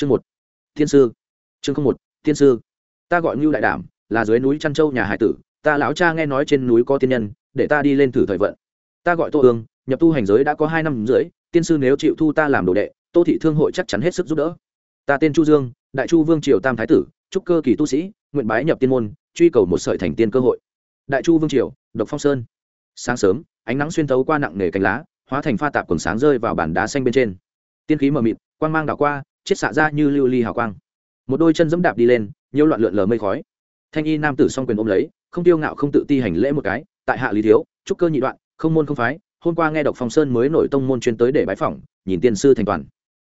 chương một, thiên sư. Chương không một, thiên sư. Ta gọi ngưu đại đảm, là dưới núi trăn châu nhà hải tử, ta lão cha nghe nói trên núi có tiên nhân, để ta đi lên thử thời vận. Ta gọi tô ương nhập tu hành giới đã có hai năm rưỡi, tiên sư nếu chịu thu ta làm đồ đệ, tô thị thương hội chắc chắn hết sức giúp đỡ. Ta tên chu dương, đại chu vương triều tam thái tử trúc cơ kỳ tu sĩ, nguyện bái nhập tiên môn, truy cầu một sợi thành tiên cơ hội. Đại chu vương triều, độc phong sơn. Sáng sớm, ánh nắng xuyên thấu qua nặng nề cánh lá, hóa thành pha tạp quần sáng rơi vào bản đá xanh bên trên. Tiên khí mờ mịt, quang mang đảo qua chiết xạ ra như lưu ly hào quang. Một đôi chân dẫm đạp đi lên nhiều loạn lượn lờ mây khói. Thanh y nam tử song quyền ôm lấy, không tiêu ngạo không tự ti hành lễ một cái, tại hạ lý thiếu, trúc cơ nhị đoạn, không môn không phái, hôm qua nghe độc phong sơn mới nổi tông môn chuyên tới để bái phỏng, nhìn tiên sư thành toàn.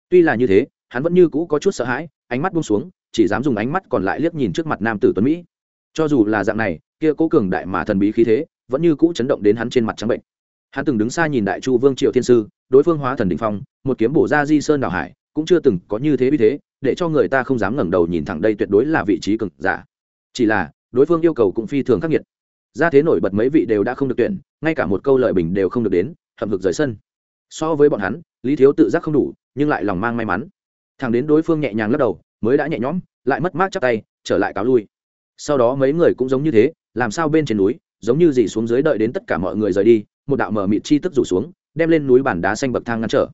Tuy là như thế, hắn vẫn như cũ có chút sợ hãi, ánh mắt buông xuống, chỉ dám dùng ánh mắt còn lại liếc nhìn trước mặt nam tử tuấn mỹ. Cho dù là dạng này, kia cố cường đại mà thần bí khí thế, vẫn như cũ chấn động đến hắn trên mặt trắng bệnh. Hắn từng đứng xa nhìn đại chu vương triệu thiên sư, đối phương hóa thần đình phong, một kiếm bổ ra di sơn đảo hải cũng chưa từng có như thế vì thế, để cho người ta không dám ngẩng đầu nhìn thẳng đây tuyệt đối là vị trí cực giả. Chỉ là, đối phương yêu cầu cũng phi thường khắc nghiệt. Ra thế nổi bật mấy vị đều đã không được tuyển, ngay cả một câu lợi bình đều không được đến, hậm hực rời sân. So với bọn hắn, lý thiếu tự giác không đủ, nhưng lại lòng mang may mắn. Thằng đến đối phương nhẹ nhàng lắc đầu, mới đã nhẹ nhõm, lại mất mát chắc tay, trở lại cáo lui. Sau đó mấy người cũng giống như thế, làm sao bên trên núi, giống như gì xuống dưới đợi đến tất cả mọi người rời đi, một đạo mở mịt chi tức rủ xuống, đem lên núi bản đá xanh bậc thang ngăn trở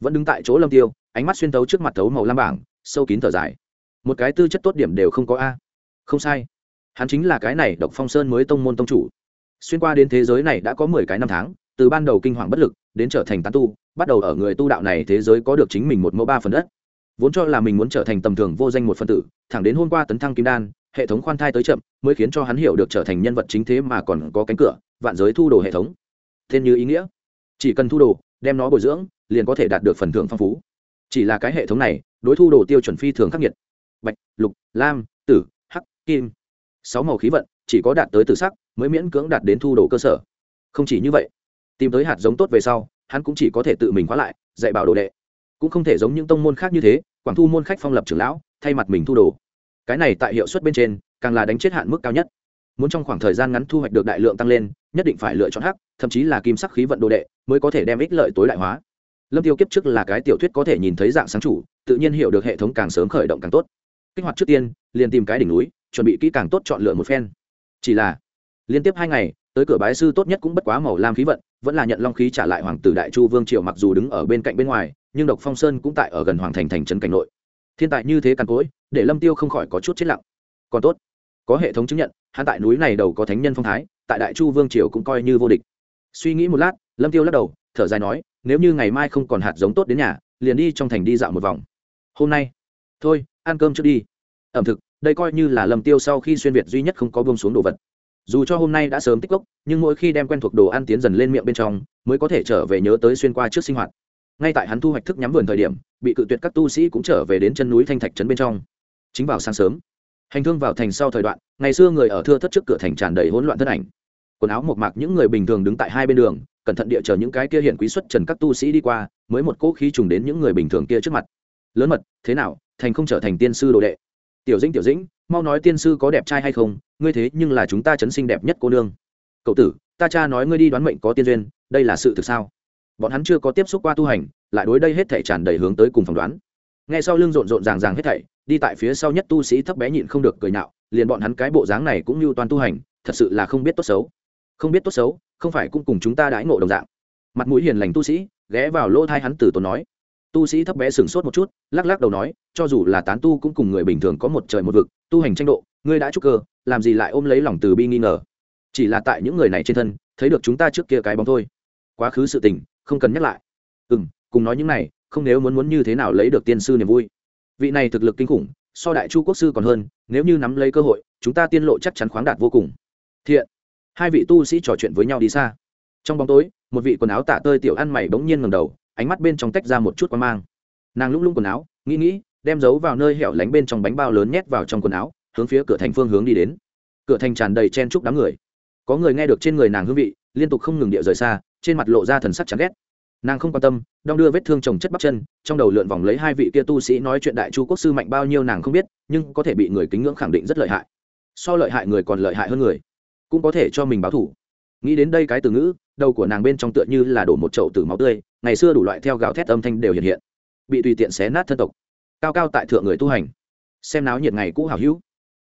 vẫn đứng tại chỗ lâm tiêu, ánh mắt xuyên tấu trước mặt thấu màu lam bảng, sâu kín thở dài. Một cái tư chất tốt điểm đều không có a. Không sai. Hắn chính là cái này độc phong sơn mới tông môn tông chủ. Xuyên qua đến thế giới này đã có mười cái năm tháng, từ ban đầu kinh hoàng bất lực, đến trở thành tán tu, bắt đầu ở người tu đạo này thế giới có được chính mình một mẫu ba phần đất. Vốn cho là mình muốn trở thành tầm thường vô danh một phân tử, thẳng đến hôm qua tấn thăng kim đan, hệ thống khoan thai tới chậm, mới khiến cho hắn hiểu được trở thành nhân vật chính thế mà còn có cánh cửa, vạn giới thu đồ hệ thống. Tên như ý nghĩa. Chỉ cần thu đồ, đem nó bồi dưỡng liền có thể đạt được phần thưởng phong phú. Chỉ là cái hệ thống này, đối thu đồ tiêu chuẩn phi thường khắc nghiệt. Bạch, lục, lam, tử, hắc, kim. Sáu màu khí vận, chỉ có đạt tới tử sắc, mới miễn cưỡng đạt đến thu đồ cơ sở. Không chỉ như vậy, tìm tới hạt giống tốt về sau, hắn cũng chỉ có thể tự mình khóa lại, dạy bảo đồ đệ. Cũng không thể giống những tông môn khác như thế, quảng thu môn khách phong lập trưởng lão, thay mặt mình thu đồ. Cái này tại hiệu suất bên trên, càng là đánh chết hạn mức cao nhất. Muốn trong khoảng thời gian ngắn thu hoạch được đại lượng tăng lên, nhất định phải lựa chọn hắc, thậm chí là kim sắc khí vận đồ đệ, mới có thể đem ích lợi tối đại hóa lâm tiêu kiếp trước là cái tiểu thuyết có thể nhìn thấy dạng sáng chủ, tự nhiên hiểu được hệ thống càng sớm khởi động càng tốt. Kích hoạt trước tiên, liền tìm cái đỉnh núi, chuẩn bị kỹ càng tốt chọn lựa một phen. Chỉ là, liên tiếp hai ngày, tới cửa bái sư tốt nhất cũng bất quá màu lam khí vận, vẫn là nhận long khí trả lại hoàng tử đại chu vương triều mặc dù đứng ở bên cạnh bên ngoài, nhưng độc phong sơn cũng tại ở gần hoàng thành thành trấn cảnh nội. Thiên tài như thế càn cối để lâm tiêu không khỏi có chút chết lặng. Còn tốt, có hệ thống chứng nhận, hắn tại núi này đầu có thánh nhân phong thái, tại đại chu vương triều cũng coi như vô địch. Suy nghĩ một lát, lâm tiêu lắc đầu thở dài nói, nếu như ngày mai không còn hạt giống tốt đến nhà, liền đi trong thành đi dạo một vòng. Hôm nay? Thôi, ăn cơm trước đi. Ẩm thực, đây coi như là lâm tiêu sau khi xuyên việt duy nhất không có buông xuống đồ vật. Dù cho hôm nay đã sớm tích cốc, nhưng mỗi khi đem quen thuộc đồ ăn tiến dần lên miệng bên trong, mới có thể trở về nhớ tới xuyên qua trước sinh hoạt. Ngay tại hắn thu hoạch thức nhắm vườn thời điểm, bị cự tuyệt các tu sĩ cũng trở về đến chân núi thanh thạch trấn bên trong. Chính vào sáng sớm, hành thương vào thành sau thời đoạn, ngày xưa người ở thưa thất trước cửa thành tràn đầy hỗn loạn thân ảnh. Quần áo một mạc những người bình thường đứng tại hai bên đường cẩn thận địa chờ những cái kia hiện quý xuất trần các tu sĩ đi qua, mới một cỗ khí trùng đến những người bình thường kia trước mặt. Lớn mật, thế nào, thành không trở thành tiên sư đồ đệ? Tiểu dĩnh tiểu dĩnh, mau nói tiên sư có đẹp trai hay không, ngươi thế nhưng là chúng ta chấn sinh đẹp nhất cô nương. Cậu tử, ta cha nói ngươi đi đoán mệnh có tiên duyên, đây là sự thực sao? Bọn hắn chưa có tiếp xúc qua tu hành, lại đối đây hết thể tràn đầy hướng tới cùng phỏng đoán. Ngay sau lưng rộn rộn ràng ràng hết thảy, đi tại phía sau nhất tu sĩ thấp bé nhịn không được cười nhạo, liền bọn hắn cái bộ dáng này cũng như toàn tu hành, thật sự là không biết tốt xấu không biết tốt xấu, không phải cũng cùng chúng ta đãi ngộ đồng dạng. Mặt mũi hiền lành tu sĩ, ghé vào lỗ thai hắn từ tốn nói. Tu sĩ thấp bé sửng sốt một chút, lắc lắc đầu nói, cho dù là tán tu cũng cùng người bình thường có một trời một vực, tu hành tranh độ, ngươi đã trúc cơ, làm gì lại ôm lấy lòng từ bi nghi ngờ. Chỉ là tại những người này trên thân, thấy được chúng ta trước kia cái bóng thôi. Quá khứ sự tình, không cần nhắc lại. Ừ m cùng nói những này, không nếu muốn muốn như thế nào lấy được tiên sư niềm vui. Vị này thực lực kinh khủng, so đại chu quốc sư còn hơn, nếu như nắm lấy cơ hội, chúng ta tiên lộ chắc chắn khoáng đạt vô cùng. Thiện hai vị tu sĩ trò chuyện với nhau đi xa. Trong bóng tối, một vị quần áo tả tơi tiểu ăn mày bỗng nhiên ngầm đầu, ánh mắt bên trong tách ra một chút quan mang. Nàng lũng lũng quần áo, nghĩ nghĩ, đem giấu vào nơi hẻo lánh bên trong bánh bao lớn nhét vào trong quần áo, hướng phía cửa thành phương hướng đi đến. Cửa thành tràn đầy chen chúc đám người. Có người nghe được trên người nàng hương vị, liên tục không ngừng địa rời xa, trên mặt lộ ra thần sắc chán ghét. Nàng không quan tâm, đong đưa vết thương trồng chất bắp chân, trong đầu lượn vòng lấy hai vị kia tu sĩ nói chuyện đại chu quốc sư mạnh bao nhiêu nàng không biết, nhưng có thể bị người kính ngưỡng khẳng định rất lợi hại. So lợi hại người còn lợi hại hơn người cũng có thể cho mình báo thủ. Nghĩ đến đây cái từ ngữ, đầu của nàng bên trong tựa như là đổ một chậu từ máu tươi, ngày xưa đủ loại theo gào thét âm thanh đều hiện hiện, bị tùy tiện xé nát thân tộc. Cao cao tại thượng người tu hành. Xem náo nhiệt ngày cũ hào hữu.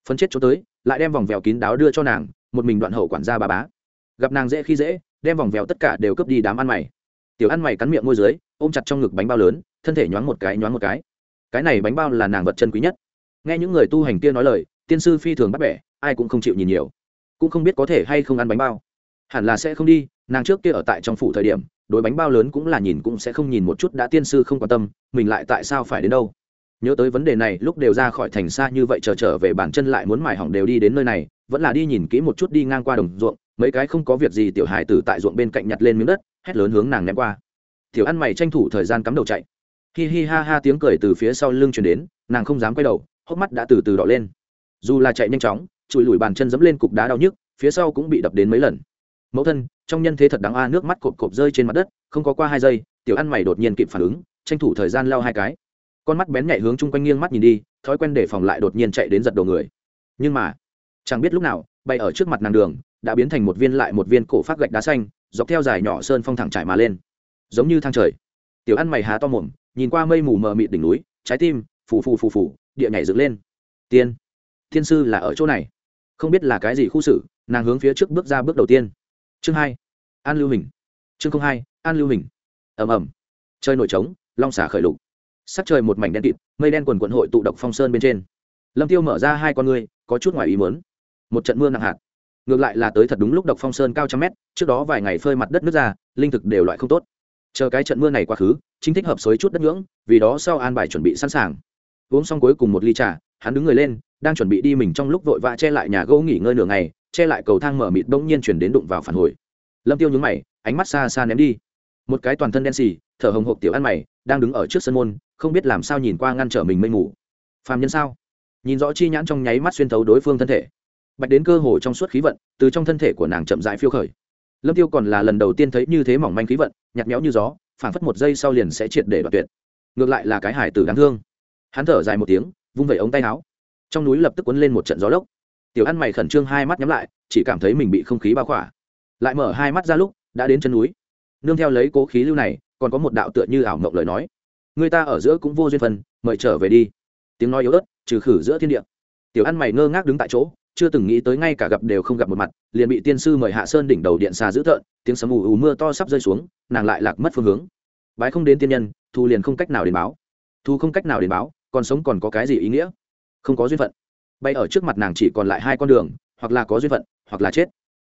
Phấn chết chỗ tới, lại đem vòng vèo kín đáo đưa cho nàng, một mình đoạn hậu quản gia bà bá. Gặp nàng dễ khi dễ, đem vòng vèo tất cả đều cướp đi đám ăn mày. Tiểu ăn mày cắn miệng môi dưới, ôm chặt trong ngực bánh bao lớn, thân thể nhoáng một cái, nhoáng một cái. Cái này bánh bao là nàng vật chân quý nhất. Nghe những người tu hành kia nói lời, tiên sư phi thường bắt bẻ, ai cũng không chịu nhìn nhiều cũng không biết có thể hay không ăn bánh bao. Hẳn là sẽ không đi nàng trước kia ở tại trong phủ thời điểm đối bánh bao lớn cũng là nhìn cũng sẽ không nhìn một chút đã tiên sư không quan tâm mình lại tại sao phải đến đâu. Nhớ tới vấn đề này lúc đều ra khỏi thành xa như vậy chờ trở, trở về bản chân lại muốn mải hỏng đều đi đến nơi này vẫn là đi nhìn kỹ một chút đi ngang qua đồng ruộng mấy cái không có việc gì tiểu hải tử tại ruộng bên cạnh nhặt lên miếng đất hét lớn hướng nàng ném qua. Tiểu ăn mày tranh thủ thời gian cắm đầu chạy. Hi hi ha ha tiếng cười từ phía sau lưng chuyển đến nàng không dám quay đầu hốc mắt đã từ từ đỏ lên. Dù là chạy nhanh chóng chùi lùi bàn chân dẫm lên cục đá đau nhức, phía sau cũng bị đập đến mấy lần. Mẫu thân, trong nhân thế thật đáng a, nước mắt cộp cộp rơi trên mặt đất, không có qua hai giây, tiểu ăn mày đột nhiên kịp phản ứng, tranh thủ thời gian lao hai cái. Con mắt bén nhạy hướng chung quanh nghiêng mắt nhìn đi, thói quen để phòng lại đột nhiên chạy đến giật đầu người. Nhưng mà, chẳng biết lúc nào, bay ở trước mặt nàng đường, đã biến thành một viên lại một viên cổ phát gạch đá xanh, dọc theo dài nhỏ sơn phong thẳng trải mà lên. Giống như thang trời. Tiểu ăn mày há to mồm, nhìn qua mây mù mờ mịt đỉnh núi, trái tim, phù phù phù phù, địa nhảy dựng lên. Tiên thiên sư là ở chỗ này không biết là cái gì khu xử, nàng hướng phía trước bước ra bước đầu tiên. Chương hai, an lưu hình. Chương hai, an lưu hình. Ầm ầm. Chơi nổi trống, long xả khởi lục. Sắc trời một mảnh đen kịt, mây đen quần quận hội tụ độc phong sơn bên trên. Lâm tiêu mở ra hai con ngươi, có chút ngoài ý muốn. Một trận mưa nặng hạt. Ngược lại là tới thật đúng lúc độc phong sơn cao trăm mét, trước đó vài ngày phơi mặt đất nước ra, linh thực đều loại không tốt. Chờ cái trận mưa này quá khứ, chính thích hợp xới chút đất ngưỡng vì đó sau an bài chuẩn bị sẵn sàng uống xong cuối cùng một ly trà, hắn đứng người lên, đang chuẩn bị đi mình trong lúc vội vã che lại nhà gỗ nghỉ ngơi nửa ngày, che lại cầu thang mở mịt bỗng nhiên chuyển đến đụng vào phản hồi. Lâm tiêu nhướng mày, ánh mắt xa xa ném đi. Một cái toàn thân đen xì, thở hồng hộc tiểu ăn mày, đang đứng ở trước sân môn, không biết làm sao nhìn qua ngăn trở mình mây mù. Phàm nhân sao? Nhìn rõ chi nhãn trong nháy mắt xuyên thấu đối phương thân thể. Bạch đến cơ hồ trong suốt khí vận, từ trong thân thể của nàng chậm rãi phiêu khởi. Lâm tiêu còn là lần đầu tiên thấy như thế mỏng manh khí vận, nhạt méo như gió phản phất một giây sau liền sẽ triệt để đoạt tuyệt. Ngược lại là cái hải tử đáng thương hắn thở dài một tiếng, vung vẩy ống tay áo. Trong núi lập tức cuốn lên một trận gió lốc. Tiểu ăn mày khẩn trương hai mắt nhắm lại, chỉ cảm thấy mình bị không khí bao khỏa. Lại mở hai mắt ra lúc, đã đến chân núi. Nương theo lấy cố khí lưu này, còn có một đạo tựa như ảo mộng lời nói. Người ta ở giữa cũng vô duyên phần mời trở về đi. Tiếng nói yếu ớt, trừ khử giữa thiên địa. Tiểu ăn mày ngơ ngác đứng tại chỗ, chưa từng nghĩ tới ngay cả gặp đều không gặp một mặt, liền bị tiên sư mời hạ sơn đỉnh đầu điện xà dữ tợn tiếng sấm ù ù mưa to sắp rơi xuống, nàng lại lạc mất phương hướng. Bái không đến tiên nhân, thu liền không cách nào đến báo. Thu không cách nào đến báo còn sống còn có cái gì ý nghĩa? Không có duyên phận. Bay ở trước mặt nàng chỉ còn lại hai con đường, hoặc là có duyên phận, hoặc là chết.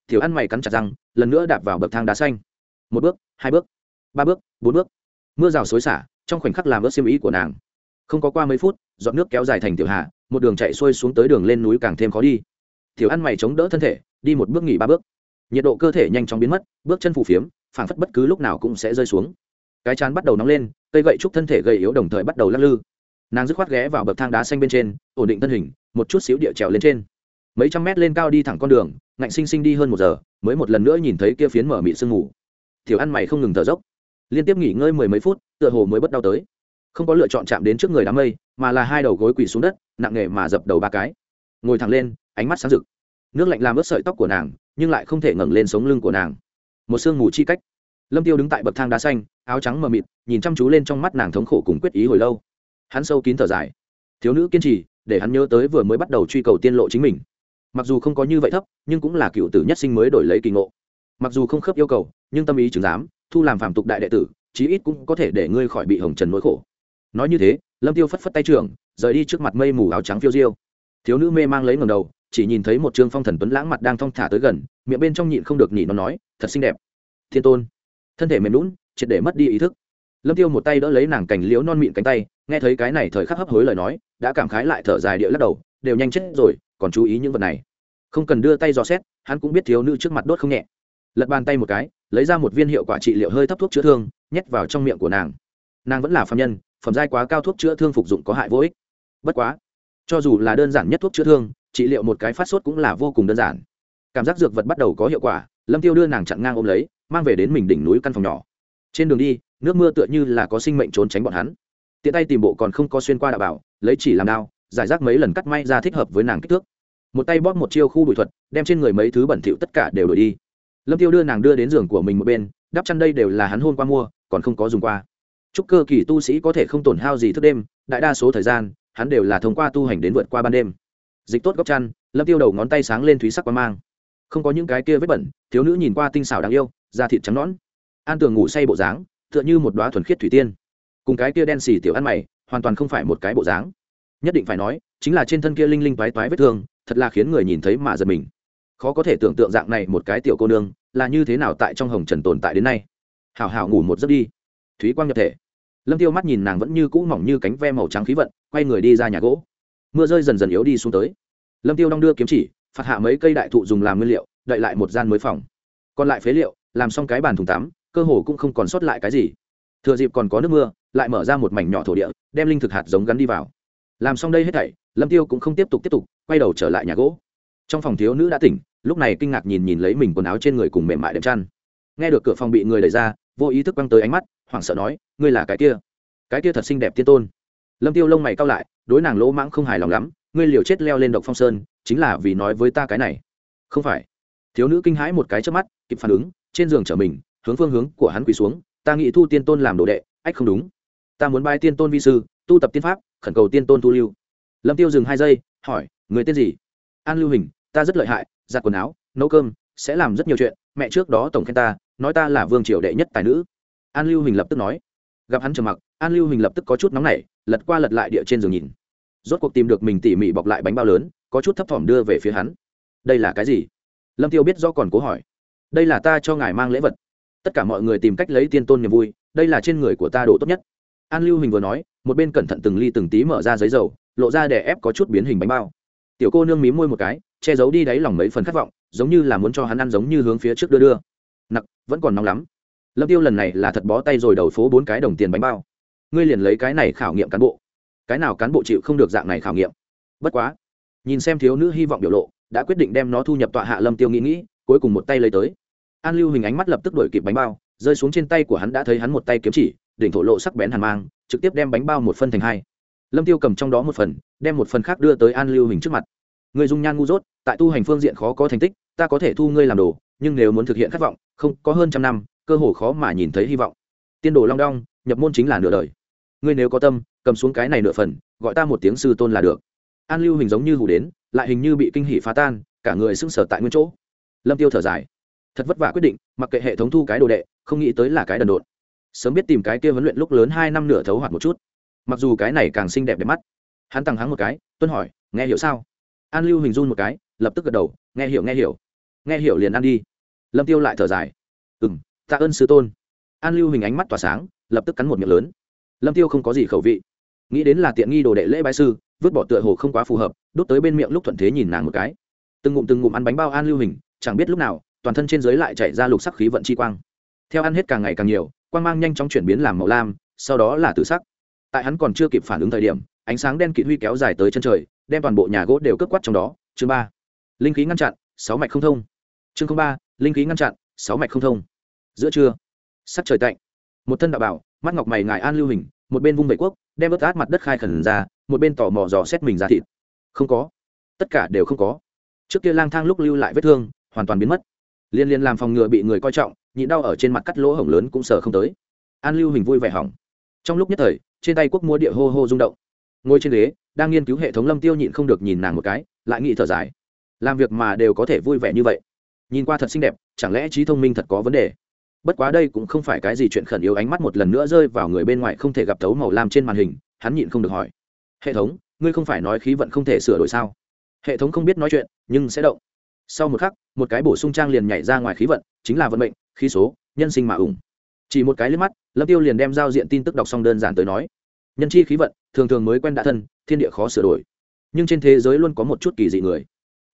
Thiếu ăn mày cắn chặt răng, lần nữa đạp vào bậc thang đá xanh. Một bước, hai bước, ba bước, bốn bước. Mưa rào xối xả, trong khoảnh khắc làm ướt xiêm ý của nàng. Không có qua mấy phút dọn nước kéo dài thành tiểu hạ một đường chạy xuôi xuống tới đường lên núi càng thêm khó đi. Tiểu ăn mày chống đỡ thân thể, đi một bước nghỉ ba bước. Nhiệt độ cơ thể nhanh chóng biến mất, bước chân phù phiếm, phảng phất bất cứ lúc nào cũng sẽ rơi xuống. Cái chán bắt đầu nóng lên, cây gậy trúc thân thể gầy yếu đồng thời bắt đầu lắc lư nàng dứt khoát ghé vào bậc thang đá xanh bên trên, ổn định thân hình, một chút xíu địa trèo lên trên. Mấy trăm mét lên cao đi thẳng con đường, ngạnh sinh sinh đi hơn một giờ, mới một lần nữa nhìn thấy kia phiến mở mị sương ngủ thiểu ăn mày không ngừng thở dốc. Liên tiếp nghỉ ngơi mười mấy phút, tựa hồ mới bất đau tới. Không có lựa chọn chạm đến trước người đám mây, mà là hai đầu gối quỳ xuống đất, nặng nề mà dập đầu ba cái. Ngồi thẳng lên, ánh mắt sáng rực. Nước lạnh làm ướt sợi tóc của nàng, nhưng lại không thể ngẩng lên sống lưng của nàng. Một sương mù chi cách. Lâm tiêu đứng tại bậc thang đá xanh, áo trắng mờ mịt, nhìn chăm chú lên trong mắt nàng thống khổ cùng quyết ý hồi lâu hắn sâu kín thở dài. Thiếu nữ kiên trì, để hắn nhớ tới vừa mới bắt đầu truy cầu tiên lộ chính mình. Mặc dù không có như vậy thấp, nhưng cũng là cựu tử nhất sinh mới đổi lấy kỳ ngộ. Mặc dù không khớp yêu cầu, nhưng tâm ý chứng giám, thu làm phàm tục đại đệ tử, chí ít cũng có thể để ngươi khỏi bị hồng trần nỗi khổ. Nói như thế, lâm tiêu phất phất tay trưởng, rời đi trước mặt mây mù áo trắng phiêu diêu. Thiếu nữ mê mang lấy ngầm đầu, chỉ nhìn thấy một trương phong thần tuấn lãng mặt đang thong thả tới gần, miệng bên trong nhịn không được nhịn nó nói, thật xinh đẹp. Thiên tôn. Thân thể mềm lún triệt để mất đi ý thức lâm tiêu một tay đỡ lấy nàng cành liễu non mịn cánh tay, nghe thấy cái này thời khắc hấp hối lời nói, đã cảm khái lại thở dài địa lắc đầu, đều nhanh chết rồi, còn chú ý những vật này. Không cần đưa tay dò xét, hắn cũng biết thiếu nữ trước mặt đốt không nhẹ. Lật bàn tay một cái, lấy ra một viên hiệu quả trị liệu hơi thấp thuốc chữa thương, nhét vào trong miệng của nàng. Nàng vẫn là phạm nhân, phẩm giai quá cao thuốc chữa thương phục dụng có hại vô ích. Bất quá, cho dù là đơn giản nhất thuốc chữa thương, trị liệu một cái phát sốt cũng là vô cùng đơn giản. Cảm giác dược vật bắt đầu có hiệu quả, lâm tiêu đưa nàng chặn ngang ôm lấy, mang về đến mình đỉnh núi căn phòng nhỏ. Trên đường đi nước mưa tựa như là có sinh mệnh trốn tránh bọn hắn. Tiện tay tìm bộ còn không có xuyên qua đạo bảo, lấy chỉ làm đao, giải rác mấy lần cắt may ra thích hợp với nàng kích thước. Một tay bóp một chiêu khu bụi thuật, đem trên người mấy thứ bẩn thỉu tất cả đều đổi đi. Lâm tiêu đưa nàng đưa đến giường của mình một bên, đắp chăn đây đều là hắn hôn qua mua, còn không có dùng qua. Chúc cơ kỳ tu sĩ có thể không tổn hao gì thức đêm, đại đa số thời gian, hắn đều là thông qua tu hành đến vượt qua ban đêm. Dịch tốt góc chăn, lâm tiêu đầu ngón tay sáng lên thúy sắc quang mang. Không có những cái kia vết bẩn, thiếu nữ nhìn qua tinh xảo đáng yêu, da thịt trắng nõn. An tường ngủ say bộ dáng tựa như một đóa thuần khiết thủy tiên. Cùng cái kia đen xì tiểu ăn mày, hoàn toàn không phải một cái bộ dáng. Nhất định phải nói, chính là trên thân kia linh linh toái toái vết thương, thật là khiến người nhìn thấy mà giật mình. Khó có thể tưởng tượng dạng này một cái tiểu cô nương là như thế nào tại trong hồng trần tồn tại đến nay. Hảo hảo ngủ một giấc đi. Thúy quang nhập thể. Lâm tiêu mắt nhìn nàng vẫn như cũ mỏng như cánh ve màu trắng khí vận, quay người đi ra nhà gỗ. Mưa rơi dần dần yếu đi xuống tới. Lâm tiêu đong đưa kiếm chỉ, phạt hạ mấy cây đại thụ dùng làm nguyên liệu, đậy lại một gian mới phòng. Còn lại phế liệu, làm xong cái bàn thùng tắm cơ hồ cũng không còn sót lại cái gì. Thừa dịp còn có nước mưa, lại mở ra một mảnh nhỏ thổ địa, đem linh thực hạt giống gắn đi vào. Làm xong đây hết thảy, lâm tiêu cũng không tiếp tục tiếp tục, quay đầu trở lại nhà gỗ. Trong phòng thiếu nữ đã tỉnh, lúc này kinh ngạc nhìn nhìn lấy mình quần áo trên người cùng mềm mại đệm chăn. Nghe được cửa phòng bị người đẩy ra, vô ý thức quăng tới ánh mắt, hoảng sợ nói, ngươi là cái kia? Cái kia thật xinh đẹp tiên tôn. Lâm tiêu lông mày cau lại, đối nàng lỗ mãng không hài lòng lắm, ngươi liều chết leo lên độc phong sơn, chính là vì nói với ta cái này. Không phải. Thiếu nữ kinh hãi một cái trước mắt, kịp phản ứng, trên giường trở mình hướng phương hướng của hắn quỳ xuống, ta nghĩ thu tiên tôn làm đồ đệ, ách không đúng. Ta muốn bay tiên tôn vi sư, tu tập tiên pháp, khẩn cầu tiên tôn thu lưu. Lâm tiêu dừng hai giây, hỏi, người tên gì? An lưu hình, ta rất lợi hại, giặt quần áo, nấu cơm, sẽ làm rất nhiều chuyện, mẹ trước đó tổng khen ta, nói ta là vương triều đệ nhất tài nữ. An lưu hình lập tức nói. Gặp hắn trầm mặc, an lưu hình lập tức có chút nóng nảy, lật qua lật lại địa trên giường nhìn. Rốt cuộc tìm được mình tỉ mỉ bọc lại bánh bao lớn, có chút thấp thỏm đưa về phía hắn. Đây là cái gì? Lâm tiêu biết do còn cố hỏi. Đây là ta cho ngài mang lễ vật tất cả mọi người tìm cách lấy tiên tôn niềm vui, đây là trên người của ta độ tốt nhất. An lưu hình vừa nói, một bên cẩn thận từng ly từng tí mở ra giấy dầu, lộ ra để ép có chút biến hình bánh bao. Tiểu cô nương mí môi một cái, che giấu đi đáy lòng mấy phần khát vọng, giống như là muốn cho hắn ăn giống như hướng phía trước đưa đưa. Nặc, vẫn còn nóng lắm. Lâm tiêu lần này là thật bó tay rồi đầu phố bốn cái đồng tiền bánh bao. Ngươi liền lấy cái này khảo nghiệm cán bộ. Cái nào cán bộ chịu không được dạng này khảo nghiệm? Bất quá, nhìn xem thiếu nữ hy vọng biểu lộ, đã quyết định đem nó thu nhập tọa hạ lâm tiêu nghĩ nghĩ, cuối cùng một tay lấy tới an lưu hình ánh mắt lập tức đổi kịp bánh bao, rơi xuống trên tay của hắn đã thấy hắn một tay kiếm chỉ, đỉnh thổ lộ sắc bén hàn mang, trực tiếp đem bánh bao một phân thành hai. Lâm tiêu cầm trong đó một phần, đem một phần khác đưa tới an lưu hình trước mặt. Người dung nhan ngu dốt, tại tu hành phương diện khó có thành tích, ta có thể thu ngươi làm đồ, nhưng nếu muốn thực hiện khát vọng, không, có hơn trăm năm, cơ hồ khó mà nhìn thấy hy vọng. Tiên đồ long đong, nhập môn chính là nửa đời. Ngươi nếu có tâm, cầm xuống cái này nửa phần, gọi ta một tiếng sư tôn là được. An lưu hình giống như hủ đến, lại hình như bị kinh hỉ phá tan, cả người sưng sờ tại nguyên chỗ. Lâm tiêu thở dài thật vất vả quyết định, mặc kệ hệ thống thu cái đồ đệ, không nghĩ tới là cái đần độn. Sớm biết tìm cái kia huấn luyện lúc lớn hai năm nửa thấu hoạt một chút. Mặc dù cái này càng xinh đẹp đẹp mắt. Hắn tăng hắng một cái, tuân hỏi, nghe hiểu sao? An lưu hình dung một cái, lập tức gật đầu, nghe hiểu nghe hiểu. Nghe hiểu liền ăn đi. Lâm tiêu lại thở dài ừ m tạ ơn sư tôn. An lưu hình ánh mắt tỏa sáng, lập tức cắn một miệng lớn. Lâm tiêu không có gì khẩu vị. Nghĩ đến là tiện nghi đồ đệ lễ bái sư, vứt bỏ tựa hồ không quá phù hợp, đốt tới bên miệng lúc thuận thế nhìn nàng một cái. Từng ngụm từng ngụm ăn bánh bao an lưu hình, chẳng biết lúc nào toàn thân trên dưới lại chạy ra lục sắc khí vận chi quang. Theo ăn hết càng ngày càng nhiều, quang mang nhanh chóng chuyển biến làm màu lam, sau đó là tử sắc. Tại hắn còn chưa kịp phản ứng thời điểm, ánh sáng đen kịt huy kéo dài tới chân trời, đem toàn bộ nhà gỗ đều cướp quát trong đó. Chương ba, linh khí ngăn chặn, sáu mạch không thông. Chương ba, linh khí ngăn chặn, sáu mạch không thông. Giữa trưa, sắc trời tạnh. Một thân đạo bảo, mắt ngọc mày ngài an lưu hình, một bên vung vệ quốc, đem ớt át mặt đất khai khẩn ra, một bên tò mò dò xét mình ra thịt. Không có. Tất cả đều không có. Trước kia lang thang lúc lưu lại vết thương, hoàn toàn biến mất liên liên làm phòng ngừa bị người coi trọng nhịn đau ở trên mặt cắt lỗ hổng lớn cũng sờ không tới. An lưu hình vui vẻ hỏng. Trong lúc nhất thời, trên tay quốc mua địa hô hô rung động. Ngồi trên ghế, đang nghiên cứu hệ thống lâm tiêu nhịn không được nhìn nàng một cái, lại nghĩ thở dài. Làm việc mà đều có thể vui vẻ như vậy. Nhìn qua thật xinh đẹp, chẳng lẽ trí thông minh thật có vấn đề? Bất quá đây cũng không phải cái gì chuyện khẩn yếu, ánh mắt một lần nữa rơi vào người bên ngoài không thể gặp thấu màu lam trên màn hình, hắn nhịn không được hỏi. Hệ thống, ngươi không phải nói khí vận không thể sửa đổi sao? Hệ thống không biết nói chuyện, nhưng sẽ động sau một khắc, một cái bổ sung trang liền nhảy ra ngoài khí vận, chính là vận mệnh, khí số, nhân sinh mà ủng. Chỉ một cái liếc mắt, lâm tiêu liền đem giao diện tin tức đọc xong đơn giản tới nói. Nhân chi khí vận, thường thường mới quen đã thân, thiên địa khó sửa đổi. Nhưng trên thế giới luôn có một chút kỳ dị người.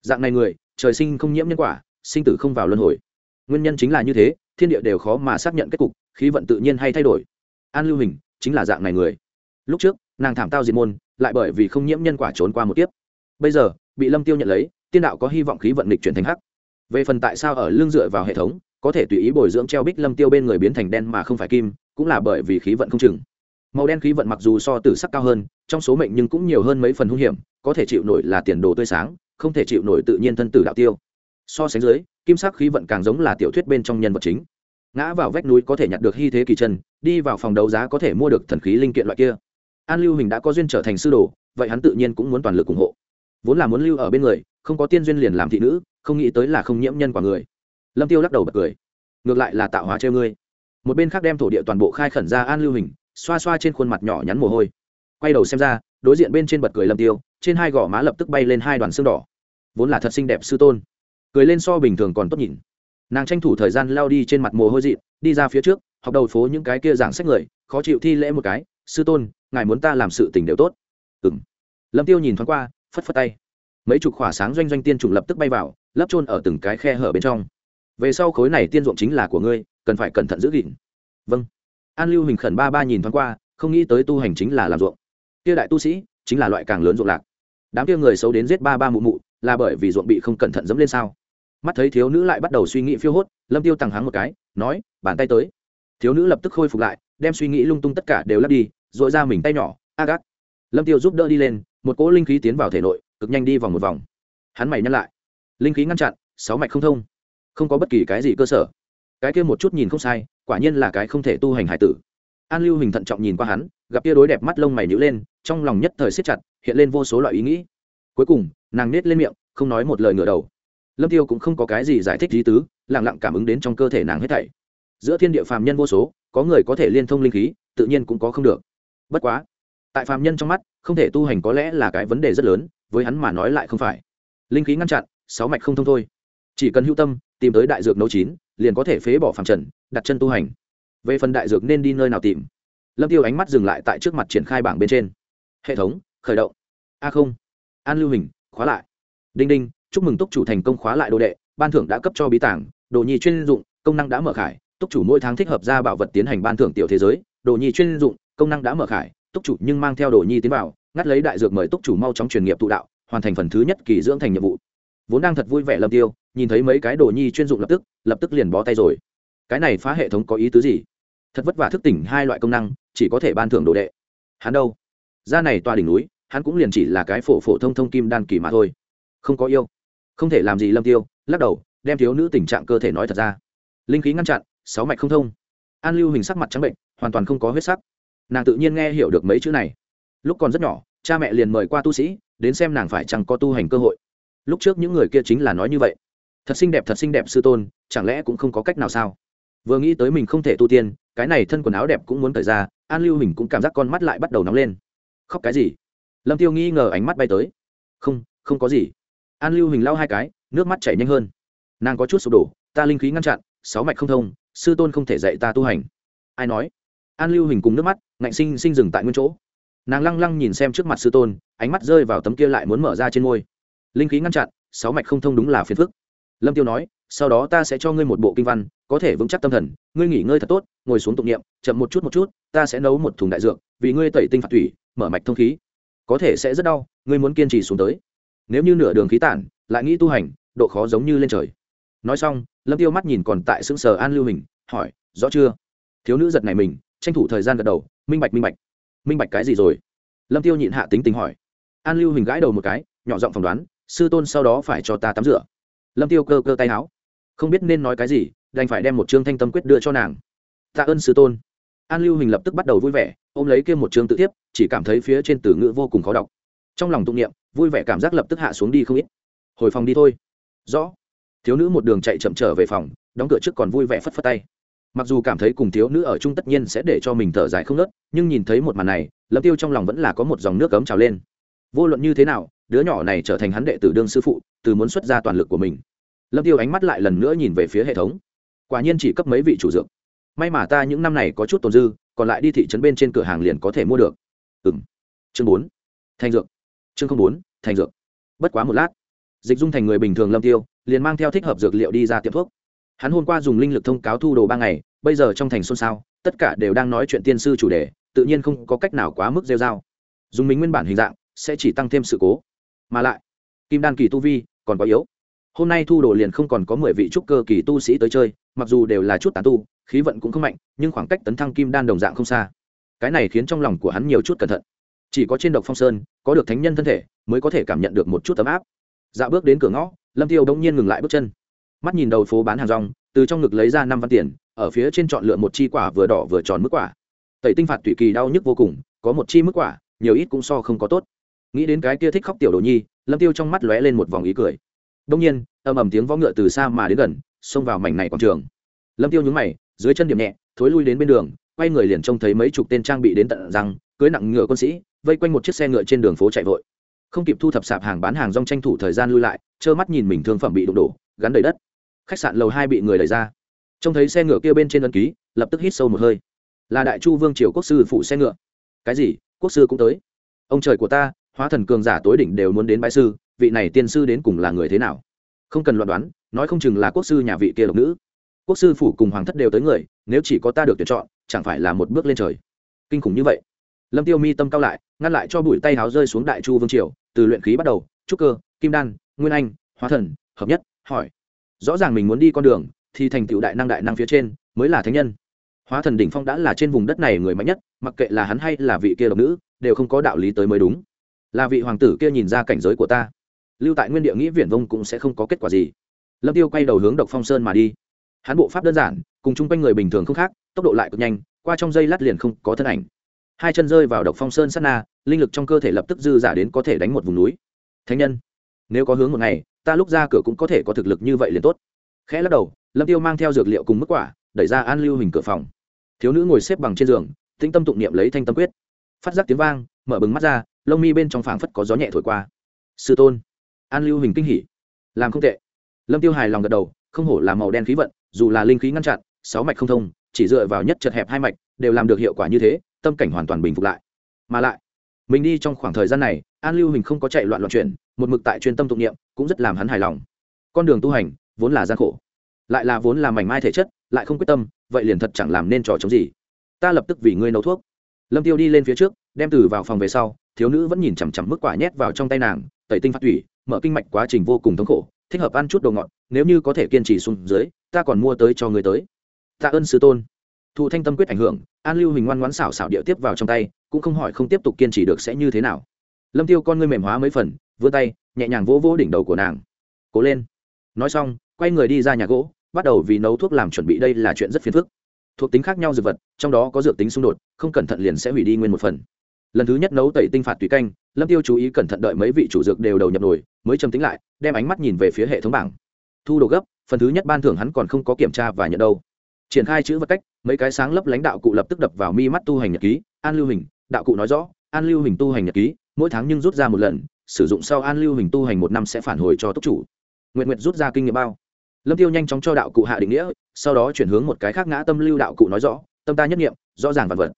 Dạng này người, trời sinh không nhiễm nhân quả, sinh tử không vào luân hồi. Nguyên nhân chính là như thế, thiên địa đều khó mà xác nhận kết cục, khí vận tự nhiên hay thay đổi. An lưu hình, chính là dạng này người. Lúc trước, nàng thảm tao diệt môn, lại bởi vì không nhiễm nhân quả trốn qua một tiếp bây giờ, bị lâm tiêu nhận lấy tiên đạo có hy vọng khí vận lịch chuyển thành hắc. Về phần tại sao ở lương dựa vào hệ thống, có thể tùy ý bồi dưỡng treo bích lâm tiêu bên người biến thành đen mà không phải kim, cũng là bởi vì khí vận không chừng. Màu đen khí vận mặc dù so tử sắc cao hơn, trong số mệnh nhưng cũng nhiều hơn mấy phần hung hiểm, có thể chịu nổi là tiền đồ tươi sáng, không thể chịu nổi tự nhiên thân tử đạo tiêu. So sánh dưới, kim sắc khí vận càng giống là tiểu thuyết bên trong nhân vật chính. Ngã vào vách núi có thể nhặt được hy thế kỳ chân, đi vào phòng đấu giá có thể mua được thần khí linh kiện loại kia. An lưu hình đã có duyên trở thành sư đồ, vậy hắn tự nhiên cũng muốn toàn lực ủng hộ. Vốn là muốn lưu ở bên người không có tiên duyên liền làm thị nữ, không nghĩ tới là không nhiễm nhân quả người. Lâm tiêu lắc đầu bật cười. Ngược lại là tạo hóa treo ngươi. Một bên khác đem thổ địa toàn bộ khai khẩn ra an lưu hình, xoa xoa trên khuôn mặt nhỏ nhắn mồ hôi. Quay đầu xem ra, đối diện bên trên bật cười lâm tiêu, trên hai gò má lập tức bay lên hai đoàn xương đỏ. Vốn là thật xinh đẹp sư tôn. Cười lên so bình thường còn tốt nhìn. Nàng tranh thủ thời gian lao đi trên mặt mồ hôi dị đi ra phía trước, học đầu phố những cái kia giảng sách người, khó chịu thi lễ một cái, sư tôn, ngài muốn ta làm sự tình đều tốt. Ừng lâm tiêu nhìn thoáng qua, phất phất tay mấy chục khỏa sáng doanh doanh tiên trùng lập tức bay vào, lấp trôn ở từng cái khe hở bên trong. Về sau khối này tiên ruộng chính là của ngươi, cần phải cẩn thận giữ gìn. Vâng. An lưu hình khẩn ba ba nhìn thoáng qua, không nghĩ tới tu hành chính là làm ruộng. Kia đại tu sĩ, chính là loại càng lớn ruộng lạc. Đám kia người xấu đến giết ba ba mụ mụ, là bởi vì ruộng bị không cẩn thận dẫm lên sao? Mắt thấy thiếu nữ lại bắt đầu suy nghĩ phiêu hốt, lâm tiêu tằng hắng một cái, nói, bàn tay tới. Thiếu nữ lập tức khôi phục lại, đem suy nghĩ lung tung tất cả đều lắp đi dội ra mình tay nhỏ, a gác. Lâm tiêu giúp đỡ đi lên, một cỗ linh khí tiến vào thể nội cực nhanh đi vòng một vòng. Hắn mày nhắc lại. Linh khí ngăn chặn, sáu mạch không thông. Không có bất kỳ cái gì cơ sở. Cái kia một chút nhìn không sai, quả nhiên là cái không thể tu hành hải tử. An lưu hình thận trọng nhìn qua hắn, gặp kia đối đẹp mắt lông mày nhữ lên, trong lòng nhất thời siết chặt, hiện lên vô số loại ý nghĩ. Cuối cùng, nàng nết lên miệng, không nói một lời ngửa đầu. Lâm tiêu cũng không có cái gì giải thích lý tứ, lặng lặng cảm ứng đến trong cơ thể nàng hết thảy. Giữa thiên địa phàm nhân vô số, có người có thể liên thông linh khí, tự nhiên cũng có không được. Bất quá, tại phàm nhân trong mắt, không thể tu hành có lẽ là cái vấn đề rất lớn với hắn mà nói lại không phải. Linh khí ngăn chặn, sáu mạch không thông thôi. Chỉ cần hữu tâm, tìm tới đại dược nấu chín, liền có thể phế bỏ phàm trần, đặt chân tu hành. Về phần đại dược nên đi nơi nào tìm? Lâm tiêu ánh mắt dừng lại tại trước mặt triển khai bảng bên trên. Hệ thống, khởi động. A không. An lưu hình, khóa lại. Đinh đinh, chúc mừng túc chủ thành công khóa lại đồ đệ, ban thưởng đã cấp cho bí tảng đồ nhi chuyên dụng, công năng đã mở khải, túc chủ mỗi tháng thích hợp ra bảo vật tiến hành ban thưởng tiểu thế giới, đồ nhi chuyên dụng, công năng đã mở khải, túc chủ nhưng mang theo đồ nhi tiến vào ngắt lấy đại dược mời túc chủ mau chóng truyền nghiệp tụ đạo, hoàn thành phần thứ nhất kỳ dưỡng thành nhiệm vụ. Vốn đang thật vui vẻ lâm tiêu, nhìn thấy mấy cái đồ nhi chuyên dụng lập tức lập tức liền bó tay rồi. Cái này phá hệ thống có ý tứ gì? Thật vất vả thức tỉnh hai loại công năng, chỉ có thể ban thưởng đồ đệ. Hắn đâu? Ra này tòa đỉnh núi, hắn cũng liền chỉ là cái phổ phổ thông thông kim đan kỳ mà thôi. Không có yêu. Không thể làm gì lâm tiêu, lắc đầu, đem thiếu nữ tình trạng cơ thể nói thật ra. Linh khí ngăn chặn, sáu mạch không thông. An lưu hình sắc mặt trắng bệnh, hoàn toàn không có huyết sắc. Nàng tự nhiên nghe hiểu được mấy chữ này lúc còn rất nhỏ, cha mẹ liền mời qua tu sĩ, đến xem nàng phải chẳng có tu hành cơ hội. Lúc trước những người kia chính là nói như vậy. Thật xinh đẹp, thật xinh đẹp sư tôn, chẳng lẽ cũng không có cách nào sao? Vừa nghĩ tới mình không thể tu tiên, cái này thân quần áo đẹp cũng muốn thời ra, an lưu hình cũng cảm giác con mắt lại bắt đầu nóng lên. Khóc cái gì? Lâm tiêu nghi ngờ ánh mắt bay tới. Không không có gì. An lưu hình lau hai cái, nước mắt chảy nhanh hơn. Nàng có chút sụp đổ, ta linh khí ngăn chặn, sáu mạch không thông, sư tôn không thể dạy ta tu hành. Ai nói? An lưu hình cùng nước mắt, ngạnh sinh sinh dừng tại nguyên chỗ nàng lăng lăng nhìn xem trước mặt sư tôn, ánh mắt rơi vào tấm kia lại muốn mở ra trên môi. Linh khí ngăn chặn, sáu mạch không thông đúng là phiền phức. Lâm tiêu nói, sau đó ta sẽ cho ngươi một bộ kinh văn, có thể vững chắc tâm thần, ngươi nghỉ ngơi thật tốt, ngồi xuống tụng niệm, chậm một chút một chút, ta sẽ nấu một thùng đại dược, vì ngươi tẩy tinh phạt thủy, mở mạch thông khí. Có thể sẽ rất đau, ngươi muốn kiên trì xuống tới. Nếu như nửa đường khí tản, lại nghĩ tu hành, độ khó giống như lên trời. Nói xong, lâm tiêu mắt nhìn còn tại sững sờ an lưu hình, hỏi, rõ chưa? Thiếu nữ giật này mình, tranh thủ thời gian gật đầu, minh bạch minh bạch minh bạch cái gì rồi? Lâm tiêu nhịn hạ tính tình hỏi. An lưu hình gãi đầu một cái, nhỏ giọng phỏng đoán, sư tôn sau đó phải cho ta tắm rửa. Lâm tiêu cơ cơ tay áo không biết nên nói cái gì, đành phải đem một chương thanh tâm quyết đưa cho nàng. Tạ ơn sư tôn. An lưu hình lập tức bắt đầu vui vẻ, ôm lấy kia một chương tự tiếp chỉ cảm thấy phía trên từ ngữ vô cùng khó đọc. Trong lòng tụng niệm, vui vẻ cảm giác lập tức hạ xuống đi không ít. Hồi phòng đi thôi. Rõ. Thiếu nữ một đường chạy chậm trở về phòng, đóng cửa trước còn vui vẻ phất phất tay mặc dù cảm thấy cùng thiếu nữ ở chung tất nhiên sẽ để cho mình thở dài không nớt, nhưng nhìn thấy một màn này, lâm tiêu trong lòng vẫn là có một dòng nước cấm trào lên. Vô luận như thế nào, đứa nhỏ này trở thành hắn đệ tử đương sư phụ, từ muốn xuất ra toàn lực của mình. Lâm tiêu ánh mắt lại lần nữa nhìn về phía hệ thống. Quả nhiên chỉ cấp mấy vị chủ dược. May mà ta những năm này có chút tồn dư, còn lại đi thị trấn bên trên cửa hàng liền có thể mua được. Ừm. Chương bốn. Thành dược. Chương không bốn, thành dược. Bất quá một lát, dịch dung thành người bình thường lâm tiêu, liền mang theo thích hợp dược liệu đi ra tiệm thuốc hắn hôm qua dùng linh lực thông cáo thu đồ ba ngày, bây giờ trong thành xôn xao, tất cả đều đang nói chuyện tiên sư chủ đề, tự nhiên không có cách nào quá mức rêu dao dùng mình nguyên bản hình dạng, sẽ chỉ tăng thêm sự cố. Mà lại, kim đan kỳ tu vi còn quá yếu. Hôm nay thu đồ liền không còn có mười vị trúc cơ kỳ tu sĩ tới chơi, mặc dù đều là chút tán tu, khí vận cũng không mạnh, nhưng khoảng cách tấn thăng kim đan đồng dạng không xa. Cái này khiến trong lòng của hắn nhiều chút cẩn thận. Chỉ có trên độc phong sơn, có được thánh nhân thân thể, mới có thể cảm nhận được một chút tấm áp. Dạo bước đến cửa ngõ, lâm tiêu đông nhiên ngừng lại bước chân mắt nhìn đầu phố bán hàng rong, từ trong ngực lấy ra năm văn tiền, ở phía trên chọn lựa một chi quả vừa đỏ vừa tròn mức quả. Tẩy tinh phạt tùy kỳ đau nhức vô cùng, có một chi mức quả, nhiều ít cũng so không có tốt. Nghĩ đến cái kia thích khóc tiểu đồ nhi, lâm tiêu trong mắt lóe lên một vòng ý cười. Đông nhiên, ầm ầm tiếng võ ngựa từ xa mà đến gần, xông vào mảnh này quảng trường. Lâm tiêu nhúng mày, dưới chân điểm nhẹ, thối lui đến bên đường, quay người liền trông thấy mấy chục tên trang bị đến tận răng, cưới nặng ngựa quân sĩ, vây quanh một chiếc xe ngựa trên đường phố chạy vội. Không kịp thu thập sạp hàng bán hàng rong tranh thủ thời gian lui lại, trơ mắt nhìn mình thương phẩm bị đụng đổ, gắn đầy đất khách sạn lầu hai bị người đẩy ra. Trông thấy xe ngựa kia bên trên ân ký, lập tức hít sâu một hơi. Là đại chu vương triều quốc sư phụ xe ngựa. Cái gì? Quốc sư cũng tới? Ông trời của ta, hóa thần cường giả tối đỉnh đều muốn đến bãi sư, vị này tiên sư đến cùng là người thế nào? Không cần loạn đoán, nói không chừng là quốc sư nhà vị kia độc nữ. Quốc sư phủ cùng hoàng thất đều tới người, nếu chỉ có ta được tuyển chọn, chẳng phải là một bước lên trời? Kinh khủng như vậy. Lâm tiêu mi tâm cao lại, ngăn lại cho bụi tay háo rơi xuống đại chu vương triều, từ luyện khí bắt đầu, trúc cơ, kim đan, nguyên anh, hóa thần, hợp nhất, hỏi rõ ràng mình muốn đi con đường, thì thành tựu đại năng đại năng phía trên mới là thánh nhân. Hóa thần đỉnh phong đã là trên vùng đất này người mạnh nhất, mặc kệ là hắn hay là vị kia độc nữ, đều không có đạo lý tới mới đúng. Là vị hoàng tử kia nhìn ra cảnh giới của ta, lưu tại nguyên địa nghĩ viển vông cũng sẽ không có kết quả gì. Lâm tiêu quay đầu hướng độc phong sơn mà đi. Hắn bộ pháp đơn giản, cùng chung quanh người bình thường không khác, tốc độ lại cực nhanh, qua trong dây lát liền không có thân ảnh. Hai chân rơi vào độc phong sơn sát na, linh lực trong cơ thể lập tức dư giả đến có thể đánh một vùng núi. Thánh nhân, nếu có hướng một ngày ta lúc ra cửa cũng có thể có thực lực như vậy liền tốt. Khẽ lắc đầu, lâm tiêu mang theo dược liệu cùng mức quả, đẩy ra an lưu hình cửa phòng. Thiếu nữ ngồi xếp bằng trên giường, tĩnh tâm tụng niệm lấy thanh tâm quyết. Phát giác tiếng vang, mở bừng mắt ra, lông mi bên trong phảng phất có gió nhẹ thổi qua. Sư tôn, an lưu hình kinh hỉ. Làm không tệ. Lâm tiêu hài lòng gật đầu, không hổ là màu đen khí vận, dù là linh khí ngăn chặn, sáu mạch không thông, chỉ dựa vào nhất chật hẹp hai mạch, đều làm được hiệu quả như thế, tâm cảnh hoàn toàn bình phục lại. Mà lại, mình đi trong khoảng thời gian này, an lưu hình không có chạy loạn loạn chuyển một mực tại chuyên tâm tụng niệm, cũng rất làm hắn hài lòng. Con đường tu hành vốn là gian khổ, lại là vốn là mảnh mai thể chất, lại không quyết tâm, vậy liền thật chẳng làm nên trò chống gì. Ta lập tức vì ngươi nấu thuốc. Lâm tiêu đi lên phía trước, đem từ vào phòng về sau, thiếu nữ vẫn nhìn chằm chằm mức quả nhét vào trong tay nàng, tẩy tinh phát thủy, mở kinh mạch quá trình vô cùng thống khổ, thích hợp ăn chút đồ ngọt, nếu như có thể kiên trì xuống dưới, ta còn mua tới cho người tới. Tạ ơn sư tôn. Thụ thanh tâm quyết ảnh hưởng, an lưu hình ngoan ngoãn xảo xảo điệu tiếp vào trong tay, cũng không hỏi không tiếp tục kiên trì được sẽ như thế nào. Lâm tiêu con ngươi mềm hóa mấy phần vươn tay, nhẹ nhàng vỗ vỗ đỉnh đầu của nàng. Cố lên. Nói xong, quay người đi ra nhà gỗ, bắt đầu vì nấu thuốc làm chuẩn bị đây là chuyện rất phiền phức. Thuộc tính khác nhau dược vật, trong đó có dược tính xung đột, không cẩn thận liền sẽ hủy đi nguyên một phần. Lần thứ nhất nấu tẩy tinh phạt tùy canh, lâm tiêu chú ý cẩn thận đợi mấy vị chủ dược đều đầu nhập nổi mới châm tính lại, đem ánh mắt nhìn về phía hệ thống bảng. Thu đồ gấp, phần thứ nhất ban thưởng hắn còn không có kiểm tra và nhận đâu. Triển khai chữ vật cách, mấy cái sáng lấp lãnh đạo cụ lập tức đập vào mi mắt tu hành nhật ký, an lưu hình, đạo cụ nói rõ, an lưu hình tu hành nhật ký, mỗi tháng nhưng rút ra một lần sử dụng sau an lưu hình tu hành một năm sẽ phản hồi cho túc chủ. Nguyện nguyện rút ra kinh nghiệm bao. Lâm tiêu nhanh chóng cho đạo cụ hạ định nghĩa, sau đó chuyển hướng một cái khác ngã tâm lưu đạo cụ nói rõ, tâm ta nhất nghiệm, rõ ràng vật vật.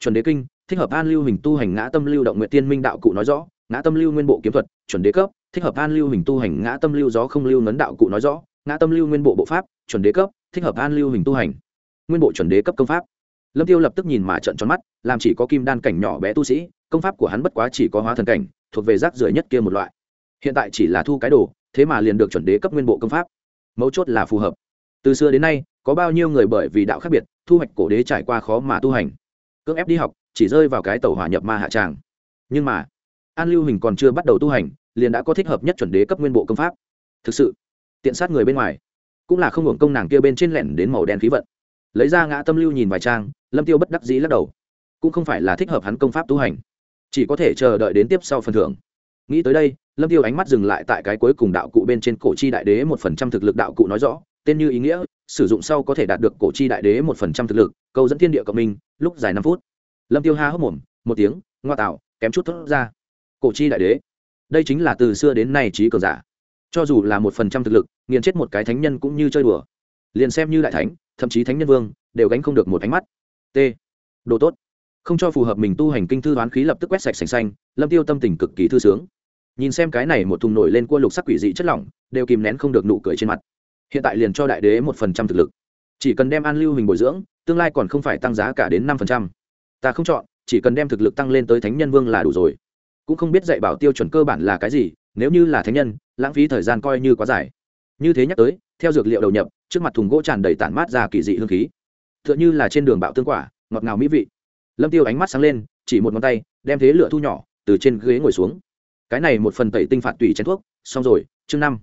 Chuẩn đế kinh, thích hợp an lưu hình tu hành ngã tâm lưu động nguyện tiên minh đạo cụ nói rõ, ngã tâm lưu nguyên bộ kiếm thuật, chuẩn đế cấp, thích hợp an lưu hình tu hành ngã tâm lưu gió không lưu ngấn đạo cụ nói rõ, ngã tâm lưu nguyên bộ bộ pháp, chuẩn đế cấp, thích hợp an lưu hình tu hành. Nguyên bộ chuẩn đế cấp công pháp. Lâm tiêu lập tức nhìn mà trận tròn mắt, làm chỉ có kim đan cảnh nhỏ bé tu sĩ, công pháp của hắn bất quá chỉ có hóa thần cảnh thuộc về rác rưởi nhất kia một loại. Hiện tại chỉ là thu cái đồ, thế mà liền được chuẩn đế cấp nguyên bộ công pháp. Mấu chốt là phù hợp. Từ xưa đến nay, có bao nhiêu người bởi vì đạo khác biệt, thu hoạch cổ đế trải qua khó mà tu hành. Cưỡng ép đi học, chỉ rơi vào cái tàu hỏa nhập ma hạ tràng. Nhưng mà, an lưu hình còn chưa bắt đầu tu hành, liền đã có thích hợp nhất chuẩn đế cấp nguyên bộ công pháp. Thực sự, tiện sát người bên ngoài, cũng là không hưởng công nàng kia bên trên lẻn đến màu đen khí vận. Lấy ra ngã tâm lưu nhìn vài trang, lâm tiêu bất đắc dĩ lắc đầu. Cũng không phải là thích hợp hắn công pháp tu hành chỉ có thể chờ đợi đến tiếp sau phần thưởng. Nghĩ tới đây, lâm tiêu ánh mắt dừng lại tại cái cuối cùng đạo cụ bên trên cổ chi đại đế một phần trăm thực lực đạo cụ nói rõ, tên như ý nghĩa, sử dụng sau có thể đạt được cổ chi đại đế một phần trăm thực lực, câu dẫn thiên địa cộng minh, lúc dài năm phút. Lâm tiêu ha hốc mồm, một tiếng, ngoa tạo, kém chút thốt ra. Cổ chi đại đế. Đây chính là từ xưa đến nay trí cường giả. Cho dù là một phần trăm thực lực, nghiền chết một cái thánh nhân cũng như chơi đùa. Liền xem như đại thánh, thậm chí thánh nhân vương, đều gánh không được một ánh mắt. T. Đồ tốt không cho phù hợp mình tu hành kinh thư đoán khí lập tức quét sạch sành xanh, lâm tiêu tâm tình cực kỳ thư sướng. Nhìn xem cái này một thùng nổi lên cua lục sắc quỷ dị chất lỏng, đều kìm nén không được nụ cười trên mặt. Hiện tại liền cho đại đế một phần trăm thực lực. Chỉ cần đem an lưu hình bồi dưỡng, tương lai còn không phải tăng giá cả đến năm phần trăm. Ta không chọn, chỉ cần đem thực lực tăng lên tới thánh nhân vương là đủ rồi. Cũng không biết dạy bảo tiêu chuẩn cơ bản là cái gì, nếu như là thánh nhân, lãng phí thời gian coi như quá dài. Như thế nhắc tới, theo dược liệu đầu nhập, trước mặt thùng gỗ tràn đầy tản mát ra kỳ dị hương khí. T h ư ợ n h ư là trên đường bạo tương quả, ngọt ngào mỹ vị lâm tiêu ánh mắt sáng lên, chỉ một ngón tay, đem thế lửa thu nhỏ, từ trên ghế ngồi xuống. Cái này một phần tẩy tinh phạt tùy chén thuốc. Xong rồi, chương năm.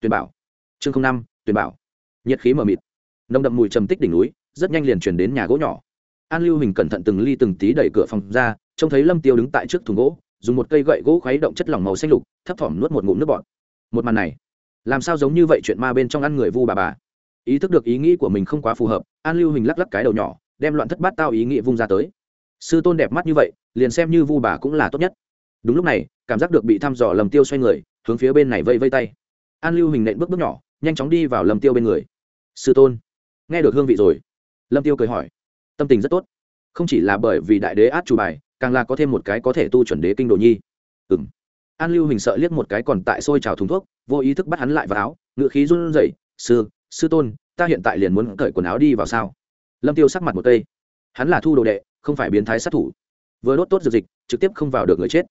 Tuyển bảo. Chương năm, tuyển bảo. Nhiệt khí mờ mịt. Nồng đậm mùi trầm tích đỉnh núi, rất nhanh liền chuyển đến nhà gỗ nhỏ. An lưu hình cẩn thận từng ly từng tí đẩy cửa phòng ra, trông thấy lâm tiêu đứng tại trước thùng gỗ, dùng một cây gậy gỗ khuấy động chất lỏng màu xanh lục, thấp thỏm nuốt một ngụm nước bọt. Một màn này, làm sao giống như vậy chuyện ma bên trong ăn người vu bà bà. Ý thức được ý nghĩ của mình không quá phù hợp, an lưu hình lắc lắc cái đầu nhỏ, đem loạn thất bát tao ý nghĩ vung ra tới sư tôn đẹp mắt như vậy, liền xem như vu bà cũng là tốt nhất. Đúng lúc này, cảm giác được bị thăm dò lầm tiêu xoay người, hướng phía bên này vây vây tay. An lưu hình nện bước bước nhỏ, nhanh chóng đi vào lầm tiêu bên người. Sư tôn, nghe được hương vị rồi. Lâm tiêu cười hỏi. Tâm tình rất tốt. Không chỉ là bởi vì đại đế át chủ bài, càng là có thêm một cái có thể tu chuẩn đế kinh đồ nhi. Ừng an lưu hình sợ liếc một cái còn tại xôi trào thùng thuốc, vô ý thức bắt hắn lại vào áo ngựa khí run rẩy, sư sư tôn, ta hiện tại liền muốn cởi quần áo đi vào sao? Lâm tiêu sắc mặt một cây hắn là thu đồ đệ không phải biến thái sát thủ. Vừa đốt tốt dược dịch, trực tiếp không vào được người chết.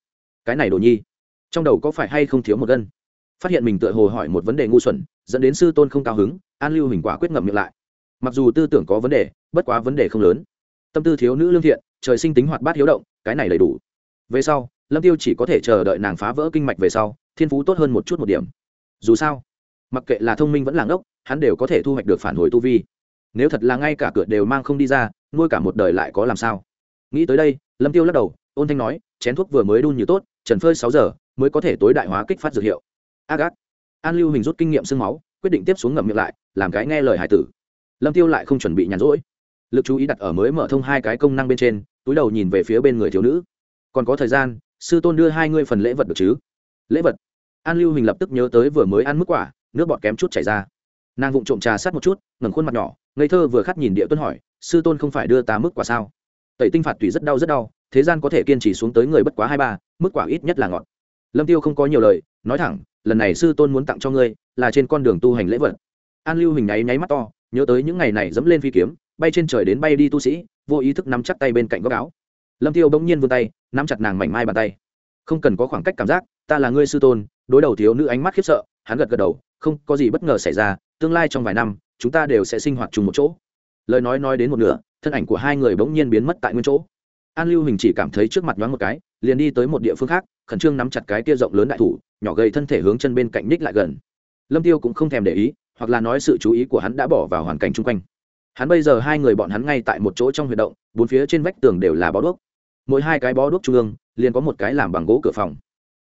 Cái này đồ nhi, trong đầu có phải hay không thiếu một gân? Phát hiện mình tựa hồ hỏi một vấn đề ngu xuẩn, dẫn đến sư tôn không cao hứng, an lưu hình quả quyết ngậm miệng lại. Mặc dù tư tưởng có vấn đề, bất quá vấn đề không lớn. Tâm tư thiếu nữ lương thiện, trời sinh tính hoạt bát hiếu động, cái này đầy đủ. Về sau, lâm tiêu chỉ có thể chờ đợi nàng phá vỡ kinh mạch về sau, thiên phú tốt hơn một chút một điểm. Dù sao, mặc kệ là thông minh vẫn là ngốc, hắn đều có thể thu hoạch được phản hồi tu vi. Nếu thật là ngay cả cửa đều mang không đi ra nuôi cả một đời lại có làm sao? Nghĩ tới đây, lâm tiêu lắc đầu, ôn thanh nói, chén thuốc vừa mới đun như tốt, trần phơi sáu giờ, mới có thể tối đại hóa kích phát dược hiệu. Agat an lưu hình rút kinh nghiệm sương máu, quyết định tiếp xuống ngậm miệng lại, làm cái nghe lời hải tử. Lâm tiêu lại không chuẩn bị nhàn rỗi. Lực chú ý đặt ở mới mở thông hai cái công năng bên trên, túi đầu nhìn về phía bên người thiếu nữ. Còn có thời gian, sư tôn đưa hai ngươi phần lễ vật được chứ? Lễ vật. An lưu hình lập tức nhớ tới vừa mới ăn mức quả, nước bọt kém chút chảy ra nàng vụng trộm trà sát một chút, ngẩng khuôn mặt nhỏ, ngây thơ vừa khát nhìn địa tuân hỏi, sư tôn không phải đưa ta mức quả sao? Tẩy tinh phạt tùy rất đau rất đau, thế gian có thể kiên trì xuống tới người bất quá hai ba, mức quả ít nhất là ngọt. Lâm tiêu không có nhiều lời, nói thẳng, lần này sư tôn muốn tặng cho ngươi, là trên con đường tu hành lễ vật. An lưu hình nháy nháy mắt to, nhớ tới những ngày này dẫm lên phi kiếm, bay trên trời đến bay đi tu sĩ, vô ý thức nắm chắc tay bên cạnh góc áo. Lâm tiêu bỗng nhiên vươn tay, nắm chặt nàng mảnh mai bàn tay. Không cần có khoảng cách cảm giác, ta là ngươi sư tôn. Đối đầu thiếu nữ ánh mắt khiếp sợ, hắn gật gật đầu, không có gì bất ngờ xảy ra tương lai trong vài năm, chúng ta đều sẽ sinh hoạt chung một chỗ. Lời nói nói đến một nửa, thân ảnh của hai người bỗng nhiên biến mất tại nguyên chỗ. An lưu hình chỉ cảm thấy trước mặt nhoáng một cái, liền đi tới một địa phương khác, khẩn trương nắm chặt cái tia rộng lớn đại thủ, nhỏ gầy thân thể hướng chân bên cạnh ních lại gần. Lâm tiêu cũng không thèm để ý, hoặc là nói sự chú ý của hắn đã bỏ vào hoàn cảnh chung quanh. Hắn bây giờ hai người bọn hắn ngay tại một chỗ trong huyệt động, bốn phía trên vách tường đều là bó đuốc. Mỗi hai cái bó đuốc trung ương, liền có một cái làm bằng gỗ cửa phòng.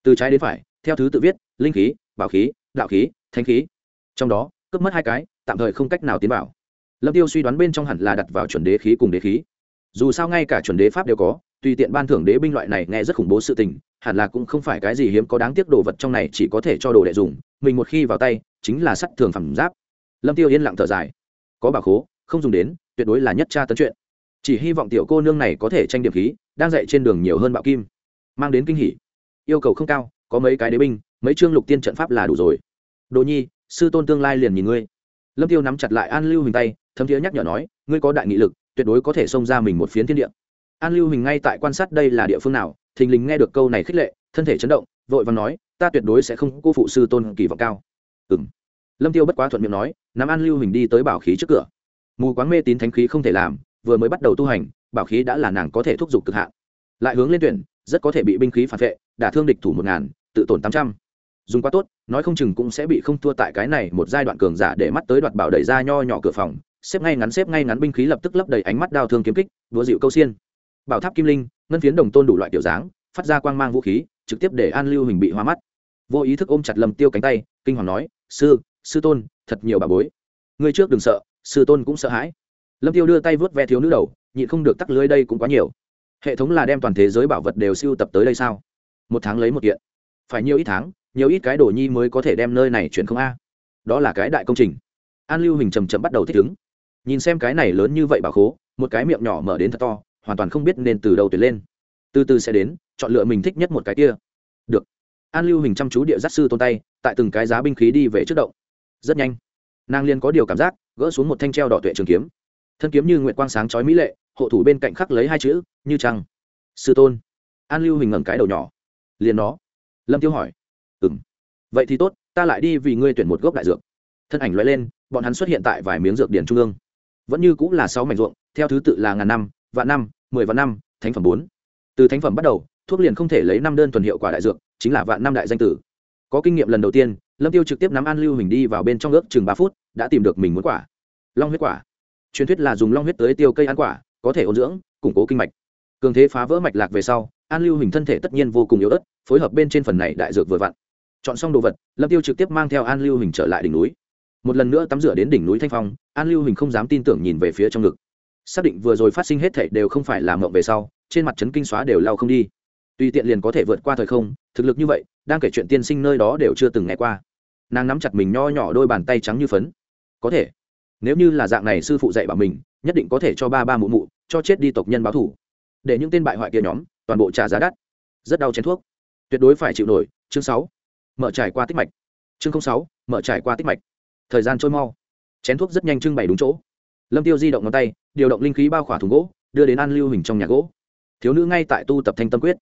Từ trái đến phải, theo thứ tự viết, linh khí, bảo khí, đạo khí thanh khí. Trong đó cướp mất hai cái, tạm thời không cách nào tiến vào. Lâm tiêu suy đoán bên trong hẳn là đặt vào chuẩn đế khí cùng đế khí. Dù sao ngay cả chuẩn đế pháp đều có, tùy tiện ban thưởng đế binh loại này nghe rất khủng bố sự tình, hẳn là cũng không phải cái gì hiếm có đáng tiếc đồ vật trong này chỉ có thể cho đồ đệ dùng, mình một khi vào tay, chính là sắt thường phẩm giáp. Lâm tiêu yên lặng thở dài. Có bà khố, không dùng đến, tuyệt đối là nhất tra tấn chuyện. Chỉ hy vọng tiểu cô nương này có thể tranh điểm khí, đang dạy trên đường nhiều hơn bạo kim. Mang đến kinh hỉ. Yêu cầu không cao, có mấy cái đế binh, mấy chương lục tiên trận pháp là đủ rồi. Đồ nhi sư tôn tương lai liền nhìn ngươi. Lâm tiêu nắm chặt lại an lưu hình tay, thấm thiế nhắc nhở nói, ngươi có đại nghị lực, tuyệt đối có thể xông ra mình một phiến thiên địa. An lưu hình ngay tại quan sát đây là địa phương nào, thình lình nghe được câu này khích lệ, thân thể chấn động, vội vàng nói, ta tuyệt đối sẽ không cô phụ sư tôn kỳ vọng cao. Ừng lâm tiêu bất quá thuận miệng nói, nắm an lưu hình đi tới bảo khí trước cửa. Mù quáng mê tín thánh khí không thể làm, vừa mới bắt đầu tu hành, bảo khí đã là nàng có thể thúc giục cực hạn. Lại hướng lên tuyển, rất có thể bị binh khí phản vệ, đả thương địch thủ một ngàn, tự tổn tám trăm dùng quá tốt, nói không chừng cũng sẽ bị không thua tại cái này một giai đoạn cường giả để mắt tới đoạt bảo đẩy ra nho nhỏ cửa phòng, xếp ngay ngắn xếp ngay ngắn binh khí lập tức lấp đầy ánh mắt đao thương kiếm kích đũa dịu câu xiên. Bảo tháp kim linh, ngân phiến đồng tôn đủ loại tiểu dáng, phát ra quang mang vũ khí, trực tiếp để an lưu hình bị hoa mắt. Vô ý thức ôm chặt lầm tiêu cánh tay, kinh hoàng nói, sư sư tôn, thật nhiều bà bối. Người trước đừng sợ, sư tôn cũng sợ hãi. Lâm tiêu đưa tay vớt ve thiếu nữ đầu, nhịn không được tắc lưới đây cũng quá nhiều. Hệ thống là đem toàn thế giới bảo vật đều siêu tập tới đây sao? Một tháng lấy một kiện. Phải nhiều ít tháng nhiều ít cái đồ nhi mới có thể đem nơi này chuyển không a. Đó là cái đại công trình. An lưu hình chầm chậm bắt đầu thích ứng. Nhìn xem cái này lớn như vậy bảo khố, một cái miệng nhỏ mở đến thật to, hoàn toàn không biết nên từ đầu tuyệt lên. Từ từ sẽ đến, chọn lựa mình thích nhất một cái kia. Được. An lưu hình chăm chú địa giác sư tôn tay, tại từng cái giá binh khí đi về trước động. Rất nhanh. Nàng Liên có điều cảm giác, gỡ xuống một thanh treo đỏ tuệ trường kiếm. Thân kiếm như nguyện quang sáng chói mỹ lệ, hộ thủ bên cạnh khắc lấy hai chữ, như trăng. Sư tôn. An lưu hình ngẩng cái đầu nhỏ. Liền nó. Lâm tiêu hỏi ừ vậy thì tốt, ta lại đi vì ngươi tuyển một gốc đại dược. Thân ảnh loại lên, bọn hắn xuất hiện tại vài miếng dược điển trung ương. Vẫn như cũng là sáu mảnh ruộng, theo thứ tự là ngàn năm, vạn năm, mười vạn năm, thánh phẩm bốn. Từ thánh phẩm bắt đầu, thuốc liền không thể lấy năm đơn thuần hiệu quả đại dược, chính là vạn năm đại danh tử. Có kinh nghiệm lần đầu tiên, lâm tiêu trực tiếp nắm an lưu hình đi vào bên trong ước chừng ba phút, đã tìm được mình muốn quả. Long huyết quả. Truyền thuyết là dùng long huyết tới tiêu cây ăn quả, có thể ôn dưỡng, củng cố kinh mạch. Cường thế phá vỡ mạch lạc về sau, an lưu hình thân thể tất nhiên vô cùng yếu ớt, phối hợp bên trên phần này đại dược vừa vặn chọn xong đồ vật, lâm tiêu trực tiếp mang theo an lưu hình trở lại đỉnh núi. Một lần nữa tắm rửa đến đỉnh núi thanh phong, an lưu hình không dám tin tưởng nhìn về phía trong ngực. Xác định vừa rồi phát sinh hết thảy đều không phải là mộng về sau, trên mặt trấn kinh xóa đều lao không đi. Tùy tiện liền có thể vượt qua thời không, thực lực như vậy, đang kể chuyện tiên sinh nơi đó đều chưa từng nghe qua. Nàng nắm chặt mình nho nhỏ đôi bàn tay trắng như phấn. Có thể, nếu như là dạng này sư phụ dạy bảo mình, nhất định có thể cho ba ba mụ mụ, cho chết đi tộc nhân báo thủ để những tên bại hoại kia nhóm, toàn bộ trả giá đắt. Rất đau chén thuốc. Tuyệt đối phải chịu nổi, chương sáu mở trải qua tích mạch. Chương sáu, mở trải qua tích mạch. Thời gian trôi mau. Chén thuốc rất nhanh trưng bày đúng chỗ. Lâm tiêu di động ngón tay, điều động linh khí bao khỏa thùng gỗ, đưa đến an lưu hình trong nhà gỗ. Thiếu nữ ngay tại tu tập thanh tâm quyết.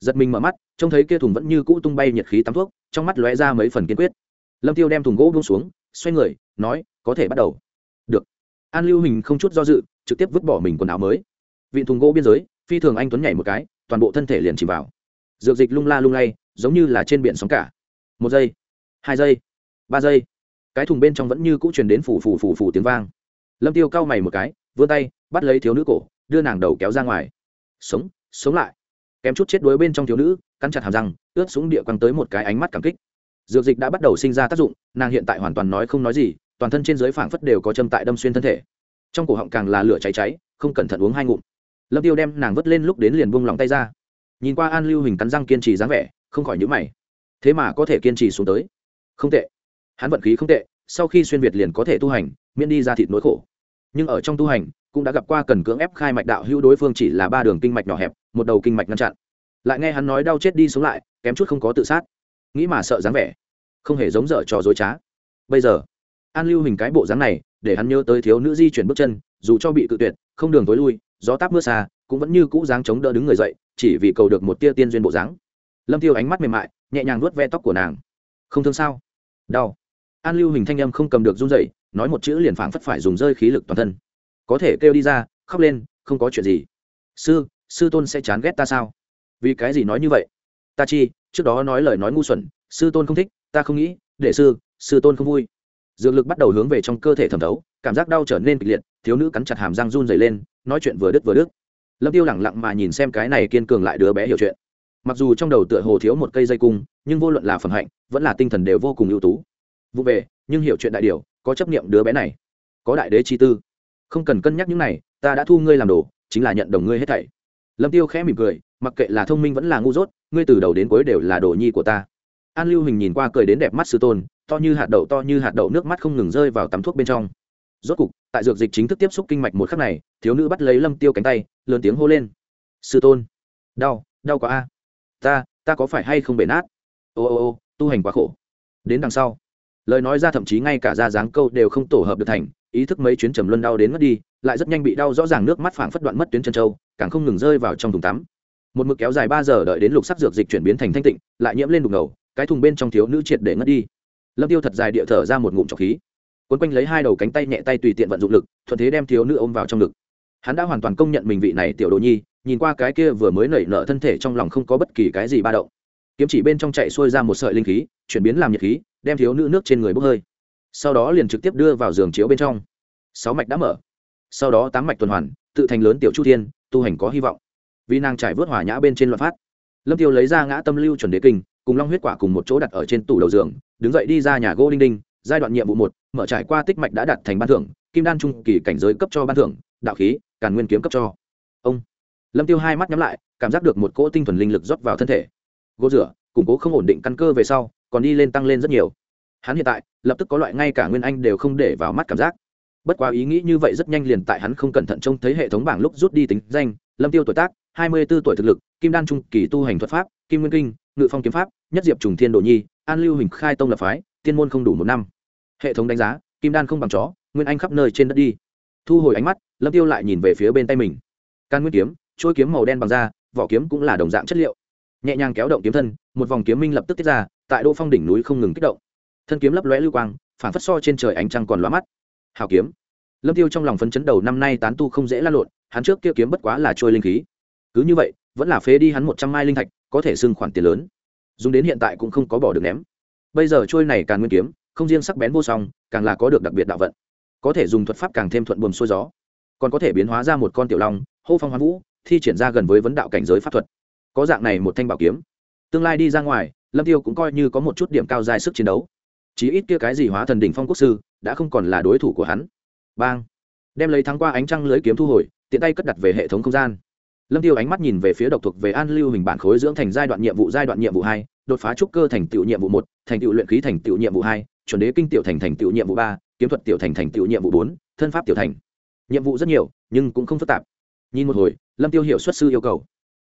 Giật mình mở mắt, trông thấy kia thùng vẫn như cũ tung bay nhiệt khí tắm thuốc, trong mắt lóe ra mấy phần kiên quyết. Lâm tiêu đem thùng gỗ buông xuống, xoay người, nói, có thể bắt đầu. Được. An lưu hình không chút do dự, trực tiếp vứt bỏ mình quần áo mới. Vị thùng gỗ biên giới, phi thường anh tuấn nhảy một cái, toàn bộ thân thể liền chìm vào. Dược dịch lung la lung lay, giống như là trên biển sóng cả một giây, hai giây, ba giây. Cái thùng bên trong vẫn như cũ truyền đến phủ phủ phủ phủ tiếng vang. Lâm tiêu cau mày một cái, vươn tay, bắt lấy thiếu nữ cổ, đưa nàng đầu kéo ra ngoài. Sống sống lại. Kém chút chết đuối bên trong thiếu nữ, cắn chặt hàm răng, ướt xuống địa quăng tới một cái ánh mắt cảm kích. Dược dịch đã bắt đầu sinh ra tác dụng, nàng hiện tại hoàn toàn nói không nói gì, toàn thân trên dưới phảng phất đều có châm tại đâm xuyên thân thể. Trong cổ họng càng là lửa cháy cháy, không cẩn thận uống hai ngụm. Lâm tiêu đem nàng vứt lên lúc đến liền buông lòng tay ra. Nhìn qua an lưu hình cắn răng kiên trì dáng vẻ, không khỏi nhữ mày thế mà có thể kiên trì xuống tới. Không tệ. Hắn vận khí không tệ, sau khi xuyên việt liền có thể tu hành, miễn đi ra thịt nỗi khổ. Nhưng ở trong tu hành, cũng đã gặp qua cần cưỡng ép khai mạch đạo hữu đối phương chỉ là ba đường kinh mạch nhỏ hẹp, một đầu kinh mạch ngăn chặn. Lại nghe hắn nói đau chết đi sống lại, kém chút không có tự sát. Nghĩ mà sợ dáng vẻ. Không hề giống dở trò dối trá. Bây giờ, an lưu hình cái bộ dáng này, để hắn nhớ tới thiếu nữ di chuyển bước chân, dù cho bị cự tuyệt, không đường tối lui, gió táp mưa xa, cũng vẫn như cũ dáng chống đỡ đứng người dậy, chỉ vì cầu được một tia tiên duyên bộ dáng. Lâm tiêu ánh mắt mềm mại nhẹ nhàng vuốt ve tóc của nàng. Không thương sao? Đau. An lưu hình thanh âm không cầm được run dậy nói một chữ liền phảng phất phải dùng rơi khí lực toàn thân. Có thể kêu đi ra, khóc lên, không có chuyện gì. Sư sư tôn sẽ chán ghét ta sao? Vì cái gì nói như vậy? Ta chi, trước đó nói lời nói ngu xuẩn, sư tôn không thích, ta không nghĩ, để sư sư tôn không vui. Dược lực bắt đầu hướng về trong cơ thể thẩm thấu, cảm giác đau trở nên kịch liệt, thiếu nữ cắn chặt hàm răng run dày lên, nói chuyện vừa đứt vừa đứt. Lâm tiêu lẳng lặng mà nhìn xem cái này kiên cường lại đứa bé hiểu chuyện mặc dù trong đầu tựa hồ thiếu một cây dây cung, nhưng vô luận là phẩm hạnh, vẫn là tinh thần đều vô cùng ưu tú. Vụ về, nhưng hiểu chuyện đại điều, có chấp niệm đứa bé này. Có đại đế chi tư. Không cần cân nhắc những này, ta đã thu ngươi làm đồ, chính là nhận đồng ngươi hết thảy. Lâm tiêu khẽ mỉm cười, mặc kệ là thông minh vẫn là ngu dốt, ngươi từ đầu đến cuối đều là đồ nhi của ta. An lưu hình nhìn qua cười đến đẹp mắt sư tôn, to như hạt đậu to như hạt đậu nước mắt không ngừng rơi vào tắm thuốc bên trong. Rốt cục, tại dược dịch chính thức tiếp xúc kinh mạch một khắc này, thiếu nữ bắt lấy lâm tiêu cánh tay, lớn tiếng hô lên. Sư tôn, đau đau quá a ta ta có phải hay không bể nát? Ô ô ô, tu hành quá khổ. Đến đằng sau. Lời nói ra thậm chí ngay cả ra dáng câu đều không tổ hợp được thành, ý thức mấy chuyến trầm luân đau đến mất đi, lại rất nhanh bị đau rõ ràng nước mắt phảng phất đoạn mất tuyến chân châu, càng không ngừng rơi vào trong thùng tắm. Một mực kéo dài ba giờ đợi đến lục sắc dược dịch chuyển biến thành thanh tịnh, lại nhiễm lên đục ngầu, cái thùng bên trong thiếu nữ triệt để ngất đi. Lâm tiêu thật dài địa thở ra một ngụm trọc khí. Quấn quanh lấy hai đầu cánh tay nhẹ tay tùy tiện vận dụng lực, thuận thế đem thiếu nữ ôm vào trong ngực. Hắn đã hoàn toàn công nhận mình vị này tiểu đồ nhi nhìn qua cái kia vừa mới nảy nở thân thể trong lòng không có bất kỳ cái gì ba động. Kiếm chỉ bên trong chạy xuôi ra một sợi linh khí, chuyển biến làm nhiệt khí, đem thiếu nữ nước trên người bốc hơi. Sau đó liền trực tiếp đưa vào giường chiếu bên trong. Sáu mạch đã mở. Sau đó tám mạch tuần hoàn, tự thành lớn tiểu chu thiên, tu hành có hy vọng. Vì nàng trải vớt hỏa nhã bên trên loạt phát lâm tiêu lấy ra ngã tâm lưu chuẩn đế kinh, cùng long huyết quả cùng một chỗ đặt ở trên tủ đầu giường, đứng dậy đi ra nhà gỗ đinh đinh, giai đoạn nhiệm vụ một, mở trải qua tích mạch đã đặt thành ban thưởng, kim đan trung kỳ cảnh giới cấp cho ban thưởng, đạo khí, càn nguyên kiếm cấp cho. Ông lâm tiêu hai mắt nhắm lại, cảm giác được một cỗ tinh thuần linh lực rót vào thân thể. Gỗ rửa, củng cố không ổn định căn cơ về sau, còn đi lên tăng lên rất nhiều. Hắn hiện tại, lập tức có loại ngay cả nguyên anh đều không để vào mắt cảm giác. Bất quá ý nghĩ như vậy rất nhanh liền tại hắn không cẩn thận trông thấy hệ thống bảng lúc rút đi tính danh, lâm tiêu tuổi tác, hai mươi 24 tuổi thực lực, kim đan trung kỳ tu hành thuật pháp, kim nguyên kinh, ngự phong kiếm pháp, nhất diệp trùng thiên đồ nhi, an lưu hình khai tông lập phái, tiên môn không đủ một năm. Hệ thống đánh giá, kim đan không bằng chó, nguyên anh khắp nơi trên đất đi. Thu hồi ánh mắt, lâm tiêu lại nhìn về phía bên tay mình. Can nguyên kiếm trôi kiếm màu đen bằng da, vỏ kiếm cũng là đồng dạng chất liệu. Nhẹ nhàng kéo động kiếm thân, một vòng kiếm minh lập tức tiết ra, tại đô phong đỉnh núi không ngừng kích động. Thân kiếm lấp lóe lưu quang, phản phất so trên trời ánh trăng còn lóa mắt. Hào kiếm. Lâm tiêu trong lòng phấn chấn đầu năm nay tán tu không dễ la lộn, hắn trước kia kiếm bất quá là trôi linh khí. Cứ như vậy, vẫn là phế đi hắn một trăm mai linh thạch, có thể xưng khoản tiền lớn. Dùng đến hiện tại cũng không có bỏ được ném. Bây giờ trôi này càng nguyên kiếm, không riêng sắc bén vô song, càng là có được đặc biệt đạo vận. Có thể dùng thuật pháp càng thêm thuận buồm xuôi gió. Còn có thể biến hóa ra một con tiểu long, hô phong hoán vũ thi triển ra gần với vấn đạo cảnh giới pháp thuật. Có dạng này một thanh bảo kiếm. Tương lai đi ra ngoài, lâm tiêu cũng coi như có một chút điểm cao dài sức chiến đấu. Chí ít kia cái gì hóa thần đỉnh phong quốc sư, đã không còn là đối thủ của hắn. Bang. Đem lấy thắng qua ánh trăng lưới kiếm thu hồi, tiện tay cất đặt về hệ thống không gian. Lâm tiêu ánh mắt nhìn về phía độc thuộc về an lưu hình bản khối dưỡng thành giai đoạn nhiệm vụ giai đoạn nhiệm vụ hai, đột phá trúc cơ thành tựu nhiệm vụ một, thành tựu luyện khí thành tựu nhiệm vụ hai, chuẩn đế kinh tiểu thành thành tựu nhiệm vụ ba, kiếm thuật tiểu thành thành tựu nhiệm vụ bốn, thân pháp tiểu thành. Nhiệm vụ rất nhiều, nhưng cũng không phức tạp nhìn một hồi, lâm tiêu hiểu xuất sư yêu cầu.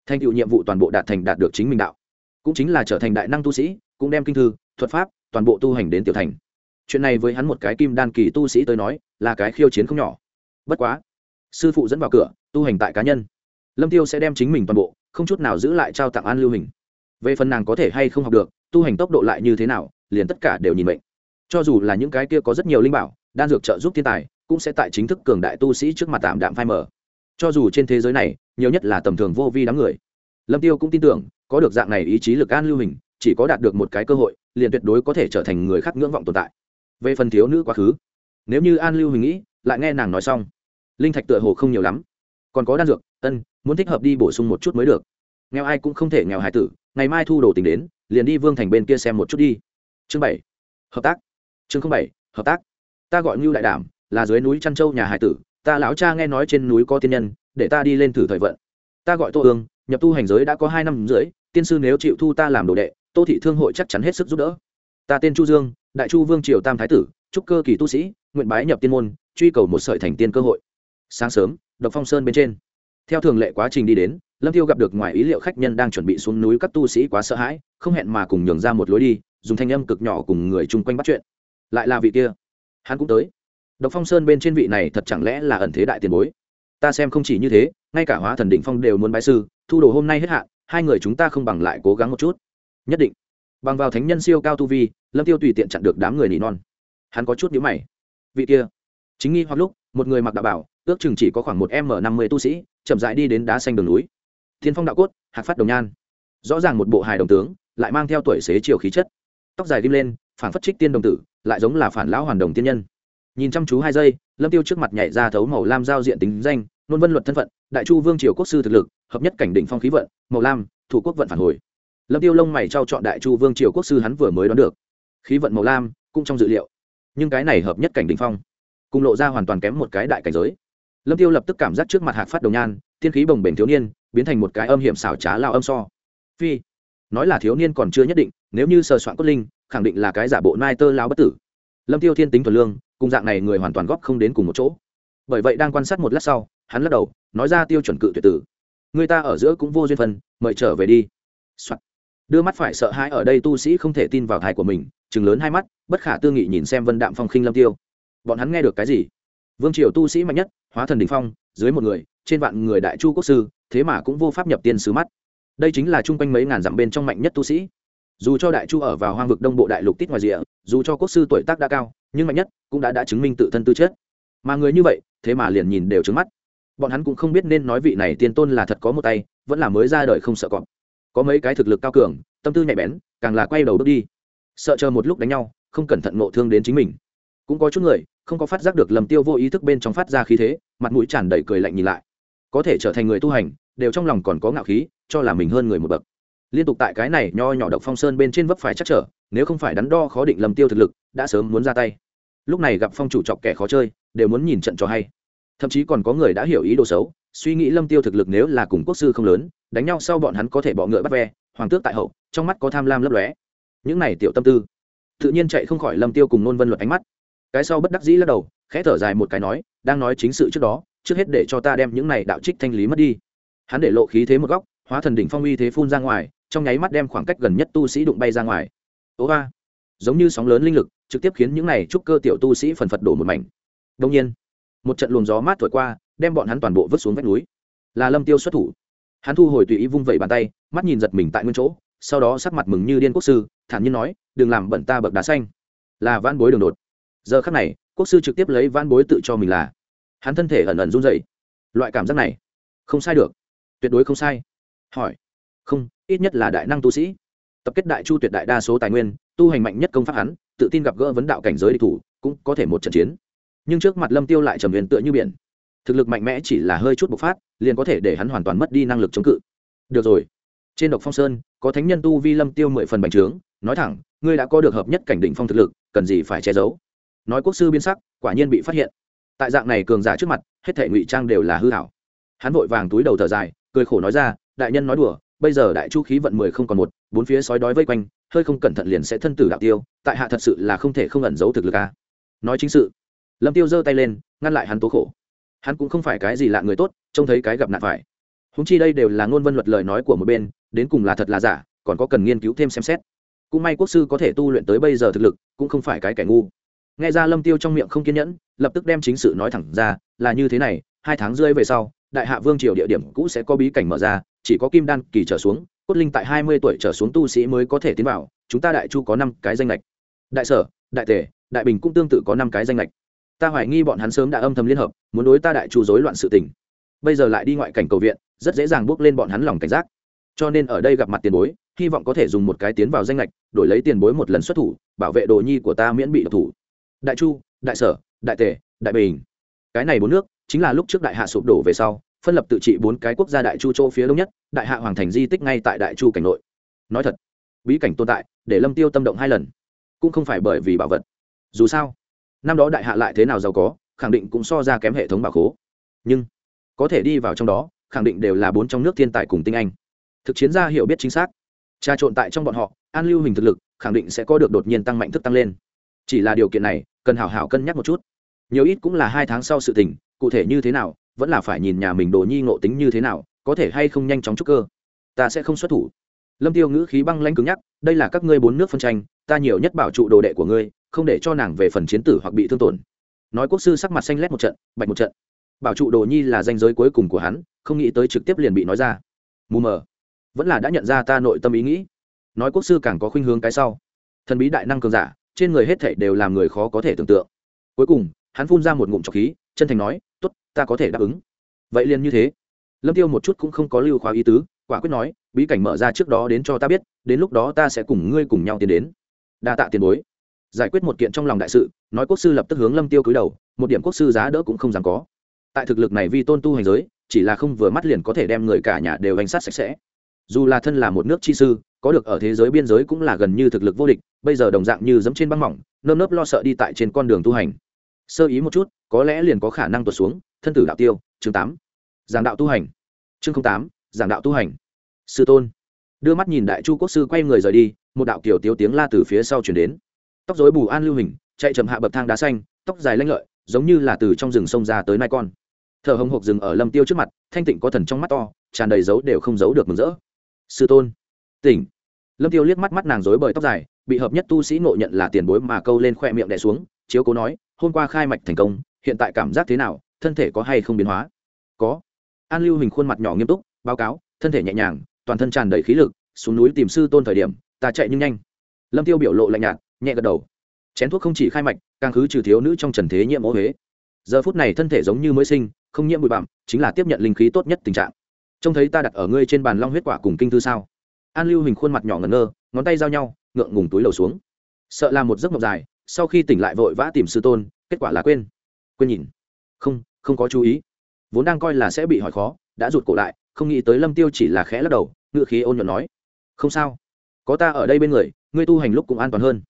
Thành tựu nhiệm vụ toàn bộ đạt thành đạt được chính mình đạo. Cũng chính là trở thành đại năng tu sĩ, cũng đem kinh thư, thuật pháp, toàn bộ tu hành đến tiểu thành. Chuyện này với hắn một cái kim đan kỳ tu sĩ tới nói, là cái khiêu chiến không nhỏ. Bất quá, sư phụ dẫn vào cửa, tu hành tại cá nhân. Lâm tiêu sẽ đem chính mình toàn bộ, không chút nào giữ lại trao tặng an lưu hình. Về phần nàng có thể hay không học được, tu hành tốc độ lại như thế nào, liền tất cả đều nhìn mệnh. Cho dù là những cái kia có rất nhiều linh bảo, đan dược trợ giúp thiên tài, cũng sẽ tại chính thức cường đại tu sĩ trước mặt tạm đạm phai mở cho dù trên thế giới này, nhiều nhất là tầm thường vô vi đám người, lâm tiêu cũng tin tưởng, có được dạng này ý chí lực an lưu hình, chỉ có đạt được một cái cơ hội, liền tuyệt đối có thể trở thành người khác ngưỡng vọng tồn tại. Về phần thiếu nữ quá khứ, nếu như an lưu hình nghĩ, lại nghe nàng nói xong, linh thạch tựa hồ không nhiều lắm. Còn có đan dược, ân, muốn thích hợp đi bổ sung một chút mới được. Nghèo ai cũng không thể nghèo hải tử, ngày mai thu đồ tình đến, liền đi vương thành bên kia xem một chút đi. Chương bảy, hợp tác. Chương bảy, hợp tác. Ta gọi ngưu đại đảm, là dưới núi trăn châu nhà hải tử ta lão cha nghe nói trên núi có tiên nhân, để ta đi lên thử thời vận. Ta gọi tô ương nhập tu hành giới đã có hai năm rưỡi, tiên sư nếu chịu thu ta làm đồ đệ, tô thị thương hội chắc chắn hết sức giúp đỡ. Ta tên chu dương, đại chu vương triều tam thái tử trúc cơ kỳ tu sĩ, nguyện bái nhập tiên môn, truy cầu một sợi thành tiên cơ hội. Sáng sớm, độc phong sơn bên trên. Theo thường lệ quá trình đi đến, lâm tiêu gặp được ngoài ý liệu khách nhân đang chuẩn bị xuống núi các tu sĩ quá sợ hãi, không hẹn mà cùng nhường ra một lối đi, dùng thanh âm cực nhỏ cùng người chung quanh bắt chuyện. Lại là vị kia. Hắn cũng tới độc phong sơn bên trên vị này thật chẳng lẽ là ẩn thế đại tiền bối? Ta xem không chỉ như thế, ngay cả hóa thần định phong đều muốn bái sư, thu đồ hôm nay hết hạn, hai người chúng ta không bằng lại cố gắng một chút. Nhất định. Bằng vào thánh nhân siêu cao tu vi, lâm tiêu tùy tiện chặn được đám người nỉ non. Hắn có chút nhíu mày. Vị kia. Chính nghi hoặc lúc, một người mặc đạo bảo, ước chừng chỉ có khoảng một m năm mươi tu sĩ, chậm rãi đi đến đá xanh đường núi. Thiên phong đạo cốt, hạc phát đồng nhan. Rõ ràng một bộ hài đồng tướng, lại mang theo tuổi xế chiều khí chất. Tóc dài ghim lên phản phất trích tiên đồng tử, lại giống là phản lão hoàn đồng tiên nhân nhìn chăm chú hai giây, lâm tiêu trước mặt nhảy ra thấu màu lam giao diện tính danh, nôn vân luật thân phận, đại chu vương triều quốc sư thực lực, hợp nhất cảnh đỉnh phong khí vận, màu lam, thủ quốc vận phản hồi. Lâm tiêu lông mày trao chọn đại chu vương triều quốc sư hắn vừa mới đoán được. Khí vận màu lam, cũng trong dự liệu. Nhưng cái này hợp nhất cảnh đỉnh phong, cùng lộ ra hoàn toàn kém một cái đại cảnh giới. Lâm tiêu lập tức cảm giác trước mặt hạc phát đồng nhan thiên khí bồng bềnh thiếu niên, biến thành một cái âm hiểm xảo trá lao âm so. Phi, nói là thiếu niên còn chưa nhất định, nếu như sờ soạn cốt linh, khẳng định là cái giả bộ nai tơ lao bất tử lâm tiêu thiên tính thuần lương, cùng dạng này người hoàn toàn góp không đến cùng một chỗ. Bởi vậy đang quan sát một lát sau, hắn lắc đầu, nói ra tiêu chuẩn cự tuyệt tử. Người ta ở giữa cũng vô duyên phân mời trở về đi、Soạn. đưa mắt phải sợ hãi ở đây tu sĩ không thể tin vào thai của mình chừng lớn hai mắt, bất khả tư nghị nhìn xem vân đạm phong khinh lâm tiêu. Bọn hắn nghe được cái gì? Vương triều tu sĩ mạnh nhất, hóa thần đình phong, dưới một người, trên vạn người đại chu quốc sư, thế mà cũng vô pháp nhập tiên sứ mắt. Đây chính là chung quanh mấy ngàn dặm bên trong mạnh nhất tu sĩ. Dù cho đại chu ở vào hoang vực đông bộ đại lục tít ngoài rìa dù cho quốc sư tuổi tác đã cao, nhưng mạnh nhất cũng đã đã chứng minh tự thân tư chất. Mà người như vậy, thế mà liền nhìn đều trứng mắt. Bọn hắn cũng không biết nên nói vị này tiên tôn là thật có một tay, vẫn là mới ra đời không sợ cọp. Có mấy cái thực lực cao cường, tâm tư nhạy bén, càng là quay đầu bước đi. Sợ chờ một lúc đánh nhau, không cẩn thận ngộ thương đến chính mình. Cũng có chút người, không có phát giác được lầm tiêu vô ý thức bên trong phát ra khí thế, mặt mũi tràn đầy cười lạnh nhìn lại. Có thể trở thành người tu hành, đều trong lòng còn có ngạo khí, cho là mình hơn người một bậc. Liên tục tại cái này nho nhỏ độc phong sơn bên trên vấp phải chắc trở nếu không phải đắn đo khó định lầm tiêu thực lực, đã sớm muốn ra tay. Lúc này gặp phong chủ chọc kẻ khó chơi, đều muốn nhìn trận cho hay. Thậm chí còn có người đã hiểu ý đồ xấu, suy nghĩ lâm tiêu thực lực nếu là cùng quốc sư không lớn, đánh nhau sau bọn hắn có thể bọ ngựa bắt ve, hoàng tước tại hậu, trong mắt có tham lam lấp lóe. Những này tiểu tâm tư, tự nhiên chạy không khỏi lâm tiêu cùng nôn vân luật ánh mắt. Cái sau bất đắc dĩ lắc đầu, khẽ thở dài một cái nói, đang nói chính sự trước đó, trước hết để cho ta đem những này đạo trích thanh lý mất đi. Hắn để lộ khí thế một góc, hóa thần đỉnh phong uy thế phun ra ngoài, trong nháy mắt đem khoảng cách gần nhất tu sĩ đụng bay ra ngoài ố ba giống như sóng lớn linh lực, trực tiếp khiến những này trúc cơ tiểu tu sĩ phần phật đổ một mảnh. Đông nhiên, một trận luồng gió mát thổi qua, đem bọn hắn toàn bộ vứt xuống vách núi. Là lâm tiêu xuất thủ. Hắn thu hồi tùy ý vung vẩy bàn tay, mắt nhìn giật mình tại nguyên chỗ, sau đó sắc mặt mừng như điên quốc sư, thản nhiên nói, đừng làm bẩn ta bậc đá xanh. Là van bối đường đột. Giờ khắc này, quốc sư trực tiếp lấy van bối tự cho mình là. Hắn thân thể ẩn ẩn run dậy loại cảm giác này, không sai được. Tuyệt đối không sai. Hỏi, không, ít nhất là đại năng tu sĩ tập kết đại chu tuyệt đại đa số tài nguyên, tu hành mạnh nhất công pháp hắn, tự tin gặp gỡ vấn đạo cảnh giới địch thủ, cũng có thể một trận chiến. Nhưng trước mặt lâm tiêu lại trầm huyền tựa như biển. Thực lực mạnh mẽ chỉ là hơi chút bộc phát, liền có thể để hắn hoàn toàn mất đi năng lực chống cự. Được rồi. Trên độc phong sơn, có thánh nhân tu vi lâm tiêu mười phần bành trướng, nói thẳng, ngươi đã có được hợp nhất cảnh đỉnh phong thực lực, cần gì phải che giấu? Nói quốc sư biên sắc, quả nhiên bị phát hiện. Tại dạng này cường giả trước mặt, hết thể ngụy trang đều là hư hảo. Hắn vội vàng túi đầu thở dài, cười khổ nói ra, đại nhân nói đùa bây giờ đại chu khí vận mười không còn một, bốn phía sói đói vây quanh, hơi không cẩn thận liền sẽ thân tử đạo tiêu, tại hạ thật sự là không thể không ẩn giấu thực lực a. Nói chính sự, lâm tiêu giơ tay lên, ngăn lại hắn tố khổ. Hắn cũng không phải cái gì lạ người tốt, trông thấy cái gặp nạn phải. Húng chi đây đều là ngôn vân luật lời nói của một bên, đến cùng là thật là giả, còn có cần nghiên cứu thêm xem xét. Cũng may quốc sư có thể tu luyện tới bây giờ thực lực, cũng không phải cái kẻ ngu. Nghe ra lâm tiêu trong miệng không kiên nhẫn, lập tức đem chính sự nói thẳng ra, là như thế này, hai tháng rưỡi về sau, đại hạ vương triều địa điểm cũ sẽ có bí cảnh mở ra chỉ có kim đan kỳ trở xuống, cốt linh tại hai mươi tuổi trở xuống tu sĩ mới có thể tiến vào, chúng ta đại chu có năm cái danh lệch. Đại sở, đại tể, đại bình cũng tương tự có năm cái danh lệch. Ta hoài nghi bọn hắn sớm đã âm thầm liên hợp, muốn đối ta đại chu rối loạn sự tình. Bây giờ lại đi ngoại cảnh cầu viện, rất dễ dàng bước lên bọn hắn lòng cảnh giác. Cho nên ở đây gặp mặt tiền bối, hy vọng có thể dùng một cái tiến vào danh lệch, đổi lấy tiền bối một lần xuất thủ, bảo vệ đồ nhi của ta miễn bị độc thủ. Đại chu, đại sở, đại tề đại bình. Cái này bốn nước, chính là lúc trước đại hạ sụp đổ về sau phân lập tự trị bốn cái quốc gia đại chu châu phía đông nhất, đại hạ hoàng thành di tích ngay tại đại chu cảnh nội. Nói thật, bí cảnh tồn tại, để lâm tiêu tâm động hai lần, cũng không phải bởi vì bảo vật. Dù sao, năm đó đại hạ lại thế nào giàu có, khẳng định cũng so ra kém hệ thống bảo khố. Nhưng, có thể đi vào trong đó, khẳng định đều là bốn trong nước thiên tài cùng tinh anh. Thực chiến gia hiểu biết chính xác. Trà trộn tại trong bọn họ, an lưu hình thực lực, khẳng định sẽ có được đột nhiên tăng mạnh thức tăng lên. Chỉ là điều kiện này, cần hảo hảo cân nhắc một chút. Nhiều ít cũng là hai tháng sau sự tình, cụ thể như thế nào vẫn là phải nhìn nhà mình đồ nhi ngộ tính như thế nào, có thể hay không nhanh chóng trúc cơ. Ta sẽ không xuất thủ. Lâm tiêu ngữ khí băng lanh cứng nhắc, đây là các ngươi bốn nước phân tranh, ta nhiều nhất bảo trụ đồ đệ của ngươi, không để cho nàng về phần chiến tử hoặc bị thương tổn. Nói quốc sư sắc mặt xanh lét một trận, bạch một trận. Bảo trụ đồ nhi là danh giới cuối cùng của hắn, không nghĩ tới trực tiếp liền bị nói ra. Mù mờ. Vẫn là đã nhận ra ta nội tâm ý nghĩ. Nói quốc sư càng có khuynh hướng cái sau. Thần bí đại năng cường giả, trên người hết thảy đều làm người khó có thể tưởng tượng. Cuối cùng, hắn phun ra một ngụm trọc khí, chân thành nói, tốt ta có thể đáp ứng. Vậy liền như thế. Lâm tiêu một chút cũng không có lưu khóa ý tứ, quả quyết nói, bí cảnh mở ra trước đó đến cho ta biết, đến lúc đó ta sẽ cùng ngươi cùng nhau tiến đến. Đa tạ tiền bối. Giải quyết một kiện trong lòng đại sự, nói quốc sư lập tức hướng lâm tiêu cúi đầu, một điểm quốc sư giá đỡ cũng không dám có. Tại thực lực này vì tôn tu hành giới, chỉ là không vừa mắt liền có thể đem người cả nhà đều hành sát sạch sẽ. Dù là thân là một nước chi sư, có được ở thế giới biên giới cũng là gần như thực lực vô địch, bây giờ đồng dạng như dẫm trên băng mỏng, nơm nớp lo sợ đi tại trên con đường tu hành sơ ý một chút, có lẽ liền có khả năng tuột xuống, thân tử đạo tiêu, chương tám. Giảng đạo tu hành. Chương tám, giảng đạo tu hành. Sư tôn. Đưa mắt nhìn đại chu quốc sư quay người rời đi, một đạo kiểu tiếu tiếng la từ phía sau chuyển đến. Tóc dối bù an lưu hình, chạy chậm hạ bậc thang đá xanh, tóc dài lanh lợi, giống như là từ trong rừng sông ra tới nai con. Thở hồng hộc rừng ở lâm tiêu trước mặt, thanh tịnh có thần trong mắt to, tràn đầy dấu đều không giấu được mừng rỡ. Sư tôn. Tỉnh. Lâm tiêu liếc mắt mắt nàng dối bời tóc dài, bị hợp nhất tu sĩ ngộ nhận là tiền bối mà câu lên khoe miệng đè xuống chiếu cố nói, hôm qua khai mạch thành công, hiện tại cảm giác thế nào? Thân thể có hay không biến hóa? Có. An lưu hình khuôn mặt nhỏ nghiêm túc, báo cáo, thân thể nhẹ nhàng, toàn thân tràn đầy khí lực, xuống núi tìm sư tôn thời điểm, ta chạy nhưng nhanh. Lâm tiêu biểu lộ lạnh nhạt, nhẹ gật đầu. Chén thuốc không chỉ khai mạch, càng khứ trừ thiếu nữ trong trần thế nhiễm ô huế. Giờ phút này thân thể giống như mới sinh, không nhiễm bụi bặm, chính là tiếp nhận linh khí tốt nhất tình trạng. Trông thấy ta đặt ở ngươi trên bàn long huyết quả cùng kinh thư sao? An lưu hình khuôn mặt nhỏ ngẩn ngơ, ngón tay giao nhau, ngượng ngùng túi lầu xuống. Sợ là một giấc mộng dài sau khi tỉnh lại vội vã tìm sư tôn, kết quả là quên. Quên nhìn. Không không có chú ý. Vốn đang coi là sẽ bị hỏi khó, đã rụt cổ lại, không nghĩ tới lâm tiêu chỉ là khẽ lắc đầu ngự khí ôn nhuận nói. Không sao. Có ta ở đây bên người, ngươi tu hành lúc cũng an toàn hơn.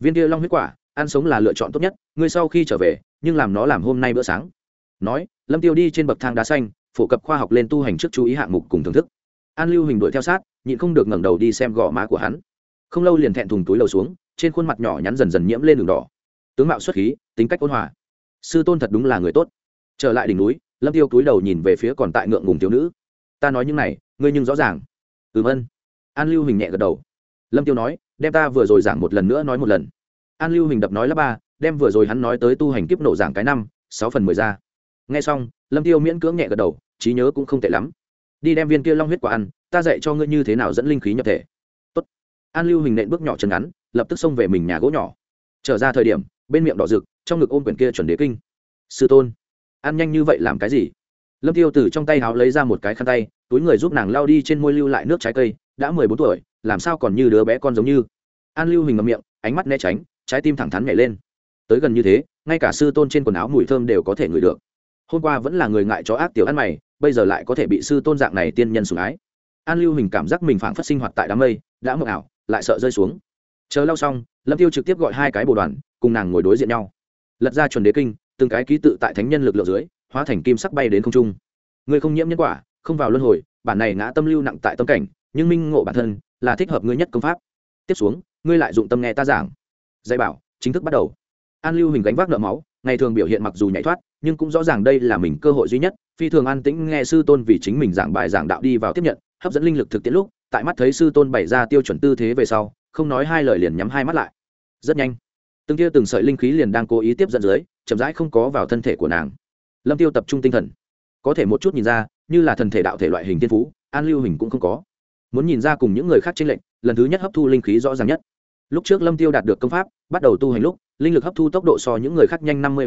Viên kia long huyết quả, ăn sống là lựa chọn tốt nhất, ngươi sau khi trở về, nhưng làm nó làm hôm nay bữa sáng. Nói, lâm tiêu đi trên bậc thang đá xanh, phổ cập khoa học lên tu hành trước chú ý hạng mục cùng thưởng thức. An lưu hình đuổi theo sát, nhịn không được ngẩng đầu đi xem gò má của hắn. Không lâu liền thẹn thùng túi lầu xuống trên khuôn mặt nhỏ nhắn dần dần nhiễm lên đường đỏ. Tướng mạo xuất khí, tính cách ôn hòa. Sư tôn thật đúng là người tốt. Trở lại đỉnh núi, lâm tiêu túi đầu nhìn về phía còn tại ngượng ngùng thiếu nữ. Ta nói những này, ngươi nhưng rõ ràng. Ừm ân. An lưu hình nhẹ gật đầu. Lâm tiêu nói, đem ta vừa rồi giảng một lần nữa nói một lần. An lưu hình đập nói lớp ba, đem vừa rồi hắn nói tới tu hành kiếp nổ giảng cái năm, sáu phần mười ra. Nghe xong, lâm tiêu miễn cưỡng nhẹ gật đầu, trí nhớ cũng không tệ lắm. Đi đem viên kia long huyết quả ăn, ta dạy cho ngươi như thế nào dẫn linh khí nhập thể. Tốt. an lưu hình nện bước nhỏ chân ngắn lập tức xông về mình nhà gỗ nhỏ. Trở ra thời điểm, bên miệng đỏ rực, trong ngực ôm quyển kia chuẩn đế kinh. Sư tôn, ăn nhanh như vậy làm cái gì? Lâm tiêu từ trong tay háo lấy ra một cái khăn tay, túi người giúp nàng lao đi trên môi lưu lại nước trái cây, đã mười bốn tuổi, làm sao còn như đứa bé con giống như? An lưu hình ngậm miệng, ánh mắt né tránh, trái tim thẳng thắn nhảy lên. Tới gần như thế, ngay cả sư tôn trên quần áo mùi thơm đều có thể ngửi được. Hôm qua vẫn là người ngại chó ác tiểu ăn mày, bây giờ lại có thể bị sư tôn dạng này tiên nhân sủng ái. An lưu hình cảm giác mình phảng phất sinh hoạt tại đám mây, đã mộng ảo, lại sợ rơi xuống chờ lau xong, lâm tiêu trực tiếp gọi hai cái bồ đoàn, cùng nàng ngồi đối diện nhau. Lật ra chuẩn đế kinh, từng cái ký tự tại thánh nhân lực lượng dưới, hóa thành kim sắc bay đến không trung. Người không nhiễm nhân quả, không vào luân hồi, bản này ngã tâm lưu nặng tại tâm cảnh, nhưng minh ngộ bản thân là thích hợp ngươi nhất công pháp. Tiếp xuống, ngươi lại dụng tâm nghe ta giảng. Dạy bảo, chính thức bắt đầu. An lưu hình gánh vác nợ máu, ngày thường biểu hiện mặc dù nhảy thoát, nhưng cũng rõ ràng đây là mình cơ hội duy nhất, phi thường an tĩnh nghe sư tôn vì chính mình giảng bài giảng đạo đi vào tiếp nhận, hấp dẫn linh lực thực tiễn lúc tại mắt thấy sư tôn bày ra tiêu chuẩn tư thế về sau, không nói hai lời liền nhắm hai mắt lại. Rất nhanh, từng tia từng sợi linh khí liền đang cố ý tiếp dẫn dưới, chậm rãi không có vào thân thể của nàng. Lâm tiêu tập trung tinh thần. Có thể một chút nhìn ra, như là thần thể đạo thể loại hình tiên phú, an lưu hình cũng không có. Muốn nhìn ra cùng những người khác trên lệnh lần thứ nhất hấp thu linh khí rõ ràng nhất. Lúc trước lâm tiêu đạt được công pháp, bắt đầu tu hành lúc, linh lực hấp thu tốc độ so những người khác nhanh năm mươi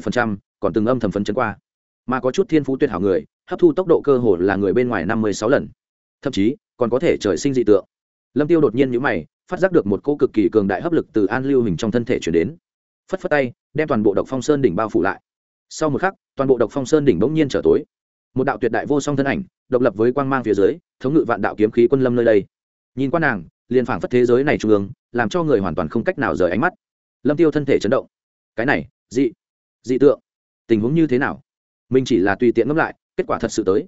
còn từng âm thầm phấn chấn qua. Mà có chút thiên phú tuyệt hảo người, hấp thu tốc độ cơ hồ là người bên ngoài năm mươi sáu lần. Thậm chí còn có thể trời sinh dị tượng. Lâm tiêu đột nhiên nhíu mày, phát giác được một cô cực kỳ cường đại hấp lực từ an lưu hình trong thân thể chuyển đến. Phất phất tay, đem toàn bộ độc phong sơn đỉnh bao phủ lại. Sau một khắc, toàn bộ độc phong sơn đỉnh bỗng nhiên trở tối. Một đạo tuyệt đại vô song thân ảnh, độc lập với quang mang phía dưới, thống ngự vạn đạo kiếm khí quân lâm nơi đây. Nhìn qua nàng, liền phảng phất thế giới này trung ương, làm cho người hoàn toàn không cách nào rời ánh mắt. Lâm tiêu thân thể chấn động. Cái này, dị dị tượng, tình huống như thế nào? Mình chỉ là tùy tiện ngẫm lại, kết quả thật sự tới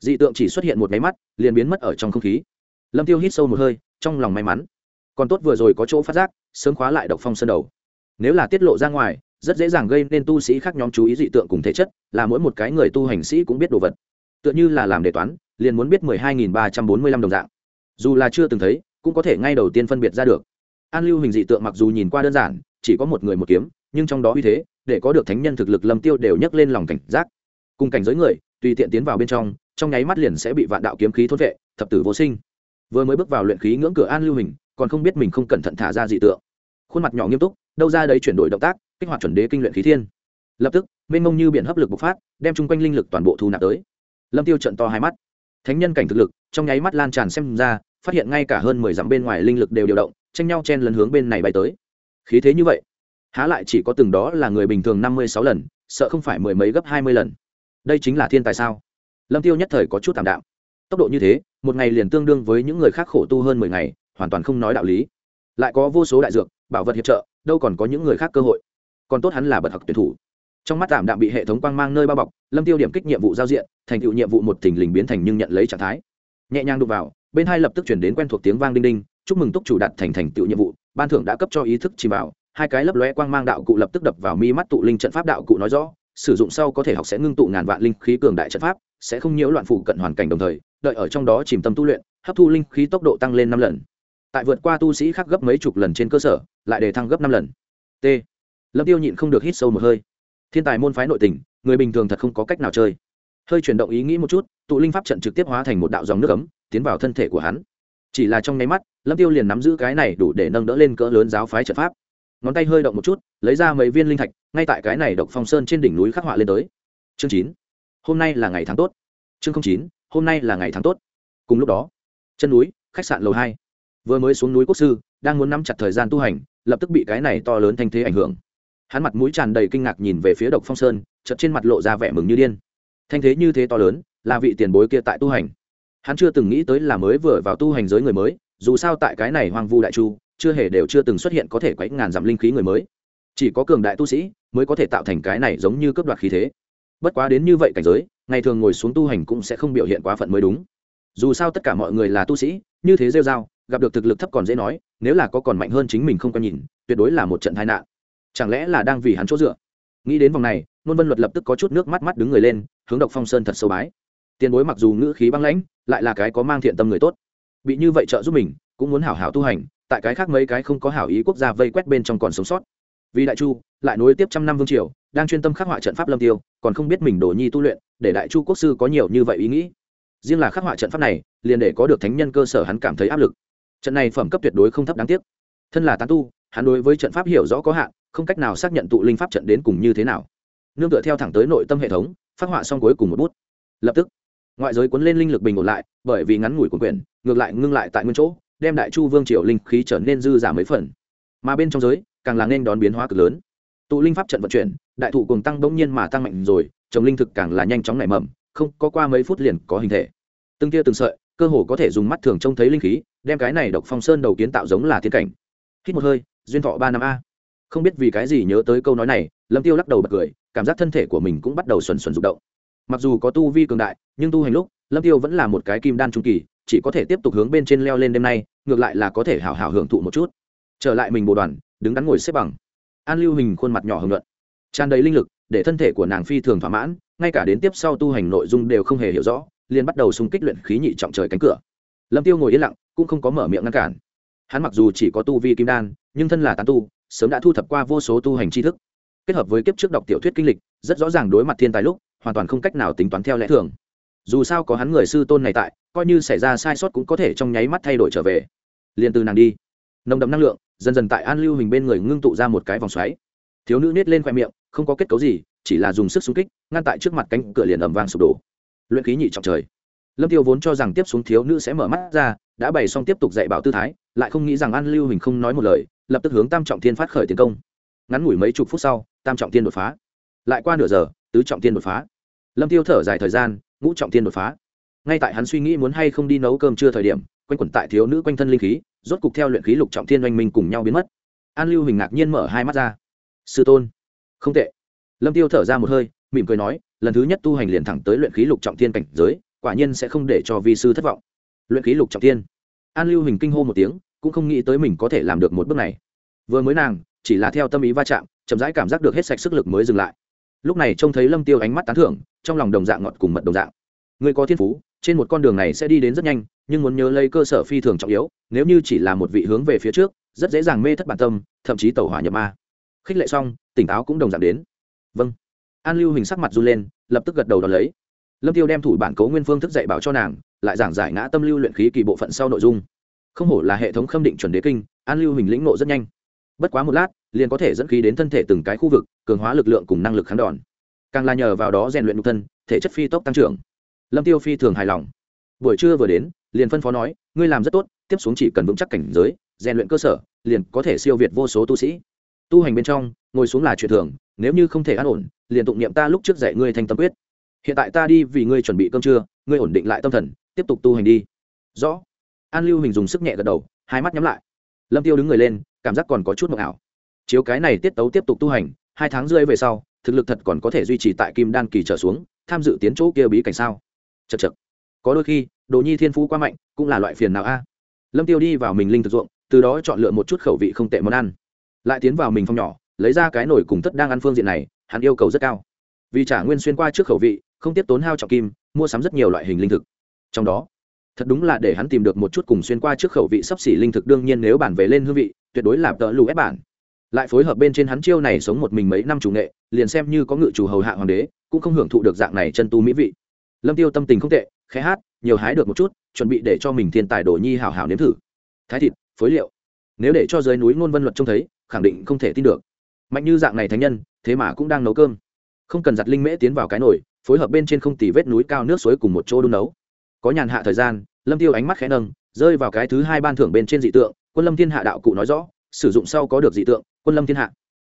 dị tượng chỉ xuất hiện một máy mắt, liền biến mất ở trong không khí. Lâm tiêu hít sâu một hơi, trong lòng may mắn. Còn tốt vừa rồi có chỗ phát giác, sớm khóa lại độc phong sơn đầu. Nếu là tiết lộ ra ngoài, rất dễ dàng gây nên tu sĩ khác nhóm chú ý dị tượng cùng thể chất, là mỗi một cái người tu hành sĩ cũng biết đồ vật. Tựa như là làm đề toán, liền muốn biết mười hai nghìn ba trăm bốn mươi lăm đồng dạng. Dù là chưa từng thấy, cũng có thể ngay đầu tiên phân biệt ra được. An lưu hình dị tượng mặc dù nhìn qua đơn giản, chỉ có một người một kiếm, nhưng trong đó uy thế, để có được thánh nhân thực lực lâm tiêu đều nhấc lên lòng cảnh giác. Cùng cảnh giới người, tùy tiện tiến vào bên trong trong nháy mắt liền sẽ bị vạn đạo kiếm khí thốt vệ, thập tử vô sinh. Vừa mới bước vào luyện khí ngưỡng cửa an lưu hình, còn không biết mình không cẩn thận thả ra dị tượng. Khuôn mặt nhỏ nghiêm túc, đâu ra đấy chuyển đổi động tác, kích hoạt chuẩn đế kinh luyện khí thiên. Lập tức, mênh mông như biển hấp lực bộc phát, đem chung quanh linh lực toàn bộ thu nạp tới. Lâm tiêu trận to hai mắt. Thánh nhân cảnh thực lực, trong nháy mắt lan tràn xem ra, phát hiện ngay cả hơn mười dặm bên ngoài linh lực đều điều động, tranh nhau chen lấn hướng bên này bay tới. Khí thế như vậy, há lại chỉ có từng đó là người bình thường năm mươi sáu lần, sợ không phải mười mấy gấp hai mươi lần. Đây chính là thiên tài sao? Lâm tiêu nhất thời có chút tạm đạo tốc độ như thế, một ngày liền tương đương với những người khác khổ tu hơn mười ngày, hoàn toàn không nói đạo lý. Lại có vô số đại dược, bảo vật hiệp trợ, đâu còn có những người khác cơ hội. Còn tốt hắn là bậc học tuyển thủ. Trong mắt tạm đạm bị hệ thống quang mang nơi bao bọc, lâm tiêu điểm kích nhiệm vụ giao diện, thành tựu nhiệm vụ một thình lình biến thành nhưng nhận lấy trạng thái. Nhẹ nhàng đụng vào, bên hai lập tức chuyển đến quen thuộc tiếng vang đinh đinh, chúc mừng túc chủ đạt thành thành tựu nhiệm vụ, ban thưởng đã cấp cho ý thức chỉ bảo. Hai cái lấp lóe quang mang đạo cụ lập tức đập vào mi mắt tụ linh trận pháp đạo cụ nói rõ, sử dụng sau có thể học sẽ ngưng tụ ngàn vạn linh khí cường đại trận pháp sẽ không nhiễu loạn phụ cận hoàn cảnh đồng thời, đợi ở trong đó chìm tâm tu luyện, hấp thu linh khí tốc độ tăng lên năm lần. Tại vượt qua tu sĩ khác gấp mấy chục lần trên cơ sở, lại để thăng gấp năm lần. T. Lâm tiêu nhịn không được hít sâu một hơi. Thiên tài môn phái nội tình, người bình thường thật không có cách nào chơi. Hơi chuyển động ý nghĩ một chút, tụ linh pháp trận trực tiếp hóa thành một đạo dòng nước ấm, tiến vào thân thể của hắn. Chỉ là trong nháy mắt, lâm tiêu liền nắm giữ cái này đủ để nâng đỡ lên cỡ lớn giáo phái trận pháp. Ngón tay hơi động một chút, lấy ra mấy viên linh thạch, ngay tại cái này độc phong sơn trên đỉnh núi khắc họa lên tới. Chương chín hôm nay là ngày tháng tốt. Chương chín, hôm nay là ngày tháng tốt. Cùng lúc đó, chân núi, khách sạn lầu hai. Vừa mới xuống núi quốc sư, đang muốn nắm chặt thời gian tu hành, lập tức bị cái này to lớn thanh thế ảnh hưởng. Hắn mặt mũi tràn đầy kinh ngạc nhìn về phía độc phong sơn, chợt trên mặt lộ ra vẻ mừng như điên. Thanh thế như thế to lớn, là vị tiền bối kia tại tu hành. Hắn chưa từng nghĩ tới là mới vừa vào tu hành giới người mới, dù sao tại cái này hoang vu đại chu, chưa hề đều chưa từng xuất hiện có thể quấy ngàn dặm linh khí người mới. Chỉ có cường đại tu sĩ mới có thể tạo thành cái này giống như cướp đoạt khí thế bất quá đến như vậy cảnh giới, ngày thường ngồi xuống tu hành cũng sẽ không biểu hiện quá phận mới đúng. Dù sao tất cả mọi người là tu sĩ, như thế rêu dao gặp được thực lực thấp còn dễ nói, nếu là có còn mạnh hơn chính mình không có nhìn, tuyệt đối là một trận tai nạn. Chẳng lẽ là đang vì hắn chỗ dựa? Nghĩ đến vòng này, nôn vân luật lập tức có chút nước mắt mắt đứng người lên, hướng độc phong sơn thật sâu bái. Tiền bối mặc dù ngữ khí băng lãnh, lại là cái có mang thiện tâm người tốt. Bị như vậy trợ giúp mình, cũng muốn hảo hảo tu hành, tại cái khác mấy cái không có hảo ý quốc gia vây quét bên trong còn sống sót vì đại chu, lại nối tiếp trăm năm vương triều, đang chuyên tâm khắc họa trận pháp lâm tiêu, còn không biết mình đổ nhi tu luyện, để đại chu quốc sư có nhiều như vậy ý nghĩ. Riêng là khắc họa trận pháp này, liền để có được thánh nhân cơ sở hắn cảm thấy áp lực. Trận này phẩm cấp tuyệt đối không thấp đáng tiếc. Thân là tán tu, hắn đối với trận pháp hiểu rõ có hạn, không cách nào xác nhận tụ linh pháp trận đến cùng như thế nào. Nương tựa theo thẳng tới nội tâm hệ thống, phát họa xong cuối cùng một bút. Lập tức, ngoại giới cuốn lên linh lực bình ổn lại, bởi vì ngắn ngủi của quyền ngược lại ngưng lại tại nguyên chỗ, đem đại chu vương triều linh khí trở nên dư giả mấy phần. Mà bên trong giới càng là nên đón biến hóa cực lớn. Tụ linh pháp trận vận chuyển, đại thụ cùng tăng bỗng nhiên mà tăng mạnh rồi, trồng linh thực càng là nhanh chóng nảy mầm, không có qua mấy phút liền có hình thể. Từng tia từng sợi, cơ hồ có thể dùng mắt thường trông thấy linh khí, đem cái này độc phong sơn đầu kiến tạo giống là thiên cảnh. Hít một hơi, duyên thọ ba năm a. Không biết vì cái gì nhớ tới câu nói này, lâm tiêu lắc đầu bật cười, cảm giác thân thể của mình cũng bắt đầu xuẩn xuẩn rụng động. Mặc dù có tu vi cường đại, nhưng tu hành lúc, lâm tiêu vẫn là một cái kim đan trung kỳ, chỉ có thể tiếp tục hướng bên trên leo lên đêm nay, ngược lại là có thể hào hào hưởng thụ một chút. Trở lại mình bồ đoàn đứng đắn ngồi xếp bằng. An lưu hình khuôn mặt nhỏ hưởng luận tràn đầy linh lực, để thân thể của nàng phi thường thỏa mãn, ngay cả đến tiếp sau tu hành nội dung đều không hề hiểu rõ, liền bắt đầu xung kích luyện khí nhị trọng trời cánh cửa. Lâm tiêu ngồi yên lặng, cũng không có mở miệng ngăn cản. Hắn mặc dù chỉ có tu vi kim đan, nhưng thân là tán tu, sớm đã thu thập qua vô số tu hành tri thức. Kết hợp với kiếp trước đọc tiểu thuyết kinh lịch, rất rõ ràng đối mặt thiên tài lúc, hoàn toàn không cách nào tính toán theo lẽ thường. Dù sao có hắn người sư tôn này tại, coi như xảy ra sai sót cũng có thể trong nháy mắt thay đổi trở về. Liền từ nàng đi. Nồng đậm năng lượng dần dần tại an lưu hình bên người ngưng tụ ra một cái vòng xoáy. Thiếu nữ nết lên khoe miệng, không có kết cấu gì, chỉ là dùng sức xung kích, ngăn tại trước mặt cánh cửa liền ẩm vang sụp đổ. Luyện khí nhị trọng trời. Lâm tiêu vốn cho rằng tiếp xuống thiếu nữ sẽ mở mắt ra, đã bày xong tiếp tục dạy bảo tư thái, lại không nghĩ rằng an lưu hình không nói một lời, lập tức hướng tam trọng thiên phát khởi tiến công. Ngắn ngủi mấy chục phút sau, tam trọng thiên đột phá. Lại qua nửa giờ, tứ trọng thiên đột phá. Lâm tiêu thở dài thời gian, ngũ trọng thiên đột phá. Ngay tại hắn suy nghĩ muốn hay không đi nấu cơm chưa thời điểm quanh quẩn tại thiếu nữ quanh thân linh khí, rốt cục theo luyện khí lục trọng thiên oanh minh cùng nhau biến mất. An lưu hình ngạc nhiên mở hai mắt ra. Sư tôn. Không tệ. Lâm tiêu thở ra một hơi, mỉm cười nói, lần thứ nhất tu hành liền thẳng tới luyện khí lục trọng thiên cảnh giới, quả nhiên sẽ không để cho vi sư thất vọng. Luyện khí lục trọng thiên. An lưu hình kinh hô một tiếng, cũng không nghĩ tới mình có thể làm được một bước này. Vừa mới nàng, chỉ là theo tâm ý va chạm, chậm rãi cảm giác được hết sạch sức lực mới dừng lại. Lúc này trông thấy lâm tiêu ánh mắt tán thưởng, trong lòng đồng dạng ngọt cùng mật đồng dạng. Người có thiên phú, trên một con đường này sẽ đi đến rất nhanh nhưng muốn nhớ lấy cơ sở phi thường trọng yếu, nếu như chỉ là một vị hướng về phía trước, rất dễ dàng mê thất bản tâm, thậm chí tẩu hỏa nhập ma. Khích lệ xong, tỉnh táo cũng đồng giảm đến. Vâng. An lưu hình sắc mặt run lên, lập tức gật đầu đón lấy. Lâm tiêu đem thủ bản cấu nguyên phương thức dạy bảo cho nàng, lại giảng giải ngã tâm lưu luyện khí kỳ bộ phận sau nội dung. Không hổ là hệ thống khâm định chuẩn đế kinh, an lưu hình lĩnh nộ rất nhanh. Bất quá một lát, liền có thể dẫn khí đến thân thể từng cái khu vực, cường hóa lực lượng cùng năng lực kháng đòn. Càng là nhờ vào đó rèn luyện nhục thân, thể chất phi tốc tăng trưởng. Lâm tiêu phi thường hài lòng. Buổi trưa vừa đến liền phân phó nói, ngươi làm rất tốt, tiếp xuống chỉ cần vững chắc cảnh giới, rèn luyện cơ sở, liền có thể siêu việt vô số tu sĩ. Tu hành bên trong, ngồi xuống là chuyện thường, nếu như không thể an ổn, liền tụng niệm ta lúc trước dạy ngươi thành tâm quyết. Hiện tại ta đi vì ngươi chuẩn bị cơm trưa, ngươi ổn định lại tâm thần, tiếp tục tu hành đi. Rõ. An lưu hình dùng sức nhẹ gật đầu, hai mắt nhắm lại. Lâm tiêu đứng người lên, cảm giác còn có chút mộng ảo. Chiếu cái này tiết tấu tiếp tục tu hành, hai tháng rưỡi về sau, thực lực thật còn có thể duy trì tại kim đan kỳ trở xuống, tham dự tiến chỗ kia bí cảnh sao? Chật chật có đôi khi đồ nhi thiên phú quá mạnh, cũng là loại phiền nào a? Lâm tiêu đi vào mình linh thực ruộng, từ đó chọn lựa một chút khẩu vị không tệ món ăn. Lại tiến vào mình phòng nhỏ, lấy ra cái nồi cùng tất đang ăn phương diện này, hắn yêu cầu rất cao. Vì trả nguyên xuyên qua trước khẩu vị, không tiếp tốn hao trọng kim, mua sắm rất nhiều loại hình linh thực. Trong đó, thật đúng là để hắn tìm được một chút cùng xuyên qua trước khẩu vị sắp xỉ linh thực đương nhiên nếu bản về lên hương vị, tuyệt đối là tợ lù ép bản. Lại phối hợp bên trên hắn chiêu này sống một mình mấy năm chủ nghệ, liền xem như có ngự chủ hầu hạ hoàng đế, cũng không hưởng thụ được dạng này chân tu mỹ vị. Lâm tiêu tâm tình không tệ, khẽ hát nhiều hái được một chút, chuẩn bị để cho mình thiên tài đồ nhi hào hào nếm thử. Thái thịt, phối liệu. Nếu để cho dưới núi ngôn vân luật trông thấy, khẳng định không thể tin được. Mạnh như dạng này thánh nhân, thế mà cũng đang nấu cơm. Không cần giặt linh mễ tiến vào cái nồi, phối hợp bên trên không tì vết núi cao nước suối cùng một chỗ đun nấu. Có nhàn hạ thời gian, lâm tiêu ánh mắt khẽ nâng, rơi vào cái thứ hai ban thưởng bên trên dị tượng, quân lâm thiên hạ đạo cụ nói rõ, sử dụng sau có được dị tượng, quân lâm thiên hạ.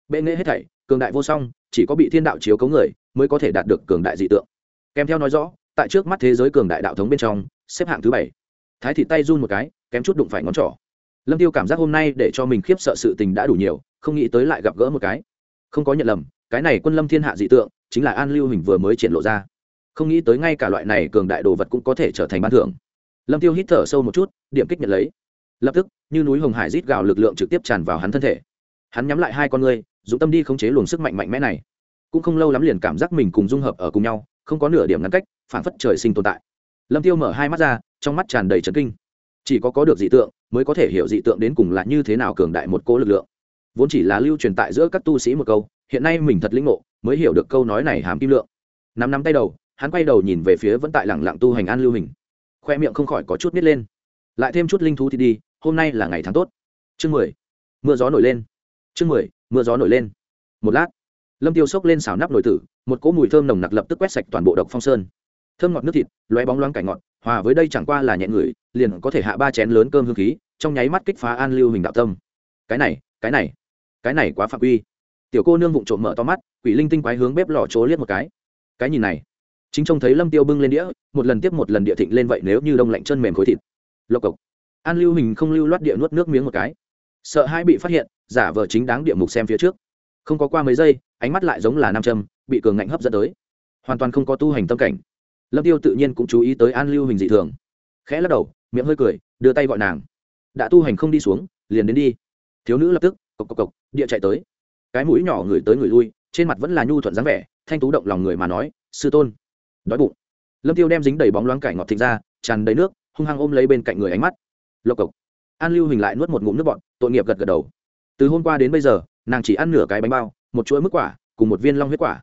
Bệ nghệ hết thảy, cường đại vô song, chỉ có bị thiên đạo chiếu cấu người, mới có thể đạt được cường đại dị tượng. Kèm theo nói rõ tại trước mắt thế giới cường đại đạo thống bên trong, xếp hạng thứ bảy. Thái thị tay run một cái, kém chút đụng phải ngón trỏ. Lâm tiêu cảm giác hôm nay để cho mình khiếp sợ sự tình đã đủ nhiều, không nghĩ tới lại gặp gỡ một cái. Không có nhận lầm, cái này quân lâm thiên hạ dị tượng, chính là an lưu hình vừa mới triển lộ ra. Không nghĩ tới ngay cả loại này cường đại đồ vật cũng có thể trở thành ban thưởng. Lâm tiêu hít thở sâu một chút, điểm kích nhận lấy. Lập tức, như núi hồng hải rít gào lực lượng trực tiếp tràn vào hắn thân thể. Hắn nhắm lại hai con ngươi dùng tâm đi khống chế luồng sức mạnh mạnh mẽ này. Cũng không lâu lắm liền cảm giác mình cùng dung hợp ở cùng nhau không có nửa điểm ngăn cách phản phất trời sinh tồn tại. Lâm tiêu mở hai mắt ra, trong mắt tràn đầy trấn kinh. Chỉ có có được dị tượng, mới có thể hiểu dị tượng đến cùng là như thế nào cường đại một cỗ lực lượng. Vốn chỉ là lưu truyền tại giữa các tu sĩ một câu, hiện nay mình thật linh ngộ, mới hiểu được câu nói này hàm kim lượng. Nắm nắm tay đầu, hắn quay đầu nhìn về phía vẫn tại lẳng lặng tu hành an lưu hình. Khoe miệng không khỏi có chút nít lên. Lại thêm chút linh thú thì đi, hôm nay là ngày tháng tốt. Chương mười. Mưa gió nổi lên. Chương mười, mưa gió nổi lên. Một lát, lâm tiêu xốc lên xào nắp nồi tử một cỗ mùi thơm nồng nặc lập tức quét sạch toàn bộ độc phong sơn. Thơm ngọt nước thịt loé bóng loáng cảnh ngọt, hòa với đây chẳng qua là nhẹ ngửi, liền có thể hạ ba chén lớn cơm hương khí, trong nháy mắt kích phá an lưu hình đạo tâm. Cái này cái này cái này quá phạm quy. Tiểu cô nương vụng trộm mở to mắt, quỷ linh tinh quái hướng bếp lò chố liếc một cái. Cái nhìn này, chính trông thấy lâm tiêu bưng lên đĩa, một lần tiếp một lần địa thịnh lên vậy nếu như đông lạnh chân mềm khối thịt. Lộc cộc. An lưu hình không lưu loát địa nuốt nước miếng một cái. Sợ hai bị phát hiện, giả vờ chính đáng địa mục xem phía trước không có qua mấy giây, ánh mắt lại giống là nam châm, bị cường ngạnh hấp dẫn tới. Hoàn toàn không có tu hành tâm cảnh. Lâm tiêu tự nhiên cũng chú ý tới an lưu hình dị thường. Khẽ lắc đầu, miệng hơi cười, đưa tay gọi nàng. Đã tu hành không đi xuống, liền đến đi. Thiếu nữ lập tức, cộc cộc cộc, địa chạy tới. Cái mũi nhỏ người tới người lui, trên mặt vẫn là nhu thuận dáng vẻ, thanh tú động lòng người mà nói, sư tôn. Đói bụng. Lâm tiêu đem dính đầy bóng loáng cải ngọt thịt ra, tràn đầy nước, hung hăng ôm lấy bên cạnh người ánh mắt. Lộc cộc. An lưu hình lại nuốt một ngụm nước bọn tội nghiệp gật gật đầu. Từ hôm qua đến bây giờ nàng chỉ ăn nửa cái bánh bao, một chuỗi mức quả, cùng một viên long huyết quả.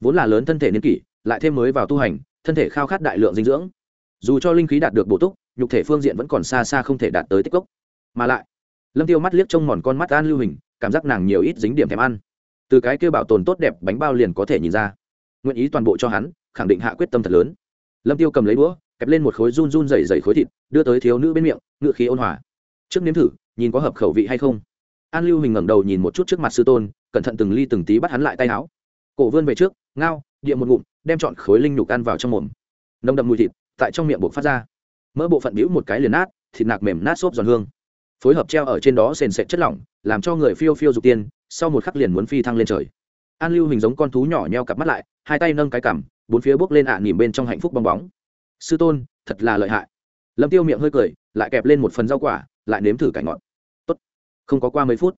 Vốn là lớn thân thể niên kỷ, lại thêm mới vào tu hành, thân thể khao khát đại lượng dinh dưỡng. Dù cho linh khí đạt được bổ túc, nhục thể phương diện vẫn còn xa xa không thể đạt tới tích cốc. Mà lại, lâm tiêu mắt liếc trông mòn con mắt an lưu hình, cảm giác nàng nhiều ít dính điểm thèm ăn. Từ cái kêu bảo tồn tốt đẹp bánh bao liền có thể nhìn ra. Nguyện ý toàn bộ cho hắn, khẳng định hạ quyết tâm thật lớn. Lâm tiêu cầm lấy đũa, kẹp lên một khối run run dày dày khối thịt, đưa tới thiếu nữ bên miệng ngựa khí ôn hòa. Trước nếm thử, nhìn có hợp khẩu vị hay không an lưu hình ngẩng đầu nhìn một chút trước mặt sư tôn, cẩn thận từng ly từng tí bắt hắn lại tay áo. Cổ vươn về trước, ngao, địa một ngụm, đem chọn khối linh nhục ăn vào trong mồm. Nồng đậm mùi thịt tại trong miệng buộc phát ra. Mỡ bộ phận bĩu một cái liền nát, thịt nạc mềm nát xốp giòn hương. Phối hợp treo ở trên đó sền sệt chất lỏng, làm cho người phiêu phiêu dục tiên, sau một khắc liền muốn phi thăng lên trời. An lưu hình giống con thú nhỏ nheo cặp mắt lại, hai tay nâng cái cằm, bốn phía bước lên ạ à nỉm bên trong hạnh phúc bong bóng. Sư tôn, thật là lợi hại. Lâm tiêu miệng hơi cười, lại kẹp lên một phần rau quả, lại nếm thử cải ngọt không có qua mấy phút,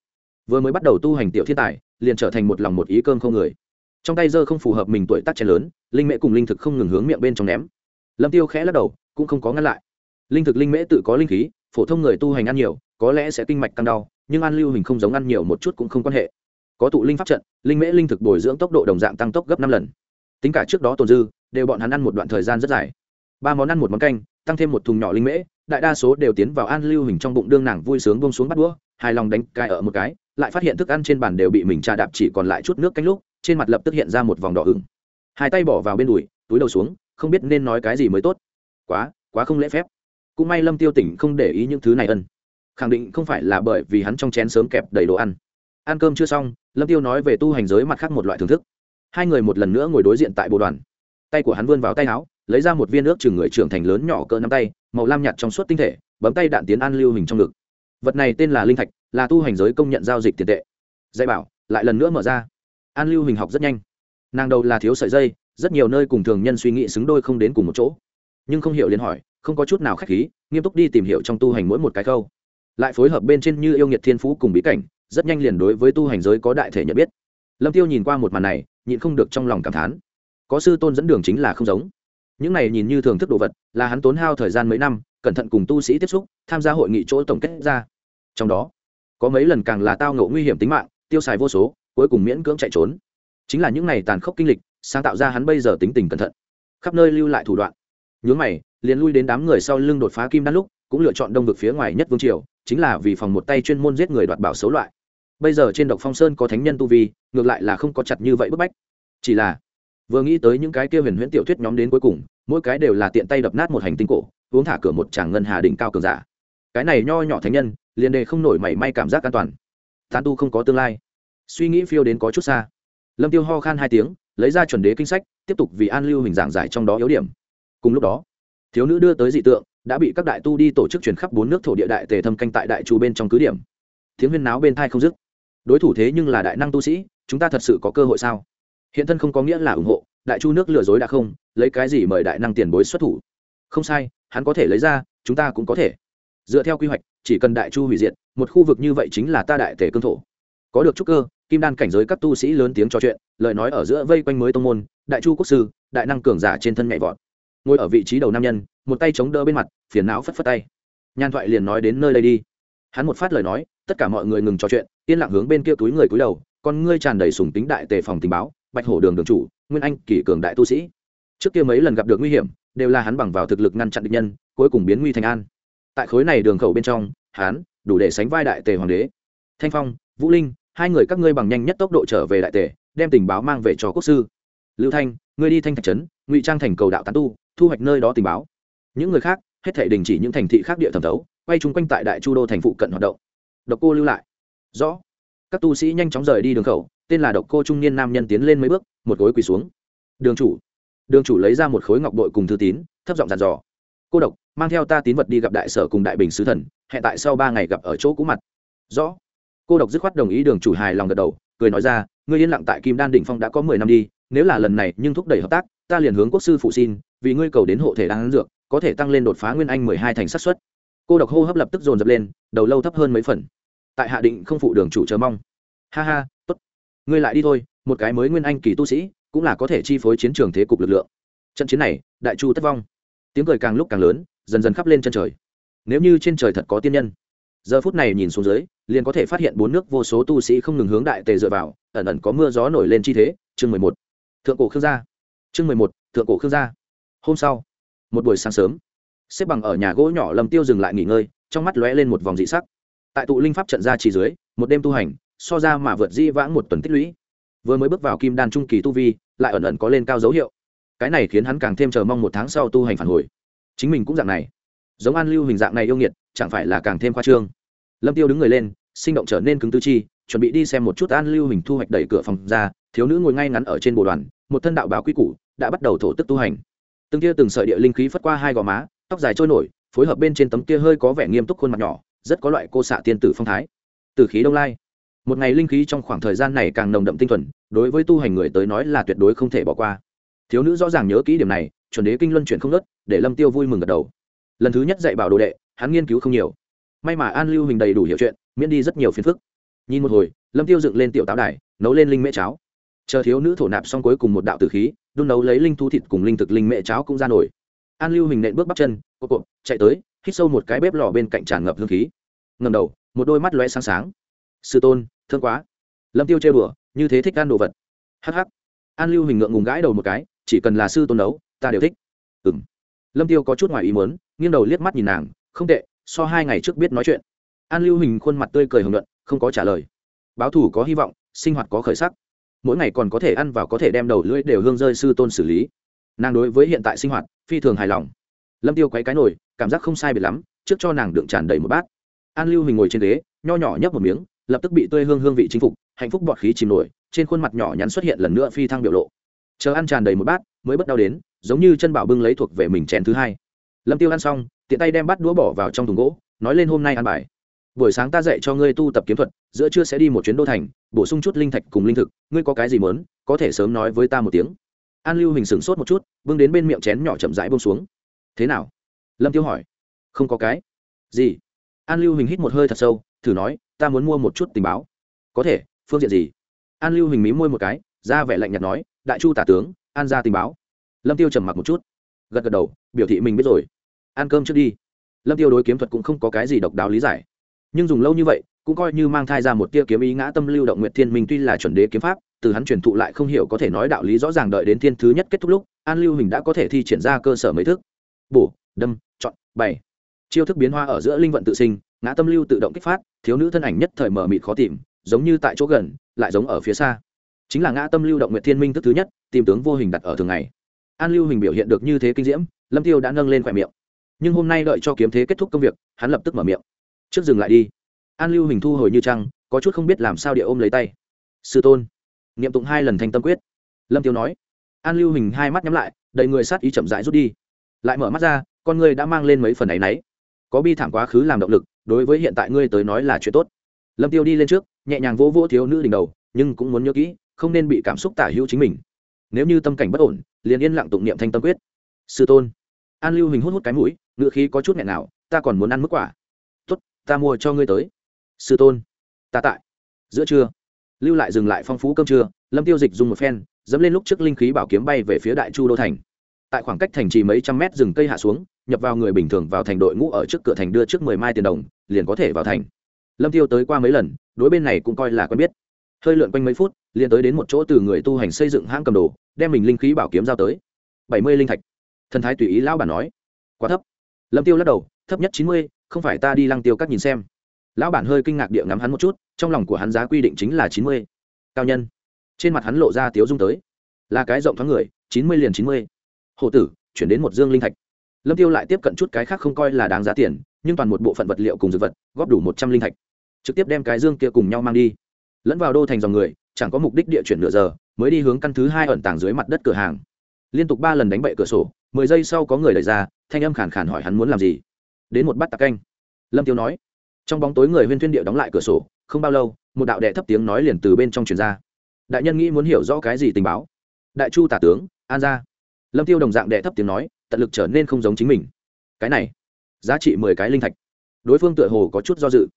vừa mới bắt đầu tu hành tiểu thiên tài, liền trở thành một lòng một ý cơm không người. Trong tay dơ không phù hợp mình tuổi tác chén lớn, linh mễ cùng linh thực không ngừng hướng miệng bên trong ném. Lâm tiêu khẽ lắc đầu, cũng không có ngăn lại. Linh thực linh mễ tự có linh khí, phổ thông người tu hành ăn nhiều, có lẽ sẽ kinh mạch căng đau, nhưng ăn lưu hình không giống ăn nhiều một chút cũng không quan hệ. Có tụ linh pháp trận, linh mễ linh thực bồi dưỡng tốc độ đồng dạng tăng tốc gấp năm lần. Tính cả trước đó tồn dư, đều bọn hắn ăn một đoạn thời gian rất dài. Ba món ăn một món canh, tăng thêm một thùng nhỏ linh mễ đại đa số đều tiến vào an lưu hình trong bụng đương nàng vui sướng bông xuống bắt đũa, hài lòng đánh cai ở một cái, lại phát hiện thức ăn trên bàn đều bị mình trà đạp chỉ còn lại chút nước canh lúc, trên mặt lập tức hiện ra một vòng đỏ ửng. Hai tay bỏ vào bên đùi, túi đầu xuống, không biết nên nói cái gì mới tốt. Quá quá không lễ phép. Cũng may lâm tiêu tỉnh không để ý những thứ này ân. Khẳng định không phải là bởi vì hắn trong chén sớm kẹp đầy đồ ăn. Ăn cơm chưa xong, lâm tiêu nói về tu hành giới mặt khác một loại thưởng thức. Hai người một lần nữa ngồi đối diện tại bộ đoàn. Tay của hắn vươn vào tay áo, lấy ra một viên nước chừng người trưởng thành lớn nhỏ cỡ nắm tay màu lam nhạt trong suốt tinh thể, bấm tay đạn tiến an lưu hình trong ngực. Vật này tên là linh thạch, là tu hành giới công nhận giao dịch tiền tệ. Dạy bảo, lại lần nữa mở ra. An lưu hình học rất nhanh. Nàng đầu là thiếu sợi dây, rất nhiều nơi cùng thường nhân suy nghĩ xứng đôi không đến cùng một chỗ. Nhưng không hiểu liền hỏi, không có chút nào khách khí, nghiêm túc đi tìm hiểu trong tu hành mỗi một cái câu lại phối hợp bên trên như yêu nghiệt thiên phú cùng bí cảnh, rất nhanh liền đối với tu hành giới có đại thể nhận biết. Lâm tiêu nhìn qua một màn này, nhịn không được trong lòng cảm thán. Có sư tôn dẫn đường chính là không giống những này nhìn như thường thức đồ vật, là hắn tốn hao thời gian mấy năm, cẩn thận cùng tu sĩ tiếp xúc, tham gia hội nghị chỗ tổng kết ra. Trong đó, có mấy lần càng là tao ngộ nguy hiểm tính mạng, tiêu xài vô số, cuối cùng miễn cưỡng chạy trốn. Chính là những này tàn khốc kinh lịch, sáng tạo ra hắn bây giờ tính tình cẩn thận. Khắp nơi lưu lại thủ đoạn. Nhướng mày, liền lui đến đám người sau lưng đột phá kim đan lúc, cũng lựa chọn đông vực phía ngoài nhất vương triều, chính là vì phòng một tay chuyên môn giết người đoạt bảo xấu loại. Bây giờ trên độc phong sơn có thánh nhân tu vi, ngược lại là không có chặt như vậy bức bách. Chỉ là vừa nghĩ tới những cái kia huyền huyễn tiểu thuyết nhóm đến cuối cùng, mỗi cái đều là tiện tay đập nát một hành tinh cổ, uống thả cửa một tràng ngân hà đỉnh cao cường giả. Cái này nho nhỏ thánh nhân, liền đề không nổi mảy may cảm giác an toàn. Tán tu không có tương lai. Suy nghĩ phiêu đến có chút xa. Lâm tiêu ho khan hai tiếng, lấy ra chuẩn đế kinh sách, tiếp tục vì an lưu hình giảng giải trong đó yếu điểm. Cùng lúc đó, thiếu nữ đưa tới dị tượng, đã bị các đại tu đi tổ chức chuyển khắp bốn nước thổ địa đại tề thâm canh tại đại chu bên trong cứ điểm. Tiếng huyên náo bên thai không dứt. Đối thủ thế nhưng là đại năng tu sĩ, chúng ta thật sự có cơ hội sao? Hiện thân không có nghĩa là ủng hộ, đại chu nước lừa dối đã không, lấy cái gì mời đại năng tiền bối xuất thủ? Không sai, hắn có thể lấy ra, chúng ta cũng có thể. Dựa theo quy hoạch, chỉ cần đại chu hủy diệt, một khu vực như vậy chính là ta đại tề cương thổ. Có được trúc cơ, kim đan cảnh giới các tu sĩ lớn tiếng trò chuyện, lời nói ở giữa vây quanh mới tông môn, đại chu quốc sư, đại năng cường giả trên thân nhảy vọt. Ngồi ở vị trí đầu nam nhân, một tay chống đỡ bên mặt, phiền não phất phất tay. Nhan thoại liền nói đến nơi đây đi. Hắn một phát lời nói, tất cả mọi người ngừng trò chuyện, yên lặng hướng bên kia túi người cúi đầu, con ngươi tràn đầy sùng tính đại tề phòng tình báo bạch hổ đường đường chủ, nguyên anh kỷ cường đại tu sĩ. Trước kia mấy lần gặp được nguy hiểm, đều là hắn bằng vào thực lực ngăn chặn địch nhân, cuối cùng biến nguy thành an. Tại khối này đường khẩu bên trong, hắn đủ để sánh vai đại tề hoàng đế. Thanh phong, vũ linh, hai người các ngươi bằng nhanh nhất tốc độ trở về đại tề, đem tình báo mang về cho quốc sư. Lưu thanh, ngươi đi thanh thạch trấn, ngụy trang thành cầu đạo tán tu, thu hoạch nơi đó tình báo. Những người khác, hết thể đình chỉ những thành thị khác địa thẩm thấu, quay chung quanh tại đại chu đô thành phụ cận hoạt động. Độc cô lưu lại. Rõ. Các tu sĩ nhanh chóng rời đi đường khẩu tên là độc cô trung niên nam nhân tiến lên mấy bước, một gối quỳ xuống. Đường chủ. Đường chủ lấy ra một khối ngọc bội cùng thư tín, thấp giọng dàn dò. Cô độc, mang theo ta tín vật đi gặp đại sở cùng đại bình sứ thần, hẹn tại sau ba ngày gặp ở chỗ cũ mặt. Rõ. Cô độc dứt khoát đồng ý đường chủ hài lòng gật đầu, cười nói ra, ngươi yên lặng tại kim đan đỉnh phong đã có mười năm đi, nếu là lần này nhưng thúc đẩy hợp tác, ta liền hướng quốc sư phụ xin, vì ngươi cầu đến hộ thể đang dược, có thể tăng lên đột phá nguyên anh mười hai thành sát xuất cô độc hô hấp lập tức dồn dập lên, đầu lâu thấp hơn mấy phần. Tại hạ định không phụ đường chủ chờ mong. Ha ha ngươi lại đi thôi, một cái mới nguyên anh kỳ tu sĩ, cũng là có thể chi phối chiến trường thế cục lực lượng. Trận chiến này, đại chu tất vong. Tiếng cười càng lúc càng lớn, dần dần khắp lên chân trời. Nếu như trên trời thật có tiên nhân, giờ phút này nhìn xuống dưới, liền có thể phát hiện bốn nước vô số tu sĩ không ngừng hướng đại tề dựa vào, ẩn ẩn có mưa gió nổi lên chi thế. Chương mười một. Thượng cổ khương gia. Chương mười một, thượng cổ khương gia. Hôm sau, một buổi sáng sớm, xếp bằng ở nhà gỗ nhỏ lâm tiêu dừng lại nghỉ ngơi, trong mắt lóe lên một vòng dị sắc. Tại tụ linh pháp trận ra chỉ dưới, một đêm tu hành so ra mà vượt di vãng một tuần tích lũy. Vừa mới bước vào kim đan trung kỳ tu vi, lại ẩn ẩn có lên cao dấu hiệu. Cái này khiến hắn càng thêm chờ mong một tháng sau tu hành phản hồi. Chính mình cũng dạng này. Giống an lưu hình dạng này yêu nghiệt, chẳng phải là càng thêm khoa trương. Lâm tiêu đứng người lên, sinh động trở nên cứng tư chi, chuẩn bị đi xem một chút an lưu hình thu hoạch đẩy cửa phòng ra, thiếu nữ ngồi ngay ngắn ở trên bộ đoàn, một thân đạo báo quy củ, đã bắt đầu thổ tức tu hành. Từng kia từng sợi địa linh khí phất qua hai gò má, tóc dài trôi nổi, phối hợp bên trên tấm kia hơi có vẻ nghiêm túc khuôn mặt nhỏ, rất có loại cô xạ tiên tử phong thái. Từ khí đông lai một ngày linh khí trong khoảng thời gian này càng nồng đậm tinh thuần, đối với tu hành người tới nói là tuyệt đối không thể bỏ qua. Thiếu nữ rõ ràng nhớ kỹ điểm này, chuẩn đế kinh luân chuyển không nớt, để lâm tiêu vui mừng gật đầu. Lần thứ nhất dạy bảo đồ đệ, hắn nghiên cứu không nhiều. May mà an lưu hình đầy đủ hiểu chuyện, miễn đi rất nhiều phiền phức. Nhìn một hồi, lâm tiêu dựng lên tiểu táo đài, nấu lên linh mễ cháo. Chờ thiếu nữ thổ nạp xong cuối cùng một đạo tử khí, đun nấu lấy linh thu thịt cùng linh thực linh mễ cháo cũng ra nổi. An lưu hình nện bước bắp chân, cộp cộp, chạy tới, hít sâu một cái bếp lò bên cạnh tràn ngập hương khí. Ngầm đầu, một đôi mắt lóe sáng sáng. Sư tôn thương quá. Lâm tiêu chơi bừa như thế thích ăn đồ vật. Hắc hắc. An lưu hình ngượng ngùng gãi đầu một cái, chỉ cần là sư tôn nấu ta đều thích. Ừm. lâm tiêu có chút ngoài ý muốn, nghiêng đầu liếc mắt nhìn nàng, không tệ, so hai ngày trước biết nói chuyện. An lưu hình khuôn mặt tươi cười hưởng luận không có trả lời. Báo thủ có hy vọng, sinh hoạt có khởi sắc. Mỗi ngày còn có thể ăn và có thể đem đầu lưỡi đều hương rơi sư tôn xử lý. Nàng đối với hiện tại sinh hoạt, phi thường hài lòng. Lâm tiêu quấy cái nồi, cảm giác không sai biệt lắm, trước cho nàng đựng tràn đầy một bát. An lưu hình ngồi trên ghế, nho nhỏ nhấp một miếng lập tức bị tươi hương hương vị chinh phục, hạnh phúc bọt khí chìm nổi, trên khuôn mặt nhỏ nhắn xuất hiện lần nữa phi thăng biểu lộ. Chờ ăn tràn đầy một bát, mới bất đau đến, giống như chân bảo bưng lấy thuộc về mình chén thứ hai. Lâm tiêu ăn xong, tiện tay đem bát đũa bỏ vào trong thùng gỗ, nói lên hôm nay ăn bài. Buổi sáng ta dạy cho ngươi tu tập kiếm thuật, giữa trưa sẽ đi một chuyến đô thành, bổ sung chút linh thạch cùng linh thực, ngươi có cái gì muốn, có thể sớm nói với ta một tiếng. An lưu hình sửng sốt một chút, bưng đến bên miệng chén nhỏ chậm rãi bông xuống. Thế nào? Lâm tiêu hỏi. Không có cái. Gì? An lưu hình hít một hơi thật sâu thử nói, ta muốn mua một chút tình báo. Có thể, phương diện gì? An lưu hình mí môi một cái, ra vẻ lạnh nhạt nói, đại chu tả tướng, an ra tình báo. Lâm tiêu trầm mặc một chút. Gật gật đầu, biểu thị mình biết rồi. Ăn cơm trước đi. Lâm tiêu đối kiếm thuật cũng không có cái gì độc đáo lý giải. Nhưng dùng lâu như vậy, cũng coi như mang thai ra một tia kiếm ý ngã tâm lưu động nguyệt thiên minh tuy là chuẩn đế kiếm pháp, từ hắn truyền thụ lại không hiểu có thể nói đạo lý rõ ràng đợi đến thiên thứ nhất kết thúc lúc, an lưu hình đã có thể thi triển ra cơ sở mấy thức. Bổ, đâm, chọn bảy chiêu thức biến hoa ở giữa linh vận tự sinh ngã tâm lưu tự động kích phát, thiếu nữ thân ảnh nhất thời mở mịt khó tìm, giống như tại chỗ gần, lại giống ở phía xa. Chính là ngã tâm lưu động nguyệt thiên minh thức thứ nhất, tìm tướng vô hình đặt ở thường ngày. An lưu hình biểu hiện được như thế kinh diễm, lâm tiêu đã nâng lên khỏe miệng. Nhưng hôm nay đợi cho kiếm thế kết thúc công việc, hắn lập tức mở miệng. Trước dừng lại đi. An lưu hình thu hồi như trăng, có chút không biết làm sao địa ôm lấy tay. Sư tôn. Niệm tụng hai lần thành tâm quyết. Lâm tiêu nói. An lưu hình hai mắt nhắm lại, đầy người sát ý chậm rãi rút đi. Lại mở mắt ra, con người đã mang lên mấy phần áy náy. Có bi thảm quá khứ làm động lực đối với hiện tại ngươi tới nói là chuyện tốt. Lâm tiêu đi lên trước, nhẹ nhàng vỗ vỗ thiếu nữ đỉnh đầu, nhưng cũng muốn nhớ kỹ, không nên bị cảm xúc tả hữu chính mình. Nếu như tâm cảnh bất ổn, liền yên lặng tụng niệm thanh tâm quyết. Sư tôn. An lưu hình hút hút cái mũi ngựa khí có chút nghẹn nào, ta còn muốn ăn mức quả. Tốt, ta mua cho ngươi tới. Sư tôn. Ta tại. Giữa trưa. Lưu lại dừng lại phong phú cơm trưa, lâm tiêu dịch dùng một phen, dẫm lên lúc trước linh khí bảo kiếm bay về phía đại chu đô thành. Tại khoảng cách thành trì mấy trăm mét rừng cây hạ xuống nhập vào người bình thường vào thành đội ngũ ở trước cửa thành đưa trước mười mai tiền đồng, liền có thể vào thành. Lâm tiêu tới qua mấy lần, đối bên này cũng coi là quen biết. Hơi lượn quanh mấy phút, liền tới đến một chỗ từ người tu hành xây dựng hãng cầm đồ, đem mình linh khí bảo kiếm giao tới. Bảy mươi linh thạch. Thần thái tùy ý lão bản nói. Quá thấp. Lâm tiêu lắc đầu, thấp nhất chín mươi, không phải ta đi lăng tiêu các nhìn xem. Lão bản hơi kinh ngạc địa ngắm hắn một chút, trong lòng của hắn giá quy định chính là chín mươi. Cao nhân. Trên mặt hắn lộ ra tiếu dung tới. Là cái rộng thoáng người, chín mươi liền chín mươi. Hộ tử, chuyển đến một dương linh thạch lâm tiêu lại tiếp cận chút cái khác không coi là đáng giá tiền, nhưng toàn một bộ phận vật liệu cùng dược vật, góp đủ một trăm linh thạch. Trực tiếp đem cái dương kia cùng nhau mang đi. Lẫn vào đô thành dòng người, chẳng có mục đích địa chuyển nửa giờ, mới đi hướng căn thứ hai ẩn tàng dưới mặt đất cửa hàng. Liên tục ba lần đánh bậy cửa sổ, mười giây sau có người đẩy ra, thanh âm khàn khàn hỏi hắn muốn làm gì. Đến một bát tạc canh. Lâm tiêu nói, trong bóng tối người huyên Thuyên địa đóng lại cửa sổ, không bao lâu, một đạo đệ thấp tiếng nói liền từ bên trong truyền ra. Đại nhân nghĩ muốn hiểu rõ cái gì tình báo? Đại chu tả tướng, an gia. lâm tiêu đồng dạng đệ thấp tiếng nói tận lực trở nên không giống chính mình. Cái này, giá trị mười cái linh thạch. Đối phương tựa hồ có chút do dự.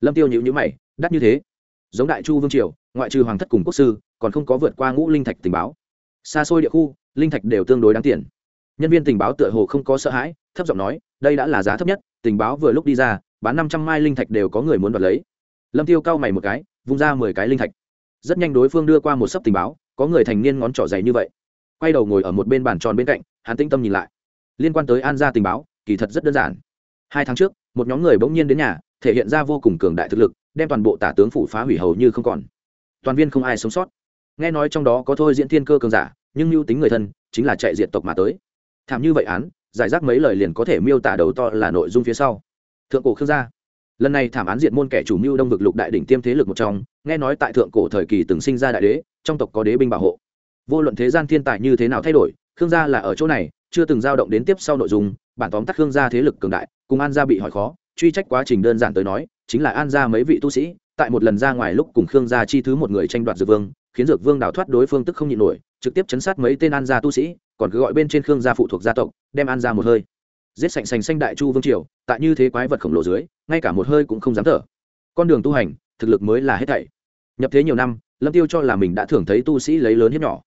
Lâm tiêu nhữ nhữ mày đắt như thế. Giống đại chu vương triều, ngoại trừ hoàng thất cùng quốc sư, còn không có vượt qua ngũ linh thạch tình báo. Xa xôi địa khu, linh thạch đều tương đối đáng tiền. Nhân viên tình báo tựa hồ không có sợ hãi, thấp giọng nói, đây đã là giá thấp nhất, tình báo vừa lúc đi ra, bán năm trăm mai linh thạch đều có người muốn đoạt lấy. Lâm tiêu cau mày một cái, vung ra mười cái linh thạch. Rất nhanh đối phương đưa qua một sấp tình báo, có người thành niên ngón trỏ dày như vậy. Quay đầu ngồi ở một bên bàn tròn bên cạnh, hắn tĩnh tâm nhìn lại liên quan tới an gia tình báo, kỳ thật rất đơn giản. Hai tháng trước, một nhóm người bỗng nhiên đến nhà, thể hiện ra vô cùng cường đại thực lực, đem toàn bộ tả tướng phủ phá hủy hầu như không còn. Toàn viên không ai sống sót. Nghe nói trong đó có thôi diễn thiên cơ cường giả, nhưng mưu tính người thân, chính là chạy diện tộc mà tới. Thảm như vậy án, giải rác mấy lời liền có thể miêu tả đầu to là nội dung phía sau. Thượng cổ khương gia. Lần này thảm án diện môn kẻ chủ mưu đông vực lục đại đỉnh tiêm thế lực một trong, nghe nói tại thượng cổ thời kỳ từng sinh ra đại đế, trong tộc có đế binh bảo hộ. Vô luận thế gian thiên tài như thế nào thay đổi, khương gia là ở chỗ này chưa từng dao động đến tiếp sau nội dung, bản tóm tắt khương gia thế lực cường đại, cùng an gia bị hỏi khó, truy trách quá trình đơn giản tới nói, chính là an gia mấy vị tu sĩ, tại một lần ra ngoài lúc cùng khương gia chi thứ một người tranh đoạt dược vương, khiến dược vương đào thoát đối phương tức không nhịn nổi, trực tiếp chấn sát mấy tên an gia tu sĩ, còn cứ gọi bên trên khương gia phụ thuộc gia tộc, đem an gia một hơi. Giết sạch sành xanh đại chu vương triều, tại như thế quái vật khổng lồ dưới, ngay cả một hơi cũng không dám thở. Con đường tu hành, thực lực mới là hết thảy. Nhập thế nhiều năm, lâm tiêu cho là mình đã thường thấy tu sĩ lấy lớn hiếp nhỏ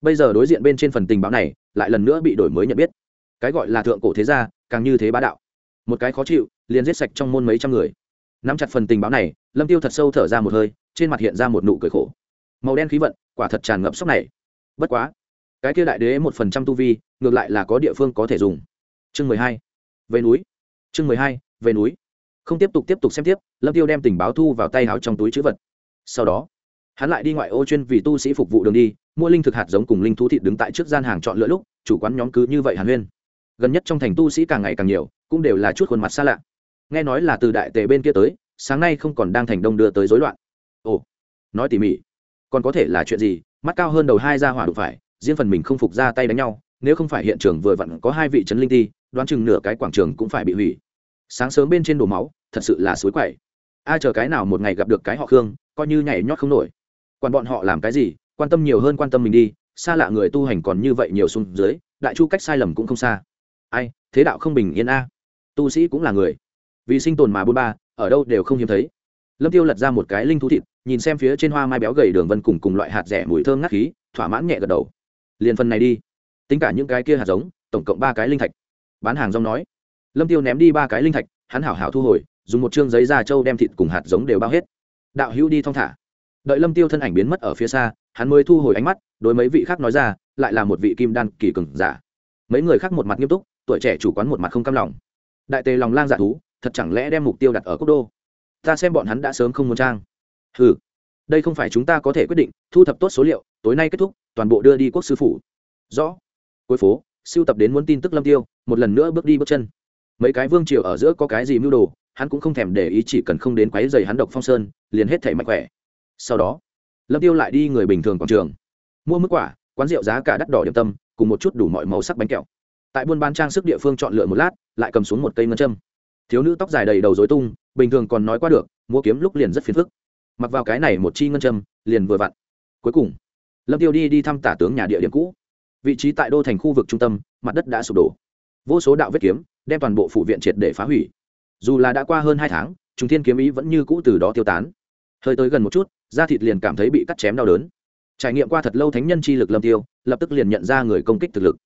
bây giờ đối diện bên trên phần tình báo này, lại lần nữa bị đổi mới nhận biết. Cái gọi là thượng cổ thế gia, càng như thế bá đạo. Một cái khó chịu, liền giết sạch trong môn mấy trăm người. Nắm chặt phần tình báo này, lâm tiêu thật sâu thở ra một hơi, trên mặt hiện ra một nụ cười khổ. Màu đen khí vận, quả thật tràn ngập sốc này. Bất quá, cái kia đại đế một phần trăm tu vi, ngược lại là có địa phương có thể dùng. Chương mười hai, về núi. Chương mười hai, về núi. Không tiếp tục tiếp tục xem tiếp, lâm tiêu đem tình báo thu vào tay áo trong túi chữ vật. Sau đó, hắn lại đi ngoại ô chuyên vì tu sĩ phục vụ đường đi mua linh thực hạt giống cùng linh thú thịt đứng tại trước gian hàng chọn lựa lúc, chủ quán nhóm cứ như vậy hàn huyên. Gần nhất trong thành tu sĩ càng ngày càng nhiều, cũng đều là chút khuôn mặt xa lạ. Nghe nói là từ đại tề bên kia tới, sáng nay không còn đang thành đông đưa tới rối loạn. Ồ, nói tỉ mỉ. Còn có thể là chuyện gì? Mắt cao hơn đầu hai ra hỏa đụng phải, riêng phần mình không phục ra tay đánh nhau, nếu không phải hiện trường vừa vặn có hai vị trấn linh ti, đoán chừng nửa cái quảng trường cũng phải bị hủy. Sáng sớm bên trên đổ máu, thật sự là suối quậy. Ai chờ cái nào một ngày gặp được cái họ khương, coi như nhảy nhót không nổi. Còn bọn họ làm cái gì quan tâm nhiều hơn quan tâm mình đi, xa lạ người tu hành còn như vậy nhiều xuống dưới, đại chu cách sai lầm cũng không xa. Ai, thế đạo không bình yên a. Tu sĩ cũng là người. Vì sinh tồn mà bôn ba, ở đâu đều không hiếm thấy. Lâm tiêu lật ra một cái linh thú thịt, nhìn xem phía trên hoa mai béo gầy đường vân cùng cùng loại hạt rẻ mùi thơm ngắt khí, thỏa mãn nhẹ gật đầu. Liền phần này đi. Tính cả những cái kia hạt giống, tổng cộng ba cái linh thạch. Bán hàng rong nói. Lâm tiêu ném đi ba cái linh thạch, hắn hảo hảo thu hồi, dùng một chương giấy da trâu đem thịt cùng hạt giống đều bao hết. Đạo hữu đi thong thả đợi lâm tiêu thân ảnh biến mất ở phía xa, hắn mới thu hồi ánh mắt, đối mấy vị khác nói ra, lại là một vị kim đan kỳ cường giả. Mấy người khác một mặt nghiêm túc, tuổi trẻ chủ quán một mặt không cam lòng. Đại tề lòng lang dạ thú, thật chẳng lẽ đem mục tiêu đặt ở quốc đô? Ta xem bọn hắn đã sớm không muốn trang. Ừ đây không phải chúng ta có thể quyết định, thu thập tốt số liệu, tối nay kết thúc, toàn bộ đưa đi quốc sư phủ. Rõ. Cuối phố, siêu tập đến muốn tin tức lâm tiêu, một lần nữa bước đi bước chân. Mấy cái vương triều ở giữa có cái gì mưu đồ, hắn cũng không thèm để ý, chỉ cần không đến quấy giày hắn độc phong sơn, liền hết thể mạnh khỏe sau đó, lâm tiêu lại đi người bình thường quảng trường. Mua mức quả, quán rượu giá cả đắt đỏ điểm tâm, cùng một chút đủ mọi màu sắc bánh kẹo. Tại buôn bán trang sức địa phương chọn lựa một lát, lại cầm xuống một cây ngân châm. Thiếu nữ tóc dài đầy đầu dối tung, bình thường còn nói qua được, mua kiếm lúc liền rất phiền phức. Mặc vào cái này một chi ngân châm, liền vừa vặn. Cuối cùng, lâm tiêu đi đi thăm tả tướng nhà địa điểm cũ. Vị trí tại đô thành khu vực trung tâm, mặt đất đã sụp đổ. Vô số đạo vết kiếm, đem toàn bộ phụ viện triệt để phá hủy. Dù là đã qua hơn hai tháng chúng thiên kiếm ý vẫn như cũ từ đó tiêu tán. Hơi tới gần một chút da thịt liền cảm thấy bị cắt chém đau đớn. Trải nghiệm qua thật lâu thánh nhân chi lực lâm tiêu, lập tức liền nhận ra người công kích thực lực.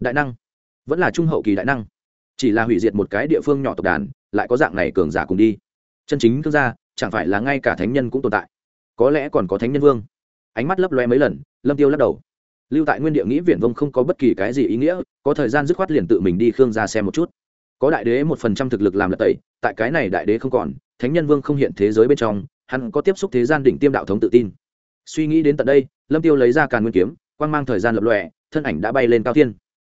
Đại năng. Vẫn là trung hậu kỳ đại năng. Chỉ là hủy diệt một cái địa phương nhỏ tộc đàn, lại có dạng này cường giả cùng đi. Chân chính thương gia, chẳng phải là ngay cả thánh nhân cũng tồn tại. Có lẽ còn có thánh nhân vương. Ánh mắt lấp loe mấy lần, lâm tiêu lắc đầu. Lưu tại nguyên địa nghĩ viển vông không có bất kỳ cái gì ý nghĩa, có thời gian dứt khoát liền tự mình đi khương ra xem một chút. Có đại đế một phần trăm thực lực làm lật tẩy, tại cái này đại đế không còn, thánh nhân vương không hiện thế giới bên trong hắn có tiếp xúc thế gian đỉnh tiêm đạo thống tự tin. Suy nghĩ đến tận đây, lâm tiêu lấy ra càn nguyên kiếm, quang mang thời gian lập lòe, thân ảnh đã bay lên cao thiên.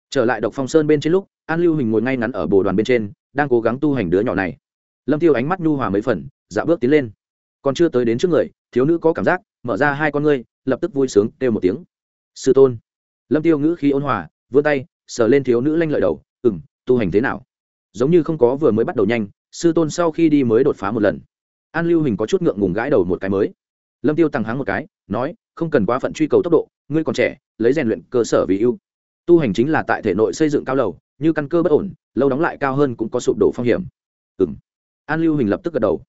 Trở lại độc phong sơn bên trên lúc, an lưu hình ngồi ngay ngắn ở bồ đoàn bên trên, đang cố gắng tu hành đứa nhỏ này. Lâm tiêu ánh mắt nhu hòa mấy phần dạ bước tiến lên. Còn chưa tới đến trước người, thiếu nữ có cảm giác, mở ra hai con ngươi, lập tức vui sướng, kêu một tiếng. Sư tôn. Lâm tiêu ngữ khí ôn hòa, vươn tay, sờ lên thiếu nữ lanh lợi đầu, ừm, tu hành thế nào? Giống như không có vừa mới bắt đầu nhanh, sư tôn sau khi đi mới đột phá một lần an lưu hình có chút ngượng ngùng gãi đầu một cái mới. Lâm tiêu tăng háng một cái, nói, không cần quá phận truy cầu tốc độ, ngươi còn trẻ, lấy rèn luyện cơ sở vì ưu. Tu hành chính là tại thể nội xây dựng cao lầu, như căn cơ bất ổn, lâu đóng lại cao hơn cũng có sụp đổ phong hiểm. Ừ m an lưu hình lập tức gật đầu.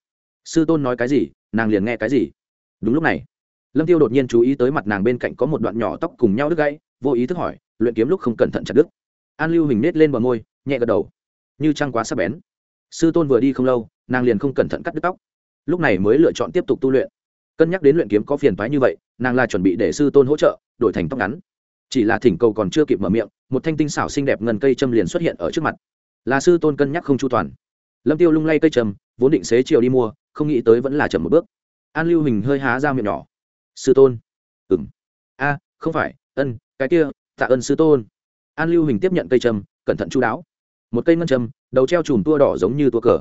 Sư tôn nói cái gì, nàng liền nghe cái gì. Đúng lúc này, lâm tiêu đột nhiên chú ý tới mặt nàng bên cạnh có một đoạn nhỏ tóc cùng nhau đứt gãy, vô ý thức hỏi, luyện kiếm lúc không cẩn thận chặt đứt? An lưu hình nết lên bờ môi, nhẹ gật đầu. Như trăng quá sắc bén. Sư tôn vừa đi không lâu, nàng liền không cẩn thận cắt đứt tóc lúc này mới lựa chọn tiếp tục tu luyện. Cân nhắc đến luyện kiếm có phiền phái như vậy, nàng là chuẩn bị để sư tôn hỗ trợ, đổi thành tóc ngắn. Chỉ là thỉnh cầu còn chưa kịp mở miệng, một thanh tinh xảo xinh đẹp ngần cây châm liền xuất hiện ở trước mặt. Là sư tôn cân nhắc không chu toàn. Lâm tiêu lung lay cây châm, vốn định xế chiều đi mua, không nghĩ tới vẫn là chậm một bước. An lưu hình hơi há ra miệng nhỏ. Sư tôn. Ừng a, không phải, ân, cái kia, tạ ơn sư tôn. An lưu hình tiếp nhận cây châm, cẩn thận chú đáo. Một cây ngân châm, đầu treo chùm tua đỏ giống như tua cờ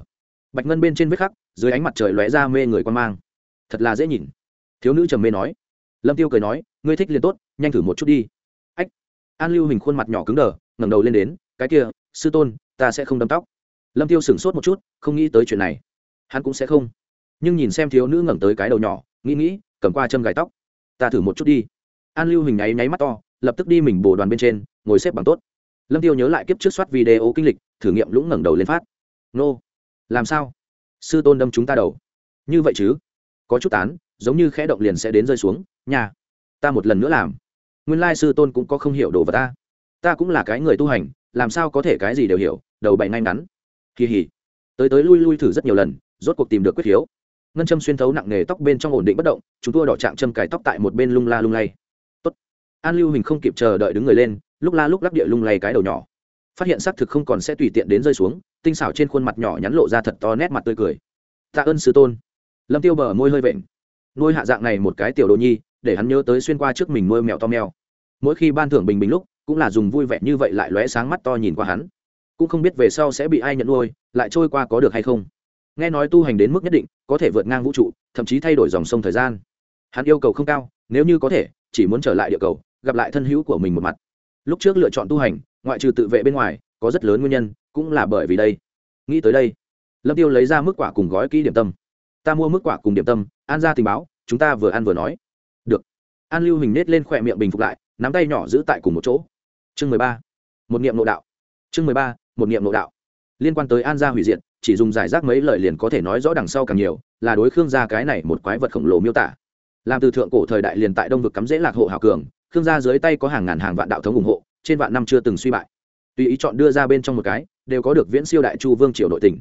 bạch ngân bên trên vết khắc, dưới ánh mặt trời lóe ra mê người quan mang. Thật là dễ nhìn. Thiếu nữ trầm mê nói. Lâm tiêu cười nói, ngươi thích liền tốt, nhanh thử một chút đi. Ách. An lưu hình khuôn mặt nhỏ cứng đờ, ngẩng đầu lên đến, cái kia, sư tôn, ta sẽ không đâm tóc. Lâm tiêu sửng sốt một chút, không nghĩ tới chuyện này. Hắn cũng sẽ không. Nhưng nhìn xem thiếu nữ ngẩng tới cái đầu nhỏ, nghĩ nghĩ, cầm qua châm gài tóc. Ta thử một chút đi. An lưu hình nháy nháy mắt to, lập tức đi mình bồ đoàn bên trên, ngồi xếp bằng tốt. Lâm tiêu nhớ lại kiếp trước soát video kinh lịch, thử nghiệm lũng ngẩng đầu lên phát. Nô làm sao? Sư tôn đâm chúng ta đầu. Như vậy chứ? Có chút tán, giống như khẽ động liền sẽ đến rơi xuống. Nhà, ta một lần nữa làm. Nguyên lai sư tôn cũng có không hiểu đồ vật ta. Ta cũng là cái người tu hành, làm sao có thể cái gì đều hiểu, đầu bày ngay ngắn. Kỳ hỉ. Tới tới lui lui thử rất nhiều lần, rốt cuộc tìm được quyết khiếu ngân châm xuyên thấu nặng nghề tóc bên trong ổn định bất động, chúng tôi đỏ trạng châm cài tóc tại một bên lung la lung lay. Tốt. an lưu hình không kịp chờ đợi đứng người lên, lúc la lúc lắc địa lung lay cái đầu nhỏ phát hiện xác thực không còn sẽ tùy tiện đến rơi xuống, tinh xảo trên khuôn mặt nhỏ nhắn lộ ra thật to nét mặt tươi cười. Tạ ơn sư tôn. Lâm tiêu bờ môi hơi vện. Nuôi hạ dạng này một cái tiểu đồ nhi, để hắn nhớ tới xuyên qua trước mình nuôi mèo to mèo. Mỗi khi ban thưởng bình bình lúc, cũng là dùng vui vẻ như vậy lại lóe sáng mắt to nhìn qua hắn. Cũng không biết về sau sẽ bị ai nhận nuôi, lại trôi qua có được hay không. Nghe nói tu hành đến mức nhất định, có thể vượt ngang vũ trụ, thậm chí thay đổi dòng sông thời gian. Hắn yêu cầu không cao, nếu như có thể, chỉ muốn trở lại địa cầu, gặp lại thân hữu của mình một mặt. Lúc trước lựa chọn tu hành ngoại trừ tự vệ bên ngoài, có rất lớn nguyên nhân, cũng là bởi vì đây. Nghĩ tới đây, lâm tiêu lấy ra mức quả cùng gói kỹ điểm tâm. Ta mua mức quả cùng điểm tâm, an ra tình báo, chúng ta vừa ăn vừa nói. Được. An lưu hình nết lên khỏe miệng bình phục lại, nắm tay nhỏ giữ tại cùng một chỗ. Chương mười ba. Một niệm nội đạo. Chương mười ba, một niệm nội đạo. Liên quan tới an gia hủy diệt, chỉ dùng giải rác mấy lời liền có thể nói rõ đằng sau càng nhiều, là đối khương gia cái này một quái vật khổng lồ miêu tả. Làm từ thượng cổ thời đại liền tại đông vực cắm dễ lạc hộ hào cường, khương gia dưới tay có hàng ngàn hàng vạn đạo thống ủng hộ trên vạn năm chưa từng suy bại. Tùy ý chọn đưa ra bên trong một cái, đều có được viễn siêu đại chu vương triều nội tình.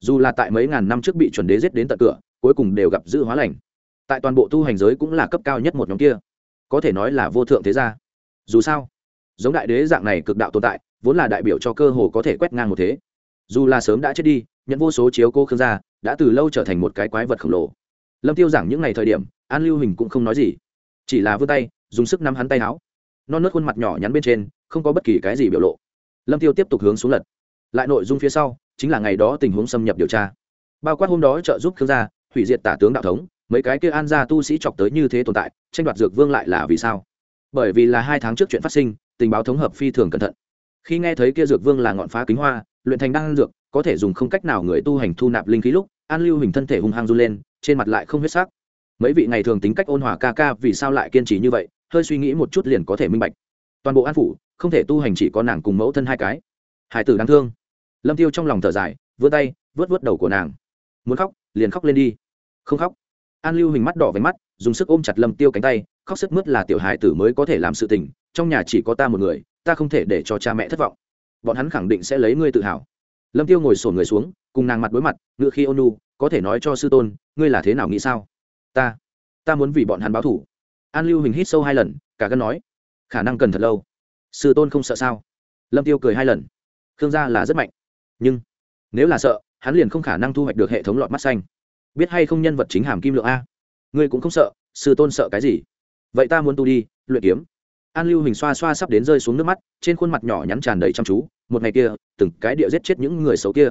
Dù là tại mấy ngàn năm trước bị chuẩn đế giết đến tận cửa, cuối cùng đều gặp dữ hóa lành. Tại toàn bộ tu hành giới cũng là cấp cao nhất một nhóm kia. Có thể nói là vô thượng thế gia. Dù sao, giống đại đế dạng này cực đạo tồn tại, vốn là đại biểu cho cơ hồ có thể quét ngang một thế. Dù là sớm đã chết đi, nhận vô số chiếu cô khương gia, đã từ lâu trở thành một cái quái vật khổng lồ. Lâm tiêu giảng những ngày thời điểm, an lưu hình cũng không nói gì. Chỉ là vươn tay, dùng sức nắm hắn tay áo. Non nớt khuôn mặt nhỏ nhắn bên trên không có bất kỳ cái gì biểu lộ. Lâm tiêu tiếp tục hướng xuống lật. Lại nội dung phía sau, chính là ngày đó tình huống xâm nhập điều tra. Bao quát hôm đó trợ giúp khương gia, hủy diệt tả tướng đạo thống, mấy cái kia an gia tu sĩ chọc tới như thế tồn tại, tranh đoạt dược vương lại là vì sao? Bởi vì là hai tháng trước chuyện phát sinh, tình báo thống hợp phi thường cẩn thận. Khi nghe thấy kia dược vương là ngọn phá kính hoa, luyện thành đan dược, có thể dùng không cách nào người tu hành thu nạp linh khí lúc, an lưu hình thân thể hung hăng run lên, trên mặt lại không huyết sắc. Mấy vị ngày thường tính cách ôn hòa ca ca vì sao lại kiên trì như vậy, hơi suy nghĩ một chút liền có thể minh bạch. Toàn bộ an phủ không thể tu hành chỉ có nàng cùng mẫu thân hai cái. Hải tử đáng thương. Lâm tiêu trong lòng thở dài, vươn tay vớt vớt đầu của nàng. Muốn khóc, liền khóc lên đi. Không khóc. An lưu hình mắt đỏ váy mắt, dùng sức ôm chặt lâm tiêu cánh tay, khóc sức mướt là tiểu hải tử mới có thể làm sự tình, trong nhà chỉ có ta một người, ta không thể để cho cha mẹ thất vọng. Bọn hắn khẳng định sẽ lấy ngươi tự hào. Lâm tiêu ngồi sổn người xuống, cùng nàng mặt đối mặt ngựa khi ôn nu có thể nói cho sư tôn, ngươi là thế nào nghĩ sao? Ta ta muốn vì bọn hắn báo thủ. An lưu hình hít sâu hai lần, cả gân nói, khả năng cần thật lâu sư tôn không sợ sao? Lâm tiêu cười hai lần. Khương gia là rất mạnh. Nhưng, nếu là sợ, hắn liền không khả năng thu hoạch được hệ thống lọt mắt xanh. Biết hay không nhân vật chính hàm kim lượng a? Ngươi cũng không sợ, sư tôn sợ cái gì? Vậy ta muốn tu đi, luyện kiếm. An lưu hình xoa xoa sắp đến rơi xuống nước mắt, trên khuôn mặt nhỏ nhắn tràn đầy chăm chú, một ngày kia, từng cái địa giết chết những người xấu kia.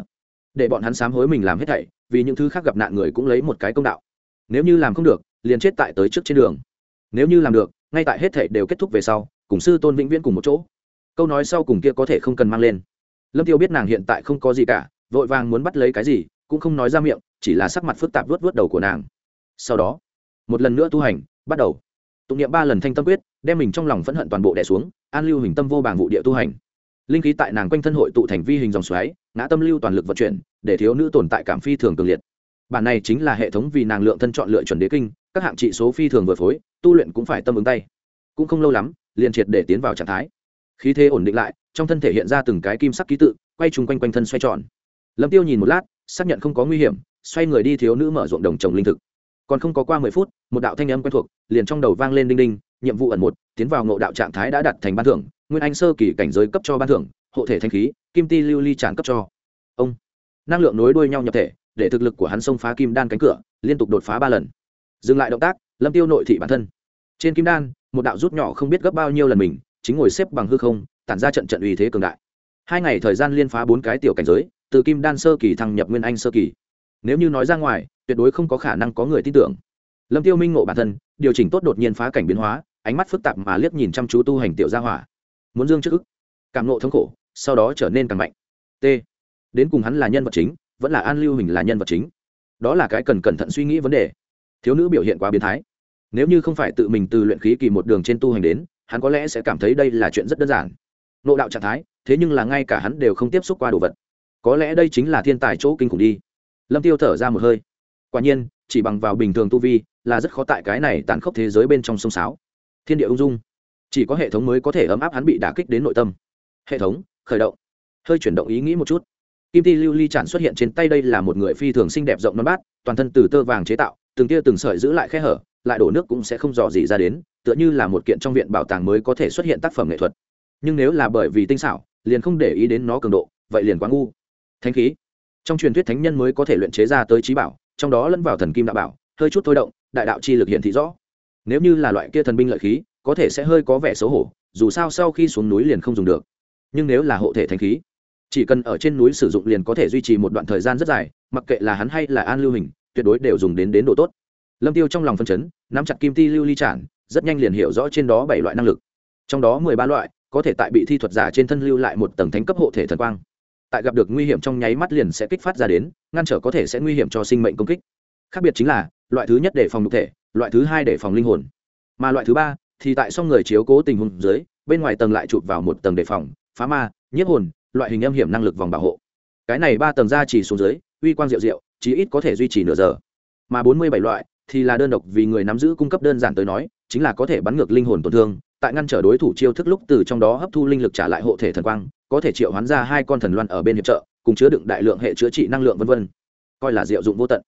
Để bọn hắn sám hối mình làm hết thảy, vì những thứ khác gặp nạn người cũng lấy một cái công đạo. Nếu như làm không được, liền chết tại tới trước trên đường. Nếu như làm được, ngay tại hết thảy đều kết thúc về sau cùng sư tôn vĩnh viễn cùng một chỗ. Câu nói sau cùng kia có thể không cần mang lên. Lâm tiêu biết nàng hiện tại không có gì cả, vội vàng muốn bắt lấy cái gì, cũng không nói ra miệng, chỉ là sắc mặt phức tạp vớt vớt đầu của nàng. Sau đó, một lần nữa tu hành, bắt đầu. Tụng niệm ba lần thanh tâm quyết, đem mình trong lòng phẫn hận toàn bộ đẻ xuống, an lưu hình tâm vô bảng vụ địa tu hành. Linh khí tại nàng quanh thân hội tụ thành vi hình dòng xoáy, ngã tâm lưu toàn lực vận chuyển, để thiếu nữ tồn tại cảm phi thường cường liệt. Bản này chính là hệ thống vì nàng lượng thân chọn lựa chuẩn đế kinh, các hạng trị số phi thường vừa phối, tu luyện cũng phải tâm ứng tay. Cũng không lâu lắm liền triệt để tiến vào trạng thái. Khí thế ổn định lại, trong thân thể hiện ra từng cái kim sắc ký tự, quay chung quanh quanh thân xoay tròn. Lâm tiêu nhìn một lát, xác nhận không có nguy hiểm, xoay người đi thiếu nữ mở ruộng đồng trồng linh thực. Còn không có qua mười phút, một đạo thanh âm quen thuộc, liền trong đầu vang lên đinh đinh, nhiệm vụ ẩn một, tiến vào ngộ đạo trạng thái đã đặt thành ban thưởng, nguyên anh sơ kỳ cảnh giới cấp cho ban thưởng, hộ thể thanh khí, kim ti lưu ly tràn cấp cho. Ông, năng lượng nối đuôi nhau nhập thể, để thực lực của hắn xông phá kim đan cánh cửa, liên tục đột phá ba lần. Dừng lại động tác, lâm tiêu nội thị bản thân. Trên kim đan một đạo rút nhỏ không biết gấp bao nhiêu lần mình, chính ngồi xếp bằng hư không, tản ra trận trận uy thế cường đại. Hai ngày thời gian liên phá bốn cái tiểu cảnh giới, từ kim đan sơ kỳ thăng nhập nguyên anh sơ kỳ. Nếu như nói ra ngoài, tuyệt đối không có khả năng có người tin tưởng. Lâm tiêu minh ngộ bản thân, điều chỉnh tốt đột nhiên phá cảnh biến hóa, ánh mắt phức tạp mà liếc nhìn chăm chú tu hành tiểu gia hỏa. Muốn dương trước ức, cảm nộ thống khổ, sau đó trở nên càng mạnh. T. Đến cùng hắn là nhân vật chính, vẫn là an lưu hình là nhân vật chính. Đó là cái cần cẩn thận suy nghĩ vấn đề. Thiếu nữ biểu hiện quá biến thái nếu như không phải tự mình từ luyện khí kỳ một đường trên tu hành đến, hắn có lẽ sẽ cảm thấy đây là chuyện rất đơn giản. Nộ đạo trạng thái, thế nhưng là ngay cả hắn đều không tiếp xúc qua đồ vật. Có lẽ đây chính là thiên tài chỗ kinh khủng đi. Lâm tiêu thở ra một hơi. Quả nhiên, chỉ bằng vào bình thường tu vi, là rất khó tại cái này tàn khốc thế giới bên trong sông sáo. Thiên địa ung dung. Chỉ có hệ thống mới có thể ấm áp hắn bị đả kích đến nội tâm. Hệ thống, khởi động. Hơi chuyển động ý nghĩ một chút. Kim ti lưu ly tràn xuất hiện trên tay đây là một người phi thường xinh đẹp rộng non bát, toàn thân từ tơ vàng chế tạo, từng tia từng sợi giữ lại khe hở lại đổ nước cũng sẽ không dò gì ra đến, tựa như là một kiện trong viện bảo tàng mới có thể xuất hiện tác phẩm nghệ thuật. Nhưng nếu là bởi vì tinh xảo, liền không để ý đến nó cường độ, vậy liền quá ngu. Thánh khí. Trong truyền thuyết thánh nhân mới có thể luyện chế ra tới trí bảo, trong đó lẫn vào thần kim đạo bảo, hơi chút thôi động, đại đạo chi lực hiện thị rõ. Nếu như là loại kia thần binh lợi khí, có thể sẽ hơi có vẻ xấu hổ, dù sao sau khi xuống núi liền không dùng được. Nhưng nếu là hộ thể thánh khí, chỉ cần ở trên núi sử dụng liền có thể duy trì một đoạn thời gian rất dài, mặc kệ là hắn hay là an lưu hình, tuyệt đối đều dùng đến đến độ tốt lâm tiêu trong lòng phân chấn, nắm chặt kim ti lưu ly trản rất nhanh liền hiểu rõ trên đó bảy loại năng lực. Trong đó mười ba loại, có thể tại bị thi thuật giả trên thân lưu lại một tầng thánh cấp hộ thể thần quang. Tại gặp được nguy hiểm trong nháy mắt liền sẽ kích phát ra đến, ngăn trở có thể sẽ nguy hiểm cho sinh mệnh công kích. Khác biệt chính là, loại thứ nhất để phòng nhục thể, loại thứ hai để phòng linh hồn. Mà loại thứ ba thì tại song người chiếu cố tình huống dưới, bên ngoài tầng lại chụp vào một tầng đề phòng, phá ma, nhiếp hồn, loại hình âm hiểm năng lực vòng bảo hộ. Cái này ba tầng ra chỉ xuống dưới, uy quang diệu diệu, chí ít có thể duy trì nửa giờ. Mà bốn mươi bảy loại thì là đơn độc vì người nắm giữ cung cấp đơn giản tới nói, chính là có thể bắn ngược linh hồn tổn thương, tại ngăn trở đối thủ chiêu thức lúc từ trong đó hấp thu linh lực trả lại hộ thể thần quang, có thể triệu hoán ra hai con thần loan ở bên hiệp trợ, cùng chứa đựng đại lượng hệ chữa trị năng lượng vân vân. Coi là diệu dụng vô tận.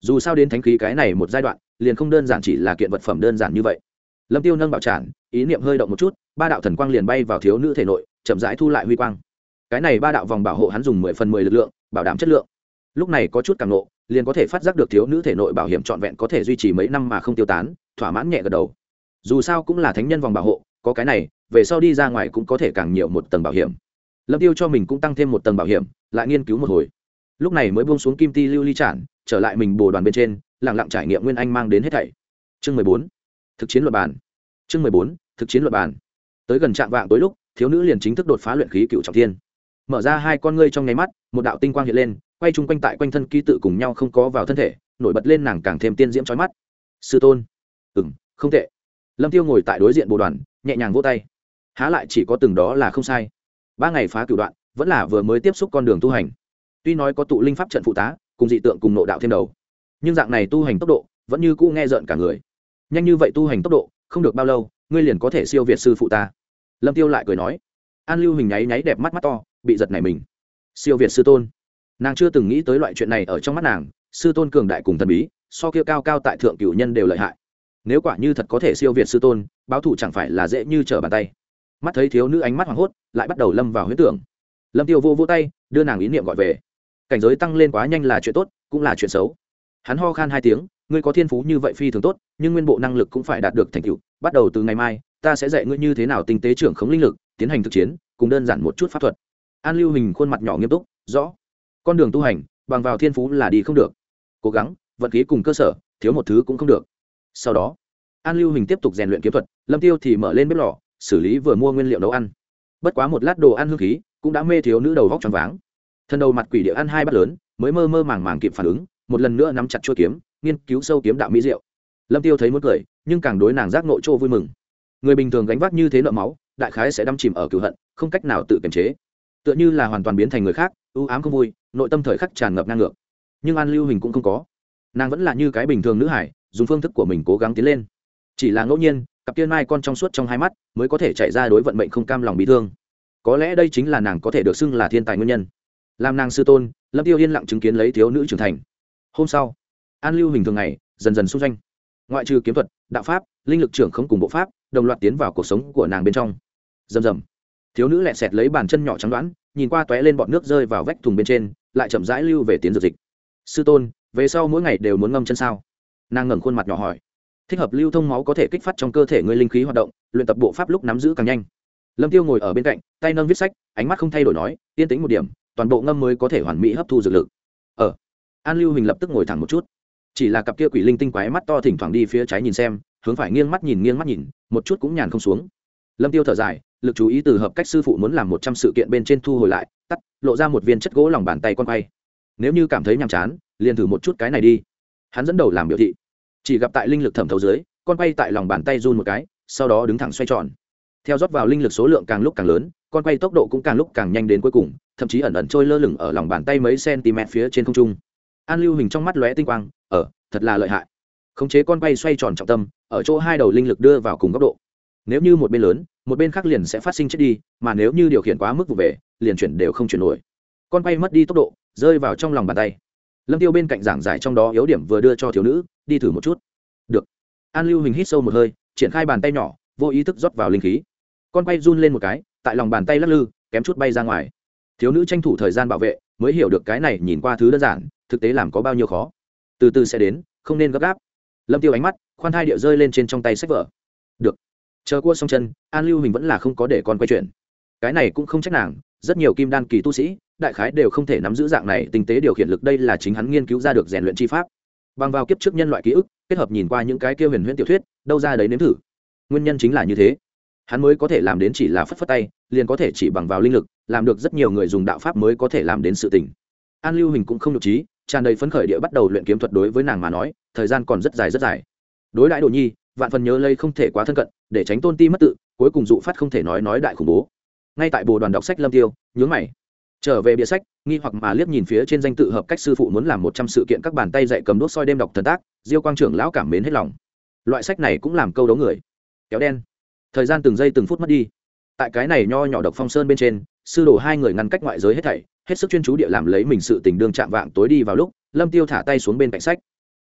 Dù sao đến thánh khí cái này một giai đoạn, liền không đơn giản chỉ là kiện vật phẩm đơn giản như vậy. Lâm tiêu nâng bảo tràn, ý niệm hơi động một chút, ba đạo thần quang liền bay vào thiếu nữ thể nội, chậm rãi thu lại huy quang. Cái này ba đạo vòng bảo hộ hắn dùng mười phần mười lực lượng, bảo đảm chất lượng. Lúc này có chút càng nộ liền có thể phát giác được thiếu nữ thể nội bảo hiểm trọn vẹn có thể duy trì mấy năm mà không tiêu tán, thỏa mãn nhẹ gật đầu. Dù sao cũng là thánh nhân vòng bảo hộ, có cái này, về sau đi ra ngoài cũng có thể càng nhiều một tầng bảo hiểm. Lâm tiêu cho mình cũng tăng thêm một tầng bảo hiểm, lại nghiên cứu một hồi. Lúc này mới buông xuống kim ti lưu ly trản trở lại mình bồ đoàn bên trên, lặng lặng trải nghiệm nguyên anh mang đến hết thảy. Chương mười bốn, thực chiến luật bàn. Chương mười bốn, thực chiến luật bàn. Tới gần trạm vạng tối lúc, thiếu nữ liền chính thức đột phá luyện khí cựu trọng thiên. Mở ra hai con ngươi trong nháy mắt, một đạo tinh quang hiện lên quay chung quanh tại quanh thân ký tự cùng nhau không có vào thân thể, nổi bật lên nàng càng thêm tiên diễm trói mắt. Sư tôn. Ừ m không tệ. Lâm tiêu ngồi tại đối diện bộ đoàn, nhẹ nhàng vỗ tay. Há lại chỉ có từng đó là không sai. Ba ngày phá cửu đoạn, vẫn là vừa mới tiếp xúc con đường tu hành. Tuy nói có tụ linh pháp trận phụ tá, cùng dị tượng cùng nộ đạo thêm đầu, nhưng dạng này tu hành tốc độ vẫn như cũ nghe rợn cả người. Nhanh như vậy tu hành tốc độ, không được bao lâu, ngươi liền có thể siêu việt sư phụ ta. Lâm tiêu lại cười nói. An lưu hình nháy nháy đẹp mắt mắt to, bị giật này mình. Siêu việt sư tôn nàng chưa từng nghĩ tới loại chuyện này ở trong mắt nàng, sư tôn cường đại cùng thần bí, so kia cao cao tại thượng cửu nhân đều lợi hại. Nếu quả như thật có thể siêu việt sư tôn, báo thủ chẳng phải là dễ như trở bàn tay. Mắt thấy thiếu nữ ánh mắt hoảng hốt, lại bắt đầu lâm vào huyết tưởng. Lâm tiêu vô vô tay, đưa nàng ý niệm gọi về. Cảnh giới tăng lên quá nhanh là chuyện tốt, cũng là chuyện xấu. Hắn ho khan hai tiếng, ngươi có thiên phú như vậy phi thường tốt, nhưng nguyên bộ năng lực cũng phải đạt được thành tựu, bắt đầu từ ngày mai, ta sẽ dạy ngươi như thế nào tinh tế trưởng khống linh lực, tiến hành thực chiến, cùng đơn giản một chút pháp thuật. An lưu hình khuôn mặt nhỏ nghiêm túc, rõ con đường tu hành, bằng vào thiên phú là đi không được. Cố gắng, vận khí cùng cơ sở, thiếu một thứ cũng không được. Sau đó, an lưu hình tiếp tục rèn luyện kiếm thuật, lâm tiêu thì mở lên bếp lò, xử lý vừa mua nguyên liệu nấu ăn. Bất quá một lát đồ ăn hương khí, cũng đã mê thiếu nữ đầu vóc tròn váng. Thân đầu mặt quỷ địa ăn hai bát lớn, mới mơ mơ màng màng kịp phản ứng, một lần nữa nắm chặt chuôi kiếm, nghiên cứu sâu kiếm đạo mỹ diệu. Lâm tiêu thấy muốn cười, nhưng càng đối nàng giác nội trô vui mừng. Người bình thường gánh vác như thế nợ máu, đại khái sẽ đâm chìm ở cửu hận, không cách nào tự kiềm chế. Tựa như là hoàn toàn biến thành người khác ưu ám không vui, nội tâm thời khắc tràn ngập ngang ngược. Nhưng an lưu hình cũng không có. Nàng vẫn là như cái bình thường nữ hải, dùng phương thức của mình cố gắng tiến lên. Chỉ là ngẫu nhiên, cặp tiên mai con trong suốt trong hai mắt mới có thể chạy ra đối vận mệnh không cam lòng bị thương. Có lẽ đây chính là nàng có thể được xưng là thiên tài nguyên nhân. Làm nàng sư tôn, lâm tiêu yên lặng chứng kiến lấy thiếu nữ trưởng thành. Hôm sau, an lưu hình thường ngày, dần dần xung danh ngoại trừ kiếm thuật, đạo pháp, linh lực trưởng không cùng bộ pháp, đồng loạt tiến vào cuộc sống của nàng bên trong. Rầm rầm. Thiếu nữ lẹ sẹt lấy bàn chân nhỏ trắng đoán nhìn qua tóe lên bọn nước rơi vào vách thùng bên trên, lại chậm rãi lưu về tiến dược dịch. Sư tôn, về sau mỗi ngày đều muốn ngâm chân sao? Nàng ngẩng khuôn mặt nhỏ hỏi. Thích hợp lưu thông máu có thể kích phát trong cơ thể ngươi linh khí hoạt động, luyện tập bộ pháp lúc nắm giữ càng nhanh. Lâm tiêu ngồi ở bên cạnh, tay nâng viết sách, ánh mắt không thay đổi nói, yên tĩnh một điểm, toàn bộ ngâm mới có thể hoàn mỹ hấp thu dược lực. Ở ờ. an lưu hình lập tức ngồi thẳng một chút. Chỉ là cặp kia quỷ linh tinh quái mắt to thỉnh thoảng đi phía trái nhìn xem, hướng phải nghiêng mắt nhìn, nghiêng mắt nhìn, một chút cũng nhàn không xuống. Lâm tiêu thở dài lực chú ý từ hợp cách sư phụ muốn làm một trăm sự kiện bên trên thu hồi lại, tắt, lộ ra một viên chất gỗ lòng bàn tay con quay. Nếu như cảm thấy nhàm chán, liền thử một chút cái này đi. Hắn dẫn đầu làm biểu thị. Chỉ gặp tại linh lực thẩm thấu dưới, con quay tại lòng bàn tay run một cái, sau đó đứng thẳng xoay tròn. Theo rót vào linh lực số lượng càng lúc càng lớn, con quay tốc độ cũng càng lúc càng nhanh đến cuối cùng, thậm chí ẩn ẩn trôi lơ lửng ở lòng bàn tay mấy cm phía trên không trung. An lưu hình trong mắt lóe tinh quang ở thật là lợi hại. Khống chế con quay xoay tròn trọng tâm, ở chỗ hai đầu linh lực đưa vào cùng góc độ. Nếu như một bên lớn một bên khác liền sẽ phát sinh chết đi, mà nếu như điều khiển quá mức vụ về, liền chuyển đều không chuyển nổi. Con bay mất đi tốc độ, rơi vào trong lòng bàn tay. Lâm tiêu bên cạnh giảng giải trong đó yếu điểm vừa đưa cho thiếu nữ, đi thử một chút. Được. An lưu hình hít sâu một hơi, triển khai bàn tay nhỏ, vô ý thức rót vào linh khí. Con quay run lên một cái, tại lòng bàn tay lắc lư, kém chút bay ra ngoài. Thiếu nữ tranh thủ thời gian bảo vệ, mới hiểu được cái này nhìn qua thứ đơn giản, thực tế làm có bao nhiêu khó. Từ từ sẽ đến, không nên gấp gáp. Lâm tiêu ánh mắt, khoan thai điệu rơi lên trên trong tay sách vở. Được chờ cua xong chân, an lưu hình vẫn là không có để con quay chuyển cái này cũng không trách nàng, rất nhiều kim đan kỳ tu sĩ, đại khái đều không thể nắm giữ dạng này tinh tế điều khiển lực, đây là chính hắn nghiên cứu ra được rèn luyện chi pháp. Bằng vào kiếp trước nhân loại ký ức, kết hợp nhìn qua những cái kia huyền huyễn tiểu thuyết, đâu ra đấy nếm thử. Nguyên nhân chính là như thế. Hắn mới có thể làm đến chỉ là phất phất tay, liền có thể chỉ bằng vào linh lực, làm được rất nhiều người dùng đạo pháp mới có thể làm đến sự tình. An lưu hình cũng không nhục trí, tràn đầy phấn khởi địa bắt đầu luyện kiếm thuật đối với nàng mà nói, thời gian còn rất dài rất dài. Đối đãi đồ nhi, vạn phần nhớ lây không thể quá thân cận để tránh tôn ti mất tự, cuối cùng dụ phát không thể nói nói đại khủng bố. Ngay tại bồ đoàn đọc sách lâm tiêu, nhướng mày. Trở về bìa sách, nghi hoặc mà liếc nhìn phía trên danh tự hợp cách sư phụ muốn làm một trăm sự kiện các bàn tay dạy cầm đốt soi đêm đọc thần tác, diêu quang trưởng lão cảm mến hết lòng. Loại sách này cũng làm câu đấu người. Kéo đen. Thời gian từng giây từng phút mất đi. Tại cái này nho nhỏ độc phong sơn bên trên, sư đồ hai người ngăn cách ngoại giới hết thảy, hết sức chuyên chú địa làm lấy mình sự tình đương chạm vạng tối đi vào lúc, lâm tiêu thả tay xuống bên cạnh sách.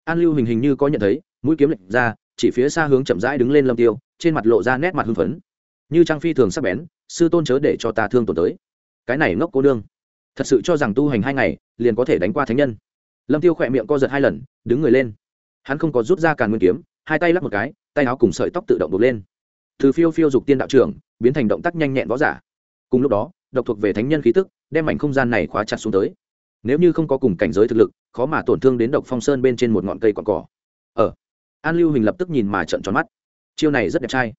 An lưu hình hình như có nhận thấy, mũi kiếm lệnh ra, chỉ phía xa hướng chậm rãi đứng lên lâm tiêu trên mặt lộ ra nét mặt hưng phấn. Như trang phi thường sắc bén, sư tôn chớ để cho ta thương tổn tới. Cái này ngốc cô đương thật sự cho rằng tu hành hai ngày, liền có thể đánh qua thánh nhân. Lâm tiêu khỏe miệng co giật hai lần, đứng người lên. Hắn không có rút ra càn nguyên kiếm, hai tay lắp một cái, tay áo cùng sợi tóc tự động bột lên. Từ phiêu phiêu dục tiên đạo trưởng, biến thành động tác nhanh nhẹn võ giả. Cùng lúc đó, độc thuộc về thánh nhân khí tức, đem mảnh không gian này khóa chặt xuống tới. Nếu như không có cùng cảnh giới thực lực, khó mà tổn thương đến độc phong sơn bên trên một ngọn cây còn cỏ. Ở an lưu hình lập tức nhìn mà trận tròn mắt chiêu này rất đẹp trai.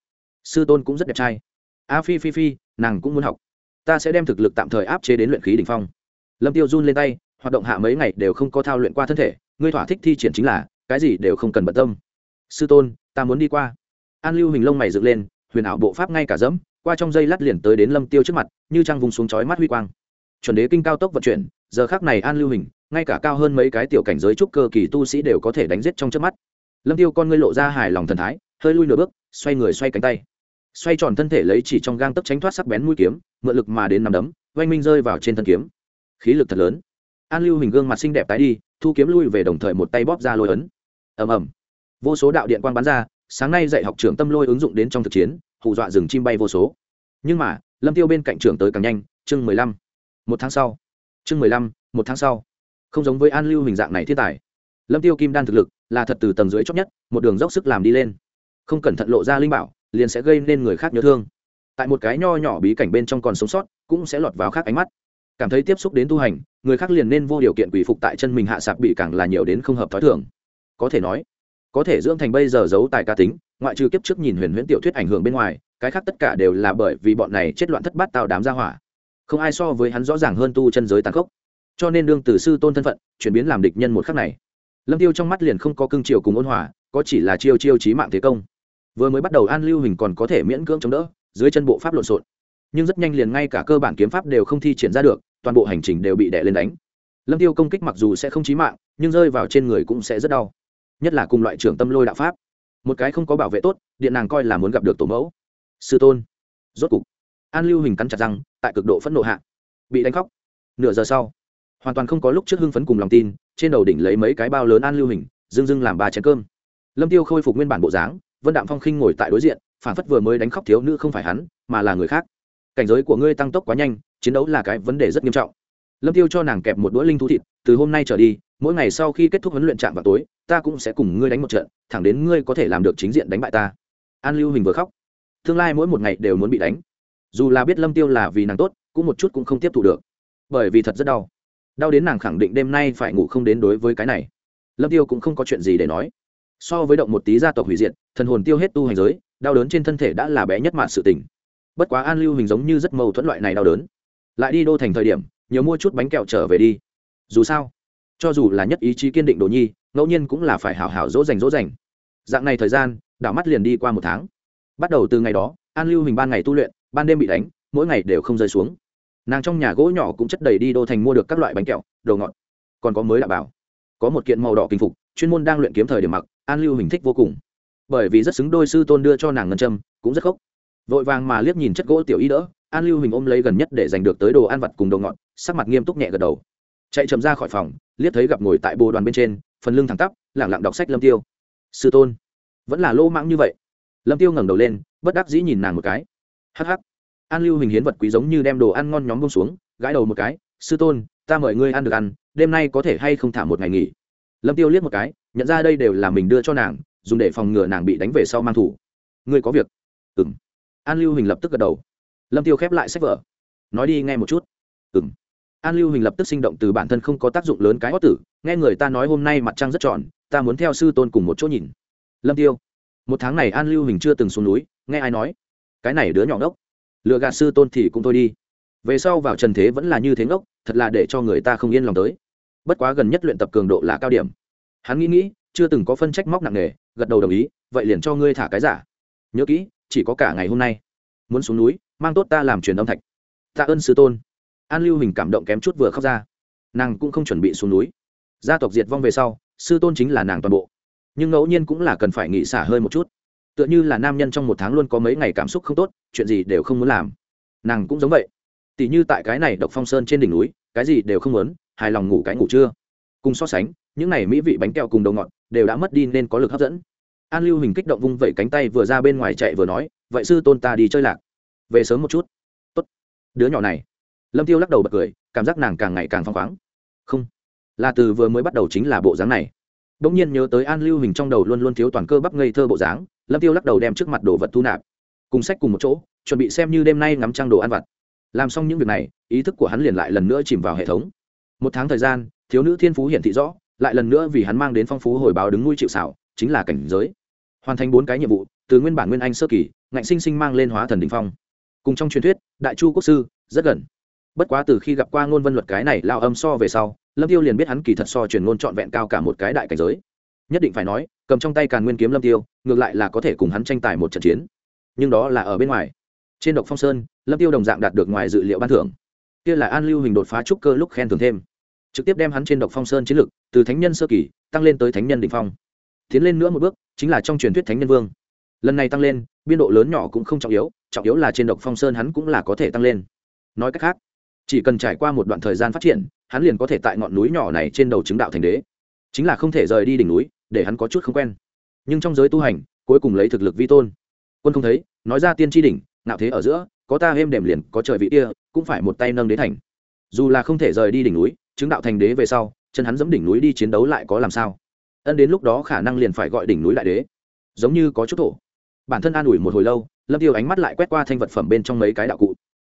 Sư tôn cũng rất đẹp trai. A phi phi phi, nàng cũng muốn học. Ta sẽ đem thực lực tạm thời áp chế đến luyện khí đ ỉ n h phong. Lâm tiêu run lên tay, hoạt động hạ mấy ngày đều không có thao luyện qua thân thể, ngươi thỏa thích thi triển chính là, cái gì đều không cần bận tâm. Sư tôn, ta muốn đi qua. An lưu hình lông mày dựng lên, huyền ảo bộ pháp ngay cả dẫm qua trong dây lát liền tới đến lâm tiêu trước mặt, như trăng vùng xuống chói mắt huy quang. Chuẩn đế kinh cao tốc vận chuyển, giờ khác này an lưu hình, ngay cả cao hơn mấy cái tiểu cảnh giới trúc cơ kỳ tu sĩ đều có thể đánh giết trong trước mắt. Lâm tiêu con ngươi lộ ra hài lòng thần thái hơi lui nửa bước, xoay người xoay cánh tay. Xoay tròn thân thể lấy chỉ trong gang tấc tránh thoát sắc bén mũi kiếm, mượn lực mà đến nằm đấm, oanh minh rơi vào trên thân kiếm. Khí lực thật lớn. An lưu hình gương mặt xinh đẹp tái đi, thu kiếm lui về đồng thời một tay bóp ra lôi ấn. Ầm ầm. Vô số đạo điện quang bắn ra, sáng nay dạy học trưởng tâm lôi ứng dụng đến trong thực chiến, hù dọa rừng chim bay vô số. Nhưng mà, lâm tiêu bên cạnh trưởng tới càng nhanh, chương mười lăm. Một tháng sau. Chương mười lăm, một tháng sau. Không giống với an lưu hình dạng này thiên tài. Lâm tiêu kim đan thực lực là thật từ tầng dưới chót nhất, một đường dốc sức làm đi lên không cẩn thận lộ ra linh bảo, liền sẽ gây nên người khác nhớ thương. Tại một cái nho nhỏ bí cảnh bên trong còn sống sót, cũng sẽ lọt vào khác ánh mắt. Cảm thấy tiếp xúc đến tu hành, người khác liền nên vô điều kiện quỷ phục tại chân mình hạ sạp bị càng là nhiều đến không hợp thói thường. Có thể nói, có thể dưỡng thành bây giờ giấu tài ca tính, ngoại trừ kiếp trước nhìn huyền huyễn tiểu thuyết ảnh hưởng bên ngoài, cái khác tất cả đều là bởi vì bọn này chết loạn thất bát tạo đám ra hỏa. Không ai so với hắn rõ ràng hơn tu chân giới tàn khốc. Cho nên đương từ sư tôn thân phận, chuyển biến làm địch nhân một khắc này. Lâm tiêu trong mắt liền không có cương triều cùng ôn hòa, có chỉ là chiêu chiêu trí mạng thế công vừa mới bắt đầu an lưu hình còn có thể miễn cưỡng chống đỡ, dưới chân bộ pháp lộn xộn. Nhưng rất nhanh liền ngay cả cơ bản kiếm pháp đều không thi triển ra được, toàn bộ hành trình đều bị đè lên đánh. Lâm tiêu công kích mặc dù sẽ không chí mạng, nhưng rơi vào trên người cũng sẽ rất đau. Nhất là cùng loại trưởng tâm lôi đạo pháp. Một cái không có bảo vệ tốt, điện nàng coi là muốn gặp được tổ mẫu. Sư tôn. Rốt cục, an lưu hình cắn chặt răng, tại cực độ phẫn nộ hạ. Bị đánh khóc. Nửa giờ sau, hoàn toàn không có lúc trước hưng phấn cùng lòng tin, trên đầu đỉnh lấy mấy cái bao lớn an lưu hình, dưng dưng làm ba chén cơm. Lâm tiêu khôi phục nguyên bản bộ dáng vân đạm phong khinh ngồi tại đối diện phản phất vừa mới đánh khóc thiếu nữ không phải hắn, mà là người khác. Cảnh giới của ngươi tăng tốc quá nhanh, chiến đấu là cái vấn đề rất nghiêm trọng. Lâm tiêu cho nàng kẹp một đũa linh thú thịt, từ hôm nay trở đi, mỗi ngày sau khi kết thúc huấn luyện trạm vào tối, ta cũng sẽ cùng ngươi đánh một trận, thẳng đến ngươi có thể làm được chính diện đánh bại ta. An lưu hình vừa khóc. Tương lai mỗi một ngày đều muốn bị đánh. Dù là biết lâm tiêu là vì nàng tốt, cũng một chút cũng không tiếp thu được. Bởi vì thật rất đau. Đau đến nàng khẳng định đêm nay phải ngủ không đến đối với cái này. Lâm tiêu cũng không có chuyện gì để nói so với động một tí gia tộc hủy diệt, thần hồn tiêu hết tu hành giới, đau đớn trên thân thể đã là bé nhất mạn sự tình. Bất quá an lưu hình giống như rất mâu thuẫn loại này đau đớn. Lại đi đô thành thời điểm nhớ mua chút bánh kẹo trở về đi. Dù sao, cho dù là nhất ý chí kiên định đồ nhi, ngẫu nhiên cũng là phải hảo hảo dỗ dành dỗ dành. Dạng này thời gian, đảo mắt liền đi qua một tháng. Bắt đầu từ ngày đó, an lưu hình ban ngày tu luyện, ban đêm bị đánh, mỗi ngày đều không rơi xuống. Nàng trong nhà gỗ nhỏ cũng chất đầy đi đô thành mua được các loại bánh kẹo, đồ ngọt. Còn có mới đảm bảo. Có một kiện màu đỏ kinh phục, chuyên môn đang luyện kiếm thời điểm mặc an lưu hình thích vô cùng. Bởi vì rất xứng đôi sư tôn đưa cho nàng ngân châm, cũng rất khốc. Vội vàng mà liếc nhìn chất gỗ tiểu y đỡ, an lưu hình ôm lấy gần nhất để giành được tới đồ ăn vặt cùng đồ ngọt, sắc mặt nghiêm túc nhẹ gật đầu. Chạy chậm ra khỏi phòng, liếc thấy gặp ngồi tại bồ đoàn bên trên, phần lưng thẳng tắp, lẳng lặng đọc sách lâm tiêu. Sư tôn, vẫn là lô mãng như vậy. Lâm tiêu ngẩng đầu lên, bất đắc dĩ nhìn nàng một cái. Hắc hắc. An lưu hình hiến vật quý giống như đem đồ ăn ngon nhóm bông xuống, gãi đầu một cái. Sư tôn, ta mời ngươi ăn được ăn, đêm nay có thể hay không thả một ngày nghỉ? Lâm tiêu liếc một cái nhận ra đây đều là mình đưa cho nàng, dùng để phòng ngừa nàng bị đánh về sau mang thủ. Ngươi có việc? Ừng an lưu hình lập tức gật đầu. Lâm tiêu khép lại sách vở. Nói đi nghe một chút. Ừng an lưu hình lập tức sinh động từ bản thân không có tác dụng lớn cái hót tử, nghe người ta nói hôm nay mặt trăng rất tròn, ta muốn theo sư tôn cùng một chỗ nhìn. Lâm tiêu. Một tháng này an lưu hình chưa từng xuống núi, nghe ai nói? Cái này đứa nhỏ ngốc. Lựa gạt sư tôn thì cũng thôi đi. Về sau vào trần thế vẫn là như thế ngốc, thật là để cho người ta không yên lòng tới. Bất quá gần nhất luyện tập cường độ là cao điểm hắn nghĩ nghĩ, chưa từng có phân trách móc nặng nề, gật đầu đồng ý, vậy liền cho ngươi thả cái giả. Nhớ kỹ, chỉ có cả ngày hôm nay. Muốn xuống núi, mang tốt ta làm truyền âm thạch. Tạ ơn sư tôn. An lưu hình cảm động kém chút vừa khóc ra. Nàng cũng không chuẩn bị xuống núi. Gia tộc diệt vong về sau, sư tôn chính là nàng toàn bộ. Nhưng ngẫu nhiên cũng là cần phải nghỉ xả hơi một chút. Tựa như là nam nhân trong một tháng luôn có mấy ngày cảm xúc không tốt, chuyện gì đều không muốn làm. Nàng cũng giống vậy. Tỉ như tại cái này độc phong sơn trên đỉnh núi, cái gì đều không muốn, hài lòng ngủ cái ngủ trưa. Cùng so sánh những này mỹ vị bánh kẹo cùng đầu ngọt đều đã mất đi nên có lực hấp dẫn. An lưu hình kích động vung vẩy cánh tay vừa ra bên ngoài chạy vừa nói, vậy sư tôn ta đi chơi lạc. Về sớm một chút. Tốt. Đứa nhỏ này. Lâm tiêu lắc đầu bật cười, cảm giác nàng càng ngày càng phong khoáng. Không, là từ vừa mới bắt đầu chính là bộ dáng này. Bỗng nhiên nhớ tới an lưu hình trong đầu luôn luôn thiếu toàn cơ bắp ngây thơ bộ dáng, lâm tiêu lắc đầu đem trước mặt đồ vật thu nạp. Cùng sách cùng một chỗ, chuẩn bị xem như đêm nay ngắm trang đồ ăn vặt. Làm xong những việc này, ý thức của hắn liền lại lần nữa chìm vào hệ thống. Một tháng thời gian, thiếu nữ thiên phú hiển thị rõ lại lần nữa vì hắn mang đến phong phú hồi báo đứng nuôi chịu xảo, chính là cảnh giới. Hoàn thành bốn cái nhiệm vụ, từ nguyên bản nguyên anh sơ kỳ, ngạnh sinh sinh mang lên hóa thần đình phong. Cùng trong truyền thuyết, đại chu quốc sư, rất gần. Bất quá từ khi gặp qua ngôn vân luật cái này lao âm so về sau, lâm tiêu liền biết hắn kỳ thật so truyền ngôn trọn vẹn cao cả một cái đại cảnh giới. Nhất định phải nói, cầm trong tay càn nguyên kiếm lâm tiêu, ngược lại là có thể cùng hắn tranh tài một trận chiến. Nhưng đó là ở bên ngoài. Trên độc phong sơn, lâm tiêu đồng dạng đạt được ngoài dự liệu ban thưởng. Kia là an lưu hình đột phá trúc cơ lúc khen thưởng thêm. Trực tiếp đem hắn trên độc phong sơn chiến lực từ thánh nhân sơ kỳ, tăng lên tới thánh nhân đỉnh phong. Tiến lên nữa một bước, chính là trong truyền thuyết thánh nhân vương. Lần này tăng lên, biên độ lớn nhỏ cũng không trọng yếu trọng yếu là trên độc phong sơn hắn cũng là có thể tăng lên. Nói cách khác, chỉ cần trải qua một đoạn thời gian phát triển, hắn liền có thể tại ngọn núi nhỏ này trên đầu chứng đạo thành đế. Chính là không thể rời đi đỉnh núi, để hắn có chút không quen. Nhưng trong giới tu hành, cuối cùng lấy thực lực vi tôn. Quân không thấy, nói ra tiên tri đỉnh nạo thế ở giữa, có ta êm đềm liền, có trời vị kia, cũng phải một tay nâng đế thành. Dù là không thể rời đi đỉnh núi, chứng đạo thành đế về sau chân hắn dẫm đỉnh núi đi chiến đấu lại có làm sao? Ân đến lúc đó khả năng liền phải gọi đỉnh núi đại đế. Giống như có chút thổ. Bản thân an ủi một hồi lâu, lâm tiêu ánh mắt lại quét qua thanh vật phẩm bên trong mấy cái đạo cụ.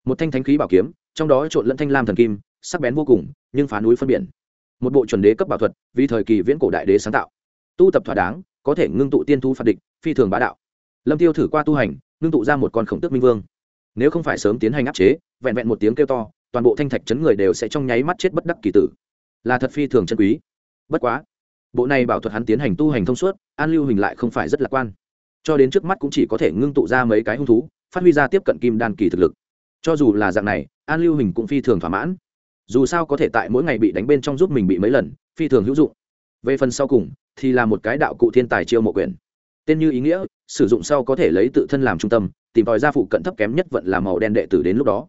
Một thanh thánh khí bảo kiếm, trong đó trộn lẫn thanh lam thần kim, sắc bén vô cùng, nhưng phá núi phân biển. Một bộ chuẩn đế cấp bảo thuật, vì thời kỳ viễn cổ đại đế sáng tạo. Tu tập thỏa đáng, có thể ngưng tụ tiên thu phạt địch, phi thường bá đạo. Lâm tiêu thử qua tu hành, ngưng tụ ra một con khổng tước minh vương. Nếu không phải sớm tiến hành áp chế, vẹn vẹn một tiếng kêu to, toàn bộ thanh thạch chấn người đều sẽ trong nháy mắt chết bất đắc kỳ tử là thật phi thường chân quý. Bất quá, bộ này bảo thuật hắn tiến hành tu hành thông suốt, an lưu hình lại không phải rất lạc quan. Cho đến trước mắt cũng chỉ có thể ngưng tụ ra mấy cái hung thú, phát huy ra tiếp cận kim đan kỳ thực lực. Cho dù là dạng này, an lưu hình cũng phi thường thỏa mãn. Dù sao có thể tại mỗi ngày bị đánh bên trong giúp mình bị mấy lần, phi thường hữu dụng. Về phần sau cùng, thì là một cái đạo cụ thiên tài chiêu mộ quyền. Tên như ý nghĩa, sử dụng sau có thể lấy tự thân làm trung tâm, tìm tòi ra phụ cận thấp kém nhất vận là màu đen đệ tử đến lúc đó.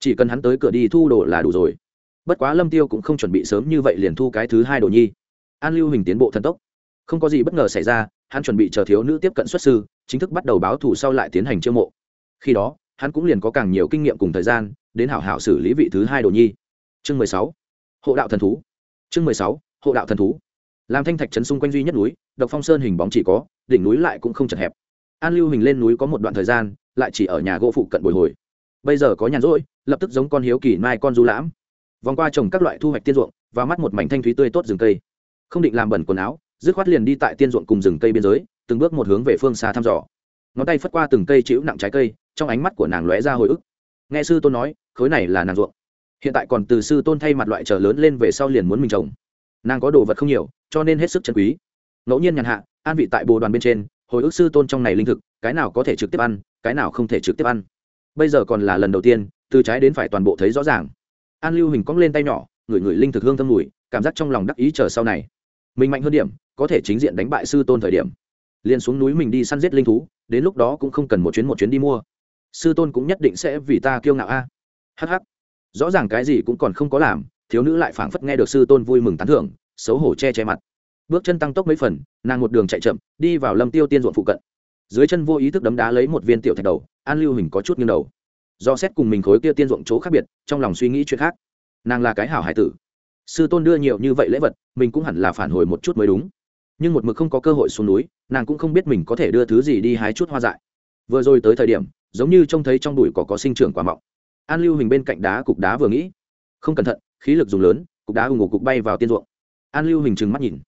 Chỉ cần hắn tới cửa đi thu đồ là đủ rồi bất quá lâm tiêu cũng không chuẩn bị sớm như vậy liền thu cái thứ hai đồ nhi. An lưu hình tiến bộ thần tốc. Không có gì bất ngờ xảy ra, hắn chuẩn bị chờ thiếu nữ tiếp cận xuất sư, chính thức bắt đầu báo thù sau lại tiến hành chiêu mộ. Khi đó, hắn cũng liền có càng nhiều kinh nghiệm cùng thời gian, đến hảo hảo xử lý vị thứ hai đồ nhi. Chương mười sáu. Hộ đạo thần thú. Chương mười sáu. Hộ đạo thần thú. Làm thanh thạch trấn xung quanh duy nhất núi, độc phong sơn hình bóng chỉ có, đỉnh núi lại cũng không chật hẹp. An lưu hình lên núi có một đoạn thời gian, lại chỉ ở nhà gỗ phụ cận bồi hồi. Bây giờ có nhàn rỗi, lập tức giống con hiếu kỳ mai con du lãm vòng qua trồng các loại thu hoạch tiên ruộng và mắt một mảnh thanh thúy tươi tốt rừng cây. Không định làm bẩn quần áo, dứt khoát liền đi tại tiên ruộng cùng rừng cây biên giới, từng bước một hướng về phương xa thăm dò. Ngón tay phất qua từng cây chịu nặng trái cây, trong ánh mắt của nàng lóe ra hồi ức. Nghe sư tôn nói, khối này là nàng ruộng. Hiện tại còn từ sư tôn thay mặt loại trở lớn lên về sau liền muốn mình trồng. Nàng có đồ vật không nhiều, cho nên hết sức chân quý. Ngẫu nhiên nhàn hạ, an vị tại bồ đoàn bên trên, hồi ức sư tôn trong này linh thực, cái nào có thể trực tiếp ăn, cái nào không thể trực tiếp ăn. Bây giờ còn là lần đầu tiên, từ trái đến phải toàn bộ thấy rõ ràng an lưu hình cong lên tay nhỏ, ngửi ngửi linh thực hương thơm mùi, cảm giác trong lòng đắc ý chờ sau này. Mình mạnh hơn điểm, có thể chính diện đánh bại sư tôn thời điểm. Liền xuống núi mình đi săn giết linh thú, đến lúc đó cũng không cần một chuyến một chuyến đi mua. Sư tôn cũng nhất định sẽ vì ta kiêu ngạo a. À. hh rõ ràng cái gì cũng còn không có làm, thiếu nữ lại phảng phất nghe được sư tôn vui mừng tán thưởng, xấu hổ che che mặt. Bước chân tăng tốc mấy phần, nàng một đường chạy chậm, đi vào lâm tiêu tiên ruộng phụ cận. Dưới chân vô ý thức đấm đá lấy một viên tiểu thạch đầu, an lưu hình có chút nghiêng đầu do xét cùng mình khối kia tiên ruộng chỗ khác biệt, trong lòng suy nghĩ chuyện khác. Nàng là cái hảo hải tử. Sư tôn đưa nhiều như vậy lễ vật, mình cũng hẳn là phản hồi một chút mới đúng. Nhưng một mực không có cơ hội xuống núi, nàng cũng không biết mình có thể đưa thứ gì đi hái chút hoa dại. Vừa rồi tới thời điểm, giống như trông thấy trong đùi có có sinh trưởng quả mọng. An lưu hình bên cạnh đá cục đá vừa nghĩ. Không cẩn thận, khí lực dùng lớn, cục đá hùng ngục cục bay vào tiên ruộng. An lưu hình trừng mắt nhìn.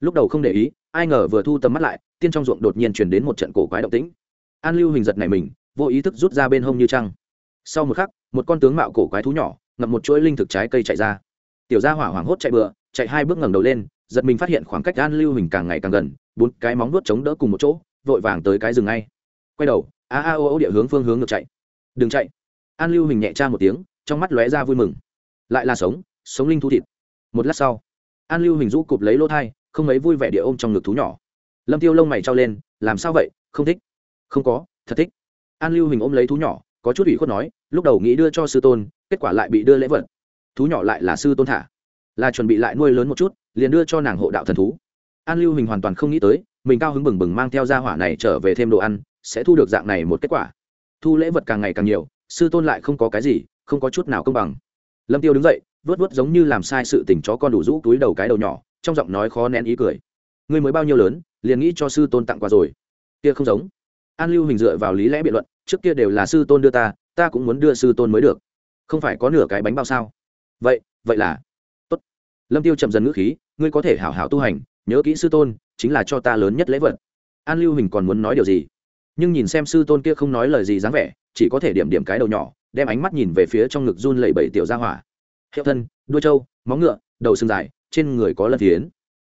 Lúc đầu không để ý, ai ngờ vừa thu tầm mắt lại, tiên trong ruộng đột nhiên chuyển đến một trận cổ quái động tĩnh. An lưu hình giật này mình, vô ý thức rút ra bên hông như trăng sau một khắc, một con tướng mạo cổ quái thú nhỏ, ngậm một chuỗi linh thực trái cây chạy ra. Tiểu gia hỏa hoảng hốt chạy bựa chạy hai bước ngẩng đầu lên, giật mình phát hiện khoảng cách an lưu hình càng ngày càng gần, bốn cái móng nuốt chống đỡ cùng một chỗ, vội vàng tới cái rừng ngay. Quay đầu, a a o o địa hướng phương hướng ngược chạy. Đừng chạy. An lưu hình nhẹ cha một tiếng, trong mắt lóe ra vui mừng. Lại là sống sống linh thú thịt. Một lát sau, an lưu hình rũ cụp lấy lỗ thai, không mấy vui vẻ địa ôm trong ngực thú nhỏ. Lâm tiêu lông mày trao lên, làm sao vậy? Không thích. Không có, thật thích. An lưu hình ôm lấy thú nhỏ có chút ủy khuất nói, lúc đầu nghĩ đưa cho sư tôn, kết quả lại bị đưa lễ vật. Thú nhỏ lại là sư tôn thả. Là chuẩn bị lại nuôi lớn một chút, liền đưa cho nàng hộ đạo thần thú. An lưu hình hoàn toàn không nghĩ tới, mình cao hứng bừng bừng mang theo gia hỏa này trở về thêm đồ ăn, sẽ thu được dạng này một kết quả. Thu lễ vật càng ngày càng nhiều, sư tôn lại không có cái gì, không có chút nào công bằng. Lâm tiêu đứng dậy, vớt vớt giống như làm sai sự tình chó con đủ rũ túi đầu cái đầu nhỏ, trong giọng nói khó nén ý cười. Ngươi mới bao nhiêu lớn, liền nghĩ cho sư tôn tặng quà rồi. Kia không giống an lưu hình dựa vào lý lẽ biện luận, trước kia đều là sư tôn đưa ta ta cũng muốn đưa sư tôn mới được. Không phải có nửa cái bánh bao sao? Vậy vậy là tốt. Lâm tiêu chậm dần ngữ khí, ngươi có thể hảo hảo tu hành, nhớ kỹ sư tôn, chính là cho ta lớn nhất lễ vật. An lưu hình còn muốn nói điều gì? Nhưng nhìn xem sư tôn kia không nói lời gì dáng vẻ, chỉ có thể điểm điểm cái đầu nhỏ, đem ánh mắt nhìn về phía trong ngực run lẩy bẩy tiểu gia hỏa. Hiệu thân, đuôi trâu, móng ngựa, đầu sừng dài, trên người có lân thiến.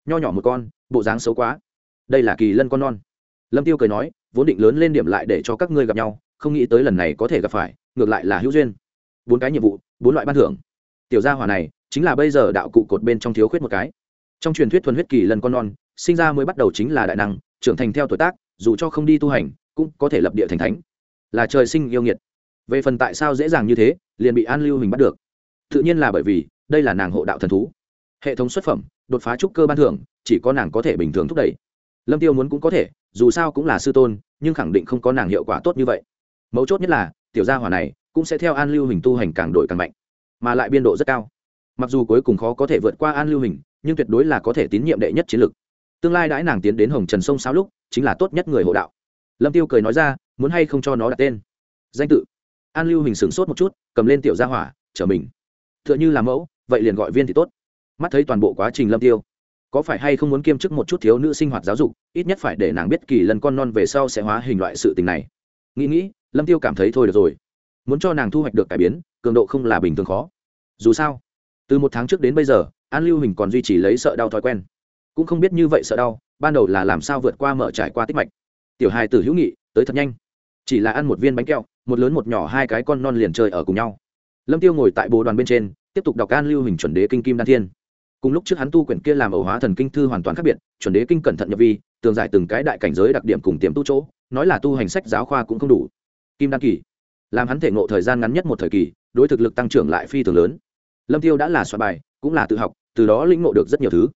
Nho nhỏ một con, bộ dáng xấu quá. Đây là kỳ lân con non. Lâm tiêu cười nói vốn định lớn lên điểm lại để cho các ngươi gặp nhau, không nghĩ tới lần này có thể gặp phải, ngược lại là hữu duyên. Bốn cái nhiệm vụ, bốn loại ban thưởng. Tiểu gia hỏa này, chính là bây giờ đạo cụ cột bên trong thiếu khuyết một cái. Trong truyền thuyết thuần huyết kỳ lần con non, sinh ra mới bắt đầu chính là đại năng, trưởng thành theo tuổi tác, dù cho không đi tu hành, cũng có thể lập địa thành thánh. Là trời sinh yêu nghiệt. Về phần tại sao dễ dàng như thế, liền bị an lưu hình bắt được. Tự nhiên là bởi vì, đây là nàng hộ đạo thần thú. Hệ thống xuất phẩm, đột phá trúc cơ ban thưởng, chỉ có nàng có thể bình thường thúc đẩy. Lâm tiêu muốn cũng có thể dù sao cũng là sư tôn, nhưng khẳng định không có nàng hiệu quả tốt như vậy. Mấu chốt nhất là, tiểu gia hỏa này cũng sẽ theo an lưu hình tu hành càng đổi càng mạnh, mà lại biên độ rất cao. Mặc dù cuối cùng khó có thể vượt qua an lưu hình, nhưng tuyệt đối là có thể tín nhiệm đệ nhất chiến lược. Tương lai đãi nàng tiến đến hồng trần sông sao lúc, chính là tốt nhất người hộ đạo. Lâm tiêu cười nói ra, muốn hay không cho nó đặt tên? Danh tự. An lưu hình sửng sốt một chút, cầm lên tiểu gia hỏa, trở mình. Tựa như là mẫu, vậy liền gọi viên thì tốt. Mắt thấy toàn bộ quá trình lâm tiêu có phải hay không muốn kiêm chức một chút thiếu nữ sinh hoạt giáo dục, ít nhất phải để nàng biết kỳ lần con non về sau sẽ hóa hình loại sự tình này. Nghĩ nghĩ, lâm tiêu cảm thấy thôi được rồi. Muốn cho nàng thu hoạch được cải biến, cường độ không là bình thường khó. Dù sao, từ một tháng trước đến bây giờ, an lưu hình còn duy trì lấy sợ đau thói quen. Cũng không biết như vậy sợ đau, ban đầu là làm sao vượt qua mở trải qua tích mạch. Tiểu hài tử hữu nghị, tới thật nhanh. Chỉ là ăn một viên bánh kẹo, một lớn một nhỏ hai cái con non liền chơi ở cùng nhau. Lâm tiêu ngồi tại bồ đoàn bên trên, tiếp tục đọc an lưu hình chuẩn đế kinh kim đan thiên cùng lúc trước hắn tu quyển kia làm ẩu hóa thần kinh thư hoàn toàn khác biệt, chuẩn đế kinh cẩn thận nhập vi, tường giải từng cái đại cảnh giới đặc điểm cùng tiềm tu chỗ, nói là tu hành sách giáo khoa cũng không đủ. Kim đan kỳ, làm hắn thể ngộ thời gian ngắn nhất một thời kỳ, đối thực lực tăng trưởng lại phi thường lớn. Lâm tiêu đã là soạn bài, cũng là tự học, từ đó lĩnh ngộ được rất nhiều thứ.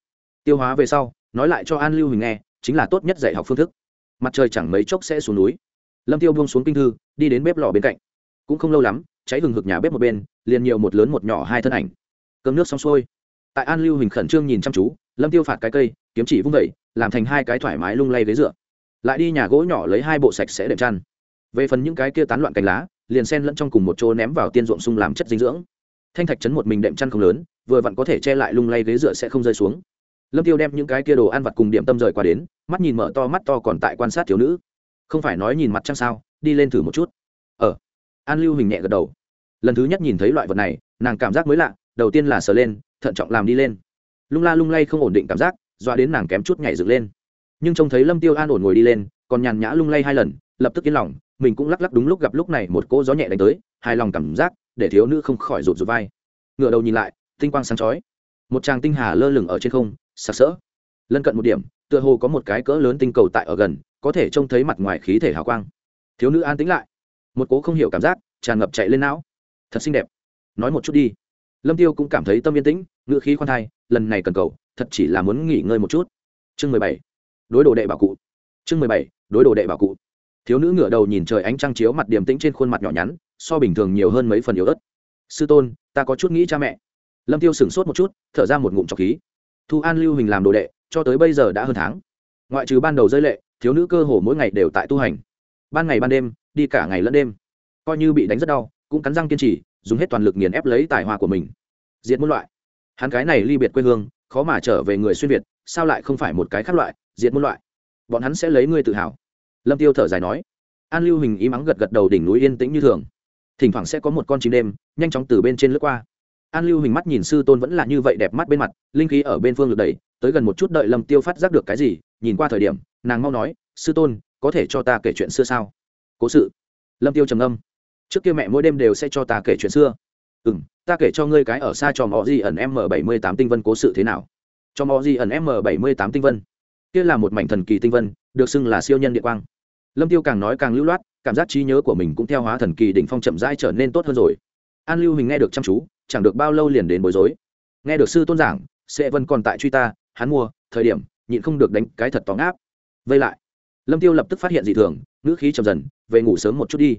Tiêu hóa về sau, nói lại cho an lưu hình nghe, chính là tốt nhất dạy học phương thức. Mặt trời chẳng mấy chốc sẽ xuống núi. Lâm tiêu buông xuống kinh thư, đi đến bếp lò bên cạnh. Cũng không lâu lắm, cháy hừng hực nhà bếp một bên, liền nhiều một lớn một nhỏ hai thân ảnh. Cơm nước xong xuôi tại an lưu hình khẩn trương nhìn chăm chú, lâm tiêu phạt cái cây, kiếm chỉ vung vẩy làm thành hai cái thoải mái lung lay ghế dựa. Lại đi nhà gỗ nhỏ lấy hai bộ sạch sẽ đệm chăn. Về phần những cái kia tán loạn cành lá, liền sen lẫn trong cùng một chỗ ném vào tiên ruộng sung làm chất dinh dưỡng. Thanh thạch chấn một mình đệm chăn không lớn, vừa vặn có thể che lại lung lay ghế dựa sẽ không rơi xuống. Lâm tiêu đem những cái kia đồ ăn vặt cùng điểm tâm rời qua đến, mắt nhìn mở to mắt to còn tại quan sát thiếu nữ. Không phải nói nhìn mặt trăng sao, đi lên thử một chút. Ờ. An lưu hình nhẹ gật đầu. Lần thứ nhất nhìn thấy loại vật này, nàng cảm giác mới lạ, đầu tiên là sờ lên thận trọng làm đi lên. Lung la lung lay không ổn định cảm giác doa đến nàng kém chút nhảy dựng lên. Nhưng trông thấy lâm tiêu an ổn ngồi đi lên, còn nhàn nhã lung lay hai lần, lập tức yên lòng, mình cũng lắc lắc đúng lúc gặp lúc này một cỗ gió nhẹ đánh tới, hài lòng cảm giác, để thiếu nữ không khỏi rụt rụt vai. Ngựa đầu nhìn lại, tinh quang sáng chói. Một tràng tinh hà lơ lửng ở trên không, sặc sỡ. Lân cận một điểm, tựa hồ có một cái cỡ lớn tinh cầu tại ở gần, có thể trông thấy mặt ngoài khí thể hào quang. Thiếu nữ an tĩnh lại. Một cố không hiểu cảm giác, tràn ngập chạy lên não. Thật xinh đẹp. Nói một chút đi lâm tiêu cũng cảm thấy tâm yên tĩnh ngựa khí khoan thai, lần này cần cầu, thật chỉ là muốn nghỉ ngơi một chút. Chương mười bảy. Đối đồ đệ bảo cụ. Chương mười bảy, đối đồ đệ bảo cụ. Thiếu nữ ngửa đầu nhìn trời ánh trăng chiếu mặt điềm tĩnh trên khuôn mặt nhỏ nhắn, so bình thường nhiều hơn mấy phần yếu ớt. Sư tôn, ta có chút nghĩ cha mẹ. Lâm tiêu sửng sốt một chút, thở ra một ngụm trọc khí. Thu an lưu hình làm đồ đệ, cho tới bây giờ đã hơn tháng. Ngoại trừ ban đầu rơi lệ, thiếu nữ cơ hồ mỗi ngày đều tại tu hành. Ban ngày ban đêm, đi cả ngày lẫn đêm. Coi như bị đánh rất đau, cũng cắn răng kiên trì dùng hết toàn lực nghiền ép lấy tài hoa của mình. Diệt muôn loại. Hắn cái này ly biệt quê hương, khó mà trở về người xuyên việt, sao lại không phải một cái khác loại, diệt muôn loại? Bọn hắn sẽ lấy ngươi tự hào. Lâm tiêu thở dài nói. An lưu hình ý mắng gật gật đầu đỉnh núi yên tĩnh như thường. Thỉnh thoảng sẽ có một con chim đêm, nhanh chóng từ bên trên lướt qua. An lưu hình mắt nhìn sư tôn vẫn là như vậy đẹp mắt bên mặt, linh khí ở bên phương lực đẩy, tới gần một chút đợi lâm tiêu phát giác được cái gì, nhìn qua thời điểm, nàng mau nói, sư tôn, có thể cho ta kể chuyện xưa sao? Cố sự. Lâm tiêu trầm âm trước kia mẹ mỗi đêm đều sẽ cho ta kể chuyện xưa. Ừ m ta kể cho ngươi cái ở xa cho mò di ẩn m bảy mươi tám tinh vân cố sự thế nào. Cho mò di ẩn m bảy mươi tám tinh vân. Kia là một mảnh thần kỳ tinh vân, được xưng là siêu nhân địa quang. Lâm tiêu càng nói càng lưu loát, cảm giác trí nhớ của mình cũng theo hóa thần kỳ đỉnh phong chậm rãi trở nên tốt hơn rồi. An lưu hình nghe được chăm chú, chẳng được bao lâu liền đến bối rối. Nghe được sư tôn giảng sẽ vân còn tại truy ta, hắn mua, thời điểm, nhịn không được đánh cái thật tóng áp vây lại. Lâm tiêu lập tức phát hiện dị thường, ngữ khí chậm dần, về ngủ sớm một chút đi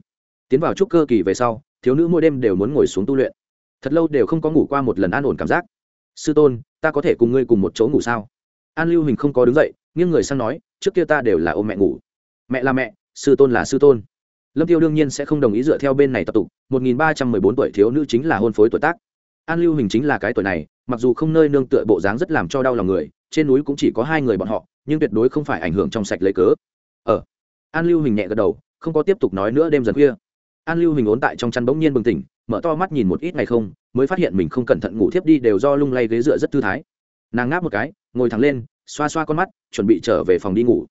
tiến vào trúc cơ kỳ về sau, thiếu nữ mỗi đêm đều muốn ngồi xuống tu luyện. Thật lâu đều không có ngủ qua một lần an ổn cảm giác. Sư tôn, ta có thể cùng ngươi cùng một chỗ ngủ sao? An lưu hình không có đứng dậy, nghiêng người sang nói, trước kia ta đều là ôm mẹ ngủ. Mẹ là mẹ, sư tôn là sư tôn. Lâm tiêu đương nhiên sẽ không đồng ý dựa theo bên này tập tục, một nghìn ba trăm mười bốn tuổi thiếu nữ chính là hôn phối tuổi tác. An lưu hình chính là cái tuổi này, mặc dù không nơi nương tựa bộ dáng rất làm cho đau lòng người, trên núi cũng chỉ có hai người bọn họ, nhưng tuyệt đối không phải ảnh hưởng trong sạch lấy cớ. Ở ờ. an lưu hình nhẹ gật đầu, không có tiếp tục nói nữa đêm dần khuya an lưu hình ốn tại trong chăn bỗng nhiên bừng tỉnh, mở to mắt nhìn một ít ngày không, mới phát hiện mình không cẩn thận ngủ thiếp đi đều do lung lay ghế dựa rất thư thái. Nàng ngáp một cái, ngồi thẳng lên, xoa xoa con mắt, chuẩn bị trở về phòng đi ngủ.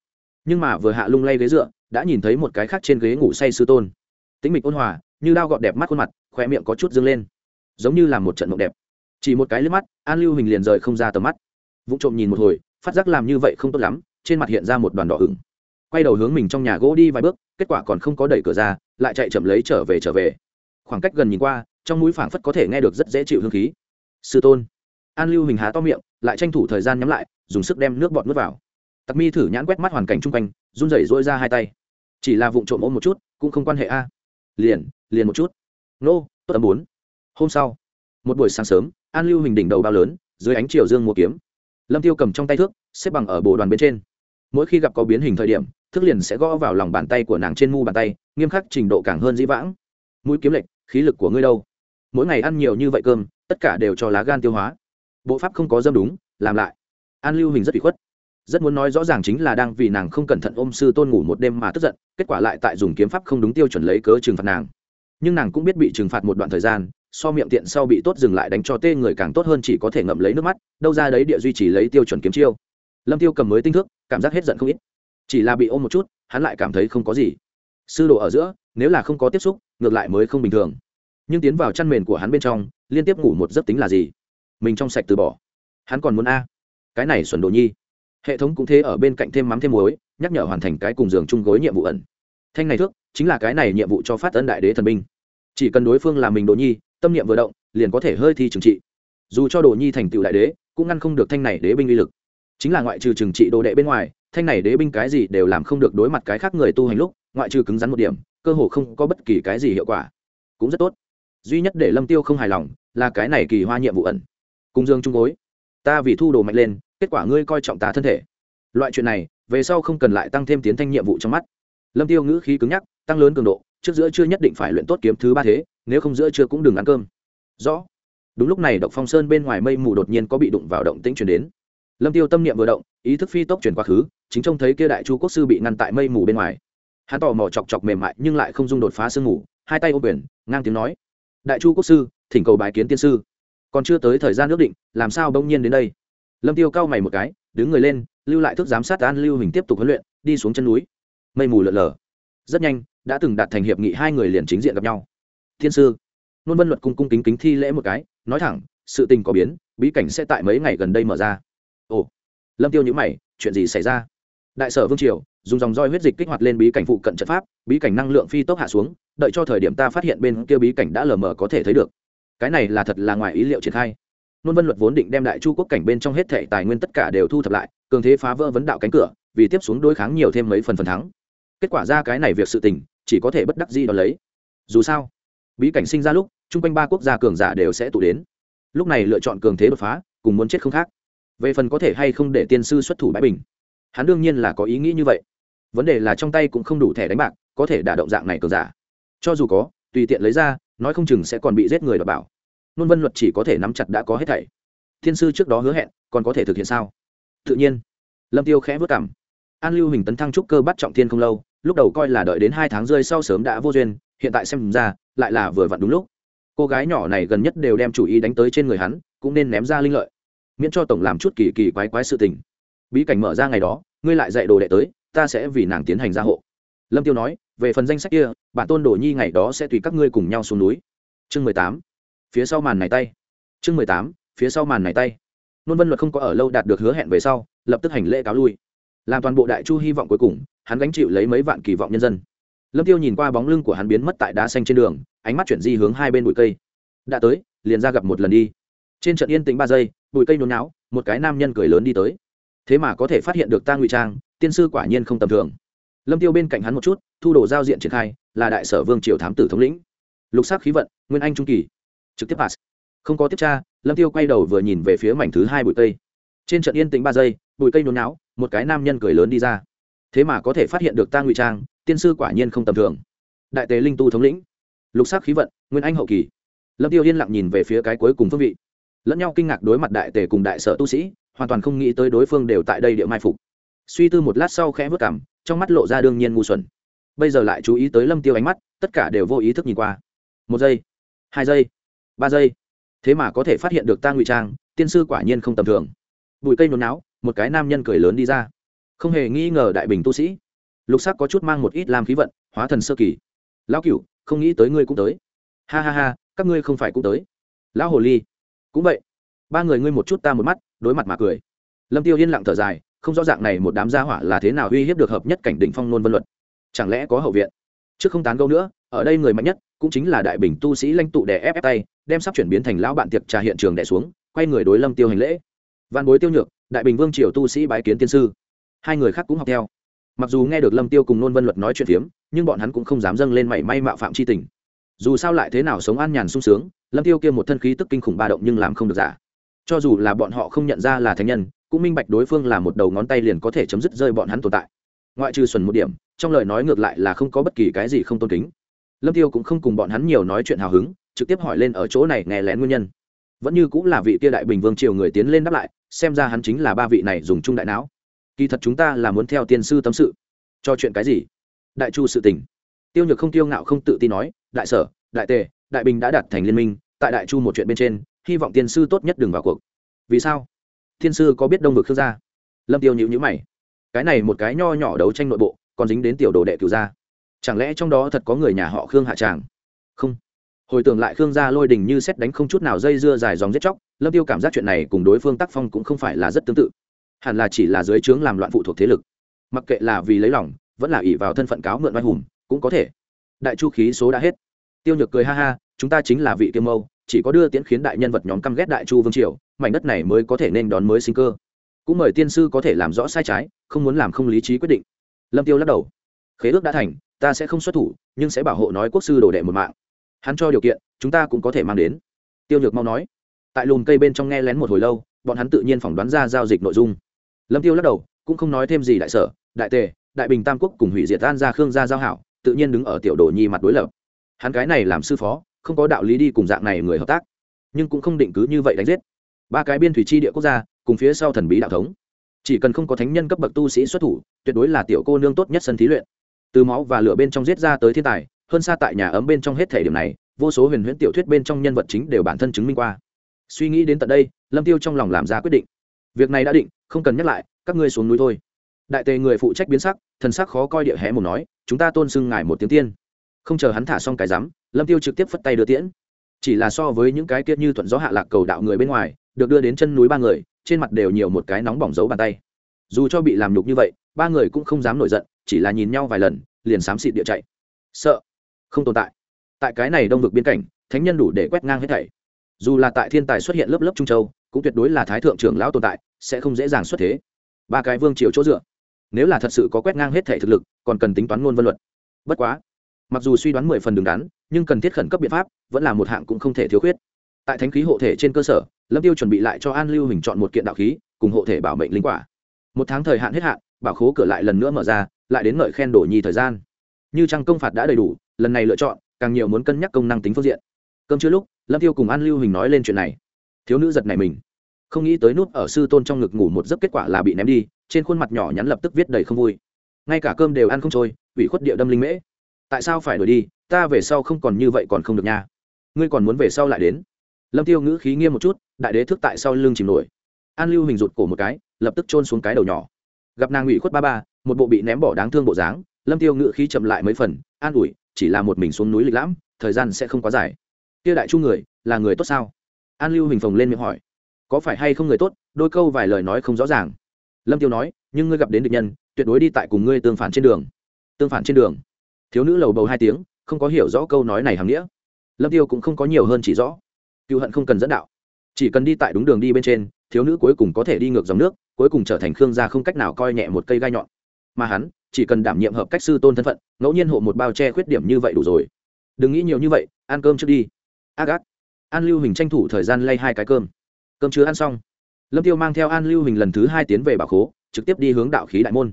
Nhưng mà vừa hạ lung lay ghế dựa, đã nhìn thấy một cái khác trên ghế ngủ say sư tôn. Tính mịch ôn hòa, như đao gọt đẹp mắt khuôn mặt khoe miệng có chút dâng lên. Giống như là một trận mộng đẹp. Chỉ một cái liếc mắt, an lưu hình liền rời không ra tầm mắt. Vụ trộm nhìn một hồi, phát giác làm như vậy không tốt lắm, trên mặt hiện ra một đoàn đỏ ửng quay đầu hướng mình trong nhà gỗ đi vài bước, kết quả còn không có đẩy cửa ra, lại chạy chậm lấy trở về trở về. Khoảng cách gần nhìn qua, trong mũi phảng phất có thể nghe được rất dễ chịu hương khí. Sư tôn. An lưu hình há to miệng, lại tranh thủ thời gian nhắm lại, dùng sức đem nước bọt nước vào. Tặc mi thử nhãn quét mắt hoàn cảnh chung quanh, run rẩy rỗi ra hai tay. Chỉ là vụ trộm ôm một chút, cũng không quan hệ a. Liền liền một chút. Nô, tốt tầm bốn. Hôm sau, một buổi sáng sớm, an lưu hình đỉnh đầu bao lớn, dưới ánh chiều dương mua kiếm. Lâm tiêu cầm trong tay thước, xếp bằng ở bồ đoàn bên trên mỗi khi gặp có biến hình thời điểm, thức liền sẽ gõ vào lòng bàn tay của nàng trên mu bàn tay, nghiêm khắc trình độ càng hơn dĩ vãng. Mũi kiếm lệnh khí lực của ngươi đâu? Mỗi ngày ăn nhiều như vậy cơm, tất cả đều cho lá gan tiêu hóa. Bộ pháp không có dâm đúng, làm lại. An lưu hình rất bị khuất. Rất muốn nói rõ ràng chính là đang vì nàng không cẩn thận ôm sư tôn ngủ một đêm mà tức giận, kết quả lại tại dùng kiếm pháp không đúng tiêu chuẩn lấy cớ trừng phạt nàng. Nhưng nàng cũng biết bị trừng phạt một đoạn thời gian, so miệng tiện sau bị tốt dừng lại đánh cho tê người càng tốt hơn chỉ có thể ngậm lấy nước mắt, đâu ra đấy địa duy trì lấy tiêu chuẩn kiếm chiêu. Lâm tiêu cầm mới tinh thức cảm giác hết giận không ít. Chỉ là bị ôm một chút, hắn lại cảm thấy không có gì. Sư đồ ở giữa, nếu là không có tiếp xúc, ngược lại mới không bình thường. Nhưng tiến vào chăn mền của hắn bên trong, liên tiếp ngủ một giấc tính là gì? Mình trong sạch từ bỏ. Hắn còn muốn a? Cái này xuẩn đồ nhi. Hệ thống cũng thế ở bên cạnh thêm mắm thêm muối, nhắc nhở hoàn thành cái cùng giường chung gối nhiệm vụ ẩn. Thanh này thước, chính là cái này nhiệm vụ cho phát ân đại đế thần binh. Chỉ cần đối phương là mình đồ nhi, tâm niệm vừa động, liền có thể hơi thi trừng trị. Dù cho đồ nhi thành tựu đại đế, cũng ngăn không được thanh này đế binh uy lực chính là ngoại trừ trừng trị đồ đệ bên ngoài, thanh này đế binh cái gì đều làm không được đối mặt cái khác người tu hành lúc, ngoại trừ cứng rắn một điểm, cơ hồ không có bất kỳ cái gì hiệu quả. Cũng rất tốt. Duy nhất để lâm tiêu không hài lòng, là cái này kỳ hoa nhiệm vụ ẩn. Cung dương trung gối. Ta vì thu đồ mạnh lên, kết quả ngươi coi trọng ta thân thể. Loại chuyện này, về sau không cần lại tăng thêm tiến thanh nhiệm vụ trong mắt. Lâm tiêu ngữ khí cứng nhắc, tăng lớn cường độ, trước giữa chưa nhất định phải luyện tốt kiếm thứ ba thế, nếu không giữa chưa cũng đừng ăn cơm. Rõ. Đúng lúc này độc phong sơn bên ngoài mây mù đột nhiên có bị đụng vào động tĩnh chuyển đến lâm tiêu tâm niệm vừa động, ý thức phi tốc chuyển quá khứ, chính trông thấy kia đại chu quốc sư bị ngăn tại mây mù bên ngoài. Hắn tò mò chọc chọc mềm mại nhưng lại không dung đột phá sương mù, hai tay ô quyền, ngang tiếng nói, đại chu quốc sư, thỉnh cầu bài kiến tiên sư. Còn chưa tới thời gian ước định, làm sao bỗng nhiên đến đây? Lâm tiêu cau mày một cái, đứng người lên, lưu lại thức giám sát an lưu hình tiếp tục huấn luyện, đi xuống chân núi. Mây mù lợn lờ rất nhanh, đã từng đạt thành hiệp nghị hai người liền chính diện gặp nhau. Thiên sư. Nôn vân luật cung cung kính kính thi lễ một cái, nói thẳng, sự tình có biến, bí cảnh sẽ tại mấy ngày gần đây mở ra lâm tiêu nhữ mày, chuyện gì xảy ra? Đại sở vương triều, dùng dòng roi huyết dịch kích hoạt lên bí cảnh phụ cận trận pháp, bí cảnh năng lượng phi tốc hạ xuống, đợi cho thời điểm ta phát hiện bên kia bí cảnh đã lờ mờ có thể thấy được. Cái này là thật là ngoài ý liệu triển khai. Nôn vân luật vốn định đem đại chu quốc cảnh bên trong hết thể tài nguyên tất cả đều thu thập lại, cường thế phá vỡ vấn đạo cánh cửa, vì tiếp xuống đối kháng nhiều thêm mấy phần phần thắng. Kết quả ra cái này việc sự tình, chỉ có thể bất đắc gì đó lấy. Dù sao, bí cảnh sinh ra lúc, chung quanh ba quốc gia cường giả đều sẽ tụ đến. Lúc này lựa chọn cường thế đột phá, cùng muốn chết không khác về phần có thể hay không để tiên sư xuất thủ bãi bình. Hắn đương nhiên là có ý nghĩ như vậy. Vấn đề là trong tay cũng không đủ thẻ đánh bạc, có thể đả động dạng này cờ giả. Cho dù có, tùy tiện lấy ra, nói không chừng sẽ còn bị giết người đọc bảo. Nôn vân luật chỉ có thể nắm chặt đã có hết thảy. Thiên sư trước đó hứa hẹn, còn có thể thực hiện sao? Tự nhiên. Lâm tiêu khẽ vất cảm an lưu hình tấn thăng trúc cơ bắt trọng thiên không lâu, lúc đầu coi là đợi đến hai tháng rơi sau sớm đã vô duyên, hiện tại xem ra, lại là vừa vặn đúng lúc. Cô gái nhỏ này gần nhất đều đem chủ ý đánh tới trên người hắn, cũng nên ném ra linh lợi miễn cho tổng làm chút kỳ kỳ quái quái sự tình. Bí cảnh mở ra ngày đó, ngươi lại dạy đồ đệ tới, ta sẽ vì nàng tiến hành gia hộ. Lâm tiêu nói, về phần danh sách kia, bản tôn đồ nhi ngày đó sẽ tùy các ngươi cùng nhau xuống núi. Chương mười tám, phía sau màn này tay. Chương mười tám, phía sau màn này tay. Nôn vân luật không có ở lâu đạt được hứa hẹn về sau, lập tức hành lễ cáo lui. Làm toàn bộ đại chu hy vọng cuối cùng, hắn gánh chịu lấy mấy vạn kỳ vọng nhân dân. Lâm tiêu nhìn qua bóng lưng của hắn biến mất tại đá xanh trên đường, ánh mắt chuyển di hướng hai bên bụi cây. Đã tới, liền ra gặp một lần đi. Trên trận yên tĩnh ba giây bụi cây nôn não một cái nam nhân cười lớn đi tới. Thế mà có thể phát hiện được ta ngụy trang, tiên sư quả nhiên không tầm thường. Lâm tiêu bên cạnh hắn một chút, thu đồ giao diện triển khai, là đại sở vương triều thám tử thống lĩnh. Lục sắc khí vận, nguyên anh trung kỳ. Trực tiếp pass. Không có tiếp tra, lâm tiêu quay đầu vừa nhìn về phía mảnh thứ hai bụi cây. Trên trận yên tĩnh ba giây, bụi cây nôn não một cái nam nhân cười lớn đi ra. Thế mà có thể phát hiện được ta ngụy trang, tiên sư quả nhiên không tầm thường. Đại tế linh tu thống lĩnh. Lục sắc khí vận, nguyên anh hậu kỳ. Lâm tiêu yên lặng nhìn về phía cái cuối cùng phương vị lẫn nhau kinh ngạc đối mặt đại tề cùng đại sở tu sĩ, hoàn toàn không nghĩ tới đối phương đều tại đây địa mai phục. Suy tư một lát sau khẽ vất cảm, trong mắt lộ ra đương nhiên ngu xuẩn. Bây giờ lại chú ý tới lâm tiêu ánh mắt, tất cả đều vô ý thức nhìn qua. Một giây, hai giây, ba giây. Thế mà có thể phát hiện được ta ngụy trang, tiên sư quả nhiên không tầm thường. Bụi cây nôn não một cái nam nhân cười lớn đi ra. Không hề nghi ngờ đại bình tu sĩ. Lục sắc có chút mang một ít làm khí vận, hóa thần sơ kỳ. Lão cửu, không nghĩ tới ngươi cũng tới. Ha ha ha, các ngươi không phải cũng tới. Lão hồ ly cũng vậy, ba người ngươi một chút ta một mắt, đối mặt mà cười. Lâm tiêu yên lặng thở dài, không rõ ràng này một đám gia hỏa là thế nào uy hiếp được hợp nhất cảnh đỉnh phong nôn vân luật. Chẳng lẽ có hậu viện? Trước không tán gẫu nữa, ở đây người mạnh nhất, cũng chính là đại bình tu sĩ lãnh tụ đè ép ép tay, đem sắp chuyển biến thành lão bạn tiệc trà hiện trường đè xuống, quay người đối lâm tiêu hành lễ. Văn bối tiêu nhược, đại bình vương triều tu sĩ bái kiến tiên sư. Hai người khác cũng học theo. Mặc dù nghe được lâm tiêu cùng nôn vân luật nói chuyện phiếm, nhưng bọn hắn cũng không dám dâng lên mảy may mạo phạm chi tình. Dù sao lại thế nào sống an nhàn sung sướng lâm tiêu kia một thân khí tức kinh khủng ba động nhưng làm không được giả. Cho dù là bọn họ không nhận ra là thánh nhân, cũng minh bạch đối phương là một đầu ngón tay liền có thể chấm dứt rơi bọn hắn tồn tại. Ngoại trừ xuẩn một điểm, trong lời nói ngược lại là không có bất kỳ cái gì không tôn kính. Lâm tiêu cũng không cùng bọn hắn nhiều nói chuyện hào hứng, trực tiếp hỏi lên ở chỗ này nghe lén nguyên nhân. Vẫn như cũng là vị kia đại bình vương triều người tiến lên đáp lại, xem ra hắn chính là ba vị này dùng chung đại não. Kỳ thật chúng ta là muốn theo tiên sư tâm sự. Cho chuyện cái gì? Đại chu sự tình. Tiêu nhược không tiêu ngạo không tự tin nói, đại sở, đại tề đại bình đã đặt thành liên minh, tại đại chu một chuyện bên trên, hy vọng tiên sư tốt nhất đừng vào cuộc. Vì sao? Thiên sư có biết đông vực khương gia? Lâm tiêu nhữ nhữ mày. Cái này một cái nho nhỏ đấu tranh nội bộ, còn dính đến tiểu đồ đệ cửu gia. Chẳng lẽ trong đó thật có người nhà họ khương hạ tràng? Không. Hồi tưởng lại khương gia lôi đình như xét đánh không chút nào dây dưa dài dòng giết chóc, lâm tiêu cảm giác chuyện này cùng đối phương tác phong cũng không phải là rất tương tự. Hẳn là chỉ là dưới trướng làm loạn phụ thuộc thế lực. Mặc kệ là vì lấy lòng, vẫn là ỷ vào thân phận cáo mượn vai hùng, cũng có thể. Đại chu khí số đã hết tiêu nhược cười ha ha, chúng ta chính là vị kiêm mâu, chỉ có đưa tiễn khiến đại nhân vật nhóm căm ghét đại chu vương triều, mảnh đất này mới có thể nên đón mới sinh cơ. Cũng mời tiên sư có thể làm rõ sai trái, không muốn làm không lý trí quyết định. Lâm tiêu lắc đầu. Khế ước đã thành, ta sẽ không xuất thủ, nhưng sẽ bảo hộ nói quốc sư đồ đệ một mạng. Hắn cho điều kiện, chúng ta cũng có thể mang đến. Tiêu nhược mau nói. Tại lùm cây bên trong nghe lén một hồi lâu, bọn hắn tự nhiên phỏng đoán ra giao dịch nội dung. Lâm tiêu lắc đầu, cũng không nói thêm gì đại sở, đại tề, đại bình tam quốc cùng hủy diệt an ra khương gia giao hảo, tự nhiên đứng ở tiểu đồ nhi mặt đối lập hắn cái này làm sư phó, không có đạo lý đi cùng dạng này người hợp tác. Nhưng cũng không định cứ như vậy đánh giết. Ba cái biên thủy chi địa quốc gia, cùng phía sau thần bí đạo thống. Chỉ cần không có thánh nhân cấp bậc tu sĩ xuất thủ, tuyệt đối là tiểu cô nương tốt nhất sân thí luyện. Từ máu và lửa bên trong giết ra tới thiên tài, hơn xa tại nhà ấm bên trong hết thể điểm này, vô số huyền huyễn tiểu thuyết bên trong nhân vật chính đều bản thân chứng minh qua. Suy nghĩ đến tận đây, lâm tiêu trong lòng làm ra quyết định. Việc này đã định, không cần nhắc lại, các ngươi xuống núi thôi. Đại tề người phụ trách biến sắc, thần sắc khó coi địa hé một nói, chúng ta tôn xưng ngài một tiếng tiên không chờ hắn thả xong cái rắm, lâm tiêu trực tiếp phất tay đưa tiễn. Chỉ là so với những cái kia như thuận gió hạ lạc cầu đạo người bên ngoài, được đưa đến chân núi ba người, trên mặt đều nhiều một cái nóng bỏng dấu bàn tay. Dù cho bị làm nhục như vậy, ba người cũng không dám nổi giận, chỉ là nhìn nhau vài lần, liền xám xịt địa chạy. Sợ, không tồn tại. Tại cái này đông vực biên cảnh, thánh nhân đủ để quét ngang hết thảy. Dù là tại thiên tài xuất hiện lớp lớp trung châu, cũng tuyệt đối là thái thượng trưởng lão tồn tại, sẽ không dễ dàng xuất thế. Ba cái vương triều chỗ dựa, nếu là thật sự có quét ngang hết thảy thực lực, còn cần tính toán ngôn vân luật. Bất quá mặc dù suy đoán mười phần đứng đắn, nhưng cần thiết khẩn cấp biện pháp, vẫn là một hạng cũng không thể thiếu khuyết. Tại thánh khí hộ thể trên cơ sở, lâm tiêu chuẩn bị lại cho an lưu hình chọn một kiện đạo khí, cùng hộ thể bảo mệnh linh quả. Một tháng thời hạn hết hạn, bảo khố cửa lại lần nữa mở ra, lại đến ngợi khen đổ nhi thời gian. Như trang công phạt đã đầy đủ, lần này lựa chọn, càng nhiều muốn cân nhắc công năng tính phương diện. Cơm chưa lúc, lâm tiêu cùng an lưu hình nói lên chuyện này. Thiếu nữ giật này mình. Không nghĩ tới nút ở sư tôn trong ngực ngủ một giấc kết quả là bị ném đi, trên khuôn mặt nhỏ nhắn lập tức viết đầy không vui. Ngay cả cơm đều ăn không trôi, ủy khuất địa đâm linh mễ tại sao phải đổi đi, ta về sau không còn như vậy còn không được nha. Ngươi còn muốn về sau lại đến. Lâm tiêu ngữ khí nghiêm một chút, đại đế thức tại sau lưng chìm nổi. An lưu hình rụt cổ một cái, lập tức trôn xuống cái đầu nhỏ. Gặp nàng ủy khuất ba ba, một bộ bị ném bỏ đáng thương bộ dáng, lâm tiêu ngữ khí chậm lại mấy phần, an ủi, chỉ là một mình xuống núi lịch lãm, thời gian sẽ không quá dài. Kia đại chu người, là người tốt sao? An lưu hình phồng lên miệng hỏi. Có phải hay không người tốt? Đôi câu vài lời nói không rõ ràng. Lâm tiêu nói, nhưng ngươi gặp đến địch nhân, tuyệt đối đi tại cùng ngươi tương phản trên đường. Tương phản trên đường thiếu nữ lầu bầu hai tiếng, không có hiểu rõ câu nói này hàm nghĩa. Lâm tiêu cũng không có nhiều hơn chỉ rõ. Cựu hận không cần dẫn đạo. Chỉ cần đi tại đúng đường đi bên trên, thiếu nữ cuối cùng có thể đi ngược dòng nước, cuối cùng trở thành khương gia không cách nào coi nhẹ một cây gai nhọn. Mà hắn, chỉ cần đảm nhiệm hợp cách sư tôn thân phận, ngẫu nhiên hộ một bao che khuyết điểm như vậy đủ rồi. Đừng nghĩ nhiều như vậy, ăn cơm trước đi. Ác ác an lưu hình tranh thủ thời gian lay hai cái cơm. Cơm chưa ăn xong. Lâm tiêu mang theo an lưu hình lần thứ hai tiến về bảo khố, trực tiếp đi hướng đạo khí đại môn.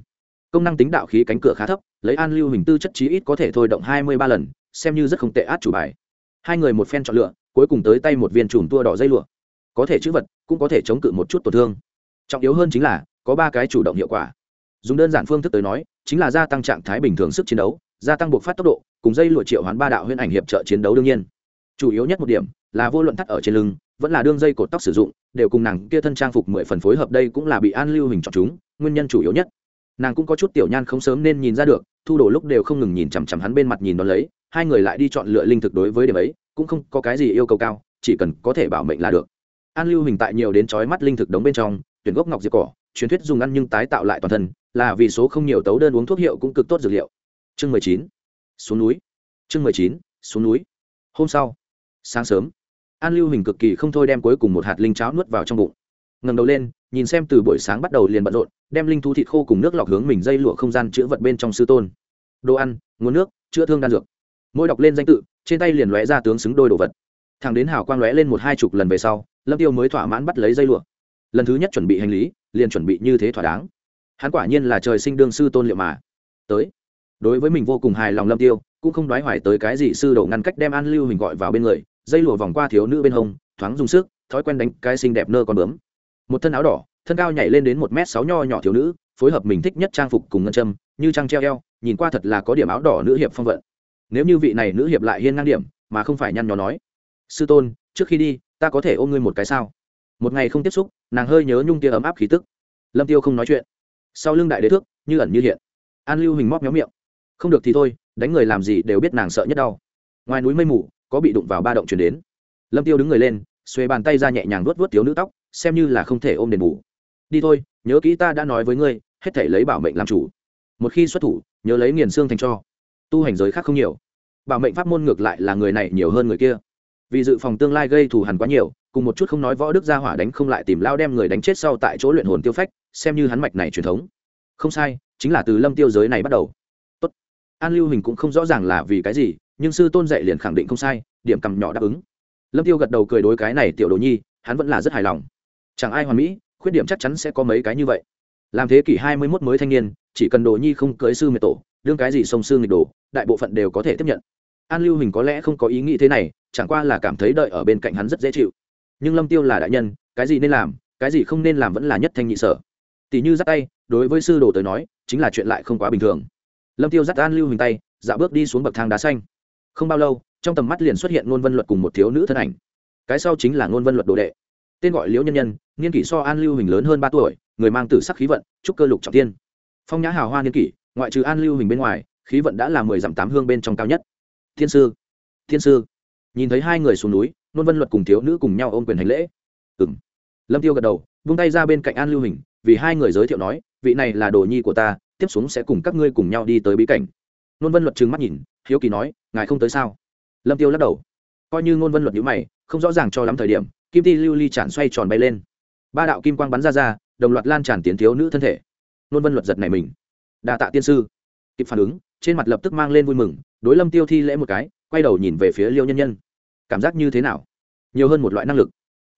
Công năng tính đạo khí cánh cửa khá thấp lấy an lưu hình tư chất chí ít có thể thôi động hai mươi ba lần, xem như rất không tệ át chủ bài. Hai người một phen chọn lựa, cuối cùng tới tay một viên chùm tua đỏ dây lụa. Có thể chữ vật, cũng có thể chống cự một chút tổn thương. Trọng yếu hơn chính là, có ba cái chủ động hiệu quả. Dùng đơn giản phương thức tới nói, chính là gia tăng trạng thái bình thường sức chiến đấu, gia tăng buộc phát tốc độ, cùng dây lụa triệu hoán ba đạo huyễn ảnh hiệp trợ chiến đấu đương nhiên. Chủ yếu nhất một điểm, là vô luận thắt ở trên lưng, vẫn là đương dây cột tóc sử dụng, đều cùng nàng kia thân trang phục mười phần phối hợp đây cũng là bị an lưu hình chọn chúng, nguyên nhân chủ yếu nhất nàng cũng có chút tiểu nhan không sớm nên nhìn ra được, thu đồ lúc đều không ngừng nhìn chằm chằm hắn bên mặt nhìn đón lấy, hai người lại đi chọn lựa linh thực đối với điểm ấy, cũng không có cái gì yêu cầu cao, chỉ cần có thể bảo mệnh là được. An lưu hình tại nhiều đến chói mắt linh thực đống bên trong, tuyển gốc ngọc diệp cỏ, truyền thuyết dùng ăn nhưng tái tạo lại toàn thân, là vì số không nhiều tấu đơn uống thuốc hiệu cũng cực tốt dược liệu. Chương mười chín, xuống núi. Chương mười chín, xuống núi. Hôm sau, sáng sớm, an lưu hình cực kỳ không thôi đem cuối cùng một hạt linh cháo nuốt vào trong bụng. Ngầm đầu lên, nhìn xem từ buổi sáng bắt đầu liền bận rộn đem linh thú thịt khô cùng nước lọc hướng mình dây lụa không gian chữa vật bên trong sư tôn. Đồ ăn, nguồn nước, chữa thương đan dược. Mỗi đọc lên danh tự, trên tay liền lóe ra tướng xứng đôi đồ vật. Thằng đến hào quang lóe lên một hai chục lần về sau, lâm tiêu mới thỏa mãn bắt lấy dây lụa. Lần thứ nhất chuẩn bị hành lý, liền chuẩn bị như thế thỏa đáng. Hắn quả nhiên là trời sinh đương sư tôn liệu mà. Tới. Đối với mình vô cùng hài lòng lâm tiêu, cũng không đoái hoài tới cái gì sư đồ ngăn cách đem an lưu hình gọi vào bên người, dây lụa vòng qua thiếu nữ bên hông, thoáng dùng sức, thói quen đánh cái xinh đẹp nơ con bướm. Một thân áo đỏ thân cao nhảy lên đến một m sáu nho nhỏ thiếu nữ, phối hợp mình thích nhất trang phục cùng ngân châm, như trang treo eo, nhìn qua thật là có điểm áo đỏ nữ hiệp phong vận. Nếu như vị này nữ hiệp lại hiên ngang điểm, mà không phải nhăn nhó nói. Sư tôn, trước khi đi, ta có thể ôm ngươi một cái sao? Một ngày không tiếp xúc, nàng hơi nhớ nhung tia ấm áp khí tức. Lâm tiêu không nói chuyện. Sau lưng đại đế thước, như ẩn như hiện. An lưu hình móc méo miệng. Không được thì thôi, đánh người làm gì đều biết nàng sợ nhất đau. Ngoài núi mây mù, có bị đụng vào ba động chuyển đến. Lâm tiêu đứng người lên xuê bàn tay ra nhẹ nhàng vuốt vuốt thiếu nữ tóc, xem như là không thể ôm đền bù đi thôi, nhớ kỹ ta đã nói với ngươi, hết thể lấy bảo mệnh làm chủ. Một khi xuất thủ, nhớ lấy nghiền xương thành cho. Tu hành giới khác không nhiều. Bảo mệnh pháp môn ngược lại là người này nhiều hơn người kia. Vì dự phòng tương lai gây thù hằn quá nhiều, cùng một chút không nói võ đức gia hỏa đánh không lại tìm lao đem người đánh chết sau tại chỗ luyện hồn tiêu phách, xem như hắn mạch này truyền thống. Không sai, chính là từ lâm tiêu giới này bắt đầu. Tốt. an lưu hình cũng không rõ ràng là vì cái gì, nhưng sư tôn dạy liền khẳng định không sai, điểm cầm nhỏ đáp ứng. Lâm tiêu gật đầu cười đối cái này tiểu đồ nhi, hắn vẫn là rất hài lòng. Chẳng ai hoàn mỹ khuyết điểm chắc chắn sẽ có mấy cái như vậy. Làm thế kỷ hai mươi 21 mới thanh niên, chỉ cần đồ nhi không cưới sư mẹ tổ, đương cái gì sông sư nghịch đồ, đại bộ phận đều có thể tiếp nhận. An lưu hình có lẽ không có ý nghĩ thế này, chẳng qua là cảm thấy đợi ở bên cạnh hắn rất dễ chịu. Nhưng lâm tiêu là đại nhân, cái gì nên làm, cái gì không nên làm vẫn là nhất thanh nhị sở. Tỷ như dắt tay, đối với sư đồ tới nói, chính là chuyện lại không quá bình thường. Lâm tiêu dắt an lưu hình tay dạo bước đi xuống bậc thang đá xanh. Không bao lâu, trong tầm mắt liền xuất hiện ngôn vân luật cùng một thiếu nữ thân ảnh. Cái sau chính là ngôn vân luật đồ đệ tên gọi liễu nhân nhân, niên kỷ so an lưu hình lớn hơn ba tuổi, người mang tử sắc khí vận, trúc cơ lục trọng tiên phong nhã hào hoa niên kỷ, ngoại trừ an lưu hình bên ngoài, khí vận đã là mười dặm tám hương bên trong cao nhất. Thiên sư thiên sư. Nhìn thấy hai người xuống núi, nôn vân luật cùng thiếu nữ cùng nhau ôm quyền hành lễ. Ừng lâm tiêu gật đầu, vung tay ra bên cạnh an lưu hình vì hai người giới thiệu nói, vị này là đồ nhi của ta, tiếp xuống sẽ cùng các ngươi cùng nhau đi tới bí cảnh. Nôn vân luật trừng mắt nhìn, hiếu kỳ nói, ngài không tới sao? Lâm tiêu lắc đầu. Coi như ngôn vân luật nhữ mày, không rõ ràng cho lắm thời điểm kim ti lưu ly tràn xoay tròn bay lên. Ba đạo kim quang bắn ra ra, đồng loạt lan tràn tiến thiếu nữ thân thể. Nôn vân luật giật này mình. Đa tạ tiên sư. Kịp phản ứng, trên mặt lập tức mang lên vui mừng, đối lâm tiêu thi lễ một cái, quay đầu nhìn về phía liêu nhân nhân. Cảm giác như thế nào? Nhiều hơn một loại năng lực.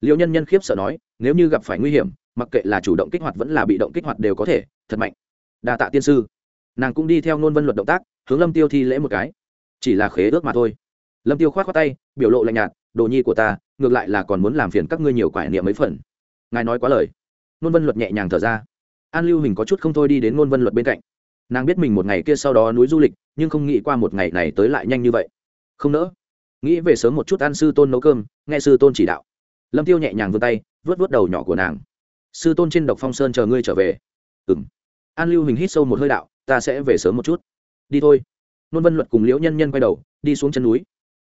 Liêu nhân nhân khiếp sợ nói, nếu như gặp phải nguy hiểm, mặc kệ là chủ động kích hoạt vẫn là bị động kích hoạt đều có thể, thật mạnh. Đa tạ tiên sư. Nàng cũng đi theo nôn vân luật động tác, hướng lâm tiêu thi lễ một cái. Chỉ là khế ước mà thôi. Lâm tiêu khoát khoát tay, biểu lộ lạnh nhạt, đồ nhi của ta ngược lại là còn muốn làm phiền các ngươi nhiều quải niệm mấy phần. Ngài nói quá lời. Nôn vân luật nhẹ nhàng thở ra. An lưu hình có chút không thôi đi đến nôn vân luật bên cạnh. Nàng biết mình một ngày kia sau đó núi du lịch, nhưng không nghĩ qua một ngày này tới lại nhanh như vậy. Không nỡ. Nghĩ về sớm một chút ăn sư tôn nấu cơm, nghe sư tôn chỉ đạo. Lâm tiêu nhẹ nhàng vươn tay vớt vớt đầu nhỏ của nàng. Sư tôn trên độc phong sơn chờ ngươi trở về. Ừng an lưu hình hít sâu một hơi đạo, ta sẽ về sớm một chút. Đi thôi. Nôn vân luật cùng liễu nhân nhân quay đầu, đi xuống chân núi.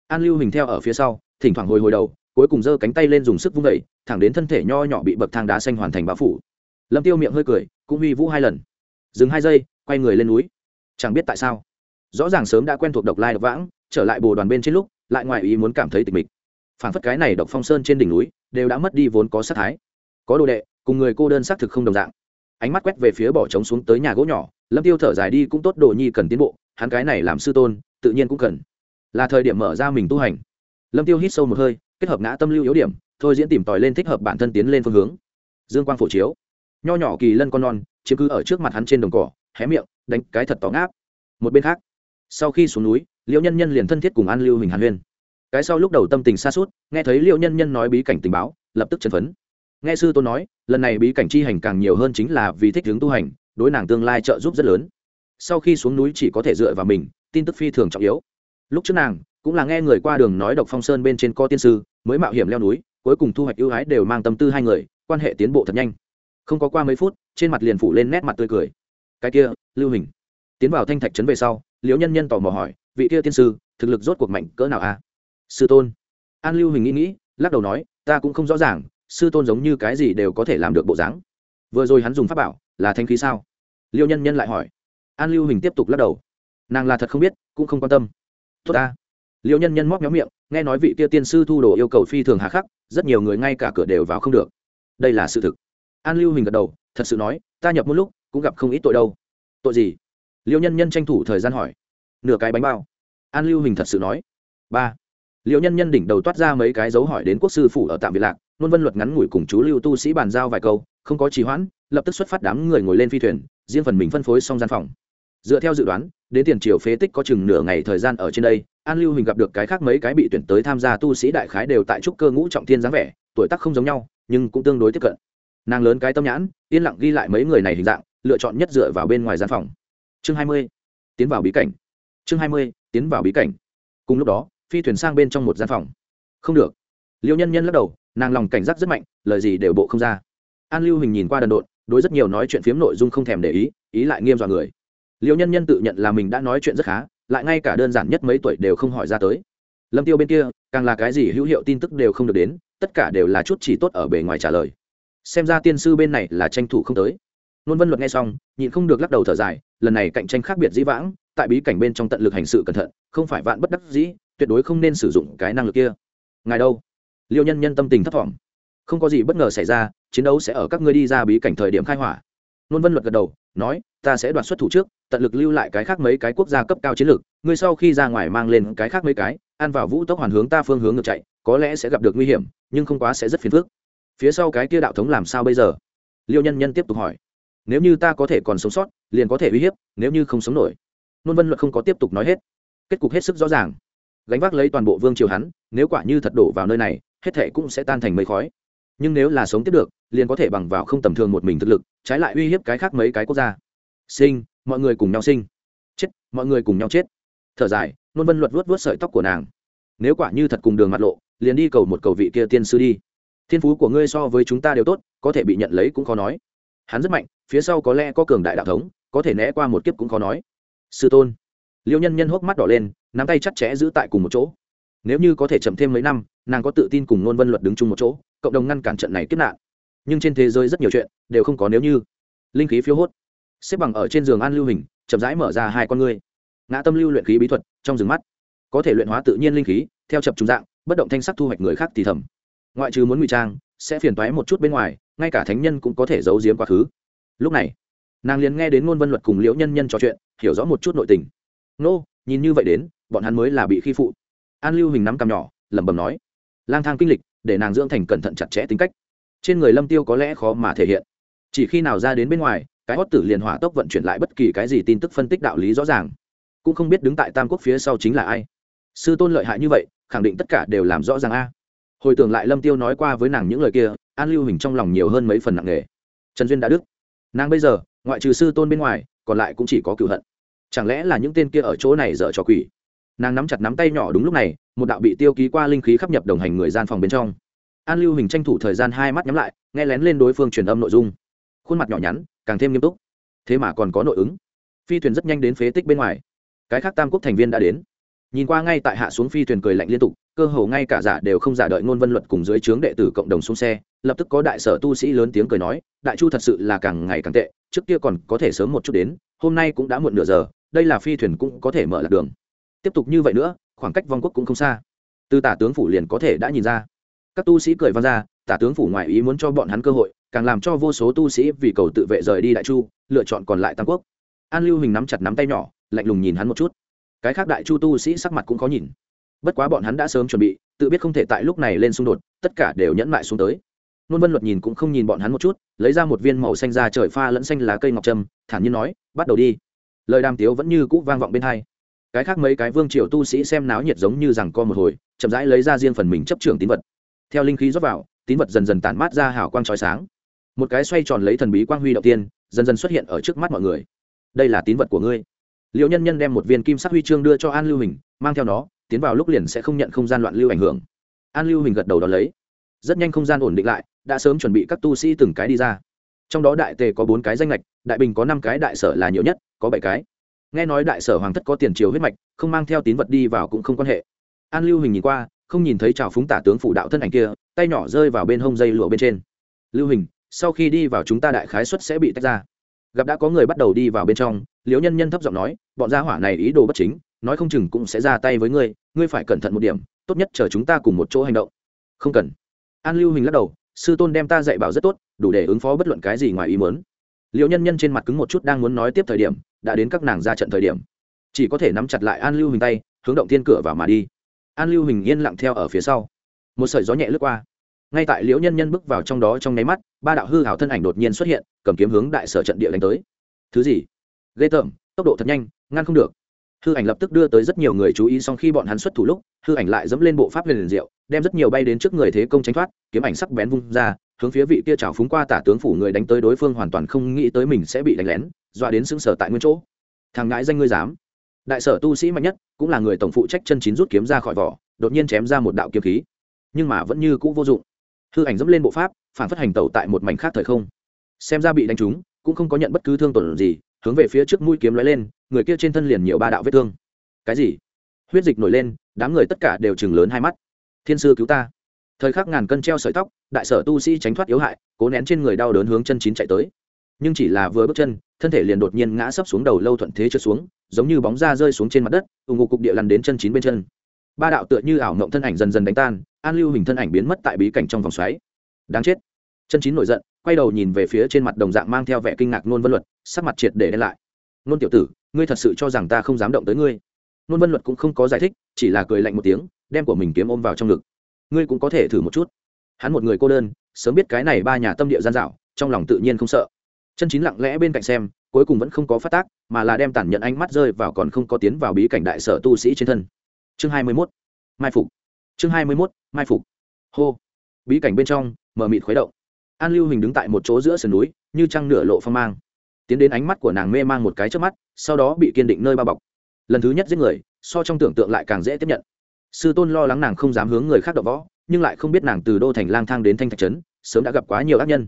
An lưu hình theo ở phía sau, thỉnh thoảng hồi hồi đầu cuối cùng giơ cánh tay lên dùng sức vung đẩy thẳng đến thân thể nho nhỏ bị bậc thang đá xanh hoàn thành bão phủ. Lâm tiêu miệng hơi cười, cũng huy vũ hai lần. Dừng hai giây, quay người lên núi. Chẳng biết tại sao. Rõ ràng sớm đã quen thuộc độc lai độc vãng, trở lại bồ đoàn bên trên lúc, lại ngoài ý muốn cảm thấy tịch mịch. Phản phất cái này độc phong sơn trên đỉnh núi, đều đã mất đi vốn có sát thái. Có đồ đệ, cùng người cô đơn xác thực không đồng dạng. Ánh mắt quét về phía bỏ trống xuống tới nhà gỗ nhỏ, lâm tiêu thở dài đi cũng tốt, đồ nhi cần tiến bộ, hắn cái này làm sư tôn, tự nhiên cũng cần. Là thời điểm mở ra mình tu hành lâm tiêu hít sâu một hơi, kết hợp ngã tâm lưu yếu điểm, thôi diễn tìm tòi lên thích hợp bản thân tiến lên phương hướng. Dương quang phổ chiếu. Nho nhỏ kỳ lân con non, chiếm cứ ở trước mặt hắn trên đồng cỏ, hé miệng, đánh cái thật tỏ ngáp. Một bên khác, sau khi xuống núi, liễu nhân nhân liền thân thiết cùng an lưu hình hàn huyên. Cái sau lúc đầu tâm tình xa suốt, nghe thấy liễu nhân nhân nói bí cảnh tình báo, lập tức chấn phấn. Nghe sư tôn nói, lần này bí cảnh chi hành càng nhiều hơn chính là vì thích hướng tu hành, đối nàng tương lai trợ giúp rất lớn. Sau khi xuống núi chỉ có thể dựa vào mình, tin tức phi thường trọng yếu. Lúc trước nàng cũng là nghe người qua đường nói độc phong sơn bên trên co tiên sư, mới mạo hiểm leo núi, cuối cùng thu hoạch ưu ái đều mang tâm tư hai người, quan hệ tiến bộ thật nhanh. Không có qua mấy phút, trên mặt liền phủ lên nét mặt tươi cười. Cái kia, lưu hình. Tiến vào thanh thạch trấn về sau, liễu nhân nhân tò mò hỏi, vị kia tiên sư, thực lực rốt cuộc mạnh cỡ nào a? Sư tôn. An lưu hình nghĩ nghĩ, lắc đầu nói, ta cũng không rõ ràng, sư tôn giống như cái gì đều có thể làm được bộ dáng. Vừa rồi hắn dùng pháp bảo, là thanh khí sao? Liêu nhân nhân lại hỏi. An lưu hình tiếp tục lắc đầu. Nàng là thật không biết, cũng không quan tâm. Tốt ta liêu nhân nhân móc nhóm miệng, nghe nói vị kia tiên sư thu đồ yêu cầu phi thường hà khắc, rất nhiều người ngay cả cửa đều vào không được. Đây là sự thực. An lưu hình gật đầu, thật sự nói, ta nhập một lúc, cũng gặp không ít tội đâu. Tội gì? Liêu nhân nhân tranh thủ thời gian hỏi. Nửa cái bánh bao. An lưu hình thật sự nói. Ba. Liêu nhân nhân đỉnh đầu toát ra mấy cái dấu hỏi đến quốc sư phủ ở tạm biệt lạc nôn vân luật ngắn ngủi cùng chú lưu tu sĩ bàn giao vài câu, không có trì hoãn, lập tức xuất phát đám người ngồi lên phi thuyền, riêng phần mình phân phối xong gian phòng. Dựa theo dự đoán, đến tiền triều phế tích có chừng nửa ngày thời gian ở trên đây an lưu hình gặp được cái khác mấy cái bị tuyển tới tham gia tu sĩ đại khái đều tại trúc cơ ngũ trọng thiên dáng vẻ, tuổi tác không giống nhau, nhưng cũng tương đối tiếp cận. Nàng lớn cái tâm nhãn, yên lặng ghi lại mấy người này hình dạng, lựa chọn nhất dựa vào bên ngoài gian phòng. Chương hai mươi, tiến vào bí cảnh. Chương hai mươi, tiến vào bí cảnh. Cùng lúc đó, phi thuyền sang bên trong một gian phòng. Không được. Liêu nhân nhân lắc đầu, nàng lòng cảnh giác rất mạnh, lời gì đều bộ không ra. An lưu hình nhìn qua đần độn, đối rất nhiều nói chuyện phiếm nội dung không thèm để ý ý lại nghiêm dọa người. Liêu nhân nhân tự nhận là mình đã nói chuyện rất khá lại ngay cả đơn giản nhất mấy tuổi đều không hỏi ra tới. Lâm tiêu bên kia, càng là cái gì hữu hiệu tin tức đều không được đến, tất cả đều là chút chỉ tốt ở bề ngoài trả lời. Xem ra tiên sư bên này là tranh thủ không tới. Nôn vân luật nghe xong, nhịn không được lắc đầu thở dài, lần này cạnh tranh khác biệt dĩ vãng, tại bí cảnh bên trong tận lực hành sự cẩn thận, không phải vạn bất đắc dĩ, tuyệt đối không nên sử dụng cái năng lực kia. Ngài đâu? Liêu nhân nhân tâm tình thấp thỏm. Không có gì bất ngờ xảy ra, chiến đấu sẽ ở các ngươi đi ra bí cảnh thời điểm khai hỏa. Nôn vân luật gật đầu nói, ta sẽ đoạt xuất thủ trước, tận lực lưu lại cái khác mấy cái quốc gia cấp cao chiến lược, ngươi sau khi ra ngoài mang lên cái khác mấy cái, ăn vào vũ tốc hoàn hướng ta phương hướng ngược chạy, có lẽ sẽ gặp được nguy hiểm, nhưng không quá sẽ rất phiền phức. Phía sau cái kia đạo thống làm sao bây giờ? Liêu nhân nhân tiếp tục hỏi. Nếu như ta có thể còn sống sót, liền có thể uy hiếp, nếu như không sống nổi. Nôn vân luật không có tiếp tục nói hết. Kết cục hết sức rõ ràng. Gánh vác lấy toàn bộ vương triều hắn, nếu quả như thật đổ vào nơi này, hết thệ cũng sẽ tan thành mây khói. Nhưng nếu là sống tiếp được liền có thể bằng vào không tầm thường một mình thực lực, trái lại uy hiếp cái khác mấy cái quốc gia. Sinh, mọi người cùng nhau sinh. Chết, mọi người cùng nhau chết. Thở dài, nôn vân luật vuốt vuốt sợi tóc của nàng. Nếu quả như thật cùng đường mặt lộ, liền đi cầu một cầu vị kia tiên sư đi. Thiên phú của ngươi so với chúng ta đều tốt, có thể bị nhận lấy cũng khó nói. Hắn rất mạnh, phía sau có lẽ có cường đại đạo thống, có thể né qua một kiếp cũng khó nói. Sư tôn. Liêu nhân nhân hốc mắt đỏ lên, nắm tay chặt chẽ giữ tại cùng một chỗ. Nếu như có thể chậm thêm mấy năm, nàng có tự tin cùng nôn vân luật đứng chung một chỗ, cộng đồng ngăn cản trận này kiếp nạn nhưng trên thế giới rất nhiều chuyện đều không có nếu như. Linh khí phiếu hốt. Xếp bằng ở trên giường an lưu hình, chậm rãi mở ra hai con ngươi. Ngã tâm lưu luyện khí bí thuật trong rừng mắt. Có thể luyện hóa tự nhiên linh khí, theo chập trung dạng, bất động thanh sắc thu hoạch người khác thì thầm. Ngoại trừ muốn ngụy trang, sẽ phiền toái một chút bên ngoài, ngay cả thánh nhân cũng có thể giấu giếm quá khứ. Lúc này, nàng liền nghe đến ngôn vân luật cùng liễu nhân nhân trò chuyện, hiểu rõ một chút nội tình. Nô, nhìn như vậy đến, bọn hắn mới là bị khi phụ. An lưu hình nắm cằm nhỏ, lẩm bẩm nói. Lang thang kinh lịch, để nàng dưỡng thành cẩn thận chặt chẽ tính cách trên người lâm tiêu có lẽ khó mà thể hiện. Chỉ khi nào ra đến bên ngoài, cái hót tử liền hỏa tốc vận chuyển lại bất kỳ cái gì tin tức phân tích đạo lý rõ ràng. Cũng không biết đứng tại tam quốc phía sau chính là ai. Sư tôn lợi hại như vậy, khẳng định tất cả đều làm rõ ràng a. Hồi tưởng lại lâm tiêu nói qua với nàng những lời kia, an lưu hình trong lòng nhiều hơn mấy phần nặng nề. Trần duyên đã đức. Nàng bây giờ, ngoại trừ sư tôn bên ngoài, còn lại cũng chỉ có cựu hận. Chẳng lẽ là những tên kia ở chỗ này dở trò quỷ? Nàng nắm chặt nắm tay nhỏ đúng lúc này, một đạo bị tiêu ký qua linh khí khắp nhập đồng hành người gian phòng bên trong an lưu hình tranh thủ thời gian hai mắt nhắm lại, nghe lén lên đối phương truyền âm nội dung. Khuôn mặt nhỏ nhắn, càng thêm nghiêm túc. Thế mà còn có nội ứng. Phi thuyền rất nhanh đến phế tích bên ngoài. Cái khác tam quốc thành viên đã đến. Nhìn qua ngay tại hạ xuống phi thuyền cười lạnh liên tục, cơ hồ ngay cả giả đều không giả đợi ngôn vân luật cùng dưới trướng đệ tử cộng đồng xuống xe, lập tức có đại sở tu sĩ lớn tiếng cười nói, đại chu thật sự là càng ngày càng tệ, trước kia còn có thể sớm một chút đến, hôm nay cũng đã muộn nửa giờ, đây là phi thuyền cũng có thể mở lạc đường. Tiếp tục như vậy nữa, khoảng cách vong quốc cũng không xa. Từ tả tướng phủ liền có thể đã nhìn ra các tu sĩ cười vang ra, tả tướng phủ ngoại ý muốn cho bọn hắn cơ hội, càng làm cho vô số tu sĩ vì cầu tự vệ rời đi đại chu, lựa chọn còn lại tam quốc. An lưu hình nắm chặt nắm tay nhỏ, lạnh lùng nhìn hắn một chút. Cái khác đại chu tu sĩ sắc mặt cũng khó nhìn. Bất quá bọn hắn đã sớm chuẩn bị, tự biết không thể tại lúc này lên xung đột, tất cả đều nhẫn mại xuống tới. Nôn vân luật nhìn cũng không nhìn bọn hắn một chút, lấy ra một viên màu xanh ra trời pha lẫn xanh lá cây ngọc trâm, thản nhiên nói, bắt đầu đi. Lời đàm tiếu vẫn như cũ vang vọng bên hai. Cái khác mấy cái vương triều tu sĩ xem náo nhiệt giống như rằng co một hồi, chậm rãi lấy ra riêng phần mình chấp trưởng tín vật theo linh khí rót vào, tín vật dần dần tản mát ra hào quang trói sáng. Một cái xoay tròn lấy thần bí quang huy đầu tiên, dần dần xuất hiện ở trước mắt mọi người. Đây là tín vật của ngươi. Liệu nhân nhân đem một viên kim sắc huy chương đưa cho an lưu hình, mang theo nó, tiến vào lúc liền sẽ không nhận không gian loạn lưu ảnh hưởng. An lưu hình gật đầu đón lấy. Rất nhanh không gian ổn định lại, đã sớm chuẩn bị các tu sĩ từng cái đi ra. Trong đó đại tề có bốn cái danh lệch đại bình có năm cái, đại sở là nhiều nhất, có bảy cái. Nghe nói đại sở hoàng thất có tiền triều huyết mạch, không mang theo tín vật đi vào cũng không quan hệ. An lưu hình nhìn qua không nhìn thấy trào phúng tả tướng phủ đạo thân ảnh kia, tay nhỏ rơi vào bên hông dây lụa bên trên. Lưu hình, sau khi đi vào chúng ta đại khái xuất sẽ bị tách ra. Gặp đã có người bắt đầu đi vào bên trong, liễu nhân nhân thấp giọng nói, bọn gia hỏa này ý đồ bất chính, nói không chừng cũng sẽ ra tay với ngươi ngươi phải cẩn thận một điểm, tốt nhất chờ chúng ta cùng một chỗ hành động. Không cần. An lưu hình lắc đầu, sư tôn đem ta dạy bảo rất tốt, đủ để ứng phó bất luận cái gì ngoài ý muốn. Liễu nhân nhân trên mặt cứng một chút đang muốn nói tiếp thời điểm, đã đến các nàng ra trận thời điểm. Chỉ có thể nắm chặt lại an lưu hình tay, hướng động thiên cửa vào mà đi an lưu hình yên lặng theo ở phía sau. Một sợi gió nhẹ lướt qua. Ngay tại liễu nhân nhân bước vào trong đó trong nháy mắt, ba đạo hư hảo thân ảnh đột nhiên xuất hiện, cầm kiếm hướng đại sở trận địa đánh tới. Thứ gì? Ghê tởm, tốc độ thật nhanh, ngăn không được. Hư ảnh lập tức đưa tới rất nhiều người chú ý song khi bọn hắn xuất thủ lúc, hư ảnh lại dẫm lên bộ pháp huyền liền diệu, đem rất nhiều bay đến trước người thế công tránh thoát, kiếm ảnh sắc bén vung ra, hướng phía vị kia trào phúng qua tả tướng phủ người đánh tới đối phương hoàn toàn không nghĩ tới mình sẽ bị đánh lén, dọa đến sững sờ tại nguyên chỗ. Thằng ngãi danh ngươi dám đại sở tu sĩ mạnh nhất, cũng là người tổng phụ trách chân chín rút kiếm ra khỏi vỏ, đột nhiên chém ra một đạo kiếm khí. Nhưng mà vẫn như cũ vô dụng. Hư ảnh dẫm lên bộ pháp, phản phất hành tẩu tại một mảnh khác thời không. Xem ra bị đánh trúng, cũng không có nhận bất cứ thương tổn gì, hướng về phía trước mũi kiếm lóe lên, người kia trên thân liền nhiều ba đạo vết thương. Cái gì? Huyết dịch nổi lên, đám người tất cả đều chừng lớn hai mắt. Thiên sư cứu ta. Thời khắc ngàn cân treo sợi tóc, đại sở tu sĩ tránh thoát yếu hại, cố nén trên người đau đớn hướng chân chín chạy tới nhưng chỉ là vừa bước chân, thân thể liền đột nhiên ngã sấp xuống đầu lâu thuận thế trượt xuống, giống như bóng da rơi xuống trên mặt đất ủng hộ cục địa lăn đến chân chín bên chân. Ba đạo tựa như ảo mộng thân ảnh dần dần đánh tan, an lưu hình thân ảnh biến mất tại bí cảnh trong vòng xoáy. Đáng chết. Chân chín nổi giận, quay đầu nhìn về phía trên mặt đồng dạng mang theo vẻ kinh ngạc nôn vân luật, sắc mặt triệt để đen lại. Nôn tiểu tử, ngươi thật sự cho rằng ta không dám động tới ngươi? Nôn vân luật cũng không có giải thích, chỉ là cười lạnh một tiếng, đem của mình kiếm ôm vào trong ngực. Ngươi cũng có thể thử một chút. Hắn một người cô đơn, sớm biết cái này ba nhà tâm địa gian dạo, trong lòng tự nhiên không sợ chân chín lặng lẽ bên cạnh xem, cuối cùng vẫn không có phát tác, mà là đem tản nhận ánh mắt rơi vào còn không có tiến vào bí cảnh đại sở tu sĩ trên thân. Chương hai mươi mốt, mai phục. Chương hai mươi mốt, mai phục. Hô. Bí cảnh bên trong, mở mịt khuấy động. An lưu hình đứng tại một chỗ giữa sườn núi, như trăng nửa lộ phong mang. Tiến đến ánh mắt của nàng mê mang một cái trước mắt, sau đó bị kiên định nơi bao bọc. Lần thứ nhất giết người, so trong tưởng tượng lại càng dễ tiếp nhận. Sư tôn lo lắng nàng không dám hướng người khác đập võ, nhưng lại không biết nàng từ đô thành lang thang đến thanh thạch trấn, sớm đã gặp quá nhiều ác nhân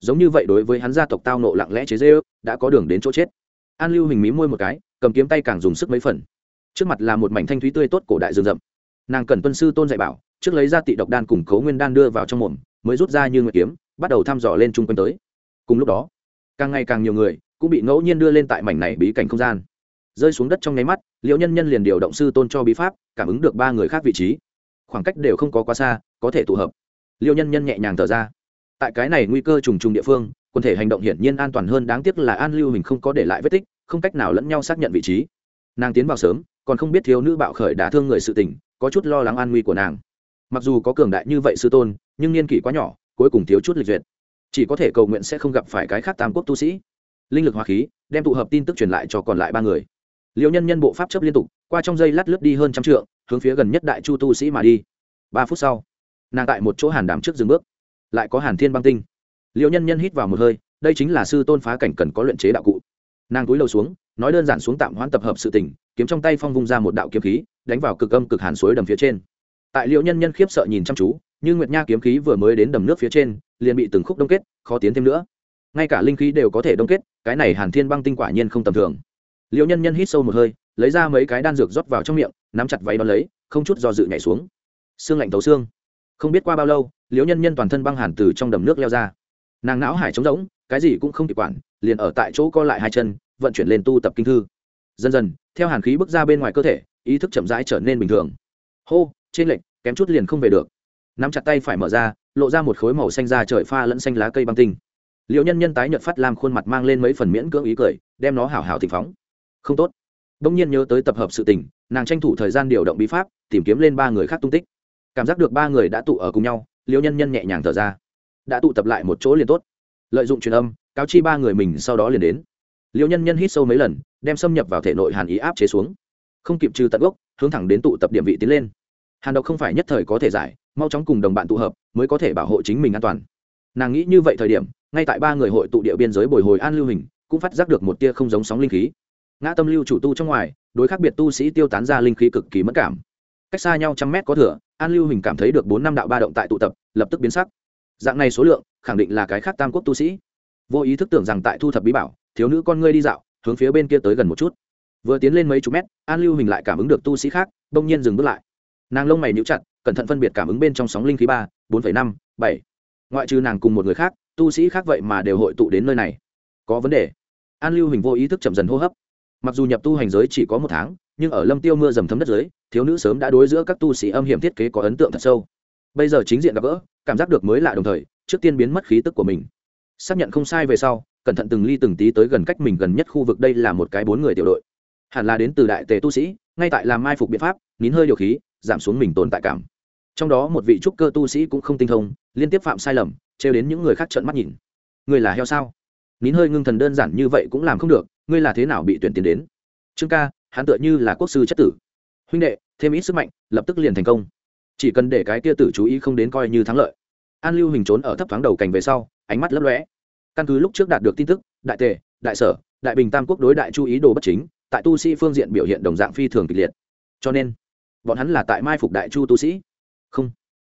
giống như vậy đối với hắn gia tộc tao nộ lặng lẽ chế dê ước đã có đường đến chỗ chết. An lưu hình mí môi một cái, cầm kiếm tay càng dùng sức mấy phần. Trước mặt là một mảnh thanh thúy tươi tốt cổ đại rừng rậm. Nàng cần tuân sư tôn dạy bảo, trước lấy ra tị độc đan cùng cấu nguyên đan đưa vào trong mồm, mới rút ra như nguyệt kiếm, bắt đầu thăm dò lên chung quanh tới. Cùng lúc đó, càng ngày càng nhiều người cũng bị ngẫu nhiên đưa lên tại mảnh này bí cảnh không gian. Rơi xuống đất trong nháy mắt liệu nhân nhân liền điều động sư tôn cho bí pháp, cảm ứng được ba người khác vị trí. Khoảng cách đều không có quá xa, có thể tụ hợp. Liệu nhân nhân nhẹ nhàng thở ra tại cái này nguy cơ trùng trùng địa phương, quần thể hành động hiển nhiên an toàn hơn đáng tiếc là an lưu hình không có để lại vết tích, không cách nào lẫn nhau xác nhận vị trí. Nàng tiến vào sớm, còn không biết thiếu nữ bạo khởi đã thương người sự tình, có chút lo lắng an nguy của nàng. Mặc dù có cường đại như vậy sư tôn, nhưng niên kỷ quá nhỏ, cuối cùng thiếu chút lịch duyệt. Chỉ có thể cầu nguyện sẽ không gặp phải cái khác tam quốc tu sĩ. Linh lực hóa khí, đem tụ hợp tin tức truyền lại cho còn lại ba người. Liệu nhân nhân bộ pháp chấp liên tục, qua trong dây lát lướt đi hơn trăm trượng, hướng phía gần nhất đại chu tu sĩ mà đi. Ba phút sau, nàng tại một chỗ hàn đàm trước dừng bước lại có hàn thiên băng tinh. Liệu nhân nhân hít vào một hơi, đây chính là sư tôn phá cảnh cần có luyện chế đạo cụ. Nàng túi lầu xuống, nói đơn giản xuống tạm hoãn tập hợp sự tình, kiếm trong tay phong vung ra một đạo kiếm khí, đánh vào cực âm cực hàn suối đầm phía trên. Tại liệu nhân nhân khiếp sợ nhìn chăm chú, như nguyệt nha kiếm khí vừa mới đến đầm nước phía trên, liền bị từng khúc đông kết, khó tiến thêm nữa. Ngay cả linh khí đều có thể đông kết, cái này hàn thiên băng tinh quả nhiên không tầm thường. Liệu nhân nhân hít sâu một hơi, lấy ra mấy cái đan dược rót vào trong miệng, nắm chặt váy đón lấy, không chút do dự nhảy xuống. Xương lạnh tấu xương không biết qua bao lâu, liễu nhân nhân toàn thân băng hàn từ trong đầm nước leo ra. Nàng não hải trống rỗng, cái gì cũng không kịp quản, liền ở tại chỗ co lại hai chân, vận chuyển lên tu tập kinh thư. Dần dần, theo hàn khí bước ra bên ngoài cơ thể, ý thức chậm rãi trở nên bình thường. Hô, trên lệnh kém chút liền không về được. Nắm chặt tay phải mở ra, lộ ra một khối màu xanh da trời pha lẫn xanh lá cây băng tinh. Liệu nhân nhân tái nhợt phát làm khuôn mặt mang lên mấy phần miễn cưỡng ý cười, đem nó hảo hảo thịnh phóng. Không tốt. Đông nhiên nhớ tới tập hợp sự tình, nàng tranh thủ thời gian điều động bí pháp, tìm kiếm lên ba người khác tung tích cảm giác được ba người đã tụ ở cùng nhau, liêu nhân nhân nhẹ nhàng thở ra. Đã tụ tập lại một chỗ liền tốt. Lợi dụng truyền âm, cáo chi ba người mình sau đó liền đến. Liêu nhân nhân hít sâu mấy lần, đem xâm nhập vào thể nội hàn ý áp chế xuống. Không kịp trừ tận gốc, hướng thẳng đến tụ tập điểm vị tiến lên. Hàn độc không phải nhất thời có thể giải, mau chóng cùng đồng bạn tụ hợp, mới có thể bảo hộ chính mình an toàn. Nàng nghĩ như vậy thời điểm, ngay tại ba người hội tụ địa biên giới bồi hồi an lưu hình, cũng phát giác được một tia không giống sóng linh khí. Ngã tâm lưu chủ tu trong ngoài, đối khác biệt tu sĩ tiêu tán ra linh khí cực kỳ mất cảm cách xa nhau trăm mét có thửa an lưu hình cảm thấy được bốn năm đạo ba động tại tụ tập, lập tức biến sắc. Dạng này số lượng, khẳng định là cái khác tam quốc tu sĩ. Vô ý thức tưởng rằng tại thu thập bí bảo, thiếu nữ con ngươi đi dạo, hướng phía bên kia tới gần một chút. Vừa tiến lên mấy chục mét, an lưu hình lại cảm ứng được tu sĩ khác đông nhiên dừng bước lại. Nàng lông mày níu chặt, cẩn thận phân biệt cảm ứng bên trong sóng linh khí ba, bốn năm, bảy. Ngoại trừ nàng cùng một người khác, tu sĩ khác vậy mà đều hội tụ đến nơi này. Có vấn đề. An lưu hình vô ý thức chậm dần hô hấp. Mặc dù nhập tu hành giới chỉ có một tháng, nhưng ở lâm tiêu mưa dầm thấm đất giới thiếu nữ sớm đã đối giữa các tu sĩ âm hiểm thiết kế có ấn tượng thật sâu. Bây giờ chính diện gặp gỡ, cảm giác được mới lạ đồng thời, trước tiên biến mất khí tức của mình. Xác nhận không sai về sau, cẩn thận từng ly từng tí tới gần cách mình gần nhất khu vực đây là một cái bốn người tiểu đội. Hẳn là đến từ đại tề tu sĩ, ngay tại làm mai phục biện pháp, nín hơi điều khí, giảm xuống mình tồn tại cảm. Trong đó một vị trúc cơ tu sĩ cũng không tinh thông, liên tiếp phạm sai lầm, trêu đến những người khác trợn mắt nhìn. Người là heo sao? Nín hơi ngưng thần đơn giản như vậy cũng làm không được, ngươi là thế nào bị tuyển tiền đến? Trương ca, hắn tựa như là quốc sư chất tử huynh đệ, thêm ít sức mạnh, lập tức liền thành công. Chỉ cần để cái kia tử chú ý không đến coi như thắng lợi. An lưu hình trốn ở thấp thoáng đầu cành về sau, ánh mắt lấp lóe. Căn cứ lúc trước đạt được tin tức, đại tề, đại sở, đại bình tam quốc đối đại chú ý đồ bất chính, tại tu sĩ phương diện biểu hiện đồng dạng phi thường kịch liệt. Cho nên, bọn hắn là tại mai phục đại chu tu sĩ. Không.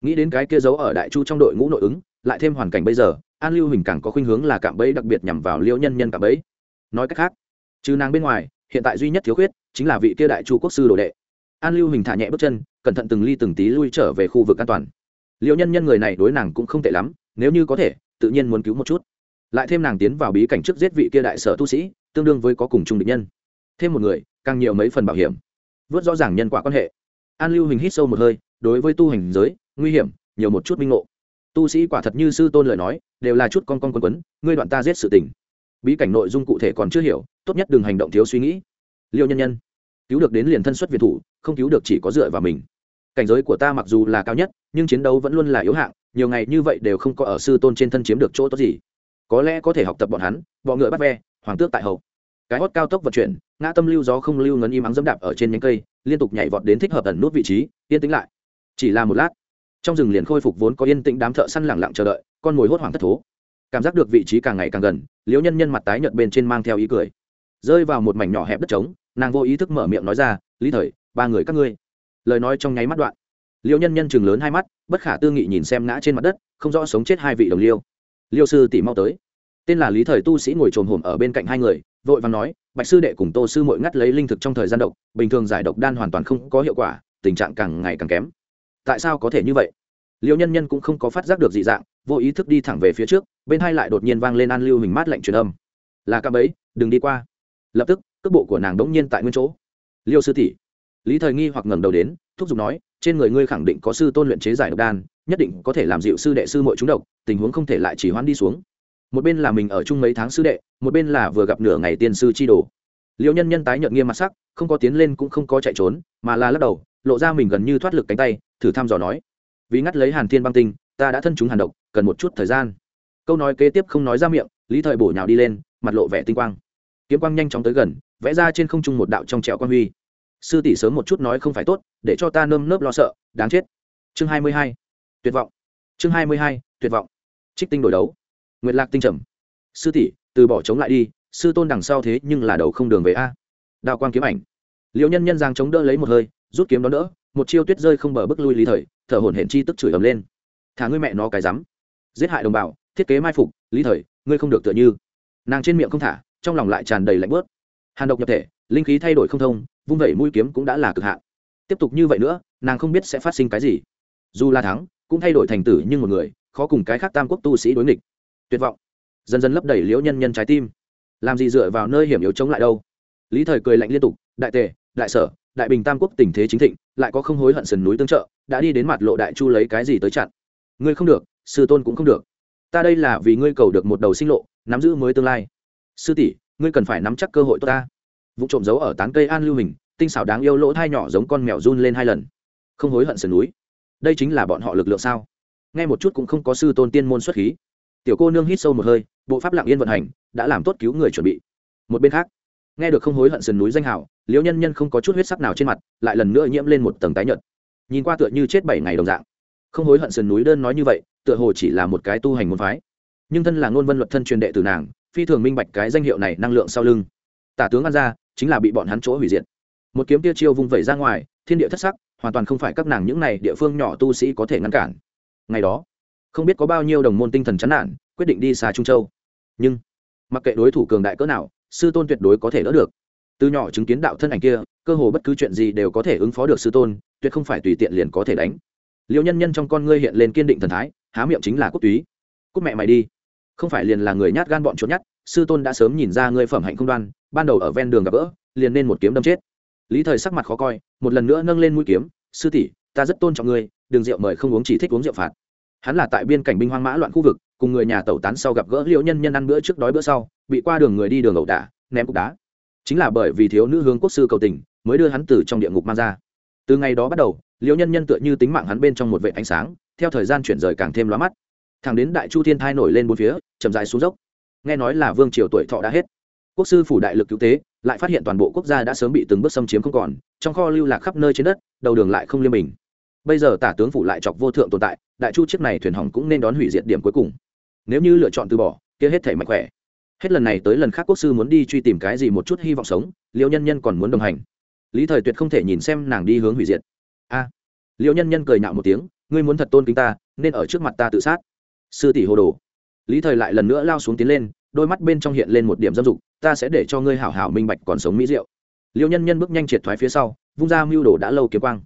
Nghĩ đến cái kia giấu ở đại chu trong đội ngũ nội ứng, lại thêm hoàn cảnh bây giờ, an lưu hình càng có khuynh hướng là cạm bẫy đặc biệt nhằm vào liễu nhân nhân cạm bẫy. Nói cách khác, trừ nàng bên ngoài, hiện tại duy nhất thiếu khuyết chính là vị kia đại chu quốc sư đồ đệ an lưu hình thả nhẹ bước chân, cẩn thận từng ly từng tí lui trở về khu vực an toàn. Liệu nhân nhân người này đối nàng cũng không tệ lắm, nếu như có thể, tự nhiên muốn cứu một chút. Lại thêm nàng tiến vào bí cảnh trước giết vị kia đại sở tu sĩ, tương đương với có cùng chung địch nhân. Thêm một người, càng nhiều mấy phần bảo hiểm. Vớt rõ ràng nhân quả quan hệ. An lưu hình hít sâu một hơi, đối với tu hành giới, nguy hiểm, nhiều một chút minh ngộ. Tu sĩ quả thật như sư tôn lời nói, đều là chút con con quấn quấn, ngươi đoạn ta giết sự tình. Bí cảnh nội dung cụ thể còn chưa hiểu, tốt nhất đừng hành động thiếu suy nghĩ. Liêu nhân nhân cứu được đến liền thân xuất việt thủ, không cứu được chỉ có dựa vào mình. Cảnh giới của ta mặc dù là cao nhất, nhưng chiến đấu vẫn luôn là yếu hạng, nhiều ngày như vậy đều không có ở sư tôn trên thân chiếm được chỗ tốt gì. Có lẽ có thể học tập bọn hắn, bọ ngựa bắt ve, hoàng tước tại hậu. Cái hót cao tốc vận chuyển, ngã tâm lưu gió không lưu ngấn im ắng dẫm đạp ở trên nhánh cây, liên tục nhảy vọt đến thích hợp ẩn nút vị trí, yên tĩnh lại. Chỉ là một lát, trong rừng liền khôi phục vốn có yên tĩnh đám thợ săn lẳng lặng chờ đợi, con mồi hốt hoảng thất thố. Cảm giác được vị trí càng ngày càng gần, liễu nhân nhân mặt tái nhợt bên trên mang theo ý cười. Rơi vào một mảnh nhỏ hẹp đất trống nàng vô ý thức mở miệng nói ra, lý thời, ba người các ngươi. Lời nói trong nháy mắt đoạn. Liêu nhân nhân chừng lớn hai mắt, bất khả tư nghị nhìn xem ngã trên mặt đất, không rõ sống chết hai vị đồng liêu. Liêu sư tỷ mau tới. Tên là lý thời tu sĩ ngồi trồm hổm ở bên cạnh hai người, vội vàng nói, bạch sư đệ cùng tô sư mội ngắt lấy linh thực trong thời gian độc, bình thường giải độc đan hoàn toàn không có hiệu quả, tình trạng càng ngày càng kém. Tại sao có thể như vậy? Liêu nhân nhân cũng không có phát giác được dị dạng, vô ý thức đi thẳng về phía trước, bên hai lại đột nhiên vang lên an lưu hình mát lạnh truyền âm. Là cạm ấy đừng đi qua. Lập tức cước bộ của nàng đống nhiên tại nguyên chỗ. Liêu sư tỷ. Lý thời nghi hoặc ngẩng đầu đến, thúc giục nói, trên người ngươi khẳng định có sư tôn luyện chế giải độc đan, nhất định có thể làm dịu sư đệ sư muội chúng độc, tình huống không thể lại chỉ hoãn đi xuống. Một bên là mình ở chung mấy tháng sư đệ, một bên là vừa gặp nửa ngày tiên sư chi đồ. Liệu nhân nhân tái nhợt nghiêm mặt sắc, không có tiến lên cũng không có chạy trốn, mà là lắc đầu, lộ ra mình gần như thoát lực cánh tay, thử thăm dò nói, vì ngắt lấy hàn thiên băng tinh, ta đã thân chúng hàn độc, cần một chút thời gian. Câu nói kế tiếp không nói ra miệng, lý thời bổ nhào đi lên, mặt lộ vẻ tinh quang. Kiếm quang nhanh chóng tới gần vẽ ra trên không trung một đạo trong trẹo quan huy. Sư tỷ sớm một chút nói không phải tốt, để cho ta nơm nớp lo sợ, đáng chết. Chương hai mươi hai, tuyệt vọng. Chương hai mươi hai, tuyệt vọng. Trích tinh đổi đấu. Nguyệt lạc tinh trầm. Sư tỷ, từ bỏ chống lại đi, sư tôn đằng sau thế nhưng là đầu không đường về a. Đào quang kiếm ảnh. Liệu nhân nhân giang chống đỡ lấy một hơi, rút kiếm đó đỡ, một chiêu tuyết rơi không bờ bước lui lý thời, thở hổn hển chi tức chửi ầm lên. Thả ngươi mẹ nó cái rắm. Giết hại đồng bào, thiết kế mai phục, lý thời, ngươi không được tựa như. Nàng trên miệng không thả, trong lòng lại tràn đầy lạnh bớt hàn độc nhập thể, linh khí thay đổi không thông, vung vẩy mũi kiếm cũng đã là cực hạn. Tiếp tục như vậy nữa, nàng không biết sẽ phát sinh cái gì. Dù là thắng, cũng thay đổi thành tử nhưng một người, khó cùng cái khác tam quốc tu sĩ đối nghịch. Tuyệt vọng. Dần dần lấp đầy liễu nhân nhân trái tim. Làm gì dựa vào nơi hiểm yếu chống lại đâu? Lý thời cười lạnh liên tục, đại tề, đại sở, đại bình tam quốc tình thế chính thịnh, lại có không hối hận sườn núi tương trợ, đã đi đến mặt lộ đại chu lấy cái gì tới chặn? Ngươi không được, sư tôn cũng không được. Ta đây là vì ngươi cầu được một đầu sinh lộ, nắm giữ mới tương lai. Sư tỷ ngươi cần phải nắm chắc cơ hội tốt ta. Vụ trộm giấu ở tán cây an lưu hình, tinh xảo đáng yêu lỗ thai nhỏ giống con mèo run lên hai lần. Không hối hận sườn núi. Đây chính là bọn họ lực lượng sao? Nghe một chút cũng không có sư tôn tiên môn xuất khí. Tiểu cô nương hít sâu một hơi, bộ pháp lặng yên vận hành, đã làm tốt cứu người chuẩn bị. Một bên khác, nghe được không hối hận sườn núi danh hảo liễu nhân nhân không có chút huyết sắc nào trên mặt, lại lần nữa nhiễm lên một tầng tái nhợt. Nhìn qua tựa như chết bảy ngày đồng dạng. Không hối hận sườn núi đơn nói như vậy, tựa hồ chỉ là một cái tu hành môn phái. Nhưng thân là ngôn vân luật thân truyền đệ từ nàng phi thường minh bạch cái danh hiệu này năng lượng sau lưng. Tả tướng ăn ra, chính là bị bọn hắn chỗ hủy diệt. Một kiếm tia chiêu vung vẩy ra ngoài, thiên địa thất sắc, hoàn toàn không phải các nàng những này địa phương nhỏ tu sĩ có thể ngăn cản. Ngày đó, không biết có bao nhiêu đồng môn tinh thần chán nản, quyết định đi xa trung châu. Nhưng, mặc kệ đối thủ cường đại cỡ nào, sư tôn tuyệt đối có thể đỡ được. Từ nhỏ chứng kiến đạo thân ảnh kia, cơ hồ bất cứ chuyện gì đều có thể ứng phó được sư tôn, tuyệt không phải tùy tiện liền có thể đánh. Liệu nhân nhân trong con ngươi hiện lên kiên định thần thái, há miệng chính là cốt túy. Cốt mẹ mày đi không phải liền là người nhát gan bọn trốn nhát, sư tôn đã sớm nhìn ra ngươi phẩm hạnh không đoan, ban đầu ở ven đường gặp gỡ, liền nên một kiếm đâm chết. Lý thời sắc mặt khó coi, một lần nữa nâng lên mũi kiếm, sư tỷ, ta rất tôn trọng ngươi, đường rượu mời không uống chỉ thích uống rượu phạt. Hắn là tại biên cảnh binh hoang mã loạn khu vực, cùng người nhà tẩu tán sau gặp gỡ liễu nhân nhân ăn bữa trước đói bữa sau, bị qua đường người đi đường ẩu đả, ném cục đá. Chính là bởi vì thiếu nữ hướng quốc sư cầu tình, mới đưa hắn từ trong địa ngục mang ra. Từ ngày đó bắt đầu, liễu nhân nhân tựa như tính mạng hắn bên trong một vệ ánh sáng, theo thời gian chuyển rời càng thêm lóa mắt thẳng đến đại chu thiên thai nổi lên bốn phía chậm dài xuống dốc. Nghe nói là vương triều tuổi thọ đã hết. Quốc sư phủ đại lực cứu tế lại phát hiện toàn bộ quốc gia đã sớm bị từng bước xâm chiếm không còn trong kho lưu lạc khắp nơi trên đất đầu đường lại không liên bình. Bây giờ tả tướng phủ lại chọc vô thượng tồn tại đại chu chiếc này thuyền hỏng cũng nên đón hủy diệt điểm cuối cùng. Nếu như lựa chọn từ bỏ kia hết thể mạnh khỏe. Hết lần này tới lần khác quốc sư muốn đi truy tìm cái gì một chút hy vọng sống liệu nhân nhân còn muốn đồng hành. Lý thời tuyệt không thể nhìn xem nàng đi hướng hủy diệt. A. À, liệu nhân nhân cười nhạo một tiếng ngươi muốn thật tôn kính ta nên ở trước mặt ta tự sát sư tỷ hồ đồ. Lý thời lại lần nữa lao xuống tiến lên, đôi mắt bên trong hiện lên một điểm dâm dục, ta sẽ để cho ngươi hảo hảo minh bạch còn sống mỹ diệu. Liêu nhân nhân bước nhanh triệt thoái phía sau, vung ra mưu đồ đã lâu kiếm quang.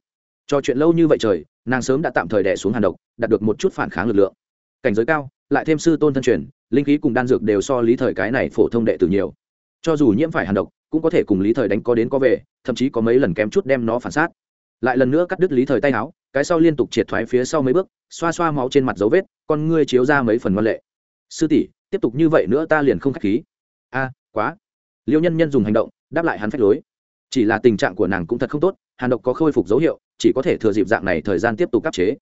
Cho chuyện lâu như vậy trời, nàng sớm đã tạm thời đẻ xuống hàn độc, đạt được một chút phản kháng lực lượng. Cảnh giới cao, lại thêm sư tôn thân truyền, linh khí cùng đan dược đều so lý thời cái này phổ thông đệ tử nhiều. Cho dù nhiễm phải hàn độc, cũng có thể cùng lý thời đánh có đến có về, thậm chí có mấy lần kém chút đem nó phản sát. Lại lần nữa cắt đứt lý thời tay áo, cái sau liên tục triệt thoái phía sau mấy bước xoa xoa máu trên mặt dấu vết, con ngươi chiếu ra mấy phần văn lệ. Sư tỷ, tiếp tục như vậy nữa ta liền không k h á c h khí. A, quá. Liêu nhân nhân dùng hành động, đáp lại hắn phách lối. Chỉ là tình trạng của nàng cũng thật không tốt, hàn độc có khôi phục dấu hiệu, chỉ có thể thừa dịp dạng này thời gian tiếp tục áp chế.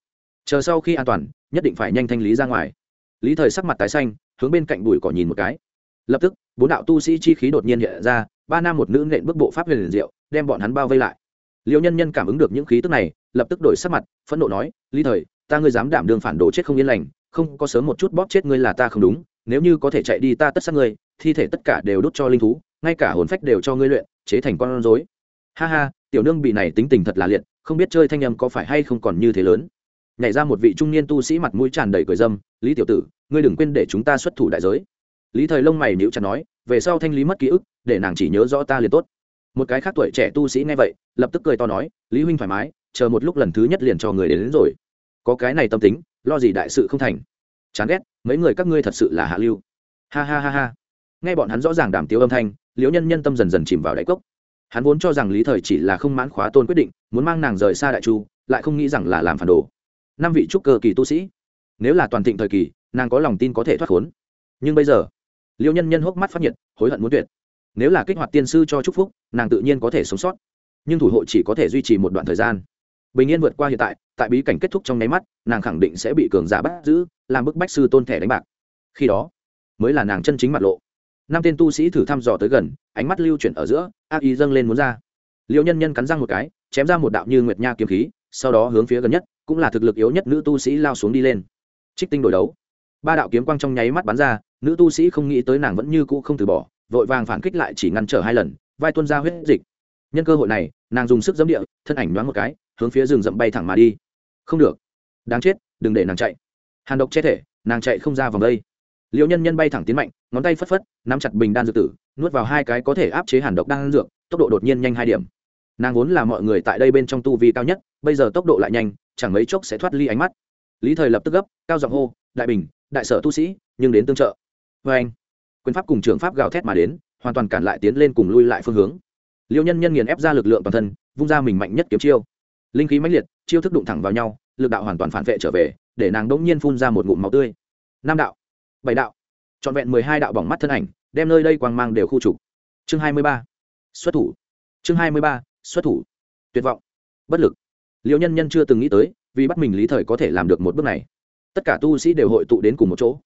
Chờ sau khi an toàn, nhất định phải nhanh thanh lý ra ngoài. Lý thời sắc mặt tái xanh, hướng bên cạnh bụi cỏ nhìn một cái. Lập tức, bốn đạo tu sĩ chi khí đột nhiên hiện ra, ba nam một nữ nện bước bộ pháp huyền liền diệu, đem bọn hắn bao vây lại. Liêu nhân nhân cảm ứng được những khí tức này, lập tức đổi sắc mặt, phẫn nộ nói, lý thời ta ngươi dám đảm đường phản đồ chết không yên lành không có sớm một chút bóp chết ngươi là ta không đúng nếu như có thể chạy đi ta tất sát ngươi thi thể tất cả đều đốt cho linh thú ngay cả hồn phách đều cho ngươi luyện chế thành con rối. Ha ha tiểu nương bị này tính tình thật là liệt không biết chơi thanh âm có phải hay không còn như thế lớn. Nhảy ra một vị trung niên tu sĩ mặt mũi tràn đầy cười dâm lý tiểu tử ngươi đừng quên để chúng ta xuất thủ đại giới. Lý thời lông mày nhíu chặt nói về sau thanh lý mất ký ức để nàng chỉ nhớ rõ ta liền tốt. Một cái khác tuổi trẻ tu sĩ nghe vậy lập tức cười to nói lý huynh thoải mái chờ một lúc lần thứ nhất liền cho người đến, đến rồi có cái này tâm tính, lo gì đại sự không thành. Chán ghét, mấy người các ngươi thật sự là hạ lưu. Ha ha ha ha. Nghe bọn hắn rõ ràng đàm tiếu âm thanh, liễu nhân nhân tâm dần dần chìm vào đáy cốc. Hắn vốn cho rằng lý thời chỉ là không mãn khóa tôn quyết định, muốn mang nàng rời xa đại chu, lại không nghĩ rằng là làm phản đồ. Năm vị trúc cơ kỳ tu sĩ, nếu là toàn thịnh thời kỳ, nàng có lòng tin có thể thoát khốn. Nhưng bây giờ, liễu nhân nhân hốc mắt phát nhiệt, hối hận muốn tuyệt. Nếu là kích hoạt tiên sư cho chúc phúc, nàng tự nhiên có thể sống sót. Nhưng thủ hộ chỉ có thể duy trì một đoạn thời gian bình yên vượt qua hiện tại tại bí cảnh kết thúc trong nháy mắt, nàng khẳng định sẽ bị cường giả bắt giữ, làm bức bách sư tôn thẻ đánh bạc. Khi đó, mới là nàng chân chính mặt lộ. Năm tên tu sĩ thử thăm dò tới gần, ánh mắt lưu chuyển ở giữa ác ý dâng lên muốn ra. Liệu nhân nhân cắn răng một cái, chém ra một đạo như nguyệt nha kiếm khí, sau đó hướng phía gần nhất, cũng là thực lực yếu nhất nữ tu sĩ lao xuống đi lên. Trích tinh đổi đấu. Ba đạo kiếm quang trong nháy mắt bắn ra, nữ tu sĩ không nghĩ tới nàng vẫn như cũ không từ bỏ, vội vàng phản kích lại chỉ ngăn trở hai lần, vai tuân ra huyết dịch. Nhân cơ hội này, nàng dùng sức giấm địa, thân ảnh nhoáng một cái hướng phía rừng rậm bay thẳng mà đi. Không được. Đáng chết, đừng để nàng chạy. Hàn độc che thể, nàng chạy không ra vòng đây. Liệu nhân nhân bay thẳng tiến mạnh, ngón tay phất phất, nắm chặt bình đan dược tử, nuốt vào hai cái có thể áp chế hàn độc đan dược, tốc độ đột nhiên nhanh hai điểm. Nàng vốn là mọi người tại đây bên trong tu vi cao nhất, bây giờ tốc độ lại nhanh, chẳng mấy chốc sẽ thoát ly ánh mắt. Lý thời lập tức gấp, cao giọng hô, đại bình, đại sở tu sĩ, nhưng đến tương trợ. Vê anh, quyền pháp cùng trường pháp gào thét mà đến, hoàn toàn cản lại tiến lên cùng lui lại phương hướng. Liệu nhân nhân nghiền ép ra lực lượng toàn thân, vung ra mình mạnh nhất kiếm chiêu linh khí mãnh liệt, chiêu thức đụng thẳng vào nhau, lực đạo hoàn toàn phản vệ trở về, để nàng đỗng nhiên phun ra một ngụm máu tươi. Năm đạo, bảy đạo, trọn vẹn mười hai đạo bỏng mắt thân ảnh, đem nơi đây quang mang đều khu trục. Chương hai mươi ba, xuất thủ. Chương hai mươi ba, xuất thủ. Tuyệt vọng, bất lực. Liệu nhân nhân chưa từng nghĩ tới, vì bắt mình lý thời có thể làm được một bước này. Tất cả tu sĩ đều hội tụ đến cùng một chỗ.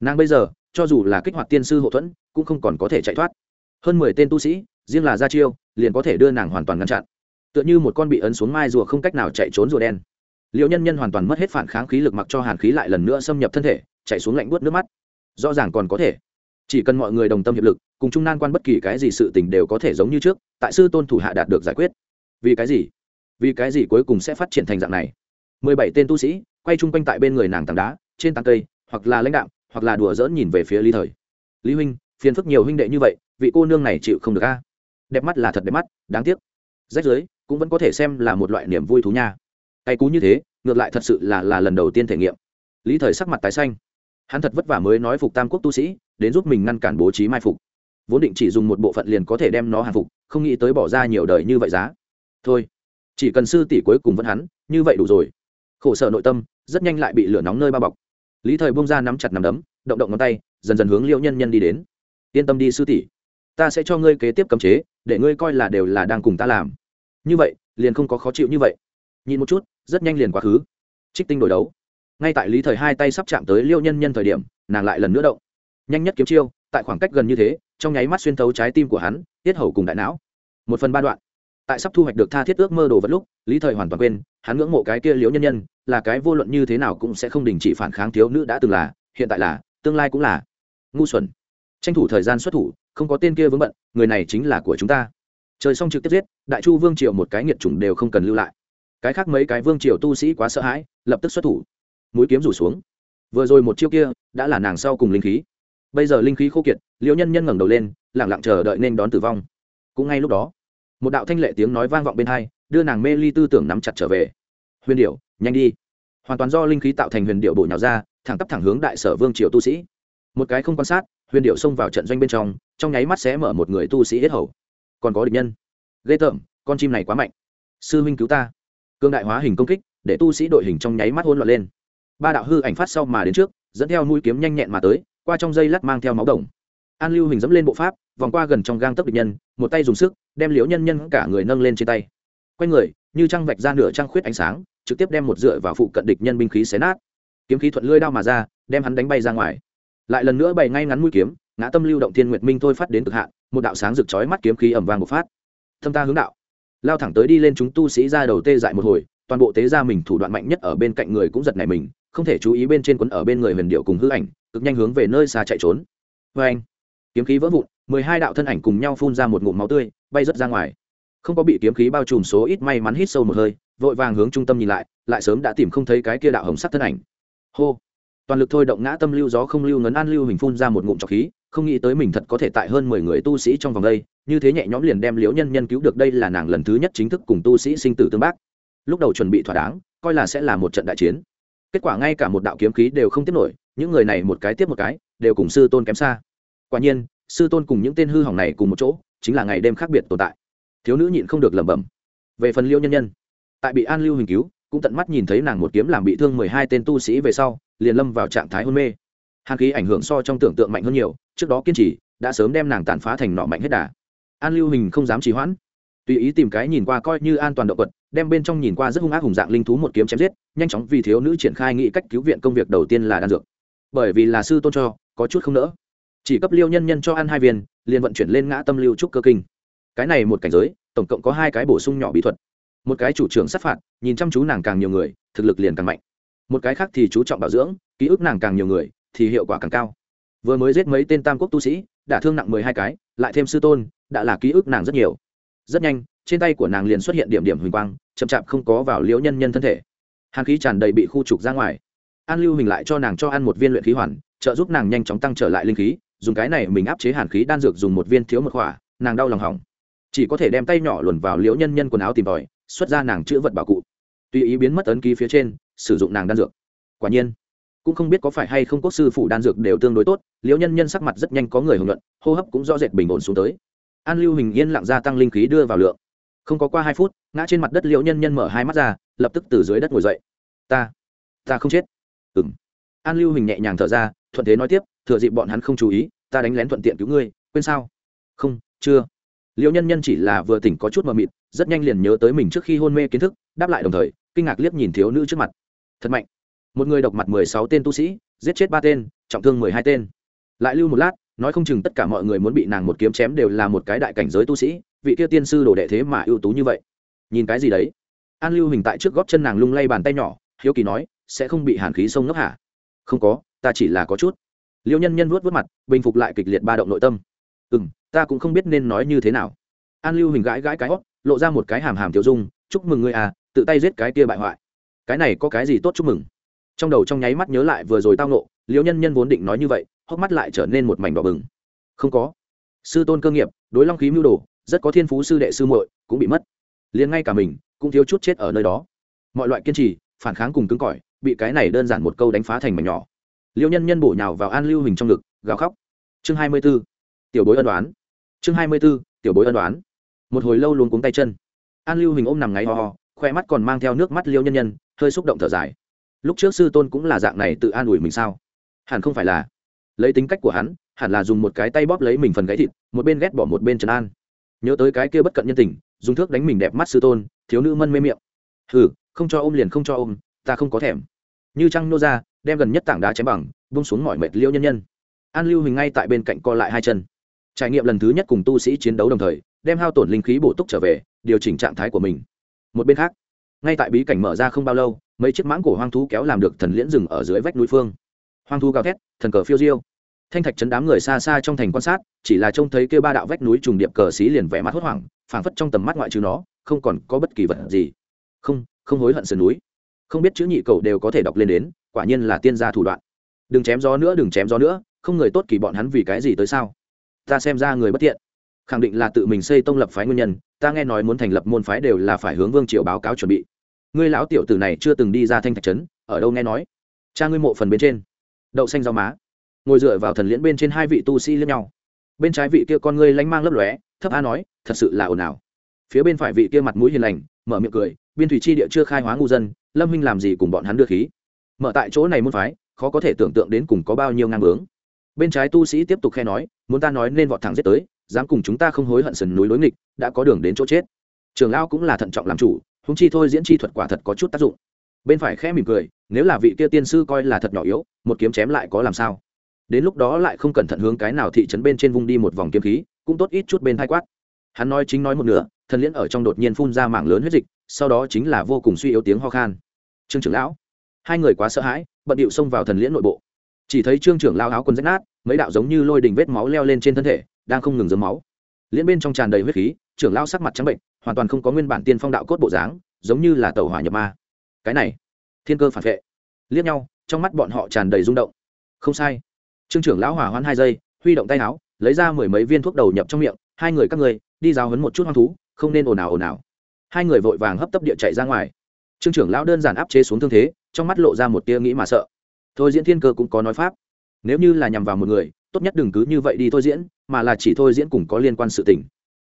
Nàng bây giờ, cho dù là kích hoạt tiên sư hậu thuẫn, cũng không còn có thể chạy thoát. Hơn mười tên tu sĩ, riêng là gia chiêu, liền có thể đưa nàng hoàn toàn ngăn chặn tựa như một con bị ấn xuống mai rùa không cách nào chạy trốn rùa đen. Liệu nhân nhân hoàn toàn mất hết phản kháng khí lực mặc cho hàn khí lại lần nữa xâm nhập thân thể, chạy xuống lạnh buốt nước mắt. Rõ ràng còn có thể. Chỉ cần mọi người đồng tâm hiệp lực, cùng chung nan quan bất kỳ cái gì sự tình đều có thể giống như trước, tại sư tôn thủ hạ đạt được giải quyết. Vì cái gì? Vì cái gì cuối cùng sẽ phát triển thành dạng này? Mười bảy tên tu sĩ, quay chung quanh tại bên người nàng tảng đá, trên tảng cây, hoặc là lãnh đạo hoặc là đùa dỡn nhìn về phía lý thời. Lý huynh, phiền phức nhiều huynh đệ như vậy, vị cô nương này chịu không được a. Đẹp mắt là thật đẹp mắt, đáng tiếc rách dưới, cũng vẫn có thể xem là một loại niềm vui thú nha. Tay cú như thế, ngược lại thật sự là là lần đầu tiên thể nghiệm. Lý thời sắc mặt tái xanh. Hắn thật vất vả mới nói phục tam quốc tu sĩ, đến giúp mình ngăn cản bố trí mai phục. Vốn định chỉ dùng một bộ phận liền có thể đem nó hàng phục, không nghĩ tới bỏ ra nhiều đời như vậy giá. Thôi, chỉ cần sư tỷ cuối cùng vẫn hắn, như vậy đủ rồi. Khổ sở nội tâm, rất nhanh lại bị lửa nóng nơi bao bọc. Lý thời bông ra nắm chặt nắm đấm, động động ngón tay, dần dần hướng liệu nhân nhân đi đến. Yên tâm đi sư tỷ, ta sẽ cho ngươi kế tiếp cấm chế, để ngươi coi là đều là đang cùng ta làm như vậy, liền không có khó chịu như vậy. Nhìn một chút, rất nhanh liền quá khứ. Trích tinh đổi đấu. Ngay tại lý thời hai tay sắp chạm tới liêu nhân nhân thời điểm, nàng lại lần nữa động. Nhanh nhất kiếm chiêu, tại khoảng cách gần như thế, trong nháy mắt xuyên thấu trái tim của hắn, tiết hầu cùng đại não. Một phần ba đoạn. Tại sắp thu hoạch được tha thiết ước mơ đồ vật lúc, lý thời hoàn toàn quên, hắn ngưỡng mộ cái kia liễu nhân nhân, là cái vô luận như thế nào cũng sẽ không đình chỉ phản kháng thiếu nữ đã từng là, hiện tại là, tương lai cũng là. Ngu xuẩn. Tranh thủ thời gian xuất thủ, không có tên kia vướng bận, người này chính là của chúng ta trời xong trực tiếp giết, đại chu vương triều một cái nghiệt chủng đều không cần lưu lại. Cái khác mấy cái vương triều tu sĩ quá sợ hãi, lập tức xuất thủ. Mũi kiếm rủ xuống. Vừa rồi một chiêu kia, đã là nàng sau cùng linh khí. Bây giờ linh khí khô kiệt, liễu nhân nhân ngẩng đầu lên lẳng lặng chờ đợi nên đón tử vong. Cũng ngay lúc đó, một đạo thanh lệ tiếng nói vang vọng bên hai, đưa nàng mê ly tư tưởng nắm chặt trở về. Huyền điệu nhanh đi. Hoàn toàn do linh khí tạo thành huyền điệu bổ nhào ra, thẳng tắp thẳng hướng đại sở vương triều tu sĩ. Một cái không quan sát, huyền điệu xông vào trận doanh bên trong trong nháy mắt sẽ mở một người tu sĩ hết hầu còn có địch nhân. Ghê tởm, con chim này quá mạnh. Sư huynh cứu ta. Cương đại hóa hình công kích, để tu sĩ đội hình trong nháy mắt hôn loạn lên. Ba đạo hư ảnh phát sau mà đến trước, dẫn theo mũi kiếm nhanh nhẹn mà tới, qua trong dây lát mang theo máu đồng. An lưu hình dẫm lên bộ pháp, vòng qua gần trong gang tấc địch nhân, một tay dùng sức, đem liễu nhân nhân cả người nâng lên trên tay. Quanh người, như trăng vạch ra nửa trăng khuyết ánh sáng, trực tiếp đem một dựa vào phụ cận địch nhân binh khí xé nát. Kiếm khí thuận lưỡi đao mà ra, đem hắn đánh bay ra ngoài. Lại lần nữa bày ngay ngắn mũi kiếm ngã tâm lưu động thiên nguyệt minh thôi phát đến cực hạn, một đạo sáng rực chói mắt kiếm khí ẩm vàng một phát. Thâm ta hướng đạo. Lao thẳng tới đi lên chúng tu sĩ ra đầu tê dại một hồi, toàn bộ tế ra mình thủ đoạn mạnh nhất ở bên cạnh người cũng giật này mình, không thể chú ý bên trên quấn ở bên người huyền điệu cùng hư ảnh, cực nhanh hướng về nơi xa chạy trốn. Vê anh, kiếm khí vỡ vụn, mười hai đạo thân ảnh cùng nhau phun ra một ngụm máu tươi, bay rớt ra ngoài. Không có bị kiếm khí bao trùm số ít may mắn hít sâu một hơi, vội vàng hướng trung tâm nhìn lại lại sớm đã tìm không thấy cái kia đạo hồng sắc thân ảnh. Hô, toàn lực thôi động ngã tâm lưu gió không lưu ngấn an lưu hình phun ra một ngụm trọc khí không nghĩ tới mình thật có thể tại hơn mười người tu sĩ trong vòng đây, như thế nhẹ nhõm liền đem liễu nhân nhân cứu được đây là nàng lần thứ nhất chính thức cùng tu sĩ sinh tử tương bác. Lúc đầu chuẩn bị thỏa đáng, coi là sẽ là một trận đại chiến. Kết quả ngay cả một đạo kiếm khí đều không tiếp nổi, những người này một cái tiếp một cái, đều cùng sư tôn kém xa. Quả nhiên, sư tôn cùng những tên hư hỏng này cùng một chỗ, chính là ngày đêm khác biệt tồn tại. Thiếu nữ nhịn không được lẩm bẩm. Về phần liêu nhân nhân, tại bị an lưu hình cứu, cũng tận mắt nhìn thấy nàng một kiếm làm bị thương mười hai tên tu sĩ về sau, liền lâm vào trạng thái hôn mê hàn khí ảnh hưởng so trong tưởng tượng mạnh hơn nhiều, trước đó kiên trì, đã sớm đem nàng tàn phá thành nọ mạnh hết đà. An lưu hình không dám trì hoãn. Tùy ý tìm cái nhìn qua coi như an toàn động vật, đem bên trong nhìn qua rất hung ác hùng dạng linh thú một kiếm chém giết, nhanh chóng vì thiếu nữ triển khai nghị cách cứu viện công việc đầu tiên là đan dược. Bởi vì là sư tôn cho, có chút không nỡ. Chỉ cấp liêu nhân nhân cho ăn hai viên, liền vận chuyển lên ngã tâm lưu trúc cơ kinh. Cái này một cảnh giới, tổng cộng có hai cái bổ sung nhỏ bí thuật. Một cái chủ trưởng sát phạt, nhìn chăm chú nàng càng nhiều người, thực lực liền càng mạnh. Một cái khác thì chú trọng bảo dưỡng, ký ức nàng càng nhiều người thì hiệu quả càng cao. Vừa mới giết mấy tên tam quốc tu sĩ, đã thương nặng mười hai cái, lại thêm sư tôn, đã là ký ức nàng rất nhiều. Rất nhanh, trên tay của nàng liền xuất hiện điểm điểm huỳnh quang, chậm chạp không có vào liễu nhân nhân thân thể. Hàn khí tràn đầy bị khu trục ra ngoài. An lưu hình lại cho nàng cho ăn một viên luyện khí hoàn, trợ giúp nàng nhanh chóng tăng trở lại linh khí, dùng cái này mình áp chế hàn khí đan dược dùng một viên thiếu một khỏa, nàng đau lòng hỏng. Chỉ có thể đem tay nhỏ luồn vào liễu nhân nhân quần áo tìm tòi, xuất ra nàng chữ vật bảo cụ. Tùy ý biến mất ấn ký phía trên, sử dụng nàng đan dược. Quả nhiên cũng không biết có phải hay không quốc sư phủ đan dược đều tương đối tốt, liễu nhân nhân sắc mặt rất nhanh có người hưởng luận, hô hấp cũng rõ rệt bình ổn xuống tới. An lưu hình yên lặng gia tăng linh khí đưa vào lượng. Không có qua hai phút, ngã trên mặt đất liễu nhân nhân mở hai mắt ra, lập tức từ dưới đất ngồi dậy. Ta ta không chết. Ừng an lưu hình nhẹ nhàng thở ra, thuận thế nói tiếp, thừa dịp bọn hắn không chú ý, ta đánh lén thuận tiện cứu ngươi, quên sao? Không, chưa. Liễu nhân nhân chỉ là vừa tỉnh có chút mờ mịt, rất nhanh liền nhớ tới mình trước khi hôn mê kiến thức, đáp lại đồng thời, kinh ngạc liếc nhìn thiếu nữ trước mặt. Thật mạnh một người độc mặt mười sáu tên tu sĩ, giết chết ba tên, trọng thương mười hai tên. Lại lưu một lát, nói không chừng tất cả mọi người muốn bị nàng một kiếm chém đều là một cái đại cảnh giới tu sĩ, vị kia tiên sư đồ đệ thế mà ưu tú như vậy. Nhìn cái gì đấy? An lưu hình tại trước góp chân nàng lung lay bàn tay nhỏ, hiếu kỳ nói, sẽ không bị hàn khí sông ngốc hả? Không có, ta chỉ là có chút. Liêu nhân nhân vuốt vuốt mặt, bình phục lại kịch liệt ba động nội tâm. Ừ m ta cũng không biết nên nói như thế nào. An lưu hình gãi gãi cái hót, lộ ra một cái hàm hàm tiểu dung, chúc mừng ngươi à tự tay giết cái kia bại hoại. Cái này có cái gì tốt chúc mừng? Trong đầu trong nháy mắt nhớ lại vừa rồi tao nộ liêu nhân nhân vốn định nói như vậy, hốc mắt lại trở nên một mảnh đỏ bừng. Không có. Sư tôn cơ nghiệp, đối long khí mưu đồ, rất có thiên phú sư đệ sư muội, cũng bị mất. Liền ngay cả mình, cũng thiếu chút chết ở nơi đó. Mọi loại kiên trì, phản kháng cùng cứng cỏi, bị cái này đơn giản một câu đánh phá thành mảnh nhỏ. Liêu nhân nhân bổ nhào vào an lưu hình trong ngực, gào khóc. Chương hai mươi b ố tiểu bối ân đoán chương hai mươi b ố tiểu bối ân đoán một hồi lâu luôn cuống tay chân. An lưu hình ôm nằm ngáy ho ho, khoe mắt còn mang theo nước mắt liêu nhân nhân, hơi xúc động thở dài lúc trước sư tôn cũng là dạng này tự an ủi mình sao? Hẳn không phải là. Lấy tính cách của hắn, hẳn là dùng một cái tay bóp lấy mình phần gáy thịt, một bên ghét bỏ một bên trấn an. Nhớ tới cái kia bất cận nhân tình, dùng thước đánh mình đẹp mắt sư tôn, thiếu nữ mân mê miệng. Hừ, không cho ôm liền không cho ôm, ta không có thèm. Như trăng nô ra, đem gần nhất tảng đá chém bằng bung xuống mọi mệt liêu nhân nhân. An lưu hình ngay tại bên cạnh co lại hai chân. Trải nghiệm lần thứ nhất cùng tu sĩ chiến đấu đồng thời, đem hao tổn linh khí bổ túc trở về, điều chỉnh trạng thái của mình. Một bên khác, ngay tại bí cảnh mở ra không bao lâu mấy chiếc mãng cổ hoang thú kéo làm được thần liễn rừng ở dưới vách núi phương. Hoang thú gào thét, thần cờ phiêu diêu. Thanh thạch chấn đám người xa xa trong thành quan sát, chỉ là trông thấy kêu ba đạo vách núi trùng điệp cờ xí liền vẻ mắt hốt hoảng, phảng phất trong tầm mắt ngoại trừ nó, không còn có bất kỳ vật gì. Không không hối hận sườn núi. Không biết chữ nhị cầu đều có thể đọc lên đến, quả nhiên là tiên gia thủ đoạn. Đừng chém gió nữa, đừng chém gió nữa, không người tốt kỳ bọn hắn vì cái gì tới sao? Ta xem ra người bất thiện. Khẳng định là tự mình xây tông lập phái nguyên nhân, ta nghe nói muốn thành lập môn phái đều là phải hướng vương triều báo cáo chuẩn bị ngươi lão tiểu tử này chưa từng đi ra thanh thạch trấn, ở đâu nghe nói? Cha ngươi mộ phần bên trên. Đậu xanh rau má. Ngồi dựa vào thần liễn bên trên hai vị tu sĩ lẫn nhau. Bên trái vị kia con ngươi lánh mang lấp lóe, thấp a nói, thật sự là ồn ào. Phía bên phải vị kia mặt mũi hiền lành, mở miệng cười, biên thủy chi địa chưa khai hóa ngu dân, lâm minh làm gì cùng bọn hắn đưa khí? Mở tại chỗ này muốn phái, khó có thể tưởng tượng đến cùng có bao nhiêu ngang bướng. Bên trái tu sĩ tiếp tục khe nói, muốn ta nói nên vọt thẳng giết tới, dám cùng chúng ta không hối hận sần núi lối nghịch, đã có đường đến chỗ chết. Trường lao cũng là thận trọng làm chủ húng chi thôi diễn chi thuật quả thật có chút tác dụng. Bên phải khẽ mỉm cười, nếu là vị kia tiên sư coi là thật nhỏ yếu, một kiếm chém lại có làm sao? Đến lúc đó lại không cẩn thận hướng cái nào thị trấn bên trên vung đi một vòng kiếm khí, cũng tốt ít chút bên thay quát. Hắn nói chính nói một nửa, thần liễn ở trong đột nhiên phun ra mảng lớn huyết dịch, sau đó chính là vô cùng suy yếu tiếng ho khan. Trương trưởng lão, hai người quá sợ hãi, bận điệu xông vào thần liễn nội bộ. Chỉ thấy trương trưởng lao áo quần rách nát, mấy đạo giống như lôi đình vết máu leo lên trên thân thể, đang không ngừng dấm máu. Liễn bên trong tràn đầy huyết khí, trưởng lao sắc mặt trắng bệnh hoàn toàn không có nguyên bản tiên phong đạo cốt bộ dáng, giống như là tàu hỏa nhập ma. Cái này, thiên cơ phản vệ. Liếc nhau, trong mắt bọn họ tràn đầy rung động. Không sai. Trương trưởng lão hỏa hoãn hai giây, huy động tay áo, lấy ra mười mấy viên thuốc đầu nhập trong miệng, hai người các người đi giáo hấn một chút hoang thú, không nên ồn ào ồn ào. Hai người vội vàng hấp tấp địa chạy ra ngoài. Trương trưởng lão đơn giản áp chế xuống thương thế, trong mắt lộ ra một tia nghĩ mà sợ. Thôi diễn thiên cơ cũng có nói pháp. Nếu như là nhằm vào một người, tốt nhất đừng cứ như vậy đi thôi diễn, mà là chỉ thôi diễn cùng có liên quan sự tình.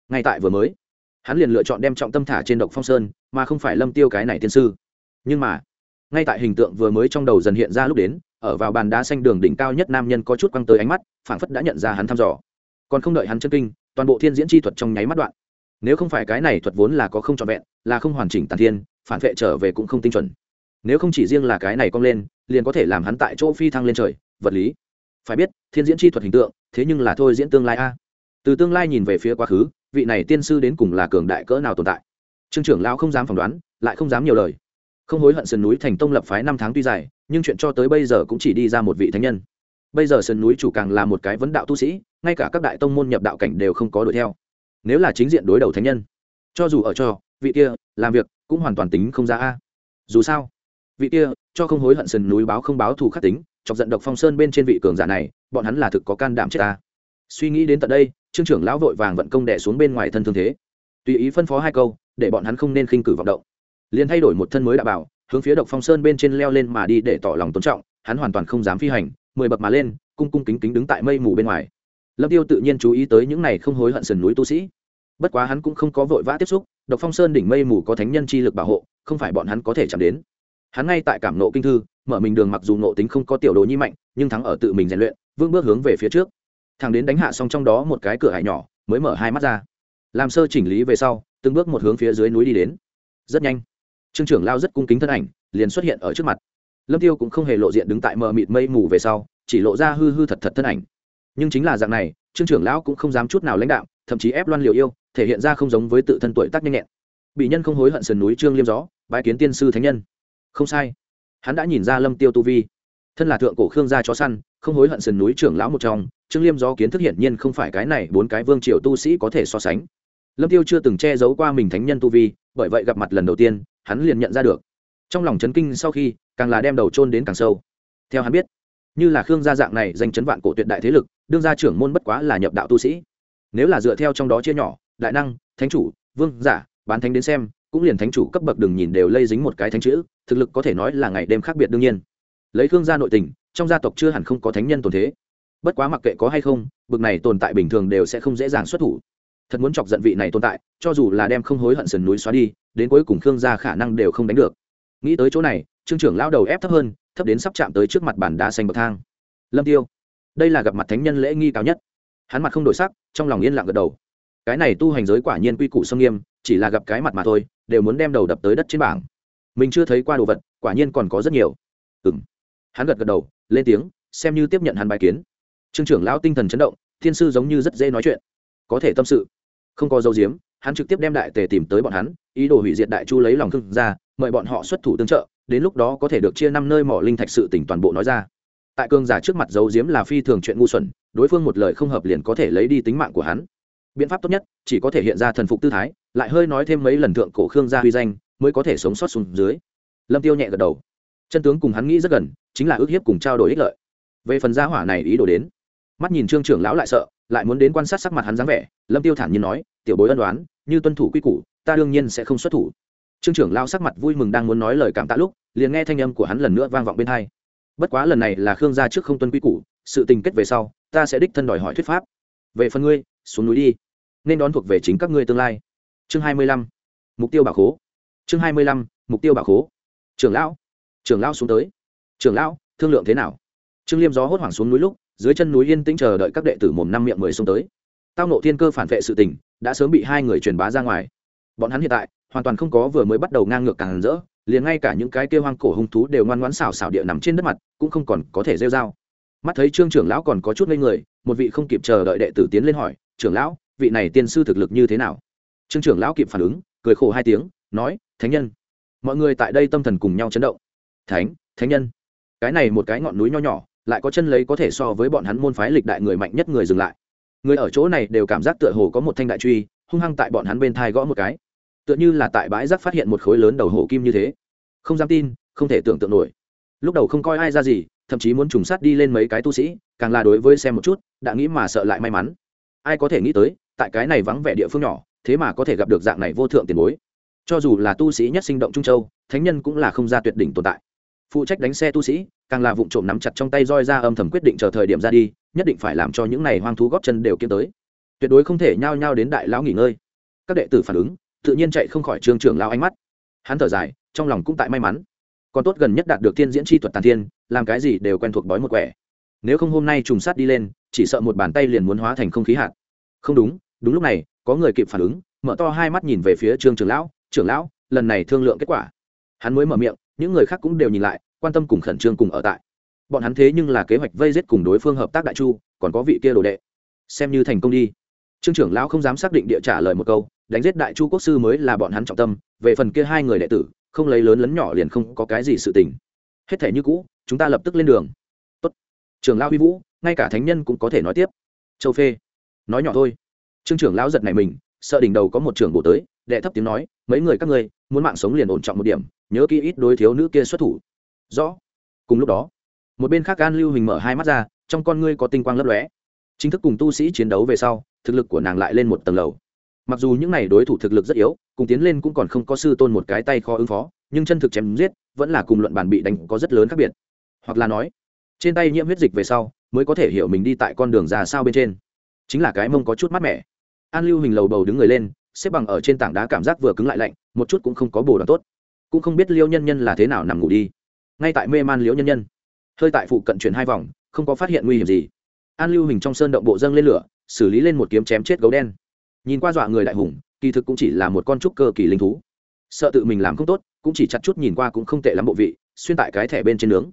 Ngay tại vừa mới hắn liền lựa chọn đem trọng tâm thả trên độc phong sơn, mà không phải lâm tiêu cái này tiên sư. Nhưng mà, ngay tại hình tượng vừa mới trong đầu dần hiện ra lúc đến, ở vào bàn đá xanh đường đỉnh cao nhất nam nhân có chút quăng tới ánh mắt, phảng phất đã nhận ra hắn thăm dò. Còn không đợi hắn chân kinh, toàn bộ thiên diễn chi thuật trong nháy mắt đoạn. Nếu không phải cái này thuật vốn là có không trọn vẹn, là không hoàn chỉnh tàn thiên, phản vệ trở về cũng không tinh chuẩn. Nếu không chỉ riêng là cái này cong lên, liền có thể làm hắn tại chỗ phi thăng lên trời, vật lý. Phải biết, thiên diễn chi thuật hình tượng, thế nhưng là thôi diễn tương lai a. Từ tương lai nhìn về phía quá khứ vị này tiên sư đến cùng là cường đại cỡ nào tồn tại? Trương trưởng lão không dám phỏng đoán, lại không dám nhiều lời. Không hối hận sườn núi thành tông lập phái năm tháng tuy dài, nhưng chuyện cho tới bây giờ cũng chỉ đi ra một vị thánh nhân. Bây giờ sườn núi chủ càng là một cái vấn đạo tu sĩ, ngay cả các đại tông môn nhập đạo cảnh đều không có đuổi theo. Nếu là chính diện đối đầu thánh nhân, cho dù ở cho, vị kia, làm việc, cũng hoàn toàn tính không ra a. Dù sao, vị kia, cho không hối hận sườn núi báo không báo thù khắc tính, chọc giận độc phong sơn bên trên vị cường giả này, bọn hắn là thực có can đảm chết ta suy nghĩ đến tận đây, trương trưởng lão vội vàng vận công đẻ xuống bên ngoài thân thương thế. Tùy ý phân phó hai câu, để bọn hắn không nên khinh cử vọng động. Liền thay đổi một thân mới đã bảo, hướng phía độc phong sơn bên trên leo lên mà đi để tỏ lòng tôn trọng, hắn hoàn toàn không dám phi hành, mười bậc mà lên, cung cung kính kính đứng tại mây mù bên ngoài. Lâm tiêu tự nhiên chú ý tới những này không hối hận sườn núi tu sĩ. Bất quá hắn cũng không có vội vã tiếp xúc, độc phong sơn đỉnh mây mù có thánh nhân chi lực bảo hộ, không phải bọn hắn có thể chạm đến. Hắn ngay tại cảm nộ kinh thư, mở mình đường mặc dù nộ tính không có tiểu đồ nhi mạnh, nhưng thắng ở tự mình rèn luyện vương bước hướng về phía trước thằng đến đánh hạ xong trong đó một cái cửa hải nhỏ, mới mở hai mắt ra. Làm sơ chỉnh lý về sau, từng bước một hướng phía dưới núi đi đến. Rất nhanh. Trương trưởng lao rất cung kính thân ảnh, liền xuất hiện ở trước mặt. Lâm tiêu cũng không hề lộ diện đứng tại mờ mịt mây mù về sau, chỉ lộ ra hư hư thật thật thân ảnh. Nhưng chính là dạng này, trương trưởng lão cũng không dám chút nào lãnh đạo, thậm chí ép loan liều yêu, thể hiện ra không giống với tự thân tuổi tác nhanh nhẹn. Bị nhân không hối hận sườn núi trương liêm gió, bái kiến tiên sư thánh nhân. Không sai. Hắn đã nhìn ra lâm tiêu tu vi. Thân là thượng cổ khương gia chó săn, không hối hận sườn núi trưởng lão một trong trương liêm gió kiến thức hiển nhiên không phải cái này bốn cái vương triều tu sĩ có thể so sánh. Lâm tiêu chưa từng che giấu qua mình thánh nhân tu vi, bởi vậy gặp mặt lần đầu tiên, hắn liền nhận ra được. Trong lòng chấn kinh sau khi, càng là đem đầu chôn đến càng sâu. Theo hắn biết, như là khương gia dạng này danh chấn vạn cổ tuyệt đại thế lực, đương gia trưởng môn bất quá là nhập đạo tu sĩ. Nếu là dựa theo trong đó chia nhỏ, đại năng, thánh chủ, vương giả, bán thánh đến xem, cũng liền thánh chủ cấp bậc đừng nhìn đều lây dính một cái thánh chữ, thực lực có thể nói là ngày đêm khác biệt đương nhiên. Lấy khương gia nội tình, trong gia tộc chưa hẳn không có thánh nhân tồn thế bất quá mặc kệ có hay không bậc này tồn tại bình thường đều sẽ không dễ dàng xuất thủ. Thật muốn chọc giận vị này tồn tại, cho dù là đem không hối hận sườn núi xóa đi, đến cuối cùng khương gia khả năng đều không đánh được. Nghĩ tới chỗ này, trương trưởng lao đầu ép thấp hơn, thấp đến sắp chạm tới trước mặt bàn đá xanh bậc thang. Lâm tiêu, đây là gặp mặt thánh nhân lễ nghi cao nhất. Hắn mặt không đổi sắc, trong lòng yên lặng gật đầu. Cái này tu hành giới quả nhiên quy củ sông nghiêm, chỉ là gặp cái mặt mà thôi, đều muốn đem đầu đập tới đất trên bảng. Mình chưa thấy qua đồ vật, quả nhiên còn có rất nhiều. Ừ m hắn gật gật đầu, lên tiếng, xem như tiếp nhận hắn bài kiến trương trưởng lão tinh thần chấn động, thiên sư giống như rất dễ nói chuyện. Có thể tâm sự. Không có dấu diếm, hắn trực tiếp đem đại tề tìm tới bọn hắn, ý đồ hủy diệt đại chu lấy lòng thương ra mời bọn họ xuất thủ tương trợ, đến lúc đó có thể được chia năm nơi mỏ linh thạch sự tỉnh toàn bộ nói ra. Tại cương giả trước mặt giấu diếm là phi thường chuyện ngu xuẩn, đối phương một lời không hợp liền có thể lấy đi tính mạng của hắn. Biện pháp tốt nhất, chỉ có thể hiện ra thần phục tư thái, lại hơi nói thêm mấy lần thượng cổ khương gia huy danh, mới có thể sống sót xuống dưới. Lâm tiêu nhẹ gật đầu. Chân tướng cùng hắn nghĩ rất gần, chính là ước hiếp cùng trao đổi ích lợi. Về phần gia hỏa này ý đồ đến mắt nhìn trương trưởng lão lại sợ, lại muốn đến quan sát sắc mặt hắn dáng vẻ, lâm tiêu thản nhiên nói, tiểu bối ân đoán như tuân thủ quy củ, ta đương nhiên sẽ không xuất thủ. Trương trưởng lão sắc mặt vui mừng đang muốn nói lời cảm tạ lúc, liền nghe thanh âm của hắn lần nữa vang vọng bên hai. Bất quá lần này là khương gia trước không tuân quy củ, sự tình kết về sau, ta sẽ đích thân đòi hỏi thuyết pháp. Về phần ngươi, xuống núi đi, nên đón thuộc về chính các ngươi tương lai. Chương hai mươi lăm, mục tiêu bảo khố. Chương hai mươi lăm, mục tiêu bảo khố. Trưởng lão trưởng lão xuống tới. Trưởng lão, thương lượng thế nào? Trương liêm gió hốt hoảng xuống núi lúc dưới chân núi yên tĩnh chờ đợi các đệ tử mồm năm miệng mười xuống tới. Tao nộ thiên cơ phản vệ sự tình, đã sớm bị hai người truyền bá ra ngoài. Bọn hắn hiện tại, hoàn toàn không có vừa mới bắt đầu ngang ngược càng rỡ, liền ngay cả những cái kêu hoang cổ hung thú đều ngoan ngoãn xào xào địa nằm trên đất mặt, cũng không còn có thể rêu dao mắt thấy trương trưởng lão còn có chút ngây người, một vị không kịp chờ đợi đệ tử tiến lên hỏi, trưởng lão, vị này tiên sư thực lực như thế nào? Trương trưởng lão kịp phản ứng, cười khổ hai tiếng, nói, thánh nhân. Mọi người tại đây tâm thần cùng nhau chấn động. Thánh thánh nhân. Cái này một cái ngọn núi nho nhỏ lại có chân lấy có thể so với bọn hắn môn phái lịch đại người mạnh nhất người dừng lại. Người ở chỗ này đều cảm giác tựa hồ có một thanh đại truy, hung hăng tại bọn hắn bên thai gõ một cái. Tựa như là tại bãi rác phát hiện một khối lớn đầu hổ kim như thế. Không dám tin, không thể tưởng tượng nổi. Lúc đầu không coi ai ra gì, thậm chí muốn trùng sát đi lên mấy cái tu sĩ, càng là đối với xem một chút, đã nghĩ mà sợ lại may mắn. Ai có thể nghĩ tới, tại cái này vắng vẻ địa phương nhỏ, thế mà có thể gặp được dạng này vô thượng tiền bối. Cho dù là tu sĩ nhất sinh động trung châu, thánh nhân cũng là không ra tuyệt đỉnh tồn tại. Phụ trách đánh xe tu sĩ càng là vụng trộm nắm chặt trong tay roi ra âm thầm quyết định chờ thời điểm ra đi, nhất định phải làm cho những này hoang thú góp chân đều kiếm tới. Tuyệt đối không thể nhao nhao đến đại lão nghỉ ngơi. Các đệ tử phản ứng, tự nhiên chạy không khỏi trường trưởng lao ánh mắt. Hắn thở dài, trong lòng cũng tại may mắn. Còn tốt gần nhất đạt được thiên diễn chi thuật tàn thiên, làm cái gì đều quen thuộc bói một quẻ. Nếu không hôm nay trùng sát đi lên, chỉ sợ một bàn tay liền muốn hóa thành không khí hạt. Không đúng đúng lúc này, có người kịp phản ứng, mở to hai mắt nhìn về phía trương trưởng lão. Trưởng lão, lần này thương lượng kết quả. Hắn mới mở miệng, những người khác cũng đều nhìn lại quan tâm cùng khẩn trương cùng ở tại. Bọn hắn thế nhưng là kế hoạch vây giết cùng đối phương hợp tác đại chu, còn có vị kia đồ đệ. Xem như thành công đi. Trương trưởng lão không dám xác định địa trả lời một câu, đánh giết đại chu quốc sư mới là bọn hắn trọng tâm, về phần kia hai người đệ tử, không lấy lớn lấn nhỏ liền không có cái gì sự tình. Hết thể như cũ, chúng ta lập tức lên đường. Tốt. trưởng lão huy vũ, ngay cả thánh nhân cũng có thể nói tiếp. Châu phê. Nói nhỏ thôi. Trương trưởng lão giật này mình, sợ đỉnh đầu có một trưởng bổ tới, đệ thấp tiếng nói, mấy người các ngươi, muốn mạng sống liền ổn trọng một điểm, nhớ kỹ ít đối thiếu nữ kia xuất thủ rõ. Cùng lúc đó, một bên khác an lưu hình mở hai mắt ra, trong con ngươi có tinh quang lấp lóe. Chính thức cùng tu sĩ chiến đấu về sau, thực lực của nàng lại lên một tầng lầu. Mặc dù những n à y đối thủ thực lực rất yếu, cùng tiến lên cũng còn không có sư tôn một cái tay khó ứng phó, nhưng chân thực chém giết vẫn là cùng luận bản bị đánh có rất lớn khác biệt. Hoặc là nói, trên tay nhiễm huyết dịch về sau mới có thể hiểu mình đi tại con đường ra sao bên trên. Chính là cái mông có chút mát mẻ. An lưu hình lầu bầu đứng người lên, xếp bằng ở trên tảng đá cảm giác vừa cứng lại lạnh, một chút cũng không có bồ đoàn tốt. Cũng không biết liêu nhân nhân là thế nào nằm ngủ đi ngay tại mê man liễu nhân nhân. Hơi tại phụ cận chuyển hai vòng, không có phát hiện nguy hiểm gì. An lưu hình trong sơn động bộ dâng lên lửa, xử lý lên một kiếm chém chết gấu đen. Nhìn qua dọa người đại hùng, kỳ thực cũng chỉ là một con trúc cơ kỳ linh thú. Sợ tự mình làm không tốt, cũng chỉ chặt chút nhìn qua cũng không tệ lắm bộ vị, xuyên tại cái thẻ bên trên nướng.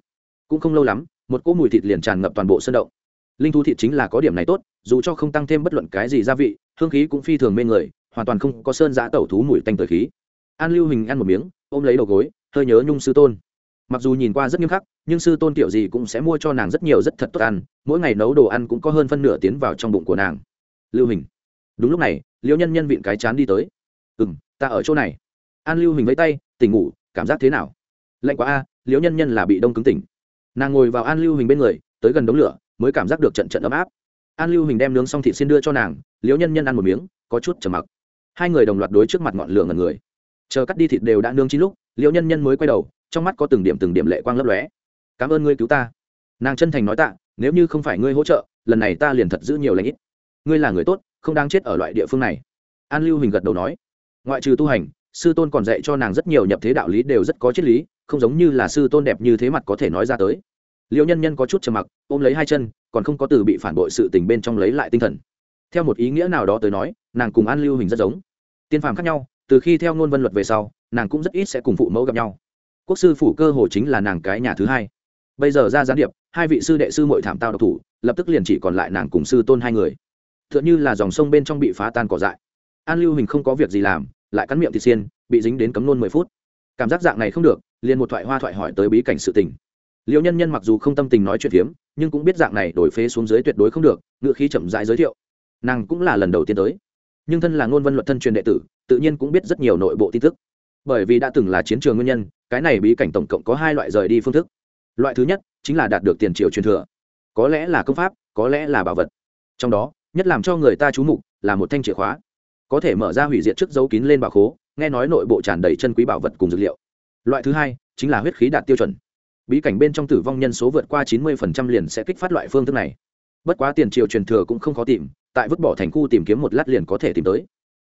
Cũng không lâu lắm, một cỗ mùi thịt liền tràn ngập toàn bộ sơn động. Linh thú thịt chính là có điểm này tốt, dù cho không tăng thêm bất luận cái gì gia vị, hương khí cũng phi thường mê người, hoàn toàn không có sơn giã tẩu thú mùi tanh tới khí. An lưu hình ăn một miếng, ôm lấy đầu gối, hơi nhớ nhung sư tôn mặc dù nhìn qua rất nghiêm khắc, nhưng sư tôn tiểu gì cũng sẽ mua cho nàng rất nhiều rất thật tốt ăn, mỗi ngày nấu đồ ăn cũng có hơn phân nửa tiến vào trong bụng của nàng. Lưu hình đúng lúc này, liễu nhân nhân vịn cái chán đi tới. Ừ m ta ở chỗ này. An lưu hình với tay, tỉnh ngủ, cảm giác thế nào? Lạnh quá a, liễu nhân nhân là bị đông cứng tỉnh. Nàng ngồi vào an lưu hình bên người, tới gần đống lửa, mới cảm giác được trận trận ấm áp. An lưu hình đem nướng xong thịt xin đưa cho nàng, liễu nhân nhân ăn một miếng, có chút trầm mặc. Hai người đồng loạt đối trước mặt ngọn lửa ngần người. Chờ cắt đi thịt đều đã nương chín lúc, liễu nhân nhân mới quay đầu trong mắt có từng điểm từng điểm lệ quang lấp lóe. Cảm ơn ngươi cứu ta. Nàng chân thành nói tạ, nếu như không phải ngươi hỗ trợ, lần này ta liền thật giữ nhiều lãnh ít. Ngươi là người tốt, không đáng chết ở loại địa phương này. An lưu hình gật đầu nói. Ngoại trừ tu hành, sư tôn còn dạy cho nàng rất nhiều nhập thế đạo lý đều rất có triết lý, không giống như là sư tôn đẹp như thế mặt có thể nói ra tới. Liệu nhân nhân có chút trầm mặc, ôm lấy hai chân, còn không có từ bị phản bội sự tình bên trong lấy lại tinh thần. Theo một ý nghĩa nào đó tới nói, nàng cùng an lưu hình rất giống. Tiên phàm khác nhau, từ khi theo ngôn vân luật về sau, nàng cũng rất ít sẽ cùng phụ mẫu gặp nhau quốc sư phủ cơ hồ chính là nàng cái nhà thứ hai. Bây giờ ra gián điệp, hai vị sư đệ sư mội thảm tao độc thủ, lập tức liền chỉ còn lại nàng cùng sư tôn hai người. T h ư ợ n h ư là dòng sông bên trong bị phá tan cỏ dại. An lưu hình không có việc gì làm, lại cắn miệng thịt xiên, bị dính đến cấm nôn mười phút. Cảm giác dạng này không được, liền một thoại hoa thoại hỏi tới bí cảnh sự tình. Liệu nhân nhân mặc dù không tâm tình nói chuyện phiếm, nhưng cũng biết dạng này đổi phế xuống dưới tuyệt đối không được, ngựa khí chậm rãi giới thiệu. Nàng cũng là lần đầu tiên tới. Nhưng thân là ngôn vân luật thân truyền đệ tử, tự nhiên cũng biết rất nhiều nội bộ tin tức. Bởi vì đã từng là chiến trường nguyên nhân cái này bí cảnh tổng cộng có hai loại rời đi phương thức. Loại thứ nhất chính là đạt được tiền triều truyền thừa. Có lẽ là công pháp, có lẽ là bảo vật. Trong đó, nhất làm cho người ta chú mục là một thanh chìa khóa. Có thể mở ra hủy diệt trước dấu kín lên bảo khố, nghe nói nội bộ tràn đầy chân quý bảo vật cùng dược liệu. Loại thứ hai chính là huyết khí đạt tiêu chuẩn. Bí cảnh bên trong tử vong nhân số vượt qua chín mươi liền sẽ kích phát loại phương thức này. Bất quá tiền triều truyền thừa cũng không khó tìm, tại vứt bỏ thành khu tìm kiếm một lát liền có thể tìm tới.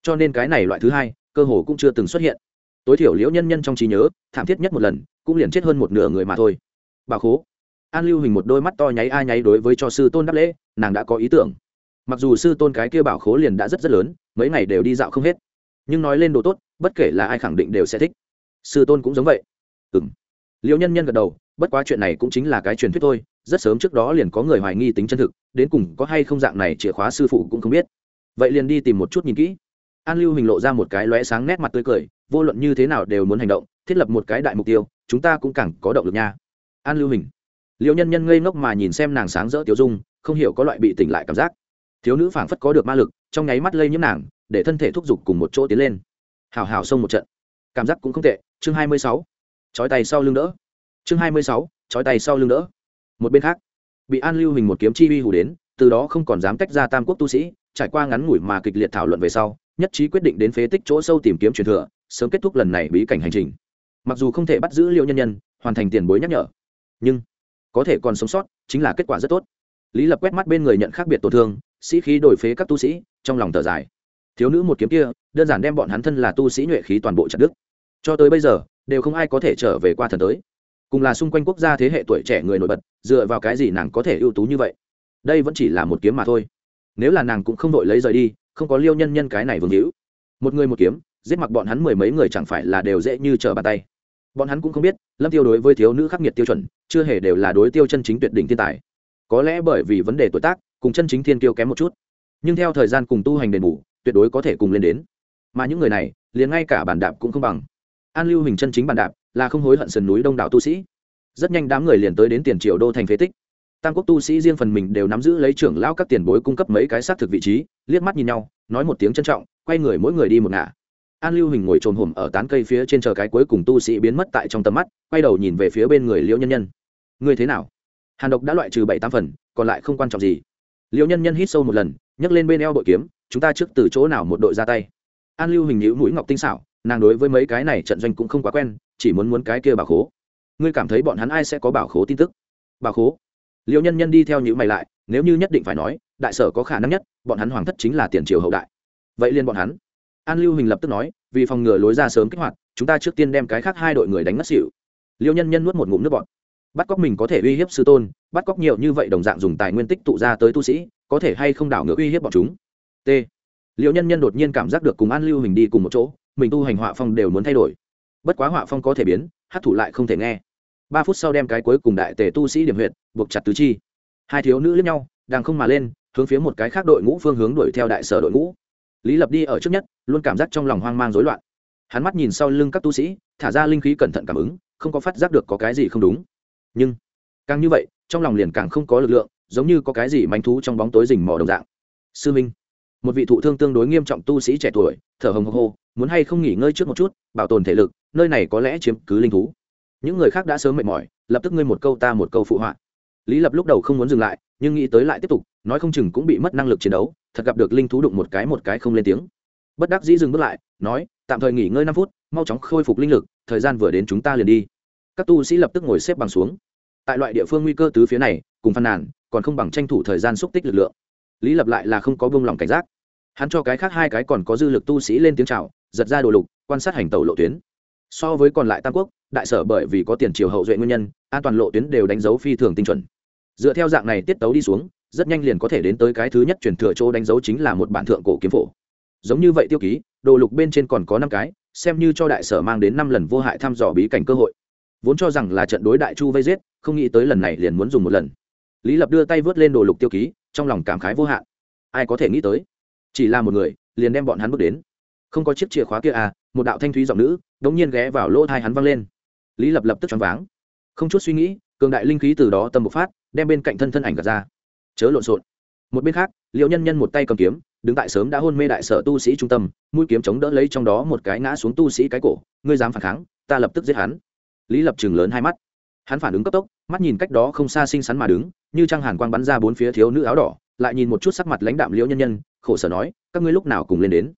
Cho nên cái này loại thứ hai cơ hồ cũng chưa từng xuất hiện tối thiểu liễu nhân nhân trong trí nhớ, thảm thiết nhất một lần, cũng liền chết hơn một nửa người mà thôi. Bà khố. An lưu hình một đôi mắt to nháy a nháy đối với cho sư tôn đáp lễ, nàng đã có ý tưởng. Mặc dù sư tôn cái kia bảo khố liền đã rất rất lớn, mấy ngày đều đi dạo không hết. Nhưng nói lên đồ tốt, bất kể là ai khẳng định đều sẽ thích. Sư tôn cũng giống vậy. Ừ m liễu nhân nhân gật đầu, bất quá chuyện này cũng chính là cái truyền thuyết thôi, rất sớm trước đó liền có người hoài nghi tính chân thực, đến cùng có hay không dạng này chìa khóa sư phụ cũng không biết. Vậy liền đi tìm một chút nhìn kỹ an lưu hình lộ ra một cái lóe sáng nét mặt tươi cười, vô luận như thế nào đều muốn hành động, thiết lập một cái đại mục tiêu, chúng ta cũng càng có động lực nha. An lưu hình. Liệu nhân nhân ngây ngốc mà nhìn xem nàng sáng rỡ tiêu dung, không hiểu có loại bị tỉnh lại cảm giác. Thiếu nữ phảng phất có được ma lực, trong nháy mắt lây nhiễm nàng, để thân thể thúc giục cùng một chỗ tiến lên. Hào hào xông một trận. Cảm giác cũng không tệ. Chương hai mươi sáu. Chói tay sau lưng đỡ. Chương hai mươi sáu. Chói tay sau lưng đỡ. Một bên khác, bị an lưu hình một kiếm chi uy hù đến, từ đó không còn dám tách ra tam quốc tu sĩ, trải qua ngắn ngủi mà kịch liệt thảo luận về sau nhất trí quyết định đến phế tích chỗ sâu tìm kiếm truyền thừa, sớm kết thúc lần này bí cảnh hành trình. Mặc dù không thể bắt giữ liệu nhân nhân, hoàn thành tiền bối nhắc nhở, nhưng có thể còn sống sót chính là kết quả rất tốt. Lý lập quét mắt bên người nhận khác biệt tổn thương, sĩ khí đổi phế các tu sĩ, trong lòng thở dài. Thiếu nữ một kiếm kia, đơn giản đem bọn hắn thân là tu sĩ nhuệ khí toàn bộ chặt đức cho tới bây giờ, đều không ai có thể trở về qua thần tới. Cùng là xung quanh quốc gia thế hệ tuổi trẻ người nổi bật, dựa vào cái gì nàng có thể ưu tú như vậy? Đây vẫn chỉ là một kiếm mà thôi. Nếu là nàng cũng không đội lấy rời đi không có liêu nhân nhân cái này vương hữu. Một người một kiếm, giết mặc bọn hắn mười mấy người chẳng phải là đều dễ như trở bàn tay. Bọn hắn cũng không biết, lâm tiêu đối với thiếu nữ khắc nghiệt tiêu chuẩn, chưa hề đều là đối tiêu chân chính tuyệt đỉnh thiên tài. Có lẽ bởi vì vấn đề tuổi tác, cùng chân chính thiên tiêu kém một chút. Nhưng theo thời gian cùng tu hành đền bù, tuyệt đối có thể cùng lên đến. Mà những người này, liền ngay cả bản đạp cũng không bằng. An lưu hình chân chính bản đạp, là không hối hận sườn núi đông đảo tu sĩ. Rất nhanh đám người liền tới đến tiền triều đô thành phế tích tam quốc tu sĩ riêng phần mình đều nắm giữ lấy trưởng lão các tiền bối cung cấp mấy cái xác thực vị trí, liếc mắt nhìn nhau, nói một tiếng trân trọng, quay người mỗi người đi một ngả. An lưu hình ngồi trồn hổm ở tán cây phía trên chờ cái cuối cùng tu sĩ biến mất tại trong tầm mắt, quay đầu nhìn về phía bên người liễu nhân nhân. Người thế nào? Hàn độc đã loại trừ bảy tám phần, còn lại không quan trọng gì. Liễu nhân nhân hít sâu một lần, nhấc lên bên eo bội kiếm, chúng ta trước từ chỗ nào một đội ra tay? An lưu hình nhữ mũi ngọc tinh xảo, nàng đối với mấy cái này trận doanh cũng không quá quen, chỉ muốn muốn cái kia bảo khố. Ngươi cảm thấy bọn hắn ai sẽ có bảo khố tin tức? Bảo khố? Liệu nhân nhân đi theo những mày lại, nếu như nhất định phải nói, đại sở có khả năng nhất, bọn hắn hoàng thất chính là tiền triều hậu đại. Vậy liên bọn hắn. An lưu hình lập tức nói, vì phòng ngừa lối ra sớm kích hoạt, chúng ta trước tiên đem cái khác hai đội người đánh mất xỉu. Liêu nhân nhân nuốt một ngụm nước bọt. Bắt cóc mình có thể uy hiếp sư tôn, bắt cóc nhiều như vậy đồng dạng dùng tài nguyên tích tụ ra tới tu sĩ, có thể hay không đảo ngược uy hiếp bọn chúng? T. Liệu nhân nhân đột nhiên cảm giác được cùng an lưu hình đi cùng một chỗ, mình tu hành họa phong đều muốn thay đổi. Bất quá họa phong có thể biến hát thủ lại không thể nghe. Ba phút sau đem cái cuối cùng đại tề tu sĩ điểm huyệt buộc chặt tứ chi. Hai thiếu nữ lẫn nhau, đang không mà lên, hướng phía một cái khác đội ngũ phương hướng đuổi theo đại sở đội ngũ. Lý lập đi ở trước nhất, luôn cảm giác trong lòng hoang mang rối loạn. Hắn mắt nhìn sau lưng các tu sĩ, thả ra linh khí cẩn thận cảm ứng, không có phát giác được có cái gì không đúng. Nhưng, càng như vậy, trong lòng liền càng không có lực lượng, giống như có cái gì manh thú trong bóng tối rình mò đồng dạng. Sư minh, một vị thụ thương tương đối nghiêm trọng tu sĩ trẻ tuổi, thở hồng hô, muốn hay không nghỉ ngơi trước một chút, bảo tồn thể lực, nơi này có lẽ chiếm cứ linh thú. Những người khác đã sớm mệt mỏi, lập tức ngươi một câu ta một câu phụ họa lý lập lúc đầu không muốn dừng lại, nhưng nghĩ tới lại tiếp tục, nói không chừng cũng bị mất năng lực chiến đấu, thật gặp được linh thú đụng một cái một cái không lên tiếng. Bất đắc dĩ dừng bước lại, nói, tạm thời nghỉ ngơi năm phút, mau chóng khôi phục linh lực, thời gian vừa đến chúng ta liền đi. Các tu sĩ lập tức ngồi xếp bằng xuống. Tại loại địa phương nguy cơ tứ phía này, cùng phàn nàn, còn không bằng tranh thủ thời gian xúc tích lực lượng. Lý lập lại là không có buông lòng cảnh giác. Hắn cho cái khác hai cái còn có dư lực tu sĩ lên tiếng chào, giật ra đồ lục, quan sát hành tàu lộ tuyến. So với còn lại tam quốc, đại sở bởi vì có tiền triều hậu duệ nguyên nhân, an toàn lộ tuyến đều đánh dấu phi thường tinh chuẩn dựa theo dạng này tiết tấu đi xuống, rất nhanh liền có thể đến tới cái thứ nhất truyền thừa chỗ đánh dấu chính là một bản thượng cổ kiếm phổ. Giống như vậy tiêu ký, đồ lục bên trên còn có năm cái, xem như cho đại sở mang đến năm lần vô hại thăm dò bí cảnh cơ hội. Vốn cho rằng là trận đối đại chu vây giết, không nghĩ tới lần này liền muốn dùng một lần. Lý lập đưa tay vớt lên đồ lục tiêu ký, trong lòng cảm khái vô hạn. Ai có thể nghĩ tới? Chỉ là một người, liền đem bọn hắn bước đến. Không có chiếc chìa khóa kia à một đạo thanh thúy giọng nữ đ ỗ n g nhiên ghé vào lỗ thai hắn văng lên. Lý lập lập tức choáng váng. Không chút suy nghĩ, cường đại linh khí từ đó tâm bộc phát đem bên cạnh thân thân ảnh gạt ra. Chớ lộn xộn. Một bên khác liệu nhân nhân một tay cầm kiếm, đứng tại sớm đã hôn mê đại sở tu sĩ trung tâm, mũi kiếm chống đỡ lấy trong đó một cái ngã xuống tu sĩ cái cổ, ngươi dám phản kháng, ta lập tức giết hắn. Lý lập chừng lớn hai mắt. Hắn phản ứng cấp tốc, mắt nhìn cách đó không xa xinh xắn mà đứng, như trăng hàn quang bắn ra bốn phía thiếu nữ áo đỏ, lại nhìn một chút sắc mặt lãnh đạm liễu nhân nhân, khổ sở nói, các ngươi lúc nào cùng lên đến?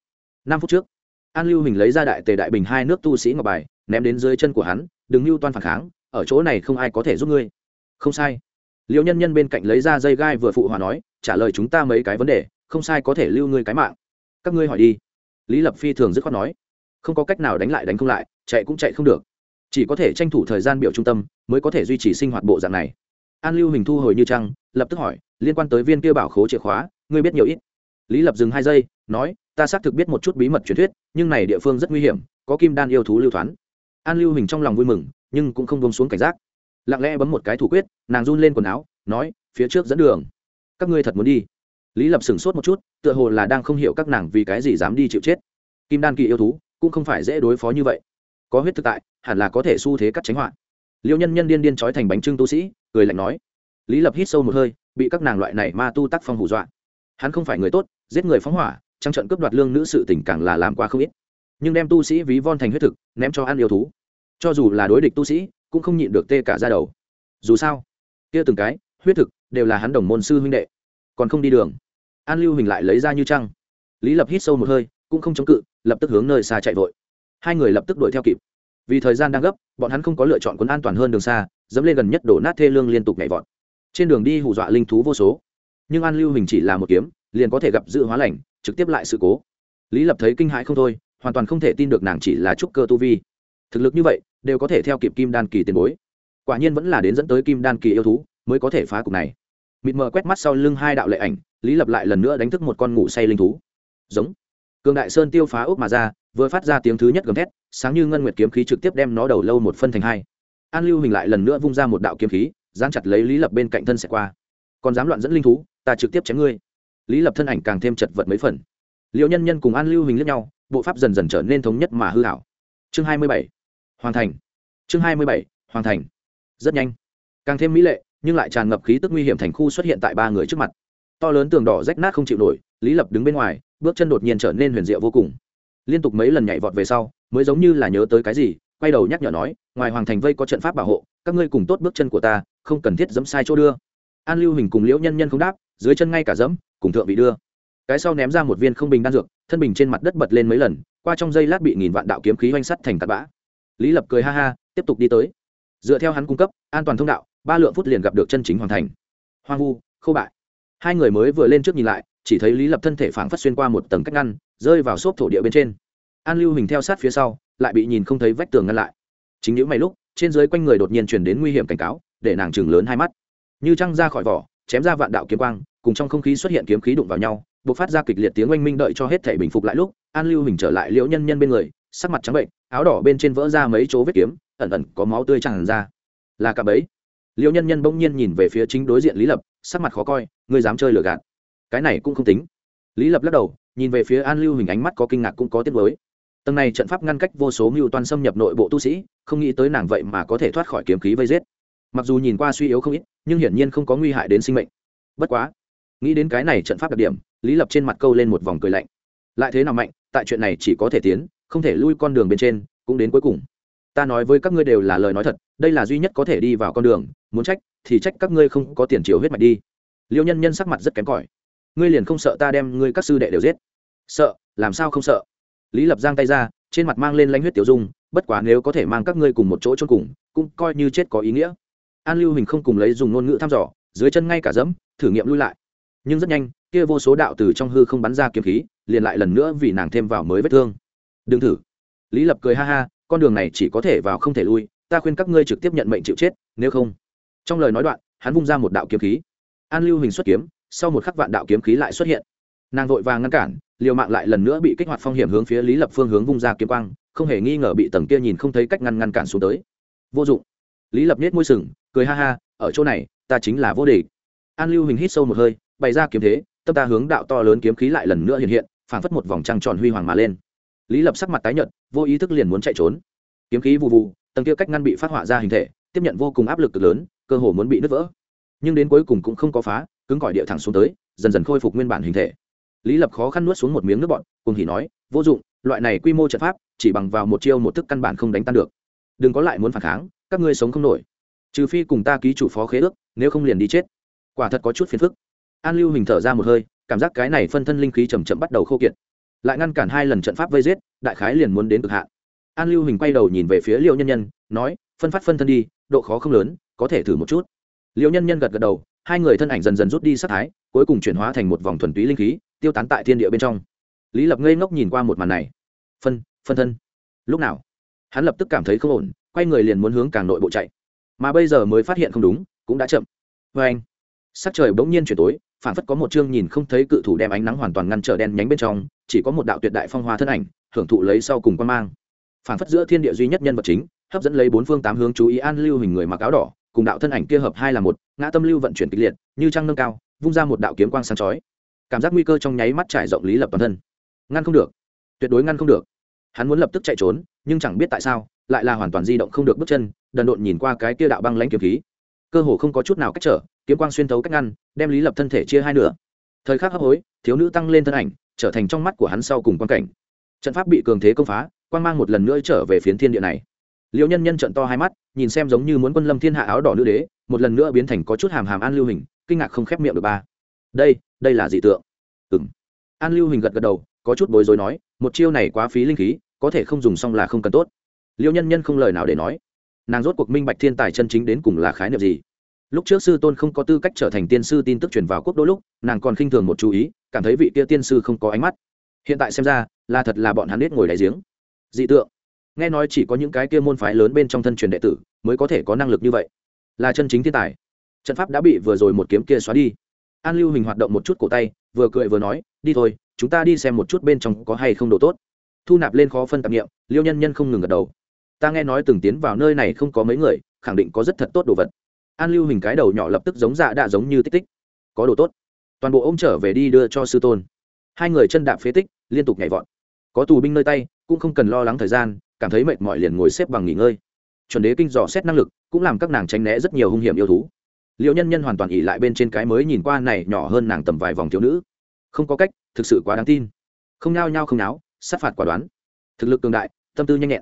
Năm phút trước, an lưu hình lấy ra đại tề đại bình hai nước tu sĩ ngọc bài, ném đến dưới chân của hắn, đừng lưu toan phản kháng, ở chỗ này không ai có thể giúp ngươi. Không sai liệu nhân nhân bên cạnh lấy ra dây gai vừa phụ hòa nói, trả lời chúng ta mấy cái vấn đề, không sai có thể lưu ngươi cái mạng. Các ngươi hỏi đi. Lý lập phi thường dứt khoát nói, không có cách nào đánh lại đánh không lại, chạy cũng chạy không được. Chỉ có thể tranh thủ thời gian biểu trung tâm, mới có thể duy trì sinh hoạt bộ dạng này. An lưu hình thu hồi như trăng, lập tức hỏi, liên quan tới viên kia bảo khố chìa khóa, ngươi biết nhiều ít? Lý lập dừng hai giây, nói, ta xác thực biết một chút bí mật truyền thuyết, nhưng này địa phương rất nguy hiểm, có kim đan yêu thú lưu thoán. An lưu hình trong lòng vui mừng, nhưng cũng không bông xuống cảnh giác lặng lẽ bấm một cái thủ quyết, nàng run lên quần áo, nói, phía trước dẫn đường. Các ngươi thật muốn đi? Lý lập sửng sốt một chút, tựa hồ là đang không hiểu các nàng vì cái gì dám đi chịu chết. Kim đan kỳ yêu thú, cũng không phải dễ đối phó như vậy. Có huyết thực tại, hẳn là có thể xu thế cắt tránh hoạn. liêu nhân nhân điên điên trói thành bánh trưng tu sĩ, cười lạnh nói. Lý lập hít sâu một hơi, bị các nàng loại này ma tu tác phong hù dọa. Hắn không phải người tốt, giết người phóng hỏa, trăng trận cướp đoạt lương nữ sự tình càng là làm quá không ít. Nhưng đem tu sĩ ví von thành huyết thực, ném cho ăn yêu thú. Cho dù là đối địch tu sĩ cũng không nhịn được tê cả ra đầu. Dù sao, kia từng cái, huyết thực, đều là hắn đồng môn sư huynh đệ. Còn không đi đường. An lưu hình lại lấy ra như trăng. Lý lập hít sâu một hơi, cũng không chống cự, lập tức hướng nơi xa chạy vội. Hai người lập tức đuổi theo kịp. Vì thời gian đang gấp, bọn hắn không có lựa chọn quân an toàn hơn đường xa, dẫm lên gần nhất đổ nát thê lương liên tục nhảy vọt. Trên đường đi hù dọa linh thú vô số. Nhưng an lưu hình chỉ là một kiếm, liền có thể gặp dự hóa lành, trực tiếp lại sự cố. Lý lập thấy kinh hãi không thôi, hoàn toàn không thể tin được nàng chỉ là trúc cơ tu vi. Thực lực như vậy đều có thể theo kịp kim đan kỳ tiền bối. Quả nhiên vẫn là đến dẫn tới kim đan kỳ yêu thú mới có thể phá cục này. Mịt mờ quét mắt sau lưng hai đạo lệ ảnh, lý lập lại lần nữa đánh thức một con ngủ say linh thú. Giống. Cường đại sơn tiêu phá ốc mà ra, vừa phát ra tiếng thứ nhất gầm thét, sáng như ngân nguyệt kiếm khí trực tiếp đem nó đầu lâu một phân thành hai. An lưu hình lại lần nữa vung ra một đạo kiếm khí giang chặt lấy lý lập bên cạnh thân sẽ qua. Còn dám loạn dẫn linh thú, ta trực tiếp chém ngươi. Lý lập thân ảnh càng thêm chật vật mấy phần. Liệu nhân nhân cùng an lưu hình lẫn nhau, bộ pháp dần dần trở nên thống nhất mà hư hảo. Chương hai mươi bảy hoàn thành. Chương hai mươi bảy hoàn thành. Rất nhanh. Càng thêm mỹ lệ, nhưng lại tràn ngập khí tức nguy hiểm thành khu xuất hiện tại ba người trước mặt. To lớn tường đỏ rách nát không chịu nổi, lý lập đứng bên ngoài, bước chân đột nhiên trở nên huyền diệu vô cùng. Liên tục mấy lần nhảy vọt về sau, mới giống như là nhớ tới cái gì, quay đầu nhắc nhở nói, ngoài hoàng thành vây có trận pháp bảo hộ, các ngươi cùng tốt bước chân của ta, không cần thiết dẫm sai chỗ đưa. An lưu hình cùng liễu nhân nhân không đáp, dưới chân ngay cả dẫm cùng thượng bị đưa. Cái sau ném ra một viên không bình đan dược, thân bình trên mặt đất bật lên mấy lần, qua trong giây lát bị nghìn vạn đạo kiếm khí oanh sắt thành tạt bã lý lập cười ha ha, tiếp tục đi tới. Dựa theo hắn cung cấp, an toàn thông đạo, ba lượng phút liền gặp được chân chính hoàn thành. Hoang vu, khô bại. Hai người mới vừa lên trước nhìn lại, chỉ thấy lý lập thân thể phảng phất xuyên qua một tầng cách ngăn, rơi vào xốp thổ địa bên trên. An lưu hình theo sát phía sau, lại bị nhìn không thấy vách tường ngăn lại. Chính những mày lúc, trên dưới quanh người đột nhiên chuyển đến nguy hiểm cảnh cáo, để nàng chừng lớn hai mắt. Như trăng ra khỏi vỏ, chém ra vạn đạo kiếm quang, cùng trong không khí xuất hiện kiếm khí đụng vào nhau b ộ c phát ra kịch liệt tiếng oanh minh đợi cho hết thể bình phục lại lúc, an lưu hình trở lại liễu nhân nhân bên người, sắc mặt trắng bệnh áo đỏ bên trên vỡ ra mấy chỗ vết kiếm, ẩn ẩn có máu tươi tràn ra. Là cả bấy Liêu nhân nhân bỗng nhiên nhìn về phía chính đối diện lý lập, sắc mặt khó coi, ngươi dám chơi lừa gạt. Cái này cũng không tính. Lý lập lắc đầu, nhìn về phía an lưu hình ánh mắt có kinh ngạc cũng có tiếc với tầng này trận pháp ngăn cách vô số mưu toan xâm nhập nội bộ tu sĩ, không nghĩ tới nàng vậy mà có thể thoát khỏi kiếm khí vây giết. Mặc dù nhìn qua suy yếu không ít, nhưng hiển nhiên không có nguy hại đến sinh mệnh. Bất quá, nghĩ đến cái này trận pháp đặc điểm, lý lập trên mặt câu lên một vòng cười lạnh. Lại thế nào mạnh, tại chuyện này chỉ có thể tiến không thể lui con đường bên trên, cũng đến cuối cùng. Ta nói với các ngươi đều là lời nói thật, đây là duy nhất có thể đi vào con đường, muốn trách, thì trách các ngươi không có tiền chiều huyết mạch đi. Liêu nhân nhân sắc mặt rất kém cỏi. Ngươi liền không sợ ta đem ngươi các sư đệ đều giết? Sợ, làm sao không sợ? Lý lập giang tay ra, trên mặt mang lên lãnh huyết tiểu dung, bất quá nếu có thể mang các ngươi cùng một chỗ chôn cùng, cũng coi như chết có ý nghĩa. An lưu hình không cùng lấy dùng ngôn ngữ thăm dò, dưới chân ngay cả dẫm thử nghiệm lui lại. Nhưng rất nhanh, kia vô số đạo từ trong hư không bắn ra kiếm khí, liền lại lần nữa vì nàng thêm vào mới vết thương đừng thử. Lý lập cười ha ha, con đường này chỉ có thể vào không thể lui, ta khuyên các ngươi trực tiếp nhận mệnh chịu chết, nếu không. Trong lời nói đoạn, hắn vung ra một đạo kiếm khí. An lưu hình xuất kiếm, sau một khắc vạn đạo kiếm khí lại xuất hiện. Nàng vội vàng ngăn cản, liều mạng lại lần nữa bị kích hoạt phong hiểm hướng phía lý lập phương hướng vung ra kiếm quang, không hề nghi ngờ bị tầng kia nhìn không thấy cách ngăn ngăn cản xuống tới. Vô dụng. Lý lập nết môi sừng, cười ha ha, ở chỗ này, ta chính là vô địch. An lưu hình hít sâu một hơi, bày ra kiếm thế, tâm ta hướng đạo to lớn kiếm khí lại lần nữa hiện hiện, phảng phất một vòng trăng tròn huy hoàng mà lên lý lập sắc mặt tái nhợt, vô ý thức liền muốn chạy trốn. Kiếm khí vụ vụ tầng kia cách ngăn bị phát họa ra hình thể, tiếp nhận vô cùng áp lực cực lớn, cơ hồ muốn bị nứt vỡ. Nhưng đến cuối cùng cũng không có phá, cứng cỏi địa thẳng xuống tới, dần dần khôi phục nguyên bản hình thể. Lý lập khó khăn nuốt xuống một miếng nước bọn cùng hỉ nói, vô dụng, loại này quy mô trận pháp, chỉ bằng vào một chiêu một thức căn bản không đánh tan được. Đừng có lại muốn phản kháng, các ngươi sống không nổi. Trừ phi cùng ta ký chủ phó khế ước, nếu không liền đi chết. Quả thật có chút phiền phức. An lưu hình thở ra một hơi, cảm giác cái này phân thân linh khí chầm chậm bắt đầu khô kiệt lại ngăn cản hai lần trận pháp vây giết, đại khái liền muốn đến cực hạn. An lưu hình quay đầu nhìn về phía liệu nhân nhân, nói, phân phát phân thân đi, độ khó không lớn, có thể thử một chút. Liệu nhân nhân gật gật đầu, hai người thân ảnh dần dần rút đi sát thái, cuối cùng chuyển hóa thành một vòng thuần túy linh khí, tiêu tán tại thiên địa bên trong. Lý lập ngây ngốc nhìn qua một màn này. Phân phân thân. Lúc nào? Hắn lập tức cảm thấy không ổn, quay người liền muốn hướng càng nội bộ chạy. Mà bây giờ mới phát hiện không đúng, cũng đã chậm. Vê anh sắc trời bỗng nhiên chuyển tối phản phất có một chương nhìn không thấy cự thủ đem ánh nắng hoàn toàn ngăn trở đen nhánh bên trong, chỉ có một đạo tuyệt đại phong hoa thân ảnh, hưởng thụ lấy sau cùng quan mang. Phản phất giữa thiên địa duy nhất nhân vật chính, hấp dẫn lấy bốn phương tám hướng chú ý an lưu hình người mặc áo đỏ, cùng đạo thân ảnh kia hợp hai là một, ngã tâm lưu vận chuyển kịch liệt, như trăng nâng cao, vung ra một đạo kiếm quang sáng chói. Cảm giác nguy cơ trong nháy mắt trải rộng lý lập toàn thân. Ngăn không được. Tuyệt đối ngăn không được. Hắn muốn lập tức chạy trốn, nhưng chẳng biết tại sao, lại là hoàn toàn di động không được bước chân, đần độn nhìn qua cái kia đạo băng lãnh kiếm khí cơ hồ không có chút nào cách trở, kiếm quang xuyên thấu cách ngăn, đem lý lập thân thể chia hai nửa. Thời khắc hấp hối, thiếu nữ tăng lên thân ảnh, trở thành trong mắt của hắn sau cùng quan cảnh. Trận pháp bị cường thế công phá, quang mang một lần nữa trở về phiến thiên địa này. Liệu nhân nhân trận to hai mắt, nhìn xem giống như muốn quân lâm thiên hạ áo đỏ nữ đế, một lần nữa biến thành có chút hàm hàm an lưu hình, kinh ngạc không khép miệng được ba. Đây đây là dị tượng. Ừ m an lưu hình gật gật đầu, có chút bối rối nói, một chiêu này quá phí linh khí, có thể không dùng xong là không cần tốt. Liêu nhân nhân không lời nào để nói nàng rốt cuộc minh bạch thiên tài chân chính đến cùng là khái niệm gì. Lúc trước sư tôn không có tư cách trở thành tiên sư tin tức truyền vào quốc đôi lúc, nàng còn khinh thường một chú ý, cảm thấy vị kia tiên sư không có ánh mắt. Hiện tại xem ra, là thật là bọn hắn biết ngồi đại giếng. Dị tượng. Nghe nói chỉ có những cái kia môn phái lớn bên trong thân truyền đệ tử mới có thể có năng lực như vậy. Là chân chính thiên tài. Trận pháp đã bị vừa rồi một kiếm kia xóa đi. An lưu hình hoạt động một chút cổ tay, vừa cười vừa nói, đi thôi, chúng ta đi xem một chút bên trong có hay không đồ tốt. Thu nạp lên khó phân tạp nghiệm, liêu nhân nhân không ngừng gật đầu ta nghe nói từng tiến vào nơi này không có mấy người, khẳng định có rất thật tốt đồ vật. An lưu hình cái đầu nhỏ lập tức giống dạ đã giống như tích tích. Có đồ tốt. Toàn bộ ô m trở về đi đưa cho sư tôn. Hai người chân đạp phế tích, liên tục nhảy vọt. Có tù binh nơi tay, cũng không cần lo lắng thời gian, cảm thấy mệt mỏi liền ngồi xếp bằng nghỉ ngơi. Chuẩn đế kinh dò xét năng lực, cũng làm các nàng tránh né rất nhiều hung hiểm yêu thú. Liệu nhân nhân hoàn toàn ỉ lại bên trên cái mới nhìn qua này nhỏ hơn nàng tầm vài vòng thiếu nữ. Không có cách, thực sự quá đáng tin. Không nao nhao không náo sát phạt quả đoán. Thực lực cường đại, tâm tư nhanh nhẹn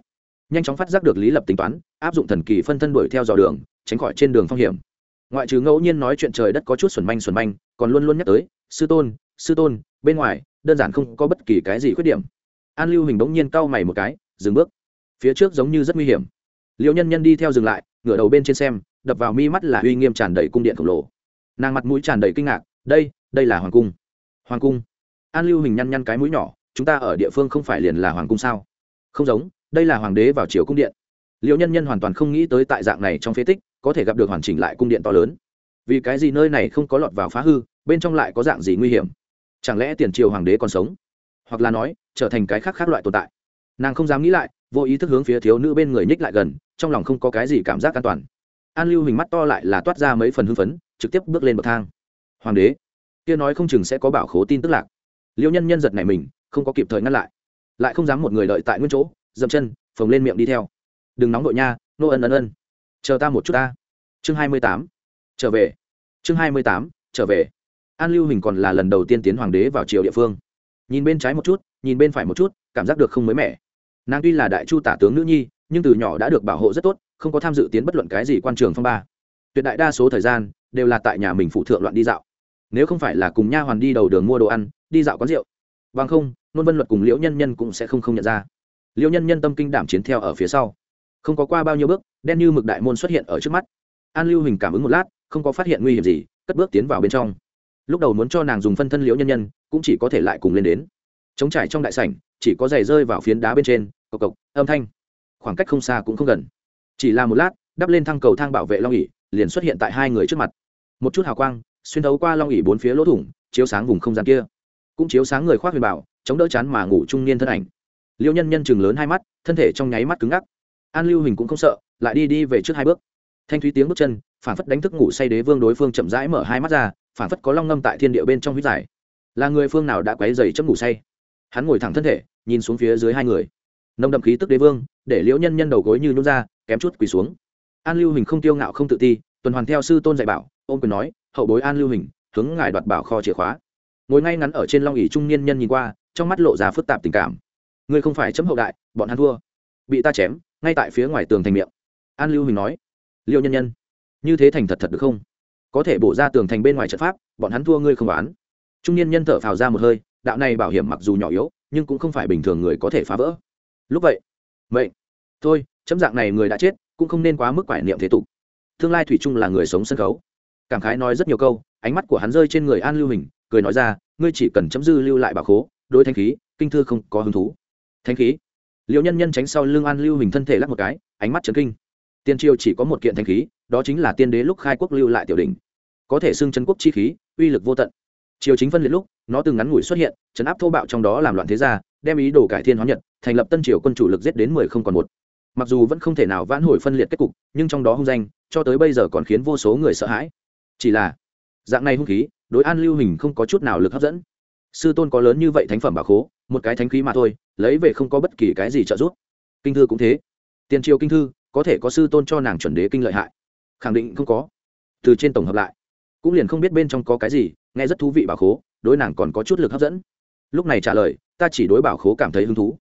nhanh chóng phát giác được lý lập tính toán, áp dụng thần kỳ phân thân đuổi theo dò đường, tránh khỏi trên đường phong hiểm. Ngoại trừ ngẫu nhiên nói chuyện trời đất có chút xuẩn manh xuẩn manh, còn luôn luôn nhắc tới, sư tôn sư tôn, bên ngoài, đơn giản không có bất kỳ cái gì khuyết điểm. An lưu hình bỗng nhiên cau mày một cái, dừng bước. Phía trước giống như rất nguy hiểm. Liệu nhân nhân đi theo dừng lại, ngửa đầu bên trên xem, đập vào mi mắt là uy nghiêm tràn đầy cung điện khổng lồ. Nàng mặt mũi tràn đầy kinh ngạc, đây đây là hoàng cung. Hoàng cung? An lưu hình nhăn nhăn cái mũi nhỏ, chúng ta ở địa phương không phải liền là hoàng cung sao? Không giống đây là hoàng đế vào chiều cung điện. Liệu nhân nhân hoàn toàn không nghĩ tới tại dạng này trong phế tích, có thể gặp được hoàn chỉnh lại cung điện to lớn. Vì cái gì nơi này không có lọt vào phá hư, bên trong lại có dạng gì nguy hiểm? Chẳng lẽ tiền triều hoàng đế còn sống? Hoặc là nói, trở thành cái khác khác loại tồn tại? Nàng không dám nghĩ lại, vô ý thức hướng phía thiếu nữ bên người nhích lại gần, trong lòng không có cái gì cảm giác an toàn. An lưu hình mắt to lại là toát ra mấy phần hưng phấn, trực tiếp bước lên bậc thang. Hoàng đế, kia nói không chừng sẽ có bảo khố tin tức lạc. Liêu nhân nhân giật này mình, không có kịp thời ngăn lại. Lại không dám một người đợi tại nguyên chỗ dậm chân, phồng lên miệng đi theo. Đừng nóng vội nha, nô ân ân ân. Chờ ta một chút ta. Chương hai mươi tám. Trở về. Chương hai mươi tám, trở về. An lưu hình còn là lần đầu tiên tiến hoàng đế vào triều địa phương. Nhìn bên trái một chút, nhìn bên phải một chút, cảm giác được không mới mẻ. Nàng tuy là đại chu tả tướng nữ nhi, nhưng từ nhỏ đã được bảo hộ rất tốt, không có tham dự tiến bất luận cái gì quan trường phong ba. Tuyệt đại đa số thời gian, đều là tại nhà mình phụ thượng loạn đi dạo. Nếu không phải là cùng nha hoàn đi đầu đường mua đồ ăn, đi dạo quán rượu. Vâng không, nôn vân luật cùng liễu nhân nhân cũng sẽ không không nhận ra. Liêu nhân nhân tâm kinh đảm chiến theo ở phía sau. Không có qua bao nhiêu bước, đen như mực đại môn xuất hiện ở trước mắt. An lưu hình cảm ứng một lát, không có phát hiện nguy hiểm gì, cất bước tiến vào bên trong. Lúc đầu muốn cho nàng dùng phân thân liễu nhân nhân, cũng chỉ có thể lại cùng lên đến. Chống trải trong đại sảnh, chỉ có giày rơi vào phiến đá bên trên, cộc cộc, âm thanh. Khoảng cách không xa cũng không gần. Chỉ là một lát, đắp lên thang cầu thang bảo vệ long ỉ liền xuất hiện tại hai người trước mặt. Một chút hào quang, xuyên thấu qua long ỉ bốn phía lỗ thủng, chiếu sáng vùng không gian kia. Cũng chiếu sáng người khoác huyền bảo, chống đỡ chán mà ngủ trung niên thân ảnh liêu nhân nhân chừng lớn hai mắt, thân thể trong nháy mắt cứng ngắc. An lưu hình cũng không sợ, lại đi đi về trước hai bước. Thanh thúy tiếng bước chân phản phất đánh thức ngủ say đế vương đối phương chậm rãi mở hai mắt ra phản phất có long ngâm tại thiên địa bên trong huyết giải. Là người phương nào đã quấy dày chấm ngủ say? Hắn ngồi thẳng thân thể, nhìn xuống phía dưới hai người. Nồng đậm khí tức đế vương, để liễu nhân nhân đầu gối như nhún ra, kém chút quỳ xuống. An lưu hình không tiêu ngạo không tự ti, tuần hoàn theo sư tôn dạy bảo, ôm quyền nói, hậu bối an lưu hình, hướng ngài đoạt bảo kho chìa khóa. Ngồi ngay ngắn ở trên long ỉ trung niên nhân nhìn qua, trong mắt lộ ra phức tạp tình cảm ngươi không phải chấm hậu đại, bọn hắn thua. Bị ta chém, ngay tại phía ngoài tường thành miệng. An lưu huỳnh nói, liêu nhân nhân, như thế thành thật thật được không? Có thể bổ ra tường thành bên ngoài trận pháp, bọn hắn thua ngươi không bán trung niên nhân thở phào ra một hơi, đạo này bảo hiểm mặc dù nhỏ yếu, nhưng cũng không phải bình thường người có thể phá vỡ. Lúc vậy vậy thôi, chấm dạng này người đã chết, cũng không nên quá mức quải niệm thế tục. Tương lai thủy trung là người sống sân khấu. Cảm khái nói rất nhiều câu, ánh mắt của hắn rơi trên người an lưu hình cười nói ra, ngươi chỉ cần chấm dư lưu lại bảo khố, đối thanh khí, kinh thư không có hứng thú thánh khí. Liệu nhân nhân tránh sau lưng an lưu hình thân thể lắc một cái, ánh mắt trấn kinh. Tiên triều chỉ có một kiện thanh khí, đó chính là tiên đế lúc khai quốc lưu lại tiểu đình có thể xưng chân quốc chi khí, uy lực vô tận. Triều chính phân liệt lúc, nó từng ngắn ngủi xuất hiện chấn áp thô bạo trong đó làm loạn thế gia, đem ý đồ cải thiên hóa nhật, thành lập tân triều quân chủ lực giết đến mười không còn một. Mặc dù vẫn không thể nào vãn hồi phân liệt kết cục, nhưng trong đó hung danh, cho tới bây giờ còn khiến vô số người sợ hãi. Chỉ là, dạng này hung khí, đối an lưu hình không có chút nào lực hấp dẫn. Sư tôn có lớn như vậy thánh phẩm bảo khố, một cái thánh khí mà thôi lấy về không có bất kỳ cái gì trợ giúp. Kinh thư cũng thế. Tiền triều kinh thư, có thể có sư tôn cho nàng chuẩn đế kinh lợi hại. Khẳng định không có. Từ trên tổng hợp lại, cũng liền không biết bên trong có cái gì, nghe rất thú vị bảo khố, đối nàng còn có chút lực hấp dẫn. Lúc này trả lời, ta chỉ đối bảo khố cảm thấy hứng thú.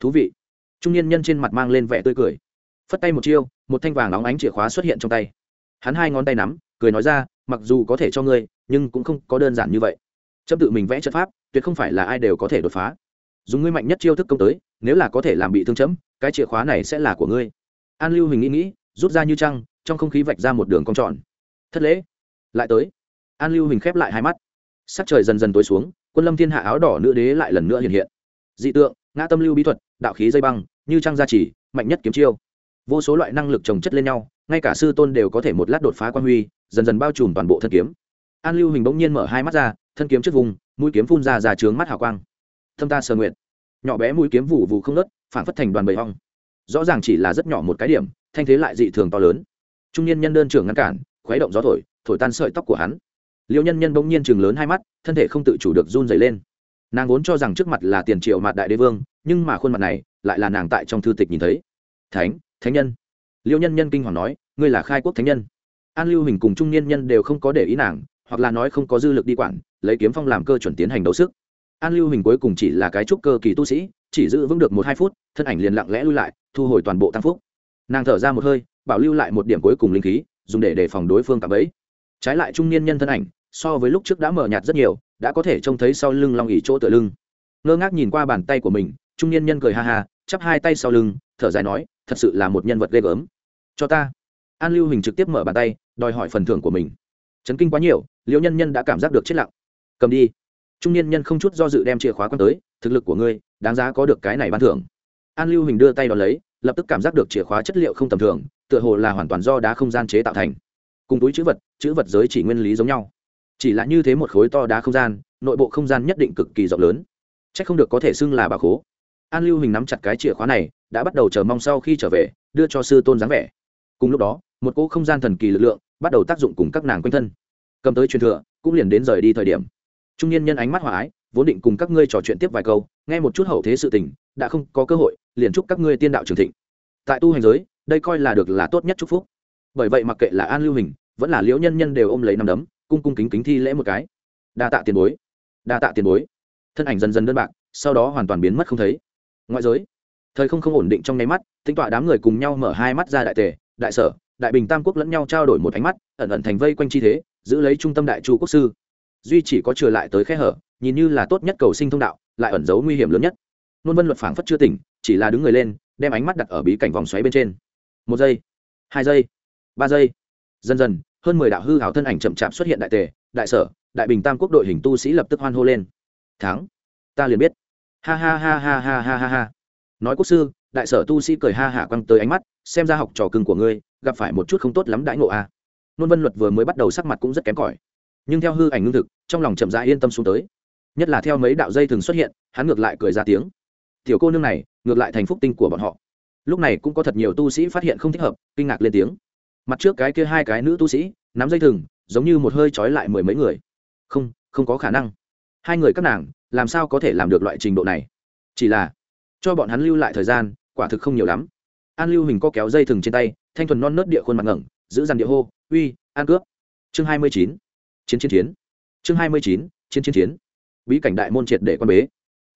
Thú vị. Trung niên nhân trên mặt mang lên vẻ tươi cười. Phất tay một chiêu, một thanh vàng óng ánh chìa khóa xuất hiện trong tay. Hắn hai ngón tay nắm, cười nói ra, mặc dù có thể cho ngươi, nhưng cũng không có đơn giản như vậy. Chấp tự mình vẽ trận pháp, tuyệt không phải là ai đều có thể đột phá dùng ngươi mạnh nhất chiêu thức công tới, nếu là có thể làm bị thương chấm, cái chìa khóa này sẽ là của ngươi. An lưu hình nghĩ nghĩ, rút ra như trăng, trong không khí vạch ra một đường cong tròn. Thất lễ. Lại tới. An lưu hình khép lại hai mắt. Sắc trời dần dần tối xuống, quân lâm thiên hạ áo đỏ nữ đế lại lần nữa hiện hiện. Dị tượng, ngã tâm lưu bí thuật, đạo khí dây băng, như trăng gia trì, mạnh nhất kiếm chiêu. Vô số loại năng lực trồng chất lên nhau, ngay cả sư tôn đều có thể một lát đột phá quan huy, dần dần bao trùm toàn bộ thân kiếm. An lưu hình bỗng nhiên mở hai mắt ra, thân kiếm trước vùng, mũi kiếm phun ra ra trướng mắt hào quang thâm ta sờ nguyện nhỏ bé mũi kiếm vụ vụ không nớt phản phất thành đoàn bầy hong rõ ràng chỉ là rất nhỏ một cái điểm, thanh thế lại dị thường to lớn. Trung niên nhân đơn trưởng ngăn cản, khuấy động gió thổi thổi tan sợi tóc của hắn. Liệu nhân nhân bỗng nhiên chừng lớn hai mắt, thân thể không tự chủ được run dày lên. Nàng vốn cho rằng trước mặt là tiền triệu mặt đại đế vương, nhưng mà khuôn mặt này lại là nàng tại trong thư tịch nhìn thấy. Thánh thánh nhân. Liêu nhân nhân kinh hoàng nói, ngươi là khai quốc thánh nhân. An lưu hình cùng trung niên nhân đều không có để ý nàng, hoặc là nói không có dư lực đi quản, lấy kiếm phong làm cơ chuẩn tiến hành đấu sức an lưu hình cuối cùng chỉ là cái trúc cơ kỳ tu sĩ, chỉ giữ vững được một hai phút, thân ảnh liền lặng lẽ lui lại, thu hồi toàn bộ tăng phúc. Nàng thở ra một hơi, bảo lưu lại một điểm cuối cùng linh khí, dùng để đề phòng đối phương cảm ấy trái lại trung niên nhân thân ảnh, so với lúc trước đã mở nhạt rất nhiều, đã có thể trông thấy sau lưng long ỉ chỗ tựa lưng. Ngơ ngác nhìn qua bàn tay của mình, trung niên nhân cười ha ha, chắp hai tay sau lưng, thở dài nói, thật sự là một nhân vật ghê gớm. Cho ta. An lưu hình trực tiếp mở bàn tay, đòi hỏi phần thưởng của mình. Chấn kinh quá nhiều, liễu nhân nhân đã cảm giác được chết lặng. Cầm đi trung niên nhân không chút do dự đem chìa khóa quan tới, thực lực của ngươi, đáng giá có được cái này ban thưởng. An lưu hình đưa tay đ ó lấy, lập tức cảm giác được chìa khóa chất liệu không tầm thường, tựa hồ là hoàn toàn do đá không gian chế tạo thành. Cùng túi chữ vật chữ vật giới chỉ nguyên lý giống nhau. Chỉ là như thế một khối to đá không gian, nội bộ không gian nhất định cực kỳ rộng lớn. C h ắ c không được có thể xưng là bà khố. An lưu hình nắm chặt cái chìa khóa này, đã bắt đầu chờ mong sau khi trở về, đưa cho sư tôn dáng vẻ. Cùng lúc đó, một cỗ không gian thần kỳ lực lượng bắt đầu tác dụng cùng các nàng quanh thân. Cầm tới truyền thừa, cũng liền đến rời đi thời điểm trung niên nhân ánh mắt hòa ái, vốn định cùng các ngươi trò chuyện tiếp vài câu, nghe một chút hậu thế sự tình, đã không có cơ hội, liền chúc các ngươi tiên đạo trường thịnh. Tại tu hành giới, đây coi là được là tốt nhất chúc phúc. Bởi vậy mặc kệ là an lưu hình, vẫn là liễu nhân nhân đều ôm lấy năm đấm, cung cung kính kính thi lễ một cái. Đa tạ tiền bối. Đa tạ tiền bối. Thân ảnh dần dần đơn bạc, sau đó hoàn toàn biến mất không thấy. Ngoại giới, thời không không ổn định trong nháy mắt tính tọa đám người cùng nhau mở hai mắt ra đại tề, đại sở, đại bình tam quốc lẫn nhau trao đổi một ánh mắt, ẩn ẩn thành vây quanh chi thế, giữ lấy trung tâm đại chu quốc sư duy chỉ có trở lại tới khe hở, nhìn như là tốt nhất cầu sinh thông đạo, lại ẩn giấu nguy hiểm lớn nhất. Nôn vân luật phảng phất chưa tỉnh, chỉ là đứng người lên, đem ánh mắt đặt ở bí cảnh vòng xoáy bên trên. Một giây, hai giây, ba giây. Dần dần, hơn mười đạo hư hảo thân ảnh chậm chạp xuất hiện đại tề, đại sở, đại bình tam quốc đội hình tu sĩ lập tức hoan hô lên. Thắng, ta liền biết. Ha ha ha ha ha ha ha ha. Nói quốc sư, đại sở tu sĩ cười ha hả quăng tới ánh mắt, xem ra học trò cưng của ngươi, gặp phải một chút không tốt lắm đãi ngộ a. À. nôn vân luật vừa mới bắt đầu sắc mặt cũng rất kém cỏi. Nhưng theo hư ảnh ngưng thực trong lòng chậm rãi yên tâm xuống tới. Nhất là theo mấy đạo dây thường xuất hiện, hắn ngược lại cười ra tiếng. Tiểu cô nương này, ngược lại thành phúc tinh của bọn họ. Lúc này cũng có thật nhiều tu sĩ phát hiện không thích hợp, kinh ngạc lên tiếng. Mặt trước cái kia hai cái nữ tu sĩ, nắm dây thừng, giống như một hơi trói lại mười mấy người. Không không có khả năng. Hai người các nàng, làm sao có thể làm được loại trình độ này? Chỉ là, cho bọn hắn lưu lại thời gian, quả thực không nhiều lắm. An lưu hình co kéo dây thừng trên tay, thanh thuần non nớt địa khuôn mặt ngẩng, giữ dằn địa hô, uy an cướp. Chương hai mươi chín. Chiến chiến chiến chương hai mươi chín, chiến chiến chiến. Bí cảnh đại môn triệt để quan bế.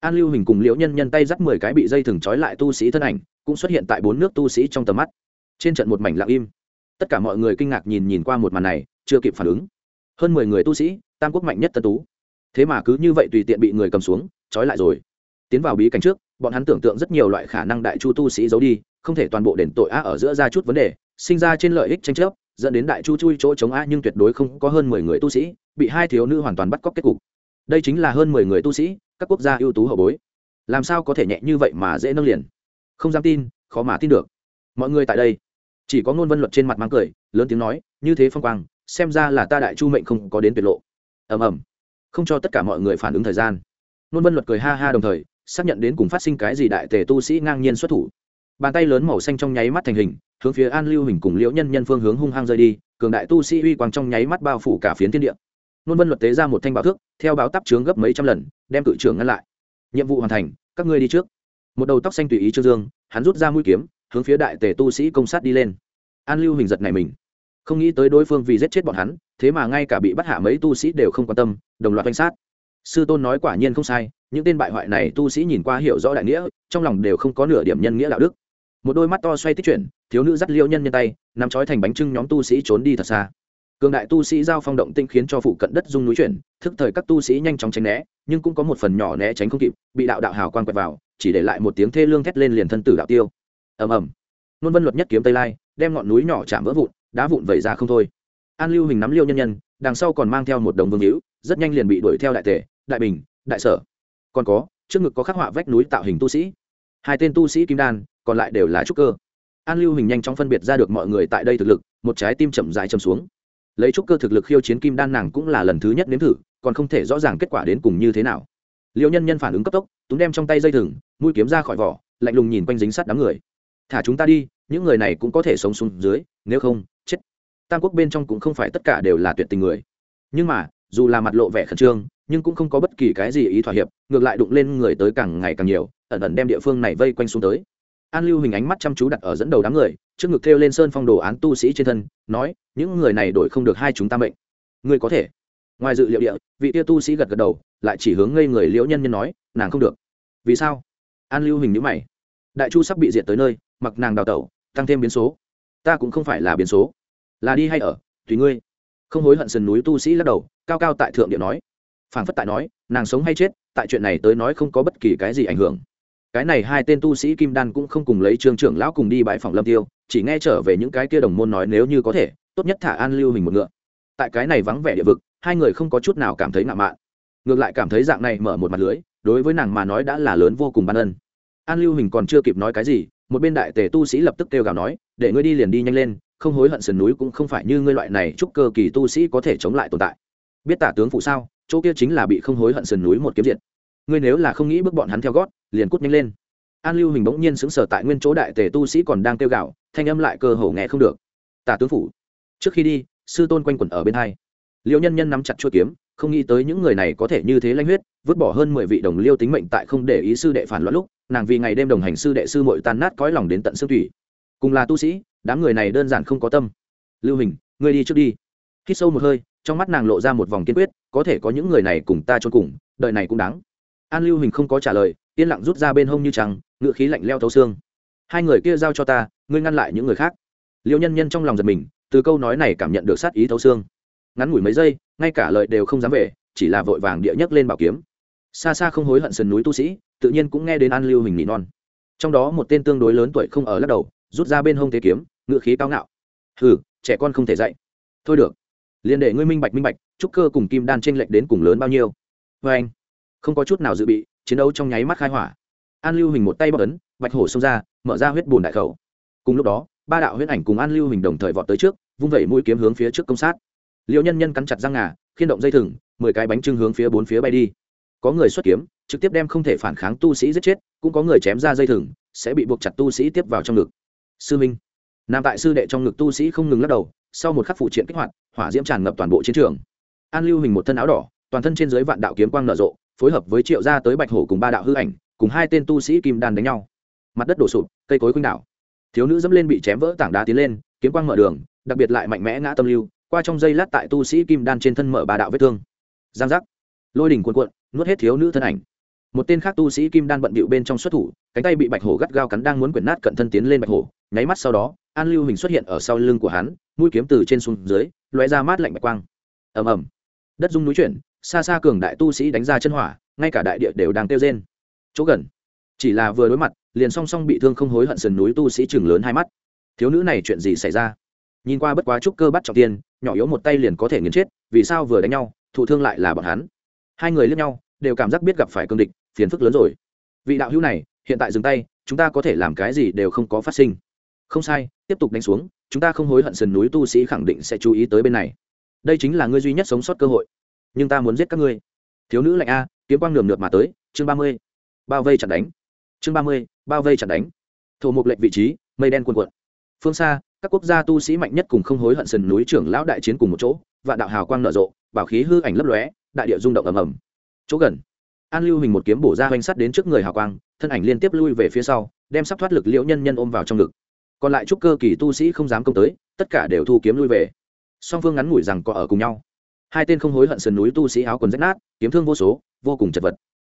An lưu hình cùng liễu nhân nhân tay dắt mười cái bị dây thừng trói lại tu sĩ thân ảnh, cũng xuất hiện tại bốn nước tu sĩ trong tầm mắt. Trên trận một mảnh lặng im. Tất cả mọi người kinh ngạc nhìn nhìn qua một màn này, chưa kịp phản ứng. Hơn mười người tu sĩ, tam quốc mạnh nhất tân tú. Thế mà cứ như vậy tùy tiện bị người cầm xuống, trói lại rồi. Tiến vào bí cảnh trước, bọn hắn tưởng tượng rất nhiều loại khả năng đại chu tu sĩ giấu đi, không thể toàn bộ đền tội a ở giữa ra chút vấn đề, sinh ra trên lợi ích tranh chấp dẫn đến đại chu chui chỗ chống a nhưng tuyệt đối không có hơn mười người tu sĩ, bị hai thiếu nữ hoàn toàn bắt cóc kết cục. Đây chính là hơn mười người tu sĩ, các quốc gia ưu tú hậu bối. Làm sao có thể nhẹ như vậy mà dễ nâng liền? Không dám tin, khó mà tin được. Mọi người tại đây, chỉ có ngôn vân luật trên mặt mang cười, lớn tiếng nói, như thế phong quang, xem ra là ta đại chu mệnh không có đến tuyệt lộ. Ầm ầm. Không cho tất cả mọi người phản ứng thời gian. Ngôn vân luật cười ha ha đồng thời, xác nhận đến cùng phát sinh cái gì đại tề tu sĩ ngang nhiên xuất thủ bàn tay lớn màu xanh trong nháy mắt thành hình, hướng phía an lưu hình cùng liễu nhân nhân phương hướng hung hăng rơi đi, cường đại tu sĩ uy quang trong nháy mắt bao phủ cả phiến thiên địa. Nôn vân luật tế ra một thanh bảo thước, theo báo tắp trướng gấp mấy trăm lần, đem cự trưởng ngăn lại. Nhiệm vụ hoàn thành, các ngươi đi trước. Một đầu tóc xanh tùy ý trương dương, hắn rút ra mũi kiếm, hướng phía đại tề tu sĩ công sát đi lên. An lưu hình giật này mình. Không nghĩ tới đối phương vì giết chết bọn hắn, thế mà ngay cả bị bắt hạ mấy tu sĩ đều không quan tâm, đồng loạt danh sát. Sư tôn nói quả nhiên không sai, những tên bại hoại này tu sĩ nhìn qua hiểu rõ đại nghĩa, trong lòng đều không có nửa điểm nhân nghĩa đạo đức một đôi mắt to xoay tích chuyển, thiếu nữ dắt liêu nhân nhân tay, nắm trói thành bánh trưng nhóm tu sĩ trốn đi thật xa. Cường đại tu sĩ giao phong động tinh khiến cho phụ cận đất dung núi chuyển, thức thời các tu sĩ nhanh chóng tránh né, nhưng cũng có một phần nhỏ né tránh không kịp, bị đạo đạo hào quang quẹt vào, chỉ để lại một tiếng thê lương thét lên liền thân tử đạo tiêu. Ầm ầm. Nôn vân luật nhất kiếm tây lai, đem ngọn núi nhỏ chạm vỡ vụn, đá vụn vẩy ra không thôi. An lưu hình nắm liêu nhân nhân, đằng sau còn mang theo một đồng vương hữu, rất nhanh liền bị đuổi theo đại tể, đại bình, đại sở. Còn có, trước ngực có khắc họa vách núi tạo hình tu sĩ. Hai tên tu sĩ kim đan còn lại đều là trúc cơ. An lưu hình nhanh chóng phân biệt ra được mọi người tại đây thực lực, một trái tim chậm dài chầm xuống. Lấy trúc cơ thực lực khiêu chiến kim đan nàng cũng là lần thứ nhất nếm thử, còn không thể rõ ràng kết quả đến cùng như thế nào. Liệu nhân nhân phản ứng cấp tốc túng đem trong tay dây thừng, mũi kiếm ra khỏi vỏ, lạnh lùng nhìn quanh dính sát đám người. Thả chúng ta đi, những người này cũng có thể sống xuống dưới, nếu không, chết. Tam quốc bên trong cũng không phải tất cả đều là tuyệt tình người. Nhưng mà, dù là mặt lộ vẻ khẩn trương, nhưng cũng không có bất kỳ cái gì ý thỏa hiệp, ngược lại đụng lên người tới càng ngày càng nhiều, ẩn ẩn đem địa phương này vây quanh xuống tới an lưu hình ánh mắt chăm chú đặt ở dẫn đầu đám người, trước ngực thêu lên sơn phong đồ án tu sĩ trên thân, nói, những người này đổi không được hai chúng ta mệnh. Ngươi có thể. Ngoài dự liệu địa, vị tia tu sĩ gật gật đầu, lại chỉ hướng ngây người liễu nhân nhân nói, nàng không được. Vì sao? An lưu hình nhữ mày. Đại chu sắp bị diệt tới nơi, mặc nàng đào tẩu, tăng thêm biến số. Ta cũng không phải là biến số. Là đi hay ở, tùy ngươi. Không hối hận sườn núi tu sĩ lắc đầu, cao cao tại thượng địa nói. Phảng phất tại nói, nàng sống hay chết, tại chuyện này tới nói không có bất kỳ cái gì ảnh hưởng cái này hai tên tu sĩ kim đan cũng không cùng lấy trương trưởng lão cùng đi bãi phòng lâm tiêu, chỉ nghe trở về những cái kia đồng môn nói nếu như có thể, tốt nhất thả an lưu hình một ngựa. Tại cái này vắng vẻ địa vực, hai người không có chút nào cảm thấy ngạo mạn. Ngược lại cảm thấy dạng này mở một mặt lưới, đối với nàng mà nói đã là lớn vô cùng ban ân. An lưu hình còn chưa kịp nói cái gì, một bên đại tề tu sĩ lập tức kêu gào nói, để ngươi đi liền đi nhanh lên, không hối hận sườn núi cũng không phải như ngươi loại này chúc cơ kỳ tu sĩ có thể chống lại tồn tại. Biết tả tướng phụ sao? Chỗ kia chính là bị không hối hận sườn núi một kiếm diệt. Ngươi nếu là không nghĩ bước bọn hắn theo gót liền cút nhanh lên. An lưu hình bỗng nhiên xứng sở tại nguyên chỗ đại tề tu sĩ còn đang kêu gạo thanh âm lại cơ hồ nghe không được. Tả tướng phủ, trước khi đi, sư tôn quanh quẩn ở bên hai. Liêu nhân nhân nắm chặt chuôi kiếm, không nghĩ tới những người này có thể như thế lanh huyết, vứt bỏ hơn mười vị đồng liêu tính mệnh tại không để ý sư đệ phản loạn lúc, nàng vì ngày đêm đồng hành sư đệ sư mội tan nát cõi lòng đến tận xương thủy cùng là tu sĩ, đám người này đơn giản không có tâm. Lưu hình, ngươi đi trước đi. Khi sâu một hơi, trong mắt nàng lộ ra một vòng kiên quyết, có thể có những người này cùng ta trốn cùng đợi này cũng đáng. An lưu hình không có trả lời yên lặng rút ra bên hông như trăng ngựa khí lạnh leo thấu xương. Hai người kia giao cho ta, ngươi ngăn lại những người khác. Liêu nhân nhân trong lòng giật mình, từ câu nói này cảm nhận được sát ý thấu xương. Ngắn ngủi mấy giây, ngay cả lời đều không dám về, chỉ là vội vàng địa nhấc lên bảo kiếm. Xa xa không hối hận sườn núi tu sĩ, tự nhiên cũng nghe đến an lưu hình nỉ non. Trong đó một tên tương đối lớn tuổi không ở lắc đầu, rút ra bên hông thế kiếm ngựa khí cao ngạo. Hừ, trẻ con không thể dạy. Thôi được, liền để ngươi minh bạch minh bạch, trúc cơ cùng kim đan tranh lệch đến cùng lớn bao nhiêu. Vê anh không có chút nào dự bị chiến đấu trong nháy mắt khai hỏa. An lưu hình một tay bóc ấn, bạch hổ xông ra, mở ra huyết bùn đại khẩu. Cùng lúc đó, ba đạo huyết ảnh cùng an lưu hình đồng thời vọt tới trước, vung vẩy mũi kiếm hướng phía trước công sát. Liệu nhân nhân cắn chặt răng ngà, khiên động dây thừng, mười cái bánh trưng hướng phía bốn phía bay đi. Có người xuất kiếm, trực tiếp đem không thể phản kháng tu sĩ giết chết, cũng có người chém ra dây thừng, sẽ bị buộc chặt tu sĩ tiếp vào trong ngực. Sư minh. Nam tại sư đệ trong ngực tu sĩ không ngừng lắc đầu, sau một khắc phụ triện kích hoạt, hỏa diễm tràn ngập toàn bộ chiến trường. An lưu hình một thân áo đỏ, toàn thân trên dưới vạn đạo kiếm quang nở rộ phối hợp với triệu gia tới bạch hổ cùng ba đạo hư ảnh, cùng hai tên tu sĩ kim đan đánh nhau. Mặt đất đổ sụp, cây cối khuynh đảo. Thiếu nữ dẫm lên bị chém vỡ tảng đá tiến lên, kiếm quang mở đường, đặc biệt lại mạnh mẽ ngã tâm lưu, qua trong dây lát tại tu sĩ kim đan trên thân mở ba đạo vết thương. Giang giác. Lôi đỉnh cuộn cuộn, nuốt hết thiếu nữ thân ảnh. Một tên khác tu sĩ kim đan bận bịu bên trong xuất thủ, cánh tay bị bạch hổ gắt gao cắn đang muốn quyển nát cận thân tiến lên bạch hổ, nháy mắt sau đó, an lưu hình xuất hiện ở sau lưng của hắn, mũi kiếm từ trên xuống dưới, lóe ra mát lạnh bạch quang. Ầm ầm. Đất dung núi chuyển xa xa cường đại tu sĩ đánh ra chân hỏa, ngay cả đại địa đều đang tiêu rên. Chỗ gần, chỉ là vừa đối mặt, liền song song bị thương không hối hận sườn núi tu sĩ chừng lớn hai mắt. Thiếu nữ này chuyện gì xảy ra? Nhìn qua bất quá trúc cơ bắt trọng tiên, nhỏ yếu một tay liền có thể nghiền chết, vì sao vừa đánh nhau, thụ thương lại là bọn hắn. Hai người lướt nhau, đều cảm giác biết gặp phải cương địch, phiền phức lớn rồi. Vị đạo hữu này, hiện tại dừng tay, chúng ta có thể làm cái gì đều không có phát sinh. Không sai, tiếp tục đánh xuống, chúng ta không hối hận sườn núi tu sĩ khẳng định sẽ chú ý tới bên này. Đây chính là ngươi duy nhất sống sót cơ hội nhưng ta muốn giết các ngươi. Thiếu nữ lạnh a, kiếm quang nườm nượp mà tới, chương ba mươi. Bao vây chặt đánh. Chương ba mươi, bao vây chặt đánh. Thổ mục lệnh vị trí, mây đen cuồn cuộn. Phương xa, các quốc gia tu sĩ mạnh nhất cùng không hối hận sườn núi trưởng lão đại chiến cùng một chỗ và đạo hào quang nở rộ, bảo khí hư ảnh lấp lóe, đại địa rung động ầm ầm. Chỗ gần, an lưu hình một kiếm bổ ra hoành sắt đến trước người hào quang, thân ảnh liên tiếp lui về phía sau, đem sắp thoát lực liễu nhân nhân ôm vào trong ngực. Còn lại trúc cơ kỳ tu sĩ không dám công tới, tất cả đều thu kiếm lui về. Song phương ngắn ngủi rằng có ở cùng nhau hai tên không hối hận sườn núi tu sĩ áo quần rách nát, kiếm thương vô số, vô cùng chật vật.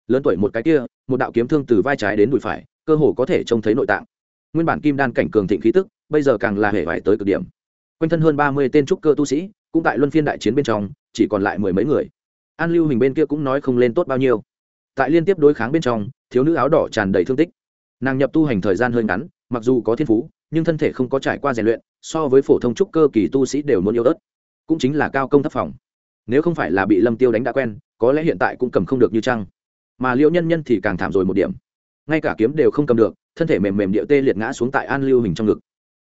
Lớn tuổi một cái kia, một đạo kiếm thương từ vai trái đến đùi phải, cơ hồ có thể trông thấy nội tạng. Nguyên bản kim đan cảnh cường thịnh khí tức, bây giờ càng là hệ vải tới cực điểm. Quanh thân hơn ba mươi tên trúc cơ tu sĩ, cũng tại luân phiên đại chiến bên trong, chỉ còn lại mười mấy người. An lưu hình bên kia cũng nói không lên tốt bao nhiêu. Tại liên tiếp đối kháng bên trong, thiếu nữ áo đỏ tràn đầy thương tích. Nàng nhập tu hành thời gian hơi ngắn, mặc dù có thiên phú, nhưng thân thể không có trải qua rèn luyện, so với phổ thông trúc cơ kỳ tu sĩ đều muốn yêu ớt. Cũng chính là cao công thấp phòng nếu không phải là bị lâm tiêu đánh đã quen, có lẽ hiện tại cũng cầm không được như trăng mà liệu nhân nhân thì càng thảm rồi một điểm. Ngay cả kiếm đều không cầm được, thân thể mềm mềm điệu tê liệt ngã xuống tại an lưu hình trong ngực.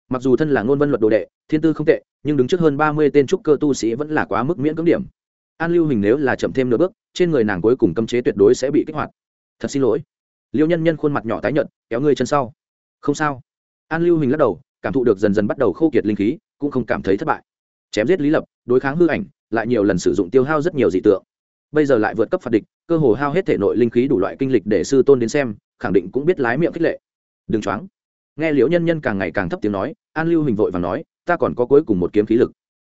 Mặc dù thân là ngôn vân luật đồ đệ, thiên tư không tệ, nhưng đứng trước hơn ba mươi tên trúc cơ tu sĩ vẫn là quá mức miễn cưỡng điểm. An lưu hình nếu là chậm thêm nửa bước, trên người nàng cuối cùng cấm chế tuyệt đối sẽ bị kích hoạt. Thật xin lỗi. Liêu nhân nhân khuôn mặt nhỏ tái nhợt, kéo ngươi chân sau. Không sao. An lưu hình lắc đầu, cảm thụ được dần dần bắt đầu khô kiệt linh khí, cũng không cảm thấy thất bại chém giết lý lập, đối kháng hư ảnh, lại nhiều lần sử dụng tiêu hao rất nhiều dị tượng. Bây giờ lại vượt cấp phạt địch, cơ hồ hao hết thể nội linh khí đủ loại kinh lịch để sư tôn đến xem, khẳng định cũng biết lái miệng khích lệ. Đừng choáng. Nghe liễu nhân nhân càng ngày càng thấp tiếng nói, an lưu hình vội và nói, ta còn có cuối cùng một kiếm khí lực.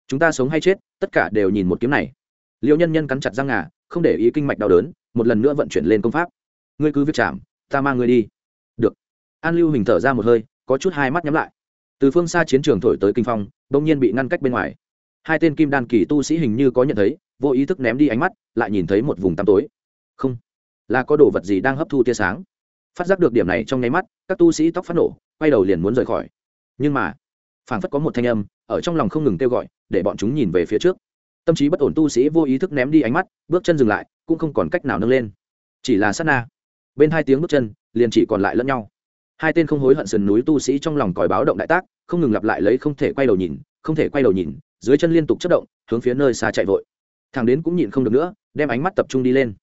Chúng ta sống hay chết, tất cả đều nhìn một kiếm này. Liễu nhân nhân cắn chặt răng ngà, không để ý kinh mạch đau đớn, một lần nữa vận chuyển lên công pháp. Ngươi cứ việc chạm, ta mang ngươi đi. Được. An lưu hình thở ra một hơi, có chút hai mắt nhắm lại. Từ phương xa chiến trường thổi tới kinh phong, bỗng nhiên bị ngăn cách bên ngoài hai tên kim đan kỳ tu sĩ hình như có nhận thấy, vô ý thức ném đi ánh mắt, lại nhìn thấy một vùng tăm tối. Không, là có đồ vật gì đang hấp thu tia sáng. Phát giác được điểm này trong nháy mắt, các tu sĩ tóc phát nổ, quay đầu liền muốn rời khỏi. Nhưng mà, phảng phất có một thanh âm, ở trong lòng không ngừng kêu gọi, để bọn chúng nhìn về phía trước. Tâm trí bất ổn tu sĩ vô ý thức ném đi ánh mắt, bước chân dừng lại, cũng không còn cách nào nâng lên. Chỉ là sát na. Bên hai tiếng bước chân, liền chỉ còn lại lẫn nhau. Hai tên không hối hận sườn núi tu sĩ trong lòng còi báo động đại tác, không ngừng lặp lại lấy không thể quay đầu nhìn, không thể quay đầu nhìn dưới chân liên tục chất động, hướng phía nơi xa chạy vội. Thằng đến cũng nhịn không được nữa, đem ánh mắt tập trung đi lên.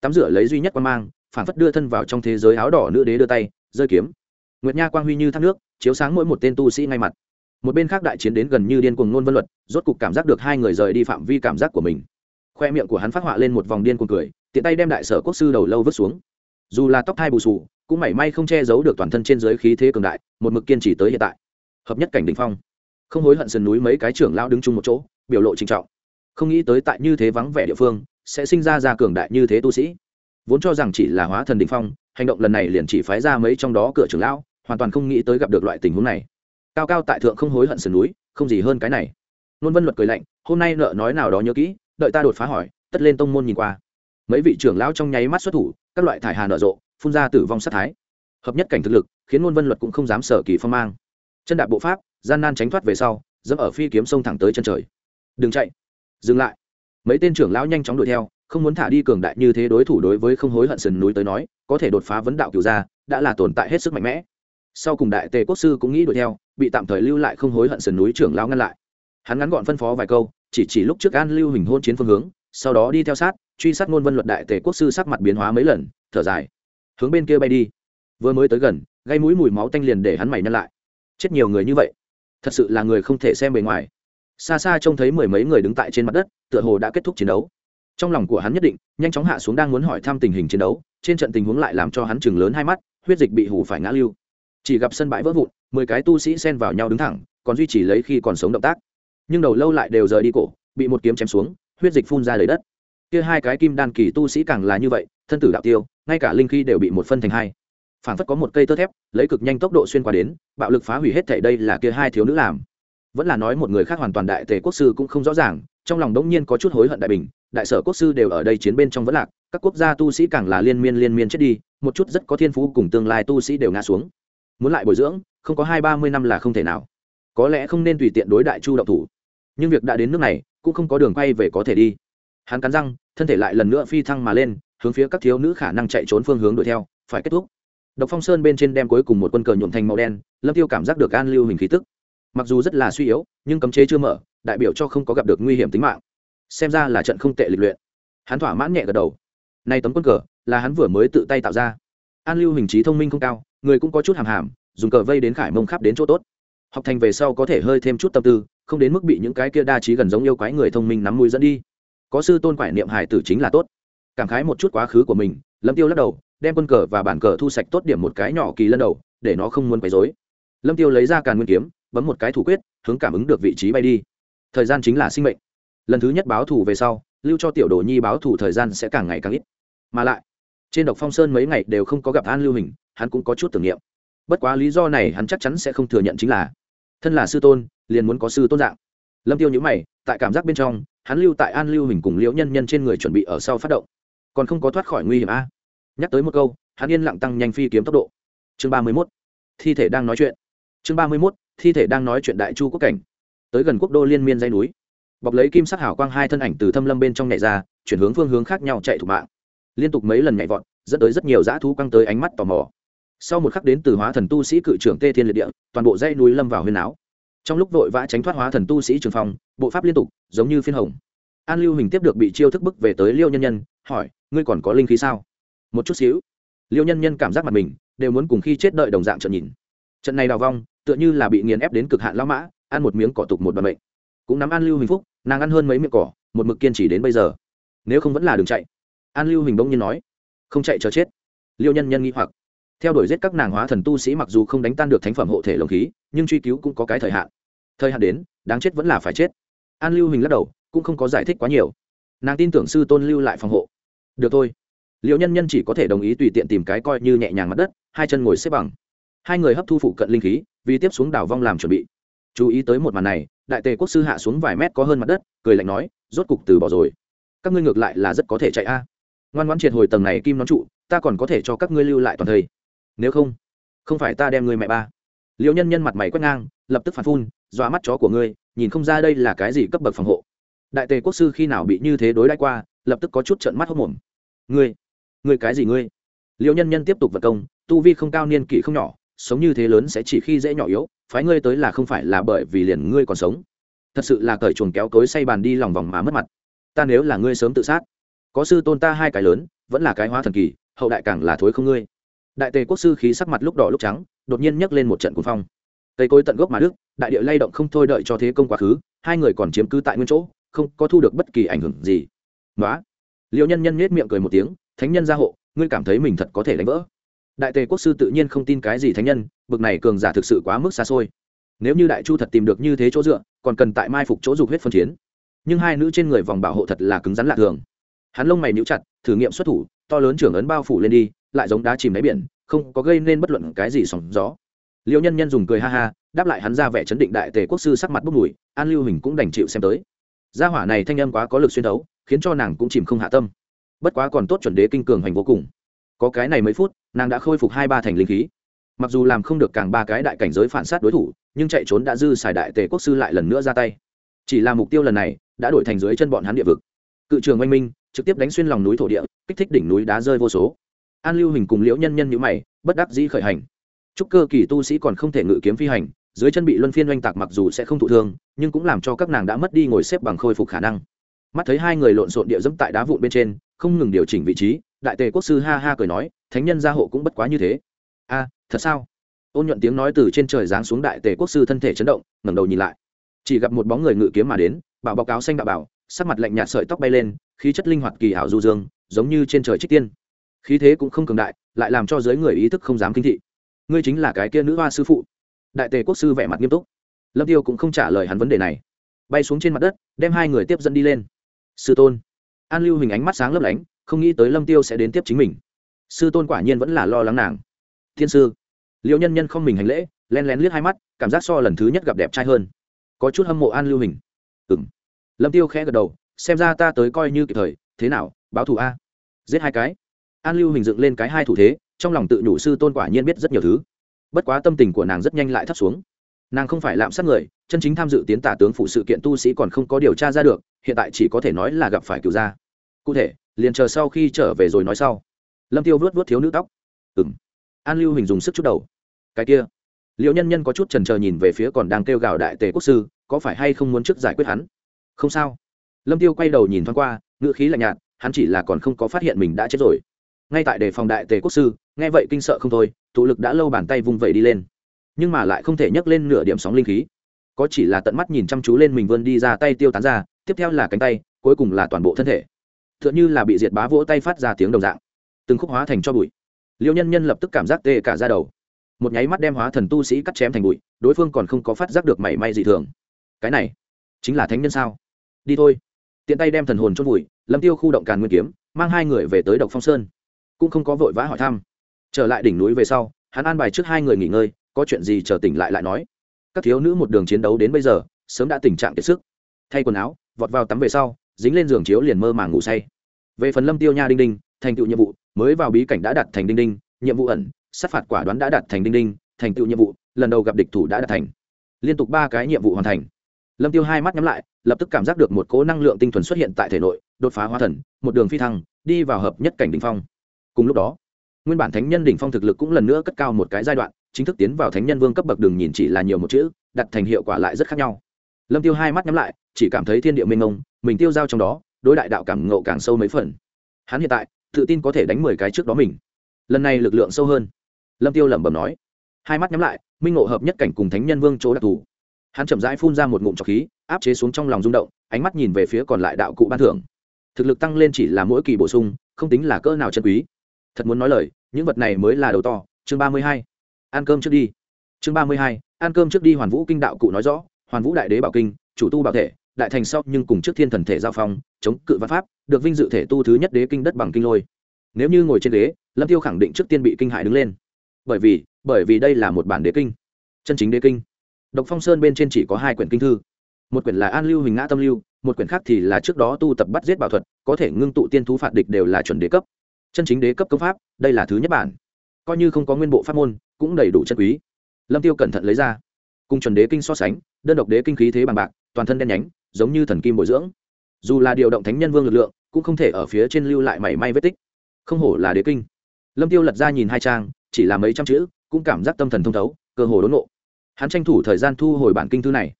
Tắm rửa lấy duy nhất quan mang phản phất đưa thân vào trong thế giới áo đỏ nữ đế đưa tay, rơi kiếm. Nguyệt nha quang huy như thác nước, chiếu sáng mỗi một tên tu sĩ ngay mặt. Một bên khác đại chiến đến gần như điên cuồng nôn vân luật, rốt cục cảm giác được hai người rời đi phạm vi cảm giác của mình. Khoe miệng của hắn phát họa lên một vòng điên cuồng cười, tiện tay đem đại sở quốc sư đầu lâu vứt xuống. Dù là tóc thai bù sù cũng mảy may không che giấu được toàn thân trên giới khí thế cường đại, một mực kiên trì tới hiện tại. Hợp nhất cảnh đ ỉ n h phong không hối hận sườn núi mấy cái trưởng lao đứng chung một chỗ, biểu lộ trinh trọng. Không nghĩ tới tại như thế vắng vẻ địa phương, sẽ sinh ra ra cường đại như thế tu sĩ. Vốn cho rằng chỉ là hóa thần đình phong, hành động lần này liền chỉ phái ra mấy trong đó cửa trưởng lão, hoàn toàn không nghĩ tới gặp được loại tình huống này. Cao cao tại thượng không hối hận sườn núi, không gì hơn cái này. Nôn vân luật cười lạnh, hôm nay nợ nói nào đó nhớ kỹ, đợi ta đột phá hỏi, tất lên tông môn nhìn qua. Mấy vị trưởng lão trong nháy mắt xuất thủ, các loại thải hà nở rộ, phun ra tử vong sát thái. Hợp nhất cảnh thực lực, khiến nôn vân luật cũng không dám sở kỳ phong mang. Chân đạp bộ pháp gian nan tránh thoát về sau, dẫm ở phi kiếm sông thẳng tới chân trời. Đừng chạy. Dừng lại. Mấy tên trưởng lão nhanh chóng đuổi theo, không muốn thả đi cường đại như thế đối thủ đối với không hối hận sườn núi tới nói, có thể đột phá vấn đạo cửu gia, đã là tồn tại hết sức mạnh mẽ. Sau cùng đại tề quốc sư cũng nghĩ đuổi theo, bị tạm thời lưu lại không hối hận sườn núi trưởng lão ngăn lại. Hắn ngắn gọn phân phó vài câu, chỉ chỉ lúc trước an lưu hình hôn chiến phương hướng, sau đó đi theo sát, truy sát ngôn vân luật đại tề quốc sư sắc mặt biến hóa mấy lần, thở dài. Hướng bên kia bay đi. Vừa mới tới gần gây mũi mùi máu tanh liền để hắn mày nhăn lại. Chết nhiều người như vậy thật sự là người không thể xem bề ngoài. Xa xa trông thấy mười mấy người đứng tại trên mặt đất, tựa hồ đã kết thúc chiến đấu. Trong lòng của hắn nhất định, nhanh chóng hạ xuống đang muốn hỏi thăm tình hình chiến đấu, trên trận tình huống lại làm cho hắn chừng lớn hai mắt, huyết dịch bị hủ phải ngã lưu. Chỉ gặp sân bãi vỡ vụn, mười cái tu sĩ xen vào nhau đứng thẳng, còn duy trì lấy khi còn sống động tác. Nhưng đầu lâu lại đều rời đi cổ, bị một kiếm chém xuống, huyết dịch phun ra lấy đất. Kia hai cái kim đan kỳ tu sĩ càng là như vậy, thân tử đạo tiêu, ngay cả linh khí đều bị một phân thành hai phản phất có một cây tơ thép, lấy cực nhanh tốc độ xuyên qua đến, bạo lực phá hủy hết thể đây là kia hai thiếu nữ làm. Vẫn là nói một người khác hoàn toàn đại tề quốc sư cũng không rõ ràng, trong lòng đống nhiên có chút hối hận đại bình, đại sở quốc sư đều ở đây chiến bên trong vẫn lạc, các quốc gia tu sĩ càng là liên miên liên miên chết đi, một chút rất có thiên phú cùng tương lai tu sĩ đều ngã xuống. Muốn lại bồi dưỡng, không có hai ba mươi năm là không thể nào. Có lẽ không nên tùy tiện đối đại chu động thủ. Nhưng việc đã đến nước này, cũng không có đường quay về có thể đi. Hắn cắn răng, thân thể lại lần nữa phi thăng mà lên, hướng phía các thiếu nữ khả năng chạy trốn phương hướng đuổi theo, phải kết thúc độc phong sơn bên trên đem cuối cùng một quân cờ nhuộm thành màu đen, lâm tiêu cảm giác được an lưu hình khí tức. Mặc dù rất là suy yếu, nhưng cấm chế chưa mở, đại biểu cho không có gặp được nguy hiểm tính mạng. Xem ra là trận không tệ lịch luyện. Hắn thỏa mãn nhẹ gật đầu. Nay tấm quân cờ, là hắn vừa mới tự tay tạo ra. An lưu hình trí thông minh không cao, người cũng có chút hàm hàm, dùng cờ vây đến khải mông khắp đến chỗ tốt. Học thành về sau có thể hơi thêm chút tâm tư, không đến mức bị những cái kia đa trí gần giống yêu quái người thông minh nắm mũi dẫn đi. Có sư tôn quải niệm hải tử chính là tốt. Cảm khái một chút quá khứ của mình, lâm tiêu lắc đầu đem quân cờ và bản cờ thu sạch tốt điểm một cái nhỏ kỳ lân đầu, để nó không muốn quấy rối. Lâm tiêu lấy ra càn nguyên kiếm, bấm một cái thủ quyết, hướng cảm ứng được vị trí bay đi. Thời gian chính là sinh mệnh. Lần thứ nhất báo thủ về sau, lưu cho tiểu đồ nhi báo thủ thời gian sẽ càng ngày càng ít. Mà lại, trên độc phong sơn mấy ngày đều không có gặp an lưu hình, hắn cũng có chút tưởng niệm. Bất quá lý do này hắn chắc chắn sẽ không thừa nhận chính là, thân là sư tôn, liền muốn có sư tôn dạng. Lâm tiêu nhữ mày, tại cảm giác bên trong, hắn lưu tại an lưu hình cùng liễu nhân nhân trên người chuẩn bị ở sau phát động. Còn không có thoát khỏi nguy hiểm a nhắc tới một câu, hắn yên lặng tăng nhanh phi kiếm tốc độ. Chương ba mươi mốt, thi thể đang nói chuyện. Chương ba mươi mốt, thi thể đang nói chuyện đại chu quốc cảnh. Tới gần quốc đô liên miên dây núi. Bọc lấy kim sắc hảo quang hai thân ảnh từ thâm lâm bên trong nhảy ra, chuyển hướng phương hướng khác nhau chạy thủ mạng. Liên tục mấy lần nhảy vọt, dẫn tới rất nhiều dã thú căng tới ánh mắt tò mò. Sau một khắc đến từ hóa thần tu sĩ cự trưởng tê thiên liệt địa, toàn bộ dãy núi lâm vào huyền áo trong lúc vội vã tránh thoát hóa thần tu sĩ trường phong, bộ pháp liên tục, giống như phiên hồng. An lưu hình tiếp được bị chiêu thức bức về tới liêu nhân nhân, hỏi, ngươi còn có linh khí sao? Một chút xíu. Liêu nhân nhân cảm giác mặt mình đều muốn cùng khi chết đợi đồng dạng trận nhìn. Trận này đào vong, tựa như là bị nghiền ép đến cực hạn lão mã, ăn một miếng cỏ tục một đoạn bệnh cũng nắm an lưu hình phúc, nàng ăn hơn mấy miệng cỏ, một mực kiên trì đến bây giờ. Nếu không vẫn là đường chạy. An lưu hình bỗng nhiên nói, không chạy chờ chết. Liêu nhân nhân nghĩ hoặc. Theo đuổi giết các nàng hóa thần tu sĩ mặc dù không đánh tan được thánh phẩm hộ thể lồng khí, nhưng truy cứu cũng có cái thời hạn. Thời hạn đến, đáng chết vẫn là phải chết. An lưu hình lắc đầu, cũng không có giải thích quá nhiều. Nàng tin tưởng sư tôn lưu lại phòng hộ. Được thôi liệu nhân nhân chỉ có thể đồng ý tùy tiện tìm cái coi như nhẹ nhàng mặt đất, hai chân ngồi xếp bằng. Hai người hấp thu phụ cận linh khí, vì tiếp xuống đảo vong làm chuẩn bị. Chú ý tới một màn này, đại tề quốc sư hạ xuống vài mét có hơn mặt đất, cười lạnh nói, rốt cục từ bỏ rồi. Các ngươi ngược lại là rất có thể chạy a. Ngoan ngoãn triệt hồi tầng này kim nón trụ, ta còn có thể cho các ngươi lưu lại toàn thây. Nếu không không phải ta đem ngươi mẹ ba. Liệu nhân nhân mặt mày quét ngang, lập tức phản phun, dọa mắt chó của ngươi, nhìn không ra đây là cái gì cấp bậc phòng hộ. Đại tề quốc sư khi nào bị như thế đối đãi qua, lập tức có chút trận mắt hốc mồm. Ngươi ngươi cái gì ngươi? Liệu nhân nhân tiếp tục vật công, tu vi không cao, niên kỷ không nhỏ, sống như thế lớn sẽ chỉ khi dễ nhỏ yếu, phái ngươi tới là không phải là bởi vì liền ngươi còn sống. Thật sự là cởi chuồng kéo cối say bàn đi lòng vòng mà mất mặt. Ta nếu là ngươi sớm tự sát, có sư tôn ta hai cái lớn, vẫn là cái hóa thần kỳ, hậu đại càng là thối không ngươi. Đại tề quốc sư khí sắc mặt lúc đỏ lúc trắng, đột nhiên nhấc lên một trận cuồng phong. Tây cối tận gốc mà đức, đại địa lay động không thôi đợi cho thế công quá khứ, hai người còn chiếm cứ tại nguyên chỗ, không có thu được bất kỳ ảnh hưởng gì. Nói liệu nhân nhân nhếch miệng cười một tiếng thánh nhân gia hộ, ngươi cảm thấy mình thật có thể đánh vỡ. Đại tề quốc sư tự nhiên không tin cái gì thánh nhân, bực này cường giả thực sự quá mức xa xôi. Nếu như đại chu thật tìm được như thế chỗ dựa, còn cần tại mai phục chỗ dục huyết phân chiến. Nhưng hai nữ trên người vòng bảo hộ thật là cứng rắn lạ thường. Hắn lông mày níu chặt, thử nghiệm xuất thủ, to lớn trưởng ấn bao phủ lên đi, lại giống đá chìm đáy biển, không có gây nên bất luận cái gì sóng gió. Liêu nhân nhân dùng cười ha ha, đáp lại hắn ra vẻ chấn định đại tề quốc sư sắc mặt bốc mùi, an lưu hình cũng đành chịu xem tới. Gia hỏa này thanh âm quá có lực xuyên đấu khiến cho nàng cũng chìm không hạ tâm bất quá còn tốt chuẩn đế kinh cường hành vô cùng. Có cái này mấy phút, nàng đã khôi phục hai ba thành linh khí. Mặc dù làm không được càng ba cái đại cảnh giới phản sát đối thủ, nhưng chạy trốn đã dư xài đại tề quốc sư lại lần nữa ra tay. Chỉ là mục tiêu lần này, đã đổi thành dưới chân bọn hắn địa vực. Cự trường oanh minh, trực tiếp đánh xuyên lòng núi thổ địa, kích thích đỉnh núi đá rơi vô số. An lưu hình cùng liễu nhân nhân nhữ mày, bất đắc dĩ khởi hành. Chúc cơ kỳ tu sĩ còn không thể ngự kiếm phi hành, dưới chân bị luân phiên oanh tạc mặc dù sẽ không thụ thương, nhưng cũng làm cho các nàng đã mất đi ngồi xếp bằng khôi phục khả năng. Mắt thấy hai người lộn xộn địa dẫm tại đá vụn bên trên không ngừng điều chỉnh vị trí, đại tề quốc sư ha ha cười nói, thánh nhân gia hộ cũng bất quá như thế. A, thật sao? Ôn nhuận tiếng nói từ trên trời giáng xuống đại tề quốc sư thân thể chấn động, ngẩng đầu nhìn lại. Chỉ gặp một bóng người ngự kiếm mà đến, bảo báo cáo xanh đạo bảo, sắc mặt lạnh nhạt sợi tóc bay lên, khí chất linh hoạt kỳ hảo du dương, giống như trên trời trích tiên. Khí thế cũng không cường đại, lại làm cho giới người ý thức không dám kinh thị. Ngươi chính là cái kia nữ hoa sư phụ. Đại tề quốc sư vẻ mặt nghiêm túc. Lâm tiêu cũng không trả lời hắn vấn đề này. Bay xuống trên mặt đất, đem hai người tiếp dẫn đi lên. Sư tôn an lưu hình ánh mắt sáng lấp lánh, không nghĩ tới lâm tiêu sẽ đến tiếp chính mình. Sư tôn quả nhiên vẫn là lo lắng nàng. Thiên sư liệu nhân nhân không mình hành lễ, len lén liếc hai mắt, cảm giác so lần thứ nhất gặp đẹp trai hơn. Có chút hâm mộ an lưu hình ừng lâm tiêu khẽ gật đầu, xem ra ta tới coi như kịp thời, thế nào, báo thù a? Giết hai cái. An lưu hình dựng lên cái hai thủ thế, trong lòng tự nhủ sư tôn quả nhiên biết rất nhiều thứ. Bất quá tâm tình của nàng rất nhanh lại thấp xuống nàng không phải lạm sát người, chân chính tham dự tiến tả tướng phụ sự kiện tu sĩ còn không có điều tra ra được, hiện tại chỉ có thể nói là gặp phải cựu gia. Cụ thể, liền chờ sau khi trở về rồi nói sau. Lâm tiêu vớt vớt thiếu nữ tóc. Ừng an lưu hình dùng sức chút đầu. Cái kia. Liệu nhân nhân có chút trần chờ nhìn về phía còn đang kêu gào đại tề quốc sư, có phải hay không muốn trước giải quyết hắn? Không sao. Lâm tiêu quay đầu nhìn thoáng qua ngựa khí lạnh nhạt, hắn chỉ là còn không có phát hiện mình đã chết rồi. Ngay tại đề phòng đại tề quốc sư, nghe vậy kinh sợ không thôi, tụ lực đã lâu bàn tay vung vẩy đi lên nhưng mà lại không thể nhấc lên nửa điểm sóng linh khí. Có chỉ là tận mắt nhìn chăm chú lên mình vươn đi ra tay tiêu tán ra, tiếp theo là cánh tay, cuối cùng là toàn bộ thân thể. T h ư ợ n như là bị diệt bá vỗ tay phát ra tiếng đồng dạng. Từng khúc hóa thành cho bụi. Liêu nhân nhân lập tức cảm giác tê cả ra đầu. Một nháy mắt đem hóa thần tu sĩ cắt chém thành bụi, đối phương còn không có phát giác được mảy may gì thường. Cái này, chính là thánh nhân sao? Đi thôi. Tiện tay đem thần hồn chôn bụi lâm tiêu khu động càn nguyên kiếm, mang hai người về tới độc phong sơn. Cũng không có vội vã hỏi thăm. Trở lại đỉnh núi về sau, hắn an bài trước hai người nghỉ ngơi có chuyện gì chờ tỉnh lại lại nói. Các thiếu nữ một đường chiến đấu đến bây giờ, sớm đã tình trạng kiệt sức. Thay quần áo, vọt vào tắm về sau, dính lên giường chiếu liền mơ màng ngủ say. Về phần lâm tiêu nha đinh đinh, thành tựu nhiệm vụ, mới vào bí cảnh đã đặt thành đinh đinh, nhiệm vụ ẩn, sát phạt quả đoán đã đặt thành đinh đinh, thành tựu nhiệm vụ, lần đầu gặp địch thủ đã đạt thành. Liên tục ba cái nhiệm vụ hoàn thành. Lâm tiêu hai mắt nhắm lại, lập tức cảm giác được một cỗ năng lượng tinh thuần xuất hiện tại thể nội, đột phá hóa thần, một đường phi thăng, đi vào hợp nhất cảnh đỉnh phong. Cùng lúc đó nguyên bản thánh nhân đỉnh phong thực lực cũng lần nữa cất cao một cái giai đoạn, chính thức tiến vào thánh nhân vương cấp bậc đường nhìn chỉ là nhiều một chữ, đặt thành hiệu quả lại rất khác nhau. Lâm tiêu hai mắt nhắm lại, chỉ cảm thấy thiên địa mênh ông mình tiêu giao trong đó, đối đại đạo cảm ngộ càng sâu mấy phần. Hắn hiện tại, tự tin có thể đánh mười cái trước đó mình. Lần này lực lượng sâu hơn. Lâm tiêu lẩm bẩm nói. Hai mắt nhắm lại, minh ngộ hợp nhất cảnh cùng thánh nhân vương chỗ đặc thù. Hắn chậm rãi phun ra một ngụm trọc khí, áp chế xuống trong lòng rung động, ánh mắt nhìn về phía còn lại đạo cụ ban thưởng. Thực lực tăng lên chỉ là mỗi kỳ bổ sung, không tính là cỡ nào chân quý. Thật muốn nói lời những vật này mới là đầu to. Chương ba mươi hai. Ăn cơm trước đi. Chương ba mươi hai. Ăn cơm trước đi hoàn vũ kinh đạo cụ nói rõ. Hoàn vũ đại đế bảo kinh chủ tu bảo thể đại thành sau nhưng cùng trước thiên thần thể giao phong chống cự văn pháp được vinh dự thể tu thứ nhất đế kinh đất bằng kinh lôi. Nếu như ngồi trên đế, lâm tiêu khẳng định trước tiên bị kinh hại đứng lên. Bởi vì bởi vì đây là một bản đế kinh. Chân chính đế kinh. Độc phong sơn bên trên chỉ có hai quyển kinh thư. Một quyển là an lưu hình ngã tâm lưu một quyển khác thì là trước đó tu tập bắt giết bảo thuật có thể ngưng tụ tiên thú phạt địch đều là chuẩn đế cấp chân chính đế cấp công pháp, đây là thứ nhất bản. Coi như không có nguyên bộ pháp môn, cũng đầy đủ chân quý. Lâm tiêu cẩn thận lấy ra. Cùng chuẩn đế kinh so sánh, đơn độc đế kinh khí thế bằng bạc, toàn thân đen nhánh, giống như thần kim bồi dưỡng. Dù là điều động thánh nhân vương lực lượng, cũng không thể ở phía trên lưu lại mảy may vết tích. Không hổ là đế kinh. Lâm tiêu lật ra nhìn hai trang, chỉ là mấy trăm chữ, cũng cảm giác tâm thần thông thấu, cơ hồ đốn nộ hắn tranh thủ thời gian thu hồi bản kinh thư này.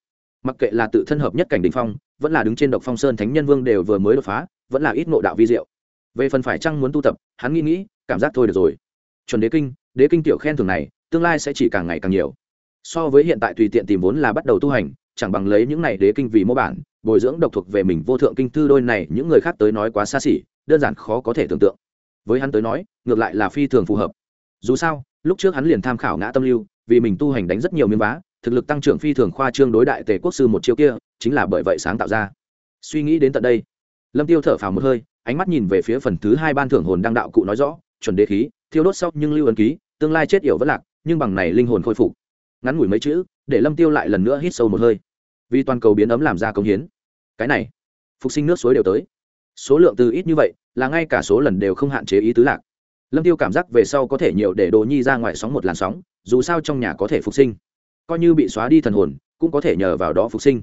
Mặc kệ là tự thân hợp nhất cảnh đỉnh phong, vẫn là đứng trên độc phong sơn thánh nhân vương đều vừa mới đột phá, vẫn là ít nộ đạo vi diệu về phần phải chăng muốn tu tập, hắn nghĩ nghĩ, cảm giác thôi được rồi. Chuẩn đế kinh đế kinh tiểu khen thường này, tương lai sẽ chỉ càng ngày càng nhiều. So với hiện tại tùy tiện tìm vốn là bắt đầu tu hành, chẳng bằng lấy những này đế kinh vì mô bản, bồi dưỡng độc thuộc về mình vô thượng kinh thư đôi này, những người khác tới nói quá xa xỉ, đơn giản khó có thể tưởng tượng. Với hắn tới nói, ngược lại là phi thường phù hợp. Dù sao, lúc trước hắn liền tham khảo ngã tâm lưu, vì mình tu hành đánh rất nhiều miếng vá, thực lực tăng trưởng phi thường khoa trương đối đại tề quốc sư một chiêu kia, chính là bởi vậy sáng tạo ra. Suy nghĩ đến tận đây, lâm tiêu thở phào một hơi ánh mắt nhìn về phía phần thứ hai ban thưởng hồn đăng đạo cụ nói rõ, chuẩn đế khí, thiêu đốt sau nhưng lưu ấn ký, tương lai chết yểu vẫn lạc, nhưng bằng này linh hồn khôi phục. Ngắn ngủi mấy chữ, để lâm tiêu lại lần nữa hít sâu một hơi. Vì toàn cầu biến ấm làm ra công hiến. Cái này, phục sinh nước suối đều tới. Số lượng từ ít như vậy, là ngay cả số lần đều không hạn chế ý tứ lạc. Lâm tiêu cảm giác về sau có thể nhiều để đồ nhi ra ngoài sóng một làn sóng, dù sao trong nhà có thể phục sinh. Coi như bị xóa đi thần hồn, cũng có thể nhờ vào đó phục sinh.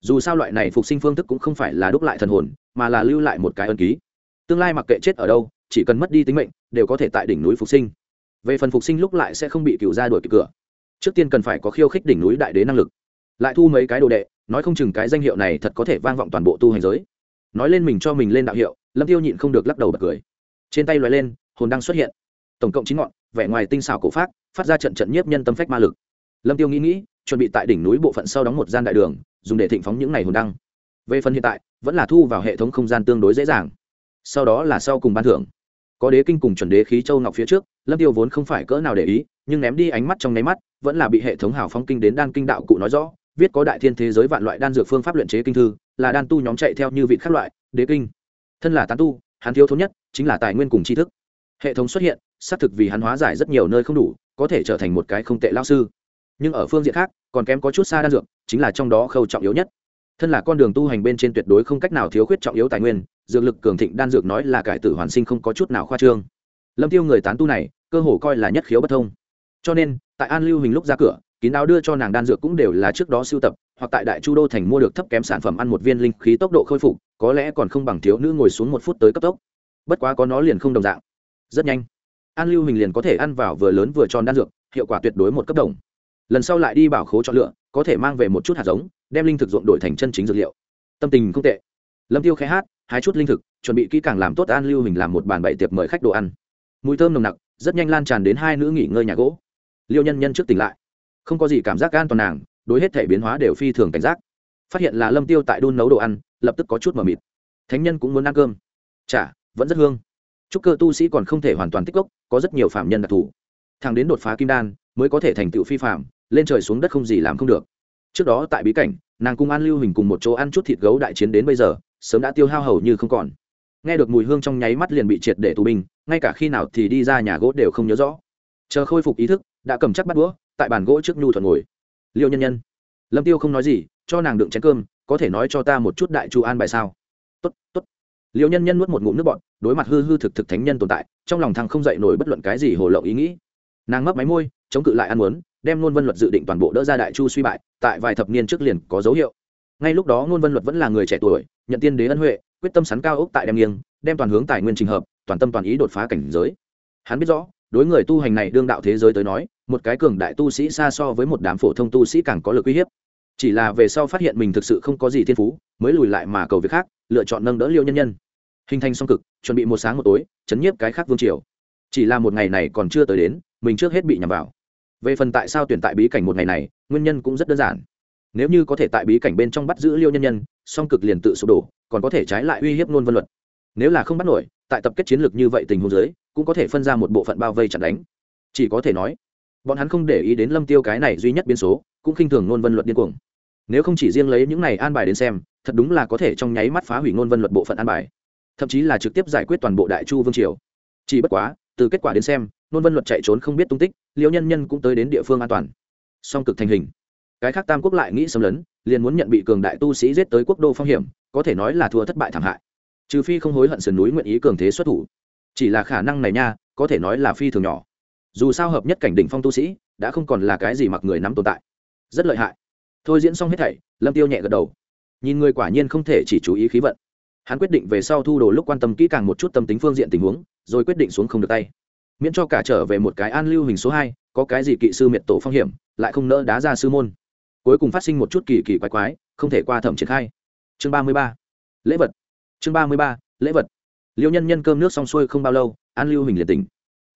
Dù sao loại này phục sinh phương thức cũng không phải là đúc lại thần hồn, mà là lưu lại một cái ân ký tương lai mặc kệ chết ở đâu, chỉ cần mất đi tính mệnh, đều có thể tại đỉnh núi phục sinh. Về phần phục sinh lúc lại sẽ không bị cựu ra đuổi kịp cửa. Trước tiên cần phải có khiêu khích đỉnh núi đại đế năng lực. Lại thu mấy cái đồ đệ, nói không chừng cái danh hiệu này thật có thể vang vọng toàn bộ tu hành giới. Nói lên mình cho mình lên đạo hiệu, lâm tiêu nhịn không được lắc đầu bật cười. Trên tay loại lên, hồn đang xuất hiện. Tổng cộng chín ngọn, vẻ ngoài tinh xảo cổ phát phát ra trận trận nhiếp nhân tâm phách ma lực. Lâm tiêu nghĩ nghĩ, chuẩn bị tại đỉnh núi bộ phận sau đóng một gian đại đường, dùng để thịnh phóng những ngày hồn đăng. Về phần hiện tại, vẫn là thu vào hệ thống không gian tương đối dễ dàng sau đó là sau cùng ban thưởng. Có đế kinh cùng chuẩn đế khí châu ngọc phía trước, lâm tiêu vốn không phải cỡ nào để ý, nhưng ném đi ánh mắt trong nháy mắt, vẫn là bị hệ thống hào phóng kinh đến đan kinh đạo cụ nói rõ, viết có đại thiên thế giới vạn loại đan dược phương pháp luyện chế kinh thư, là đan tu nhóm chạy theo như vị khác loại, đế kinh. Thân là tán tu, hắn thiếu thốn nhất chính là tài nguyên cùng tri thức. Hệ thống xuất hiện, xác thực vì hắn hóa giải rất nhiều nơi không đủ, có thể trở thành một cái không tệ lao sư. Nhưng ở phương diện khác, còn kém có chút xa đan dược, chính là trong đó khâu trọng yếu nhất. Thân là con đường tu hành bên trên tuyệt đối không cách nào thiếu khuyết trọng yếu tài nguyên dược lực cường thịnh đan dược nói là cải tử hoàn sinh không có chút nào khoa trương. Lâm tiêu người tán tu này, cơ hồ coi là nhất khiếu bất thông. Cho nên, tại an lưu hình lúc ra cửa, kín đáo đưa cho nàng đan dược cũng đều là trước đó sưu tập, hoặc tại đại chu đô thành mua được thấp kém sản phẩm ăn một viên linh khí tốc độ khôi phục, có lẽ còn không bằng thiếu nữ ngồi xuống một phút tới cấp tốc. Bất quá có nó liền không đồng dạng. Rất nhanh, an lưu hình liền có thể ăn vào vừa lớn vừa tròn đan dược, hiệu quả tuyệt đối một cấp đồng. Lần sau lại đi bảo khố chọn lựa, có thể mang về một chút hạt giống, đem linh thực ruộng đổi thành chân chính dược liệu. Tâm tình không tệ. Lâm tiêu khẽ hát hái chút linh thực, chuẩn bị kỹ càng làm tốt an lưu hình làm một bàn bậy tiệc mời khách đồ ăn. Mùi thơm nồng nặc, rất nhanh lan tràn đến hai nữ nghỉ ngơi nhà gỗ. Liêu nhân nhân trước tỉnh lại. Không có gì cảm giác an toàn nàng, đối hết thể biến hóa đều phi thường cảnh giác. Phát hiện là lâm tiêu tại đun nấu đồ ăn, lập tức có chút mờ mịt. Thánh nhân cũng muốn ăn cơm. Chả, vẫn rất hương. Chúc cơ tu sĩ còn không thể hoàn toàn tích gốc có rất nhiều phạm nhân đặc thù. Thằng đến đột phá kim đan, mới có thể thành tựu phi phạm lên trời xuống đất không gì làm không được. Trước đó tại bí cảnh, nàng cùng an lưu hình cùng một chỗ ăn chút thịt gấu đại chiến đến bây giờ sớm đã tiêu hao hầu như không còn. Nghe được mùi hương trong nháy mắt liền bị triệt để tù binh, ngay cả khi nào thì đi ra nhà gỗ đều không nhớ rõ. Chờ khôi phục ý thức, đã cầm chắc bắt đũa, tại bàn gỗ trước nhu thuận ngồi. Liêu nhân nhân, lâm tiêu không nói gì, cho nàng đựng chén cơm, có thể nói cho ta một chút đại chu an bài sao? Tốt tốt. Liêu nhân nhân nuốt một ngụm nước bọn đối mặt hư hư thực thực thánh nhân tồn tại, trong lòng thằng không dậy nổi bất luận cái gì hồ lộng ý nghĩ. Nàng mấp máy môi, chống cự lại ăn muốn đem luôn vân luật dự định toàn bộ đỡ ra đại chu suy bại, tại vài thập niên trước liền có dấu hiệu ngay lúc đó Ngôn vân luật vẫn là người trẻ tuổi, nhận tiên đế ân huệ, quyết tâm sắn cao ốc tại đem nghiêng, đem toàn hướng tài nguyên trình hợp, toàn tâm toàn ý đột phá cảnh giới. Hắn biết rõ, đối người tu hành này đương đạo thế giới tới nói, một cái cường đại tu sĩ xa so với một đám phổ thông tu sĩ càng có lực uy hiếp. Chỉ là về sau phát hiện mình thực sự không có gì thiên phú, mới lùi lại mà cầu việc khác, lựa chọn nâng đỡ liêu nhân nhân. Hình thành song cực, chuẩn bị một sáng một tối, chấn nhiếp cái khác vương triều. Chỉ là một ngày này còn chưa tới đến, mình trước hết bị nhầm vào. Về phần tại sao tuyển tại bí cảnh một ngày này, nguyên nhân cũng rất đơn giản nếu như có thể tại bí cảnh bên trong bắt giữ liêu nhân nhân, song cực liền tự sụp đổ, còn có thể trái lại uy hiếp nôn vân luật. Nếu là không bắt nổi, tại tập kết chiến lược như vậy tình huống giới cũng có thể phân ra một bộ phận bao vây chặn đánh. Chỉ có thể nói, bọn hắn không để ý đến lâm tiêu cái này duy nhất biến số, cũng khinh thường nôn vân luật điên cuồng. Nếu không chỉ riêng lấy những này an bài đến xem, thật đúng là có thể trong nháy mắt phá hủy nôn vân luật bộ phận an bài. Thậm chí là trực tiếp giải quyết toàn bộ đại chu vương triều. Chỉ bất quá, từ kết quả đến xem nôn vân luật chạy trốn không biết tung tích liễu nhân nhân cũng tới đến địa phương an toàn. Song cực thành hình cái khác tam quốc lại nghĩ xâm lấn, liền muốn nhận bị cường đại tu sĩ giết tới quốc đô phong hiểm, có thể nói là thua thất bại thảm hại. Trừ phi không hối hận sườn núi nguyện ý cường thế xuất thủ. Chỉ là khả năng này nha, có thể nói là phi thường nhỏ. Dù sao hợp nhất cảnh đỉnh phong tu sĩ, đã không còn là cái gì mặc người nắm tồn tại. Rất lợi hại. Thôi diễn xong hết thảy, lâm tiêu nhẹ gật đầu. Nhìn người quả nhiên không thể chỉ chú ý khí vận. Hắn quyết định về sau thu đồ lúc quan tâm kỹ càng một chút tâm tính phương diện tình huống, rồi quyết định xuống không được tay. Miễn cho cả trở về một cái an lưu hình số hai, có cái gì kỵ sư miệt tổ phong hiểm, lại không nỡ đá ra sư môn cuối cùng phát sinh một chút kỳ kỳ quái quái, không thể qua thẩm triển khai. Chương ba mươi ba. Lễ vật. Chương ba mươi ba. Lễ vật. Liêu nhân nhân cơm nước xong xuôi không bao lâu, an lưu hình liền tỉnh.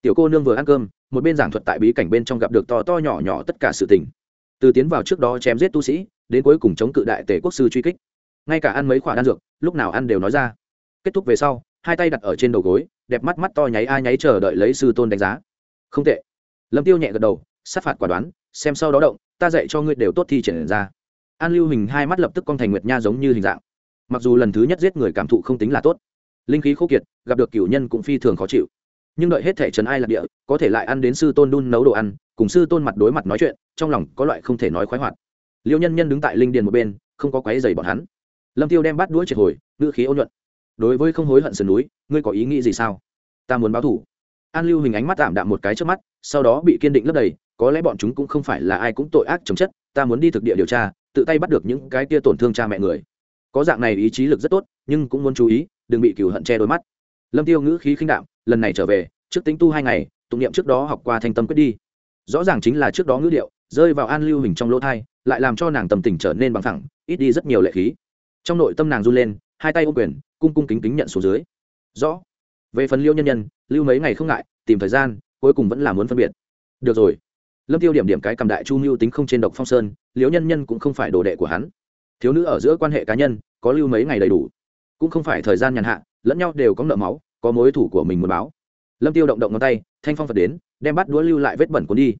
Tiểu cô nương vừa ăn cơm, một bên giảng thuật tại bí cảnh bên trong gặp được to to nhỏ nhỏ tất cả sự tình. Từ tiến vào trước đó chém giết tu sĩ, đến cuối cùng chống cự đại tể quốc sư truy kích. Ngay cả ăn mấy khoản đan dược, lúc nào ăn đều nói ra. Kết thúc về sau, hai tay đặt ở trên đầu gối, đẹp mắt mắt to nháy ai nháy chờ đợi lấy sư tôn đánh giá. Không tệ. Lâm tiêu nhẹ gật đầu, sát phạt quả đoán xem sau đó động, ta dạy cho ngươi đều tốt thi triển ra. An lưu hình hai mắt lập tức con thành nguyệt nha giống như hình dạng. Mặc dù lần thứ nhất giết người cảm thụ không tính là tốt, linh khí khô kiệt, gặp được cửu nhân cũng phi thường khó chịu. Nhưng đợi hết thể trần ai lạc địa, có thể lại ăn đến sư tôn đun nấu đồ ăn, cùng sư tôn mặt đối mặt nói chuyện, trong lòng có loại không thể nói khoái hoạt. Liêu nhân nhân đứng tại linh điền một bên, không có quáy dày bọn hắn. Lâm tiêu đem bắt đuôi triệt hồi, ngữ khí ôn nhuận. Đối với không hối hận sườn núi, ngươi có ý nghĩ gì sao? Ta muốn báo thủ. An lưu hình ánh mắt tạm đạm một cái trước mắt, sau đó bị kiên định lấp đầy có lẽ bọn chúng cũng không phải là ai cũng tội ác chống chất, ta muốn đi thực địa điều tra, tự tay bắt được những cái kia tổn thương cha mẹ người. Có dạng này ý chí lực rất tốt, nhưng cũng muốn chú ý, đừng bị cừu hận che đôi mắt. Lâm tiêu ngữ khí khinh đạm, lần này trở về, trước tính tu hai ngày, tụng niệm trước đó học qua thanh tâm quyết đi. Rõ ràng chính là trước đó ngữ điệu, rơi vào an lưu hình trong lỗ thai, lại làm cho nàng tầm tình trở nên bằng thẳng ít đi rất nhiều lệ khí. Trong nội tâm nàng run lên, hai tay ô quyền, cung cung kính kính nhận xuống dưới. Rõ. Về phần liêu nhân nhân, lưu mấy ngày không ngại, tìm thời gian, cuối cùng vẫn là muốn phân biệt. Được rồi lâm tiêu điểm điểm cái cầm đại chu mưu tính không trên độc phong sơn, liễu nhân nhân cũng không phải đồ đệ của hắn. Thiếu nữ ở giữa quan hệ cá nhân, có lưu mấy ngày đầy đủ. Cũng không phải thời gian nhàn hạ, lẫn nhau đều có nợ máu, có mối thủ của mình muốn báo. Lâm tiêu động động ngón tay, thanh phong phật đến, đem bắt đũa lưu lại vết bẩn cuốn đi.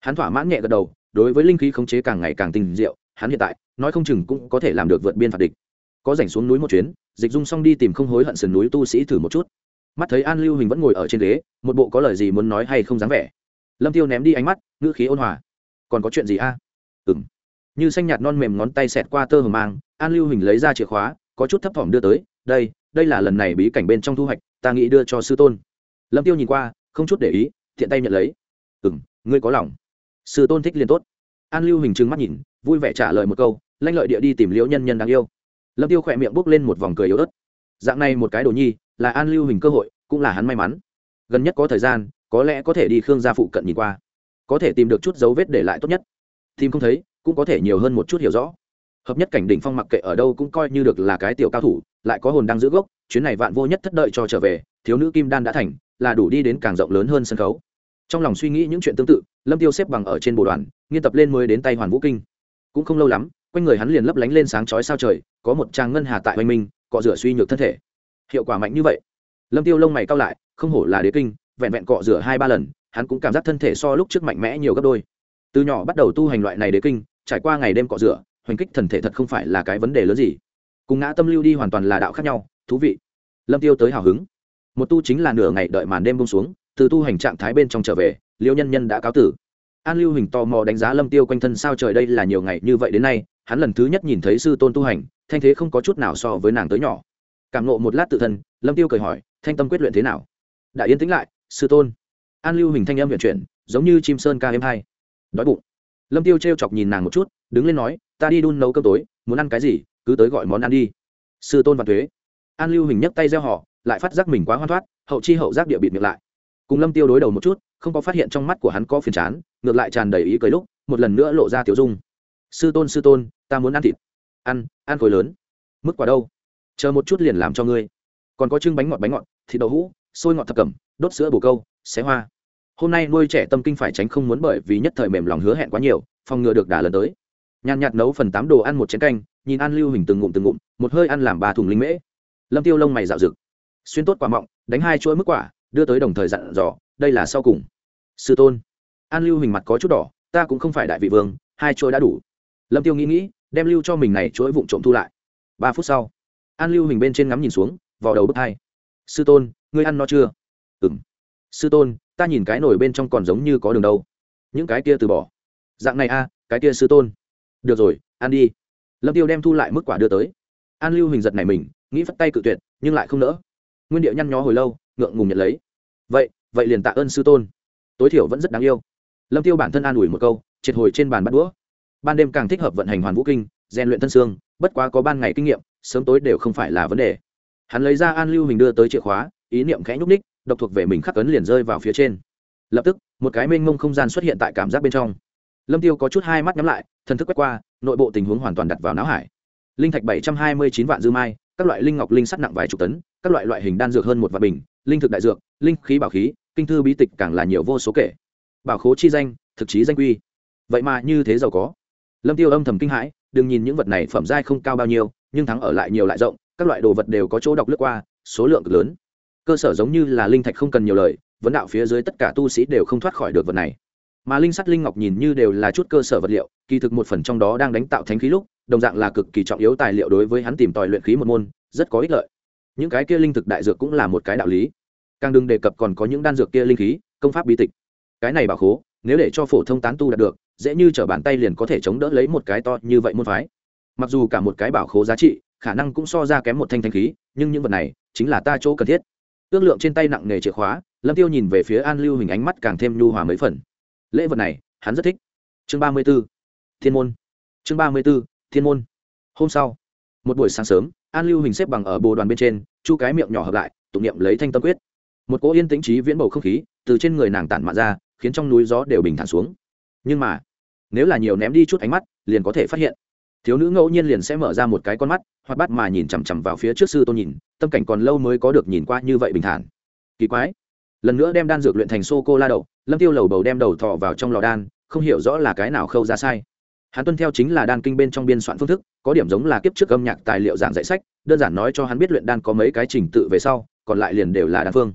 Hắn thỏa mãn nhẹ gật đầu, đối với linh khí khống chế càng ngày càng tình diệu, hắn hiện tại, nói không chừng cũng có thể làm được vượt biên phạt địch. Có rảnh xuống núi một chuyến, dịch dung xong đi tìm không hối hận sườn núi tu sĩ thử một chút. Mắt thấy an lưu hình vẫn ngồi ở trên ghế, một bộ có lời gì muốn nói hay không dám vẻ lâm tiêu ném đi ánh mắt, ngữ khí ôn hòa. Còn có chuyện gì a? À? ừng như xanh nhạt non mềm ngón tay xẹt qua tơ hờ mang, an lưu hình lấy ra chìa khóa, có chút thấp thỏm đưa tới, đây đây là lần này bí cảnh bên trong thu hoạch, ta nghĩ đưa cho sư tôn. Lâm tiêu nhìn qua, không chút để ý thiện tay nhận lấy. Ừng ngươi có lòng. Sư tôn thích liền tốt. An lưu hình trừng mắt nhìn, vui vẻ trả lời một câu, lanh lợi địa đi tìm liễu nhân nhân đáng yêu. Lâm tiêu khỏe miệng bốc lên một vòng cười yếu ớt. Dạng này một cái đồ nhi, là an lưu hình cơ hội, cũng là hắn may mắn. Gần nhất có thời gian có lẽ có thể đi khương gia phụ cận nhìn qua. Có thể tìm được chút dấu vết để lại tốt nhất. Tìm không thấy, cũng có thể nhiều hơn một chút hiểu rõ. Hợp nhất cảnh đỉnh phong mặc kệ ở đâu cũng coi như được là cái tiểu cao thủ, lại có hồn đang giữ gốc, chuyến này vạn vô nhất thất đợi cho trở về, thiếu nữ kim đan đã thành, là đủ đi đến càng rộng lớn hơn sân khấu. Trong lòng suy nghĩ những chuyện tương tự, lâm tiêu xếp bằng ở trên bộ đoàn, nghiên tập lên mới đến tay hoàn vũ kinh. Cũng không lâu lắm, quanh người hắn liền lấp lánh lên sáng chói sao trời, có một trang ngân hà tại hoành minh, cọ rửa suy nhược thân thể. Hiệu quả mạnh như vậy. Lâm tiêu lông mày cao lại, không hổ là đế kinh vẹn vẹn cọ rửa hai ba lần, hắn cũng cảm giác thân thể so lúc trước mạnh mẽ nhiều gấp đôi. Từ nhỏ bắt đầu tu hành loại này đế kinh, trải qua ngày đêm cọ rửa, hoành kích thần thể thật không phải là cái vấn đề lớn gì. Cùng ngã tâm lưu đi hoàn toàn là đạo khác nhau, thú vị. Lâm tiêu tới hào hứng. Một tu chính là nửa ngày đợi màn đêm bông xuống, từ tu hành trạng thái bên trong trở về, liêu nhân nhân đã cáo tử. An lưu hình tò mò đánh giá lâm tiêu quanh thân sao trời đây là nhiều ngày như vậy đến nay, hắn lần thứ nhất nhìn thấy sư tôn tu hành, thanh thế không có chút nào so với nàng tới nhỏ. Cảm nộ một lát tự thân, lâm tiêu cười hỏi, thanh tâm quyết luyện thế nào? Đại yên tĩnh lại sư tôn. An lưu hình thanh âm viện chuyển, giống như chim sơn ca êm hai. Đói bụng. Lâm tiêu trêu chọc nhìn nàng một chút, đứng lên nói, ta đi đun nấu cơm tối, muốn ăn cái gì, cứ tới gọi món ăn đi. Sư tôn và thuế. An lưu hình nhấc tay gieo họ, lại phát giác mình quá hoan thoát, hậu chi hậu giác địa bịt miệng lại. Cùng lâm tiêu đối đầu một chút, không có phát hiện trong mắt của hắn có phiền chán, ngược lại tràn đầy ý cười lúc, một lần nữa lộ ra tiểu dung. Sư tôn sư tôn, ta muốn ăn thịt. Ăn ăn khối lớn. Mức quả đâu? Chờ một chút liền làm cho ngươi. Còn có trưng bánh ngọt bánh ngọt, thịt đậu hũ sôi ngọt thập cẩm đốt sữa bồ câu, xé hoa. Hôm nay nuôi trẻ tâm kinh phải tránh không muốn bởi vì nhất thời mềm lòng hứa hẹn quá nhiều, phòng ngừa được đà lần tới. Nhàn nhạt nấu phần tám đồ ăn một chén canh, nhìn ăn lưu hình từng ngụm từng ngụm, một hơi ăn làm ba thùng linh mễ. Lâm tiêu lông mày dạo rực xuyên tốt quả mọng, đánh hai chuỗi mức quả, đưa tới đồng thời dặn dò, đây là sau cùng. Sư tôn. An lưu hình mặt có chút đỏ, ta cũng không phải đại vị vương, hai chuỗi đã đủ. Lâm tiêu nghĩ nghĩ, đem lưu cho mình này chuỗi vụn trộm thu lại. Ba phút sau, an lưu hình bên trên ngắm nhìn xuống vào đầu bức hai. Sư tôn, ngươi ăn nó chưa? Ừng sư tôn, ta nhìn cái nổi bên trong còn giống như có đường đâu. Những cái kia từ bỏ. Dạng này a cái kia sư tôn. Được rồi, ăn đi. Lâm tiêu đem thu lại mức quả đưa tới. An lưu hình giật này mình, nghĩ phất tay cự tuyệt, nhưng lại không nỡ. Nguyên điệu nhăn nhó hồi lâu, ngượng ngùng nhận lấy. Vậy vậy liền tạ ơn sư tôn. Tối thiểu vẫn rất đáng yêu. Lâm tiêu bản thân an ủi một câu, triệt hồi trên bàn bắt đũa. Ban đêm càng thích hợp vận hành hoàn vũ kinh, rèn luyện thân xương, bất quá có ban ngày kinh nghiệm, sớm tối đều không phải là vấn đề. Hắn lấy ra an lưu hình đưa tới chìa khóa, ý niệm khẽ nhúc ních độc thuộc về mình khắc ấn liền rơi vào phía trên. Lập tức, một cái mênh mông không gian xuất hiện tại cảm giác bên trong. Lâm tiêu có chút hai mắt nhắm lại, thần thức quét qua, nội bộ tình huống hoàn toàn đặt vào não hải. Linh thạch bảy trăm hai mươi chín vạn dư mai, các loại linh ngọc linh sắt nặng vài chục tấn, các loại loại hình đan dược hơn một vạn bình, linh thực đại dược, linh khí bảo khí, kinh thư bí tịch càng là nhiều vô số kể. Bảo khố chi danh, thực chí danh quy. Vậy mà như thế giàu có. Lâm tiêu âm thầm kinh hãi, đừng nhìn những vật này phẩm giai không cao bao nhiêu, nhưng thắng ở lại nhiều lại rộng, các loại đồ vật đều có chỗ đọc lướt qua, số lượng cực lớn cơ sở giống như là linh thạch không cần nhiều lời, vấn đạo phía dưới tất cả tu sĩ đều không thoát khỏi được vật này. Mà linh sắt linh ngọc nhìn như đều là chút cơ sở vật liệu, kỳ thực một phần trong đó đang đánh tạo thánh khí lúc, đồng dạng là cực kỳ trọng yếu tài liệu đối với hắn tìm tòi luyện khí một môn, rất có ích lợi. Những cái kia linh thực đại dược cũng là một cái đạo lý. Càng đừng đề cập còn có những đan dược kia linh khí, công pháp bí tịch. Cái này bảo khố, nếu để cho phổ thông tán tu đạt được, dễ như t r ở bàn tay liền có thể chống đỡ lấy một cái to như vậy môn phái. Mặc dù cả một cái bảo khố giá trị, khả năng cũng so ra kém một thanh thanh khí, nhưng những vật này chính là ta chỗ cần thiết ước lượng trên tay nặng nghề chìa khóa, lâm tiêu nhìn về phía an lưu hình ánh mắt càng thêm nhu hòa mấy phần. Lễ vật này, hắn rất thích. Chương ba mươi b ố thiên môn. Chương ba mươi b ố thiên môn. Hôm sau, một buổi sáng sớm, an lưu hình xếp bằng ở bồ đoàn bên trên, chu cái miệng nhỏ hợp lại, tụng niệm lấy thanh tâm quyết. Một cỗ yên tĩnh trí viễn bầu không khí từ trên người nàng tản mạn ra, khiến trong núi gió đều bình thản xuống. Nhưng mà, nếu là nhiều ném đi chút ánh mắt, liền có thể phát hiện thiếu nữ ngẫu nhiên liền sẽ mở ra một cái con mắt hoặc bắt mà nhìn chằm chằm vào phía trước sư tôn nhìn, tâm cảnh còn lâu mới có được nhìn qua như vậy bình thản. Kỳ quái. Lần nữa đem đan dược luyện thành sô cô la đậu, lâm tiêu lầu bầu đem đầu thọ vào trong lò đan, không hiểu rõ là cái nào khâu ra sai. Hắn tuân theo chính là đan kinh bên trong biên soạn phương thức, có điểm giống là kiếp trước âm nhạc tài liệu giảng dạy sách, đơn giản nói cho hắn biết luyện đan có mấy cái trình tự về sau, còn lại liền đều là đan phương.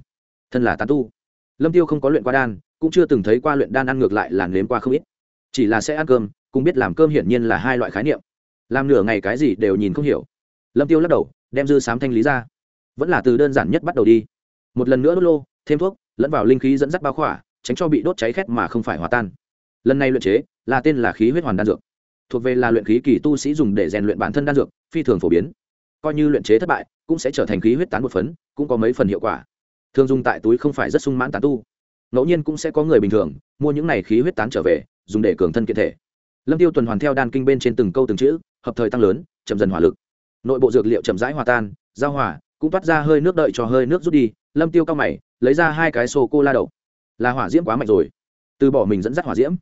Thân là tán tu. Lâm tiêu không có luyện qua đan, cũng chưa từng thấy qua luyện đan ăn ngược lại là nếm qua không ít. Chỉ là sẽ ăn cơm, cũng biết làm cơm hiển nhiên là hai loại khái niệm làm nửa ngày cái gì đều nhìn không hiểu. Lâm tiêu lắc đầu, đem dư sám thanh lý ra. Vẫn là từ đơn giản nhất bắt đầu đi. Một lần nữa đốt lô, thêm thuốc, lẫn vào linh khí dẫn dắt bao khỏa, tránh cho bị đốt cháy khét mà không phải hòa tan. Lần này luyện chế, là tên là khí huyết hoàn đan dược. Thuộc về là luyện khí kỳ tu sĩ dùng để rèn luyện bản thân đan dược, phi thường phổ biến. Coi như luyện chế thất bại, cũng sẽ trở thành khí huyết tán một phấn, cũng có mấy phần hiệu quả. Thường dùng tại túi không phải rất sung mãn tán tu. Ngẫu nhiên cũng sẽ có người bình thường, mua những này khí huyết tán trở về, dùng để cường thân kiện thể. Lâm tiêu tuần hoàn theo đan kinh bên trên từng câu từng chữ hợp thời tăng lớn, chậm dần hỏa lực. Nội bộ dược liệu chậm rãi hòa tan, giao hỏa cũng toát ra hơi nước đợi cho hơi nước rút đi, lâm tiêu cao mày, lấy ra hai cái sô cô la đậu. Là hỏa diễm quá mạnh rồi. Từ bỏ mình dẫn dắt hỏa diễm.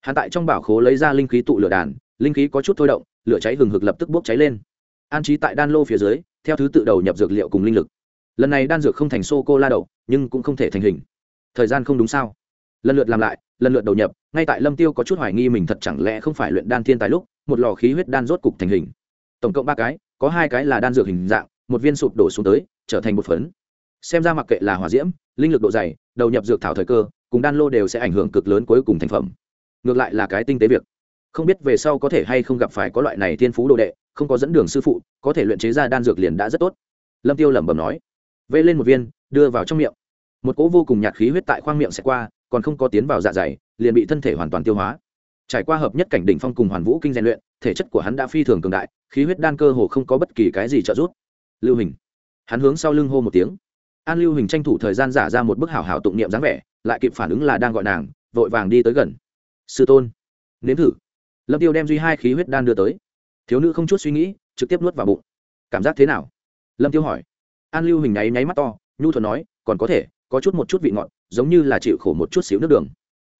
Hắn tại trong bảo khố lấy ra linh khí tụ lửa đàn, linh khí có chút thôi động, lửa cháy hừng hực lập tức bốc cháy lên. An trí tại đan lô phía dưới, theo thứ tự đầu nhập dược liệu cùng linh lực. Lần này đan dược không thành sô cô la đậu, nhưng cũng không thể thành hình. Thời gian không đúng sao? Lần lượt làm lại, lần lượt đầu nhập, ngay tại lâm tiêu có chút hoài nghi mình thật chẳng lẽ không phải luyện đan thiên tài lúc một lò khí huyết đan rốt cục thành hình. Tổng cộng ba cái, có hai cái là đan dược hình dạng, một viên sụp đổ xuống tới, trở thành một phấn. Xem ra mặc kệ là hỏa diễm, linh lực độ dày, đầu nhập dược thảo thời cơ, cùng đan lô đều sẽ ảnh hưởng cực lớn cuối cùng thành phẩm. Ngược lại là cái tinh tế việc. Không biết về sau có thể hay không gặp phải có loại này thiên phú đồ đệ, không có dẫn đường sư phụ, có thể luyện chế ra đan dược liền đã rất tốt. Lâm tiêu lẩm bẩm nói. Vê lên một viên, đưa vào trong miệng. Một cỗ vô cùng nhạt khí huyết tại khoang miệng sẽ qua, còn không có tiến vào dạ dày, liền bị thân thể hoàn toàn tiêu hóa trải qua hợp nhất cảnh đỉnh phong cùng hoàn vũ kinh rèn luyện, thể chất của hắn đã phi thường cường đại, khí huyết đan cơ hồ không có bất kỳ cái gì trợ giúp. Lưu hình. Hắn hướng sau lưng hô một tiếng. An lưu hình tranh thủ thời gian giả ra một bức hảo hảo tụng niệm dáng vẻ, lại kịp phản ứng là đang gọi nàng, vội vàng đi tới gần. Sư tôn. Nếm thử. Lâm tiêu đem duy hai khí huyết đan đưa tới. Thiếu nữ không chút suy nghĩ, trực tiếp nuốt vào bụng. Cảm giác thế nào? Lâm tiêu hỏi. An lưu hình nháy nháy mắt to, nhu thuận nói, còn có thể, có chút một chút vị ngọt, giống như là chịu khổ một chút xíu nước đường.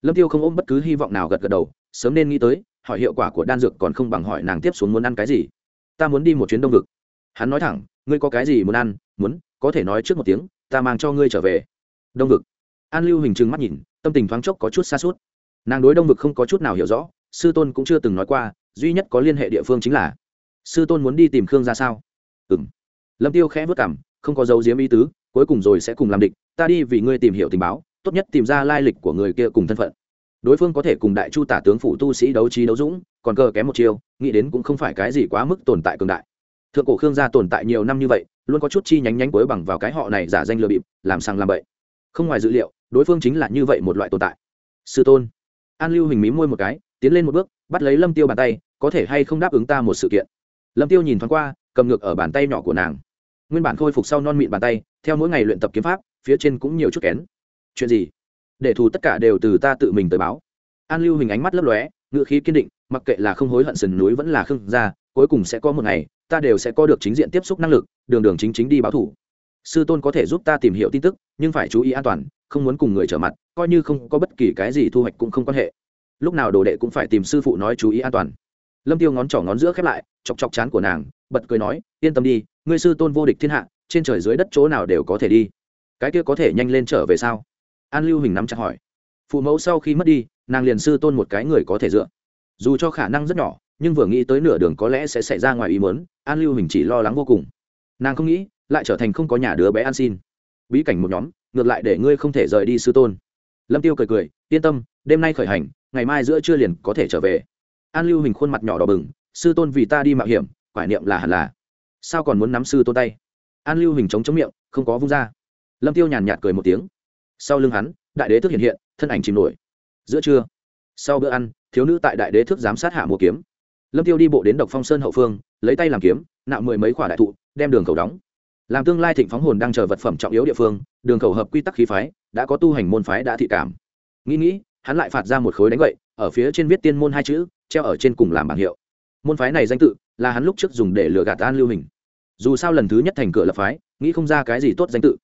Lâm tiêu không ôm bất cứ hy vọng nào gật gật đầu sớm nên nghĩ tới, hỏi hiệu quả của đan dược còn không bằng hỏi nàng tiếp xuống muốn ăn cái gì. Ta muốn đi một chuyến đông vực. Hắn nói thẳng, ngươi có cái gì muốn ăn, muốn, có thể nói trước một tiếng, ta mang cho ngươi trở về. Đông vực. An lưu hình trừng mắt nhìn, tâm tình thoáng chốc có chút xa suốt. Nàng đối đông vực không có chút nào hiểu rõ, sư tôn cũng chưa từng nói qua, duy nhất có liên hệ địa phương chính là, sư tôn muốn đi tìm khương ra sao? Ừ m lâm tiêu khẽ vất cảm, không có dấu diếm ý tứ, cuối cùng rồi sẽ cùng làm địch, ta đi vì ngươi tìm hiểu tình báo, tốt nhất tìm ra lai lịch của người kia cùng thân phận đối phương có thể cùng đại chu tả tướng phủ tu sĩ đấu trí đấu dũng, còn cờ kém một chiêu, nghĩ đến cũng không phải cái gì quá mức tồn tại cường đại. Thượng cổ khương gia tồn tại nhiều năm như vậy, luôn có chút chi nhánh nhánh cuối bằng vào cái họ này giả danh lừa bịp, làm sang làm bậy. Không ngoài dữ liệu, đối phương chính là như vậy một loại tồn tại. Sư tôn, an lưu hình mí môi một cái, tiến lên một bước, bắt lấy lâm tiêu bàn tay, có thể hay không đáp ứng ta một sự kiện? Lâm tiêu nhìn thoáng qua, cầm ngược ở bàn tay nhỏ của nàng. Nguyên bản khôi phục sau non mịn bàn tay, theo mỗi ngày luyện tập kiếm pháp, phía trên cũng nhiều chút kén. Chuyện gì? Để thù tất cả đều từ ta tự mình tới báo. An lưu hình ánh mắt lấp lóe ngự khí kiên định, mặc kệ là không hối hận sườn núi vẫn là khưng ra cuối cùng sẽ có một ngày, ta đều sẽ có được chính diện tiếp xúc năng lực, đường đường chính chính đi báo thủ sư tôn có thể giúp ta tìm hiểu tin tức, nhưng phải chú ý an toàn, không muốn cùng người trở mặt, coi như không có bất kỳ cái gì thu hoạch cũng không quan hệ. Lúc nào đồ đệ cũng phải tìm sư phụ nói chú ý an toàn. Lâm tiêu ngón trỏ ngón giữa khép lại, chọc chọc chán của nàng, bật cười nói, yên tâm đi, ngươi sư tôn vô địch thiên hạ, trên trời dưới đất chỗ nào đều có thể đi. Cái kia có thể nhanh lên trở về sao? An lưu hình nắm chặt hỏi. Phụ mẫu sau khi mất đi, nàng liền sư tôn một cái người có thể dựa. Dù cho khả năng rất nhỏ, nhưng vừa nghĩ tới nửa đường có lẽ sẽ xảy ra ngoài ý mớn an lưu hình chỉ lo lắng vô cùng. Nàng không nghĩ, lại trở thành không có nhà đứa bé an xin. Bí cảnh một nhóm, ngược lại để ngươi không thể rời đi sư tôn. Lâm tiêu cười cười, yên tâm, đêm nay khởi hành, ngày mai giữa trưa liền có thể trở về. An lưu hình khuôn mặt nhỏ đỏ bừng, sư tôn vì ta đi mạo hiểm quải niệm là hẳn là. Sao còn muốn nắm sư tôn tay? An lưu hình chống chống miệng, không có vung ra. Lâm tiêu nhàn nhạt cười một tiếng sau lưng hắn, đại đế thức hiện hiện, thân ảnh chìm nổi. Giữa trưa, sau bữa ăn, thiếu nữ tại đại đế thức giám sát hạ mua kiếm. Lâm tiêu đi bộ đến độc phong sơn hậu phương, lấy tay làm kiếm, nạo mười mấy quả đại thụ, đem đường cầu đóng. Làm tương lai thịnh phóng hồn đang chờ vật phẩm trọng yếu địa phương, đường cầu hợp quy tắc khí phái, đã có tu hành môn phái đã thị cảm. Nghĩ nghĩ, hắn lại phạt ra một khối đánh gậy, ở phía trên viết tiên môn hai chữ, treo ở trên cùng làm bảng hiệu. Môn phái này danh tự là hắn lúc trước dùng để lừa gạt an lưu hình. Dù sao lần thứ nhất thành cửa lập phái, nghĩ không ra cái gì tốt danh tự.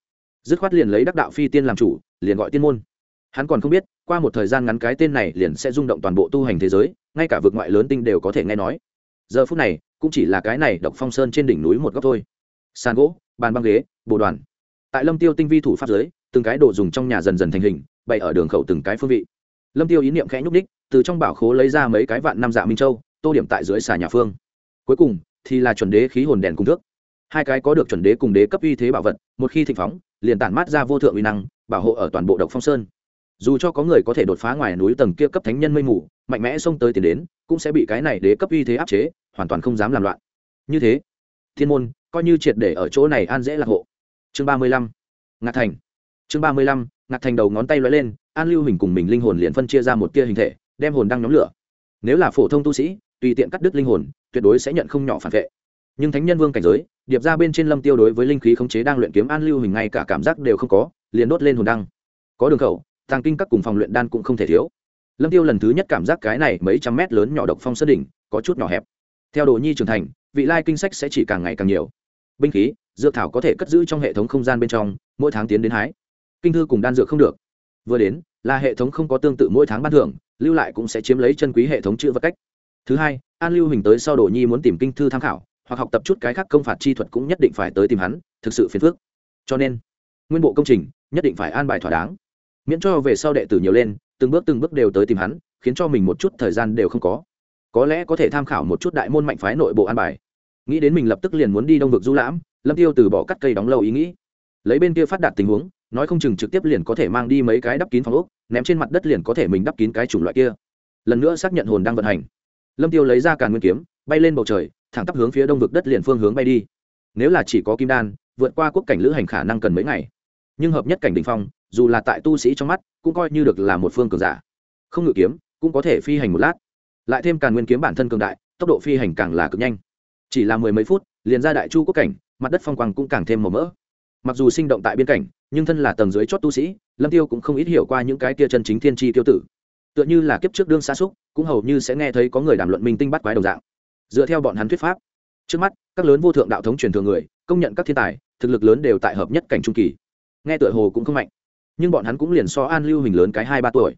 Dứt khoát liền lấy đắc đạo phi tiên làm chủ liền gọi tiên môn. Hắn còn không biết, qua một thời gian ngắn cái tên này liền sẽ rung động toàn bộ tu hành thế giới, ngay cả vực ngoại lớn tinh đều có thể nghe nói. Giờ phút này, cũng chỉ là cái này độc phong sơn trên đỉnh núi một góc thôi. Sàn gỗ, bàn băng ghế, bồ đoàn. Tại lâm tiêu tinh vi thủ pháp giới, từng cái đồ dùng trong nhà dần dần thành hình, bày ở đường khẩu từng cái phương vị. Lâm tiêu ý niệm khẽ nhúc đích từ trong bảo khố lấy ra mấy cái vạn năm dạ minh châu, tô điểm tại dưới xà nhà phương. Cuối cùng, thì là chuẩn đế khí hồn đèn cung thước. Hai cái có được chuẩn đế cùng đế cấp uy thế bảo vật, một khi thịnh phóng, liền tản mát ra vô thượng uy năng bảo hộ ở toàn bộ độc phong sơn. Dù cho có người có thể đột phá ngoài núi tầng kia cấp thánh nhân mây mù, mạnh mẽ xông tới tiền đến, cũng sẽ bị cái này đế cấp uy thế áp chế, hoàn toàn không dám làm loạn. Như thế, thiên môn coi như triệt để ở chỗ này an dễ lạc hộ. Chương ba mươi lăm, ngạc thành. Chương ba mươi lăm, ngạc thành đầu ngón tay lóe lên, an lưu hình cùng mình linh hồn liền phân chia ra một tia hình thể, đem hồn đăng nhóm lửa. Nếu là phổ thông tu sĩ, tùy tiện cắt đứt linh hồn, tuyệt đối sẽ nhận không nhỏ phản vệ. Nhưng thánh nhân vương cảnh giới, điệp ra bên trên lâm tiêu đối với linh khí khống chế đang luyện kiếm an lưu hình ngay cả cảm giác đều không có liền đốt lên hồn đăng. Có đường khẩu, tàng kinh các cùng phòng luyện đan cũng không thể thiếu. Lâm tiêu lần thứ nhất cảm giác cái này mấy trăm mét lớn nhỏ độc phong sơn đỉnh, có chút nhỏ hẹp. Theo đồ nhi trưởng thành, vị lai kinh sách sẽ chỉ càng ngày càng nhiều. Binh khí, dược thảo có thể cất giữ trong hệ thống không gian bên trong, mỗi tháng tiến đến hái. Kinh thư cùng đan dược không được. Vừa đến, là hệ thống không có tương tự mỗi tháng ban thưởng, lưu lại cũng sẽ chiếm lấy chân quý hệ thống chữ vật cách. Thứ hai, an lưu hình tới sau đồ nhi muốn tìm kinh thư tham khảo, hoặc học tập chút cái khác công phạt chi thuật cũng nhất định phải tới tìm hắn, thực sự phiền phức. Cho nên, nguyên bộ công trình nhất định phải an bài thỏa đáng. Miễn cho về sau đệ tử nhiều lên, từng bước từng bước đều tới tìm hắn, khiến cho mình một chút thời gian đều không có. Có lẽ có thể tham khảo một chút đại môn mạnh phái nội bộ an bài. Nghĩ đến mình lập tức liền muốn đi đông vực du lãm, lâm tiêu từ bỏ cắt cây đóng lâu ý nghĩ. Lấy bên kia phát đạt tình huống, nói không chừng trực tiếp liền có thể mang đi mấy cái đắp kín phòng ốc, ném trên mặt đất liền có thể mình đắp kín cái chủng loại kia. Lần nữa xác nhận hồn đang vận hành. Lâm tiêu lấy ra càn nguyên kiếm, bay lên bầu trời, thẳng tắp hướng phía đông vực đất liền phương hướng bay đi. Nếu là chỉ có kim đan, vượt qua quốc cảnh lữ hành khả năng cần mấy ngày nhưng hợp nhất cảnh đ ỉ n h phong, dù là tại tu sĩ trong mắt, cũng coi như được là một phương cường giả. Không ngự kiếm, cũng có thể phi hành một lát. Lại thêm càng nguyên kiếm bản thân cường đại, tốc độ phi hành càng là cực nhanh. Chỉ là mười mấy phút, liền ra đại chu quốc cảnh, mặt đất phong quang cũng càng thêm màu mỡ. Mặc dù sinh động tại biên cảnh, nhưng thân là tầng dưới chót tu sĩ, lâm tiêu cũng không ít hiểu qua những cái kia chân chính thiên tri tiêu tử. Tựa như là kiếp trước đương xa xúc, cũng hầu như sẽ nghe thấy có người đàm luận minh tinh bắt quái đồng dạng. Dựa theo bọn hắn thuyết pháp, trước mắt, các lớn vô thượng đạo thống truyền thường người, công nhận các thiên tài, thực lực lớn đều tại hợp nhất cảnh trung kỳ nghe tựa hồ cũng không mạnh. Nhưng bọn hắn cũng liền so an lưu hình lớn cái hai ba tuổi.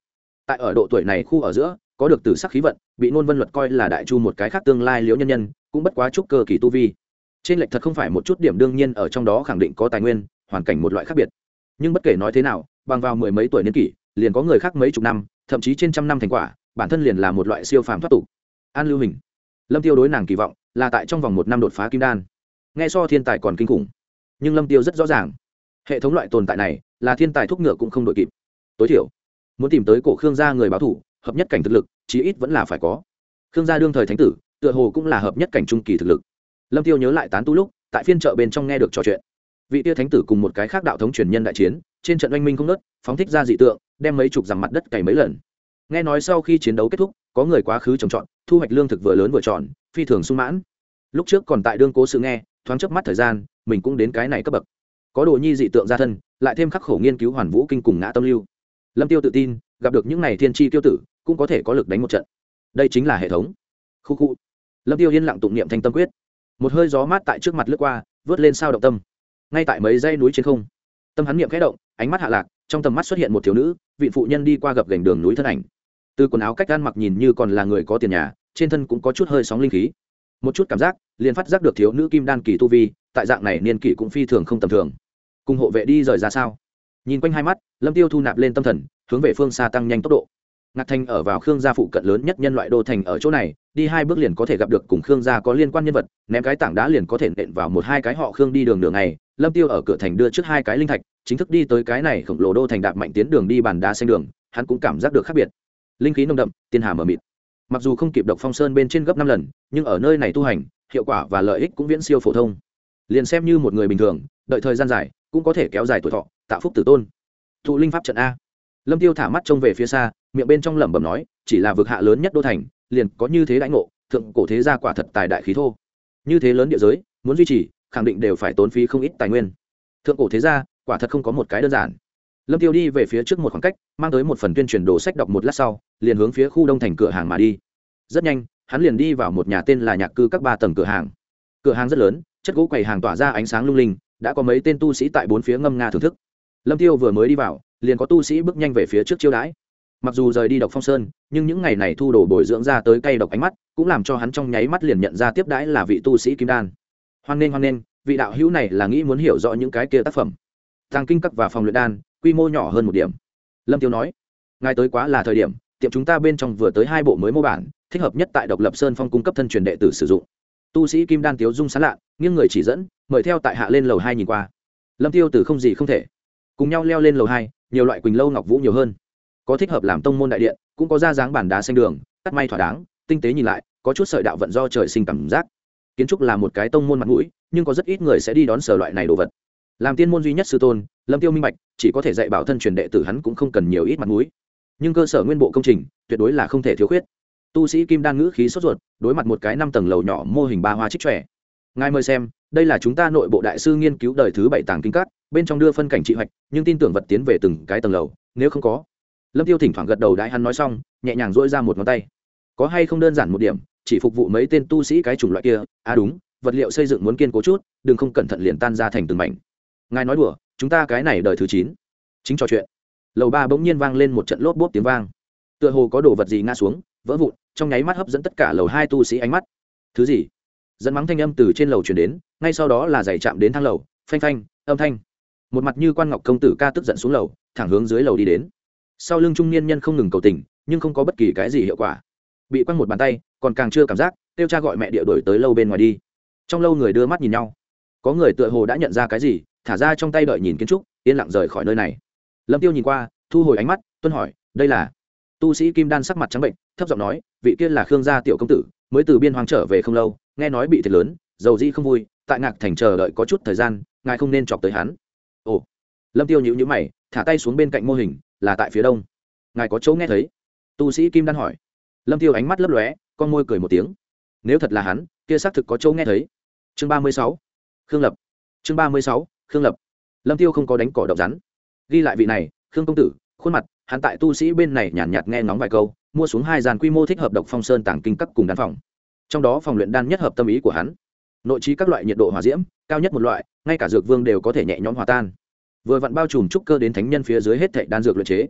Tại ở độ tuổi này khu ở giữa, có được từ sắc khí vận, bị nôn vân luật coi là đại chu một cái khác tương lai liễu nhân nhân, cũng bất quá chút cơ kỳ tu vi. Trên lệch thật không phải một chút điểm đương nhiên, ở trong đó khẳng định có tài nguyên, hoàn cảnh một loại khác biệt. Nhưng bất kể nói thế nào, bằng vào mười mấy tuổi niên kỷ, liền có người khác mấy chục năm, thậm chí trên trăm năm thành quả, bản thân liền là một loại siêu phàm thoát tục. An lưu hình. Lâm tiêu đối nàng kỳ vọng là tại trong vòng một năm đột phá kim đan. Nghe so thiên tài còn kinh khủng. Nhưng lâm tiêu rất rõ ràng hệ thống loại tồn tại này là thiên tài thúc ngựa cũng không đội kịp. Tối thiểu, muốn tìm tới cổ khương gia người báo thủ, hợp nhất cảnh thực lực, chí ít vẫn là phải có. Khương gia đương thời thánh tử, tựa hồ cũng là hợp nhất cảnh trung kỳ thực lực. Lâm tiêu nhớ lại tán tu lúc, tại phiên chợ bên trong nghe được trò chuyện. Vị tia thánh tử cùng một cái khác đạo thống truyền nhân đại chiến, trên trận oanh minh không nớt phóng thích ra dị tượng, đem mấy chục dặm mặt đất cày mấy lần. Nghe nói sau khi chiến đấu kết thúc, có người quá khứ trồng trọt, thu hoạch lương thực vừa lớn vừa tròn, phi thường sung mãn. Lúc trước còn tại đương cố sự nghe, thoáng chớp mắt thời gian, mình cũng đến cái này cấp bậc có đồ nhi dị tượng gia thân, lại thêm khắc khổ nghiên cứu hoàn vũ kinh cùng ngã tâm lưu. Lâm tiêu tự tin, gặp được những này thiên tri tiêu tử, cũng có thể có lực đánh một trận. Đây chính là hệ thống. Khu khu. Lâm tiêu yên lặng tụng niệm thanh tâm quyết. Một hơi gió mát tại trước mặt lướt qua, vớt lên sao động tâm. Ngay tại mấy dây núi trên không, tâm hắn niệm khẽ động, ánh mắt hạ lạc, trong tầm mắt xuất hiện một thiếu nữ, vị phụ nhân đi qua gập gành đường núi thân ảnh. Từ quần áo cách gan mặc nhìn như còn là người có tiền nhà, trên thân cũng có chút hơi sóng linh khí. Một chút cảm giác, liền phát giác được thiếu nữ kim đan kỳ tu vi tại dạng này niên kỷ cũng phi thường không tầm thường. Cùng hộ vệ đi rời ra sao? Nhìn quanh hai mắt, lâm tiêu thu nạp lên tâm thần, hướng về phương xa tăng nhanh tốc độ. Ngạc thành ở vào khương gia phụ cận lớn nhất nhân loại đô thành ở chỗ này, đi hai bước liền có thể gặp được cùng khương gia có liên quan nhân vật, ném cái tảng đá liền có thể nện vào một hai cái họ khương đi đường đường này. Lâm tiêu ở cửa thành đưa trước hai cái linh thạch, chính thức đi tới cái này khổng lồ đô thành đạp mạnh tiến đường đi bàn đá xanh đường, hắn cũng cảm giác được khác biệt. Linh khí nồng đậm, tiên hà mờ mịt. Mặc dù không kịp độc phong sơn bên trên gấp năm lần, nhưng ở nơi này tu hành, hiệu quả và lợi ích cũng viễn siêu phổ thông liền xem như một người bình thường, đợi thời gian dài, cũng có thể kéo dài tuổi thọ tạo phúc tử tôn. Thụ linh pháp trận a. Lâm tiêu thả mắt trông về phía xa, miệng bên trong lẩm bẩm nói, chỉ là vực hạ lớn nhất đô thành, liền có như thế đãi ngộ, thượng cổ thế gia quả thật tài đại khí thô. Như thế lớn địa giới, muốn duy trì, khẳng định đều phải tốn phí không ít tài nguyên. Thượng cổ thế gia, quả thật không có một cái đơn giản. Lâm tiêu đi về phía trước một khoảng cách, mang tới một phần tuyên truyền đồ sách đọc một lát sau, liền hướng phía khu đông thành cửa hàng mà đi. Rất nhanh, hắn liền đi vào một nhà tên là nhạc cư các ba tầng cửa hàng. Cửa hàng rất lớn chất gỗ quầy hàng tỏa ra ánh sáng lung linh, đã có mấy tên tu sĩ tại bốn phía ngâm nga thưởng thức. Lâm tiêu vừa mới đi vào, liền có tu sĩ bước nhanh về phía trước chiêu đãi. Mặc dù rời đi độc phong sơn, nhưng những ngày này thu đổ bồi dưỡng ra tới cây độc ánh mắt, cũng làm cho hắn trong nháy mắt liền nhận ra tiếp đãi là vị tu sĩ kim đan. Hoan nghênh hoan nghênh, vị đạo hữu này là nghĩ muốn hiểu rõ những cái kia tác phẩm. Thang kinh cấp và phòng luyện đan, quy mô nhỏ hơn một điểm. Lâm tiêu nói, ngài tới quá là thời điểm, tiệm chúng ta bên trong vừa tới hai bộ mới mô bản, thích hợp nhất tại độc lập sơn phong cung cấp thân truyền đệ tử sử dụng tu sĩ kim đan tiếu dung sán lạ, nghiêng người chỉ dẫn, mời theo tại hạ lên lầu hai nhìn qua. Lâm tiêu từ không gì không thể. Cùng nhau leo lên lầu hai, nhiều loại quỳnh lâu ngọc vũ nhiều hơn. Có thích hợp làm tông môn đại điện, cũng có ra dáng bản đá xanh đường cắt may thỏa đáng, tinh tế nhìn lại, có chút sợi đạo vận do trời sinh cảm giác. Kiến trúc là một cái tông môn mặt mũi, nhưng có rất ít người sẽ đi đón sở loại này đồ vật. Làm tiên môn duy nhất sư tôn, lâm tiêu minh bạch, chỉ có thể dạy bảo thân truyền đệ tử hắn cũng không cần nhiều ít mặt mũi. Nhưng cơ sở nguyên bộ công trình, tuyệt đối là không thể thiếu khuyết tu sĩ kim đan ngữ khí sốt ruột, đối mặt một cái năm tầng lầu nhỏ mô hình ba hoa trích trẻ ngài mời xem, đây là chúng ta nội bộ đại sư nghiên cứu đời thứ bảy tàng kinh cát bên trong đưa phân cảnh trị hoạch, nhưng tin tưởng vật tiến về từng cái tầng lầu, nếu không có. Lâm tiêu thỉnh thoảng gật đầu đãi hắn nói xong, nhẹ nhàng dỗi ra một ngón tay. Có hay không đơn giản một điểm, chỉ phục vụ mấy tên tu sĩ cái chủng loại kia à đúng, vật liệu xây dựng muốn kiên cố chút, đừng không cẩn thận liền tan ra thành từng mảnh. Ngài nói đùa, chúng ta cái này đời thứ chín. Chính trò chuyện. Lầu ba bỗng nhiên vang lên một trận lốp bốp tiếng vang. Tựa hồ có đồ vật gì ngã xuống, vỡ vụn trong nháy mắt hấp dẫn tất cả lầu hai tu sĩ ánh mắt. Thứ gì? Dẫn mắng thanh âm từ trên lầu chuyển đến, ngay sau đó là giày chạm đến thang lầu, phanh phanh, âm thanh. Một mặt như quan ngọc công tử ca tức giận xuống lầu, thẳng hướng dưới lầu đi đến. Sau lưng trung niên nhân không ngừng cầu tình, nhưng không có bất kỳ cái gì hiệu quả. Bị quăng một bàn tay, còn càng chưa cảm giác kêu cha gọi mẹ địa đổi tới lâu bên ngoài đi. Trong lâu người đưa mắt nhìn nhau. Có người tựa hồ đã nhận ra cái gì, thả ra trong tay đợi nhìn kiến trúc, yên lặng rời khỏi nơi này. Lâm tiêu nhìn qua, thu hồi ánh mắt, tuân hỏi, đây là? Tu sĩ kim đan sắc mặt trắng bệnh thấp giọng nói, vị kia là khương gia tiểu công tử, mới từ biên hoàng trở về không lâu, nghe nói bị thiệt lớn dầu di không vui, tại ngạc thành chờ đợi có chút thời gian, ngài không nên chọc tới hắn. Ồ. Lâm tiêu nhữ nhữ mày, thả tay xuống bên cạnh mô hình, là tại phía đông. Ngài có chỗ nghe thấy? Tu sĩ kim đan hỏi. Lâm tiêu ánh mắt lấp lóe, con môi cười một tiếng. Nếu thật là hắn, kia xác thực có chỗ nghe thấy. Chương ba mươi sáu. Khương lập. Chương ba mươi sáu, khương lập. Lâm tiêu không có đánh cỏ độc rắn. Ghi lại vị này, khương công tử, khuôn mặt hắn tại tu sĩ bên này nhàn nhạt, nhạt nghe ngóng vài câu mua xuống hai dàn quy mô thích hợp độc phong sơn tàng kinh các cùng đan phòng. Trong đó phòng luyện đan nhất hợp tâm ý của hắn nội trí các loại nhiệt độ hòa diễm cao nhất một loại ngay cả dược vương đều có thể nhẹ nhõm hòa tan. Vừa vặn bao trùm trúc cơ đến thánh nhân phía dưới hết thệ đan dược luyện chế.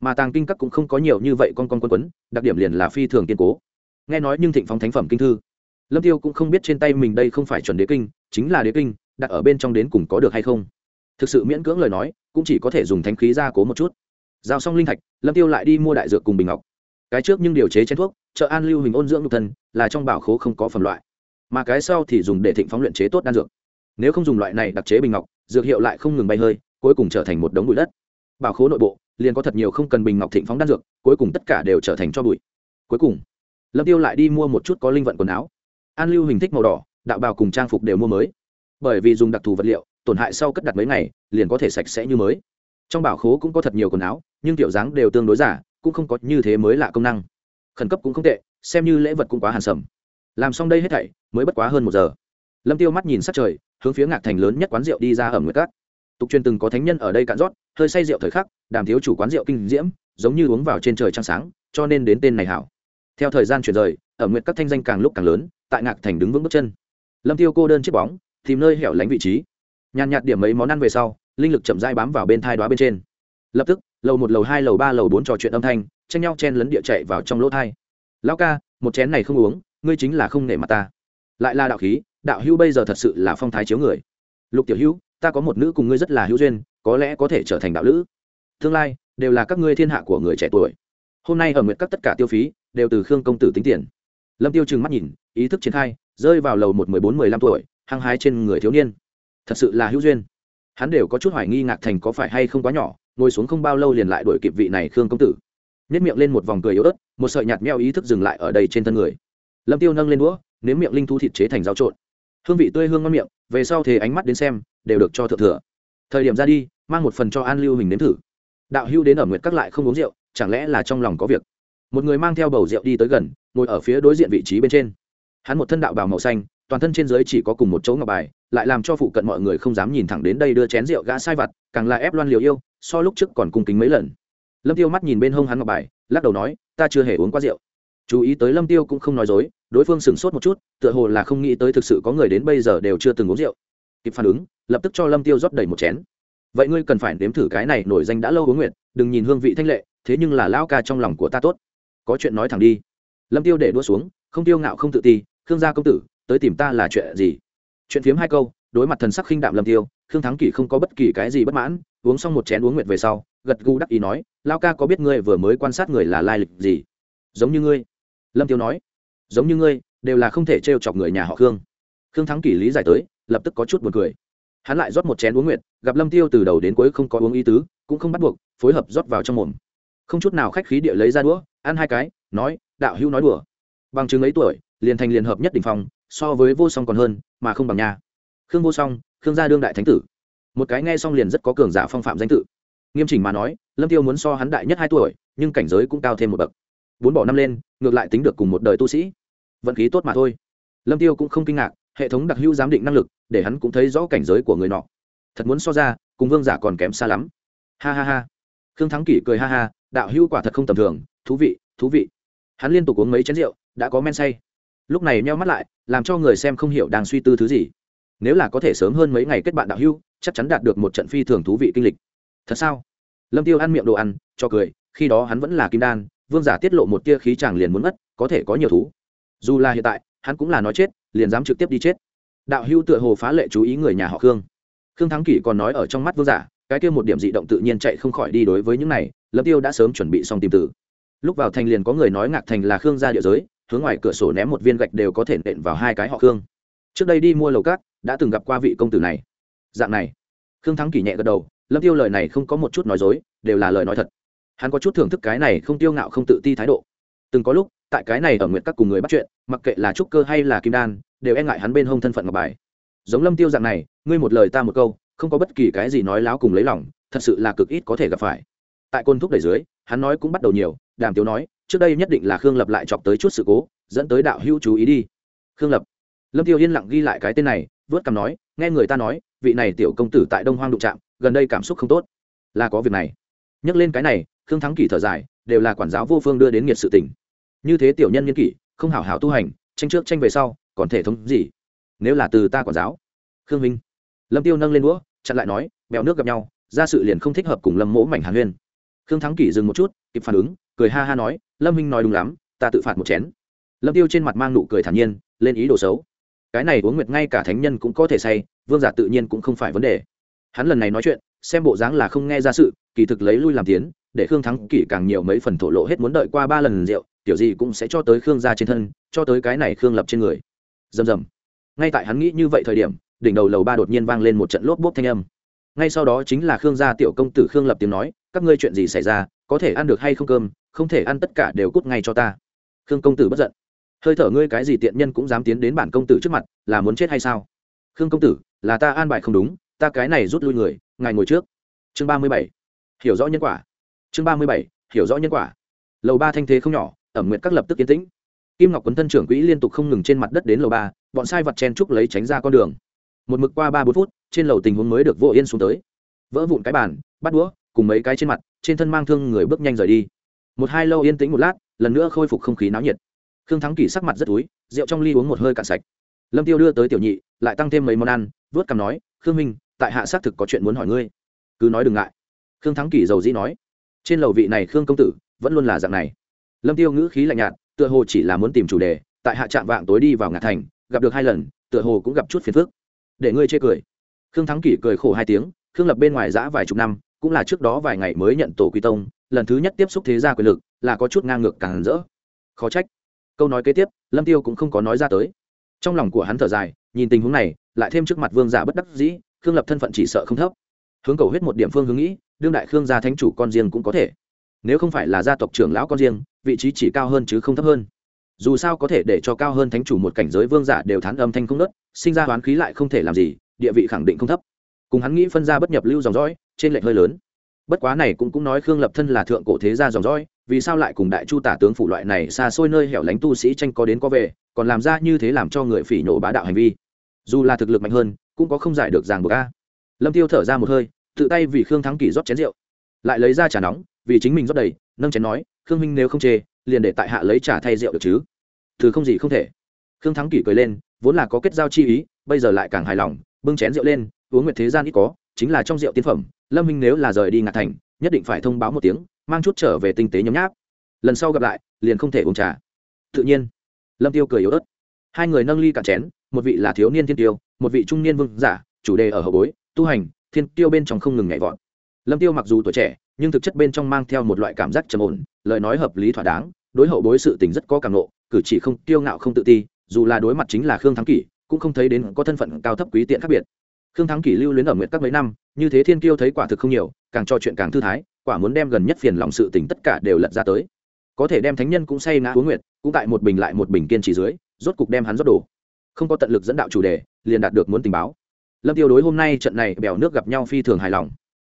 Mà tàng kinh các cũng không có nhiều như vậy con con quân quấn đặc điểm liền là phi thường kiên cố. Nghe nói nhưng thịnh phóng thánh phẩm kinh thư. Lâm tiêu cũng không biết trên tay mình đây không phải chuẩn đế kinh chính là đế kinh đặt ở bên trong đến cùng có được hay không. Thực sự miễn cưỡng lời nói cũng chỉ có thể dùng thánh khí ra cố một chút giao xong linh thạch, lâm tiêu lại đi mua đại dược cùng bình ngọc. Cái trước nhưng điều chế chén thuốc chợ an lưu hình ôn dưỡng nhục thân, là trong bảo khố không có phần loại. Mà cái sau thì dùng để thịnh phóng luyện chế tốt đan dược. Nếu không dùng loại này đặc chế bình ngọc, dược hiệu lại không ngừng bay hơi, cuối cùng trở thành một đống bụi đất. Bảo khố nội bộ, liền có thật nhiều không cần bình ngọc thịnh phóng đan dược, cuối cùng tất cả đều trở thành cho bụi. Cuối cùng, lâm tiêu lại đi mua một chút có linh vận quần áo. An lưu hình thích màu đỏ, đạo bào cùng trang phục đều mua mới. Bởi vì dùng đặc thù vật liệu, tổn hại sau cất đặt mấy ngày, liền có thể sạch sẽ như mới trong bảo khố cũng có thật nhiều quần áo, nhưng kiểu dáng đều tương đối giả, cũng không có như thế mới lạ công năng. Khẩn cấp cũng không tệ, xem như lễ vật cũng quá hàn sầm. Làm xong đây hết thảy, mới bất quá hơn một giờ. Lâm tiêu mắt nhìn sát trời, hướng phía ngạc thành lớn nhất quán rượu đi ra ở nguyệt cát tục truyền từng có thánh nhân ở đây cạn rót, hơi say rượu thời khắc, đàm thiếu chủ quán rượu kinh diễm, giống như uống vào trên trời trăng sáng, cho nên đến tên này hảo. Theo thời gian chuyển rời, ở nguyệt các thanh danh càng lúc càng lớn, tại ngạc thành đứng vững bước chân. Lâm tiêu cô đơn chiếc bóng, tìm nơi hẻo lánh vị trí. Nhàn nhạt điểm mấy món ăn về sau linh lực chậm rãi bám vào bên thai đoá bên trên. Lập tức, lầu một, lầu hai, lầu ba, lầu bốn trò chuyện âm thanh, tranh nhau chen lấn địa chạy vào trong lỗ thai. Lão ca, một chén này không uống, ngươi chính là không nể mặt ta. Lại là đạo khí, đạo hữu bây giờ thật sự là phong thái chiếu người. Lục tiểu hữu, ta có một nữ cùng ngươi rất là hữu duyên, có lẽ có thể trở thành đạo lữ. Tương lai, đều là các ngươi thiên hạ của người trẻ tuổi. Hôm nay ở nguyện các tất cả tiêu phí, đều từ khương công tử tính tiền. Lâm tiêu trừng mắt nhìn, ý thức triển khai, rơi vào lầu một, mười bốn, mười lăm tuổi, hăng hái trên người thiếu niên. Thật sự là hữu duyên hắn đều có chút hoài nghi ngạc thành có phải hay không quá nhỏ, ngồi xuống không bao lâu liền lại đổi kịp vị này khương công tử. Nhét miệng lên một vòng cười yếu ớt, một sợi nhạt meo ý thức dừng lại ở đây trên thân người. Lâm tiêu nâng lên đũa, nếm miệng linh thu thịt chế thành rau trộn. Hương vị tươi hương ngon miệng, về sau thì ánh mắt đến xem, đều được cho thượng thừa. Thời điểm ra đi, mang một phần cho an lưu hình nếm thử. Đạo hưu đến ở nguyệt các lại không uống rượu, chẳng lẽ là trong lòng có việc? Một người mang theo bầu rượu đi tới gần, ngồi ở phía đối diện vị trí bên trên. Hắn một thân đạo bào màu xanh, toàn thân trên dưới chỉ có cùng một chỗ ngọc bài lại làm cho phụ cận mọi người không dám nhìn thẳng đến đây đưa chén rượu gã sai vặt, càng là ép loan liều yêu, so lúc trước còn cung kính mấy lần. Lâm tiêu mắt nhìn bên hông hắn ngọc bài, lắc đầu nói, ta chưa hề uống qua rượu. Chú ý tới lâm tiêu cũng không nói dối, đối phương sửng sốt một chút, tựa hồ là không nghĩ tới thực sự có người đến bây giờ đều chưa từng uống rượu. Kịp phản ứng, lập tức cho lâm tiêu rót đầy một chén. Vậy ngươi cần phải nếm thử cái này nổi danh đã lâu uống nguyện đừng nhìn hương vị thanh lệ, thế nhưng là lão ca trong lòng của ta tốt. Có chuyện nói thẳng đi. Lâm tiêu để đua xuống, không tiêu ngạo không tự ti, khương gia công tử, tới tìm ta là chuyện gì? Chuyện phiếm hai câu, đối mặt thần sắc khinh đạm lâm tiêu, khương thắng kỳ không có bất kỳ cái gì bất mãn, uống xong một chén uống nguyệt về sau, gật gù đắc ý nói lao ca có biết ngươi vừa mới quan sát người là lai lịch gì? Giống như ngươi, lâm tiêu nói. Giống như ngươi, đều là không thể trêu chọc người nhà họ khương. Khương thắng kỳ lý giải tới, lập tức có chút buồn cười. Hắn lại rót một chén uống nguyệt, gặp lâm tiêu từ đầu đến cuối không có uống ý tứ, cũng không bắt buộc, phối hợp rót vào trong mồm. Không chút nào khách khí địa lấy ra đũa, ăn hai cái, nói, đạo hữu nói đùa. Bằng chứng ấy tuổi, liền thành liên hợp nhất đình phong so với vô song còn hơn, mà không bằng nhà khương vô song, khương gia đương đại thánh tử. Một cái nghe xong liền rất có cường giả phong phạm danh tự. Nghiêm chỉnh mà nói, lâm tiêu muốn so hắn đại nhất hai tuổi, nhưng cảnh giới cũng cao thêm một bậc. Bốn bỏ năm lên, ngược lại tính được cùng một đời tu sĩ. Vận khí tốt mà thôi. Lâm tiêu cũng không kinh ngạc, hệ thống đặc hữu giám định năng lực, để hắn cũng thấy rõ cảnh giới của người nọ. Thật muốn so ra, cùng vương giả còn kém xa lắm. Ha ha ha. Khương thắng kỷ cười ha ha, đạo hữu quả thật không tầm thường, thú vị thú vị. Hắn liên tục uống mấy chén rượu, đã có men say lúc này nheo mắt lại, làm cho người xem không hiểu đang suy tư thứ gì. Nếu là có thể sớm hơn mấy ngày kết bạn đạo hưu chắc chắn đạt được một trận phi thường thú vị kinh lịch. Thật sao? Lâm tiêu ăn miệng đồ ăn, cho cười, khi đó hắn vẫn là kim đan, vương giả tiết lộ một tia khí chàng liền muốn mất, có thể có nhiều thú. Dù là hiện tại, hắn cũng là nói chết, liền dám trực tiếp đi chết. Đạo hưu tựa hồ phá lệ chú ý người nhà họ khương. Khương thắng kỷ còn nói ở trong mắt vương giả, cái kia một điểm dị động tự nhiên chạy không khỏi đi đối với những này, lâm tiêu đã sớm chuẩn bị xong tìm tử. Lúc vào thành liền có người nói ngạc thành là khương gia địa giới hướng ngoài cửa sổ ném một viên gạch đều có thể nện vào hai cái họ khương. Trước đây đi mua lầu cát, đã từng gặp qua vị công tử này. Dạng này, khương thắng kỷ nhẹ gật đầu, lâm tiêu lời này không có một chút nói dối, đều là lời nói thật. Hắn có chút thưởng thức cái này không tiêu ngạo không tự ti thái độ. Từng có lúc, tại cái này ở nguyện các cùng người bắt chuyện, mặc kệ là trúc cơ hay là kim đan, đều e ngại hắn bên hông thân phận ngọc bài. Giống lâm tiêu dạng này, ngươi một lời ta một câu, không có bất kỳ cái gì nói láo cùng lấy lòng, thật sự là cực ít có thể gặp phải. Tại côn thúc đầy dưới, hắn nói cũng bắt đầu nhiều, đàm tiếu nói trước đây nhất định là khương lập lại chọc tới chút sự cố, dẫn tới đạo hữu chú ý đi. Khương lập. Lâm tiêu yên lặng ghi lại cái tên này, vớt cằm nói, nghe người ta nói, vị này tiểu công tử tại đông hoang đụng trạm gần đây cảm xúc không tốt. Là có việc này. Nhắc lên cái này, khương thắng kỷ thở dài, đều là quản giáo vô phương đưa đến nghiệt sự tỉnh như thế tiểu nhân nhân kỷ, không hảo hảo tu hành, tranh trước tranh về sau, còn thể thống gì? Nếu là từ ta quản giáo. Khương minh. Lâm tiêu nâng lên đũa, chặn lại nói, bèo nước gặp nhau, ra sự liền không thích hợp cùng lâm mỗ mảnh hàn huyên. Khương thắng kỷ dừng một chút, kịp phản ứng, cười ha ha nói lâm minh nói đúng lắm, ta tự phạt một chén. Lâm tiêu trên mặt mang nụ cười thản nhiên, lên ý đồ xấu. Cái này uống nguyệt ngay cả thánh nhân cũng có thể say, vương giả tự nhiên cũng không phải vấn đề. Hắn lần này nói chuyện, xem bộ dáng là không nghe ra sự, kỳ thực lấy lui làm tiến, để khương thắng kỷ càng nhiều mấy phần thổ lộ hết muốn đợi qua ba lần rượu kiểu gì cũng sẽ cho tới khương gia trên thân, cho tới cái này khương lập trên người. Rầm rầm. Ngay tại hắn nghĩ như vậy thời điểm, đỉnh đầu lầu ba đột nhiên vang lên một trận lốp bốp thanh âm. Ngay sau đó chính là khương gia tiểu công tử khương lập tiếng nói, các ngươi chuyện gì xảy ra, có thể ăn được hay không cơm không thể ăn tất cả đều cút ngay cho ta. Khương công tử bất giận. Hơi thở ngươi cái gì tiện nhân cũng dám tiến đến bản công tử trước mặt, là muốn chết hay sao? Khương công tử, là ta an bài không đúng, ta cái này rút lui người, ngài ngồi trước. Chương ba mươi bảy. Hiểu rõ nhân quả. Chương ba mươi bảy, hiểu rõ nhân quả. Lầu ba thanh thế không nhỏ, ẩm nguyện các lập tức yên tĩnh. Kim ngọc quấn thân trưởng quỹ liên tục không ngừng trên mặt đất đến lầu ba, bọn sai vật chen trúc lấy tránh ra con đường. Một mực qua ba bốn phút, trên lầu tình huống mới được vô yên xuống tới. Vỡ vụn cái bàn, bắt đũa, cùng mấy cái trên mặt, trên thân mang thương người bước nhanh rời đi một hai lâu yên tĩnh một lát, lần nữa khôi phục không khí náo nhiệt. Khương thắng kỳ sắc mặt rất túi, rượu trong ly uống một hơi cạn sạch. Lâm tiêu đưa tới tiểu nhị, lại tăng thêm mấy món ăn, vớt cằm nói, khương minh, tại hạ xác thực có chuyện muốn hỏi ngươi. Cứ nói đừng ngại. Khương thắng kỳ giàu dĩ nói. Trên lầu vị này khương công tử, vẫn luôn là dạng này. Lâm tiêu ngữ khí lạnh nhạt, tựa hồ chỉ là muốn tìm chủ đề, tại hạ trạm vạng tối đi vào ngã thành, gặp được hai lần, tựa hồ cũng gặp chút phiền phức. Để ngươi chê cười. Khương thắng kỷ cười khổ hai tiếng, khương lập bên ngoài giã vài chục năm, cũng là trước đó vài ngày mới nhận tổ quy tông lần thứ nhất tiếp xúc thế gia quyền lực là có chút ngang ngược càng rỡ. Khó trách. Câu nói kế tiếp, lâm tiêu cũng không có nói ra tới. Trong lòng của hắn thở dài, nhìn tình huống này, lại thêm trước mặt vương giả bất đắc dĩ, khương lập thân phận chỉ sợ không thấp. Hướng cầu huyết một điểm phương hướng nghĩ, đương đại khương gia thánh chủ con riêng cũng có thể. Nếu không phải là gia tộc trưởng lão con riêng, vị trí chỉ cao hơn chứ không thấp hơn. Dù sao có thể để cho cao hơn thánh chủ một cảnh giới vương giả đều thán âm thanh không nớt, sinh ra hoán khí lại không thể làm gì, địa vị khẳng định không thấp. Cùng hắn nghĩ phân ra bất nhập lưu dòng dõi, trên lệnh hơi lớn bất quá này cũng cũng nói khương lập thân là thượng cổ thế gia dòng dõi, vì sao lại cùng đại chu tả tướng phủ loại này xa xôi nơi hẻo lánh tu sĩ tranh có đến có về, còn làm ra như thế làm cho người phỉ nhổ bá đạo hành vi. Dù là thực lực mạnh hơn, cũng có không giải được ràng buộc a. Lâm tiêu thở ra một hơi, tự tay vì khương thắng kỷ rót chén rượu. Lại lấy ra trà nóng, vì chính mình rót đầy, nâng chén nói, khương minh nếu không chê, liền để tại hạ lấy trà thay rượu được chứ. Thứ không gì không thể. Khương thắng kỷ cười lên, vốn là có kết giao chi ý, bây giờ lại càng hài lòng, bưng chén rượu lên, uống nguyệt thế gian ít có, chính là trong rượu tiên phẩm lâm minh nếu là rời đi ngạt thành, nhất định phải thông báo một tiếng, mang chút trở về tinh tế nhấm nháp. Lần sau gặp lại, liền không thể uống trà. Tự nhiên, lâm tiêu cười yếu ớt. Hai người nâng ly cạn chén, một vị là thiếu niên thiên tiêu, một vị trung niên vương giả, chủ đề ở hậu bối, tu hành, thiên tiêu bên trong không ngừng nhảy vọt. Lâm tiêu mặc dù tuổi trẻ, nhưng thực chất bên trong mang theo một loại cảm giác trầm ổn, lời nói hợp lý thỏa đáng, đối hậu bối sự tình rất có cảm nộ cử chỉ không tiêu ngạo không tự ti, dù là đối mặt chính là khương thắng kỷ, cũng không thấy đến có thân phận cao thấp quý tiện khác biệt khương thắng kỷ lưu luyến ở nguyện các mấy năm, như thế thiên kiêu thấy quả thực không nhiều, càng trò chuyện càng thư thái, quả muốn đem gần nhất phiền lòng sự tình tất cả đều lật ra tới. Có thể đem thánh nhân cũng say ngã uống nguyệt, cũng tại một bình lại một bình kiên trì dưới, rốt cục đem hắn rót đổ không có tận lực dẫn đạo chủ đề, liền đạt được muốn tình báo. Lâm tiêu đối hôm nay trận này bèo nước gặp nhau phi thường hài lòng.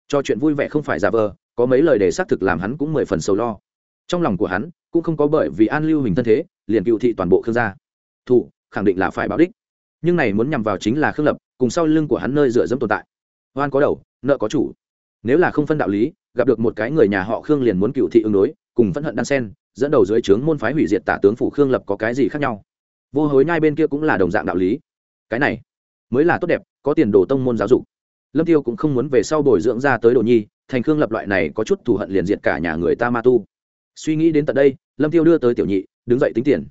Cho chuyện vui vẻ không phải giả vờ, có mấy lời để xác thực làm hắn cũng mười phần sầu lo. Trong lòng của hắn, cũng không có bởi vì an lưu hình thân thế, liền cựu thị toàn bộ khương gia. Thủ khẳng định là phải báo đích nhưng này muốn nhằm vào chính là khương lập, cùng sau lưng của hắn nơi dựa dẫm tồn tại. Oan có đầu, nợ có chủ. Nếu là không phân đạo lý, gặp được một cái người nhà họ khương liền muốn cựu thị ứng đối, cùng phẫn hận đan sen, dẫn đầu dưới trướng môn phái hủy diệt tả tướng phủ khương lập có cái gì khác nhau? Vô hối nhai bên kia cũng là đồng dạng đạo lý. Cái này, mới là tốt đẹp, có tiền đồ tông môn giáo dục. Lâm tiêu cũng không muốn về sau bồi dưỡng ra tới đồ nhi, thành khương lập loại này có chút thù hận liền diệt cả nhà người ta ma tu. Suy nghĩ đến tận đây, lâm tiêu đưa tới tiểu nhị, đứng dậy tính tiền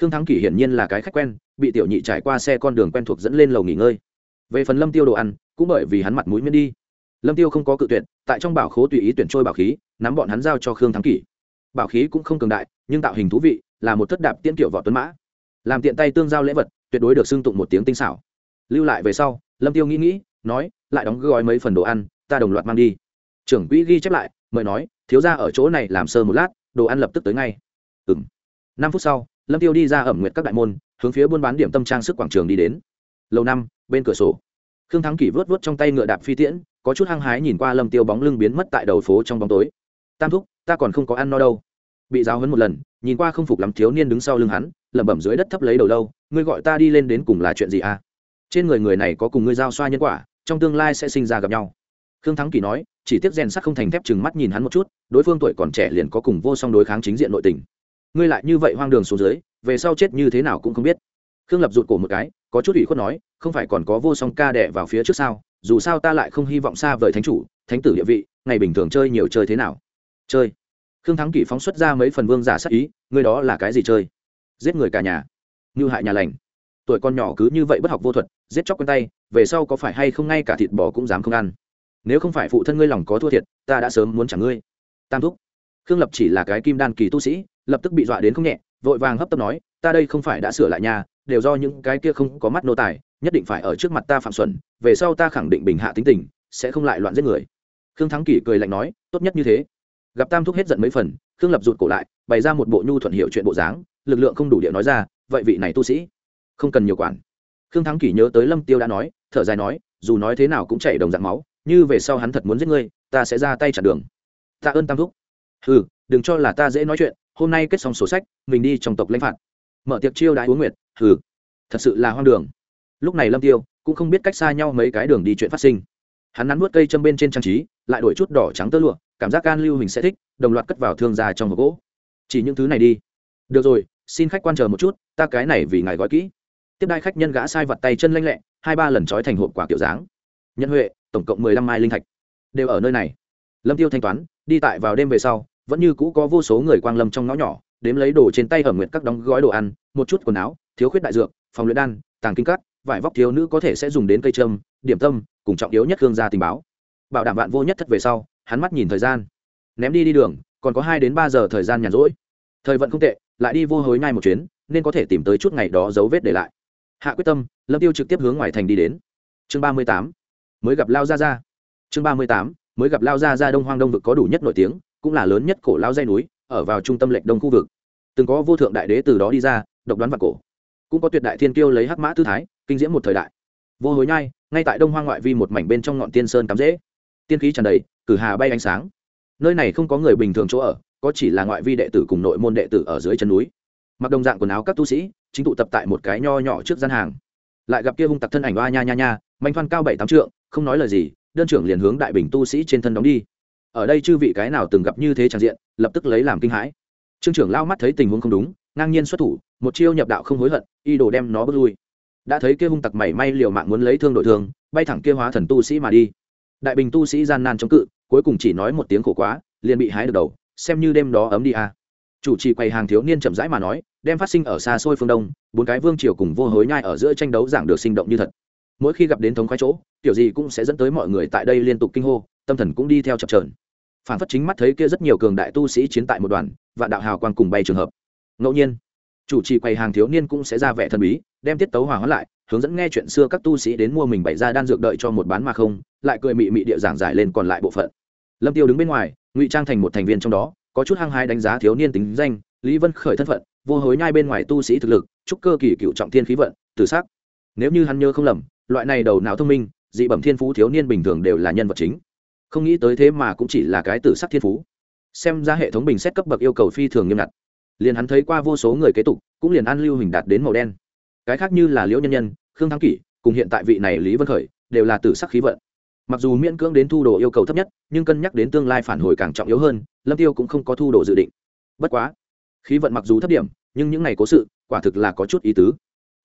khương thắng kỷ hiển nhiên là cái khách quen, bị tiểu nhị trải qua xe con đường quen thuộc dẫn lên lầu nghỉ ngơi. Về phần lâm tiêu đồ ăn, cũng bởi vì hắn mặt mũi miễn đi. Lâm tiêu không có cự tuyệt, tại trong bảo khố tùy ý tuyển trôi bảo khí, nắm bọn hắn giao cho khương thắng kỷ. Bảo khí cũng không cường đại, nhưng tạo hình thú vị, là một thất đạp tiễn kiểu võ tuấn mã. Làm tiện tay tương giao lễ vật, tuyệt đối được xưng tụng một tiếng tinh xảo. Lưu lại về sau, lâm tiêu nghĩ nghĩ, nói, lại đóng gói mấy phần đồ ăn, ta đồng loạt mang đi. Trưởng quỹ ghi chép lại, mời nói, thiếu ra ở chỗ này làm sơ một lát, đồ ăn lập tức tới ngay. Ừng năm phút sau lâm tiêu đi ra ẩm nguyệt các đại môn, hướng phía buôn bán điểm tâm trang sức quảng trường đi đến. Lâu năm, bên cửa sổ. Khương thắng kỷ vớt vớt trong tay ngựa đạp phi tiễn, có chút hăng hái nhìn qua lâm tiêu bóng lưng biến mất tại đầu phố trong bóng tối. Tam thúc, ta còn không có ăn no đâu. Bị giáo hấn một lần, nhìn qua không phục lắm thiếu niên đứng sau lưng hắn, lẩm bẩm dưới đất thấp lấy đầu lâu, ngươi gọi ta đi lên đến cùng là chuyện gì à? Trên người người này có cùng ngươi giao xoa nhân quả, trong tương lai sẽ sinh ra gặp nhau. Khương thắng kỳ nói, chỉ tiếc rèn sắt không thành thép chừng mắt nhìn hắn một chút, đối phương tuổi còn trẻ liền có cùng vô song đối kháng chính diện nội tình ngươi lại như vậy hoang đường xuống dưới, về sau chết như thế nào cũng không biết. Khương lập rụt cổ một cái, có chút ủy khuất nói, không phải còn có vô song ca đẻ vào phía trước sau dù sao ta lại không hy vọng xa vời thánh chủ, thánh tử địa vị, ngày bình thường chơi nhiều chơi thế nào. Chơi. Khương thắng kỷ phóng xuất ra mấy phần vương giả sắc ý, ngươi đó là cái gì chơi? Giết người cả nhà. Ngư hại nhà lành. Tuổi con nhỏ cứ như vậy bất học vô thuật, giết chóc quen tay, về sau có phải hay không ngay cả thịt bò cũng dám không ăn? Nếu không phải phụ thân ngươi lòng có thua thiệt, ta đã sớm muốn trả ngươi. Tam thúc. Khương lập chỉ là cái kim đan kỳ tu sĩ lập tức bị dọa đến không nhẹ, vội vàng hấp tấp nói, ta đây không phải đã sửa lại nhà, đều do những cái kia không có mắt nô tài, nhất định phải ở trước mặt ta phạm xuẩn, về sau ta khẳng định bình hạ tính tình, sẽ không lại loạn giết người. Khương thắng kỷ cười lạnh nói, tốt nhất như thế. Gặp tam thúc hết giận mấy phần, khương lập rụt cổ lại, bày ra một bộ nhu thuận hiệu chuyện bộ dáng, lực lượng không đủ địa nói ra, vậy vị này tu sĩ, không cần nhiều quản. Khương thắng kỷ nhớ tới lâm tiêu đã nói, thở dài nói, dù nói thế nào cũng chảy đồng dạng máu, như về sau hắn thật muốn giết ngươi, ta sẽ ra tay chặn đường. Ta ơn tam thúc. Ừ đừng cho là ta dễ nói chuyện hôm nay kết xong sổ sách mình đi trong tộc lãnh phạt. Mở tiệc chiêu đãi uống nguyệt hừ, thật sự là hoang đường. Lúc này lâm tiêu cũng không biết cách xa nhau mấy cái đường đi chuyện phát sinh. Hắn nắn nuốt cây châm bên trên trang trí lại đổi chút đỏ trắng tơ lụa cảm giác can lưu mình sẽ thích đồng loạt cất vào thương gia trong hộp gỗ. Chỉ những thứ này đi. Được rồi xin khách quan chờ một chút ta cái này vì ngài gói kỹ. Tiếp đai khách nhân gã sai vặt tay chân lanh lẹ hai ba lần trói thành hộp quả kiểu dáng. Nhân huệ tổng cộng mười lăm mai linh thạch. Đều ở nơi này. Lâm tiêu thanh toán đi tại vào đêm về sau vẫn như cũ có vô số người quang lâm trong ngõ nhỏ, đếm lấy đồ trên tay ở nguyện các đóng gói đồ ăn, một chút quần áo, thiếu khuyết đại dược, phòng luyện đan, tàng kinh cắt vải vóc thiếu nữ có thể sẽ dùng đến cây trâm, điểm tâm, cùng trọng yếu nhất hương gia tình báo. Bảo đảm bạn vô nhất thất về sau, hắn mắt nhìn thời gian. Ném đi đi đường, còn có hai đến ba giờ thời gian nhàn rỗi. Thời vận không tệ, lại đi vô hối nhai một chuyến, nên có thể tìm tới chút ngày đó dấu vết để lại. Hạ quyết tâm, lâm tiêu trực tiếp hướng ngoài thành đi đến. Chương ba mươi tám, mới gặp lao gia gia. Chương ba mươi tám, mới gặp lao gia gia đông hoang đông vực có đủ nhất nổi tiếng cũng là lớn nhất cổ lao dây núi, ở vào trung tâm lệch đông khu vực. Từng có vô thượng đại đế từ đó đi ra, độc đoán và cổ. Cũng có tuyệt đại thiên kiêu lấy hắc mã tư thái, kinh diễm một thời đại. Vô hối nhai, ngay tại đông hoang ngoại vi một mảnh bên trong ngọn tiên sơn cắm rễ. Tiên khí tràn đầy, cử hà bay ánh sáng. Nơi này không có người bình thường chỗ ở, có chỉ là ngoại vi đệ tử cùng nội môn đệ tử ở dưới chân núi. Mặc đồng dạng quần áo các tu sĩ, chính tụ tập tại một cái nho nhỏ trước gian hàng. Lại gặp kia hung tặc thân ảnh oa nha nha nha, manh thoan cao bảy tám trượng, không nói lời gì, đơn trưởng liền hướng đại bình tu sĩ trên thân đóng đi ở đây chư vị cái nào từng gặp như thế tràn diện, lập tức lấy làm kinh hãi. Trương trưởng lao mắt thấy tình huống không đúng, ngang nhiên xuất thủ, một chiêu nhập đạo không hối hận y đồ đem nó bước lui. Đã thấy kia hung tặc mảy may liều mạng muốn lấy thương đội thương, bay thẳng kia hóa thần tu sĩ mà đi. Đại bình tu sĩ gian nan chống cự, cuối cùng chỉ nói một tiếng khổ quá, liền bị hái được đầu, xem như đêm đó ấm đi à. chủ trì quầy hàng thiếu niên chậm rãi mà nói, đem phát sinh ở xa xôi phương đông, bốn cái vương triều cùng vô hối nhai ở giữa tranh đấu giảng được sinh động như thật. Mỗi khi gặp đến thống khoái chỗ kiểu gì cũng sẽ dẫn tới mọi người tại đây liên tục kinh hô, tâm thần cũng đi theo chập trờn phản phất chính mắt thấy kia rất nhiều cường đại tu sĩ chiến tại một đoàn, vạn đạo hào quang cùng bay trường hợp. Ngẫu nhiên, chủ trì quầy hàng thiếu niên cũng sẽ ra vẻ thần bí, đem tiết tấu hòa hóa lại, hướng dẫn nghe chuyện xưa các tu sĩ đến mua mình bày ra đan dược đợi cho một bán mà không, lại cười mị mị địa giảng giải lên còn lại bộ phận. Lâm tiêu đứng bên ngoài, ngụy trang thành một thành viên trong đó, có chút hăng hái đánh giá thiếu niên tính danh, lý vân khởi thân phận, vô hối nhai bên ngoài tu sĩ thực lực trúc cơ kỳ cựu trọng thiên khí vận, tử sắc. Nếu như hắn nhớ không lầm, loại này đầu não thông minh, dị bẩm thiên phú thiếu niên bình thường đều là nhân vật chính không nghĩ tới thế mà cũng chỉ là cái tử sắc thiên phú. Xem ra hệ thống bình xét cấp bậc yêu cầu phi thường nghiêm ngặt. Liền hắn thấy qua vô số người kế tục, cũng liền an lưu hình đạt đến màu đen. Cái khác như là liễu nhân nhân, khương thắng kỷ, cùng hiện tại vị này lý vân khởi, đều là tử sắc khí vận. Mặc dù miễn cưỡng đến thu đồ yêu cầu thấp nhất, nhưng cân nhắc đến tương lai phản hồi càng trọng yếu hơn, lâm tiêu cũng không có thu đồ dự định. Bất quá, khí vận mặc dù thấp điểm, nhưng những này cố sự, quả thực là có chút ý tứ.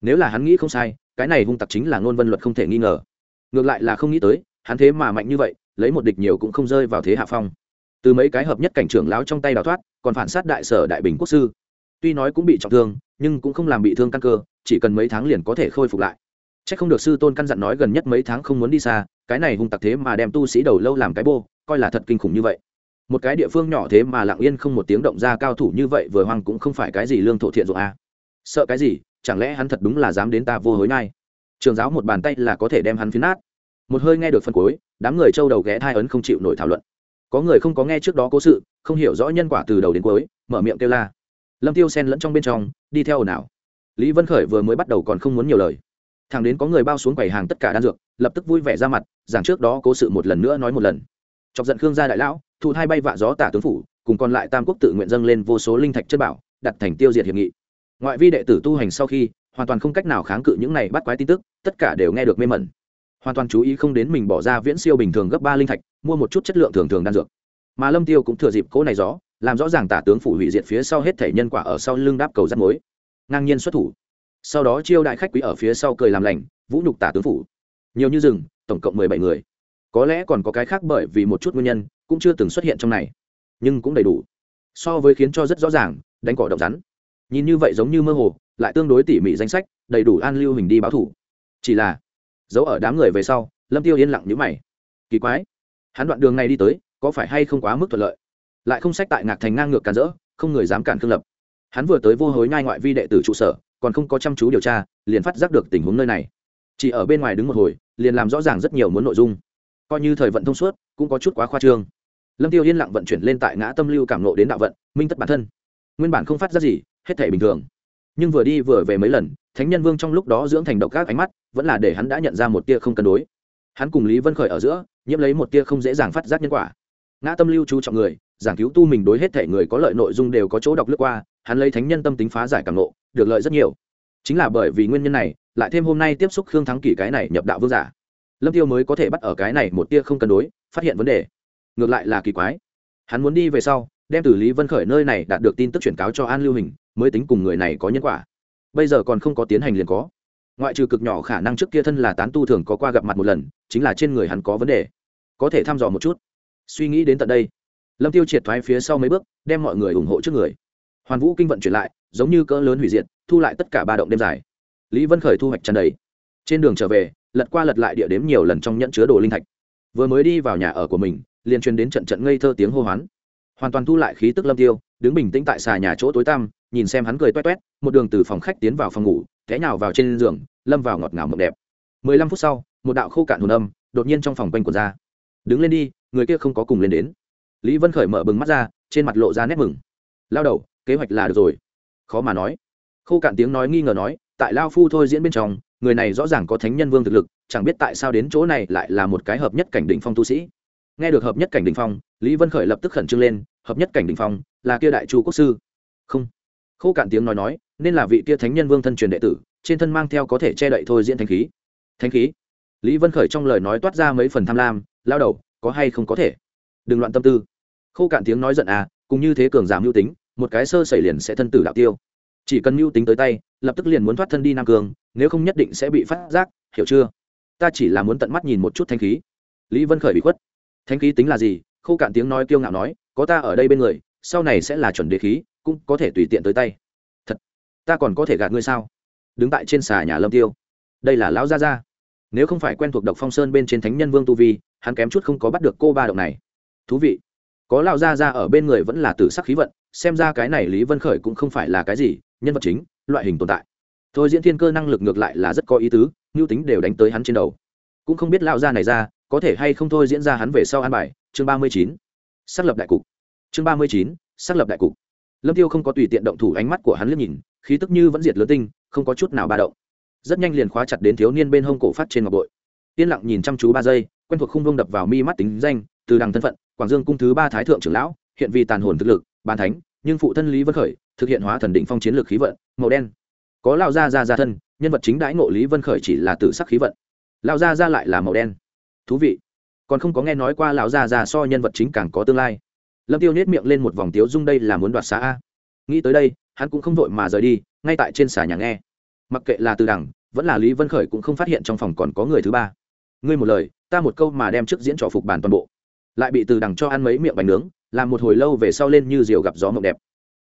Nếu là hắn nghĩ không sai, cái này hung tặc chính là ngôn vân luật không thể nghi ngờ. Ngược lại là không nghĩ tới, hắn thế mà mạnh như vậy lấy một địch nhiều cũng không rơi vào thế hạ phong. Từ mấy cái hợp nhất cảnh trưởng lão trong tay đào thoát, còn phản sát đại sở đại bình quốc sư. Tuy nói cũng bị trọng thương, nhưng cũng không làm bị thương căn cơ, chỉ cần mấy tháng liền có thể khôi phục lại. C h ắ c không được sư tôn căn dặn nói gần nhất mấy tháng không muốn đi xa, cái này hung tặc thế mà đem tu sĩ đầu lâu làm cái bô, coi là thật kinh khủng như vậy. Một cái địa phương nhỏ thế mà lặng yên không một tiếng động ra cao thủ như vậy vừa hoang cũng không phải cái gì lương thổ thiện dụng a. Sợ cái gì, chẳng lẽ hắn thật đúng là dám đến ta vô hối ngay? Trường giáo một bàn tay là có thể đem hắn phiến nát một hơi nghe được phân cuối, đám người châu đầu ghé thai ấn không chịu nổi thảo luận. Có người không có nghe trước đó cố sự, không hiểu rõ nhân quả từ đầu đến cuối, mở miệng kêu la. Lâm tiêu sen lẫn trong bên trong, đi theo ồn ào. Lý vân khởi vừa mới bắt đầu còn không muốn nhiều lời. Thằng đến có người bao xuống quầy hàng tất cả đan dược, lập tức vui vẻ ra mặt, giảng trước đó cố sự một lần nữa nói một lần. Chọc giận khương gia đại lão, thụ hai bay vạ gió tả tướng phủ, cùng còn lại tam quốc tự nguyện dâng lên vô số linh thạch chất bảo, đặt thành tiêu diệt hiệp nghị. Ngoại vi đệ tử tu hành sau khi, hoàn toàn không cách nào kháng cự những này bắt quái tin tức, tất cả đều nghe được mê mẩn hoàn toàn chú ý không đến mình bỏ ra viễn siêu bình thường gấp ba linh thạch, mua một chút chất lượng thường thường đan dược. Mà lâm tiêu cũng thừa dịp cố này gió, làm rõ ràng tả tướng phủ hủy diệt phía sau hết thể nhân quả ở sau lưng đáp cầu rắt mối. Ngang nhiên xuất thủ. Sau đó chiêu đại khách quý ở phía sau cười làm lành, vũ nhục tả tướng phủ. Nhiều như rừng, tổng cộng mười bảy người. Có lẽ còn có cái khác bởi vì một chút nguyên nhân, cũng chưa từng xuất hiện trong này. Nhưng cũng đầy đủ. So với khiến cho rất rõ ràng, đánh cỏ động rắn. Nhìn như vậy giống như mơ hồ, lại tương đối tỉ mỉ danh sách, đầy đủ an lưu hình đi báo thủ. Chỉ là giấu ở đám người về sau, lâm tiêu yên lặng nhíu mày. Kỳ quái, hắn đoạn đường này đi tới, có phải hay không quá mức thuận lợi? Lại không sách tại ngạc thành ngang ngược cản rỡ, không người dám cản khương lập. Hắn vừa tới vô hối nhai ngoại vi đệ tử trụ sở, còn không có chăm chú điều tra, liền phát giác được tình huống nơi này. Chỉ ở bên ngoài đứng một hồi, liền làm rõ ràng rất nhiều muốn nội dung. Coi như thời vận thông suốt, cũng có chút quá khoa trương. Lâm tiêu yên lặng vận chuyển lên tại ngã tâm lưu cảm nộ đến đạo vận, minh tất bản thân. Nguyên bản không phát ra gì, hết thể bình thường nhưng vừa đi vừa về mấy lần, thánh nhân vương trong lúc đó dưỡng thành độc các ánh mắt, vẫn là để hắn đã nhận ra một tia không cân đối. Hắn cùng lý vân khởi ở giữa, nhiễm lấy một tia không dễ dàng phát giác nhân quả. Ngã tâm lưu chú trọng người, giảng cứu tu mình đối hết thể người có lợi nội dung đều có chỗ đọc lướt qua, hắn lấy thánh nhân tâm tính phá giải cảm nộ được lợi rất nhiều. Chính là bởi vì nguyên nhân này, lại thêm hôm nay tiếp xúc khương thắng kỷ cái này nhập đạo vương giả. Lâm tiêu mới có thể bắt ở cái này một tia không cân đối, phát hiện vấn đề. Ngược lại là kỳ quái. Hắn muốn đi về sau, đem từ lý vân khởi nơi này đạt được tin tức chuyển cáo cho an lưu hình mới tính cùng người này có nhân quả. Bây giờ còn không có tiến hành liền có. Ngoại trừ cực nhỏ khả năng trước kia thân là tán tu thường có qua gặp mặt một lần, chính là trên người hắn có vấn đề. Có thể thăm dò một chút. Suy nghĩ đến tận đây, lâm tiêu triệt thoái phía sau mấy bước, đem mọi người ủng hộ trước người. Hoàn vũ kinh vận chuyển lại, giống như cỡ lớn hủy diệt, thu lại tất cả ba động đêm dài. Lý vân khởi thu hoạch tràn đầy. Trên đường trở về, lật qua lật lại địa đếm nhiều lần trong nhẫn chứa đồ linh thạch. Vừa mới đi vào nhà ở của mình, liền truyền đến trận trận ngây thơ tiếng hô hoán. Hoàn toàn thu lại khí tức lâm tiêu, đứng bình tĩnh tại xà nhà chỗ tối tăm nhìn xem hắn cười toét toét, một đường từ phòng khách tiến vào phòng ngủ, té nhào vào trên giường, lâm vào ngọt ngào mộng đẹp. Mười lăm phút sau, một đạo khô cạn hồn âm đột nhiên trong phòng quanh quần ra. Đứng lên đi, người kia không có cùng lên đến. Lý vân khởi mở bừng mắt ra, trên mặt lộ ra nét mừng. Lao đầu, kế hoạch là được rồi. Khó mà nói. Khô cạn tiếng nói nghi ngờ nói, tại lao phu thôi diễn bên trong, người này rõ ràng có thánh nhân vương thực lực, chẳng biết tại sao đến chỗ này lại là một cái hợp nhất cảnh đỉnh phong tu sĩ. Nghe được hợp nhất cảnh đỉnh phong, lý vân khởi lập tức khẩn trương lên, hợp nhất cảnh đỉnh phong là kia đại chu quốc sư? Không khô cạn tiếng nói nói, nên là vị kia thánh nhân vương thân truyền đệ tử, trên thân mang theo có thể che đậy thôi diễn thanh khí. Thanh khí? Lý vân khởi trong lời nói toát ra mấy phần tham lam, lao đầu, có hay không có thể? Đừng loạn tâm tư. Khô cạn tiếng nói giận à cũng như thế cường giảm mưu tính, một cái sơ xảy liền sẽ thân tử đạo tiêu. Chỉ cần mưu tính tới tay, lập tức liền muốn thoát thân đi nam cường, nếu không nhất định sẽ bị phát giác, hiểu chưa? Ta chỉ là muốn tận mắt nhìn một chút thanh khí. Lý vân khởi bị khuất. Thanh khí tính là gì? Khô cạn tiếng nói kiêu ngạo nói, có ta ở đây bên người, sau này sẽ là chuẩn đế khí cũng có thể tùy tiện tới tay. Thật, ta còn có thể gạt ngươi sao? Đứng tại trên xà nhà lâm tiêu. Đây là lão gia gia. Nếu không phải quen thuộc độc phong sơn bên trên thánh nhân vương tu vi, hắn kém chút không có bắt được cô ba động này. Thú vị. Có lão gia gia ở bên người vẫn là tử sắc khí vận, xem ra cái này lý vân khởi cũng không phải là cái gì, nhân vật chính, loại hình tồn tại. Thôi diễn thiên cơ năng lực ngược lại là rất có ý tứ, mưu tính đều đánh tới hắn trên đầu. Cũng không biết lão gia này ra, có thể hay không thôi diễn ra hắn về sau an bài. Chương ba mươi chín. Xác lập đại cục. Chương ba mươi chín. Xác lập đại cục lâm tiêu không có tùy tiện động thủ ánh mắt của hắn liếc nhìn, khí tức như vẫn diệt lớn tinh, không có chút nào ba động. Rất nhanh liền khóa chặt đến thiếu niên bên hông cổ phát trên ngọc bội. Yên lặng nhìn chăm chú ba giây, quen thuộc khung vông đập vào mi mắt tính danh, từ đằng thân phận, quảng dương cung thứ ba thái thượng trưởng lão, hiện vì tàn hồn thực lực bàn thánh, nhưng phụ thân lý vân khởi, thực hiện hóa thần định phong chiến lược khí vận, màu đen. Có lao gia Gia gia thân, nhân vật chính đãi ngộ lý vân khởi chỉ là tử sắc khí vận. Lao gia Gia lại là màu đen. Thú vị. Còn không có nghe nói qua lão gia Gia so nhân vật chính càng có tương lai lâm tiêu nhét miệng lên một vòng tiếu dung đây là muốn đoạt xá a. Nghĩ tới đây hắn cũng không vội mà rời đi ngay tại trên xà nhà nghe. Mặc kệ là từ đẳng, vẫn là lý vân khởi cũng không phát hiện trong phòng còn có người thứ ba. Ngươi một lời ta một câu mà đem trước diễn trò phục bàn toàn bộ. Lại bị từ đằng cho ăn mấy miệng bánh nướng làm một hồi lâu về sau lên như diều gặp gió mộng đẹp.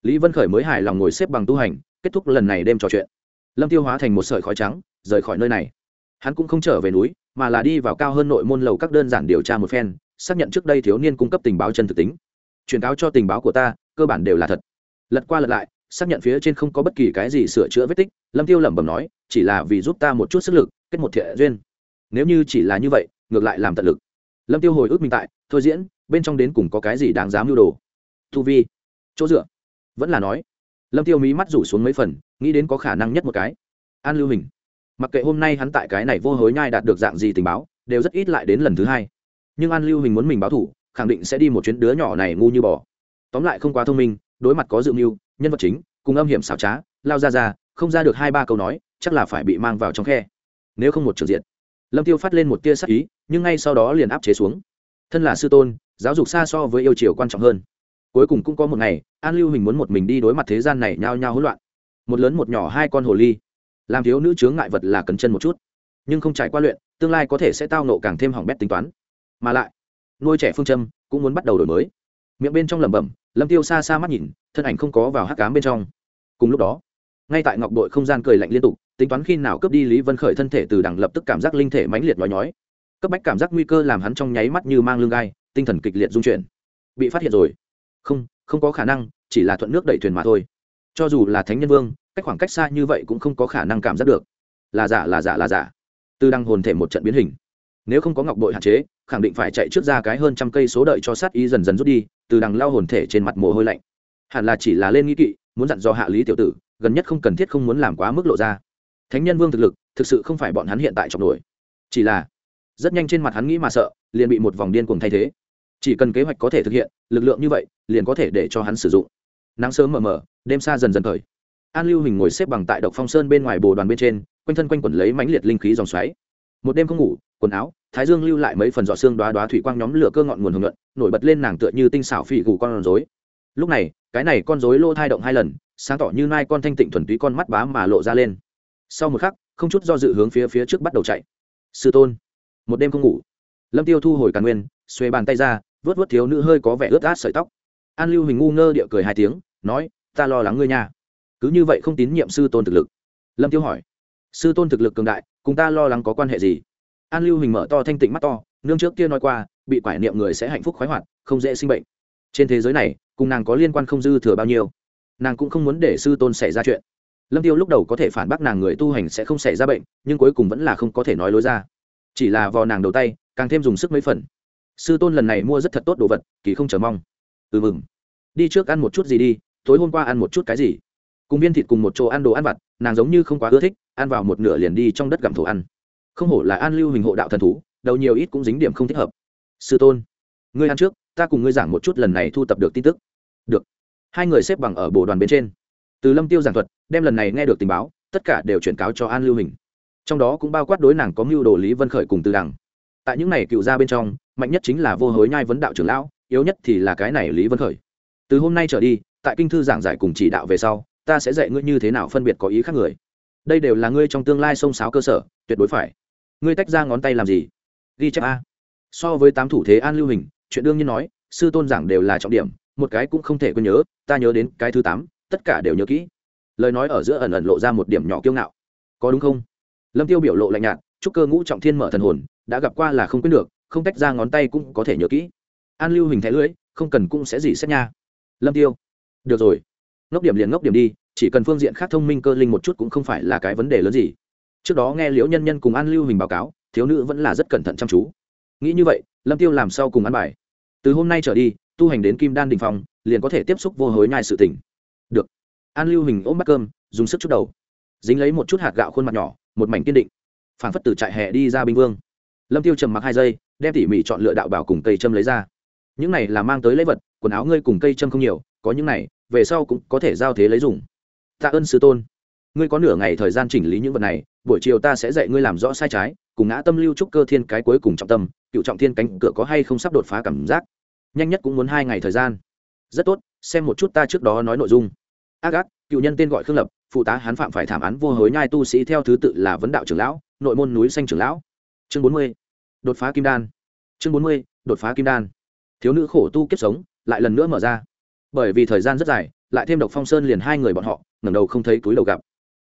Lý vân khởi mới hài lòng ngồi xếp bằng tu hành kết thúc lần này đêm trò chuyện. Lâm tiêu hóa thành một sợi khói trắng rời khỏi nơi này. Hắn cũng không trở về núi mà là đi vào cao hơn nội môn lầu các đơn giản điều tra một phen xác nhận trước đây thiếu niên cung cấp tình báo chân thực tính truyền cáo cho tình báo của ta, cơ bản đều là thật. Lật qua lật lại, xác nhận phía trên không có bất kỳ cái gì sửa chữa vết tích, lâm tiêu lẩm bẩm nói, chỉ là vì giúp ta một chút sức lực, kết một thiện duyên. Nếu như chỉ là như vậy, ngược lại làm tận lực. Lâm tiêu hồi ức mình tại, thôi diễn, bên trong đến cùng có cái gì đáng dám mưu đồ. Thu vi, chỗ dựa. Vẫn là nói. Lâm tiêu mí mắt rủ xuống mấy phần, nghĩ đến có khả năng nhất một cái. An lưu hình. Mặc kệ hôm nay hắn tại cái này vô hối nhai đạt được dạng gì tình báo, đều rất ít lại đến lần thứ hai. Nhưng an lưu hình muốn mình báo thủ khẳng định sẽ đi một chuyến đứa nhỏ này ngu như bò. Tóm lại không quá thông minh, đối mặt có dự mưu, nhân vật chính, cùng âm hiểm xảo trá, lao ra ra, không ra được hai ba câu nói, chắc là phải bị mang vào trong khe. Nếu không một trường diện, lâm tiêu phát lên một tia sắc ý, nhưng ngay sau đó liền áp chế xuống. Thân là sư tôn, giáo dục xa so với yêu chiều quan trọng hơn. Cuối cùng cũng có một ngày, an lưu hình muốn một mình đi đối mặt thế gian này nhao nhao hỗn loạn. Một lớn một nhỏ hai con hồ ly. Làm thiếu nữ chướng ngại vật là cấn chân một chút. Nhưng không trải qua luyện, tương lai có thể sẽ tao nộ càng thêm hỏng bét tính toán. Mà lại nuôi trẻ phương châm cũng muốn bắt đầu đổi mới. Miệng bên trong lẩm bẩm, lâm tiêu xa xa mắt nhìn, thân ảnh không có vào hắc cám bên trong. Cùng lúc đó, ngay tại ngọc đội không gian cười lạnh liên tục, tính toán khi nào cướp đi lý vân khởi thân thể từ đằng lập tức cảm giác linh thể mãnh liệt nói nhói. Cấp bách cảm giác nguy cơ làm hắn trong nháy mắt như mang lương gai, tinh thần kịch liệt dung chuyển. Bị phát hiện rồi. Không không có khả năng, chỉ là thuận nước đẩy thuyền mà thôi. Cho dù là thánh nhân vương, cách khoảng cách xa như vậy cũng không có khả năng cảm giác được. Là giả là giả là giả. Từ đăng hồn thể một trận biến hình. Nếu không có ngọc bội hạn chế khẳng định phải chạy trước ra cái hơn trăm cây số đợi cho sát ý dần dần rút đi, từ đằng lao hồn thể trên mặt mồ hôi lạnh. Hẳn là chỉ là lên nghĩ kỵ, muốn dặn dò hạ lý tiểu tử, gần nhất không cần thiết không muốn làm quá mức lộ ra. Thánh nhân vương thực lực, thực sự không phải bọn hắn hiện tại trọng nổi. Chỉ là, rất nhanh trên mặt hắn nghĩ mà sợ, liền bị một vòng điên cuồng thay thế. Chỉ cần kế hoạch có thể thực hiện, lực lượng như vậy, liền có thể để cho hắn sử dụng. Nắng sớm mờ mờ, đêm xa dần dần thời. An lưu hình ngồi xếp bằng tại độc phong sơn bên ngoài bồ đoàn bên trên, quanh thân quanh quẩn lấy mãnh liệt linh khí dòng xoáy. Một đêm không ngủ, quần áo thái dương lưu lại mấy phần giọt xương đoá đoá thủy quang nhóm lửa cơ ngọn nguồn hồng luận nổi bật lên nàng tựa như tinh xảo phỉ gù con rối. Lúc này, cái này con rối lô thai động hai lần, sáng tỏ như nai con thanh tịnh thuần túy con mắt bá mà lộ ra lên. Sau một khắc, không chút do dự hướng phía phía trước bắt đầu chạy. Sư tôn, một đêm không ngủ. Lâm tiêu thu hồi càn nguyên xuê bàn tay ra, vớt vớt thiếu nữ hơi có vẻ ướt át sợi tóc. An lưu hình ngu ngơ địa cười hai tiếng, nói, ta lo lắng ngươi nha. Cứ như vậy không tín nhiệm sư tôn thực lực. Lâm tiêu hỏi, sư tôn thực lực cường đại, cùng ta lo lắng có quan hệ gì? An lưu hình mở to thanh tịnh mắt to, nương trước kia nói qua, bị quải niệm người sẽ hạnh phúc khoái hoạt, không dễ sinh bệnh. Trên thế giới này, cùng nàng có liên quan không dư thừa bao nhiêu, nàng cũng không muốn để sư tôn xảy ra chuyện. Lâm tiêu lúc đầu có thể phản bác nàng người tu hành sẽ không xảy ra bệnh, nhưng cuối cùng vẫn là không có thể nói lối ra. Chỉ là vò nàng đầu tay, càng thêm dùng sức mấy phần. Sư tôn lần này mua rất thật tốt đồ vật, kỳ không chờ mong. Ừ mừng. Đi trước ăn một chút gì đi, tối hôm qua ăn một chút cái gì? Cùng viên thịt cùng một chỗ ăn đồ ăn vặt, nàng giống như không quá ưa thích, ăn vào một nửa liền đi trong đất gặm thổ ăn không hổ là an lưu hình hộ đạo thần thú, đầu nhiều ít cũng dính điểm không thích hợp. Sư tôn, ngươi ăn trước, ta cùng ngươi giảng một chút lần này thu tập được tin tức. Được. Hai người xếp bằng ở bộ đoàn bên trên. Từ lâm tiêu giảng thuật, đem lần này nghe được tình báo, tất cả đều chuyển cáo cho an lưu hình. Trong đó cũng bao quát đối nàng có mưu đồ lý vân khởi cùng từ đằng. Tại những này cựu gia bên trong, mạnh nhất chính là vô hối nhai vấn đạo trưởng lão, yếu nhất thì là cái này lý vân khởi. Từ hôm nay trở đi, tại kinh thư giảng giải cùng chỉ đạo về sau, ta sẽ dạy ngươi như thế nào phân biệt có ý khác người. Đây đều là ngươi trong tương lai xông xáo cơ sở, tuyệt đối phải ngươi tách ra ngón tay làm gì? Ghi chép a. So với tám thủ thế an lưu hình, chuyện đương nhiên nói, sư tôn giảng đều là trọng điểm, một cái cũng không thể quên nhớ, ta nhớ đến cái thứ tám, tất cả đều nhớ kỹ. Lời nói ở giữa ẩn ẩn lộ ra một điểm nhỏ kiêu ngạo. Có đúng không? Lâm tiêu biểu lộ lạnh nhạt, chúc cơ ngũ trọng thiên mở thần hồn, đã gặp qua là không quyết được, không tách ra ngón tay cũng có thể nhớ kỹ. An lưu hình thẻ lưỡi, không cần cũng sẽ gì xét nha. Lâm tiêu. Được rồi. Ngốc điểm liền ngốc điểm đi, chỉ cần phương diện khác thông minh cơ linh một chút cũng không phải là cái vấn đề lớn gì trước đó nghe liễu nhân nhân cùng an lưu hình báo cáo, thiếu nữ vẫn là rất cẩn thận chăm chú. Nghĩ như vậy, lâm tiêu làm sao cùng ăn bài? Từ hôm nay trở đi, tu hành đến kim đan đình phong, liền có thể tiếp xúc vô hối nhai sự tỉnh được. An lưu hình ôm bát cơm, dùng sức chút đầu. Dính lấy một chút hạt gạo khuôn mặt nhỏ, một mảnh kiên định. Phản phất từ trại hè đi ra binh vương. Lâm tiêu trầm mặc hai giây, đem tỉ mỉ chọn lựa đạo bảo cùng cây châm lấy ra. Những này là mang tới lễ vật, quần áo ngươi cùng cây châm không nhiều, có những này, về sau cũng có thể giao thế lấy dùng. Tạ ơn sư tôn ngươi có nửa ngày thời gian chỉnh lý những vật này, buổi chiều ta sẽ dạy ngươi làm rõ sai trái, cùng ngã tâm lưu trúc cơ thiên cái cuối cùng trọng tâm, cựu trọng thiên cánh cửa có hay không sắp đột phá cảm giác. Nhanh nhất cũng muốn hai ngày thời gian. Rất tốt, xem một chút ta trước đó nói nội dung. Ác ác cựu nhân tên gọi khương lập, phụ tá hán phạm phải thảm án vô hối nhai tu sĩ theo thứ tự là vấn đạo trưởng lão, nội môn núi xanh trưởng lão. Chương bốn mươi, đột phá kim đan. Chương bốn mươi, đột phá kim đan. Thiếu nữ khổ tu kiếp sống, lại lần nữa mở ra. Bởi vì thời gian rất dài, lại thêm độc phong sơn liền hai người bọn họ, ngẩng đầu không thấy túi đầu gặp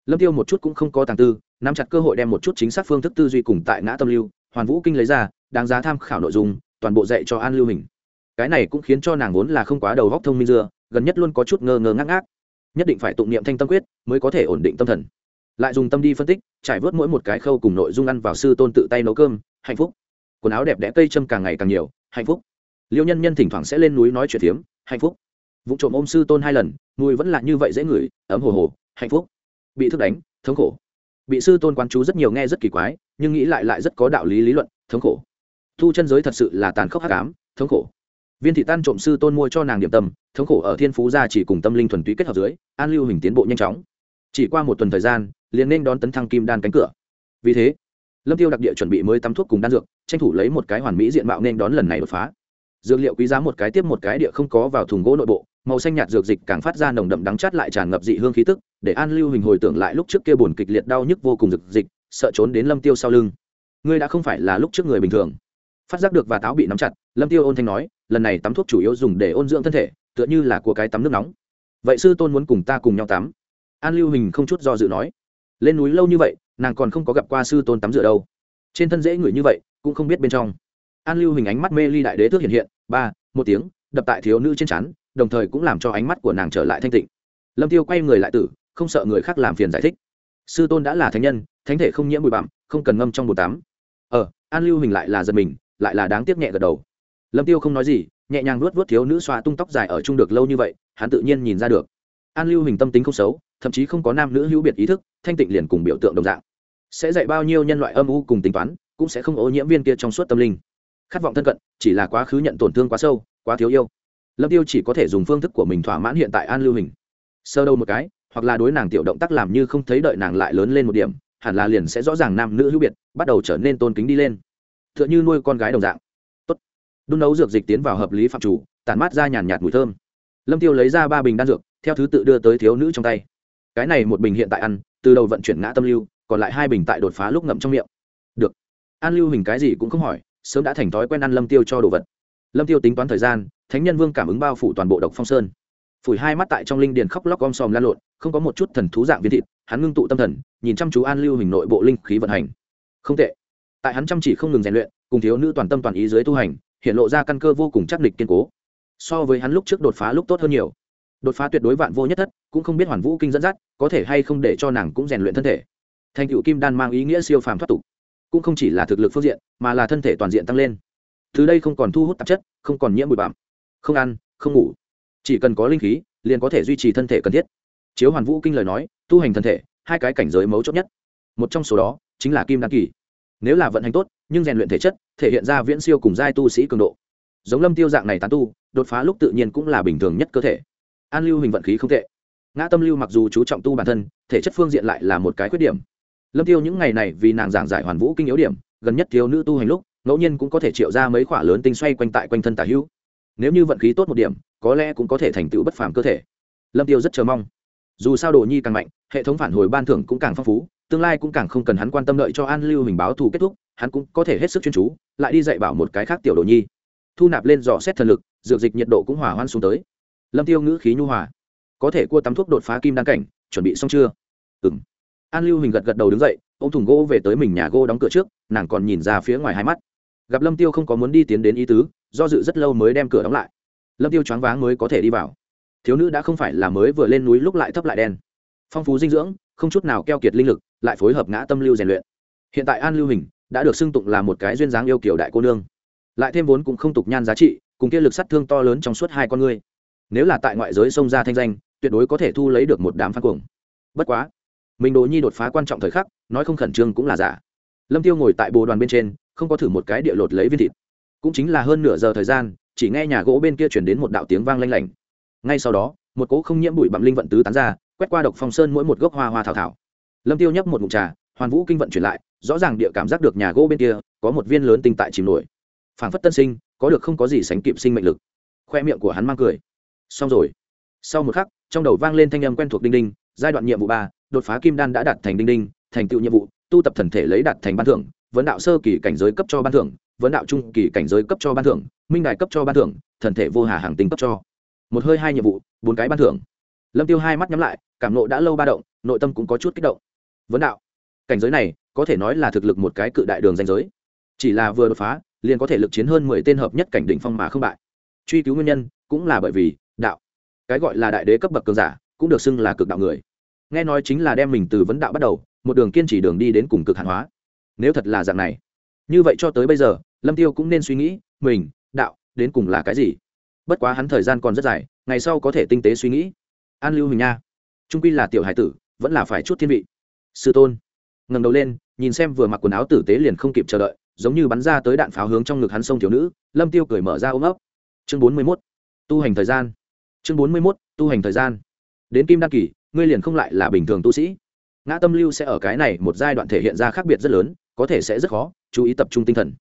lâm tiêu một chút cũng không có tàng tư, nắm chặt cơ hội đem một chút chính xác phương thức tư duy cùng tại ngã tâm lưu, hoàn vũ kinh lấy ra, đáng giá tham khảo nội dung, toàn bộ dạy cho an lưu hình. Cái này cũng khiến cho nàng vốn là không quá đầu góc thông minh dưa, gần nhất luôn có chút ngơ ngơ ngác ngác. Nhất định phải tụng niệm thanh tâm quyết, mới có thể ổn định tâm thần. Lại dùng tâm đi phân tích, trải vớt mỗi một cái khâu cùng nội dung ăn vào sư tôn tự tay nấu cơm, hạnh phúc. Quần áo đẹp đẽ cây châm càng ngày càng nhiều, hạnh phúc. Liêu nhân nhân thỉnh thoảng sẽ lên núi nói chuyện phiếm, hạnh phúc. Vụ trộm ôm sư tôn hai lần, mùi vẫn là như vậy dễ ngửi, ấm hồ hồ, hạnh phúc bị thức đánh, thống khổ. Bị sư tôn quán chú rất nhiều nghe rất kỳ quái, nhưng nghĩ lại lại rất có đạo lý lý luận, thống khổ. Thu chân giới thật sự là tàn khốc hắc ám, thống khổ. Viên thị tan trộm sư tôn mua cho nàng điểm tâm, thống khổ ở thiên phú gia chỉ cùng tâm linh thuần túy kết hợp dưới, an lưu hình tiến bộ nhanh chóng. Chỉ qua một tuần thời gian, liền nên đón tấn thăng kim đan cánh cửa. Vì thế, lâm tiêu đặc địa chuẩn bị mới tắm thuốc cùng đan dược, tranh thủ lấy một cái hoàn mỹ diện mạo nên đón lần này đột phá. Dược liệu quý giá một cái tiếp một cái địa không có vào thùng gỗ nội bộ màu xanh nhạt dược dịch càng phát ra nồng đậm đắng chát lại tràn ngập dị hương khí tức, để an lưu hình hồi tưởng lại lúc trước kia buồn kịch liệt đau nhức vô cùng dược dịch, sợ trốn đến lâm tiêu sau lưng. Ngươi đã không phải là lúc trước người bình thường. Phát giác được và táo bị nắm chặt, lâm tiêu ôn thanh nói, lần này tắm thuốc chủ yếu dùng để ôn dưỡng thân thể, tựa như là của cái tắm nước nóng. Vậy sư tôn muốn cùng ta cùng nhau tắm? An lưu hình không chút do dự nói. Lên núi lâu như vậy, nàng còn không có gặp qua sư tôn tắm rửa đâu. Trên thân dễ ngửi như vậy, cũng không biết bên trong. An lưu hình ánh mắt mê ly đại đế tước hiện hiện, ba, một tiếng, đập tại thiếu nữ trên chắn đồng thời cũng làm cho ánh mắt của nàng trở lại thanh tịnh. Lâm tiêu quay người lại tử, không sợ người khác làm phiền giải thích. Sư tôn đã là thánh nhân, thánh thể không nhiễm bụi bặm, không cần ngâm trong bồn tắm. Ờ an lưu hình lại là giật mình, lại là đáng tiếc nhẹ gật đầu. Lâm tiêu không nói gì, nhẹ nhàng nuốt vuốt thiếu nữ xoa tung tóc dài ở chung được lâu như vậy, hắn tự nhiên nhìn ra được. An lưu hình tâm tính không xấu, thậm chí không có nam nữ hữu biệt ý thức, thanh tịnh liền cùng biểu tượng đồng dạng. Sẽ dạy bao nhiêu nhân loại âm u cùng tính toán, cũng sẽ không ô nhiễm viên kia trong suốt tâm linh. Khát vọng thân cận, chỉ là quá khứ nhận tổn thương quá sâu, quá thiếu yêu lâm tiêu chỉ có thể dùng phương thức của mình thỏa mãn hiện tại an lưu hình. Sơ đâu một cái, hoặc là đối nàng tiểu động tác làm như không thấy đợi nàng lại lớn lên một điểm, hẳn là liền sẽ rõ ràng nam nữ hữu biệt, bắt đầu trở nên tôn kính đi lên. Tựa như nuôi con gái đồng dạng. Tốt. Đun nấu dược dịch tiến vào hợp lý phạm chủ, tản mát ra nhàn nhạt mùi thơm. Lâm tiêu lấy ra ba bình đan dược, theo thứ tự đưa tới thiếu nữ trong tay. Cái này một bình hiện tại ăn, từ đầu vận chuyển ngã tâm lưu, còn lại hai bình tại đột phá lúc ngậm trong miệng. Được. An lưu hình cái gì cũng không hỏi, sớm đã thành thói quen ăn lâm tiêu cho đồ vật lâm tiêu tính toán thời gian, thánh nhân vương cảm ứng bao phủ toàn bộ độc phong sơn. Phủi hai mắt tại trong linh điền khóc lóc gom sòm lan lộn, không có một chút thần thú dạng viên thịt, hắn ngưng tụ tâm thần, nhìn chăm chú an lưu hình nội bộ linh khí vận hành. Không tệ. Tại hắn chăm chỉ không ngừng rèn luyện, cùng thiếu nữ toàn tâm toàn ý dưới tu hành, hiện lộ ra căn cơ vô cùng chắc địch kiên cố. So với hắn lúc trước đột phá lúc tốt hơn nhiều. Đột phá tuyệt đối vạn vô nhất thất, cũng không biết hoàn vũ kinh dẫn dắt, có thể hay không để cho nàng cũng rèn luyện thân thể. Thành cựu kim đan mang ý nghĩa siêu phàm thoát tục. Cũng không chỉ là thực lực phương diện, mà là thân thể toàn diện tăng lên thứ đây không còn thu hút tạp chất, không còn nhiễm bụi bặm, không ăn, không ngủ. Chỉ cần có linh khí, liền có thể duy trì thân thể cần thiết. Chiếu hoàn vũ kinh lời nói, tu hành thân thể, hai cái cảnh giới mấu chốt nhất. Một trong số đó, chính là kim đan kỳ. Nếu là vận hành tốt, nhưng rèn luyện thể chất, thể hiện ra viễn siêu cùng giai tu sĩ cường độ. Giống lâm tiêu dạng này tán tu, đột phá lúc tự nhiên cũng là bình thường nhất cơ thể. An lưu hình vận khí không tệ. Ngã tâm lưu mặc dù chú trọng tu bản thân, thể chất phương diện lại là một cái khuyết điểm. Lâm tiêu những ngày này vì nàng giảng giải hoàn vũ kinh yếu điểm, gần nhất thiếu nữ tu hành lúc ngẫu nhiên cũng có thể triệu ra mấy quả lớn tinh xoay quanh tại quanh thân tả hữu. Nếu như vận khí tốt một điểm, có lẽ cũng có thể thành tựu bất phàm cơ thể. Lâm tiêu rất chờ mong. Dù sao đồ nhi càng mạnh, hệ thống phản hồi ban thưởng cũng càng phong phú, tương lai cũng càng không cần hắn quan tâm đợi cho an lưu hình báo thù kết thúc, hắn cũng có thể hết sức chuyên chú, lại đi dạy bảo một cái khác tiểu đồ nhi. Thu nạp lên dò xét thần lực, dược dịch nhiệt độ cũng hỏa hoan xuống tới. Lâm tiêu ngữ khí nhu hòa. Có thể cua tắm thuốc đột phá kim đăng cảnh, chuẩn bị xong chưa? Ừm. an lưu hình gật gật đầu đứng dậy ô m thùng gỗ về tới mình nhà gỗ đóng cửa trước, nàng còn nhìn ra phía ngoài hai mắt gặp lâm tiêu không có muốn đi tiến đến ý tứ, do dự rất lâu mới đem cửa đóng lại. Lâm tiêu choáng váng mới có thể đi vào. Thiếu nữ đã không phải là mới vừa lên núi lúc lại thấp lại đen. Phong phú dinh dưỡng, không chút nào keo kiệt linh lực, lại phối hợp ngã tâm lưu rèn luyện. Hiện tại an lưu hình đã được xưng tụng là một cái duyên dáng yêu kiểu đại cô nương. Lại thêm vốn cũng không tục nhan giá trị, cùng kia lực sát thương to lớn trong suốt hai con ngươi. Nếu là tại ngoại giới sông ra thanh danh, tuyệt đối có thể thu lấy được một đám phan cuồng. Bất quá mình đồ nhi đột phá quan trọng thời khắc, nói không khẩn trương cũng là giả. Lâm tiêu ngồi tại bồ đoàn bên trên không có thử một cái địa lột lấy viên thịt. Cũng chính là hơn nửa giờ thời gian, chỉ nghe nhà gỗ bên kia chuyển đến một đạo tiếng vang lanh lảnh. Ngay sau đó, một cỗ không nhiễm bụi bặm linh vận tứ tán ra, quét qua độc phong sơn mỗi một gốc hoa hoa thảo thảo. Lâm tiêu nhấp một mụn trà, hoàn vũ kinh vận chuyển lại, rõ ràng địa cảm giác được nhà gỗ bên kia có một viên lớn tinh tại chìm nổi. Phảng phất tân sinh, có được không có gì sánh kịp sinh mệnh lực. Khoe miệng của hắn mang cười. Xong rồi. Sau một khắc, trong đầu vang lên thanh âm quen thuộc đinh đinh, giai đoạn nhiệm vụ ba, đột phá kim đan đã đạt thành đinh đinh, thành tựu nhiệm vụ, tu tập thần thể lấy đạt thành ban thưởng vấn đạo sơ kỳ cảnh giới cấp cho ban thưởng, vấn đạo trung kỳ cảnh giới cấp cho ban thưởng, minh đại cấp cho ban thưởng, thần thể vô hà hàng tinh cấp cho. Một hơi hai nhiệm vụ, bốn cái ban thưởng. Lâm tiêu hai mắt nhắm lại, cảm nộ đã lâu ba động, nội tâm cũng có chút kích động. Vấn đạo. Cảnh giới này, có thể nói là thực lực một cái cự đại đường danh giới. Chỉ là vừa đột phá, liền có thể lực chiến hơn mười tên hợp nhất cảnh đỉnh phong mà không bại. Truy cứu nguyên nhân, cũng là bởi vì, đạo. Cái gọi là đại đế cấp bậc cường giả, cũng được xưng là cực đạo người. Nghe nói chính là đem mình từ vấn đạo bắt đầu, một đường kiên trì đường đi đến cùng cực hạn hóa nếu thật là dạng này. Như vậy cho tới bây giờ, lâm tiêu cũng nên suy nghĩ, mình, đạo, đến cùng là cái gì? Bất quá hắn thời gian còn rất dài, ngày sau có thể tinh tế suy nghĩ. An lưu hình nha. Trung quy là tiểu hải tử, vẫn là phải chút thiên vị. Sư tôn. Ngẩng đầu lên, nhìn xem vừa mặc quần áo tử tế liền không kịp chờ đợi, giống như bắn ra tới đạn pháo hướng trong ngực hắn sông thiếu nữ, lâm tiêu cười mở ra ôm ấp. Chương bốn mươi 41. tu hành thời gian. Chương bốn mươi 41. tu hành thời gian. Đến kim đăng kỳ, ngươi liền không lại là bình thường tu sĩ. Ngã tâm lưu sẽ ở cái này một giai đoạn thể hiện ra khác biệt rất lớn có thể sẽ rất khó, chú ý tập trung tinh thần.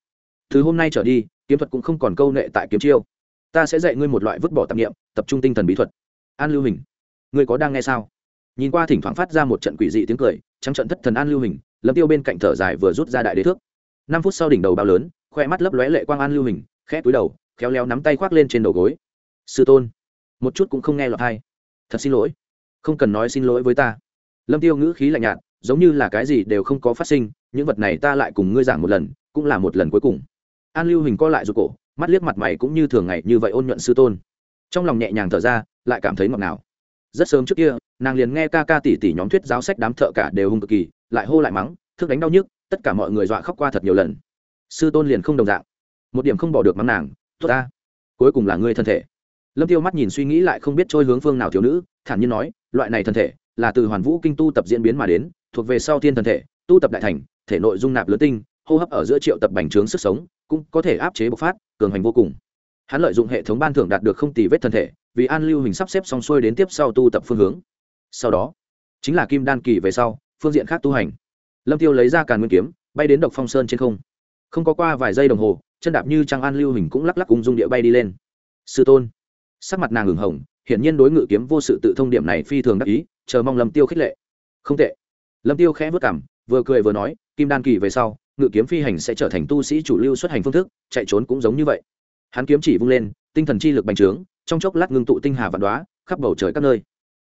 Từ hôm nay trở đi, kiếm thuật cũng không còn câu nệ tại kiếm chiêu. Ta sẽ dạy ngươi một loại vứt bỏ tạp nghiệm tập trung tinh thần bí thuật. An lưu hình, ngươi có đang nghe sao? Nhìn qua thỉnh thoảng phát ra một trận quỷ dị tiếng cười, trắng trận thất thần an lưu hình, lâm tiêu bên cạnh thở dài vừa rút ra đại đế thước. Năm phút sau đỉnh đầu bao lớn, khoe mắt lấp lóe lệ quang an lưu hình, khẽ túi đầu, khéo léo nắm tay khoác lên trên đầu gối. Sư tôn, một chút cũng không nghe lọt hay thật xin lỗi. Không cần nói xin lỗi với ta. Lâm tiêu ngữ khí lạnh nhạt, giống như là cái gì đều không có phát sinh những vật này ta lại cùng ngươi giảng một lần, cũng là một lần cuối cùng. An lưu hình co lại ruột cổ, mắt liếc mặt mày cũng như thường ngày như vậy ôn nhuận sư tôn. Trong lòng nhẹ nhàng thở ra, lại cảm thấy ngọt ngào. Rất sớm trước kia, nàng liền nghe ca ca tỷ tỷ nhóm thuyết giáo sách đám thợ cả đều hung cực kỳ, lại hô lại mắng, thức đánh đau nhức, tất cả mọi người dọa khóc qua thật nhiều lần. Sư tôn liền không đồng dạng. Một điểm không bỏ được mắng nàng, tốt ta, cuối cùng là ngươi thân thể. Lâm tiêu mắt nhìn suy nghĩ lại không biết trôi hướng phương nào thiếu nữ, thản nhiên nói, loại này thân thể, là từ hoàn vũ kinh tu tập diễn biến mà đến, thuộc về sau thiên thân thể tu tập đại thành, thể nội dung nạp lớn tinh, hô hấp ở giữa triệu tập bành trướng sức sống, cũng có thể áp chế bộc phát, cường hành vô cùng. Hắn lợi dụng hệ thống ban thưởng đạt được không tỷ vết thân thể, vì an lưu hình sắp xếp xong xuôi đến tiếp sau tu tập phương hướng. Sau đó, chính là kim đan kỳ về sau, phương diện khác tu hành. Lâm tiêu lấy ra càn nguyên kiếm, bay đến độc phong sơn trên không. Không có qua vài giây đồng hồ, chân đạp như trang an lưu hình cũng lắc lắc cùng dung địa bay đi lên. Sư tôn, sắc mặt nàng hửng hồng, hiển nhiên đối ngự kiếm vô sự tự thông điểm này phi thường đắc ý, chờ mong lâm tiêu khích lệ. Không tệ. Lâm tiêu khẽ vất cảm vừa cười vừa nói, kim đan kỳ về sau, ngự kiếm phi hành sẽ trở thành tu sĩ chủ lưu xuất hành phương thức, chạy trốn cũng giống như vậy. Hắn kiếm chỉ vung lên, tinh thần chi lực bành trướng, trong chốc lát ngưng tụ tinh hà vạn đoá khắp bầu trời các nơi.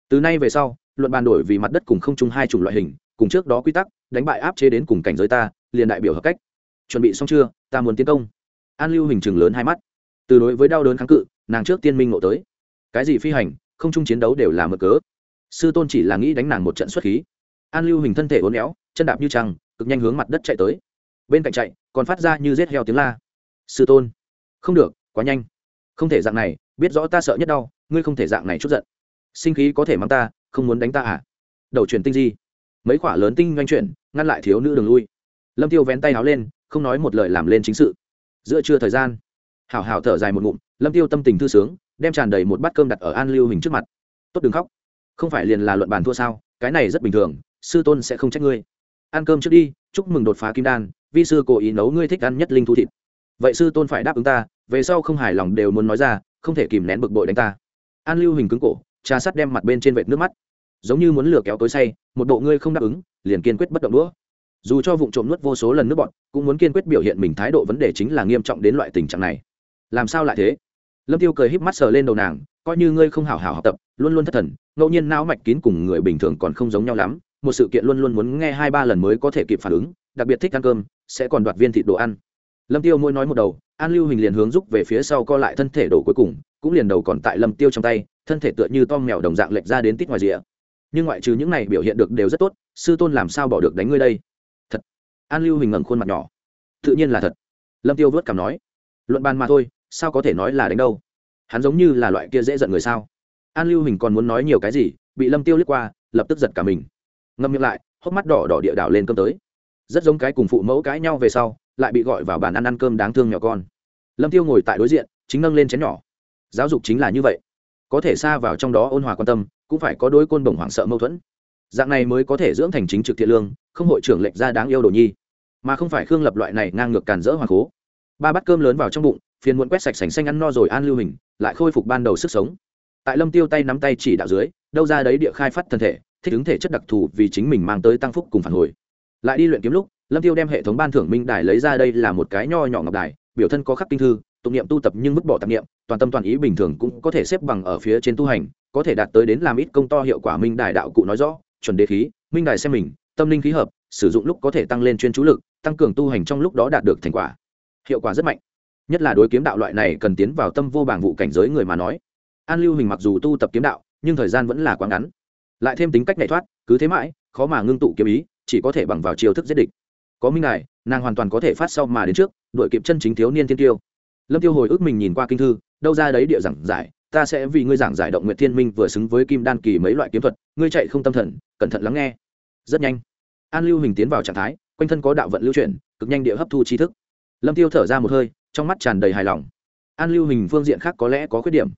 Từ nay về sau, luận bàn đổi vì mặt đất cùng không chung hai chủng loại hình, cùng trước đó quy tắc, đánh bại áp chế đến cùng cảnh giới ta, liền đại biểu hợp cách. Chuẩn bị xong chưa? Ta muốn tiến công. An lưu hình chừng lớn hai mắt. Từ đối với đau đớn kháng cự, nàng trước tiên minh ngộ tới. Cái gì phi hành, không chung chiến đấu đều là mở cớ. Sư tôn chỉ là nghĩ đánh nàng một trận xuất khí. An lưu hình thân thể uốn éo chân đạp như trăng, cực nhanh hướng mặt đất chạy tới. Bên cạnh chạy, còn phát ra như rết heo tiếng la. Sư tôn, không được, quá nhanh. Không thể dạng này, biết rõ ta sợ nhất đau, ngươi không thể dạng này chút giận. Sinh khí có thể mang ta, không muốn đánh ta à? Đầu chuyển tinh di. Mấy quả lớn tinh doanh chuyển, ngăn lại thiếu nữ đường lui. Lâm tiêu vén tay áo lên, không nói một lời làm lên chính sự. Giữa trưa thời gian, hảo hảo thở dài một ngụm, lâm tiêu tâm tình thư sướng, đem tràn đầy một bát cơm đặt ở an lưu hình trước mặt. Tốt đừng khóc. Không phải liền là luận bàn thua sao, cái này rất bình thường, sư tôn sẽ không trách ngươi ăn cơm trước đi, chúc mừng đột phá kim đan, vi sư cố ý nấu ngươi thích ăn nhất linh thu thịt. Vậy sư tôn phải đáp ứng ta, về sau không hài lòng đều muốn nói ra, không thể kìm nén bực bội đánh ta. An lưu hình cứng cổ, trà sắt đem mặt bên trên vệt nước mắt. Giống như muốn lừa kéo tối say, một bộ ngươi không đáp ứng, liền kiên quyết bất động đũa. Dù cho vụ trộm nuốt vô số lần nước bọn cũng muốn kiên quyết biểu hiện mình thái độ vấn đề chính là nghiêm trọng đến loại tình trạng này. Làm sao lại thế? Lâm tiêu cười híp mắt sờ lên đầu nàng, coi như ngươi không hào hào học tập, luôn luôn thất thần, ngẫu nhiên não mạch kín cùng người bình thường còn không giống nhau lắm một sự kiện luôn luôn muốn nghe hai ba lần mới có thể kịp phản ứng, đặc biệt thích ăn cơm, sẽ còn đoạt viên thịt đồ ăn. Lâm tiêu mỗi nói một đầu, an lưu hình liền hướng rúc về phía sau co lại thân thể đổ cuối cùng, cũng liền đầu còn tại lâm tiêu trong tay, thân thể tựa như tom mèo đồng dạng lệch ra đến tít ngoài rìa. Nhưng ngoại trừ những này biểu hiện được đều rất tốt, sư tôn làm sao bỏ được đánh ngươi đây? Thật. An lưu hình ngẩng khuôn mặt nhỏ. Tự nhiên là thật. Lâm tiêu vớt cảm nói. Luận bàn mà thôi, sao có thể nói là đánh đâu? Hắn giống như là loại kia dễ giận người sao? An lưu hình còn muốn nói nhiều cái gì, bị lâm tiêu liếc qua, lập tức giật cả mình ngâm miệng lại, hốc mắt đỏ đỏ địa đảo lên cơm tới. Rất giống cái cùng phụ mẫu cãi nhau về sau, lại bị gọi vào bàn ăn ăn cơm đáng thương nhỏ con. Lâm tiêu ngồi tại đối diện, chính nâng lên chén nhỏ. Giáo dục chính là như vậy. Có thể xa vào trong đó ôn hòa quan tâm, cũng phải có đôi côn bổng hoảng sợ mâu thuẫn. Dạng này mới có thể dưỡng thành chính trực thiện lương, không hội trưởng lệnh ra đáng yêu đồ nhi. Mà không phải khương lập loại này ngang ngược càn rỡ hoàng cố. Ba bát cơm lớn vào trong bụng, phiền muộn quét sạch sành xanh ăn no rồi an lưu hình, lại khôi phục ban đầu sức sống. Tại lâm tiêu tay nắm tay chỉ đạo dưới, đâu ra đấy địa khai phát thân thể thích ứng thể chất đặc thù vì chính mình mang tới tăng phúc cùng phản hồi. Lại đi luyện kiếm lúc, lâm tiêu đem hệ thống ban thưởng minh đài lấy ra đây là một cái nho nhỏ ngọc đài, biểu thân có khắc kinh thư, tụng niệm tu tập nhưng vứt bỏ tạp niệm, toàn tâm toàn ý bình thường cũng có thể xếp bằng ở phía trên tu hành, có thể đạt tới đến làm ít công to hiệu quả minh đài đạo cụ nói rõ, chuẩn đề khí, minh đài xem mình, tâm linh khí hợp, sử dụng lúc có thể tăng lên chuyên chú lực, tăng cường tu hành trong lúc đó đạt được thành quả. Hiệu quả rất mạnh. Nhất là đối kiếm đạo loại này cần tiến vào tâm vô bảng vụ cảnh giới người mà nói. An lưu hình mặc dù tu tập kiếm đạo, nhưng thời gian vẫn là quá ngắn lại thêm tính cách nhảy thoát, cứ thế mãi, khó mà ngưng tụ kiếm ý, chỉ có thể bằng vào chiêu thức giết địch. Có minh này nàng hoàn toàn có thể phát sau mà đến trước đội kịp chân chính thiếu niên thiên tiêu. Lâm tiêu hồi ức mình nhìn qua kinh thư, đâu ra đấy địa giảng giải, ta sẽ vì ngươi giảng giải động nguyện thiên minh vừa xứng với kim đan kỳ mấy loại kiếm thuật, ngươi chạy không tâm thần, cẩn thận lắng nghe. Rất nhanh, an lưu hình tiến vào trạng thái, quanh thân có đạo vận lưu chuyển, cực nhanh địa hấp thu tri thức. Lâm tiêu thở ra một hơi, trong mắt tràn đầy hài lòng. An lưu hình phương diện khác có lẽ có khuyết điểm,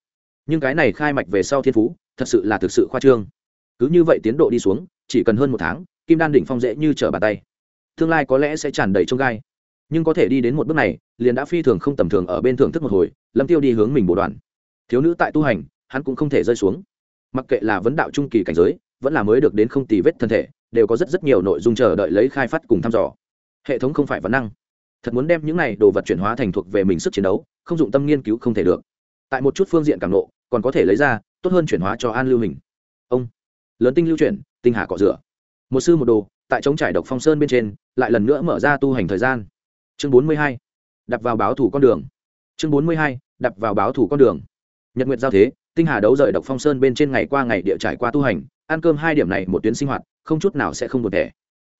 nhưng cái này khai mạch về sau thiên phú, thật sự là thực sự khoa trương cứ như vậy tiến độ đi xuống, chỉ cần hơn một tháng, kim đan đỉnh phong dễ như trở bàn tay. Tương lai có lẽ sẽ tràn đầy trông gai. Nhưng có thể đi đến một bước này, liền đã phi thường không tầm thường ở bên thưởng thức một hồi, lâm tiêu đi hướng mình bộ đoàn. Thiếu nữ tại tu hành, hắn cũng không thể rơi xuống. Mặc kệ là vấn đạo trung kỳ cảnh giới, vẫn là mới được đến không tì vết thân thể, đều có rất rất nhiều nội dung chờ đợi lấy khai phát cùng thăm dò. Hệ thống không phải vấn năng. Thật muốn đem những này đồ vật chuyển hóa thành thuộc về mình sức chiến đấu, không dụng tâm nghiên cứu không thể được. Tại một chút phương diện càng nộ còn có thể lấy ra, tốt hơn chuyển hóa cho an lưu hình. Ông lớn tinh lưu chuyển, tinh hà cọ rửa. Một sư một đồ, tại chống trải độc phong sơn bên trên, lại lần nữa mở ra tu hành thời gian. Chương bốn mươi hai đặt vào báo thủ con đường. Chương bốn mươi hai đặt vào báo thủ con đường. Nhật nguyện giao thế, tinh hà đấu rời độc phong sơn bên trên ngày qua ngày địa trải qua tu hành, ăn cơm hai điểm này một tuyến sinh hoạt, không chút nào sẽ không buồn thẻ.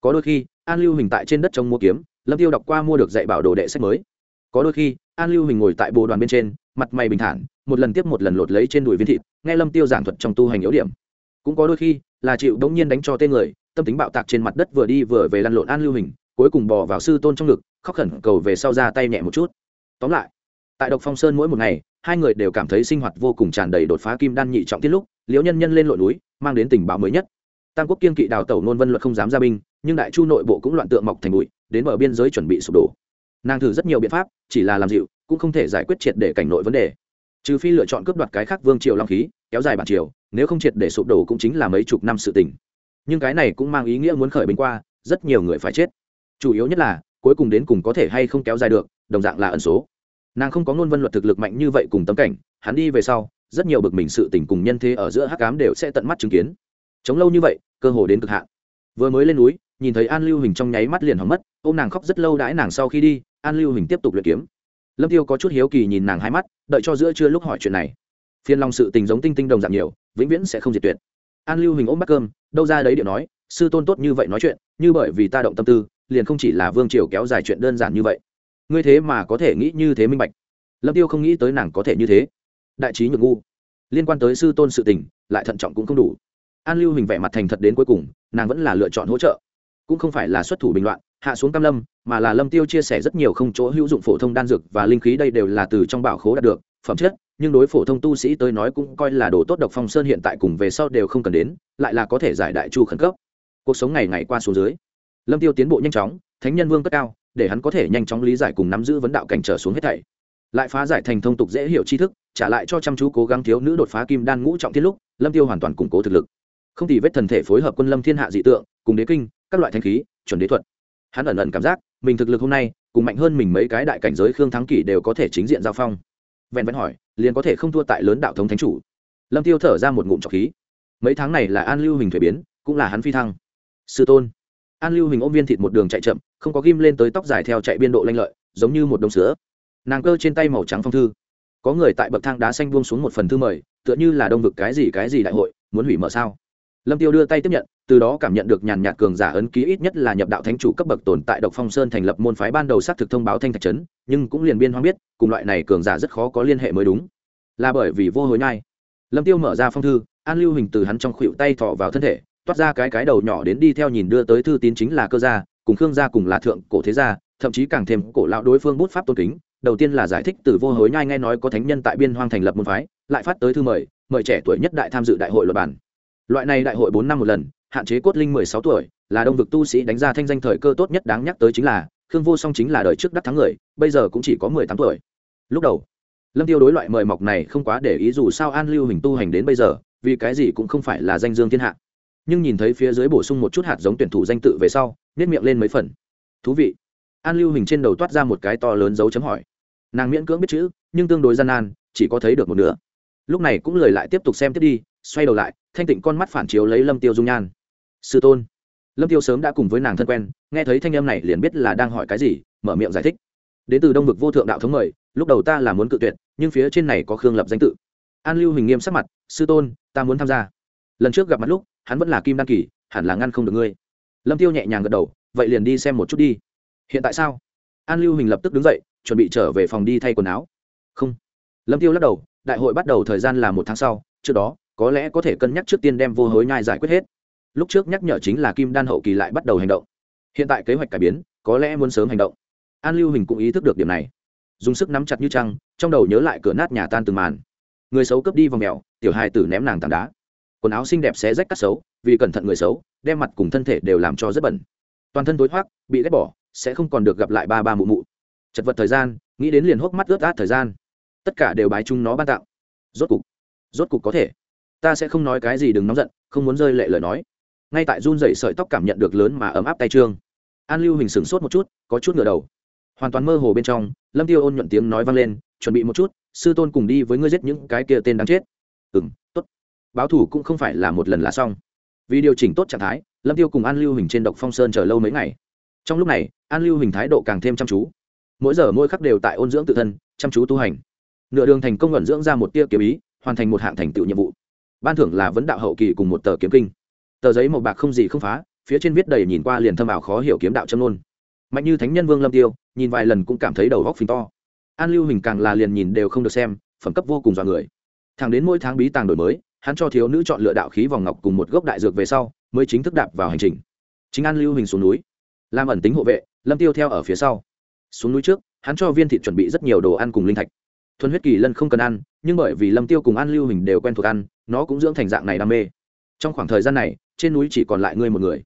Có đôi khi, an lưu hình tại trên đất trông mua kiếm, lâm tiêu đọc qua mua được dạy bảo đồ đệ sách mới. Có đôi khi, an lưu hình ngồi tại bộ đoàn bên trên, mặt mày bình thản, một lần tiếp một lần lột lấy trên đùi viên thịt, nghe lâm tiêu giảng thuật trong tu hành yếu điểm cũng có đôi khi là chịu đống nhiên đánh cho tên người, tâm tính bạo tạc trên mặt đất vừa đi vừa về lăn lộn an lưu hình, cuối cùng bò vào sư tôn trong ngực, khóc khẩn cầu về sau ra tay nhẹ một chút. Tóm lại, tại độc phong sơn mỗi một ngày, hai người đều cảm thấy sinh hoạt vô cùng tràn đầy đột phá kim đan nhị trọng tiết lúc, liễu nhân nhân lên lội núi, mang đến tình báo mới nhất. Tam quốc kiên kỵ đào tẩu nôn vân luật không dám ra binh, nhưng đại chu nội bộ cũng loạn tượng mọc thành bụi, đến bờ biên giới chuẩn bị sụp đổ. Nàng thử rất nhiều biện pháp, chỉ là làm dịu, cũng không thể giải quyết triệt để cảnh nội vấn đề. Trừ phi lựa chọn cướp đoạt cái khác vương triều long khí, kéo dài bản triều nếu không triệt để sụp đổ cũng chính là mấy chục năm sự tình. Nhưng cái này cũng mang ý nghĩa muốn khởi binh qua, rất nhiều người phải chết. Chủ yếu nhất là, cuối cùng đến cùng có thể hay không kéo dài được, đồng dạng là ẩn số. Nàng không có ngôn vân luật thực lực mạnh như vậy cùng tấm cảnh, hắn đi về sau, rất nhiều bực mình sự tình cùng nhân thế ở giữa hắc cám đều sẽ tận mắt chứng kiến. Chống lâu như vậy, cơ hồ đến cực hạn. Vừa mới lên núi, nhìn thấy an lưu hình trong nháy mắt liền hỏng mất ô m nàng khóc rất lâu đãi nàng sau khi đi, an lưu hình tiếp tục luyện kiếm. Lâm tiêu có chút hiếu kỳ nhìn nàng hai mắt, đợi cho giữa trưa lúc hỏi chuyện này. Phiên long sự tình giống tinh tinh đồng dạng nhiều vĩnh viễn sẽ không diệt tuyệt. An lưu hình ôm bát cơm, đâu ra đấy điệu nói, sư tôn tốt như vậy nói chuyện, như bởi vì ta động tâm tư, liền không chỉ là vương triều kéo dài chuyện đơn giản như vậy. Ngươi thế mà có thể nghĩ như thế minh bạch. Lâm tiêu không nghĩ tới nàng có thể như thế. Đại trí nhược ngu. Liên quan tới sư tôn sự tình, lại thận trọng cũng không đủ. An lưu hình vẻ mặt thành thật đến cuối cùng, nàng vẫn là lựa chọn hỗ trợ. Cũng không phải là xuất thủ bình loạn, hạ xuống cam lâm, mà là lâm tiêu chia sẻ rất nhiều không chỗ hữu dụng phổ thông đan dược và linh khí đây đều là từ trong bảo khố đạt được, phẩm chất nhưng đối phổ thông tu sĩ tới nói cũng coi là đồ tốt độc phong sơn hiện tại cùng về sau đều không cần đến, lại là có thể giải đại chu khẩn cấp. Cuộc sống ngày ngày qua số dưới, lâm tiêu tiến bộ nhanh chóng, thánh nhân vương cất cao, để hắn có thể nhanh chóng lý giải cùng nắm giữ vấn đạo cảnh trở xuống hết thảy. Lại phá giải thành thông tục dễ hiểu tri thức, trả lại cho chăm chú cố gắng thiếu nữ đột phá kim đan ngũ trọng thiên lúc, lâm tiêu hoàn toàn củng cố thực lực. Không thì vết thần thể phối hợp quân lâm thiên hạ dị tượng, cùng đế kinh, các loại thanh khí, chuẩn đế thuật. Hắn ẩn ẩn cảm giác, mình thực lực hôm nay, cùng mạnh hơn mình mấy cái đại cảnh giới khương thắng kỷ đều có thể chính diện giao phong. Vẹn vẹn hỏi liền có thể không thua tại lớn đạo thống thánh chủ. Lâm tiêu thở ra một ngụm trọc khí. Mấy tháng này là an lưu hình thuế biến, cũng là hắn phi thăng. Sư tôn. An lưu hình ôm viên thịt một đường chạy chậm, không có ghim lên tới tóc dài theo chạy biên độ lanh lợi, giống như một đống sữa. Nàng cơ trên tay màu trắng phong thư. Có người tại bậc thang đá xanh buông xuống một phần thư mời, tựa như là đông vực cái gì cái gì đại hội, muốn hủy mở sao? Lâm tiêu đưa tay tiếp nhận, từ đó cảm nhận được nhàn nhạt cường giả ấn ký ít nhất là nhập đạo thánh chủ cấp bậc tồn tại độc phong sơn thành lập môn phái ban đầu xác thực thông báo thanh thạch trấn nhưng cũng liền biên hoang biết, cùng loại này cường giả rất khó có liên hệ mới đúng. Là bởi vì vô hối nhai. Lâm tiêu mở ra phong thư, an lưu hình từ hắn trong khuỷu tay thọ vào thân thể, toát ra cái cái đầu nhỏ đến đi theo nhìn đưa tới thư tín chính là cơ gia, cùng khương gia cùng là thượng cổ thế gia, thậm chí càng thêm cổ lão đối phương bút pháp tôn kính. Đầu tiên là giải thích từ vô hối nhai nghe nói có thánh nhân tại biên hoang thành lập môn phái, lại phát tới thư mời mời trẻ tuổi nhất đại tham dự đại hội luật bản loại này đại hội bốn năm một lần, hạn chế cốt linh mười sáu tuổi, là đông vực tu sĩ đánh ra thanh danh thời cơ tốt nhất đáng nhắc tới chính là, khương vô song chính là đời trước đắc thắng người, bây giờ cũng chỉ có mười tám tuổi. Lúc đầu, lâm tiêu đối loại mời mọc này không quá để ý dù sao an lưu hình tu hành đến bây giờ, vì cái gì cũng không phải là danh dương thiên hạ. Nhưng nhìn thấy phía dưới bổ sung một chút hạt giống tuyển thủ danh tự về sau nếp miệng lên mấy phần. Thú vị. An lưu hình trên đầu toát ra một cái to lớn dấu chấm hỏi. Nàng miễn cưỡng biết chữ, nhưng tương đối gian nan, chỉ có thấy được một nửa. Lúc này cũng lời lại tiếp tục xem tiếp đi xoay đầu lại, thanh tịnh con mắt phản chiếu lấy lâm tiêu dung nhan. Sư tôn. Lâm tiêu sớm đã cùng với nàng thân quen, nghe thấy thanh âm này liền biết là đang hỏi cái gì, mở miệng giải thích. Đến từ đông vực vô thượng đạo thống mời, lúc đầu ta là muốn cự tuyệt, nhưng phía trên này có khương lập danh tự. An lưu hình nghiêm sắc mặt, sư tôn, ta muốn tham gia. Lần trước gặp mặt lúc, hắn vẫn là kim đan kỳ, hẳn là ngăn không được ngươi. Lâm tiêu nhẹ nhàng gật đầu, vậy liền đi xem một chút đi. Hiện tại sao? An lưu hình lập tức đứng dậy, chuẩn bị trở về phòng đi thay quần áo. Không. Lâm tiêu lắc đầu, đại hội bắt đầu thời gian là một tháng sau, trước đó có lẽ có thể cân nhắc trước tiên đem vô hối nhai giải quyết hết. Lúc trước nhắc nhở chính là kim đan hậu kỳ lại bắt đầu hành động. Hiện tại kế hoạch cải biến, có lẽ muốn sớm hành động. An lưu hình cũng ý thức được điểm này. Dùng sức nắm chặt như trăng, trong đầu nhớ lại cửa nát nhà tan từng màn. Người xấu cướp đi vòng mèo, tiểu hai tử ném nàng tảng đá. Quần áo xinh đẹp xé rách cắt xấu, vì cẩn thận người xấu, đem mặt cùng thân thể đều làm cho rất bẩn. Toàn thân tối thoát bị ghét bỏ, sẽ không còn được gặp lại ba ba mụ mụ. Chật vật thời gian, nghĩ đến liền hốc mắt ướt át thời gian. Tất cả đều bái chung nó ban tặng. Rốt cục rốt cục có thể ta sẽ không nói cái gì đừng nóng giận không muốn rơi lệ lời nói. Ngay tại run dậy sợi tóc cảm nhận được lớn mà ấm áp tay trương. An lưu hình sửng sốt một chút có chút ngửa đầu. Hoàn toàn mơ hồ bên trong lâm tiêu ôn nhuận tiếng nói vang lên chuẩn bị một chút sư tôn cùng đi với ngươi giết những cái kia tên đáng chết. Ừm, tốt. Báo thủ cũng không phải là một lần là xong. Vì điều chỉnh tốt trạng thái lâm tiêu cùng an lưu hình trên độc phong sơn chờ lâu mấy ngày. Trong lúc này an lưu hình thái độ càng thêm chăm chú. Mỗi giờ mỗi khắc đều tại ôn dưỡng tự thân chăm chú tu hành. Nửa đường thành công vận dưỡng ra một tia kiếm ý hoàn thành một hạng thành tựu nhiệm vụ ban thưởng là vấn đạo hậu kỳ cùng một tờ kiếm kinh. Tờ giấy màu bạc không gì không phá, phía trên viết đầy nhìn qua liền thâm ảo khó hiểu kiếm đạo châm luôn mạnh như thánh nhân vương lâm tiêu, nhìn vài lần cũng cảm thấy đầu góc phình to. An lưu hình càng là liền nhìn đều không được xem, phẩm cấp vô cùng dọa người. Thẳng đến mỗi tháng bí tàng đổi mới, hắn cho thiếu nữ chọn lựa đạo khí vòng ngọc cùng một gốc đại dược về sau, mới chính thức đạp vào hành trình. Chính an lưu hình xuống núi, làm ẩn tính hộ vệ, lâm tiêu theo ở phía sau. Xuống núi trước, hắn cho viên thị chuẩn bị rất nhiều đồ ăn cùng linh thạch thuần huyết kỳ lân không cần ăn, nhưng bởi vì lâm tiêu cùng an lưu hình đều quen thuộc ăn, nó cũng dưỡng thành dạng này đam mê. Trong khoảng thời gian này, trên núi chỉ còn lại ngươi một người.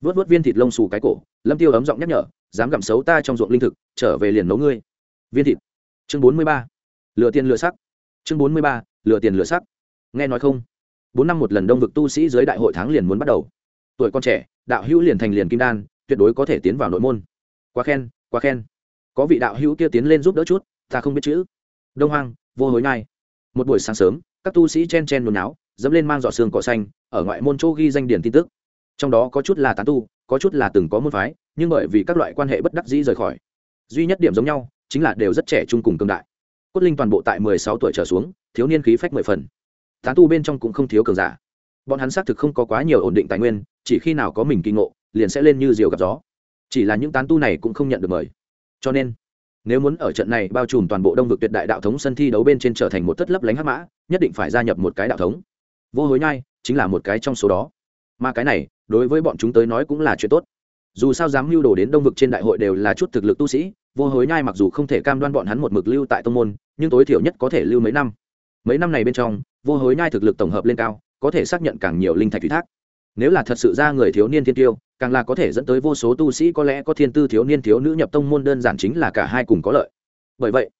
Vớt vớt viên thịt lông xù cái cổ, lâm tiêu ấm giọng nhắc nhở, dám gặm xấu ta trong ruộng linh thực, trở về liền nấu ngươi. Viên thịt. Chương bốn mươi ba. Lựa tiền lựa sắc. Chương bốn mươi ba. Lựa tiền lựa sắc. Nghe nói không? Bốn năm một lần đông vực tu sĩ dưới đại hội tháng liền muốn bắt đầu. Tuổi con trẻ, đạo hữu liền thành liền kim đan, tuyệt đối có thể tiến vào nội môn. Quá khen quá khen. Có vị đạo hữu kia tiến lên giúp đỡ chút, ta không biết chữ đông hoang, vô hối nai một buổi sáng sớm, các tu sĩ chen chen nôn áo dẫm lên mang giỏ xương cỏ xanh, ở ngoại môn châu ghi danh điển tin tức. Trong đó có chút là tán tu, có chút là từng có môn phái, nhưng bởi vì các loại quan hệ bất đắc dĩ rời khỏi, duy nhất điểm giống nhau, chính là đều rất trẻ trung cùng cương đại. Cốt linh toàn bộ tại mười sáu tuổi trở xuống, thiếu niên khí phách mười phần. Tán tu bên trong cũng không thiếu cường giả. Bọn hắn xác thực không có quá nhiều ổn định tài nguyên, chỉ khi nào có mình kinh ngộ, liền sẽ lên như diều gặp gió. Chỉ là những tán tu này cũng không nhận được mời. Cho nên nếu muốn ở trận này bao trùm toàn bộ đông vực tuyệt đại đạo thống sân thi đấu bên trên trở thành một tất lấp lánh hắc mã, nhất định phải gia nhập một cái đạo thống. Vô hối nhai, chính là một cái trong số đó. Mà cái này, đối với bọn chúng tới nói cũng là chuyện tốt. Dù sao dám mưu đồ đến đông vực trên đại hội đều là chút thực lực tu sĩ, vô hối nhai mặc dù không thể cam đoan bọn hắn một mực lưu tại tông môn, nhưng tối thiểu nhất có thể lưu mấy năm. Mấy năm này bên trong, vô hối nhai thực lực tổng hợp lên cao, có thể xác nhận càng nhiều linh thạch thủy thác. Nếu là thật sự ra người thiếu niên thiên tiêu càng là có thể dẫn tới vô số tu sĩ có lẽ có thiên tư thiếu niên thiếu nữ nhập tông môn đơn giản chính là cả hai cùng có lợi. Bởi vậy,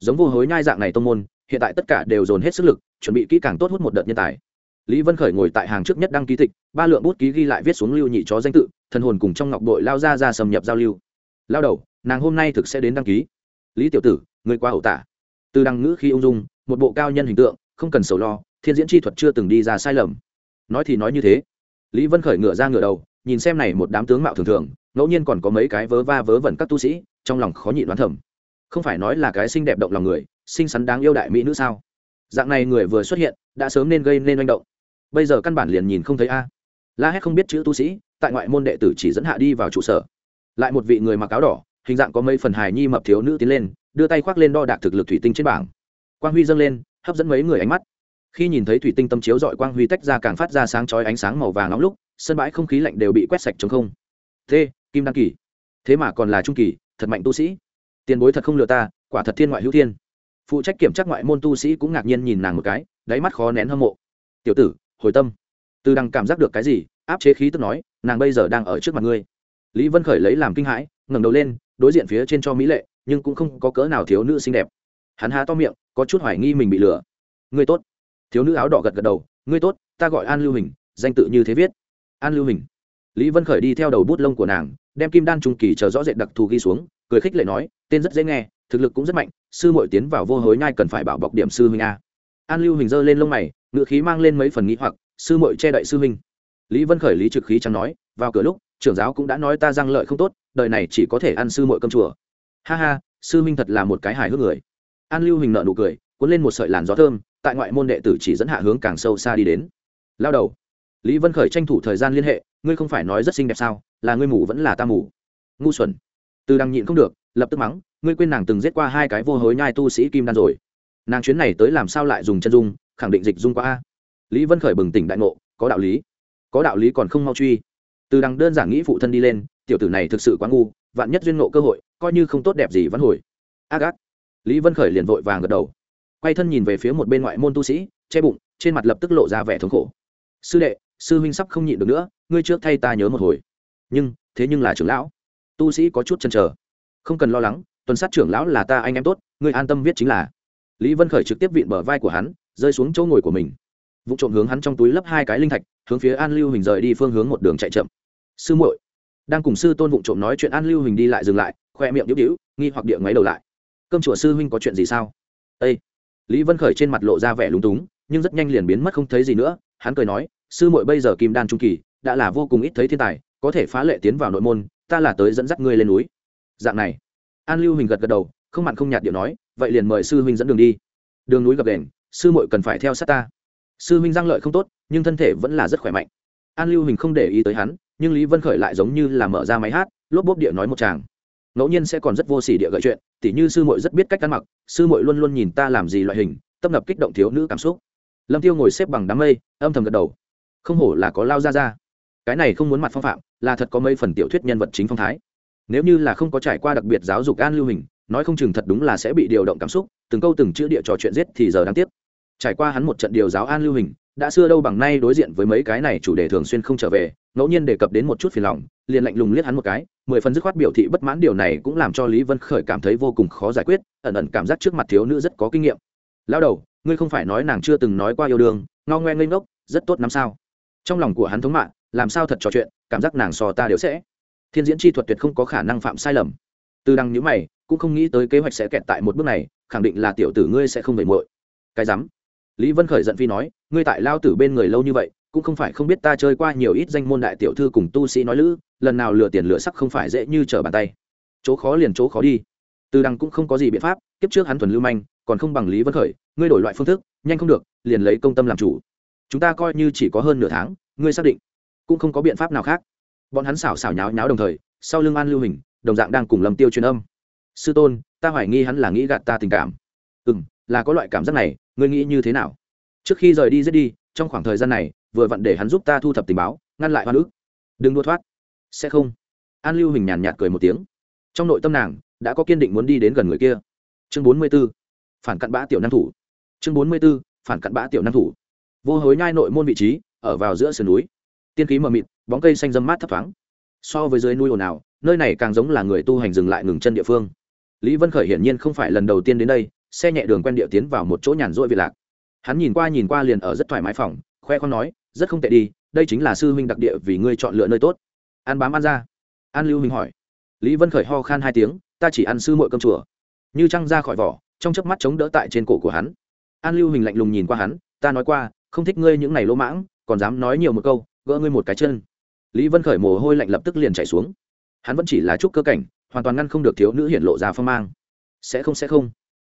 giống vô hối nhai dạng này tông môn, hiện tại tất cả đều dồn hết sức lực, chuẩn bị kỹ càng tốt hút một đợt nhân tài. Lý vân khởi ngồi tại hàng trước nhất đăng ký tịch, ba lượng bút ký ghi lại viết xuống lưu nhị chó danh tự, thần hồn cùng trong ngọc đội lao ra ra xâm nhập giao lưu. Lao đầu, nàng hôm nay thực sẽ đến đăng ký. Lý tiểu tử, người qua hậu tả. Từ đăng ngữ khi ung dung, một bộ cao nhân hình tượng, không cần sầu lo, thiên diễn chi thuật chưa từng đi ra sai lầm. Nói thì nói như thế. Lý vân khởi ngửa ra ngửa đầu nhìn xem này một đám tướng mạo thường thường, ngẫu nhiên còn có mấy cái vớ va vớ vẩn các tu sĩ, trong lòng khó nhịn đoán thầm. Không phải nói là cái xinh đẹp động lòng người, xinh xắn đáng yêu đại mỹ nữ sao? Dạng này người vừa xuất hiện, đã sớm nên gây nên manh động. Bây giờ căn bản liền nhìn không thấy a. La hét không biết chữ tu sĩ, tại ngoại môn đệ tử chỉ dẫn hạ đi vào trụ sở. Lại một vị người mặc áo đỏ, hình dạng có mấy phần hài nhi mập thiếu nữ tiến lên, đưa tay khoác lên đo đạc thực lực thủy tinh trên bảng. Quang huy dâng lên, hấp dẫn mấy người ánh mắt. Khi nhìn thấy thủy tinh tâm chiếu dọi quang huy tách ra càng phát ra sáng chói ánh sáng màu vàng nóng lúc sân bãi không khí lạnh đều bị quét sạch chống không. Thế, kim đăng kỳ, thế mà còn là trung kỳ, thật mạnh tu sĩ. Tiền bối thật không lừa ta, quả thật thiên ngoại hữu thiên. Phụ trách kiểm tra ngoại môn tu sĩ cũng ngạc nhiên nhìn nàng một cái, đáy mắt khó nén hâm mộ. Tiểu tử, hồi tâm. Từ đằng cảm giác được cái gì, áp chế khí tức nói, nàng bây giờ đang ở trước mặt ngươi. Lý vân khởi lấy làm kinh hãi, ngẩng đầu lên, đối diện phía trên cho mỹ lệ, nhưng cũng không có cỡ nào thiếu nữ xinh đẹp. Hắn há to miệng, có chút hoài nghi mình bị lừa. Ngươi tốt. Thiếu nữ áo đỏ gật gật đầu, ngươi tốt, ta gọi an lưu hình, danh tự như thế viết an lưu hình. Lý vân khởi đi theo đầu bút lông của nàng, đem kim đan trung kỳ chờ rõ rệt đặc thù ghi xuống, cười khích lệ nói, tên rất dễ nghe, thực lực cũng rất mạnh, sư mội tiến vào vô hối nhai cần phải bảo bọc điểm sư huynh a. An lưu hình giơ lên lông mày, ngựa khí mang lên mấy phần nghĩ hoặc, sư mội che đậy sư huynh. Lý vân khởi lý trực khí chẳng nói, vào cửa lúc, trưởng giáo cũng đã nói ta răng lợi không tốt, đời này chỉ có thể ăn sư mội cơm chùa. Ha ha, sư huynh thật là một cái hài hước người. An lưu hình nợ nụ cười, cuốn lên một sợi làn gió thơm, tại ngoại môn đệ tử chỉ dẫn hạ hướng càng sâu xa đi đến. Lao đầu lý vân khởi tranh thủ thời gian liên hệ, ngươi không phải nói rất xinh đẹp sao? Là ngươi mù vẫn là ta mù? Ngu xuẩn. Từ đằng nhịn không được, lập tức mắng, ngươi quên nàng từng giết qua hai cái vô hối nhai tu sĩ kim đan rồi. Nàng chuyến này tới làm sao lại dùng chân dung, khẳng định dịch dung qua a. Lý vân khởi bừng tỉnh đại ngộ, có đạo lý. Có đạo lý còn không mau truy. Từ đằng đơn giản nghĩ phụ thân đi lên, tiểu tử này thực sự quá ngu, vạn nhất duyên ngộ cơ hội, coi như không tốt đẹp gì vẫn hồi. Ác ác. Lý vân khởi liền vội vàng gật đầu. Quay thân nhìn về phía một bên ngoại môn tu sĩ, che bụng, trên mặt lập tức lộ ra vẻ thống khổ. Sư đệ sư huynh sắp không nhịn được nữa, ngươi trước thay ta nhớ một hồi. Nhưng, thế nhưng là trưởng lão. Tu sĩ có chút chăn trở không cần lo lắng, tuần sát trưởng lão là ta anh em tốt, ngươi an tâm viết chính là. Lý vân khởi trực tiếp vịn bờ vai của hắn, rơi xuống chỗ ngồi của mình. Vụ trộm hướng hắn trong túi lấp hai cái linh thạch, hướng phía an lưu hình rời đi phương hướng một đường chạy chậm. Sư muội, đang cùng sư tôn vụ trộm nói chuyện, an lưu hình đi lại dừng lại, khoe miệng nhíu nhíu, nghi hoặc địa ngoáy đầu lại. Cơm chùa sư huynh có chuyện gì sao? Â lý vân khởi trên mặt lộ ra vẻ lúng túng, nhưng rất nhanh liền biến mất không thấy gì nữa, hắn cười nói sư muội bây giờ kim đan trung kỳ, đã là vô cùng ít thấy thiên tài, có thể phá lệ tiến vào nội môn, ta là tới dẫn dắt ngươi lên núi. Dạng này, an lưu huỳnh gật gật đầu, không mặn không nhạt điệu nói, vậy liền mời sư huynh dẫn đường đi. Đường núi gập đền, sư muội cần phải theo sát ta. Sư huynh giang lợi không tốt, nhưng thân thể vẫn là rất khỏe mạnh. An lưu huỳnh không để ý tới hắn, nhưng lý vân khởi lại giống như là mở ra máy hát, lốp bốp địa nói một chàng ngẫu nhiên sẽ còn rất vô s ỉ địa gợi chuyện, tỉ như sư muội rất biết cách ăn mặc, sư muội luôn luôn nhìn ta làm gì loại hình, tâm nập kích động thiếu nữ cảm xúc. Lâm tiêu ngồi xếp bằng đám mây, âm thầm gật đầu không hổ là có lao ra ra. Cái này không muốn mặt phong phạm, là thật có mấy phần tiểu thuyết nhân vật chính phong thái. Nếu như là không có trải qua đặc biệt giáo dục an lưu hình, nói không chừng thật đúng là sẽ bị điều động cảm xúc, từng câu từng chữ địa trò chuyện giết thì giờ đáng tiếc. Trải qua hắn một trận điều giáo an lưu hình, đã xưa đâu bằng nay đối diện với mấy cái này chủ đề thường xuyên không trở về, ngẫu nhiên đề cập đến một chút phiền lòng, liền lạnh lùng liếc hắn một cái, mười phần dứt khoát biểu thị bất mãn điều này cũng làm cho lý vân khởi cảm thấy vô cùng khó giải quyết, ẩn ẩn cảm giác trước mặt thiếu nữ rất có kinh nghiệm. Lao đầu, ngươi không phải nói nàng chưa từng nói qua yêu đương, ngao ngoe ngây ngốc, rất tốt lắm sao trong lòng của hắn thống mạng làm sao thật trò chuyện, cảm giác nàng sò ta đều sẽ. Thiên diễn chi thuật tuyệt không có khả năng phạm sai lầm. Từ đằng nhữ mày, cũng không nghĩ tới kế hoạch sẽ kẹt tại một bước này, khẳng định là tiểu tử ngươi sẽ không về muội. Cái rắm. Lý vân khởi giận phi nói, ngươi tại lao tử bên người lâu như vậy, cũng không phải không biết ta chơi qua nhiều ít danh môn đại tiểu thư cùng tu sĩ nói lữ, lần nào lừa tiền lừa sắc không phải dễ như trở bàn tay. Chỗ khó liền chỗ khó đi. Từ đằng cũng không có gì biện pháp, kiếp trước hắn thuần lưu manh, còn không bằng lý vân khởi, ngươi đổi loại phương thức, nhanh không được, liền lấy công tâm làm chủ chúng ta coi như chỉ có hơn nửa tháng, ngươi xác định, cũng không có biện pháp nào khác. Bọn hắn xảo xảo nháo nháo đồng thời, sau lưng an lưu hình, đồng dạng đang cùng lầm tiêu truyền âm. Sư tôn, ta hoài nghi hắn là nghĩ gạt ta tình cảm. Ừ m là có loại cảm giác này, ngươi nghĩ như thế nào? Trước khi rời đi giết đi, trong khoảng thời gian này, vừa vặn để hắn giúp ta thu thập tình báo, ngăn lại hoa nữ đừng đua thoát. Sẽ không. An lưu hình nhàn nhạt cười một tiếng. Trong nội tâm nàng, đã có kiên định muốn đi đến gần người kia. Chương bốn mươi b ố phản cặn bã tiểu năng thủ. Chương bốn mươi b ố phản cặn bã tiểu năng thủ vô hối nhai nội môn vị trí, ở vào giữa sườn núi. Tiên khí mờ mịt, bóng cây xanh dâm mát thấp thoáng. So với dưới núi ồn ào, nơi này càng giống là người tu hành dừng lại ngừng chân địa phương. Lý vân khởi hiển nhiên không phải lần đầu tiên đến đây, xe nhẹ đường quen địa tiến vào một chỗ nhàn rỗi việt lạc. Hắn nhìn qua nhìn qua liền ở rất thoải mái phòng, khoe con nói, rất không tệ đi, đây chính là sư huynh đặc địa vì ngươi chọn lựa nơi tốt. Ăn bám ăn ra. An lưu huynh hỏi. Lý vân khởi ho khan hai tiếng, ta chỉ ăn sư mội cơm chùa. Như trăng ra khỏi vỏ, trong chớp mắt chống đỡ tại trên cổ của hắn. An lưu huynh lạnh lùng nhìn qua hắn, ta nói qua không thích ngươi những này lỗ mãng, còn dám nói nhiều một câu, gỡ ngươi một cái chân. Lý vân khởi mồ hôi lạnh lập tức liền chảy xuống. Hắn vẫn chỉ là chút cơ cảnh, hoàn toàn ngăn không được thiếu nữ hiện lộ ra phong mang. Sẽ không sẽ không.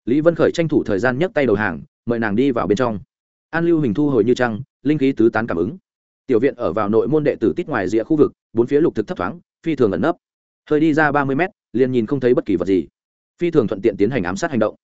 Lý vân khởi tranh thủ thời gian nhấc tay đầu hàng, mời nàng đi vào bên trong. An lưu hình thu hồi như trăng, linh khí tứ tán cảm ứng. Tiểu viện ở vào nội môn đệ tử tít ngoài rìa khu vực, bốn phía lục thực thấp thoáng, phi thường ẩn nấp. Hơi đi ra ba mươi mét, liền nhìn không thấy bất kỳ vật gì. Phi thường thuận tiện tiến hành ám sát hành động.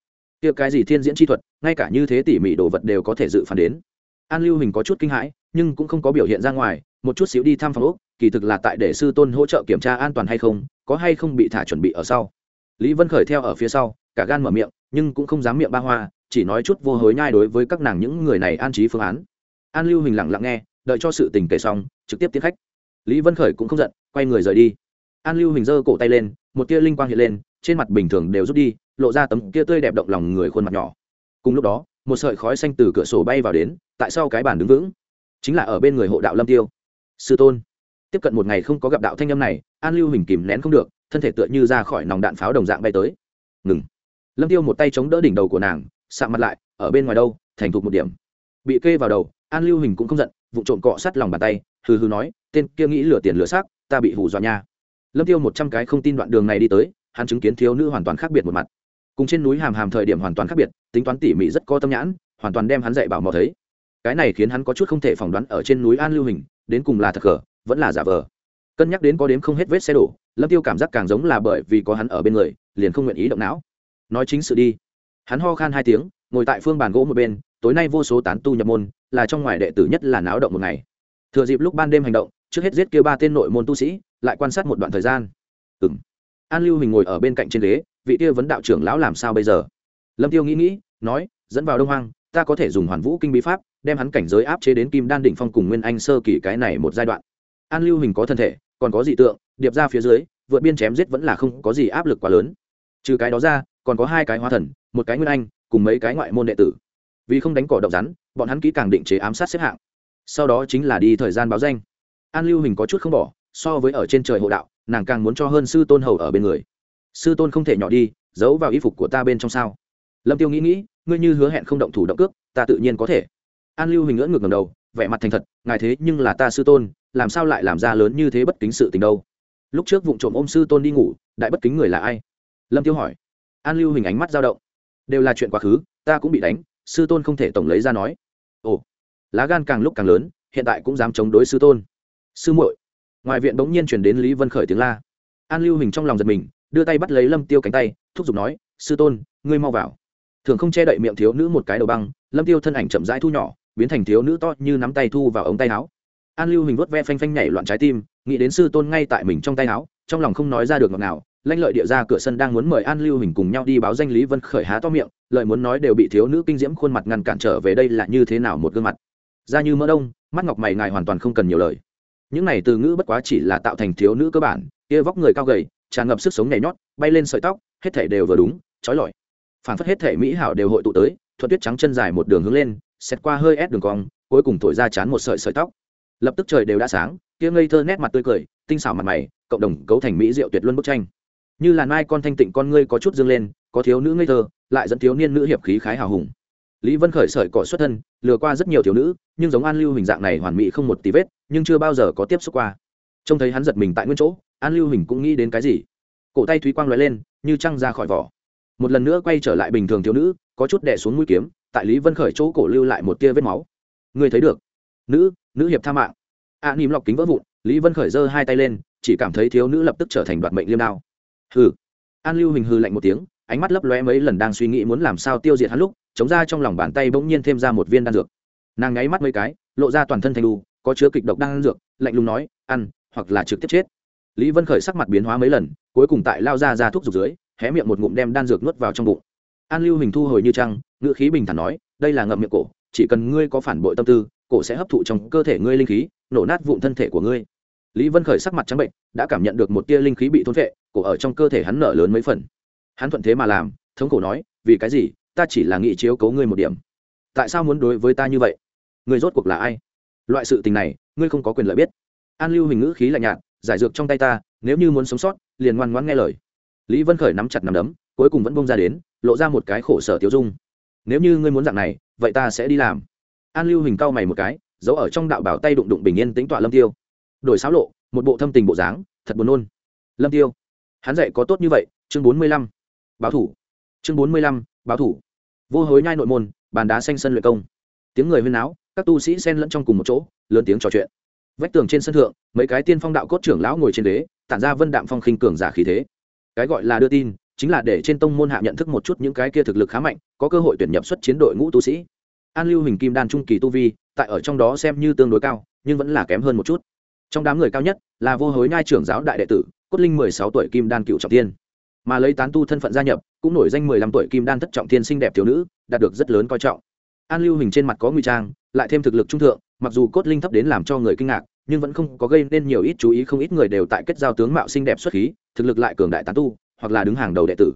Kia cái gì thiên diễn chi thuật, ngay cả như thế tỉ mỉ đồ vật đều có thể dự phán đến an lưu hình có chút kinh hãi, nhưng cũng không có biểu hiện ra ngoài, một chút xíu đi thăm phòng úc kỳ thực là tại để sư tôn hỗ trợ kiểm tra an toàn hay không, có hay không bị thả chuẩn bị ở sau. Lý vân khởi theo ở phía sau, cả gan mở miệng, nhưng cũng không dám miệng ba hoa, chỉ nói chút vô hối nhai đối với các nàng những người này an trí phương án. An lưu hình lặng lặng nghe, đợi cho sự tình kể xong, trực tiếp tiến khách. Lý vân khởi cũng không giận, quay người rời đi. An lưu hình giơ cổ tay lên, một tia linh quang hiện lên, trên mặt bình thường đều rút đi, lộ ra tấm kia tươi đẹp động lòng người khuôn mặt nhỏ. Cùng lúc đó một sợi khói xanh từ cửa sổ bay vào đến, tại sao cái bàn đứng vững. Chính là ở bên người hộ đạo lâm tiêu. Sư tôn, tiếp cận một ngày không có gặp đạo thanh âm này, an lưu hình kìm nén không được, thân thể tựa như ra khỏi nòng đạn pháo đồng dạng bay tới. Ngừng. Lâm tiêu một tay chống đỡ đỉnh đầu của nàng, sạm mặt lại, ở bên ngoài đâu? Thành thục một điểm. Bị kê vào đầu, an lưu hình cũng không giận vụ trộm cọ sắt lòng bàn tay, hừ hừ nói, tên kia nghĩ lửa tiền lửa xác, ta bị hù dọa nha. Lâm tiêu một trăm cái không tin đoạn đường này đi tới, hắn chứng kiến thiếu nữ hoàn toàn khác biệt một mặt cùng trên núi hàm hàm thời điểm hoàn toàn khác biệt, tính toán tỉ mỉ rất có tâm nhãn, hoàn toàn đem hắn dạy bảo mò thấy. Cái này khiến hắn có chút không thể phỏng đoán ở trên núi an lưu hình, đến cùng là thật cờ vẫn là giả vờ. Cân nhắc đến có đếm không hết vết xe đổ, lâm tiêu cảm giác càng giống là bởi vì có hắn ở bên người, liền không nguyện ý động não. Nói chính sự đi. Hắn ho khan hai tiếng, ngồi tại phương bàn gỗ một bên, tối nay vô số tán tu nhập môn, là trong ngoài đệ tử nhất là náo động một ngày. Thừa dịp lúc ban đêm hành động, trước hết giết kêu ba tên nội môn tu sĩ, lại quan sát một đoạn thời gian. Ừng an lưu hình ngồi ở bên cạnh trên ghế vị kia vấn đạo trưởng lão làm sao bây giờ? Lâm tiêu nghĩ nghĩ, nói, dẫn vào đông hoang, ta có thể dùng hoàn vũ kinh bí pháp, đem hắn cảnh giới áp chế đến kim đan đỉnh phong cùng nguyên anh sơ kỳ cái này một giai đoạn. An lưu hình có thân thể, còn có dị tượng, điệp ra phía dưới, vượt biên chém giết vẫn là không có gì áp lực quá lớn. Trừ cái đó ra, còn có hai cái hóa thần, một cái nguyên anh, cùng mấy cái ngoại môn đệ tử. Vì không đánh cỏ động rắn, bọn hắn kỹ càng định chế ám sát xếp hạng. Sau đó chính là đi thời gian báo danh. An lưu hình có chút không bỏ, so với ở trên trời hộ đạo, nàng càng muốn cho hơn sư tôn hầu ở bên người sư tôn không thể nhỏ đi, giấu vào y phục của ta bên trong sao? Lâm tiêu nghĩ nghĩ, ngươi như hứa hẹn không động thủ động cước, ta tự nhiên có thể. An lưu hình ngưỡng ngược ngầm đầu, vẻ mặt thành thật, ngài thế nhưng là ta sư tôn, làm sao lại làm ra lớn như thế bất kính sự tình đâu? Lúc trước vụ trộm ôm sư tôn đi ngủ, đại bất kính người là ai? Lâm tiêu hỏi. An lưu hình ánh mắt dao động. Đều là chuyện quá khứ, ta cũng bị đánh, sư tôn không thể tổng lấy ra nói. Ồ, lá gan càng lúc càng lớn, hiện tại cũng dám chống đối sư tôn. Sư muội. Ngoài viện bỗng nhiên chuyển đến lý vân khởi tiếng la. An lưu hình trong lòng giật mình đưa tay bắt lấy lâm tiêu cánh tay, thúc giục nói, sư tôn, ngươi mau vào. Thường không che đậy miệng thiếu nữ một cái đầu băng, lâm tiêu thân ảnh chậm rãi thu nhỏ, biến thành thiếu nữ to như nắm tay thu vào ống tay áo. An lưu hình vuốt ve phanh phanh nhảy loạn trái tim, nghĩ đến sư tôn ngay tại mình trong tay áo, trong lòng không nói ra được ngọt nào lanh lợi địa ra cửa sân đang muốn mời an lưu hình cùng nhau đi báo danh lý vân khởi há to miệng lợi muốn nói đều bị thiếu nữ kinh diễm khuôn mặt ngăn cản trở về đây là như thế nào một gương mặt. Da như mỡ đông, mắt ngọc mày ngài hoàn toàn không cần nhiều lời. Những này từ ngữ bất quá chỉ là tạo thành thiếu nữ cơ bản, kia vóc người cao gầy tràn ngập sức sống nhảy nhót, bay lên sợi tóc, hết thể đều vừa đúng trói lọi. Phản phất hết thể mỹ hảo đều hội tụ tới, thuận tuyết trắng chân dài một đường hướng lên xét qua hơi ép đường cong, cuối cùng thổi ra chán một sợi sợi tóc. Lập tức trời đều đã sáng, kia ngây thơ nét mặt tươi cười, tinh xảo mặt mày, cộng đồng cấu thành mỹ diệu tuyệt luân bức tranh. Như là mai con thanh tịnh con ngươi có chút dương lên, có thiếu nữ ngây thơ, lại dẫn thiếu niên nữ hiệp khí khái hào hùng. Lý vân khởi sợi cỏ xuất thân, lừa qua rất nhiều thiếu nữ, nhưng giống an lưu hình dạng này hoàn mỹ không một tí vết, nhưng chưa bao giờ có tiếp xúc qua trông thấy hắn giật mình tại nguyên chỗ an lưu hình cũng nghĩ đến cái gì. Cổ tay thúy quang l lên như trăng ra khỏi vỏ. Một lần nữa quay trở lại bình thường thiếu nữ có chút đẻ xuống mũi kiếm tại lý vân khởi chỗ cổ lưu lại một tia vết máu. Người thấy được. Nữ nữ hiệp tha mạng. A à, nìm lọc kính vỡ vụn lý vân khởi giơ hai tay lên chỉ cảm thấy thiếu nữ lập tức trở thành đoạt mệnh liêm đao. Hừ. An lưu hình hư lạnh một tiếng ánh mắt lấp lóe mấy lần đang suy nghĩ muốn làm sao tiêu diệt hắn lúc chống ra trong lòng bàn tay bỗng nhiên thêm ra một viên đan dược. Nàng nháy mắt mấy cái lộ ra toàn thân thành đu có chứa kịch độc đan dược lạnh lùng nói ăn hoặc là trực tiếp chết. Lý vân khởi sắc mặt biến hóa mấy lần, cuối cùng tại lao ra ra thuốc rục dưới, hé miệng một ngụm đem đan dược nuốt vào trong bụng. An lưu hình thu hồi như trăng ngựa khí bình thản nói, đây là ngậm miệng cổ, chỉ cần ngươi có phản bội tâm tư, cổ sẽ hấp thụ trong cơ thể ngươi linh khí, nổ nát vụn thân thể của ngươi. Lý vân khởi sắc mặt trắng bệnh, đã cảm nhận được một tia linh khí bị thôn vệ cổ ở trong cơ thể hắn nở lớn mấy phần. Hắn thuận thế mà làm, thống cổ nói, vì cái gì? Ta chỉ là nghị chiếu cấu ngươi một điểm. Tại sao muốn đối với ta như vậy? Ngươi rốt cuộc là ai? Loại sự tình này, ngươi không có quyền lợi biết an lưu hình ngữ khí lạnh nhạt, giải dược trong tay ta, nếu như muốn sống sót, liền ngoan ngoãn nghe lời. Lý vân khởi nắm chặt nắm đấm, cuối cùng vẫn bông ra đến, lộ ra một cái khổ sở tiêu dung. Nếu như ngươi muốn dạng này, vậy ta sẽ đi làm. An lưu hình cau mày một cái, giấu ở trong đạo bảo tay đụng đụng bình yên tính tọa lâm tiêu. Đổi sáo lộ, một bộ thâm tình bộ dáng, thật buồn nôn. Lâm tiêu, hắn dạy có tốt như vậy, chương bốn mươi lăm, báo thủ. Chương bốn mươi lăm, báo thủ. Vô hối nhai nội môn, bàn đá xanh sân luyện công. Tiếng người huyên náo, các tu sĩ xen lẫn trong cùng một chỗ, lớn tiếng trò chuyện vách tường trên sân thượng, mấy cái tiên phong đạo cốt trưởng lão ngồi trên đế tản ra vân đạm phong khinh cường giả khí thế. Cái gọi là đưa tin, chính là để trên tông môn hạ nhận thức một chút những cái kia thực lực khá mạnh, có cơ hội tuyển nhập xuất chiến đội ngũ tu sĩ. An lưu hình kim đan trung kỳ tu vi, tại ở trong đó xem như tương đối cao, nhưng vẫn là kém hơn một chút. Trong đám người cao nhất là vô hối nhai trưởng giáo đại đệ tử, cốt linh mười sáu tuổi kim đan cựu trọng tiên mà lấy tán tu thân phận gia nhập, cũng nổi danh mười lăm tuổi kim đan thất trọng tiên xinh đẹp thiếu nữ, đạt được rất lớn coi trọng. An lưu hình trên mặt có nguy trang, lại thêm thực lực trung thượng mặc dù cốt linh thấp đến làm cho người kinh ngạc nhưng vẫn không có gây nên nhiều ít chú ý không ít người đều tại kết giao tướng mạo xinh đẹp xuất khí thực lực lại cường đại tán tu hoặc là đứng hàng đầu đệ tử.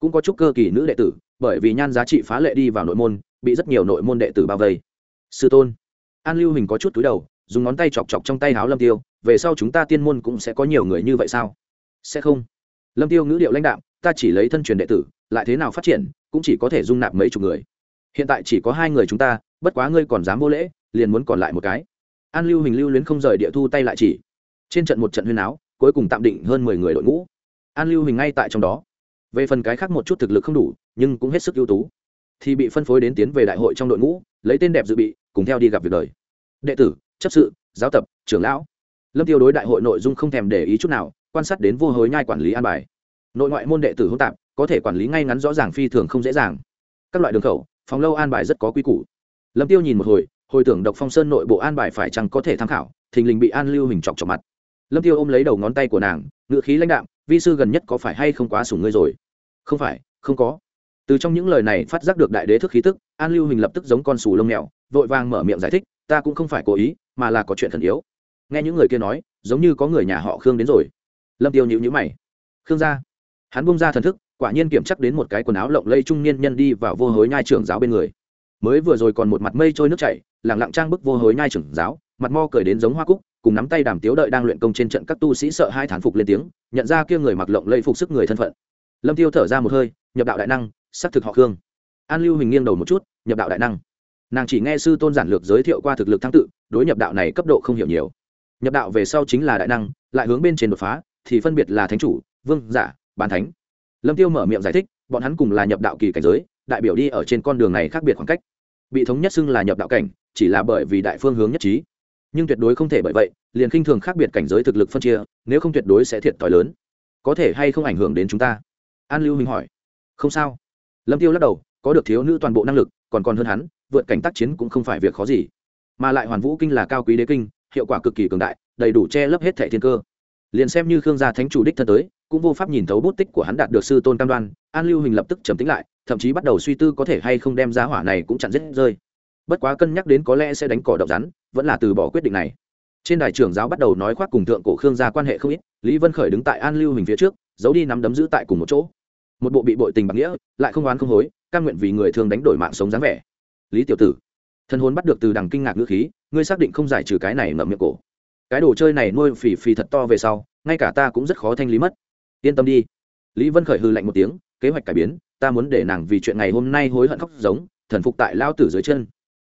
Cũng có chút cơ kỳ nữ đệ tử bởi vì nhan giá trị phá lệ đi vào nội môn bị rất nhiều nội môn đệ tử bao vây. Sư tôn an lưu hình có chút túi đầu dùng ngón tay chọc chọc trong tay háo lâm tiêu về sau chúng ta tiên môn cũng sẽ có nhiều người như vậy sao? Sẽ không. Lâm tiêu ngữ điệu lãnh đạo, ta chỉ lấy thân truyền đệ tử lại thế nào phát triển cũng chỉ có thể dung nạp mấy chục người. Hiện tại chỉ có hai người chúng ta bất quá ngươi còn dám vô lễ liền muốn còn lại một cái. An lưu hình lưu luyến không rời địa thu tay lại chỉ. Trên trận một trận huyên áo cuối cùng tạm định hơn mười người đội ngũ. An lưu hình ngay tại trong đó. Về phần cái khác một chút thực lực không đủ, nhưng cũng hết sức ưu tú. Thì bị phân phối đến tiến về đại hội trong đội ngũ, lấy tên đẹp dự bị, cùng theo đi gặp việc đời. Đệ tử, chấp sự, giáo tập, trưởng lão. Lâm tiêu đối đại hội nội dung không thèm để ý chút nào, quan sát đến vô hối nhai quản lý an bài. Nội ngoại môn đệ tử hỗn tạp, có thể quản lý ngay ngắn rõ ràng phi thường không dễ dàng. Các loại đường khẩu, phòng lâu an bài rất có quy củ. Lâm tiêu nhìn một hồi hồi tưởng độc phong sơn nội bộ an bài phải chăng có thể tham khảo, thình lình bị an lưu hình chọc chọc mặt. Lâm tiêu ôm lấy đầu ngón tay của nàng ngự khí lãnh đạm, vi sư gần nhất có phải hay không quá sủng ngươi rồi? Không phải, không có. Từ trong những lời này phát giác được đại đế thức khí tức, an lưu hình lập tức giống con sù lông mèo, vội vàng mở miệng giải thích, ta cũng không phải cố ý, mà là có chuyện thần yếu. Nghe những người kia nói, giống như có người nhà họ khương đến rồi. Lâm tiêu nhíu nhíu mày. Khương gia? Hắn bung ra thần thức, quả nhiên kiểm chắc đến một cái quần áo lộng lây trung niên nhân đi vào vô hối nhai trưởng giáo bên người mới vừa rồi còn một mặt mây trôi nước chảy, lẳng lặng trang bức vô hối nhai trưởng giáo, mặt mo cười đến giống hoa cúc, cùng nắm tay đàm tiếu đợi đang luyện công trên trận các tu sĩ sợ hai thán phục lên tiếng, nhận ra kia người mặc lộng lây phục sức người thân phận. Lâm tiêu thở ra một hơi, nhập đạo đại năng, xác thực họ khương. An lưu hình nghiêng đầu một chút, nhập đạo đại năng. Nàng chỉ nghe sư tôn giản lược giới thiệu qua thực lực thăng tự, đối nhập đạo này cấp độ không hiểu nhiều. Nhập đạo về sau chính là đại năng, lại hướng bên trên đột phá, thì phân biệt là thánh chủ, vương giả bàn thánh. Lâm tiêu mở miệng giải thích, bọn hắn cùng là nhập đạo kỳ cảnh giới đại biểu đi ở trên con đường này khác biệt khoảng cách. Bị thống nhất xưng là nhập đạo cảnh, chỉ là bởi vì đại phương hướng nhất trí. Nhưng tuyệt đối không thể bởi vậy, liền khinh thường khác biệt cảnh giới thực lực phân chia, nếu không tuyệt đối sẽ thiệt thòi lớn. Có thể hay không ảnh hưởng đến chúng ta? An lưu minh hỏi. Không sao. Lâm tiêu lắc đầu, có được thiếu nữ toàn bộ năng lực, còn còn hơn hắn, vượt cảnh tác chiến cũng không phải việc khó gì. Mà lại hoàn vũ kinh là cao quý đế kinh, hiệu quả cực kỳ cường đại, đầy đủ che lấp hết thẻ thiên cơ. Liền xem như khương gia thánh chủ đích thân tới, cũng vô pháp nhìn thấu bút tích của hắn đạt được sư tôn cam đoan, an lưu hình lập tức trầm tính lại thậm chí bắt đầu suy tư có thể hay không đem giá hỏa này cũng chặn giết rơi. Bất quá cân nhắc đến có lẽ sẽ đánh cỏ độc rắn, vẫn là từ bỏ quyết định này. Trên đài trưởng giáo bắt đầu nói khoác cùng thượng cổ khương gia quan hệ không ít, lý vân khởi đứng tại an lưu hình phía trước, giấu đi nắm đấm giữ tại cùng một chỗ. Một bộ bị bội tình bạc nghĩa, lại không oán không hối căn nguyện vì người thường đánh đổi mạng sống dáng vẻ. Lý tiểu tử thân hồn bắt được từ đằng kinh ngạc ngữ khí, ngươi xác định không giải trừ cái này ngậm miệng cổ. Cái đồ chơi này nuôi phì phì thật to về sau, ngay cả ta cũng rất khó thanh lý mất. Yên tâm đi. Lý vân khởi hư lạnh một tiếng, kế hoạch cải biến ta muốn để nàng vì chuyện ngày hôm nay hối hận khóc giống, thần phục tại lao tử dưới chân.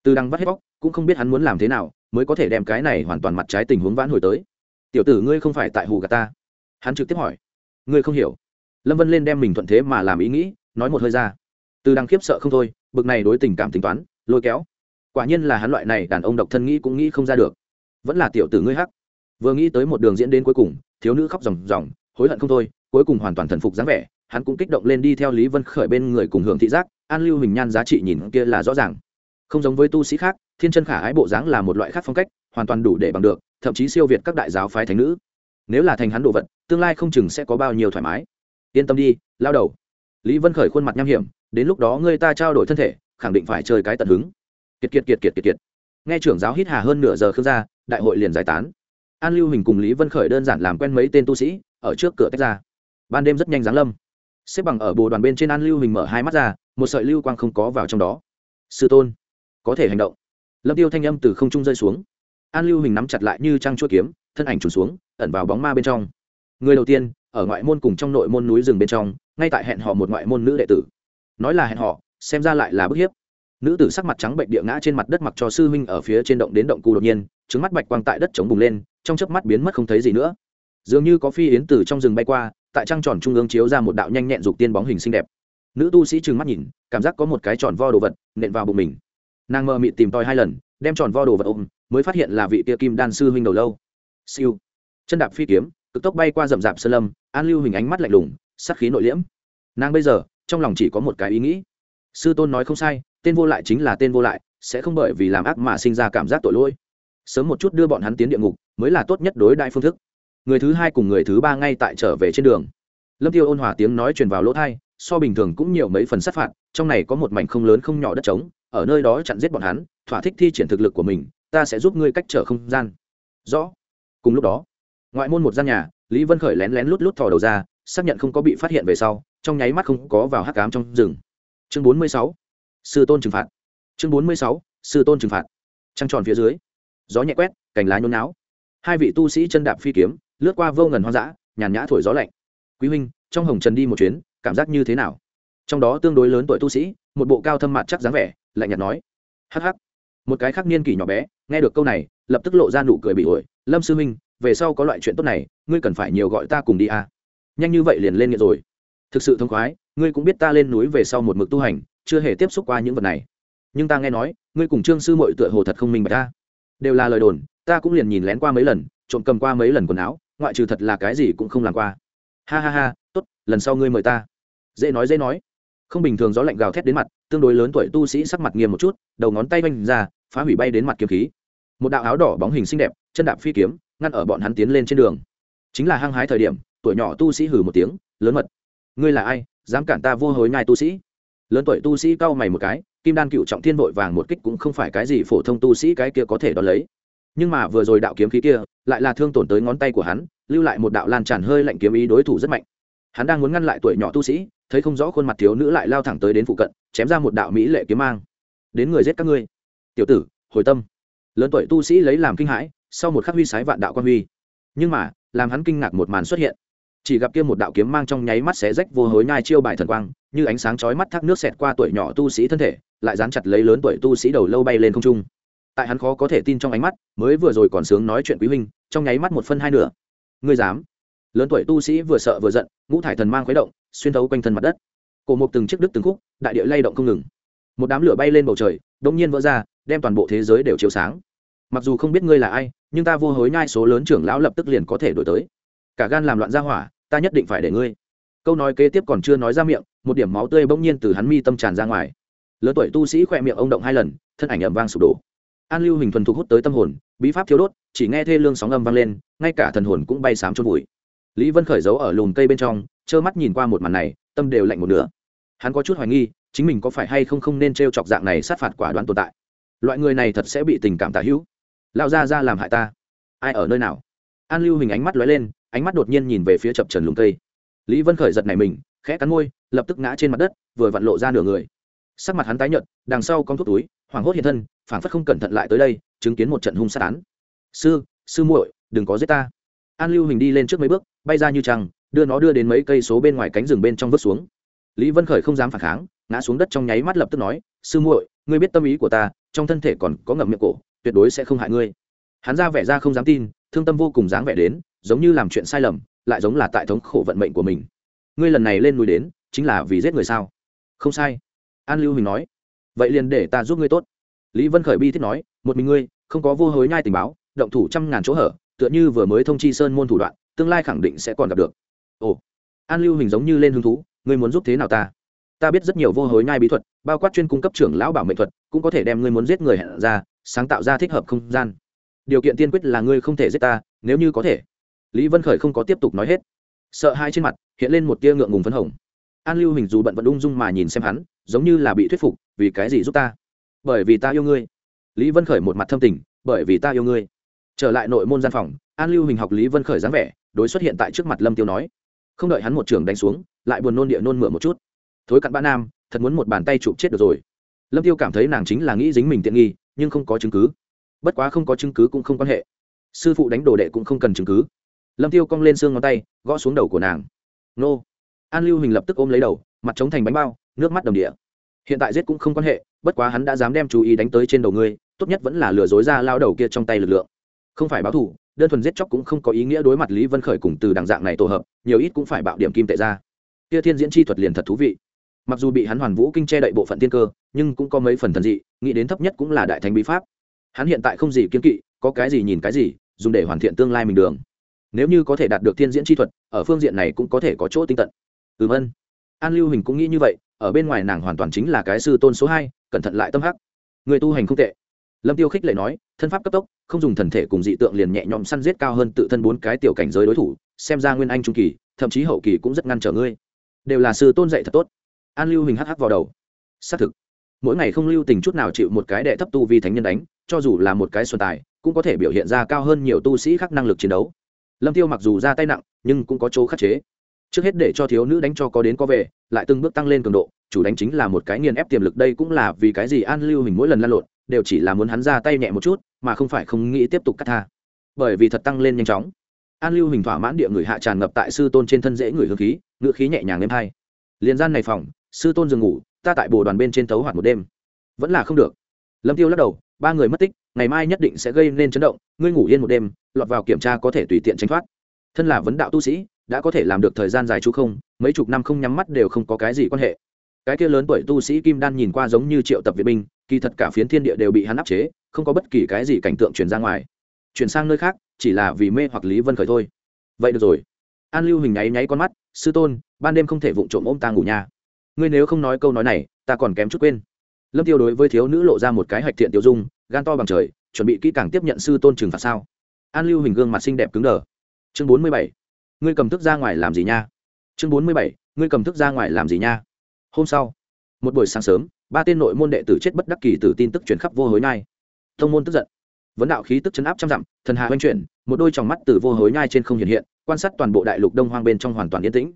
Từ đằng vắt hết bóc, cũng không biết hắn muốn làm thế nào, mới có thể đem cái này hoàn toàn mặt trái tình huống vãn hồi tới. Tiểu tử ngươi không phải tại hù gà ta. Hắn trực tiếp hỏi. Ngươi không hiểu. Lâm vân lên đem mình thuận thế mà làm ý nghĩ, nói một hơi ra. Từ đằng khiếp sợ không thôi, bực này đối tình cảm tính toán, lôi kéo. Quả nhiên là hắn loại này đàn ông độc thân nghĩ cũng nghĩ không ra được. Vẫn là tiểu tử ngươi hắc. Vừa nghĩ tới một đường diễn đến cuối cùng, thiếu nữ khóc ròng ròng, hối hận không thôi, cuối cùng hoàn toàn thần phục dáng vẻ hắn cũng kích động lên đi theo lý vân khởi bên người cùng hưởng thị giác, an lưu hình nhan giá trị nhìn kia là rõ ràng. Không giống với tu sĩ khác, thiên chân khả ái bộ dáng là một loại khác phong cách, hoàn toàn đủ để bằng được, thậm chí siêu việt các đại giáo phái thánh nữ. Nếu là thành hắn đồ vật, tương lai không chừng sẽ có bao nhiêu thoải mái. Yên tâm đi, lao đầu. Lý vân khởi khuôn mặt nham hiểm, đến lúc đó người ta trao đổi thân thể, khẳng định phải chơi cái tận hứng. Kiệt kiệt kiệt kiệt kiệt kiệt. Nghe trưởng giáo hít hà hơn nửa giờ khương ra, đại hội liền giải tán. An lưu hình cùng lý vân khởi đơn giản làm quen mấy tên tu sĩ, ở trước cửa tách ra. Ban đêm rất nhanh giáng lâm xếp bằng ở bồ đoàn bên trên an lưu hình mở hai mắt ra, một sợi lưu quang không có vào trong đó. Sư tôn, có thể hành động. Lâm tiêu thanh âm từ không trung rơi xuống. An lưu hình nắm chặt lại như trăng chuỗi kiếm, thân ảnh trùn xuống, ẩn vào bóng ma bên trong. Người đầu tiên, ở ngoại môn cùng trong nội môn núi rừng bên trong, ngay tại hẹn họ một ngoại môn nữ đệ tử. Nói là hẹn họ xem ra lại là bức hiếp. Nữ tử sắc mặt trắng bệnh địa ngã trên mặt đất mặc cho sư huynh ở phía trên động đến động cù đột nhiên, trứng mắt bạch quang tại đất chống bùng lên, trong chớp mắt biến mất không thấy gì nữa. Dường như có phi yến từ trong rừng bay qua tại trăng tròn trung ương chiếu ra một đạo nhanh nhẹn dục tiên bóng hình xinh đẹp. Nữ tu sĩ trừng mắt nhìn, cảm giác có một cái tròn vo đồ vật nện vào bụng mình. Nàng mơ mị tìm tòi hai lần, đem tròn vo đồ vật ôm, mới phát hiện là vị kia kim đan sư huynh đầu lâu. Siêu. Chân đạp phi kiếm, cực tốc bay qua rậm rạp sơn lâm, an lưu hình ánh mắt lạnh lùng sắc khí nội liễm. Nàng bây giờ, trong lòng chỉ có một cái ý nghĩ. Sư tôn nói không sai, tên vô lại chính là tên vô lại, sẽ không bởi vì làm ác mà sinh ra cảm giác tội lỗi. Sớm một chút đưa bọn hắn tiến địa ngục, mới là tốt nhất đối đại phương thức người thứ hai cùng người thứ ba ngay tại trở về trên đường. Lâm tiêu ôn hòa tiếng nói truyền vào lỗ thai so bình thường cũng nhiều mấy phần sát phạt, trong này có một mảnh không lớn không nhỏ đất trống, ở nơi đó chặn giết bọn hắn, thỏa thích thi triển thực lực của mình, ta sẽ giúp ngươi cách trở không gian. Rõ. Cùng lúc đó, ngoại môn một gian nhà, lý vân khởi lén lén lút lút thò đầu ra, xác nhận không có bị phát hiện về sau, trong nháy mắt không có vào hắc cám trong rừng. Chương bốn mươi sáu. Sư tôn trừng phạt. Chương bốn mươi sáu. Sư tôn trừng phạt. Trăng tròn phía dưới, gió nhẹ quét, cành lá nhôn náo. Hai vị tu sĩ chân đạp phi kiếm lướt qua vô ngần hoang dã, nhàn nhã thổi gió lạnh. Quý huynh, trong hồng trần đi một chuyến, cảm giác như thế nào? Trong đó tương đối lớn tuổi tu sĩ, một bộ cao thâm mặt chắc dáng vẻ, lạnh nhạt nói. Hắc hắc. Một cái khác niên kỷ nhỏ bé, nghe được câu này, lập tức lộ ra nụ cười bị ổi. Lâm sư huynh, về sau có loại chuyện tốt này, ngươi cần phải nhiều gọi ta cùng đi à. nhanh như vậy liền lên nghiện rồi. Thực sự thông khoái, ngươi cũng biết ta lên núi về sau một mực tu hành, chưa hề tiếp xúc qua những vật này. Nhưng ta nghe nói, ngươi cùng trương sư mội tựa hồ thật không minh bạch ta. Đều là lời đồn, ta cũng liền nhìn lén qua mấy lần, trộm cầm qua mấy lần quần áo ngoại trừ thật là cái gì cũng không làm qua. Ha ha ha, tốt, lần sau ngươi mời ta. Dễ nói dễ nói. Không bình thường gió lạnh gào thét đến mặt, tương đối lớn tuổi tu sĩ sắc mặt nghiêm một chút, đầu ngón tay vanh ra, phá hủy bay đến mặt kiếm khí. Một đạo áo đỏ bóng hình xinh đẹp, chân đạp phi kiếm, ngăn ở bọn hắn tiến lên trên đường. Chính là hăng hái thời điểm, tuổi nhỏ tu sĩ hử một tiếng, lớn mật. Ngươi là ai, dám cản ta vô hối nhai tu sĩ? Lớn tuổi tu sĩ cau mày một cái, kim đan cựu trọng thiên vội vàng một kích cũng không phải cái gì phổ thông tu sĩ cái kia có thể đón lấy nhưng mà vừa rồi đạo kiếm khí kia, lại là thương tổn tới ngón tay của hắn, lưu lại một đạo lan tràn hơi lạnh kiếm ý đối thủ rất mạnh. Hắn đang muốn ngăn lại tuổi nhỏ tu sĩ, thấy không rõ khuôn mặt thiếu nữ lại lao thẳng tới đến phụ cận, chém ra một đạo mỹ lệ kiếm mang. Đến người giết các ngươi. Tiểu tử, hồi tâm. Lớn tuổi tu sĩ lấy làm kinh hãi, sau một khắc huy sái vạn đạo quan huy. Nhưng mà, làm hắn kinh ngạc một màn xuất hiện. Chỉ gặp kia một đạo kiếm mang trong nháy mắt xé rách vô hối nhai chiêu bài thần quang, như ánh sáng chói mắt thác nước xẹt qua tuổi nhỏ tu sĩ thân thể, lại dán chặt lấy lớn tuổi tu sĩ đầu lâu bay lên không trung tại hắn khó có thể tin trong ánh mắt, mới vừa rồi còn sướng nói chuyện quý huynh, trong nháy mắt một phân hai nửa. Ngươi dám? Lớn tuổi tu sĩ vừa sợ vừa giận, ngũ thải thần mang khuấy động, xuyên thấu quanh thân mặt đất. Cổ mục từng chiếc đứt từng khúc, đại địa lay động không ngừng. Một đám lửa bay lên bầu trời đông nhiên vỡ ra, đem toàn bộ thế giới đều chiếu sáng. Mặc dù không biết ngươi là ai, nhưng ta vô hối nhai số lớn trưởng lão lập tức liền có thể đổi tới. Cả gan làm loạn ra hỏa, ta nhất định phải để ngươi. Câu nói kế tiếp còn chưa nói ra miệng, một điểm máu tươi bỗng nhiên từ hắn mi tâm tràn ra ngoài. Lớn tuổi tu sĩ khỏe miệng ông động hai lần, thân ảnh ẩm vang sụp đổ an lưu hình thuần thục hút tới tâm hồn, bí pháp thiếu đốt, chỉ nghe thê lương sóng âm vang lên, ngay cả thần hồn cũng bay sám trôn vùi. Lý vân khởi giấu ở lùm cây bên trong, trơ mắt nhìn qua một màn này, tâm đều lạnh một nửa. Hắn có chút hoài nghi, chính mình có phải hay không không nên t r e o chọc dạng này sát phạt quả đoán tồn tại. Loại người này thật sẽ bị tình cảm tả hữu. Lao ra ra làm hại ta. Ai ở nơi nào? An lưu hình ánh mắt lóe lên, ánh mắt đột nhiên nhìn về phía chập trần lùm cây. Lý vân khởi giật này mình, khẽ cắn môi, lập tức ngã trên mặt đất, vừa vặn lộ ra nửa người. Sắc mặt hắn tái nhợt, đằng sau con thuốc túi hoảng hốt hiện thân, phảng phất không cẩn thận lại tới đây, chứng kiến một trận hung sát án. Sư sư muội, đừng có giết ta. An lưu hình đi lên trước mấy bước, bay ra như trăng, đưa nó đưa đến mấy cây số bên ngoài cánh rừng bên trong vứt xuống. Lý vân khởi không dám phản kháng, ngã xuống đất trong nháy mắt lập tức nói, sư muội, ngươi biết tâm ý của ta, trong thân thể còn có ngậm miệng cổ, tuyệt đối sẽ không hại ngươi. Hắn ra vẻ ra không dám tin, thương tâm vô cùng dáng vẻ đến, giống như làm chuyện sai lầm, lại giống là tại thống khổ vận mệnh của mình. Ngươi lần này lên núi đến, chính là vì giết người sao? Không sai. An lưu hình nói vậy liền để ta giúp ngươi tốt. Lý vân khởi bi thiết nói, một mình ngươi, không có vô hối nhai tình báo, động thủ trăm ngàn chỗ hở, tựa như vừa mới thông chi sơn môn thủ đoạn, tương lai khẳng định sẽ còn gặp được. Ồ, an lưu hình giống như lên hứng thú, ngươi muốn giúp thế nào ta? Ta biết rất nhiều vô hối nhai bí thuật, bao quát chuyên cung cấp trưởng lão bảo mệnh thuật, cũng có thể đem ngươi muốn giết người hẹn ra, sáng tạo ra thích hợp không gian. Điều kiện tiên quyết là ngươi không thể giết ta, nếu như có thể. Lý vân khởi không có tiếp tục nói hết. Sợ hai trên mặt, hiện lên một tia ngượng ngùng phấn hồng an lưu hình dù bận vẫn ung dung mà nhìn xem hắn, giống như là bị thuyết phục, vì cái gì giúp ta? Bởi vì ta yêu ngươi. Lý vân khởi một mặt thâm tình, bởi vì ta yêu ngươi. Trở lại nội môn gian phòng, an lưu hình học lý vân khởi dáng vẻ, đối xuất hiện tại trước mặt lâm tiêu nói, không đợi hắn một trường đánh xuống, lại buồn nôn địa nôn mửa một chút. Thối cặn bã nam, thật muốn một bàn tay chụp chết được rồi. Lâm tiêu cảm thấy nàng chính là nghĩ dính mình tiện nghi, nhưng không có chứng cứ. Bất quá không có chứng cứ cũng không quan hệ. Sư phụ đánh đồ đệ cũng không cần chứng cứ. Lâm tiêu cong lên xương ngón tay, gõ xuống đầu của nàng. Nô! An lưu hình lập tức ôm lấy đầu, mặt trống thành bánh bao, nước mắt đồng địa. Hiện tại giết cũng không quan hệ, bất quá hắn đã dám đem chú ý đánh tới trên đầu ngươi, tốt nhất vẫn là lừa dối ra lao đầu kia trong tay lực lượng. Không phải báo thủ đơn thuần giết chóc cũng không có ý nghĩa đối mặt lý vân khởi cùng từ đằng dạng này tổ hợp, nhiều ít cũng phải bạo điểm kim tệ ra. Kia thiên diễn chi thuật liền thật thú vị. Mặc dù bị hắn hoàn vũ kinh che đậy bộ phận tiên cơ, nhưng cũng có mấy phần thần dị, nghĩ đến thấp nhất cũng là đại thánh bí pháp. Hắn hiện tại không gì kiên kỵ, có cái gì nhìn cái gì, dùng để hoàn thiện tương lai mình đường. Nếu như có thể đạt được thiên diễn chi thuật, ở phương diện này cũng có thể có chỗ tinh tận ừm ân. An lưu hình cũng nghĩ như vậy, ở bên ngoài nàng hoàn toàn chính là cái sư tôn số hai, cẩn thận lại tâm hắc. Người tu hành không tệ. Lâm tiêu khích lệ nói, thân pháp cấp tốc, không dùng thần thể cùng dị tượng liền nhẹ nhõm săn giết cao hơn tự thân bốn cái tiểu cảnh giới đối thủ, xem ra nguyên anh trung kỳ, thậm chí hậu kỳ cũng rất ngăn trở ngươi. Đều là sư tôn dạy thật tốt. An lưu hình hắc hắc vào đầu. Xác thực. Mỗi ngày không lưu tình chút nào chịu một cái đệ thấp tu vi thánh nhân đánh, cho dù là một cái xuân tài, cũng có thể biểu hiện ra cao hơn nhiều tu sĩ khác năng lực chiến đấu. Lâm tiêu mặc dù ra tay nặng, nhưng cũng có chỗ khắc chế trước hết để cho thiếu nữ đánh cho có đến có về, lại từng bước tăng lên cường độ, chủ đánh chính là một cái nghiền ép tiềm lực, đây cũng là vì cái gì an lưu hình mỗi lần lăn lộn, đều chỉ là muốn hắn ra tay nhẹ một chút, mà không phải không nghĩ tiếp tục cắt tha. Bởi vì thật tăng lên nhanh chóng. An lưu hình thỏa mãn địa người hạ tràn ngập tại sư tôn trên thân dễ người hương khí, ngựa khí nhẹ nhàng êm hai liền gian này phòng, sư tôn giường ngủ, ta tại bồ đoàn bên trên tấu hoạt một đêm. Vẫn là không được. Lâm tiêu lắc đầu, ba người mất tích, ngày mai nhất định sẽ gây nên chấn động, ngươi ngủ yên một đêm, lọt vào kiểm tra có thể tùy tiện tránh thoát. Thân là vấn đạo tu sĩ đã có thể làm được thời gian dài chú không, mấy chục năm không nhắm mắt đều không có cái gì quan hệ. Cái kia lớn tuổi tu sĩ kim đan nhìn qua giống như triệu tập viện binh, kỳ thật cả phiến thiên địa đều bị hắn áp chế, không có bất kỳ cái gì cảnh tượng chuyển ra ngoài. Chuyển sang nơi khác, chỉ là vì mê hoặc lý vân khởi thôi. Vậy được rồi. An lưu hình nháy nháy con mắt, sư tôn, ban đêm không thể vụng trộm ôm ta ngủ nhà ngươi nếu không nói câu nói này, ta còn kém chút quên. Lâm tiêu đối với thiếu nữ lộ ra một cái hạch thiện tiêu dung, gan to bằng trời, chuẩn bị kỹ càng tiếp nhận sư tôn trừng phạt sao. An lưu hình gương mặt xinh đẹp cứng đờ. Chương bốn mươi bảy ngươi cầm thức ra ngoài làm gì nha? Chương bốn mươi bảy, ngươi cầm thức ra ngoài làm gì nha? Hôm sau, một buổi sáng sớm, ba tên nội môn đệ tử chết bất đắc kỳ từ tin tức truyền khắp vô hối nhai thông môn tức giận. Vấn đạo khí tức chấn áp trăm dặm, thần hà oanh chuyển, một đôi tròng mắt từ vô hối nhai trên không hiện hiện, quan sát toàn bộ đại lục đông hoang bên trong hoàn toàn yên tĩnh.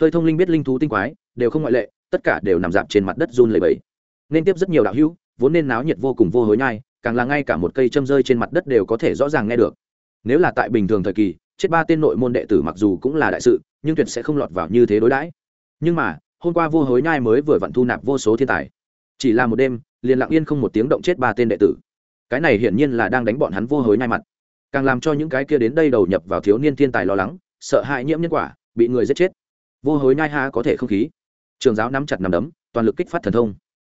Hơi thông linh biết linh thú tinh quái, đều không ngoại lệ, tất cả đều nằm dạp trên mặt đất run lẩy bẩy. Nên tiếp rất nhiều đạo hữu, vốn nên náo nhiệt vô cùng vô hối nhai càng là ngay cả một cây châm rơi trên mặt đất đều có thể rõ ràng nghe được. Nếu là tại bình thường thời kỳ chết ba tên nội môn đệ tử mặc dù cũng là đại sự, nhưng tuyệt sẽ không lọt vào như thế đối đãi. Nhưng mà, hôm qua vô hối nhai mới vừa vặn thu nạp vô số thiên tài. Chỉ là một đêm, liền lặng yên không một tiếng động chết ba tên đệ tử. Cái này hiển nhiên là đang đánh bọn hắn vô hối nhai mặt. Càng làm cho những cái kia đến đây đầu nhập vào thiếu niên thiên tài lo lắng, sợ hãi nhiễm nhân quả, bị người giết chết. Vô hối nhai ha có thể không khí. Trường giáo nắm chặt nắm đấm, toàn lực kích phát thần thông.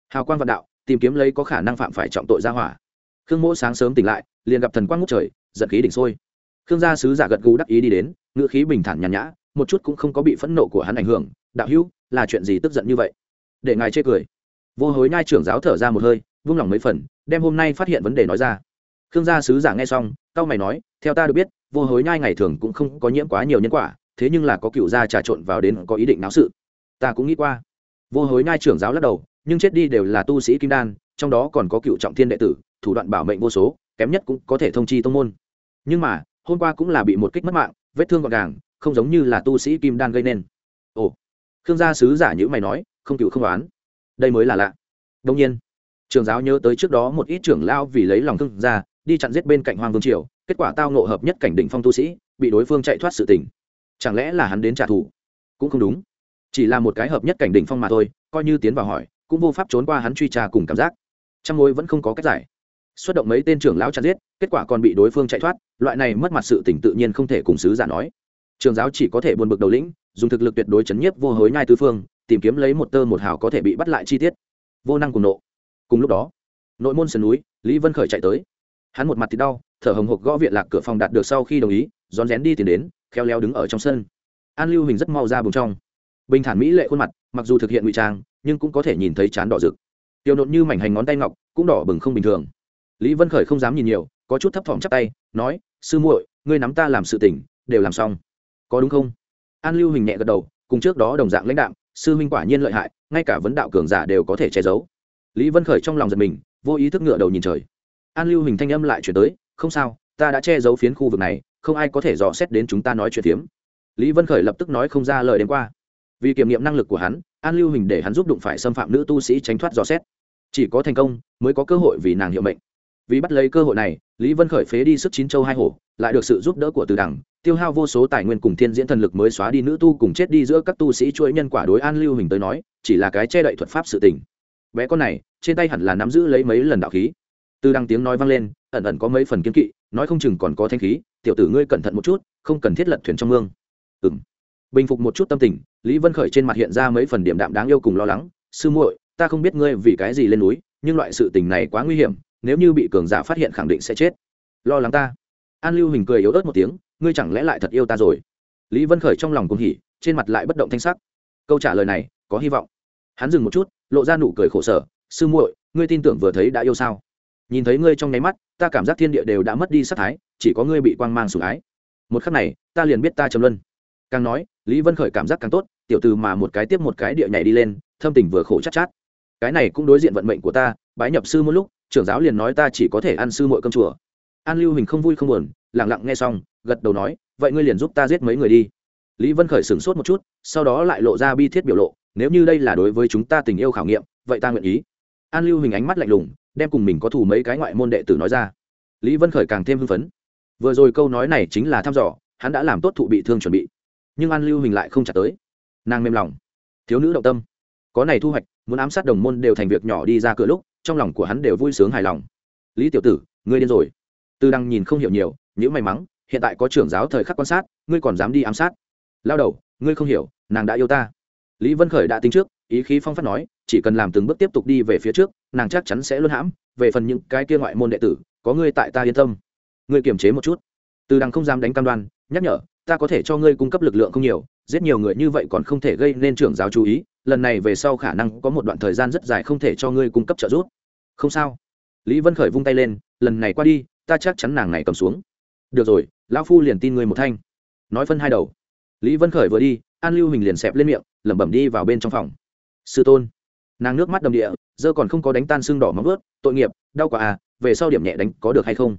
Hào quang vạn đạo, tìm kiếm lấy có khả năng phạm phải trọng tội ra hỏa. Khương mỗ sáng sớm tỉnh lại, liền gặp thần quang ngút trời, giận khí đỉnh sôi khương gia sứ giả gật gù đắc ý đi đến, ngữ khí bình thản nhàn nhã, một chút cũng không có bị phẫn nộ của hắn ảnh hưởng. Đạo hữu, là chuyện gì tức giận như vậy? Để ngài chê cười. Vô hối nhai trưởng giáo thở ra một hơi, vung lòng mấy phần, đem hôm nay phát hiện vấn đề nói ra. Khương gia sứ giả nghe xong cao mày nói, theo ta được biết, vô hối nhai ngày thường cũng không có nhiễm quá nhiều nhân quả, thế nhưng là có cựu gia trà trộn vào đến có ý định náo sự. Ta cũng nghĩ qua. Vô hối nhai trưởng giáo lắc đầu, nhưng chết đi đều là tu sĩ kim đan, trong đó còn có cựu trọng thiên đệ tử, thủ đoạn bảo mệnh vô số, kém nhất cũng có thể thông chi tông môn. Nhưng mà hôm qua cũng là bị một kích mất mạng vết thương gọn gàng không giống như là tu sĩ kim đan gây nên. Ồ khương gia sứ giả nhữ mày nói không cựu không đoán, đây mới là lạ. Đông nhiên trường giáo nhớ tới trước đó một ít trưởng lao vì lấy lòng thương gia đi chặn giết bên cạnh hoàng vương triều kết quả tao nộ hợp nhất cảnh đỉnh phong tu sĩ bị đối phương chạy thoát sự tình. Chẳng lẽ là hắn đến trả thù? Cũng không đúng. Chỉ là một cái hợp nhất cảnh đỉnh phong mà thôi coi như tiến vào hỏi cũng vô pháp trốn qua hắn truy tra cùng cảm giác. Trong mối vẫn không có cách giải xuất động mấy tên trưởng lão chặn giết, kết quả còn bị đối phương chạy thoát, loại này mất mặt sự tỉnh tự nhiên không thể cùng sứ giả nói. Trường giáo chỉ có thể buồn bực đầu lĩnh, dùng thực lực tuyệt đối chấn nhiếp vô hối nhai tứ phương, tìm kiếm lấy một tơ một hào có thể bị bắt lại chi tiết. Vô năng cùng nộ. Cùng lúc đó, nội môn sườn núi, lý vân khởi chạy tới. Hắn một mặt thì đau, thở hồng hộc gõ viện lạc cửa phòng đạt được sau khi đồng ý, rón rén đi tìm đến, khéo léo đứng ở trong sân. An lưu hình rất mau ra bùng trong. Bình thản mỹ lệ khuôn mặt, mặc dù thực hiện ngụy trang, nhưng cũng có thể nhìn thấy chán đỏ rực. Tiêu nộn như mảnh hành ngón tay ngọc, cũng đỏ bừng không bình thường lý vân khởi không dám nhìn nhiều, có chút thấp thỏm chắc tay, nói, sư muội, ngươi nắm ta làm sự tỉnh đều làm xong. Có đúng không? An lưu hình nhẹ gật đầu, cùng trước đó đồng dạng lãnh đạo sư huynh quả nhiên lợi hại, ngay cả vấn đạo cường giả đều có thể che giấu. Lý vân khởi trong lòng giật mình, vô ý thức ngựa đầu nhìn trời. An lưu hình thanh âm lại chuyển tới, không sao, ta đã che giấu phiến khu vực này, không ai có thể dò xét đến chúng ta nói chuyện phiếm. Lý vân khởi lập tức nói không ra lời đêm qua. Vì kiểm nghiệm năng lực của hắn, an lưu hình để hắn giúp đụng phải xâm phạm nữ tu sĩ tránh thoát dò xét. Chỉ có thành công, mới có cơ hội vì nàng hiệu mệnh vì bắt lấy cơ hội này, lý vân khởi phế đi sức chín châu hai hổ, lại được sự giúp đỡ của từ đẳng tiêu hao vô số tài nguyên cùng thiên diễn thần lực mới xóa đi nữ tu cùng chết đi giữa các tu sĩ chuỗi nhân quả đối an lưu hình tới nói, chỉ là cái che đậy thuật pháp sự tình. Bé con này, trên tay hẳn là nắm giữ lấy mấy lần đạo khí. Từ đăng tiếng nói vang lên, ẩn ẩn có mấy phần kiên kỵ, nói không chừng còn có thanh khí, tiểu tử ngươi cẩn thận một chút, không cần thiết lật thuyền trong mương. Ừ bình phục một chút tâm tình, lý vân khởi trên mặt hiện ra mấy phần điểm đạm đáng yêu cùng lo lắng, sư muội, ta không biết ngươi vì cái gì lên núi, nhưng loại sự tình này quá nguy hiểm nếu như bị cường giả phát hiện khẳng định sẽ chết. Lo lắng ta. An lưu hình cười yếu ớt một tiếng, ngươi chẳng lẽ lại thật yêu ta rồi? Lý vân khởi trong lòng cùng hỉ, trên mặt lại bất động thanh sắc. Câu trả lời này, có hy vọng. Hắn dừng một chút, lộ ra nụ cười khổ sở, sư muội, ngươi tin tưởng vừa thấy đã yêu sao? Nhìn thấy ngươi trong nháy mắt, ta cảm giác thiên địa đều đã mất đi sắc thái, chỉ có ngươi bị quang mang sủng ái. Một khắc này, ta liền biết ta trầm luân. Càng nói, lý vân khởi cảm giác càng tốt, tiểu từ mà một cái tiếp một cái địa nhảy đi lên, thâm tình vừa khổ chát chát. Cái này cũng đối diện vận mệnh của ta, bái nhập sư một lúc trưởng giáo liền nói ta chỉ có thể ăn sư muội cơm chùa. An lưu hình không vui không buồn lẳng lặng nghe xong, gật đầu nói, vậy ngươi liền giúp ta giết mấy người đi. Lý vân khởi sửng sốt một chút, sau đó lại lộ ra bi thiết biểu lộ, nếu như đây là đối với chúng ta tình yêu khảo nghiệm, vậy ta nguyện ý. An lưu hình ánh mắt lạnh lùng, đem cùng mình có thủ mấy cái ngoại môn đệ tử nói ra. Lý vân khởi càng thêm hưng phấn. Vừa rồi câu nói này chính là thăm dò, hắn đã làm tốt thụ bị thương chuẩn bị. Nhưng an lưu hình lại không trả tới. Nàng mềm lòng. Thiếu nữ động tâm. Có này thu hoạch, muốn ám sát đồng môn đều thành việc nhỏ đi ra cửa lúc trong lòng của hắn đều vui sướng hài lòng. Lý tiểu tử, ngươi điên rồi. Tư đăng nhìn không hiểu nhiều những may mắn hiện tại có trưởng giáo thời khắc quan sát, ngươi còn dám đi ám sát? Lao đầu, ngươi không hiểu, nàng đã yêu ta. Lý vân khởi đã tính trước, ý khí phong phát nói, chỉ cần làm từng bước tiếp tục đi về phía trước, nàng chắc chắn sẽ luôn hãm, về phần những cái kia ngoại môn đệ tử, có ngươi tại ta yên tâm. Ngươi kiềm chế một chút. Từ đằng không dám đánh cam đoan, nhắc nhở, ta có thể cho ngươi cung cấp lực lượng không nhiều, giết nhiều người như vậy còn không thể gây nên trưởng giáo chú ý lần này về sau khả năng có một đoạn thời gian rất dài không thể cho ngươi cung cấp trợ giúp. Không sao. Lý vân khởi vung tay lên, lần này qua đi, ta chắc chắn nàng này cầm xuống. Được rồi, lão phu liền tin ngươi một thanh. Nói phân hai đầu. Lý vân khởi vừa đi, an lưu hình liền xẹp lên miệng, lẩm bẩm đi vào bên trong phòng. Sư tôn. Nàng nước mắt đầm địa, giờ còn không có đánh tan xương đỏ móng ướt tội nghiệp, đau quá à về sau điểm nhẹ đánh có được hay không?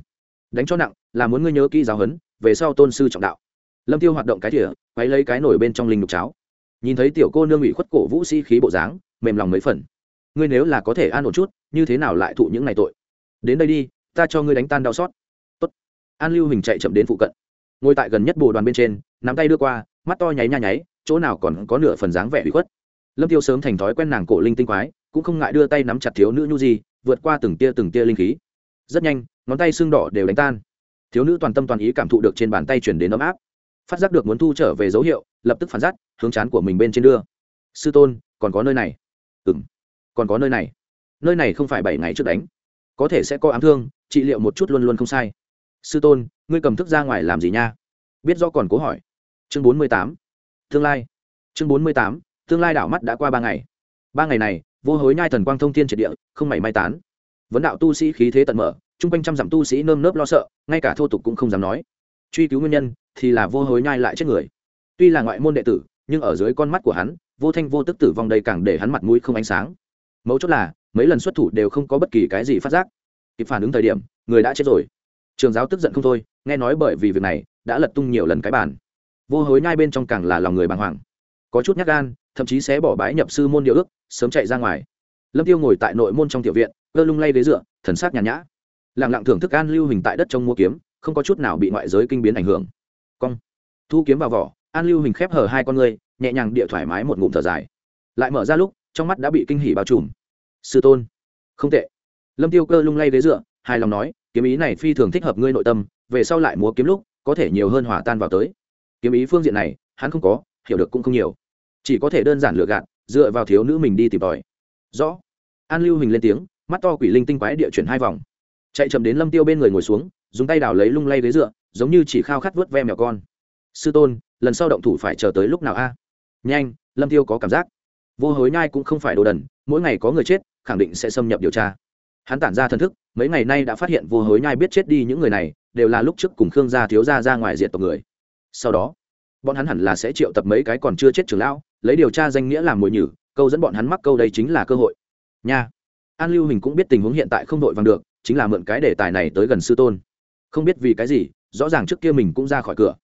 Đánh cho nặng, là muốn ngươi nhớ kỹ giáo huấn, về sau tôn sư trọng đạo. Lâm tiêu hoạt động cái thỉa quấy lấy cái nổi bên trong linh đục cháo nhìn thấy tiểu cô nương ủy khuất cổ vũ sĩ khí bộ dáng, mềm lòng mấy phần. Ngươi nếu là có thể an ổn chút, như thế nào lại thụ những ngày tội? Đến đây đi, ta cho ngươi đánh tan đau xót. Tốt. an lưu hình chạy chậm đến phụ cận. Ngồi tại gần nhất bồ đoàn bên trên, nắm tay đưa qua, mắt to nháy nha nháy, chỗ nào còn có nửa phần dáng vẻ ủy khuất. Lâm tiêu sớm thành thói quen nàng cổ linh tinh quái, cũng không ngại đưa tay nắm chặt thiếu nữ nhu di, vượt qua từng tia từng tia linh khí. Rất nhanh, ngón tay xương đỏ đều đánh tan. Thiếu nữ toàn tâm toàn ý cảm thụ được trên bàn tay chuyển đến ấm áp phát giác được muốn thu trở về dấu hiệu, lập tức phản giác, hướng chán của mình bên trên đưa. Sư tôn, còn có nơi này. Ừ m còn có nơi này. Nơi này không phải bảy ngày trước đánh. Có thể sẽ có ám thương, trị liệu một chút luôn luôn không sai. Sư tôn, ngươi cầm thức ra ngoài làm gì nha? Biết do còn cố hỏi. Chương bốn mươi tám. Tương lai. Chương bốn mươi tám. Tương lai đảo mắt đã qua ba ngày. Ba ngày này, vô hối nhai thần quang thông thiên triệt địa, không mảy may tán. Vấn đạo tu sĩ khí thế tận mở, chung quanh trăm dặm tu sĩ nơm nớp lo sợ, ngay cả thô tục cũng không dám nói. Truy cứu nguyên nhân thì là vô hối nhai lại chết người. Tuy là ngoại môn đệ tử, nhưng ở dưới con mắt của hắn, vô thanh vô tức tử vong đây càng để hắn mặt mũi không ánh sáng. Mấu chốt là, mấy lần xuất thủ đều không có bất kỳ cái gì phát giác. Kịp phản ứng thời điểm, người đã chết rồi. Trường giáo tức giận không thôi, nghe nói bởi vì việc này, đã lật tung nhiều lần cái bàn. Vô hối nhai bên trong càng là lòng người bàng hoàng. Có chút nhát gan, thậm chí sẽ bỏ bái nhập sư môn điều ước, sớm chạy ra ngoài. Lâm tiêu ngồi tại nội môn trong tiểu viện, cơ lung lay ghế dựa, thần sắc nhàn nhã. Lặng lặng thưởng thức an lưu hình tại đất trong mua kiếm, không có chút nào bị ngoại giới kinh biến ảnh hưởng cong. Thu kiếm vào vỏ, an lưu hình khép hở hai con người nhẹ nhàng địa thoải mái một ngụm thở dài. Lại mở ra lúc, trong mắt đã bị kinh hỉ bao trùm. Sư tôn. Không tệ. Lâm tiêu cơ lung lay ghế dựa, hài lòng nói, kiếm ý này phi thường thích hợp ngươi nội tâm, về sau lại múa kiếm lúc, có thể nhiều hơn hỏa tan vào tới. Kiếm ý phương diện này, hắn không có, hiểu được cũng không nhiều. Chỉ có thể đơn giản lựa gạt, dựa vào thiếu nữ mình đi tìm tòi. Rõ. An lưu hình lên tiếng, mắt to quỷ linh tinh quái địa chuyển hai vòng. Chạy chậm đến lâm tiêu bên người ngồi xuống dùng tay đào lấy lung lay ghế dựa, giống như chỉ khao khát vớt ve mèo con. Sư tôn, lần sau động thủ phải chờ tới lúc nào a? Nhanh, lâm tiêu có cảm giác. Vô hối nhai cũng không phải đồ đần, mỗi ngày có người chết, khẳng định sẽ xâm nhập điều tra. Hắn tản ra thần thức, mấy ngày nay đã phát hiện vô hối nhai biết chết đi những người này, đều là lúc trước cùng khương gia thiếu gia ra ngoài diện tộc người. Sau đó, bọn hắn hẳn là sẽ triệu tập mấy cái còn chưa chết trưởng lão, lấy điều tra danh nghĩa làm mồi nhử, câu dẫn bọn hắn mắc câu đây chính là cơ hội. Nha. An lưu hình cũng biết tình huống hiện tại không đội vàng được, chính là mượn cái đề tài này tới gần sư tôn không biết vì cái gì, rõ ràng trước kia mình cũng ra khỏi cửa.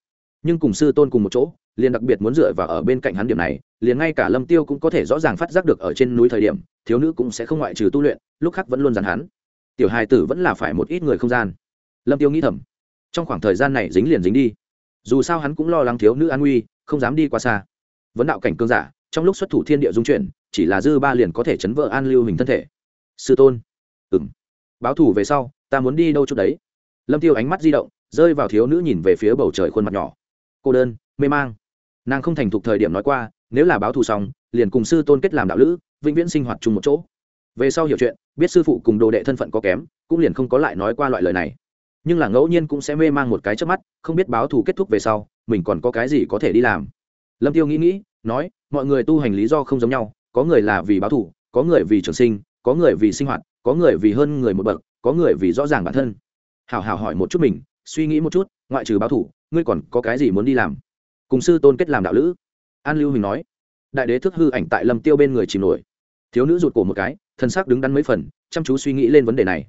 Nhưng cùng sư tôn cùng một chỗ, liền đặc biệt muốn dựa vào ở bên cạnh hắn điểm này, liền ngay cả lâm tiêu cũng có thể rõ ràng phát giác được ở trên núi thời điểm, thiếu nữ cũng sẽ không ngoại trừ tu luyện, lúc khác vẫn luôn dàn hắn. Tiểu hài tử vẫn là phải một ít người không gian. Lâm tiêu nghĩ thầm. Trong khoảng thời gian này dính liền dính đi. Dù sao hắn cũng lo lắng thiếu nữ an nguy, không dám đi qua xa. Vấn đạo cảnh cương giả, trong lúc xuất thủ thiên địa dung chuyển, chỉ là dư ba liền có thể chấn vỡ an lưu hình thân thể. Sư tôn. Ừm. Báo thủ về sau, ta muốn đi đâu chút đấy? Lâm tiêu ánh mắt di động, rơi vào thiếu nữ nhìn về phía bầu trời khuôn mặt nhỏ. Cô đơn, mê mang. Nàng không thành thục thời điểm nói qua, nếu là báo thù xong, liền cùng sư tôn kết làm đạo lữ, vĩnh viễn sinh hoạt chung một chỗ. Về sau hiểu chuyện, biết sư phụ cùng đồ đệ thân phận có kém, cũng liền không có lại nói qua loại lời này. Nhưng là ngẫu nhiên cũng sẽ mê mang một cái trước mắt, không biết báo thù kết thúc về sau, mình còn có cái gì có thể đi làm. Lâm tiêu nghĩ nghĩ, nói, mọi người tu hành lý do không giống nhau, có người là vì báo thù, có người vì trường sinh, có người vì sinh hoạt, có người vì hơn người một bậc, có người vì rõ ràng bản thân hảo hảo hỏi một chút mình suy nghĩ một chút ngoại trừ báo thủ, ngươi còn có cái gì muốn đi làm? Cùng sư tôn kết làm đạo lữ. An lưu huỳnh nói. Đại đế thức hư ảnh tại lâm tiêu bên người chìm nổi. Thiếu nữ rụt cổ một cái thân xác đứng đắn mấy phần chăm chú suy nghĩ lên vấn đề này.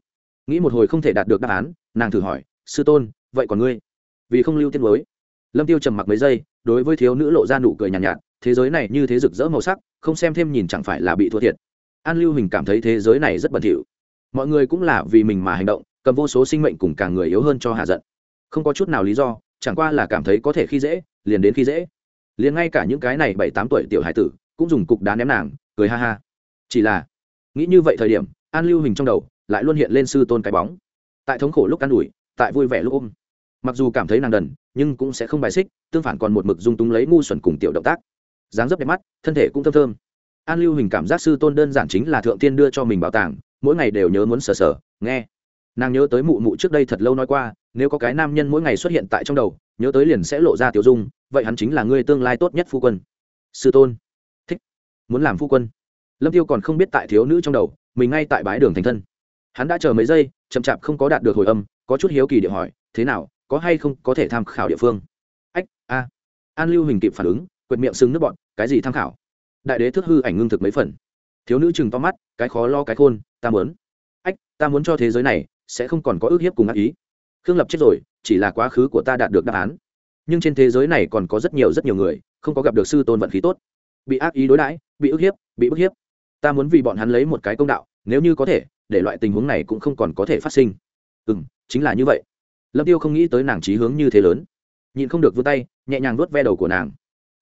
Nghĩ một hồi không thể đạt được đáp án nàng thử hỏi sư tôn vậy còn ngươi? Vì không lưu tiết mới lâm tiêu trầm mặc mấy giây đối với thiếu nữ lộ ra nụ cười nhàn nhạt, nhạt thế giới này như thế rực rỡ màu sắc không xem thêm nhìn chẳng phải là bị thua thiệt. An lưu hình cảm thấy thế giới này rất bẩn thỉu. Mọi người cũng là vì mình mà hành động cầm vô số sinh mệnh cùng cả người yếu hơn cho hạ giận. Không có chút nào lý do, chẳng qua là cảm thấy có thể khi dễ, liền đến khi dễ. Liền ngay cả những cái này bảy tám tuổi tiểu hải tử, cũng dùng cục đá ném nàng, cười ha ha. Chỉ là, nghĩ như vậy thời điểm, an lưu hình trong đầu lại luôn hiện lên sư tôn cái bóng. Tại thống khổ lúc an ủi, tại vui vẻ lúc ôm. Mặc dù cảm thấy nàng đần, nhưng cũng sẽ không bài xích, tương phản còn một mực dung túng lấy ngu xuẩn cùng tiểu động tác. Dáng dấp đẹp mắt, thân thể cũng thơm thơm. An lưu hình cảm giác sư tôn đơn giản chính là thượng tiên đưa cho mình bảo tàng, mỗi ngày đều nhớ muốn sờ sờ, nghe nàng nhớ tới mụ mụ trước đây thật lâu nói qua, nếu có cái nam nhân mỗi ngày xuất hiện tại trong đầu, nhớ tới liền sẽ lộ ra tiểu dung, vậy hắn chính là người tương lai tốt nhất phu quân. Sư tôn. Thích. Muốn làm phu quân. Lâm tiêu còn không biết tại thiếu nữ trong đầu, mình ngay tại bãi đường thành thân. Hắn đã chờ mấy giây, chậm chạp không có đạt được hồi âm, có chút hiếu kỳ địa hỏi, thế nào, có hay không có thể tham khảo địa phương? Ách, a. An lưu hình kịp phản ứng, quệt miệng sưng nước bọn cái gì tham khảo? Đại đế thức hư ảnh ngưng thực mấy phần. Thiếu nữ chừng to mắt, cái khó lo, cái khôn, ta muốn. Ách, ta muốn cho thế giới này sẽ không còn có ước hiếp cùng ác ý. Khương lập chết rồi, chỉ là quá khứ của ta đạt được đáp án. Nhưng trên thế giới này còn có rất nhiều rất nhiều người, không có gặp được sư tôn vận khí tốt. Bị ác ý đối đãi, bị ức hiếp, bị bức hiếp. Ta muốn vì bọn hắn lấy một cái công đạo, nếu như có thể, để loại tình huống này cũng không còn có thể phát sinh. Ừ m chính là như vậy. Lâm tiêu không nghĩ tới nàng trí hướng như thế lớn. Nhìn không được vươn tay, nhẹ nhàng vuốt ve đầu của nàng.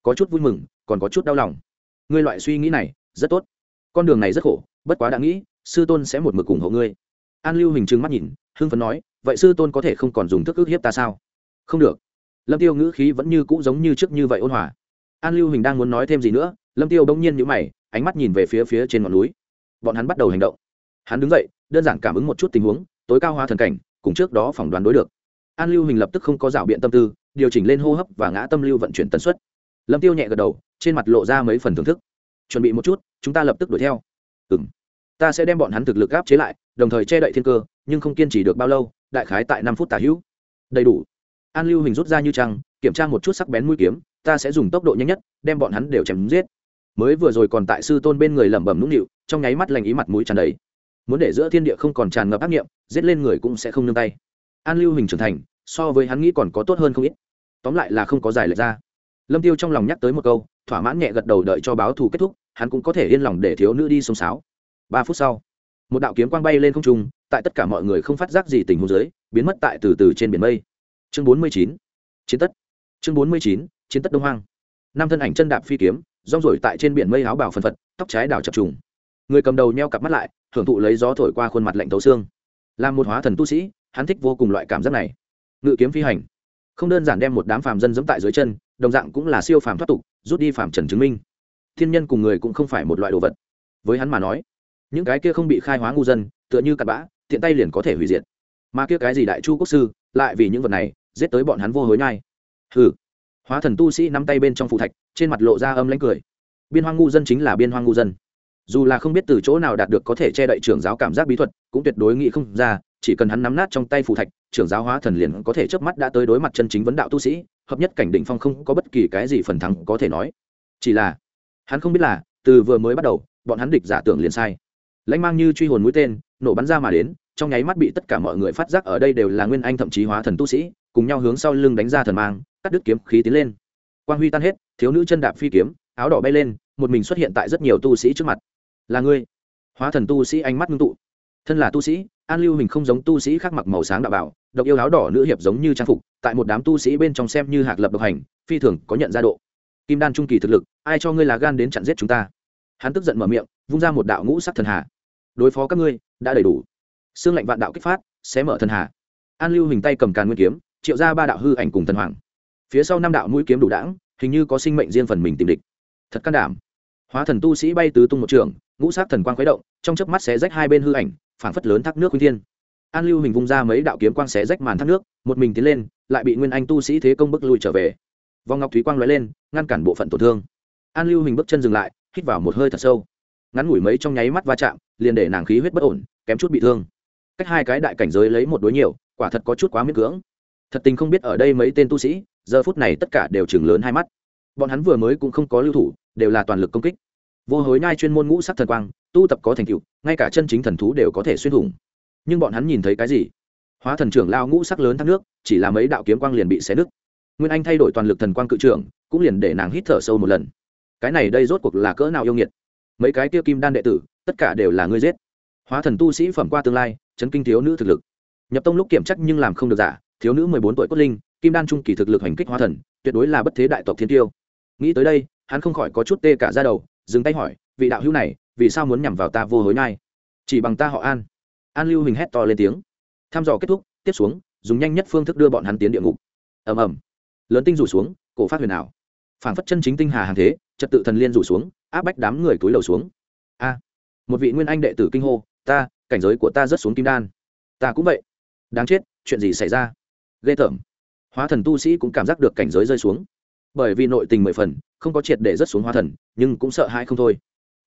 Có chút vui mừng, còn có chút đau lòng. Ngươi loại suy nghĩ này, rất tốt. Con đường này rất khổ, bất quá đã nghĩ, sư tôn sẽ một mực ủng hộ ngươi an lưu hình trừng mắt nhìn, hưng phấn nói, vậy sư tôn có thể không còn dùng thức ức hiếp ta sao? Không được. Lâm tiêu ngữ khí vẫn như cũ giống như trước như vậy ôn hòa. An lưu hình đang muốn nói thêm gì nữa, lâm tiêu bỗng nhiên nhíu mày, ánh mắt nhìn về phía phía trên ngọn núi. Bọn hắn bắt đầu hành động. Hắn đứng dậy, đơn giản cảm ứng một chút tình huống, tối cao hóa thần cảnh, cùng trước đó phỏng đoán đối được. An lưu hình lập tức không có rảo biện tâm tư, điều chỉnh lên hô hấp và ngã tâm lưu vận chuyển tần suất. Lâm tiêu nhẹ gật đầu, trên mặt lộ ra mấy phần thưởng thức. Chuẩn bị một chút, chúng ta lập tức đuổi theo. Ừ ta sẽ đem bọn hắn thực lực áp chế lại, đồng thời che đậy thiên cơ, nhưng không kiên trì được bao lâu, đại khái tại năm phút tả hữu. Đầy đủ. An lưu hình rút ra như trăng, kiểm tra một chút sắc bén mũi kiếm, ta sẽ dùng tốc độ nhanh nhất, đem bọn hắn đều chém giết. Mới vừa rồi còn tại sư tôn bên người lẩm bẩm nũng nịu, trong nháy mắt lành ý mặt mũi tràn đầy. Muốn để giữa thiên địa không còn tràn ngập ác nghiệm, giết lên người cũng sẽ không nương tay. An lưu hình trưởng thành, so với hắn nghĩ còn có tốt hơn không ít. Tóm lại là không có giải lệch ra. Lâm tiêu trong lòng nhắc tới một câu, thỏa mãn nhẹ gật đầu đợi cho báo thù kết thúc, hắn cũng có thể yên lòng để thiếu nữ đi sông sáo ba phút sau, một đạo kiếm quang bay lên không trung, tại tất cả mọi người không phát giác gì tình huống dưới, biến mất tại từ từ trên biển mây. Chương bốn mươi chín, chiến tất. Chương bốn mươi chín, chiến tất đông hoang. Năm thân ảnh chân đạp phi kiếm, rong rổi tại trên biển mây áo bào phần phật, tóc trái đảo chập trùng. Người cầm đầu nheo cặp mắt lại, hưởng thụ lấy gió thổi qua khuôn mặt lạnh thấu xương. Làm một hóa thần tu sĩ, hắn thích vô cùng loại cảm giác này. Ngự kiếm phi hành. Không đơn giản đem một đám phàm dân dẫm tại dưới chân, đồng dạng cũng là siêu phàm thoát tục, rút đi phàm trần chứng minh. Thiên nhân cùng người cũng không phải một loại đồ vật. Với hắn mà nói những cái kia không bị khai hóa ngu dân, tựa như cặn bã, tiện tay liền có thể hủy diệt. Mà kia cái gì đại chu quốc sư, lại vì những vật này, giết tới bọn hắn vô hối nhai. Hừ. Hóa thần tu sĩ nắm tay bên trong phụ thạch, trên mặt lộ ra âm lãnh cười. Biên hoang ngu dân chính là biên hoang ngu dân. Dù là không biết từ chỗ nào đạt được có thể che đậy trưởng giáo cảm giác bí thuật, cũng tuyệt đối nghĩ không ra, chỉ cần hắn nắm nát trong tay phù thạch, trưởng giáo hóa thần liền có thể chớp mắt đã tới đối mặt chân chính vấn đạo tu sĩ, hợp nhất cảnh định phong không có bất kỳ cái gì phần thắng có thể nói. Chỉ là, hắn không biết là, từ vừa mới bắt đầu, bọn hắn địch giả tưởng liền sai lãnh mang như truy hồn mũi tên, nổ bắn ra mà đến, trong nháy mắt bị tất cả mọi người phát giác ở đây đều là nguyên anh thậm chí hóa thần tu sĩ, cùng nhau hướng sau lưng đánh ra thần mang, cắt đứt kiếm khí tiến lên. Quang huy tan hết, thiếu nữ chân đạp phi kiếm, áo đỏ bay lên, một mình xuất hiện tại rất nhiều tu sĩ trước mặt. Là ngươi? Hóa thần tu sĩ ánh mắt ngưng tụ. Thân là tu sĩ, an lưu hình không giống tu sĩ khác mặc màu sáng đạo bảo, độc yêu áo đỏ nữ hiệp giống như trang phục, tại một đám tu sĩ bên trong xem như hạc lập độc hành, phi thường có nhận ra độ. Kim đan trung kỳ thực lực, ai cho ngươi là gan đến chặn giết chúng ta? Hắn tức giận mở miệng, vung ra một đạo ngũ sắc thần hà đối phó các ngươi, đã đầy đủ. Xương lạnh vạn đạo kích phát sẽ mở thần hà. An lưu hình tay cầm càn nguyên kiếm, triệu ra ba đạo hư ảnh cùng thần hoàng. Phía sau năm đạo mũi kiếm đủ đãng, hình như có sinh mệnh riêng phần mình tìm địch. Thật can đảm. Hóa thần tu sĩ bay tứ tung một trường, ngũ sát thần quang khuấy động, trong chớp mắt xé rách hai bên hư ảnh, phảng phất lớn thác nước khuynh thiên. An lưu hình vung ra mấy đạo kiếm quang xé rách màn thác nước, một mình tiến lên, lại bị nguyên anh tu sĩ thế công bức lui trở về. Vòng ngọc thúy quang lóe lên, ngăn cản bộ phận tổn thương. An lưu hình bước chân dừng lại, hít vào một hơi thật sâu ngắn ngủi mấy trong nháy mắt va chạm, liền để nàng khí huyết bất ổn, kém chút bị thương. Cách hai cái đại cảnh giới lấy một đối nhiều, quả thật có chút quá miễn cưỡng. Thật tình không biết ở đây mấy tên tu sĩ, giờ phút này tất cả đều chừng lớn hai mắt. Bọn hắn vừa mới cũng không có lưu thủ, đều là toàn lực công kích. Vô hối nhai chuyên môn ngũ sắc thần quang, tu tập có thành tựu, ngay cả chân chính thần thú đều có thể xuyên thủng. Nhưng bọn hắn nhìn thấy cái gì? Hóa thần trưởng lao ngũ sắc lớn thác nước, chỉ là mấy đạo kiếm quang liền bị xé nứt. Nguyên anh thay đổi toàn lực thần quang cự trưởng, cũng liền để nàng hít thở sâu một lần. Cái này đây rốt cuộc là cỡ nào yêu nghiệt? Mấy cái tiêu kim đan đệ tử, tất cả đều là ngươi giết. Hóa thần tu sĩ phẩm qua tương lai, chấn kinh thiếu nữ thực lực. Nhập tông lúc kiểm chắc nhưng làm không được giả, thiếu nữ mười bốn tuổi cốt linh, kim đan trung kỳ thực lực hành kích hóa thần, tuyệt đối là bất thế đại tộc thiên tiêu. Nghĩ tới đây, hắn không khỏi có chút tê cả ra đầu, dừng tay hỏi, vị đạo hữu này, vì sao muốn nhằm vào ta vô hối nhai chỉ bằng ta họ an. An lưu hình hét to lên tiếng. Tham dò kết thúc, tiếp xuống, dùng nhanh nhất phương thức đưa bọn hắn tiến địa ngục. Ầm ầm. Lớn tinh rủ xuống, cổ phát huyền ảo phảng phất chân chính tinh hà hàng thế, trật tự thần liên rủ xuống, áp bách đám người túi lầu xuống. A, một vị nguyên anh đệ tử kinh hô, ta, cảnh giới của ta rất xuống kim đan. Ta cũng vậy. Đáng chết, chuyện gì xảy ra? Ghê tởm. Hóa thần tu sĩ cũng cảm giác được cảnh giới rơi xuống. Bởi vì nội tình mười phần, không có triệt để rất xuống hóa thần, nhưng cũng sợ hãi không thôi.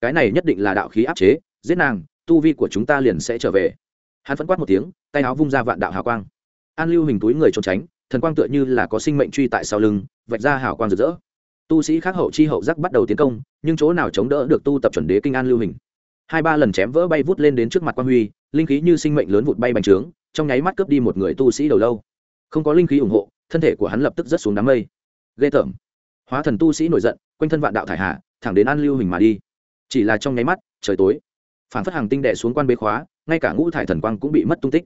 Cái này nhất định là đạo khí áp chế, giết nàng, tu vi của chúng ta liền sẽ trở về. Hắn phẫn quát một tiếng, tay áo vung ra vạn đạo hào quang. An lưu hình túi người trốn tránh, thần quang tựa như là có sinh mệnh truy tại sau lưng, vạch ra hào quang rực rỡ tu sĩ khác hậu chi hậu giác bắt đầu tiến công, nhưng chỗ nào chống đỡ được tu tập chuẩn đế kinh an lưu hình. Hai ba lần chém vỡ bay vút lên đến trước mặt quan huy, linh khí như sinh mệnh lớn vụt bay bành trướng, trong nháy mắt cướp đi một người tu sĩ đầu lâu. Không có linh khí ủng hộ, thân thể của hắn lập tức rớt xuống đám mây. Ghê tởm. Hóa thần tu sĩ nổi giận, quanh thân vạn đạo thải hạ, thẳng đến an lưu hình mà đi. Chỉ là trong nháy mắt, trời tối. Phản phất hàng tinh đệ xuống quan bế khóa, ngay cả ngũ thải thần quang cũng bị mất tung tích.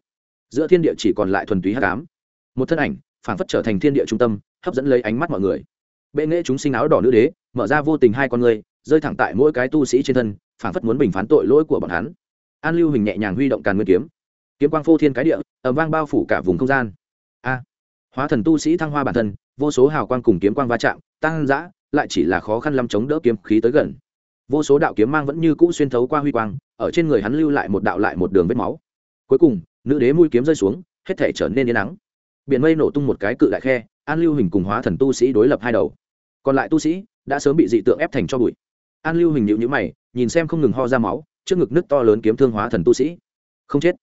Giữa thiên địa chỉ còn lại thuần túy hát cám một thân ảnh, phản phất trở thành thiên địa trung tâm, hấp dẫn lấy ánh mắt mọi người bệ nghệ chúng sinh áo đỏ nữ đế, mở ra vô tình hai con người, rơi thẳng tại mỗi cái tu sĩ trên thân phản phất muốn bình phán tội lỗi của bọn hắn. An lưu hình nhẹ nhàng huy động càn nguyên kiếm. Kiếm quang phô thiên cái địa ẩm vang bao phủ cả vùng không gian. A! Hóa thần tu sĩ thăng hoa bản thân, vô số hào quang cùng kiếm quang va chạm, tăng dã, lại chỉ là khó khăn lắm chống đỡ kiếm khí tới gần. Vô số đạo kiếm mang vẫn như cũ xuyên thấu qua huy quang, ở trên người hắn lưu lại một đạo lại một đường vết máu. Cuối cùng, nữ đế mũi kiếm rơi xuống, hết thể trở nên yên nắng. Biển mây nổ tung một cái cự đại khe, an lưu hình cùng hóa thần tu sĩ đối lập hai đầu còn lại tu sĩ đã sớm bị dị tượng ép thành cho bụi. An lưu hình nhịu nhữ mày, nhìn xem không ngừng ho ra máu, trước ngực nước to lớn kiếm thương hóa thần tu sĩ. Không chết.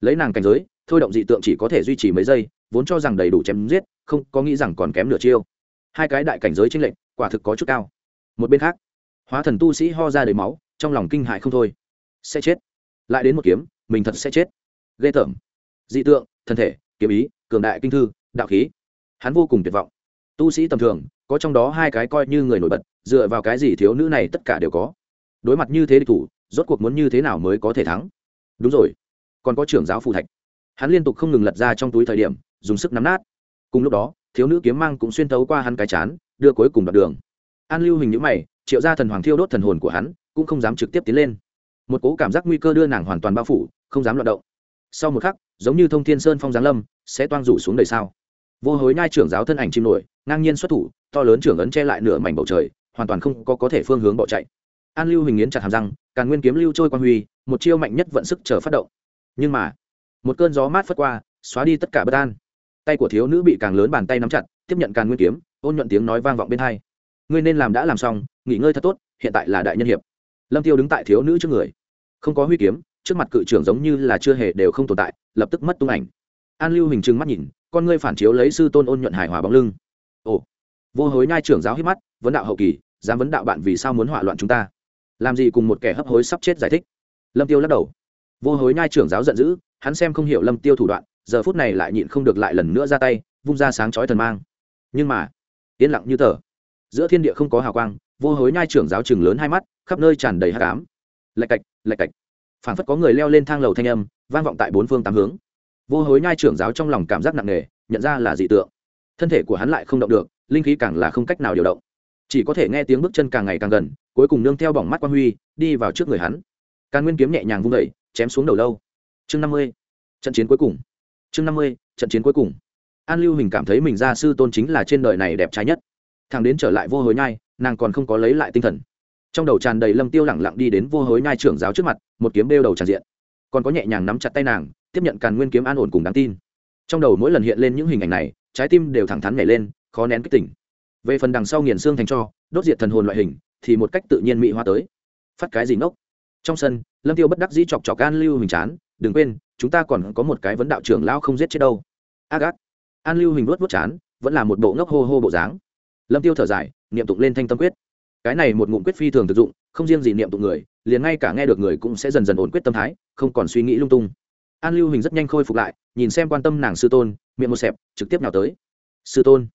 Lấy nàng cảnh giới, thôi động dị tượng chỉ có thể duy trì mấy giây, vốn cho rằng đầy đủ chém giết, không, có nghĩ rằng còn kém nửa chiêu. Hai cái đại cảnh giới tranh lệnh quả thực có chút cao. Một bên khác, hóa thần tu sĩ ho ra đầy máu, trong lòng kinh hại không thôi. Sẽ chết. Lại đến một kiếm, mình thật sẽ chết. Ghê tởm. Dị tượng thân thể, kiếm ý, cường đại kinh thư, đạo khí. Hắn vô cùng tuyệt vọng. Tu sĩ tầm thường có trong đó hai cái coi như người nổi bật, dựa vào cái gì thiếu nữ này tất cả đều có. Đối mặt như thế địch thủ, rốt cuộc muốn như thế nào mới có thể thắng? Đúng rồi, còn có trưởng giáo phù thạch. Hắn liên tục không ngừng lật ra trong túi thời điểm, dùng sức nắm nát. Cùng lúc đó, thiếu nữ kiếm mang cũng xuyên tấu qua hắn cái chán, đưa cuối cùng đoạn đường. An lưu hình nhữ mày, triệu ra thần hoàng thiêu đốt thần hồn của hắn, cũng không dám trực tiếp tiến lên. Một cố cảm giác nguy cơ đưa nàng hoàn toàn bao phủ, không dám loạt động. Sau một khắc, giống như thông thiên sơn phong giáng lâm, sẽ toang rủ xuống đời sao. Vô hối nhai trưởng giáo thân ảnh chim nổi, ngang nhiên xuất thủ to lớn trưởng ấn che lại nửa mảnh bầu trời, hoàn toàn không có có thể phương hướng bỏ chạy. An lưu hình nghiến chặt hàm răng, càn nguyên kiếm lưu trôi quan huy, một chiêu mạnh nhất vận sức chờ phát động. Nhưng mà, một cơn gió mát phất qua, xóa đi tất cả bất an. Tay của thiếu nữ bị càng lớn bàn tay nắm chặt, tiếp nhận càn nguyên kiếm, ôn nhuận tiếng nói vang vọng bên hai. Ngươi nên làm đã làm xong, nghỉ ngơi thật tốt, hiện tại là đại nhân hiệp. Lâm tiêu đứng tại thiếu nữ trước người. Không có huy kiếm, trước mặt cự trưởng giống như là chưa hề đều không tồn tại, lập tức mất tung ảnh. An lưu hình trừng mắt nhìn, con ngươi phản chiếu lấy sư tôn ôn nhuận hài hòa bóng lưng. Ồ vô hối nhai trưởng giáo hít mắt, vấn đạo hậu kỳ, dám vấn đạo bạn vì sao muốn hỏa loạn chúng ta? Làm gì cùng một kẻ hấp hối sắp chết giải thích? Lâm tiêu lắc đầu. Vô hối nhai trưởng giáo giận dữ, hắn xem không hiểu lâm tiêu thủ đoạn, giờ phút này lại nhịn không được lại lần nữa ra tay, vung ra sáng chói thần mang. Nhưng mà, yên lặng như tờ. Giữa thiên địa không có hào quang, vô hối nhai trưởng giáo chừng lớn hai mắt, khắp nơi tràn đầy hát cám lạch cạch lạch cạch. Phảng phất có người leo lên thang lầu thanh âm, vang vọng tại bốn phương tám hướng. Vô hối nhai trưởng giáo trong lòng cảm giác nặng nề, nhận ra là dị tượng. Thân thể của hắn lại không động được linh khí càng là không cách nào điều động. Chỉ có thể nghe tiếng bước chân càng ngày càng gần, cuối cùng nương theo bỏng mắt quan huy, đi vào trước người hắn. Càn nguyên kiếm nhẹ nhàng vung đẩy chém xuống đầu lâu. Chương năm mươi, trận chiến cuối cùng. Chương năm mươi, trận chiến cuối cùng. An lưu hình cảm thấy mình gia sư tôn chính là trên đời này đẹp trái nhất. Thằng đến trở lại vô hối nhai, nàng còn không có lấy lại tinh thần. Trong đầu tràn đầy lâm tiêu lẳng lặng đi đến vô hối nhai trưởng giáo trước mặt, một kiếm đeo đầu tràn diện. Còn có nhẹ nhàng nắm chặt tay nàng, tiếp nhận càn nguyên kiếm an ổn cùng đáng tin. Trong đầu mỗi lần hiện lên những hình ảnh này, trái tim đều thẳng thắn nhảy lên khó nén kích tỉnh. Về phần đằng sau nghiền xương thành cho, đốt diệt thần hồn loại hình, thì một cách tự nhiên mỹ hoa tới. Phát cái gì ngốc? Trong sân, lâm tiêu bất đắc dĩ chọc chọc an lưu hình chán, đừng quên, chúng ta còn có một cái vấn đạo trưởng lao không giết chết đâu. Ác ác. An lưu hình vuốt vuốt chán, vẫn là một bộ ngốc hô hô bộ dáng. Lâm tiêu thở dài, niệm tụng lên thanh tâm quyết. Cái này một ngụm quyết phi thường thực dụng, không riêng gì niệm tụng người, liền ngay cả nghe được người cũng sẽ dần dần ổn quyết tâm thái, không còn suy nghĩ lung tung. An lưu hình rất nhanh khôi phục lại, nhìn xem quan tâm nàng sư tôn, miệng một xẹp, trực tiếp nào tới. Sư tôn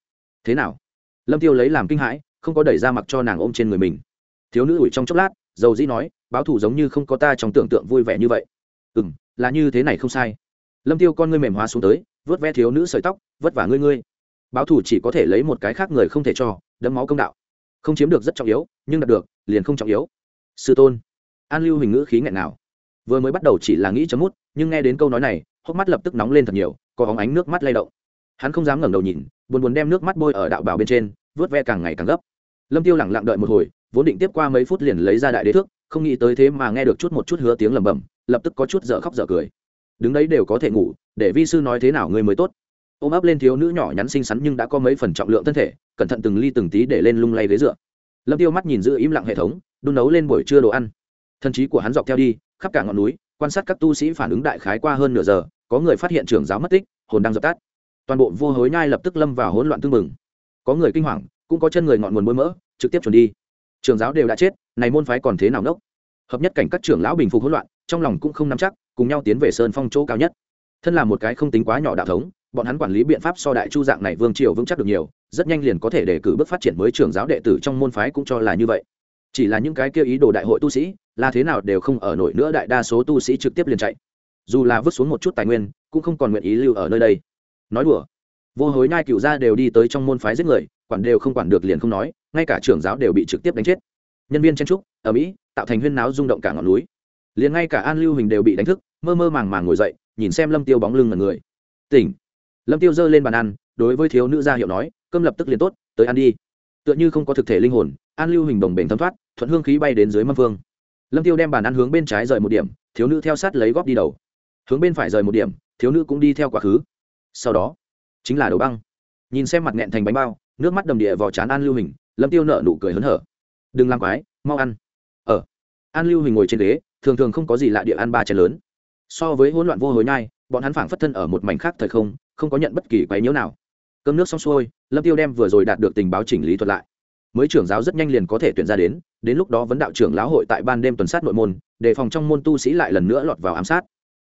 thế nào? Lâm tiêu lấy làm kinh hãi, không có đẩy ra mặc cho nàng ôm trên người mình. Thiếu nữ ủi trong chốc lát, dầu dĩ nói, báo thủ giống như không có ta trong tưởng tượng vui vẻ như vậy. Ừ m là như thế này không sai. Lâm tiêu con ngươi mềm hóa xuống tới vớt ve thiếu nữ sợi tóc, vất vả ngươi ngươi. Báo thủ chỉ có thể lấy một cái khác người không thể cho đấm máu công đạo. Không chiếm được rất trọng yếu, nhưng đạt được, liền không trọng yếu. Sư tôn. An lưu hình ngữ khí nghẹn nào vừa mới bắt đầu chỉ là nghĩ chấm mút, nhưng nghe đến câu nói này, hốc mắt lập tức nóng lên thật nhiều, có hóng ánh nước mắt lay động hắn không dám ngẩng đầu nhìn, buồn buồn đem nước mắt bôi ở đạo bào bên trên vớt ve càng ngày càng gấp. Lâm tiêu lẳng lặng đợi một hồi, vốn định tiếp qua mấy phút liền lấy ra đại đế thước, không nghĩ tới thế mà nghe được chút một chút hứa tiếng lẩm bẩm, lập tức có chút dở khóc dở cười. Đứng đấy đều có thể ngủ, để vi sư nói thế nào ngươi mới tốt. Ôm ấp lên thiếu nữ nhỏ nhắn xinh xắn nhưng đã có mấy phần trọng lượng thân thể, cẩn thận từng ly từng tí để lên lung lay ghế dựa. Lâm tiêu mắt nhìn giữ im lặng hệ thống, đun nấu lên buổi trưa đồ ăn. Thân trí của hắn dọc theo đi, khắp cả ngọn núi, quan sát các tu sĩ phản ứng đại khái qua hơn nửa giờ, có người phát hiện trưởng giáo mất tích, hồn đang dập tắt toàn bộ vô hối nhai lập tức lâm vào hỗn loạn tương mừng có người kinh hoàng, cũng có chân người ngọn nguồn bôi mỡ, trực tiếp chuẩn đi. Trường giáo đều đã chết, này môn phái còn thế nào nốc? Hợp nhất cảnh các trưởng lão bình phục hỗn loạn, trong lòng cũng không nắm chắc, cùng nhau tiến về sơn phong chỗ cao nhất. Thân là một cái không tính quá nhỏ đạo thống, bọn hắn quản lý biện pháp so đại chu dạng này vương triều vững chắc được nhiều, rất nhanh liền có thể đề cử bước phát triển mới trưởng giáo đệ tử trong môn phái cũng cho là như vậy. Chỉ là những cái kia ý đồ đại hội tu sĩ, là thế nào đều không ở nổi nữa, đại đa số tu sĩ trực tiếp liền chạy. Dù là vứt xuống một chút tài nguyên, cũng không còn nguyện ý lưu ở nơi đây nói đùa. Vô hối nhai cựu gia đều đi tới trong môn phái giết người, quản đều không quản được liền không nói, ngay cả trưởng giáo đều bị trực tiếp đánh chết. Nhân viên chen trúc ở mỹ tạo thành huyên náo rung động cả ngọn núi. Liền ngay cả an lưu hình đều bị đánh thức, mơ mơ màng màng ngồi dậy, nhìn xem lâm tiêu bóng lưng là người. Tỉnh. Lâm tiêu giơ lên bàn ăn, đối với thiếu nữ gia hiệu nói, cơm lập tức liền tốt, tới ăn đi. Tựa như không có thực thể linh hồn, an lưu hình đồng bền thấm thoát, thuận hương khí bay đến dưới mâm vương. Lâm tiêu đem bàn ăn hướng bên trái rời một điểm, thiếu nữ theo sát lấy góp đi đầu. Hướng bên phải rời một điểm, thiếu nữ cũng đi theo quá khứ sau đó, chính là đầu băng. Nhìn xem mặt nghẹn thành bánh bao, nước mắt đầm địa vào chán an lưu hình lâm tiêu nợ nụ cười hớn hở. Đừng làm quái, mau ăn. Ở ờ. an lưu hình ngồi trên ghế, thường thường không có gì lạ địa ăn ba chén lớn. So với hỗn loạn vô hối nhai, bọn hắn phảng phất thân ở một mảnh khác thời không không có nhận bất kỳ quái nhiễu nào. Cơm nước xong xuôi, lâm tiêu đem vừa rồi đạt được tình báo chỉnh lý thuật lại. Mới trưởng giáo rất nhanh liền có thể tuyển ra đến đến lúc đó vấn đạo trưởng lão hội tại ban đêm tuần sát nội môn, đề phòng trong môn tu sĩ lại lần nữa lọt vào ám sát.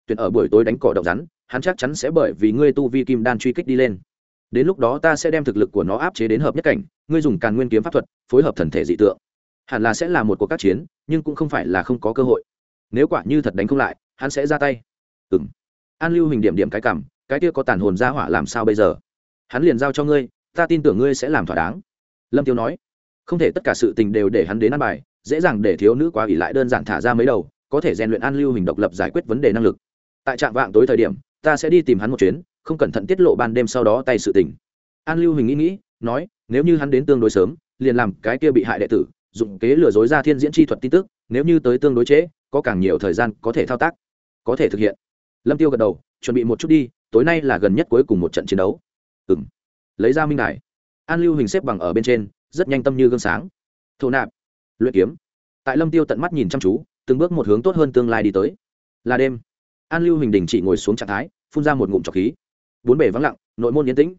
Tuyển ở buổi tối đánh cỏ đậu rắn hắn chắc chắn sẽ bởi vì ngươi tu vi kim đan truy kích đi lên. Đến lúc đó ta sẽ đem thực lực của nó áp chế đến hợp nhất cảnh, ngươi dùng càn nguyên kiếm pháp thuật, phối hợp thần thể dị tượng. Hẳn là sẽ là một cuộc các chiến, nhưng cũng không phải là không có cơ hội. Nếu quả như thật đánh không lại, hắn sẽ ra tay. Ừ m an lưu hình điểm điểm cái cảm, cái kia có tàn hồn ra hỏa làm sao bây giờ? Hắn liền giao cho ngươi, ta tin tưởng ngươi sẽ làm thỏa đáng. Lâm tiêu nói, không thể tất cả sự tình đều để hắn đến ăn bài, dễ dàng để thiếu nữ quá ủy lại đơn giản thả ra mấy đầu, có thể rèn luyện an lưu hình độc lập giải quyết vấn đề năng lực. Tại trạm vạng tối thời điểm ta sẽ đi tìm hắn một chuyến, không cẩn thận tiết lộ ban đêm sau đó tay sự tình. An lưu hình nghĩ nghĩ, nói, nếu như hắn đến tương đối sớm, liền làm cái kia bị hại đệ tử, dụng kế lừa dối ra thiên diễn chi thuật tin tức, nếu như tới tương đối trễ, có càng nhiều thời gian có thể thao tác, có thể thực hiện. Lâm tiêu gật đầu, chuẩn bị một chút đi, tối nay là gần nhất cuối cùng một trận chiến đấu. Ừng lấy ra minh đài, an lưu hình xếp bằng ở bên trên, rất nhanh tâm như gương sáng. Thổ nạp, luyện kiếm. Tại lâm tiêu tận mắt nhìn chăm chú, từng bước một hướng tốt hơn tương lai đi tới. Là đêm, an lưu hình đình chỉ ngồi xuống trạng thái phun ra một ngụm trọc khí. Bốn bể vắng lặng, nội môn yên tĩnh.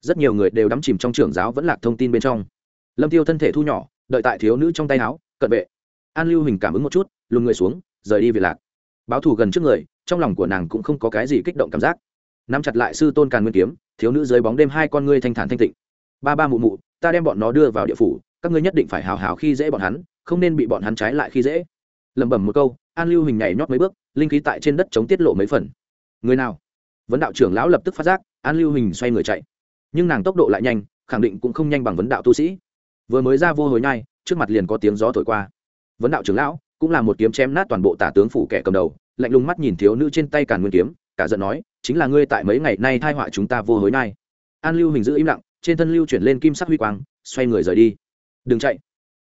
Rất nhiều người đều đắm chìm trong trưởng giáo vẫn lạc thông tin bên trong. Lâm tiêu thân thể thu nhỏ, đợi tại thiếu nữ trong tay áo, cận vệ. An lưu hình cảm ứng một chút, lùn người xuống, rời đi về lạc. Báo thù gần trước người, trong lòng của nàng cũng không có cái gì kích động cảm giác. Nắm chặt lại sư tôn càn nguyên kiếm, thiếu nữ dưới bóng đêm hai con ngươi thanh thản thanh tịnh. Ba ba mụ mụ, ta đem bọn nó đưa vào địa phủ, các ngươi nhất định phải hào hào khi dễ bọn hắn, không nên bị bọn hắn trái lại khi dễ. Lẩm bẩm một câu, an lưu hình nhảy nhót mấy bước, linh khí tại trên đất chống tiết lộ mấy phần. Người nào? Vấn đạo trưởng lão lập tức phát giác, an lưu hình xoay người chạy. Nhưng nàng tốc độ lại nhanh, khẳng định cũng không nhanh bằng vấn đạo tu sĩ. Vừa mới ra vô hồi nhai, trước mặt liền có tiếng gió thổi qua. Vấn đạo trưởng lão, cũng là một kiếm chém nát toàn bộ tả tướng phủ kẻ cầm đầu, lạnh lùng mắt nhìn thiếu nữ trên tay càn nguyên kiếm, cả giận nói, chính là ngươi tại mấy ngày nay thai họa chúng ta vô hối nhai. An lưu hình giữ im lặng, trên thân lưu chuyển lên kim sắc huy quang, xoay người rời đi. Đừng chạy.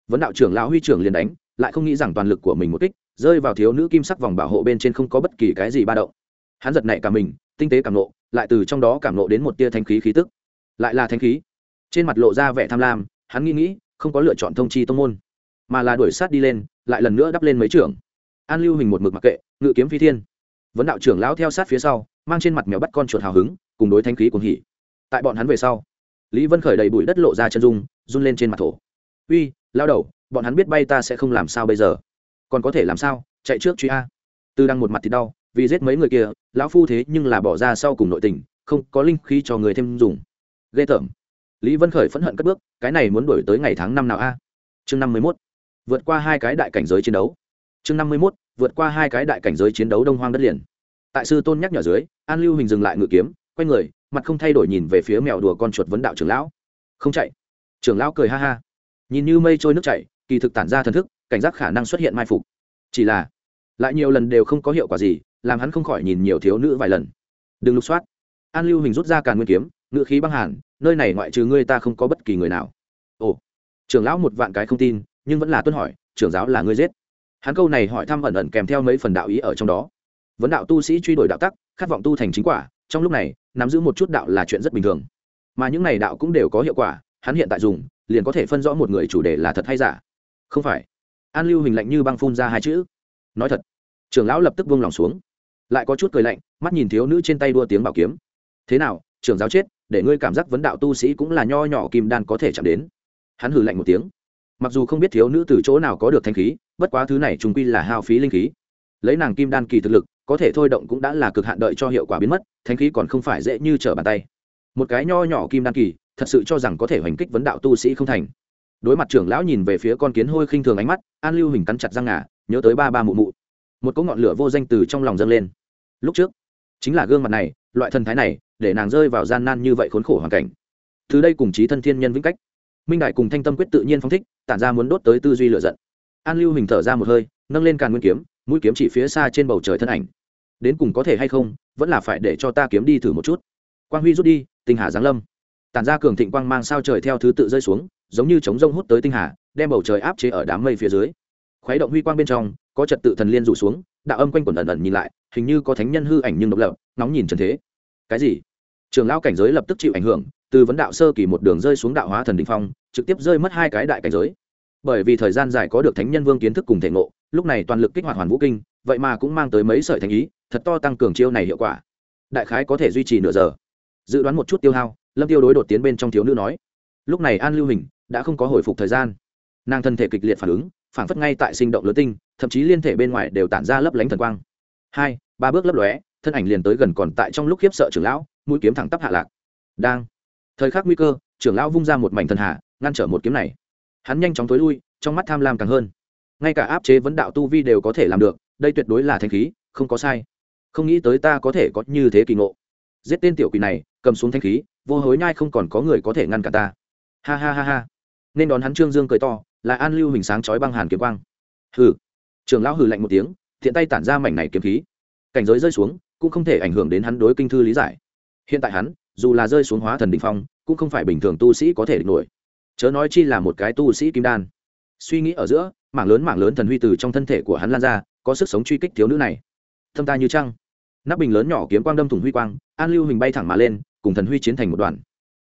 Vấn đạo trưởng lão huy trưởng liền đánh, lại không nghĩ rằng toàn lực của mình một kích, rơi vào thiếu nữ kim sắc vòng bảo hộ bên trên không có bất kỳ cái gì ba động. Hắn giật nảy cả mình tinh tế cảm nộ, lại từ trong đó cảm nộ đến một tia thanh khí khí tức. Lại là thanh khí. Trên mặt lộ ra vẻ tham lam, hắn nghĩ nghĩ, không có lựa chọn thông chi tông môn, mà là đuổi sát đi lên, lại lần nữa đắp lên mấy trưởng. An lưu hình một mực mặc kệ, ngự kiếm phi thiên. Vấn đạo trưởng lão theo sát phía sau, mang trên mặt mèo bắt con chuột hào hứng, cùng đối thanh khí cùng hỉ. Tại bọn hắn về sau, lý vân khởi đầy bụi đất lộ ra chân dung, run lên trên mặt thổ. Uy, lao đầu, bọn hắn biết bay ta sẽ không làm sao bây giờ? Còn có thể làm sao? Chạy trước truy a. Tư đang một mặt thì đau vì giết mấy người kia, lão phu thế nhưng là bỏ ra sau cùng nội tình, không có linh khí cho người thêm dùng. Ghê tởm. Lý vân khởi phẫn hận cất bước, cái này muốn đổi tới ngày tháng năm nào a? Chương năm mươi mốt. Vượt qua hai cái đại cảnh giới chiến đấu. Chương năm mươi mốt, vượt qua hai cái đại cảnh giới chiến đấu đông hoang đất liền. Tại sư tôn nhắc nhở dưới, an lưu hình dừng lại ngự kiếm, quay người, mặt không thay đổi nhìn về phía mèo đùa con chuột vấn đạo trưởng lão. Không chạy. Trưởng lão cười ha ha. Nhìn như mây trôi nước chảy, kỳ thực tản ra thần thức, cảnh giác khả năng xuất hiện mai phục. Chỉ là, lại nhiều lần đều không có hiệu quả gì làm hắn không khỏi nhìn nhiều thiếu nữ vài lần. Đừng lục soát. An lưu hình rút ra càn nguyên kiếm, ngự khí băng hàn, nơi này ngoại trừ ngươi ta không có bất kỳ người nào. Ồ, trưởng lão một vạn cái không tin, nhưng vẫn là tuân hỏi, trưởng giáo là ngươi giết. Hắn câu này hỏi thăm ẩn ẩn kèm theo mấy phần đạo ý ở trong đó. Vấn đạo tu sĩ truy đuổi đạo tắc, khát vọng tu thành chính quả, trong lúc này, nắm giữ một chút đạo là chuyện rất bình thường. Mà những này đạo cũng đều có hiệu quả, hắn hiện tại dùng, liền có thể phân rõ một người chủ đề là thật hay giả. Không phải. An lưu hình lạnh như băng phun ra hai chữ. Nói thật, trưởng lão lập tức buông lòng xuống lại có chút cười lạnh, mắt nhìn thiếu nữ trên tay đua tiếng bảo kiếm. Thế nào, trưởng giáo chết, để ngươi cảm giác vấn đạo tu sĩ cũng là nho nhỏ kim đan có thể chạm đến. Hắn hừ lạnh một tiếng. Mặc dù không biết thiếu nữ từ chỗ nào có được thanh khí, bất quá thứ này trùng quy là hao phí linh khí. Lấy nàng kim đan kỳ thực lực, có thể thôi động cũng đã là cực hạn đợi cho hiệu quả biến mất, thanh khí còn không phải dễ như trở bàn tay. Một cái nho nhỏ kim đan kỳ, thật sự cho rằng có thể hoành kích vấn đạo tu sĩ không thành. Đối mặt trưởng lão nhìn về phía con kiến hôi khinh thường ánh mắt, an lưu hình cắn chặt răng ngà, nhớ tới ba ba mụ mụ. Một cỗ ngọn lửa vô danh từ trong lòng dâng lên lúc trước, chính là gương mặt này, loại thần thái này, để nàng rơi vào gian nan như vậy khốn khổ hoàn cảnh. Từ đây cùng chí thân thiên nhân vĩnh cách. Minh đại cùng thanh tâm quyết tự nhiên phong thích, tản ra muốn đốt tới tư duy lựa giận. An lưu hình thở ra một hơi, nâng lên càn nguyên kiếm, mũi kiếm chỉ phía xa trên bầu trời thân ảnh. Đến cùng có thể hay không, vẫn là phải để cho ta kiếm đi thử một chút. Quang huy rút đi, tinh hà giáng lâm. Tản ra cường thịnh quang mang sao trời theo thứ tự rơi xuống, giống như chống rông hút tới tinh hà, đem bầu trời áp chế ở đám mây phía dưới. Khuấy động huy quang bên trong, có trật tự thần liên rủ xuống đạo âm quanh quẩn ẩn ẩn nhìn lại, hình như có thánh nhân hư ảnh nhưng độc lập nóng nhìn trần thế. Cái gì? Trường lao cảnh giới lập tức chịu ảnh hưởng, từ vấn đạo sơ kỳ một đường rơi xuống đạo hóa thần đình phong, trực tiếp rơi mất hai cái đại cảnh giới. Bởi vì thời gian dài có được thánh nhân vương kiến thức cùng thể ngộ, lúc này toàn lực kích hoạt hoàn vũ kinh, vậy mà cũng mang tới mấy sợi thành ý, thật to tăng cường chiêu này hiệu quả. Đại khái có thể duy trì nửa giờ. Dự đoán một chút tiêu hao, lâm tiêu đối đột tiến bên trong thiếu nữ nói. Lúc này an lưu hình đã không có hồi phục thời gian. Nàng thân thể kịch liệt phản ứng phản phất ngay tại sinh động lớn tinh, thậm chí liên thể bên ngoài đều tản ra lấp lánh thần quang. Hai, ba bước lấp lóe, thân ảnh liền tới gần còn tại trong lúc khiếp sợ trưởng lão, mũi kiếm thẳng tắp hạ lạc. Đang. Thời khắc nguy cơ, trưởng lão vung ra một mảnh thần hạ ngăn trở một kiếm này. Hắn nhanh chóng tối lui, trong mắt tham lam càng hơn. Ngay cả áp chế vấn đạo tu vi đều có thể làm được, đây tuyệt đối là thanh khí, không có sai. Không nghĩ tới ta có thể có như thế kỳ ngộ. Giết tên tiểu quỷ này, cầm xuống thanh khí, vô hối nhai không còn có người có thể ngăn cả ta. Ha ha ha ha. Nên đón hắn trương dương cười to là an lưu hình sáng chói băng hàn kiếm quang. Hừ. Trường lão hừ lạnh một tiếng thiện tay tản ra mảnh này kiếm khí. Cảnh giới rơi xuống, cũng không thể ảnh hưởng đến hắn đối kinh thư lý giải. Hiện tại hắn, dù là rơi xuống hóa thần đình phong, cũng không phải bình thường tu sĩ có thể địch nổi. Chớ nói chi là một cái tu sĩ kim đan. Suy nghĩ ở giữa, mảng lớn mảng lớn thần huy từ trong thân thể của hắn lan ra, có sức sống truy kích thiếu nữ này. Thâm ta như trăng. Nắp bình lớn nhỏ kiếm quang đâm thủng huy quang, an lưu hình bay thẳng mà lên, cùng thần huy chiến thành một đoàn.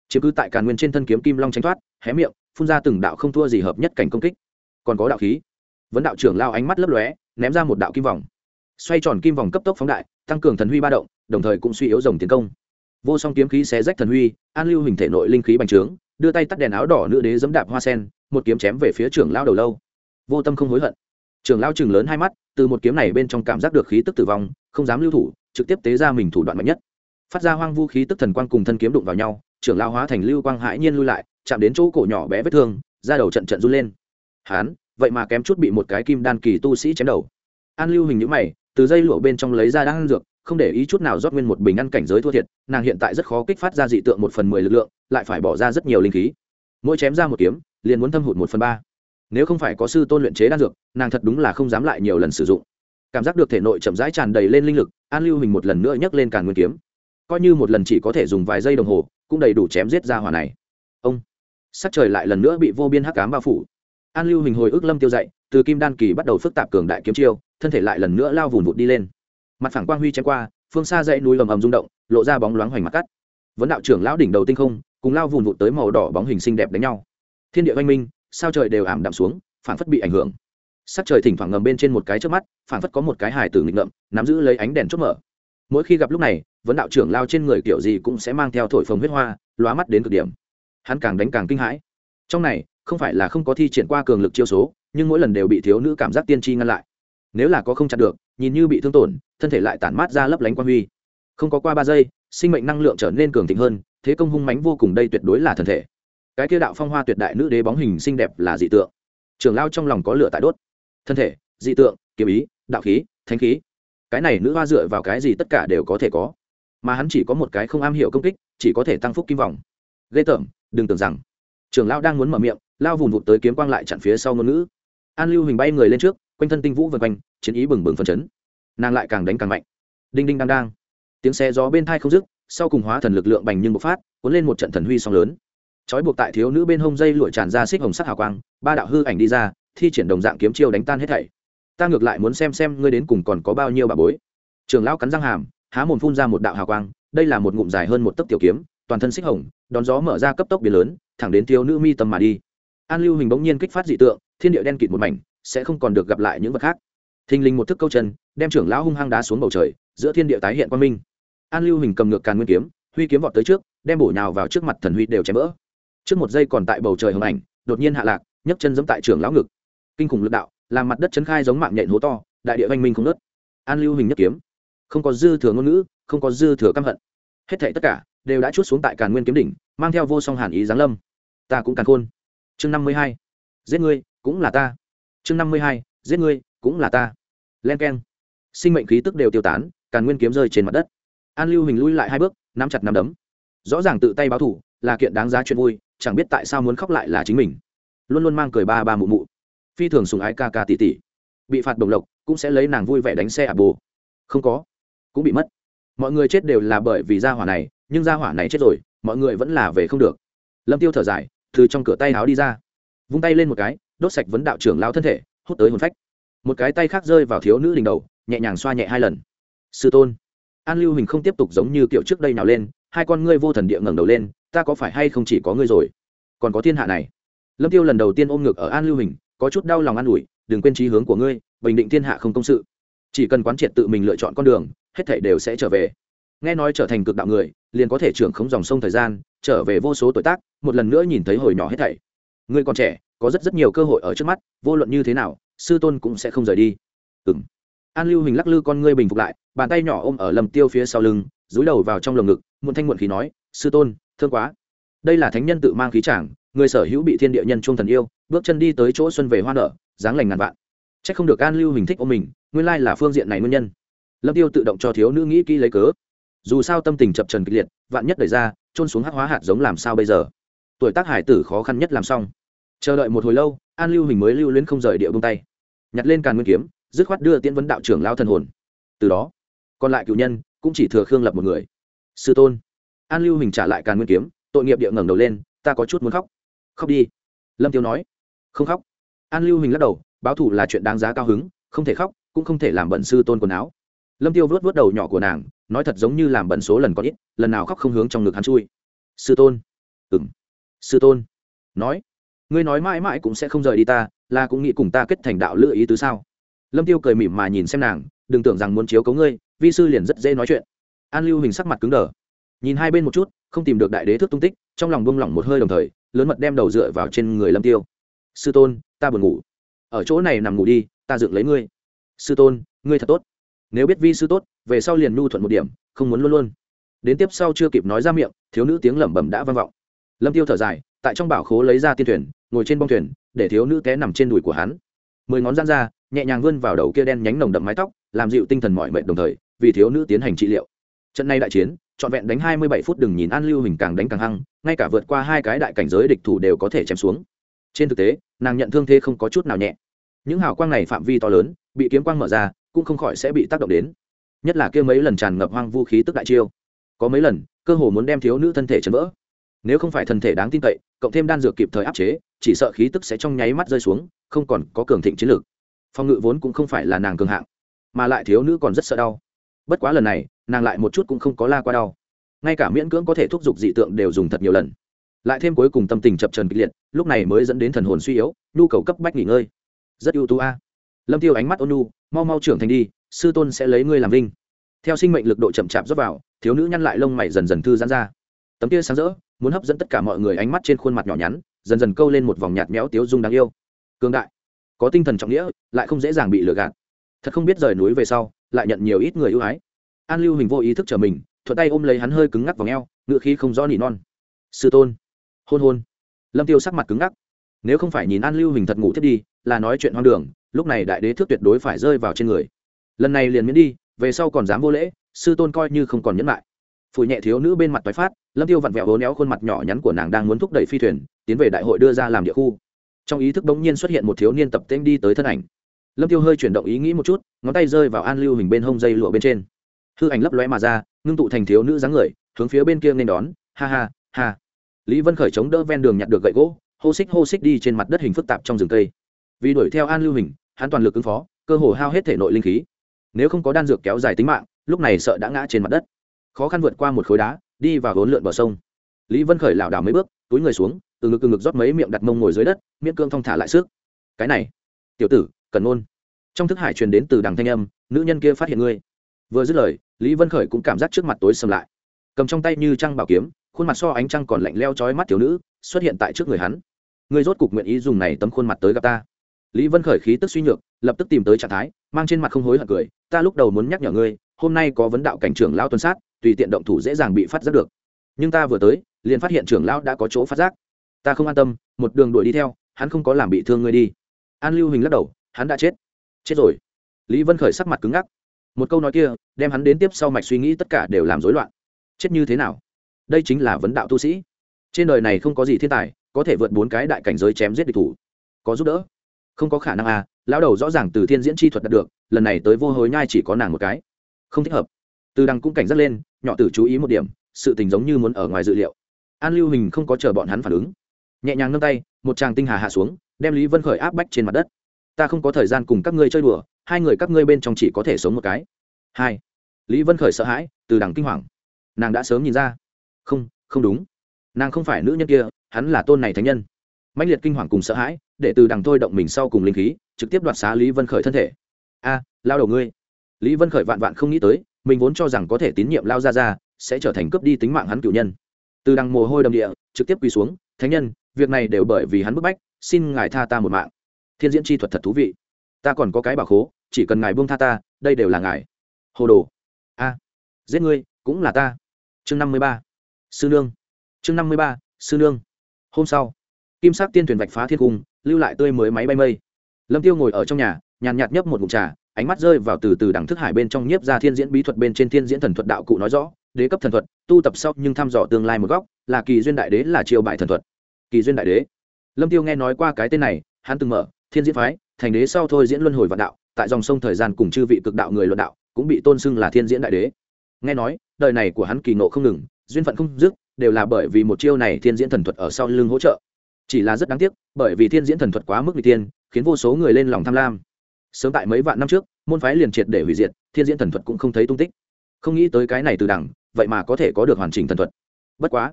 Chiếm cứ tại càn nguyên trên thân kiếm kim long tránh thoát, hé miệng phun ra từng đạo không thua gì hợp nhất cảnh công kích. Còn có đạo khí. Vấn đạo trưởng lao ánh mắt lấp lóe, ném ra một đạo kim vòng. Xoay tròn kim vòng cấp tốc phóng đại, tăng cường thần huy ba động, đồng thời cũng suy yếu dòng tiến công. Vô song kiếm khí xé rách thần huy, an lưu hình thể nội linh khí bành trướng, đưa tay tắt đèn áo đỏ nữ đế giẫm đạp hoa sen, một kiếm chém về phía trưởng lao đầu lâu. Vô tâm không hối hận. Trưởng lao chừng lớn hai mắt, từ một kiếm này bên trong cảm giác được khí tức tử vong, không dám lưu thủ, trực tiếp tế ra mình thủ đoạn mạnh nhất. Phát ra hoang vu khí tức thần quang cùng thân kiếm đụng vào nhau, trưởng lao hóa thành lưu quang hãi nhiên lui lại chạm đến chỗ cổ nhỏ bé vết thương ra đầu trận trận run lên. Hán, vậy mà kém chút bị một cái kim đan kỳ tu sĩ chém đầu. An lưu hình nhữ mày, từ dây lụa bên trong lấy ra đang dược, không để ý chút nào rót nguyên một bình ăn cảnh giới thua thiệt, nàng hiện tại rất khó kích phát ra dị tượng một phần mười lực lượng, lại phải bỏ ra rất nhiều linh khí. Mỗi chém ra một kiếm, liền muốn thâm hụt một phần ba. Nếu không phải có sư tôn luyện chế đan dược, nàng thật đúng là không dám lại nhiều lần sử dụng. Cảm giác được thể nội chậm rãi tràn đầy lên linh lực, an lưu hình một lần nữa nhấc lên càn nguyên kiếm. Coi như một lần chỉ có thể dùng vài giây đồng hồ, cũng đầy đủ chém giết ra hỏa này. Ông! Sắc trời lại lần nữa bị vô biên hắc cám bao phủ. An lưu hình hồi ức lâm tiêu dậy từ kim đan kỳ bắt đầu phức tạp cường đại kiếm chiêu, thân thể lại lần nữa lao vùn vụt đi lên. Mặt phẳng quang huy chém qua, phương xa dãy núi ầm ầm rung động, lộ ra bóng loáng hoành mặt cắt. Vấn đạo trưởng lão đỉnh đầu tinh không, cùng lao vùn vụt tới màu đỏ bóng hình xinh đẹp đánh nhau. Thiên địa oanh minh, sao trời đều ảm đạm xuống phản phất bị ảnh hưởng. Sắc trời thỉnh thoảng ngầm bên trên một cái trước mắt phản phất có một cái hài tử nghịch ngợm, nắm giữ lấy ánh đèn chốt mở. Mỗi khi gặp lúc này, vấn đạo trưởng lao trên người kiểu gì cũng sẽ mang theo thổi phồng huyết hoa, lóa mắt đến cực điểm hắn càng đánh càng kinh hãi. Trong này, không phải là không có thi triển qua cường lực chiêu số, nhưng mỗi lần đều bị thiếu nữ cảm giác tiên tri ngăn lại. Nếu là có không chặn được, nhìn như bị thương tổn, thân thể lại tản mát ra lấp lánh quan huy. Không có qua ba giây, sinh mệnh năng lượng trở nên cường thịnh hơn, thế công hung mánh vô cùng đây tuyệt đối là thân thể. Cái kia đạo phong hoa tuyệt đại nữ đế bóng hình xinh đẹp là dị tượng. Trường lao trong lòng có lửa tại đốt. Thân thể, dị tượng, kiếm ý, đạo khí thanh khí. Cái này nữ hoa dựa vào cái gì tất cả đều có thể có. Mà hắn chỉ có một cái không am hiểu công kích, chỉ có thể tăng phúc kim vòng ghê tởm đừng tưởng rằng trưởng lão đang muốn mở miệng, lao vùng vụt tới kiếm quang lại chặn phía sau ngôn ngữ. An lưu hình bay người lên trước, quanh thân tinh vũ vân quanh, chiến ý bừng bừng phân chấn. Nàng lại càng đánh càng mạnh. Đinh đinh đang đang. Tiếng xe gió bên thai không dứt, sau cùng hóa thần lực lượng bành nhưng bộc phát, cuốn lên một trận thần huy song lớn. Trói buộc tại thiếu nữ bên hông dây lụa tràn ra xích hồng sắc hào quang, ba đạo hư ảnh đi ra, thi triển đồng dạng kiếm chiêu đánh tan hết thảy. Ta ngược lại muốn xem xem ngươi đến cùng còn có bao nhiêu bà bối. Trường lão cắn răng hàm, há mồm phun ra một đạo hào quang, đây là một ngụm dài hơn một tấc tiểu kiếm toàn thân xích hồng, đón gió mở ra cấp tốc biến lớn, thẳng đến thiếu nữ mi tâm mà đi. An lưu hình bỗng nhiên kích phát dị tượng, thiên địa đen kịt một mảnh, sẽ không còn được gặp lại những vật khác. Thình lình một thức câu chân, đem trưởng lão hung hăng đá xuống bầu trời, giữa thiên địa tái hiện quang minh. An lưu hình cầm ngược càn nguyên kiếm, huy kiếm vọt tới trước, đem bổ nhào vào trước mặt thần huy đều chém vỡ. Trước một giây còn tại bầu trời hồng ảnh, đột nhiên hạ lạc, nhấc chân giẫm tại trưởng lão ngực. Kinh khủng lực đạo, làm mặt đất chấn khai giống mạng nhện hố to, đại địa văn minh không nớt an lưu hình nhất kiếm. Không có dư thừa ngôn ngữ, không có dư thừa căm hận. Hết thảy tất cả đều đã chút xuống tại càn nguyên kiếm đỉnh, mang theo vô song hàn ý giáng lâm. Ta cũng càn khôn. Chương năm mươi hai. Giết ngươi, cũng là ta. Chương năm mươi hai. Giết ngươi, cũng là ta. Len k e n sinh mệnh khí tức đều tiêu tán, càn nguyên kiếm rơi trên mặt đất. An lưu hình lui lại hai bước, nắm chặt nắm đấm. Rõ ràng tự tay báo thủ, là kiện đáng giá chuyện vui, chẳng biết tại sao muốn khóc lại là chính mình. Luôn luôn mang cười ba ba mụ mụ. Phi thường sùng ái ca ca tỷ tỷ. Bị phạt đồng lộc, cũng sẽ lấy nàng vui vẻ đánh xe ạ bồ. Không có. Cũng bị mất. Mọi người chết đều là bởi vì gia hỏa này nhưng gia hỏa này chết rồi, mọi người vẫn là về không được. Lâm tiêu thở dài, từ trong cửa tay áo đi ra. Vung tay lên một cái, đốt sạch vấn đạo trưởng lao thân thể, hút tới hồn phách. Một cái tay khác rơi vào thiếu nữ đỉnh đầu, nhẹ nhàng xoa nhẹ hai lần. Sư tôn, an lưu hình không tiếp tục giống như kiểu trước đây nào lên, hai con ngươi vô thần địa ngẩng đầu lên, ta có phải hay không chỉ có ngươi rồi? Còn có thiên hạ này. Lâm tiêu lần đầu tiên ôm ngực ở an lưu hình có chút đau lòng an ủi, đừng quên trí hướng của ngươi, bình định thiên hạ không công sự. Chỉ cần quán triệt tự mình lựa chọn con đường, hết thảy đều sẽ trở về. Nghe nói trở thành cực đạo người liền có thể trưởng khống dòng sông thời gian, trở về vô số tuổi tác, một lần nữa nhìn thấy hồi nhỏ hết thảy. Ngươi còn trẻ, có rất rất nhiều cơ hội ở trước mắt, vô luận như thế nào, sư tôn cũng sẽ không rời đi. Ừng an lưu hình lắc lư con ngươi bình phục lại, bàn tay nhỏ ôm ở lầm tiêu phía sau lưng rúi đầu vào trong lồng ngực, muộn thanh muộn khí nói, sư tôn, thương quá. Đây là thánh nhân tự mang khí trảng người sở hữu bị thiên địa nhân trung thần yêu, bước chân đi tới chỗ xuân về hoa nở, dáng lành ngàn vạn. C h ắ c không được an lưu hình thích ôm mình, nguyên lai là phương diện này nguyên nhân. Lâm tiêu tự động cho thiếu nữ nghĩ kỹ lấy cớ dù sao tâm tình chập trần kịch liệt, vạn nhất đẩy ra trôn xuống hắc hóa hạt giống làm sao bây giờ? Tuổi tác hải tử khó khăn nhất làm xong. Chờ đợi một hồi lâu, an lưu hình mới lưu luyến không rời địa bông tay. Nhặt lên càn nguyên kiếm, dứt khoát đưa tiễn vấn đạo trưởng lao thần hồn. Từ đó, còn lại cựu nhân cũng chỉ thừa khương lập một người. Sư tôn. An lưu hình trả lại càn nguyên kiếm, tội nghiệp địa ngẩng đầu lên, ta có chút muốn khóc. Khóc đi. Lâm tiêu nói. Không khóc. An lưu hình lắc đầu, báo thủ là chuyện đáng giá cao hứng, không thể khóc, cũng không thể làm bận sư tôn quần áo lâm tiêu vớt vớt đầu nhỏ của nàng, nói thật giống như làm bẩn số lần có ít, lần nào khóc không hướng trong ngực hắn chui. Sư tôn. Ừm. Sư tôn. Nói. Ngươi nói mãi mãi cũng sẽ không rời đi ta, là cũng nghĩ cùng ta kết thành đạo lựa ý tứ sao? Lâm tiêu cười mỉm mà nhìn xem nàng, đừng tưởng rằng muốn chiếu cấu ngươi, vi sư liền rất dễ nói chuyện. An lưu hình sắc mặt cứng đờ. Nhìn hai bên một chút, không tìm được đại đế thức tung tích, trong lòng buông lỏng một hơi đồng thời, lớn mật đem đầu dựa vào trên người lâm tiêu. Sư tôn, ta buồn ngủ. Ở chỗ này nằm ngủ đi, ta dựng lấy ngươi. Sư tôn, ngươi thật tốt nếu biết vi sư tốt, về sau liền nhu thuận một điểm, không muốn luôn luôn. Đến tiếp sau chưa kịp nói ra miệng, thiếu nữ tiếng lẩm bẩm đã vang vọng. Lâm tiêu thở dài, tại trong bảo khố lấy ra tiên thuyền, ngồi trên bông thuyền, để thiếu nữ té nằm trên đùi của hắn. Mười ngón gian ra, nhẹ nhàng vươn vào đầu kia đen nhánh nồng đậm mái tóc, làm dịu tinh thần mọi mệnh đồng thời, vì thiếu nữ tiến hành trị liệu. Trận này đại chiến, trọn vẹn đánh hai mươi bảy phút đừng nhìn an lưu hình càng đánh càng hăng, ngay cả vượt qua hai cái đại cảnh giới địch thủ đều có thể chém xuống. Trên thực tế, nàng nhận thương thế không có chút nào nhẹ. Những hào quang này phạm vi to lớn, bị kiếm quang mở ra cũng không khỏi sẽ bị tác động đến. Nhất là kia mấy lần tràn ngập hoang vũ khí tức đại chiêu. Có mấy lần, cơ hồ muốn đem thiếu nữ thân thể chấn vỡ. Nếu không phải thân thể đáng tin cậy, cộng thêm đan dược kịp thời áp chế, chỉ sợ khí tức sẽ trong nháy mắt rơi xuống, không còn có cường thịnh chiến lược. Phòng ngự vốn cũng không phải là nàng cường hạng, mà lại thiếu nữ còn rất sợ đau. Bất quá lần này, nàng lại một chút cũng không có la qua đau. Ngay cả miễn cưỡng có thể thúc giục dị tượng đều dùng thật nhiều lần. Lại thêm cuối cùng tâm tình chập trần kịch liệt, lúc này mới dẫn đến thần hồn suy yếu, nhu cầu cấp bách nghỉ ngơi. Rất ưu tú a. Lâm tiêu ánh mắt ôn nhu mau mau trưởng thành đi, sư tôn sẽ lấy ngươi làm vinh. Theo sinh mệnh lực độ chậm chạp rót vào, thiếu nữ nhăn lại lông mày dần dần thư giãn ra. Tấm kia sáng rỡ, muốn hấp dẫn tất cả mọi người ánh mắt trên khuôn mặt nhỏ nhắn, dần dần câu lên một vòng nhạt méo tiếu dung đáng yêu. Cương đại, có tinh thần trọng nghĩa, lại không dễ dàng bị lừa gạt. Thật không biết rời núi về sau, lại nhận nhiều ít người ưu ái. An lưu hình vô ý thức trở mình, thuận tay ôm lấy hắn hơi cứng ngắc vào ngheo ngựa khí không rõ nỉ non. Sư tôn, hôn hôn. Lâm tiêu sắc mặt cứng ngắc. Nếu không phải nhìn an lưu hình thật ngủ thiết đi, là nói chuyện hoang đường lúc này đại đế thước tuyệt đối phải rơi vào trên người. Lần này liền miễn đi, về sau còn dám vô lễ, sư tôn coi như không còn nhẫn lại. Phủi nhẹ thiếu nữ bên mặt tái phát, lâm tiêu vặn vẹo hố néo khuôn mặt nhỏ nhắn của nàng đang muốn thúc đẩy phi thuyền, tiến về đại hội đưa ra làm địa khu. Trong ý thức bỗng nhiên xuất hiện một thiếu niên tập tên đi tới thân ảnh. Lâm tiêu hơi chuyển động ý nghĩ một chút, ngón tay rơi vào an lưu hình bên hông dây lụa bên trên. Hư ảnh lấp lóe mà ra, ngưng tụ thành thiếu nữ dáng người, hướng phía bên kia nên đón, ha ha ha. Lý vân khởi chống đỡ ven đường nhặt được gậy gỗ, hô xích hô xích đi trên mặt đất hình phức tạp trong rừng cây. Vì đuổi theo an lưu hình hắn toàn lực ứng phó, cơ hồ hao hết thể nội linh khí. Nếu không có đan dược kéo dài tính mạng, lúc này sợ đã ngã trên mặt đất. Khó khăn vượt qua một khối đá, đi vào hỗn lượn bờ sông. Lý vân khởi lảo đảo mấy bước, túi người xuống, từ ngực từ ngực rót mấy miệng đặt mông ngồi dưới đất, miễn cương thong thả lại sức. Cái này, tiểu tử, cần ôn. Trong thức hải truyền đến từ đằng thanh âm, nữ nhân kia phát hiện ngươi. Vừa dứt lời, lý vân khởi cũng cảm giác trước mặt tối sầm lại. Cầm trong tay như trăng bảo kiếm, khuôn mặt so ánh trăng còn lạnh leo trói mắt thiếu nữ, xuất hiện tại trước người hắn. Ngươi rốt cục nguyện ý dùng này tấm khuôn mặt tới gặp ta? Lý vân khởi khí tức suy nhược, lập tức tìm tới trạng thái, mang trên mặt không hối hận cười, ta lúc đầu muốn nhắc nhở ngươi, hôm nay có vấn đạo cảnh trưởng lao tuần sát, tùy tiện động thủ dễ dàng bị phát giác được. Nhưng ta vừa tới, liền phát hiện trưởng lão đã có chỗ phát giác. Ta không an tâm, một đường đuổi đi theo, hắn không có làm bị thương ngươi đi. An lưu hình lắc đầu, hắn đã chết. Chết rồi? Lý vân khởi sắc mặt cứng ngắc. Một câu nói kia, đem hắn đến tiếp sau mạch suy nghĩ tất cả đều làm rối loạn. Chết như thế nào? Đây chính là vấn đạo tu sĩ. Trên đời này không có gì thiên tài, có thể vượt bốn cái đại cảnh giới chém giết địch thủ. Có giúp đỡ không có khả năng à lão đầu rõ ràng từ thiên diễn chi thuật đạt được, lần này tới vô hối nhai chỉ có nàng một cái. Không thích hợp. Từ đằng cũng cảnh giác lên, nhỏ tử chú ý một điểm, sự tình giống như muốn ở ngoài dự liệu. An lưu hình không có chờ bọn hắn phản ứng. Nhẹ nhàng nâng tay, một tràng tinh hà hạ xuống, đem lý vân khởi áp bách trên mặt đất. Ta không có thời gian cùng các ngươi chơi đùa, hai người các ngươi bên trong chỉ có thể sống một cái. Hai. Lý vân khởi sợ hãi, từ đằng kinh hoàng. Nàng đã sớm nhìn ra. Không không đúng. Nàng không phải nữ nhân kia, hắn là tôn này thánh nhân. Mạnh liệt kinh hoàng cùng sợ hãi để từ đằng thôi động mình sau cùng linh khí, trực tiếp đoạt xá lý vân khởi thân thể. A, lao đầu ngươi. Lý vân khởi vạn vạn không nghĩ tới, mình vốn cho rằng có thể tín nhiệm lao ra ra sẽ trở thành cướp đi tính mạng hắn cựu nhân. Từ đằng mồ hôi đầm địa, trực tiếp quỳ xuống, thánh nhân, việc này đều bởi vì hắn bức bách, xin ngài tha ta một mạng. Thiên diễn chi thuật thật thú vị. Ta còn có cái bảo khố, chỉ cần ngài buông tha ta, đây đều là ngài. Hồ đồ. A, giết ngươi, cũng là ta. Chương năm mươi ba. Sư nương. Chương năm mươi ba, sư nương. Hôm sau, kim sắc tiên thuyền vạch phá thiên cung lưu lại tươi mới máy bay mây. Lâm tiêu ngồi ở trong nhà, nhàn nhạt nhấp một ngụm trà, ánh mắt rơi vào từ từ đẳng thức hải bên trong nhiếp ra thiên diễn bí thuật bên trên thiên diễn thần thuật đạo cụ nói rõ, đế cấp thần thuật, tu tập sau nhưng thăm dò tương lai một góc, là kỳ duyên đại đế, là triều bại thần thuật. Kỳ duyên đại đế. Lâm tiêu nghe nói qua cái tên này, hắn từng mở, thiên diễn phái, thành đế sau thôi diễn luân hồi vạn đạo, tại dòng sông thời gian cùng chư vị cực đạo người luận đạo, cũng bị tôn xưng là thiên diễn đại đế. Nghe nói, đời này của hắn kỳ nộ không ngừng, duyên phận không dứt, đều là bởi vì một chiêu này thiên diễn thần thuật ở sau lưng hỗ trợ chỉ là rất đáng tiếc, bởi vì thiên diễn thần thuật quá mức n tiên, khiến vô số người lên lòng tham lam. Sớm tại mấy vạn năm trước, môn phái liền triệt để hủy diệt, thiên diễn thần thuật cũng không thấy tung tích. Không nghĩ tới cái này từ đẳng, vậy mà có thể có được hoàn chỉnh thần thuật. Bất quá,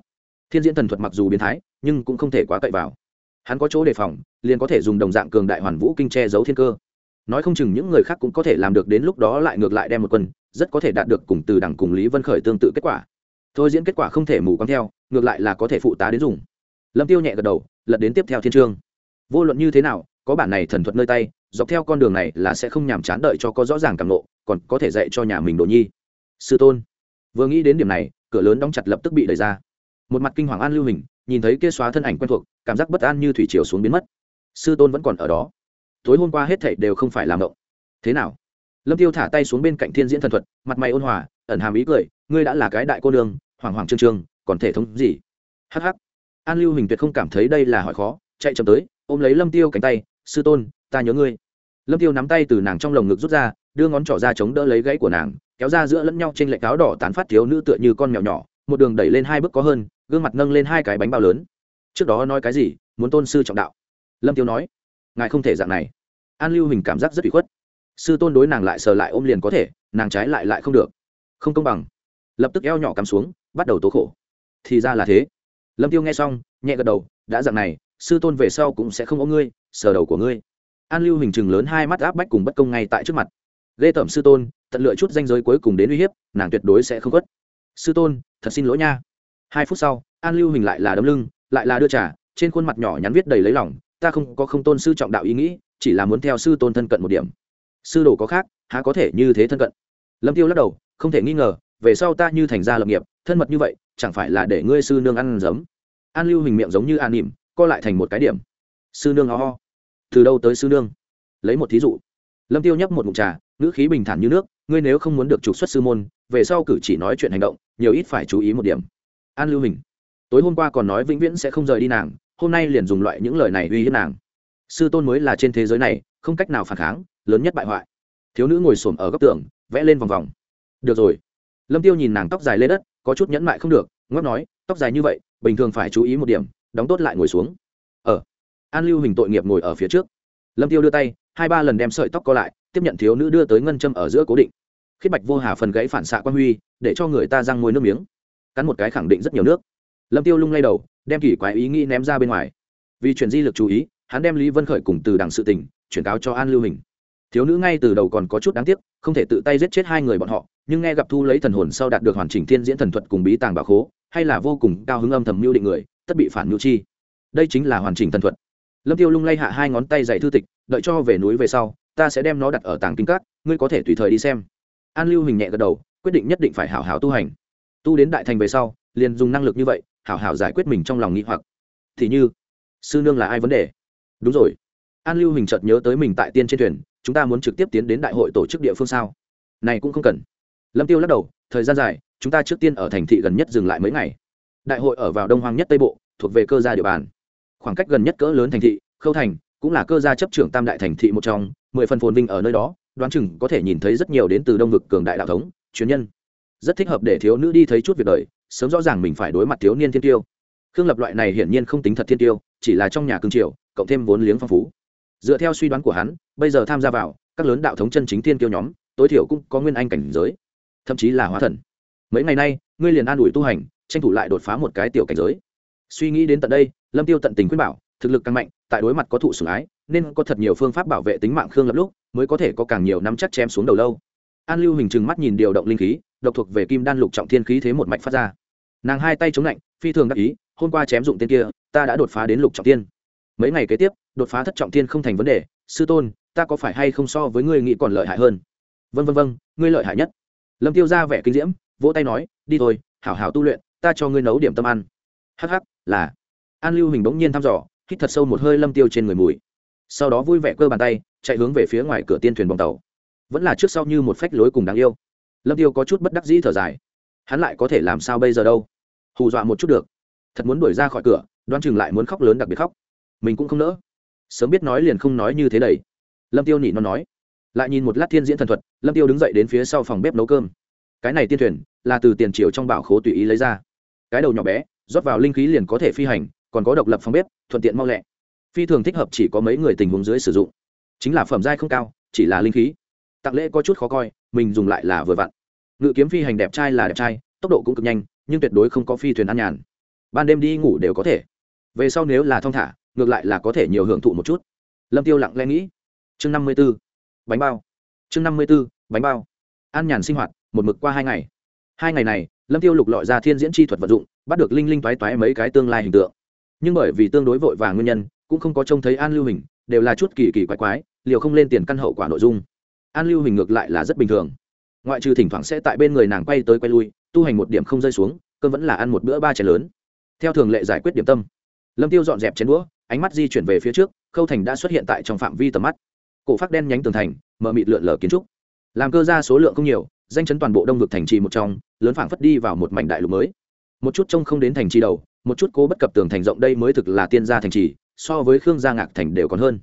thiên diễn thần thuật mặc dù biến thái, nhưng cũng không thể quá cậy vào. Hắn có chỗ đề phòng, liền có thể dùng đồng dạng cường đại hoàn vũ kinh che giấu thiên cơ. Nói không chừng những người khác cũng có thể làm được đến lúc đó lại ngược lại đem một quân, rất có thể đạt được cùng từ đẳng cùng lý vân khởi tương tự kết quả. Thôi diễn kết quả không thể mù quáng theo, ngược lại là có thể phụ tá đến dùng. Lâm tiêu nhẹ gật đầu lật đến tiếp theo thiên trương. Vô luận như thế nào, có bản này thần thuật nơi tay, dọc theo con đường này là sẽ không nhàm chán đợi cho có rõ ràng cảm ngộ còn có thể dạy cho nhà mình đồ nhi. Sư tôn, vừa nghĩ đến điểm này, cửa lớn đóng chặt lập tức bị đẩy ra. Một mặt kinh hoàng an lưu hình, nhìn thấy kia xóa thân ảnh quen thuộc, cảm giác bất an như thủy chiều xuống biến mất. Sư tôn vẫn còn ở đó. Tối hôm qua hết thảy đều không phải làm động. Thế nào? Lâm tiêu thả tay xuống bên cạnh thiên diễn thần thuật, mặt mày ôn hòa, ẩn hàm ý cười, ngươi đã là cái đại cô nương hoàng hoàng trương trương, còn thể thống gì? Hắc hắc an lưu hình tuyệt không cảm thấy đây là hỏi khó, chạy chậm tới, ôm lấy lâm tiêu cánh tay, sư tôn, ta nhớ ngươi. Lâm tiêu nắm tay từ nàng trong lồng ngực rút ra, đưa ngón trỏ ra chống đỡ lấy gãy của nàng, kéo ra giữa lẫn nhau trên lệ cáo đỏ tán phát thiếu nữ tựa như con mèo nhỏ, một đường đẩy lên hai bước có hơn, gương mặt nâng lên hai cái bánh bao lớn. Trước đó nói cái gì, muốn tôn sư trọng đạo. Lâm tiêu nói. Ngài không thể dạng này. An lưu hình cảm giác rất bị khuất. Sư tôn đối nàng lại sờ lại ôm liền có thể, nàng trái lại lại không được. Không công bằng. Lập tức eo nhỏ cắm xuống, bắt đầu tố khổ. Thì ra là thế lâm tiêu nghe xong, nhẹ gật đầu, đã dạng này, sư tôn về sau cũng sẽ không ôm ngươi, sờ đầu của ngươi. An lưu hình chừng lớn hai mắt áp bách cùng bất công ngay tại trước mặt. Ghê tởm sư tôn, tận lựa chút danh giới cuối cùng đến uy hiếp, nàng tuyệt đối sẽ không khuất. Sư tôn, thật xin lỗi nha. Hai phút sau, an lưu hình lại là đấm lưng, lại là đưa trà, trên khuôn mặt nhỏ nhắn viết đầy lấy lòng, ta không có không tôn sư trọng đạo ý nghĩ, chỉ là muốn theo sư tôn thân cận một điểm. Sư đồ có khác, há có thể như thế thân cận? Lâm tiêu lắc đầu, không thể nghi ngờ, về sau ta như thành gia lập nghiệp, thân mật như vậy chẳng phải là để ngươi sư nương ăn giấm? An lưu hình miệng giống như an nỉm, co lại thành một cái điểm. Sư nương ho ho. Từ đâu tới sư nương? Lấy một thí dụ. Lâm tiêu nhấp một mục trà, ngữ khí bình thản như nước, ngươi nếu không muốn được trục xuất sư môn, về sau cử chỉ nói chuyện hành động, nhiều ít phải chú ý một điểm. An lưu hình tối hôm qua còn nói vĩnh viễn sẽ không rời đi nàng, hôm nay liền dùng loại những lời này uy hiếp nàng. Sư tôn mới là trên thế giới này, không cách nào phản kháng, lớn nhất bại hoại. Thiếu nữ ngồi xổm ở góc tường, vẽ lên vòng vòng. Được rồi. Lâm tiêu nhìn nàng tóc dài lên đất có chút nhẫn mại không được ngóc nói, tóc dài như vậy, bình thường phải chú ý một điểm, đóng tốt lại ngồi xuống. Ở ờ. an lưu hình tội nghiệp ngồi ở phía trước. Lâm tiêu đưa tay, hai ba lần đem sợi tóc co lại, tiếp nhận thiếu nữ đưa tới ngân châm ở giữa cố định. Khiết bạch vô hà phần gãy phản xạ quan huy, để cho người ta răng môi nước miếng. Cắn một cái khẳng định rất nhiều nước. Lâm tiêu lung lay đầu, đem kỳ quái ý nghĩ ném ra bên ngoài. Vì chuyển di lực chú ý, hắn đem lý vân khởi cùng từ đằng sự tình, chuyển cáo cho an lưu hình thiếu nữ ngay từ đầu còn có chút đáng tiếc, không thể tự tay giết chết hai người bọn họ nhưng nghe gặp thu lấy thần hồn sau đạt được hoàn chỉnh thiên diễn thần thuật cùng bí tàng bảo khố, hay là vô cùng cao hứng âm thầm mưu định người, tất bị phản mưu chi. Đây chính là hoàn chỉnh thần thuật. Lâm tiêu lung lay hạ hai ngón tay dày thư tịch, đợi cho về núi về sau, ta sẽ đem nó đặt ở tàng kinh các, ngươi có thể tùy thời đi xem. An lưu hình nhẹ gật đầu, quyết định nhất định phải hảo hảo tu hành. Tu đến đại thành về sau, liền dùng năng lực như vậy, hảo hảo giải quyết mình trong lòng nghĩ hoặc. Thì như, sư nương là ai vấn đề? Đúng rồi. An lưu hình chợt nhớ tới mình tại tiên trên thuyền, chúng ta muốn trực tiếp tiến đến đại hội tổ chức địa phương sao? Này cũng không cần lâm tiêu lắc đầu, thời gian dài, chúng ta trước tiên ở thành thị gần nhất dừng lại mấy ngày. Đại hội ở vào đông hoang nhất tây bộ, thuộc về cơ gia địa bàn. Khoảng cách gần nhất cỡ lớn thành thị, khâu thành, cũng là cơ gia chấp trưởng tam đại thành thị một trong, mười phần phồn vinh ở nơi đó, đoán chừng có thể nhìn thấy rất nhiều đến từ đông vực cường đại đạo thống, chuyên nhân. Rất thích hợp để thiếu nữ đi thấy chút việc đời, sớm rõ ràng mình phải đối mặt thiếu niên thiên tiêu. Khương lập loại này hiển nhiên không tính thật thiên tiêu, chỉ là trong nhà cương triều, cộng thêm vốn liếng phong phú. Dựa theo suy đoán của hắn, bây giờ tham gia vào, các lớn đạo thống chân chính thiên tiêu nhóm, tối thiểu cũng có nguyên anh cảnh giới thậm chí là hóa thần. Mấy ngày nay, ngươi liền an ủi tu hành, tranh thủ lại đột phá một cái tiểu cảnh giới. Suy nghĩ đến tận đây, lâm tiêu tận tình khuyên bảo, thực lực càng mạnh, tại đối mặt có thụ sủng ái, nên có thật nhiều phương pháp bảo vệ tính mạng khương lập lúc, mới có thể có càng nhiều năm chắc chém xuống đầu lâu. An lưu hình trừng mắt nhìn điều động linh khí, độc thuộc về kim đan lục trọng thiên khí thế một mạch phát ra. Nàng hai tay chống lạnh, phi thường đắc ý, hôm qua chém dụng tên kia, ta đã đột phá đến lục trọng thiên. Mấy ngày kế tiếp, đột phá thất trọng thiên không thành vấn đề, sư tôn, ta có phải hay không so với ngươi nghĩ còn lợi hại hơn? Vân vân vân ngươi lợi hại nhất lâm tiêu ra vẻ kinh diễm, vỗ tay nói, đi thôi, hảo hảo tu luyện, ta cho ngươi nấu điểm tâm ăn. Hắc hắc, là. An lưu hình bỗng nhiên thăm dò, hít thật sâu một hơi lâm tiêu trên người mùi. Sau đó vui vẻ cơ bàn tay, chạy hướng về phía ngoài cửa tiên thuyền bong tàu. Vẫn là trước sau như một phách lối cùng đáng yêu. Lâm tiêu có chút bất đắc dĩ thở dài. Hắn lại có thể làm sao bây giờ đâu? Hù dọa một chút được. Thật muốn đuổi ra khỏi cửa đoan chừng lại muốn khóc lớn đặc biệt khóc. Mình cũng không nỡ. Sớm biết nói liền không nói như thế đầy. Lâm tiêu nỉ nó nói lại nhìn một lát thiên diễn thần thuật, lâm tiêu đứng dậy đến phía sau phòng bếp nấu cơm. Cái này tiên thuyền là từ tiền triều trong bảo khố tùy ý lấy ra. Cái đầu nhỏ bé, rót vào linh khí liền có thể phi hành, còn có độc lập phòng bếp, thuận tiện mau lẹ. Phi thường thích hợp chỉ có mấy người tình huống dưới sử dụng. Chính là phẩm giai không cao, chỉ là linh khí. Tặng lễ có chút khó coi, mình dùng lại là vừa vặn. Ngự kiếm phi hành đẹp trai là đẹp trai, tốc độ cũng cực nhanh, nhưng tuyệt đối không có phi thuyền ăn nhàn. Ban đêm đi ngủ đều có thể. Về sau nếu là thong thả, ngược lại là có thể nhiều hưởng thụ một chút. Lâm tiêu lặng lẽ nghĩ. Chương năm mươi b bánh bao. Chương năm mươi b ố bánh bao. An nhàn sinh hoạt, một mực qua hai ngày. Hai ngày này, lâm tiêu lục lọi ra thiên diễn chi thuật vật dụng, bắt được linh linh toái toái mấy cái tương lai hình tượng. Nhưng bởi vì tương đối vội và nguyên nhân, cũng không có trông thấy an lưu hình, đều là chút kỳ kỳ quái quái, liều không lên tiền căn hậu quả nội dung. An lưu hình ngược lại là rất bình thường. Ngoại trừ thỉnh thoảng sẽ tại bên người nàng quay tới quay lui, tu hành một điểm không rơi xuống, cơn vẫn là ăn một bữa ba chén lớn. Theo thường lệ giải quyết điểm tâm, lâm tiêu dọn dẹp chén đũa, ánh mắt di chuyển về phía trước, khâu thành đã xuất hiện tại trong phạm vi tầm mắt cổ phát đen nhánh tường thành mở mịt lượn lờ kiến trúc. Làm cơ ra số lượng không nhiều, danh chấn toàn bộ đông vực thành trì một trong, lớn phảng phất đi vào một mảnh đại lục mới. Một chút trông không đến thành trì đầu, một chút cố bất cập tường thành rộng đây mới thực là tiên gia thành trì, so với khương gia ngạc thành đều còn hơn.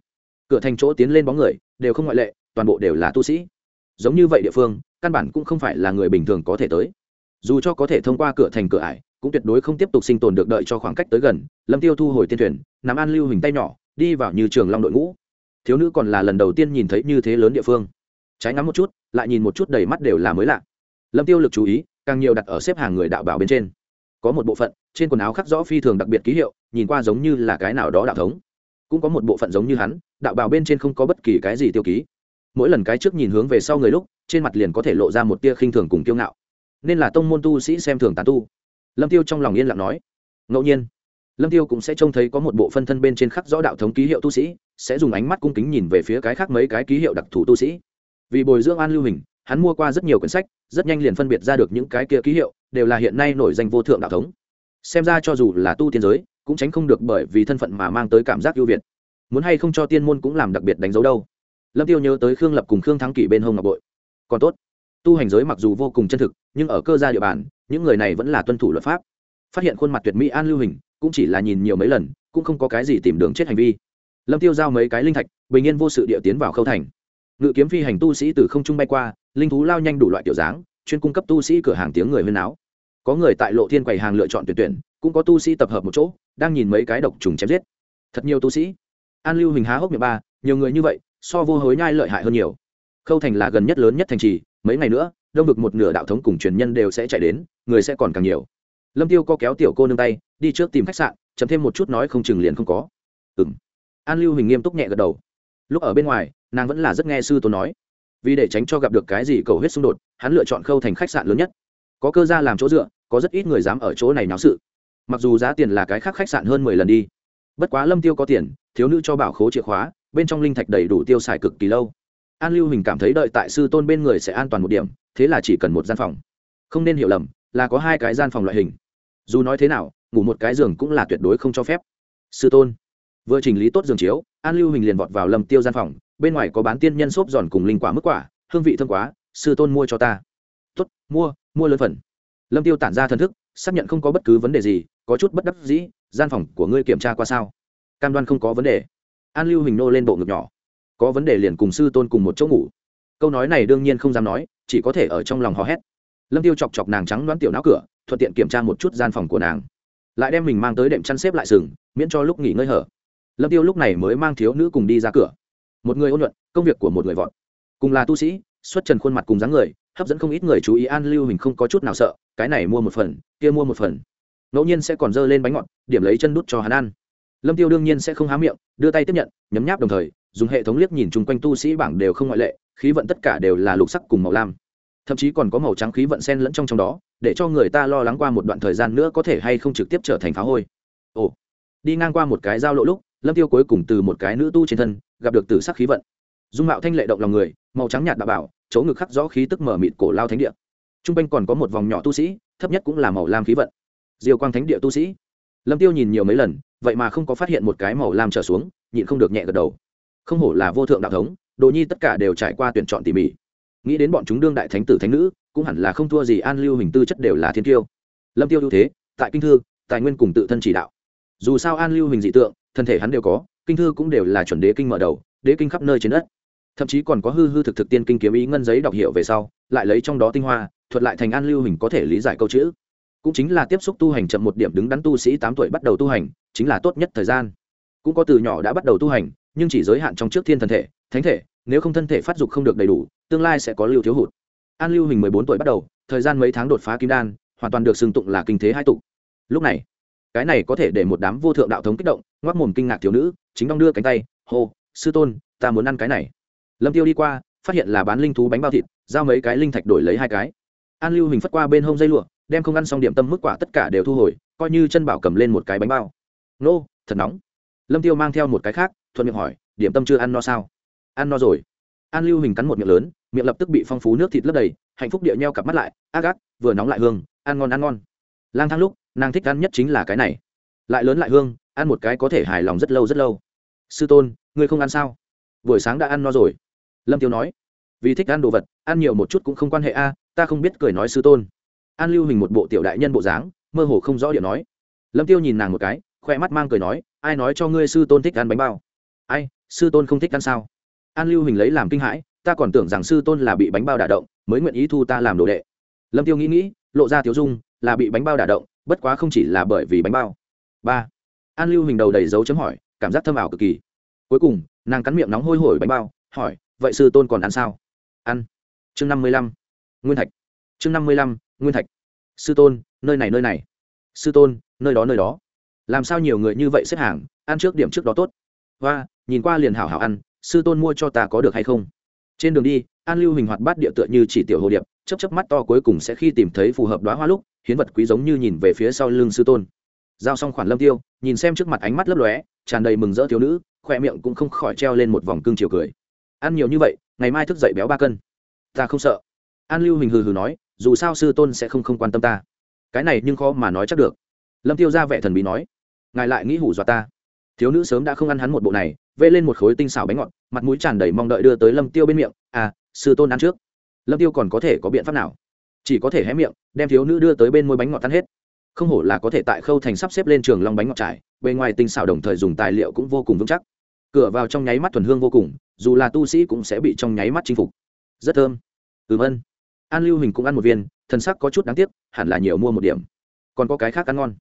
Cửa thành chỗ tiến lên bóng người, đều không ngoại lệ, toàn bộ đều là tu sĩ. Giống như vậy địa phương, căn bản cũng không phải là người bình thường có thể tới. Dù cho có thể thông qua cửa thành cửa ải, cũng tuyệt đối không tiếp tục sinh tồn được đợi cho khoảng cách tới gần, lâm tiêu thu hồi tiên thuyền, nắm an lưu hình tay nhỏ, đi vào như trường long đội ngũ thiếu nữ còn là lần đầu tiên nhìn thấy như thế lớn địa phương. Trái ngắm một chút, lại nhìn một chút đầy mắt đều là mới lạ. Lâm tiêu lực chú ý, càng nhiều đặt ở xếp hàng người đạo bảo bên trên. Có một bộ phận, trên quần áo khắc rõ phi thường đặc biệt ký hiệu, nhìn qua giống như là cái nào đó đạo thống. Cũng có một bộ phận giống như hắn, đạo bảo bên trên không có bất kỳ cái gì tiêu ký. Mỗi lần cái trước nhìn hướng về sau người lúc, trên mặt liền có thể lộ ra một tia khinh thường cùng kiêu ngạo. Nên là tông môn tu sĩ xem thường tán tu. Lâm tiêu trong lòng yên lặng nói, ngẫu nhiên lâm tiêu cũng sẽ trông thấy có một bộ phân thân bên trên khắc rõ đạo thống ký hiệu tu sĩ, sẽ dùng ánh mắt cung kính nhìn về phía cái khác mấy cái ký hiệu đặc thù tu sĩ. Vì bồi dưỡng an lưu hình, hắn mua qua rất nhiều quyển sách, rất nhanh liền phân biệt ra được những cái kia ký hiệu, đều là hiện nay nổi danh vô thượng đạo thống. Xem ra cho dù là tu tiên giới, cũng tránh không được bởi vì thân phận mà mang tới cảm giác ưu việt. Muốn hay không cho tiên môn cũng làm đặc biệt đánh dấu đâu. Lâm tiêu nhớ tới khương lập cùng khương thắng kỷ bên hông ngọc bội. Còn tốt, tu hành giới mặc dù vô cùng chân thực, nhưng ở cơ gia địa bàn, những người này vẫn là tuân thủ luật pháp. Phát hiện khuôn mặt tuyệt mỹ an lưu hình cũng chỉ là nhìn nhiều mấy lần, cũng không có cái gì tìm đường chết hành vi. Lâm tiêu giao mấy cái linh thạch, bình yên vô sự địa tiến vào khâu thành. Ngự kiếm phi hành tu sĩ từ không trung bay qua, linh thú lao nhanh đủ loại kiểu dáng, chuyên cung cấp tu sĩ cửa hàng tiếng người huyên áo có người tại lộ thiên quầy hàng lựa chọn tuyển tuyển, cũng có tu sĩ tập hợp một chỗ, đang nhìn mấy cái độc trùng chém giết. Thật nhiều tu sĩ. An lưu hình há hốc miệng ba, nhiều người như vậy, so vô hối nhai lợi hại hơn nhiều. Khâu thành là gần nhất lớn nhất thành trì, mấy ngày nữa, đông vực một nửa đạo thống cùng truyền nhân đều sẽ chạy đến, người sẽ còn càng nhiều lâm tiêu co kéo tiểu cô nương tay, đi trước tìm khách sạn chấm thêm một chút nói không chừng liền không có. Ừng an lưu hình nghiêm túc nhẹ gật đầu. Lúc ở bên ngoài, nàng vẫn là rất nghe sư tôn nói. Vì để tránh cho gặp được cái gì cầu hết xung đột, hắn lựa chọn khâu thành khách sạn lớn nhất. Có cơ gia làm chỗ dựa, có rất ít người dám ở chỗ này náo sự. Mặc dù giá tiền là cái khác khách sạn hơn mười lần đi. Bất quá lâm tiêu có tiền, thiếu nữ cho bảo khố chìa khóa, bên trong linh thạch đầy đủ tiêu xài cực kỳ lâu. An lưu hình cảm thấy đợi tại sư tôn bên người sẽ an toàn một điểm, thế là chỉ cần một gian phòng. Không nên hiểu lầm, là có hai cái gian phòng loại hình dù nói thế nào, ngủ một cái giường cũng là tuyệt đối không cho phép. Sư tôn, vừa chỉnh lý tốt giường chiếu, an lưu hình liền vọt vào lâm tiêu gian phòng, bên ngoài có bán tiên nhân xốp giòn cùng linh quả mức quả, hương vị thơm quá, sư tôn mua cho ta. Tốt, mua mua lớn phần. Lâm tiêu tản ra thần thức, xác nhận không có bất cứ vấn đề gì, có chút bất đắc dĩ, gian phòng của ngươi kiểm tra qua sao? Cam đoan không có vấn đề. An lưu hình nô lên bộ ngực nhỏ. Có vấn đề liền cùng sư tôn cùng một chỗ ngủ. Câu nói này đương nhiên không dám nói, chỉ có thể ở trong lòng hò hét lâm tiêu chọc chọc nàng trắng đoán tiểu não cửa, thuận tiện kiểm tra một chút gian phòng của nàng. Lại đem mình mang tới đệm chăn xếp lại sừng, miễn cho lúc nghỉ ngơi hở. Lâm tiêu lúc này mới mang thiếu nữ cùng đi ra cửa. Một người ôn nhuận, công việc của một người vọt. Cùng là tu sĩ, xuất trần khuôn mặt cùng dáng người, hấp dẫn không ít người chú ý an lưu hình không có chút nào sợ, cái này mua một phần, kia mua một phần. Ngẫu nhiên sẽ còn dơ lên bánh ngọt, điểm lấy chân đút cho hắn ăn. Lâm tiêu đương nhiên sẽ không há miệng, đưa tay tiếp nhận, nhấm nháp đồng thời, dùng hệ thống liếc nhìn chung quanh tu sĩ bảng đều không ngoại lệ, khí vận tất cả đều là lục sắc cùng màu lam thậm chí còn có màu trắng khí vận sen lẫn trong trong đó, để cho người ta lo lắng qua một đoạn thời gian nữa có thể hay không trực tiếp trở thành phá hôi. Ồ, đi ngang qua một cái giao lộ lúc, lâm tiêu cuối cùng từ một cái nữ tu trên thân, gặp được tử sắc khí vận. Dung mạo thanh lệ động lòng người, màu trắng nhạt đạo bảo, chỗ ngực khắc rõ khí tức mở mịt cổ lao thánh địa. Trung quanh còn có một vòng nhỏ tu sĩ, thấp nhất cũng là màu lam khí vận. Diều quang thánh địa tu sĩ. Lâm tiêu nhìn nhiều mấy lần, vậy mà không có phát hiện một cái màu lam trở xuống, nhịn không được nhẹ gật đầu. Không hổ là vô thượng đạo thống, đồ nhi tất cả đều trải qua tuyển chọn tỉ mỉ nghĩ đến bọn chúng đương đại thánh tử thánh nữ, cũng hẳn là không thua gì an lưu hình tư chất đều là thiên tiêu lâm tiêu ưu thế, tại kinh thư, tài nguyên cùng tự thân chỉ đạo. Dù sao an lưu hình dị tượng, thân thể hắn đều có, kinh thư cũng đều là chuẩn đế kinh mở đầu, đế kinh khắp nơi trên đất. Thậm chí còn có hư hư thực thực tiên kinh kiếm ý ngân giấy đọc hiệu về sau, lại lấy trong đó tinh hoa, thuật lại thành an lưu hình có thể lý giải câu chữ. Cũng chính là tiếp xúc tu hành chậm một điểm đứng đắn tu sĩ tám tuổi bắt đầu tu hành, chính là tốt nhất thời gian. Cũng có từ nhỏ đã bắt đầu tu hành, nhưng chỉ giới hạn trong trước thiên thân thể, thánh thể, nếu không thân thể phát dục không được đầy đủ tương lai sẽ có lưu thiếu hụt. An lưu hình mười bốn tuổi bắt đầu, thời gian mấy tháng đột phá kim đan, hoàn toàn được xưng tụng là kinh thế hai tục. Lúc này, cái này có thể để một đám vô thượng đạo thống kích động, ngoác mồm kinh ngạc thiếu nữ, chính đong đưa cánh tay, hô, sư tôn, ta muốn ăn cái này. Lâm tiêu đi qua, phát hiện là bán linh thú bánh bao thịt, giao mấy cái linh thạch đổi lấy hai cái. An lưu hình phất qua bên hông dây lụa, đem không ăn xong điểm tâm mức quả tất cả đều thu hồi, coi như chân bảo cầm lên một cái bánh bao. Nô, thật nóng. Lâm tiêu mang theo một cái khác, thuận miệng hỏi, điểm tâm chưa ăn no sao? Ăn no rồi an lưu hình cắn một miệng lớn, miệng lập tức bị phong phú nước thịt lấp đầy, hạnh phúc địa nheo cặp mắt lại, ác ác, vừa nóng lại hương, ăn ngon ăn ngon. Lang thang lúc, nàng thích ăn nhất chính là cái này. Lại lớn lại hương, ăn một cái có thể hài lòng rất lâu rất lâu. Sư tôn, ngươi không ăn sao? Buổi sáng đã ăn no rồi. Lâm tiêu nói. Vì thích ăn đồ vật, ăn nhiều một chút cũng không quan hệ a, ta không biết cười nói sư tôn. An lưu hình một bộ tiểu đại nhân bộ dáng, mơ hồ không rõ điện nói. Lâm tiêu nhìn nàng một cái, khoe mắt mang cười nói, ai nói cho ngươi sư tôn thích ăn bánh bao? Ai, sư tôn không thích ăn sao? An lưu hình lấy làm kinh hãi, ta còn tưởng rằng sư tôn là bị bánh bao đả động, mới nguyện ý thu ta làm đồ đệ. Lâm tiêu nghĩ nghĩ, lộ ra tiếu dung, là bị bánh bao đả động, bất quá không chỉ là bởi vì bánh bao. Ba, an lưu hình đầu đầy dấu chấm hỏi, cảm giác thâm ảo cực kỳ. Cuối cùng, nàng cắn miệng nóng hôi hổi bánh bao, hỏi, vậy sư tôn còn ăn sao? Ăn. Chương năm mươi lăm, nguyên thạch. Chương năm mươi lăm, nguyên thạch. Sư tôn, nơi này nơi này. Sư tôn, nơi đó nơi đó. Làm sao nhiều người như vậy xếp hàng, ăn trước điểm trước đó tốt. Và nhìn qua liền hảo hảo ăn sư tôn mua cho ta có được hay không? Trên đường đi, an lưu hình hoạt bát địa tựa như chỉ tiểu hồ điệp chấp chấp mắt to cuối cùng sẽ khi tìm thấy phù hợp đoá hoa lúc, hiến vật quý giống như nhìn về phía sau lưng sư tôn. Giao xong khoản lâm tiêu, nhìn xem trước mặt ánh mắt lấp lóe, tràn đầy mừng rỡ thiếu nữ khoe miệng cũng không khỏi treo lên một vòng cương chiều cười. Ăn nhiều như vậy, ngày mai thức dậy béo ba cân. Ta không sợ. An lưu hình hừ hừ nói, dù sao sư tôn sẽ không không quan tâm ta. Cái này nhưng khó mà nói chắc được. Lâm tiêu ra vẻ thần bí nói, ngài lại nghĩ hủ dọa ta. Thiếu nữ sớm đã không ăn hắn một bộ này vê lên một khối tinh xảo bánh ngọt, mặt mũi tràn đầy mong đợi đưa tới lâm tiêu bên miệng. À sư tôn ăn trước. Lâm tiêu còn có thể có biện pháp nào? Chỉ có thể hé miệng, đem thiếu nữ đưa tới bên môi bánh ngọt tan hết. Không hổ là có thể tại khâu thành sắp xếp lên trường long bánh ngọt trải bên ngoài tinh xảo đồng thời dùng tài liệu cũng vô cùng vững chắc. Cửa vào trong nháy mắt thuần hương vô cùng, dù là tu sĩ cũng sẽ bị trong nháy mắt chinh phục. Rất thơm. Ừm ân an lưu hình cũng ăn một viên, thần sắc có chút đáng tiếc, hẳn là nhiều mua một điểm. Còn có cái khác ăn ngon.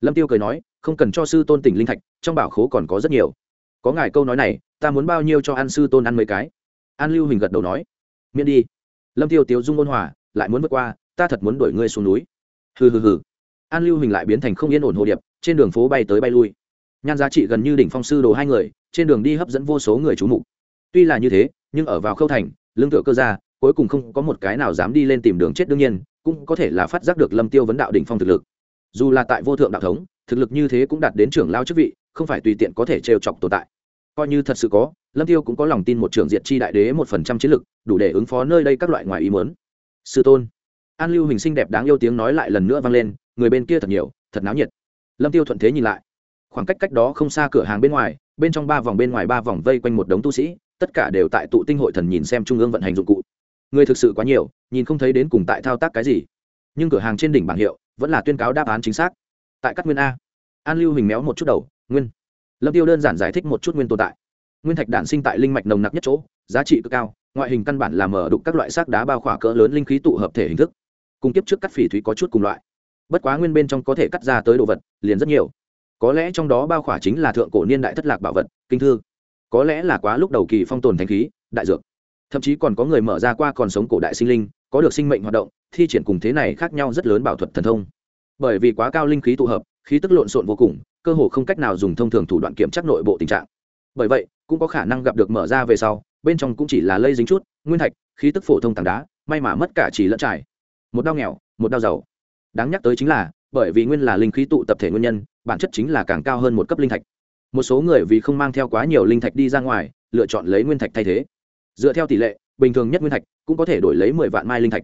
Lâm tiêu cười nói, không cần cho sư tôn tỉnh linh thạch, trong bảo khố còn có rất nhiều có ngài câu nói này, ta muốn bao nhiêu cho an sư tôn ăn mấy cái? An lưu hình gật đầu nói, miễn đi. Lâm tiêu tiếu dung ôn hòa, lại muốn vượt qua, ta thật muốn đuổi ngươi xuống núi. Hừ hừ hừ. An lưu hình lại biến thành không yên ổn hồ điệp, trên đường phố bay tới bay lui. Nhan giá trị gần như đỉnh phong sư đồ hai người, trên đường đi hấp dẫn vô số người chú mục. Tuy là như thế, nhưng ở vào khâu thành lương tựa cơ gia cuối cùng không có một cái nào dám đi lên tìm đường chết đương nhiên, cũng có thể là phát giác được lâm tiêu vấn đạo đỉnh phong thực lực. Dù là tại vô thượng đạo thống, thực lực như thế cũng đạt đến trưởng lao chức vị, không phải tùy tiện có thể trêu chọc tồn tại coi như thật sự có, lâm tiêu cũng có lòng tin một trưởng diện chi đại đế một phần trăm chiến lực, đủ để ứng phó nơi đây các loại ngoài ý muốn. Sư tôn. An lưu hình xinh đẹp đáng yêu tiếng nói lại lần nữa vang lên, người bên kia thật nhiều, thật náo nhiệt. Lâm tiêu thuận thế nhìn lại. Khoảng cách cách đó không xa cửa hàng bên ngoài, bên trong ba vòng bên ngoài ba vòng vây quanh một đống tu sĩ, tất cả đều tại tụ tinh hội thần nhìn xem trung ương vận hành dụng cụ. Người thực sự quá nhiều, nhìn không thấy đến cùng tại thao tác cái gì. Nhưng cửa hàng trên đỉnh bảng hiệu vẫn là tuyên cáo đáp án chính xác. Tại các nguyên a. An lưu hình méo một chút đầu, nguyên lâm tiêu đơn giản giải thích một chút nguyên tồn tại. Nguyên thạch đản sinh tại linh mạch nồng nặc nhất chỗ, giá trị cực cao, ngoại hình căn bản là mở đục các loại xác đá bao khỏa cỡ lớn linh khí tụ hợp thể hình thức. Cùng tiếp trước cắt phỉ thúy có chút cùng loại. Bất quá nguyên bên trong có thể cắt ra tới đồ vật, liền rất nhiều. Có lẽ trong đó bao khỏa chính là thượng cổ niên đại thất lạc bảo vật, kinh thư. Có lẽ là quá lúc đầu kỳ phong tồn thanh khí, đại dược. Thậm chí còn có người mở ra qua còn sống cổ đại sinh linh, có được sinh mệnh hoạt động, thi triển cùng thế này khác nhau rất lớn bảo thuật thần thông. Bởi vì quá cao linh khí tụ hợp, khí tức lộn xộn vô cùng cơ hồ không cách nào dùng thông thường thủ đoạn kiểm tra nội bộ tình trạng. Bởi vậy, cũng có khả năng gặp được mở ra về sau, bên trong cũng chỉ là lây dính chút, nguyên thạch, khí tức phổ thông tảng đá, may mà mất cả chỉ lẫn trải. Một đau nghèo, một đau giàu. Đáng nhắc tới chính là, bởi vì nguyên là linh khí tụ tập thể nguyên nhân, bản chất chính là càng cao hơn một cấp linh thạch. Một số người vì không mang theo quá nhiều linh thạch đi ra ngoài, lựa chọn lấy nguyên thạch thay thế. Dựa theo tỷ lệ, bình thường nhất nguyên thạch cũng có thể đổi lấy mười vạn mai linh thạch.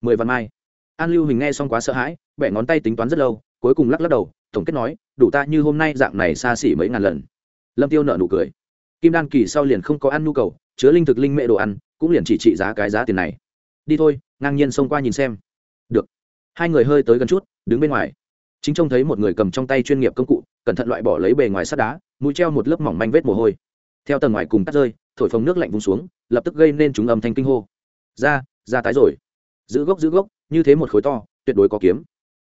Mười vạn mai. An lưu hình nghe xong quá sợ hãi, bẻ ngón tay tính toán rất lâu, cuối cùng lắc lắc đầu tổng kết nói, đủ ta như hôm nay dạng này xa xỉ mấy ngàn lần. Lâm tiêu nợ nụ cười. Kim đan kỳ sau liền không có ăn nhu cầu, chứa linh thực linh mệ đồ ăn, cũng liền chỉ trị giá cái giá tiền này. Đi thôi, ngang nhiên xông qua nhìn xem. Được. Hai người hơi tới gần chút, đứng bên ngoài. Chính trông thấy một người cầm trong tay chuyên nghiệp công cụ, cẩn thận loại bỏ lấy bề ngoài sắt đá, mũi treo một lớp mỏng manh vết mồ hôi. Theo tầng ngoài cùng cắt rơi, thổi phồng nước lạnh vung xuống, lập tức gây nên chúng âm thanh kinh hô. Ra ra tái rồi. Giữ gốc giữ gốc, như thế một khối to, tuyệt đối có kiếm.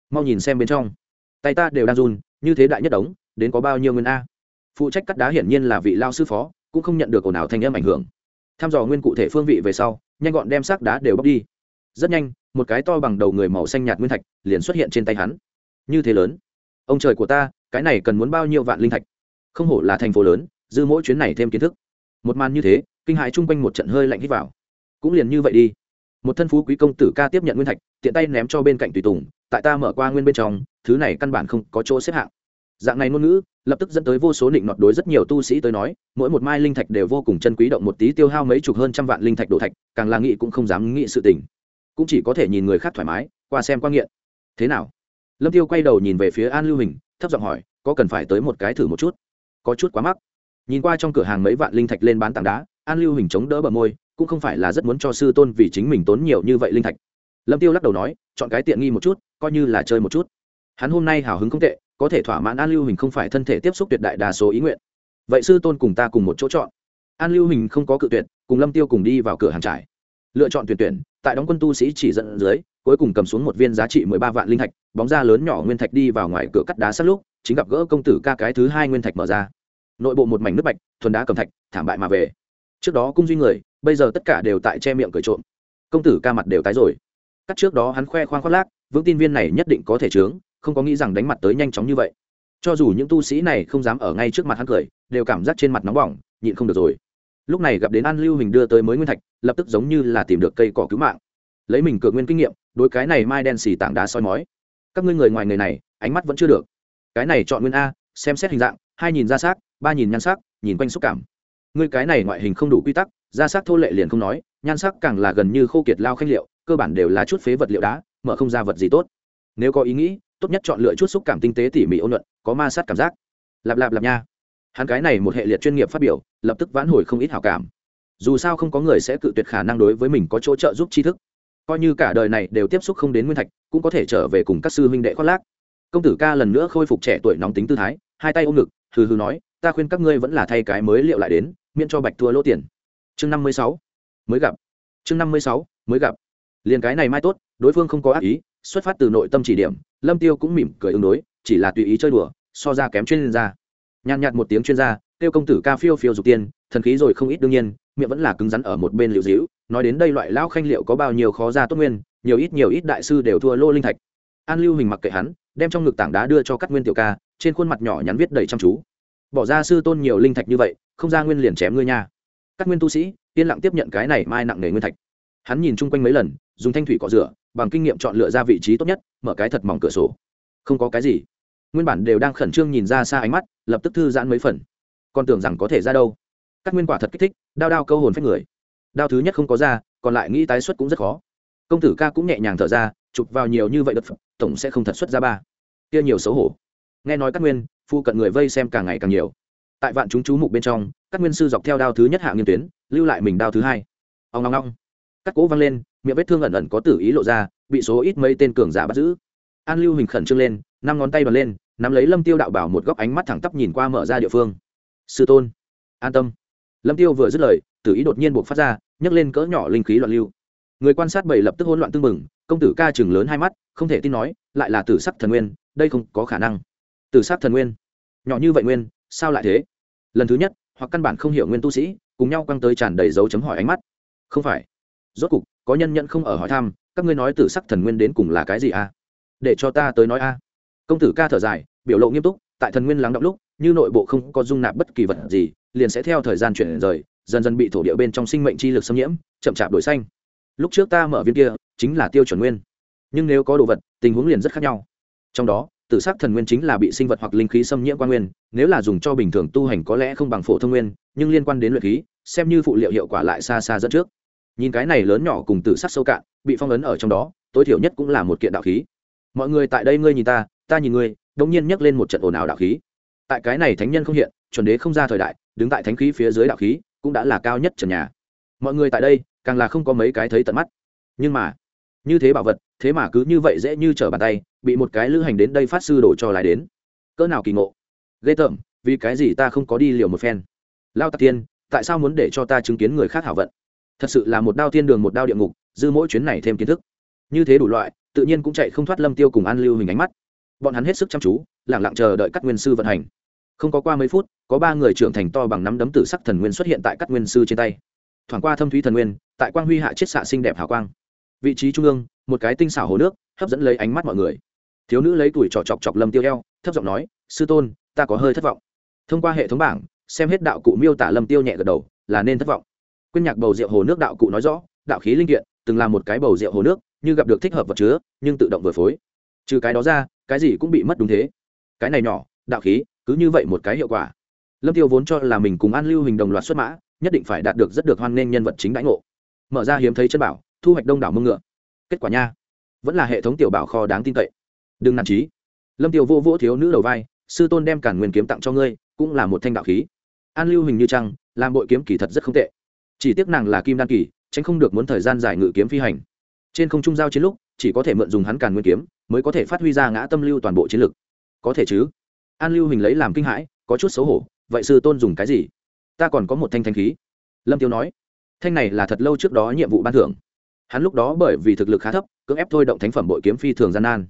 Mau nhìn xem bên trong tay ta đều đang run, như thế đại nhất đống, đến có bao nhiêu nguyên a? Phụ trách cắt đá hiển nhiên là vị lao sư phó, cũng không nhận được ồn ào thanh âm ảnh hưởng. Tham dò nguyên cụ thể phương vị về sau, nhanh gọn đem xác đá đều bóc đi. Rất nhanh, một cái to bằng đầu người màu xanh nhạt nguyên thạch liền xuất hiện trên tay hắn. Như thế lớn. Ông trời của ta, cái này cần muốn bao nhiêu vạn linh thạch? Không hổ là thành phố lớn, dư mỗi chuyến này thêm kiến thức. Một màn như thế, kinh hại chung quanh một trận hơi lạnh hít vào. Cũng liền như vậy đi. Một thân phú quý công tử ca tiếp nhận nguyên thạch, tiện tay ném cho bên cạnh tùy tùng, tại ta mở qua nguyên bên trong thứ này căn bản không có chỗ xếp hạng. Dạng này ngôn ngữ, lập tức dẫn tới vô số định nọt đối rất nhiều tu sĩ tới nói, mỗi một mai linh thạch đều vô cùng chân quý động một tí tiêu hao mấy chục hơn trăm vạn linh thạch đổ thạch, càng là nghĩ cũng không dám nghĩ sự tình. Cũng chỉ có thể nhìn người khác thoải mái, qua xem quan nghiện. Thế nào? Lâm tiêu quay đầu nhìn về phía an lưu hình, thấp giọng hỏi, có cần phải tới một cái thử một chút? Có chút quá mắc. Nhìn qua trong cửa hàng mấy vạn linh thạch lên bán tảng đá, an lưu hình chống đỡ bờ môi, cũng không phải là rất muốn cho sư tôn vì chính mình tốn nhiều như vậy linh thạch. Lâm tiêu lắc đầu nói, chọn cái tiện nghi một chút, coi như là chơi một chút hắn hôm nay hào hứng không tệ, có thể thỏa mãn an lưu hình không phải thân thể tiếp xúc tuyệt đại đa số ý nguyện. Vậy sư tôn cùng ta cùng một chỗ chọn. An lưu hình không có cự tuyệt, cùng lâm tiêu cùng đi vào cửa hàng trải lựa chọn tuyển tuyển, tại đóng quân tu sĩ chỉ dẫn dưới, cuối cùng cầm xuống một viên giá trị mười ba vạn linh thạch, bóng ra lớn nhỏ nguyên thạch đi vào ngoài cửa cắt đá sát lúc, chính gặp gỡ công tử ca cái thứ hai nguyên thạch mở ra. Nội bộ một mảnh nước bạch, thuần đá cầm thạch, thảm bại mà về. Trước đó cung duy người, bây giờ tất cả đều tại che miệng cười trộm. Công tử ca mặt đều tái rồi. Cắt trước đó hắn khoe khoang khoác lác, vững tin viên này nhất định có thể chướng không có nghĩ rằng đánh mặt tới nhanh chóng như vậy. Cho dù những tu sĩ này không dám ở ngay trước mặt hắn cười, đều cảm giác trên mặt nóng bỏng, nhịn không được rồi. Lúc này gặp đến an lưu hình đưa tới mới nguyên thạch, lập tức giống như là tìm được cây cỏ cứu mạng. Lấy mình cược nguyên kinh nghiệm, đối cái này mai đen xì tảng đá soi mói. Các ngươi người ngoài người này, ánh mắt vẫn chưa được. Cái này chọn nguyên a, xem xét hình dạng, hai nhìn ra xác, ba nhìn nhan sắc, nhìn quanh xúc cảm. Ngươi cái này ngoại hình không đủ quy tắc, ra sắc thô lệ liền không nói, nhan sắc càng là gần như khô kiệt lao khanh liệu, cơ bản đều là chút phế vật liệu đá, mở không ra vật gì tốt. Nếu có ý nghĩ tốt nhất chọn lựa chút xúc cảm tinh tế tỉ mỉ ôn luận, có ma sát cảm giác. Lạp lạp lạp nha. Hắn cái này một hệ liệt chuyên nghiệp phát biểu, lập tức vãn hồi không ít hảo cảm. Dù sao không có người sẽ cự tuyệt khả năng đối với mình có chỗ trợ giúp tri thức. Coi như cả đời này đều tiếp xúc không đến nguyên thạch, cũng có thể trở về cùng các sư huynh đệ khoác lác. Công tử ca lần nữa khôi phục trẻ tuổi nóng tính tư thái, hai tay ôm ngực, hừ hừ nói, ta khuyên các ngươi vẫn là thay cái mới liệu lại đến, miễn cho bạch thua lỗ tiền. Chương năm mươi sáu. Mới gặp. Chương năm mươi sáu. Mới gặp. Liền cái này mai tốt, đối phương không có ác ý xuất phát từ nội tâm chỉ điểm, lâm tiêu cũng mỉm cười ứng đối, chỉ là tùy ý chơi đùa, so ra kém chuyên gia. Nhàn nhạt một tiếng chuyên gia, Tiêu công tử ca phiêu phiêu dục tiên, thần khí rồi không ít đương nhiên, miệng vẫn là cứng rắn ở một bên liệu dĩu nói đến đây loại lão khanh liệu có bao nhiêu khó ra tốt nguyên, nhiều ít nhiều ít đại sư đều thua lô linh thạch. An lưu hình mặc kệ hắn, đem trong ngực tảng đá đưa cho các nguyên tiểu ca, trên khuôn mặt nhỏ nhắn viết đầy chăm chú. Bỏ ra sư tôn nhiều linh thạch như vậy, không ra nguyên liền chém ngươi nha. Các nguyên tu sĩ, yên lặng tiếp nhận cái này mai nặng nề nguyên thạch. Hắn nhìn chung quanh mấy lần dùng thanh thủy cọ rửa, bằng kinh nghiệm chọn lựa ra vị trí tốt nhất, mở cái thật mỏng cửa sổ. Không có cái gì. Nguyên bản đều đang khẩn trương nhìn ra xa ánh mắt, lập tức thư giãn mấy phần. Còn tưởng rằng có thể ra đâu. Các nguyên quả thật kích thích, đao đao câu hồn phách người. Đao thứ nhất không có ra, còn lại nghĩ tái xuất cũng rất khó. Công tử ca cũng nhẹ nhàng thở ra, chụp vào nhiều như vậy đợt tổng sẽ không thật xuất ra ba. Kia nhiều xấu hổ. Nghe nói các nguyên, phu cận người vây xem càng ngày càng nhiều. Tại vạn chúng chú mục bên trong, các nguyên sư dọc theo đao thứ nhất hạ nghiên tuyến, lưu lại mình đao thứ hai. Ông ngong ngong các cố văng lên, miệng vết thương ẩn ẩn có tử ý lộ ra, bị số ít mấy tên cường giả bắt giữ. An lưu hình khẩn trương lên, năm ngón tay bật lên, nắm lấy lâm tiêu đạo bảo một góc ánh mắt thẳng tắp nhìn qua mở ra địa phương. Sư tôn, an tâm. Lâm tiêu vừa dứt lời, tử ý đột nhiên buộc phát ra, nhấc lên cỡ nhỏ linh khí loạn lưu. Người quan sát bảy lập tức hỗn loạn tưng bừng, công tử ca chừng lớn hai mắt, không thể tin nói, lại là tử sắc thần nguyên, đây không có khả năng. Tử sắc thần nguyên? Nhỏ như vậy nguyên, sao lại thế? Lần thứ nhất, hoặc căn bản không hiểu nguyên tu sĩ, cùng nhau quăng tới tràn đầy dấu chấm hỏi ánh mắt. Không phải rốt cục, có nhân nhận không ở hỏi thăm, các ngươi nói tử sắc thần nguyên đến cùng là cái gì a à? để cho ta tới nói a. Công tử ca thở dài, biểu lộ nghiêm túc, tại thần nguyên lắng động lúc, như nội bộ không có dung nạp bất kỳ vật gì, liền sẽ theo thời gian chuyển rời, dần dần bị thổ địa bên trong sinh mệnh chi lực xâm nhiễm, chậm chạp đổi xanh. Lúc trước ta mở viên kia, chính là tiêu chuẩn nguyên. Nhưng nếu có đồ vật, tình huống liền rất khác nhau. Trong đó, tử sắc thần nguyên chính là bị sinh vật hoặc linh khí xâm nhiễm quan nguyên, nếu là dùng cho bình thường tu hành có lẽ không bằng phổ thông nguyên, nhưng liên quan đến luyện khí, xem như phụ liệu hiệu quả lại xa xa dẫn trước nhìn cái này lớn nhỏ cùng tử sắc sâu cạn, bị phong ấn ở trong đó, tối thiểu nhất cũng là một kiện đạo khí. Mọi người tại đây ngươi nhìn ta ta nhìn ngươi, đống nhiên nhắc lên một trận ồn ào đạo khí. Tại cái này thánh nhân không hiện, chuẩn đế không ra thời đại, đứng tại thánh khí phía dưới đạo khí, cũng đã là cao nhất trần nhà. Mọi người tại đây, càng là không có mấy cái thấy tận mắt. Nhưng mà, như thế bảo vật, thế mà cứ như vậy dễ như trở bàn tay, bị một cái lữ hành đến đây phát sư đổ cho lại đến. Cỡ nào kỳ ngộ. Ghê tởm, vì cái gì ta không có đi liều một phen? Lao tạc tiên tại sao muốn để cho ta chứng kiến người khác hảo vận? Thật sự là một đao thiên đường, một đao địa ngục, dư mỗi chuyến này thêm kiến thức. Như thế đủ loại, tự nhiên cũng chạy không thoát lâm tiêu cùng an lưu hình ánh mắt. Bọn hắn hết sức chăm chú lẳng lặng chờ đợi các nguyên sư vận hành. Không có qua mấy phút, có ba người trưởng thành to bằng nắm đấm tử sắc thần nguyên xuất hiện tại các nguyên sư trên tay. Thoảng qua thâm thúy thần nguyên, tại quang huy hạ chiết xạ xinh đẹp hào quang. Vị trí trung ương, một cái tinh xảo hồ nước, hấp dẫn lấy ánh mắt mọi người. Thiếu nữ lấy tuổi trò chọc chọc lâm tiêu eo, thấp giọng nói, sư tôn, ta có hơi thất vọng. Thông qua hệ thống bảng, xem hết đạo cụ miêu tả lâm tiêu nhẹ gật đầu, là nên thất vọng quyên nhạc bầu rượu hồ nước đạo cụ nói rõ, đạo khí linh kiện, từng là một cái bầu rượu hồ nước, như gặp được thích hợp vật chứa, nhưng tự động vừa phối. Trừ cái đó ra, cái gì cũng bị mất đúng thế. Cái này nhỏ, đạo khí, cứ như vậy một cái hiệu quả. Lâm tiêu vốn cho là mình cùng an lưu hình đồng loạt xuất mã, nhất định phải đạt được rất được hoan nghênh nhân vật chính đãi ngộ. Mở ra hiếm thấy chân bảo, thu hoạch đông đảo mương ngựa. Kết quả nha, vẫn là hệ thống tiểu bảo kho đáng tin cậy. Đừng nản trí. Lâm tiêu vô vỗ thiếu nữ đầu vai, sư tôn đem cản nguyên kiếm tặng cho ngươi, cũng là một thanh đạo khí. An lưu hình như trăng làm bội kiếm kỳ thật rất không tệ chỉ tiếc nàng là kim đan kỳ, tránh không được muốn thời gian giải ngự kiếm phi hành. Trên không trung giao chiến lúc, chỉ có thể mượn dùng hắn càn nguyên kiếm, mới có thể phát huy ra ngã tâm lưu toàn bộ chiến lực. Có thể chứ? An lưu hình lấy làm kinh hãi, có chút xấu hổ, vậy sư tôn dùng cái gì? Ta còn có một thanh thanh khí. Lâm tiêu nói, thanh này là thật lâu trước đó nhiệm vụ ban thưởng. Hắn lúc đó bởi vì thực lực khá thấp, cưỡng ép thôi động thánh phẩm bội kiếm phi thường gian nan.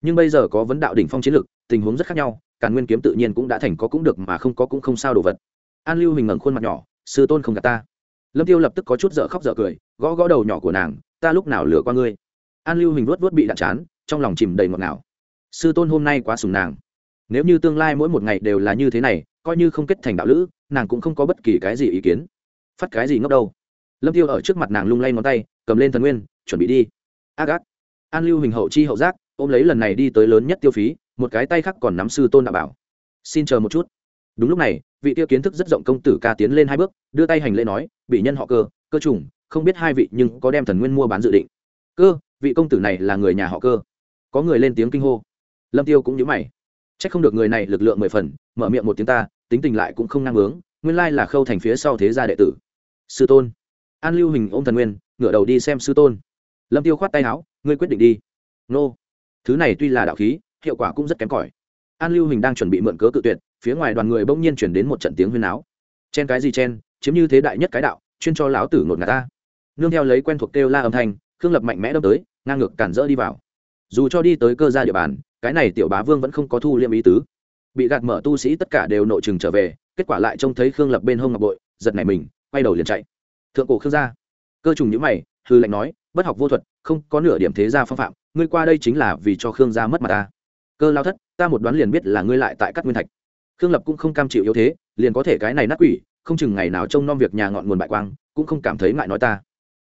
Nhưng bây giờ có vấn đạo đỉnh phong chiến lực, tình huống rất khác nhau, càn nguyên kiếm tự nhiên cũng đã thành có cũng được mà không có cũng không sao đồ vật. An lưu hình ngẩng khuôn mặt nhỏ, sư tôn không gạt ta lâm tiêu lập tức có chút dở khóc dở cười, gõ gõ đầu nhỏ của nàng, ta lúc nào lừa qua ngươi? An lưu hình vuốt vuốt bị đạn chán, trong lòng chìm đầy ngọt ngào. Sư tôn hôm nay quá sùng nàng. Nếu như tương lai mỗi một ngày đều là như thế này, coi như không kết thành đạo lữ, nàng cũng không có bất kỳ cái gì ý kiến. Phát cái gì ngốc đâu? Lâm tiêu ở trước mặt nàng lung lay ngón tay, cầm lên thần nguyên, chuẩn bị đi. Ác ác. An lưu hình hậu chi hậu giác, ôm lấy lần này đi tới lớn nhất tiêu phí, một cái tay khác còn nắm sư tôn đạo bảo. Xin chờ một chút. Đúng lúc này vị tiêu kiến thức rất rộng công tử ca tiến lên hai bước, đưa tay hành lễ nói bị nhân họ cơ cơ trùng, không biết hai vị nhưng có đem thần nguyên mua bán dự định. Cơ, vị công tử này là người nhà họ cơ. Có người lên tiếng kinh hô. Lâm tiêu cũng nhớ mày. C h ắ c không được người này lực lượng mười phần, mở miệng một tiếng ta, tính tình lại cũng không năng hướng nguyên lai là khâu thành phía sau thế gia đệ tử. Sư tôn. An lưu hình ôm thần nguyên, ngửa đầu đi xem sư tôn. Lâm tiêu khoát tay áo, ngươi quyết định đi. Nô. Thứ này tuy là đạo khí, hiệu quả cũng rất kém cỏi. An lưu hình đang chuẩn bị mượn cớ cự tuyệt phía ngoài đoàn người bỗng nhiên chuyển đến một trận tiếng huyên áo chen cái gì chen, chiếm như thế đại nhất cái đạo, chuyên cho lão tử ngột ngạt ta. Nương theo lấy quen thuộc kêu la âm thanh, khương lập mạnh mẽ đâm tới, ngang ngược cản rỡ đi vào. Dù cho đi tới cơ gia địa bàn, cái này tiểu bá vương vẫn không có thu liêm ý tứ. Bị gạt mở tu sĩ tất cả đều nội trừng trở về, kết quả lại trông thấy khương lập bên hông ngọc bội, giật nảy mình, quay đầu liền chạy. Thượng cổ khương gia, cơ trùng nhữ mày, hư lệnh nói, bất học vô thuật, không có nửa điểm thế gia phong phạm, ngươi qua đây chính là vì cho khương gia mất mặt ta. Cơ lao thất, ta một đoán liền biết là ngươi lại tại các nguyên thạch khương lập cũng không cam chịu yếu thế, liền có thể cái này nát quỷ, không chừng ngày nào trông nom việc nhà ngọn nguồn bại quang, cũng không cảm thấy ngại nói ta.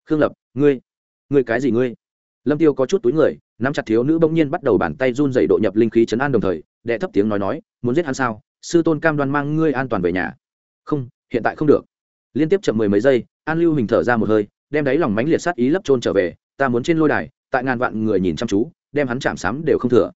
Khương lập, ngươi ngươi cái gì ngươi? Lâm tiêu có chút túi người, nắm chặt thiếu nữ bỗng nhiên bắt đầu bàn tay run dày độ nhập linh khí chấn an đồng thời, đệ thấp tiếng nói nói, muốn giết hắn sao? Sư tôn cam đoan mang ngươi an toàn về nhà. Không, hiện tại không được. Liên tiếp chậm mười mấy giây, an lưu hình thở ra một hơi, đem đáy lòng mánh liệt sát ý lấp trôn trở về, ta muốn trên lôi đài, tại ngàn vạn người nhìn chăm chú, đem hắn chạm sám đều không thừa.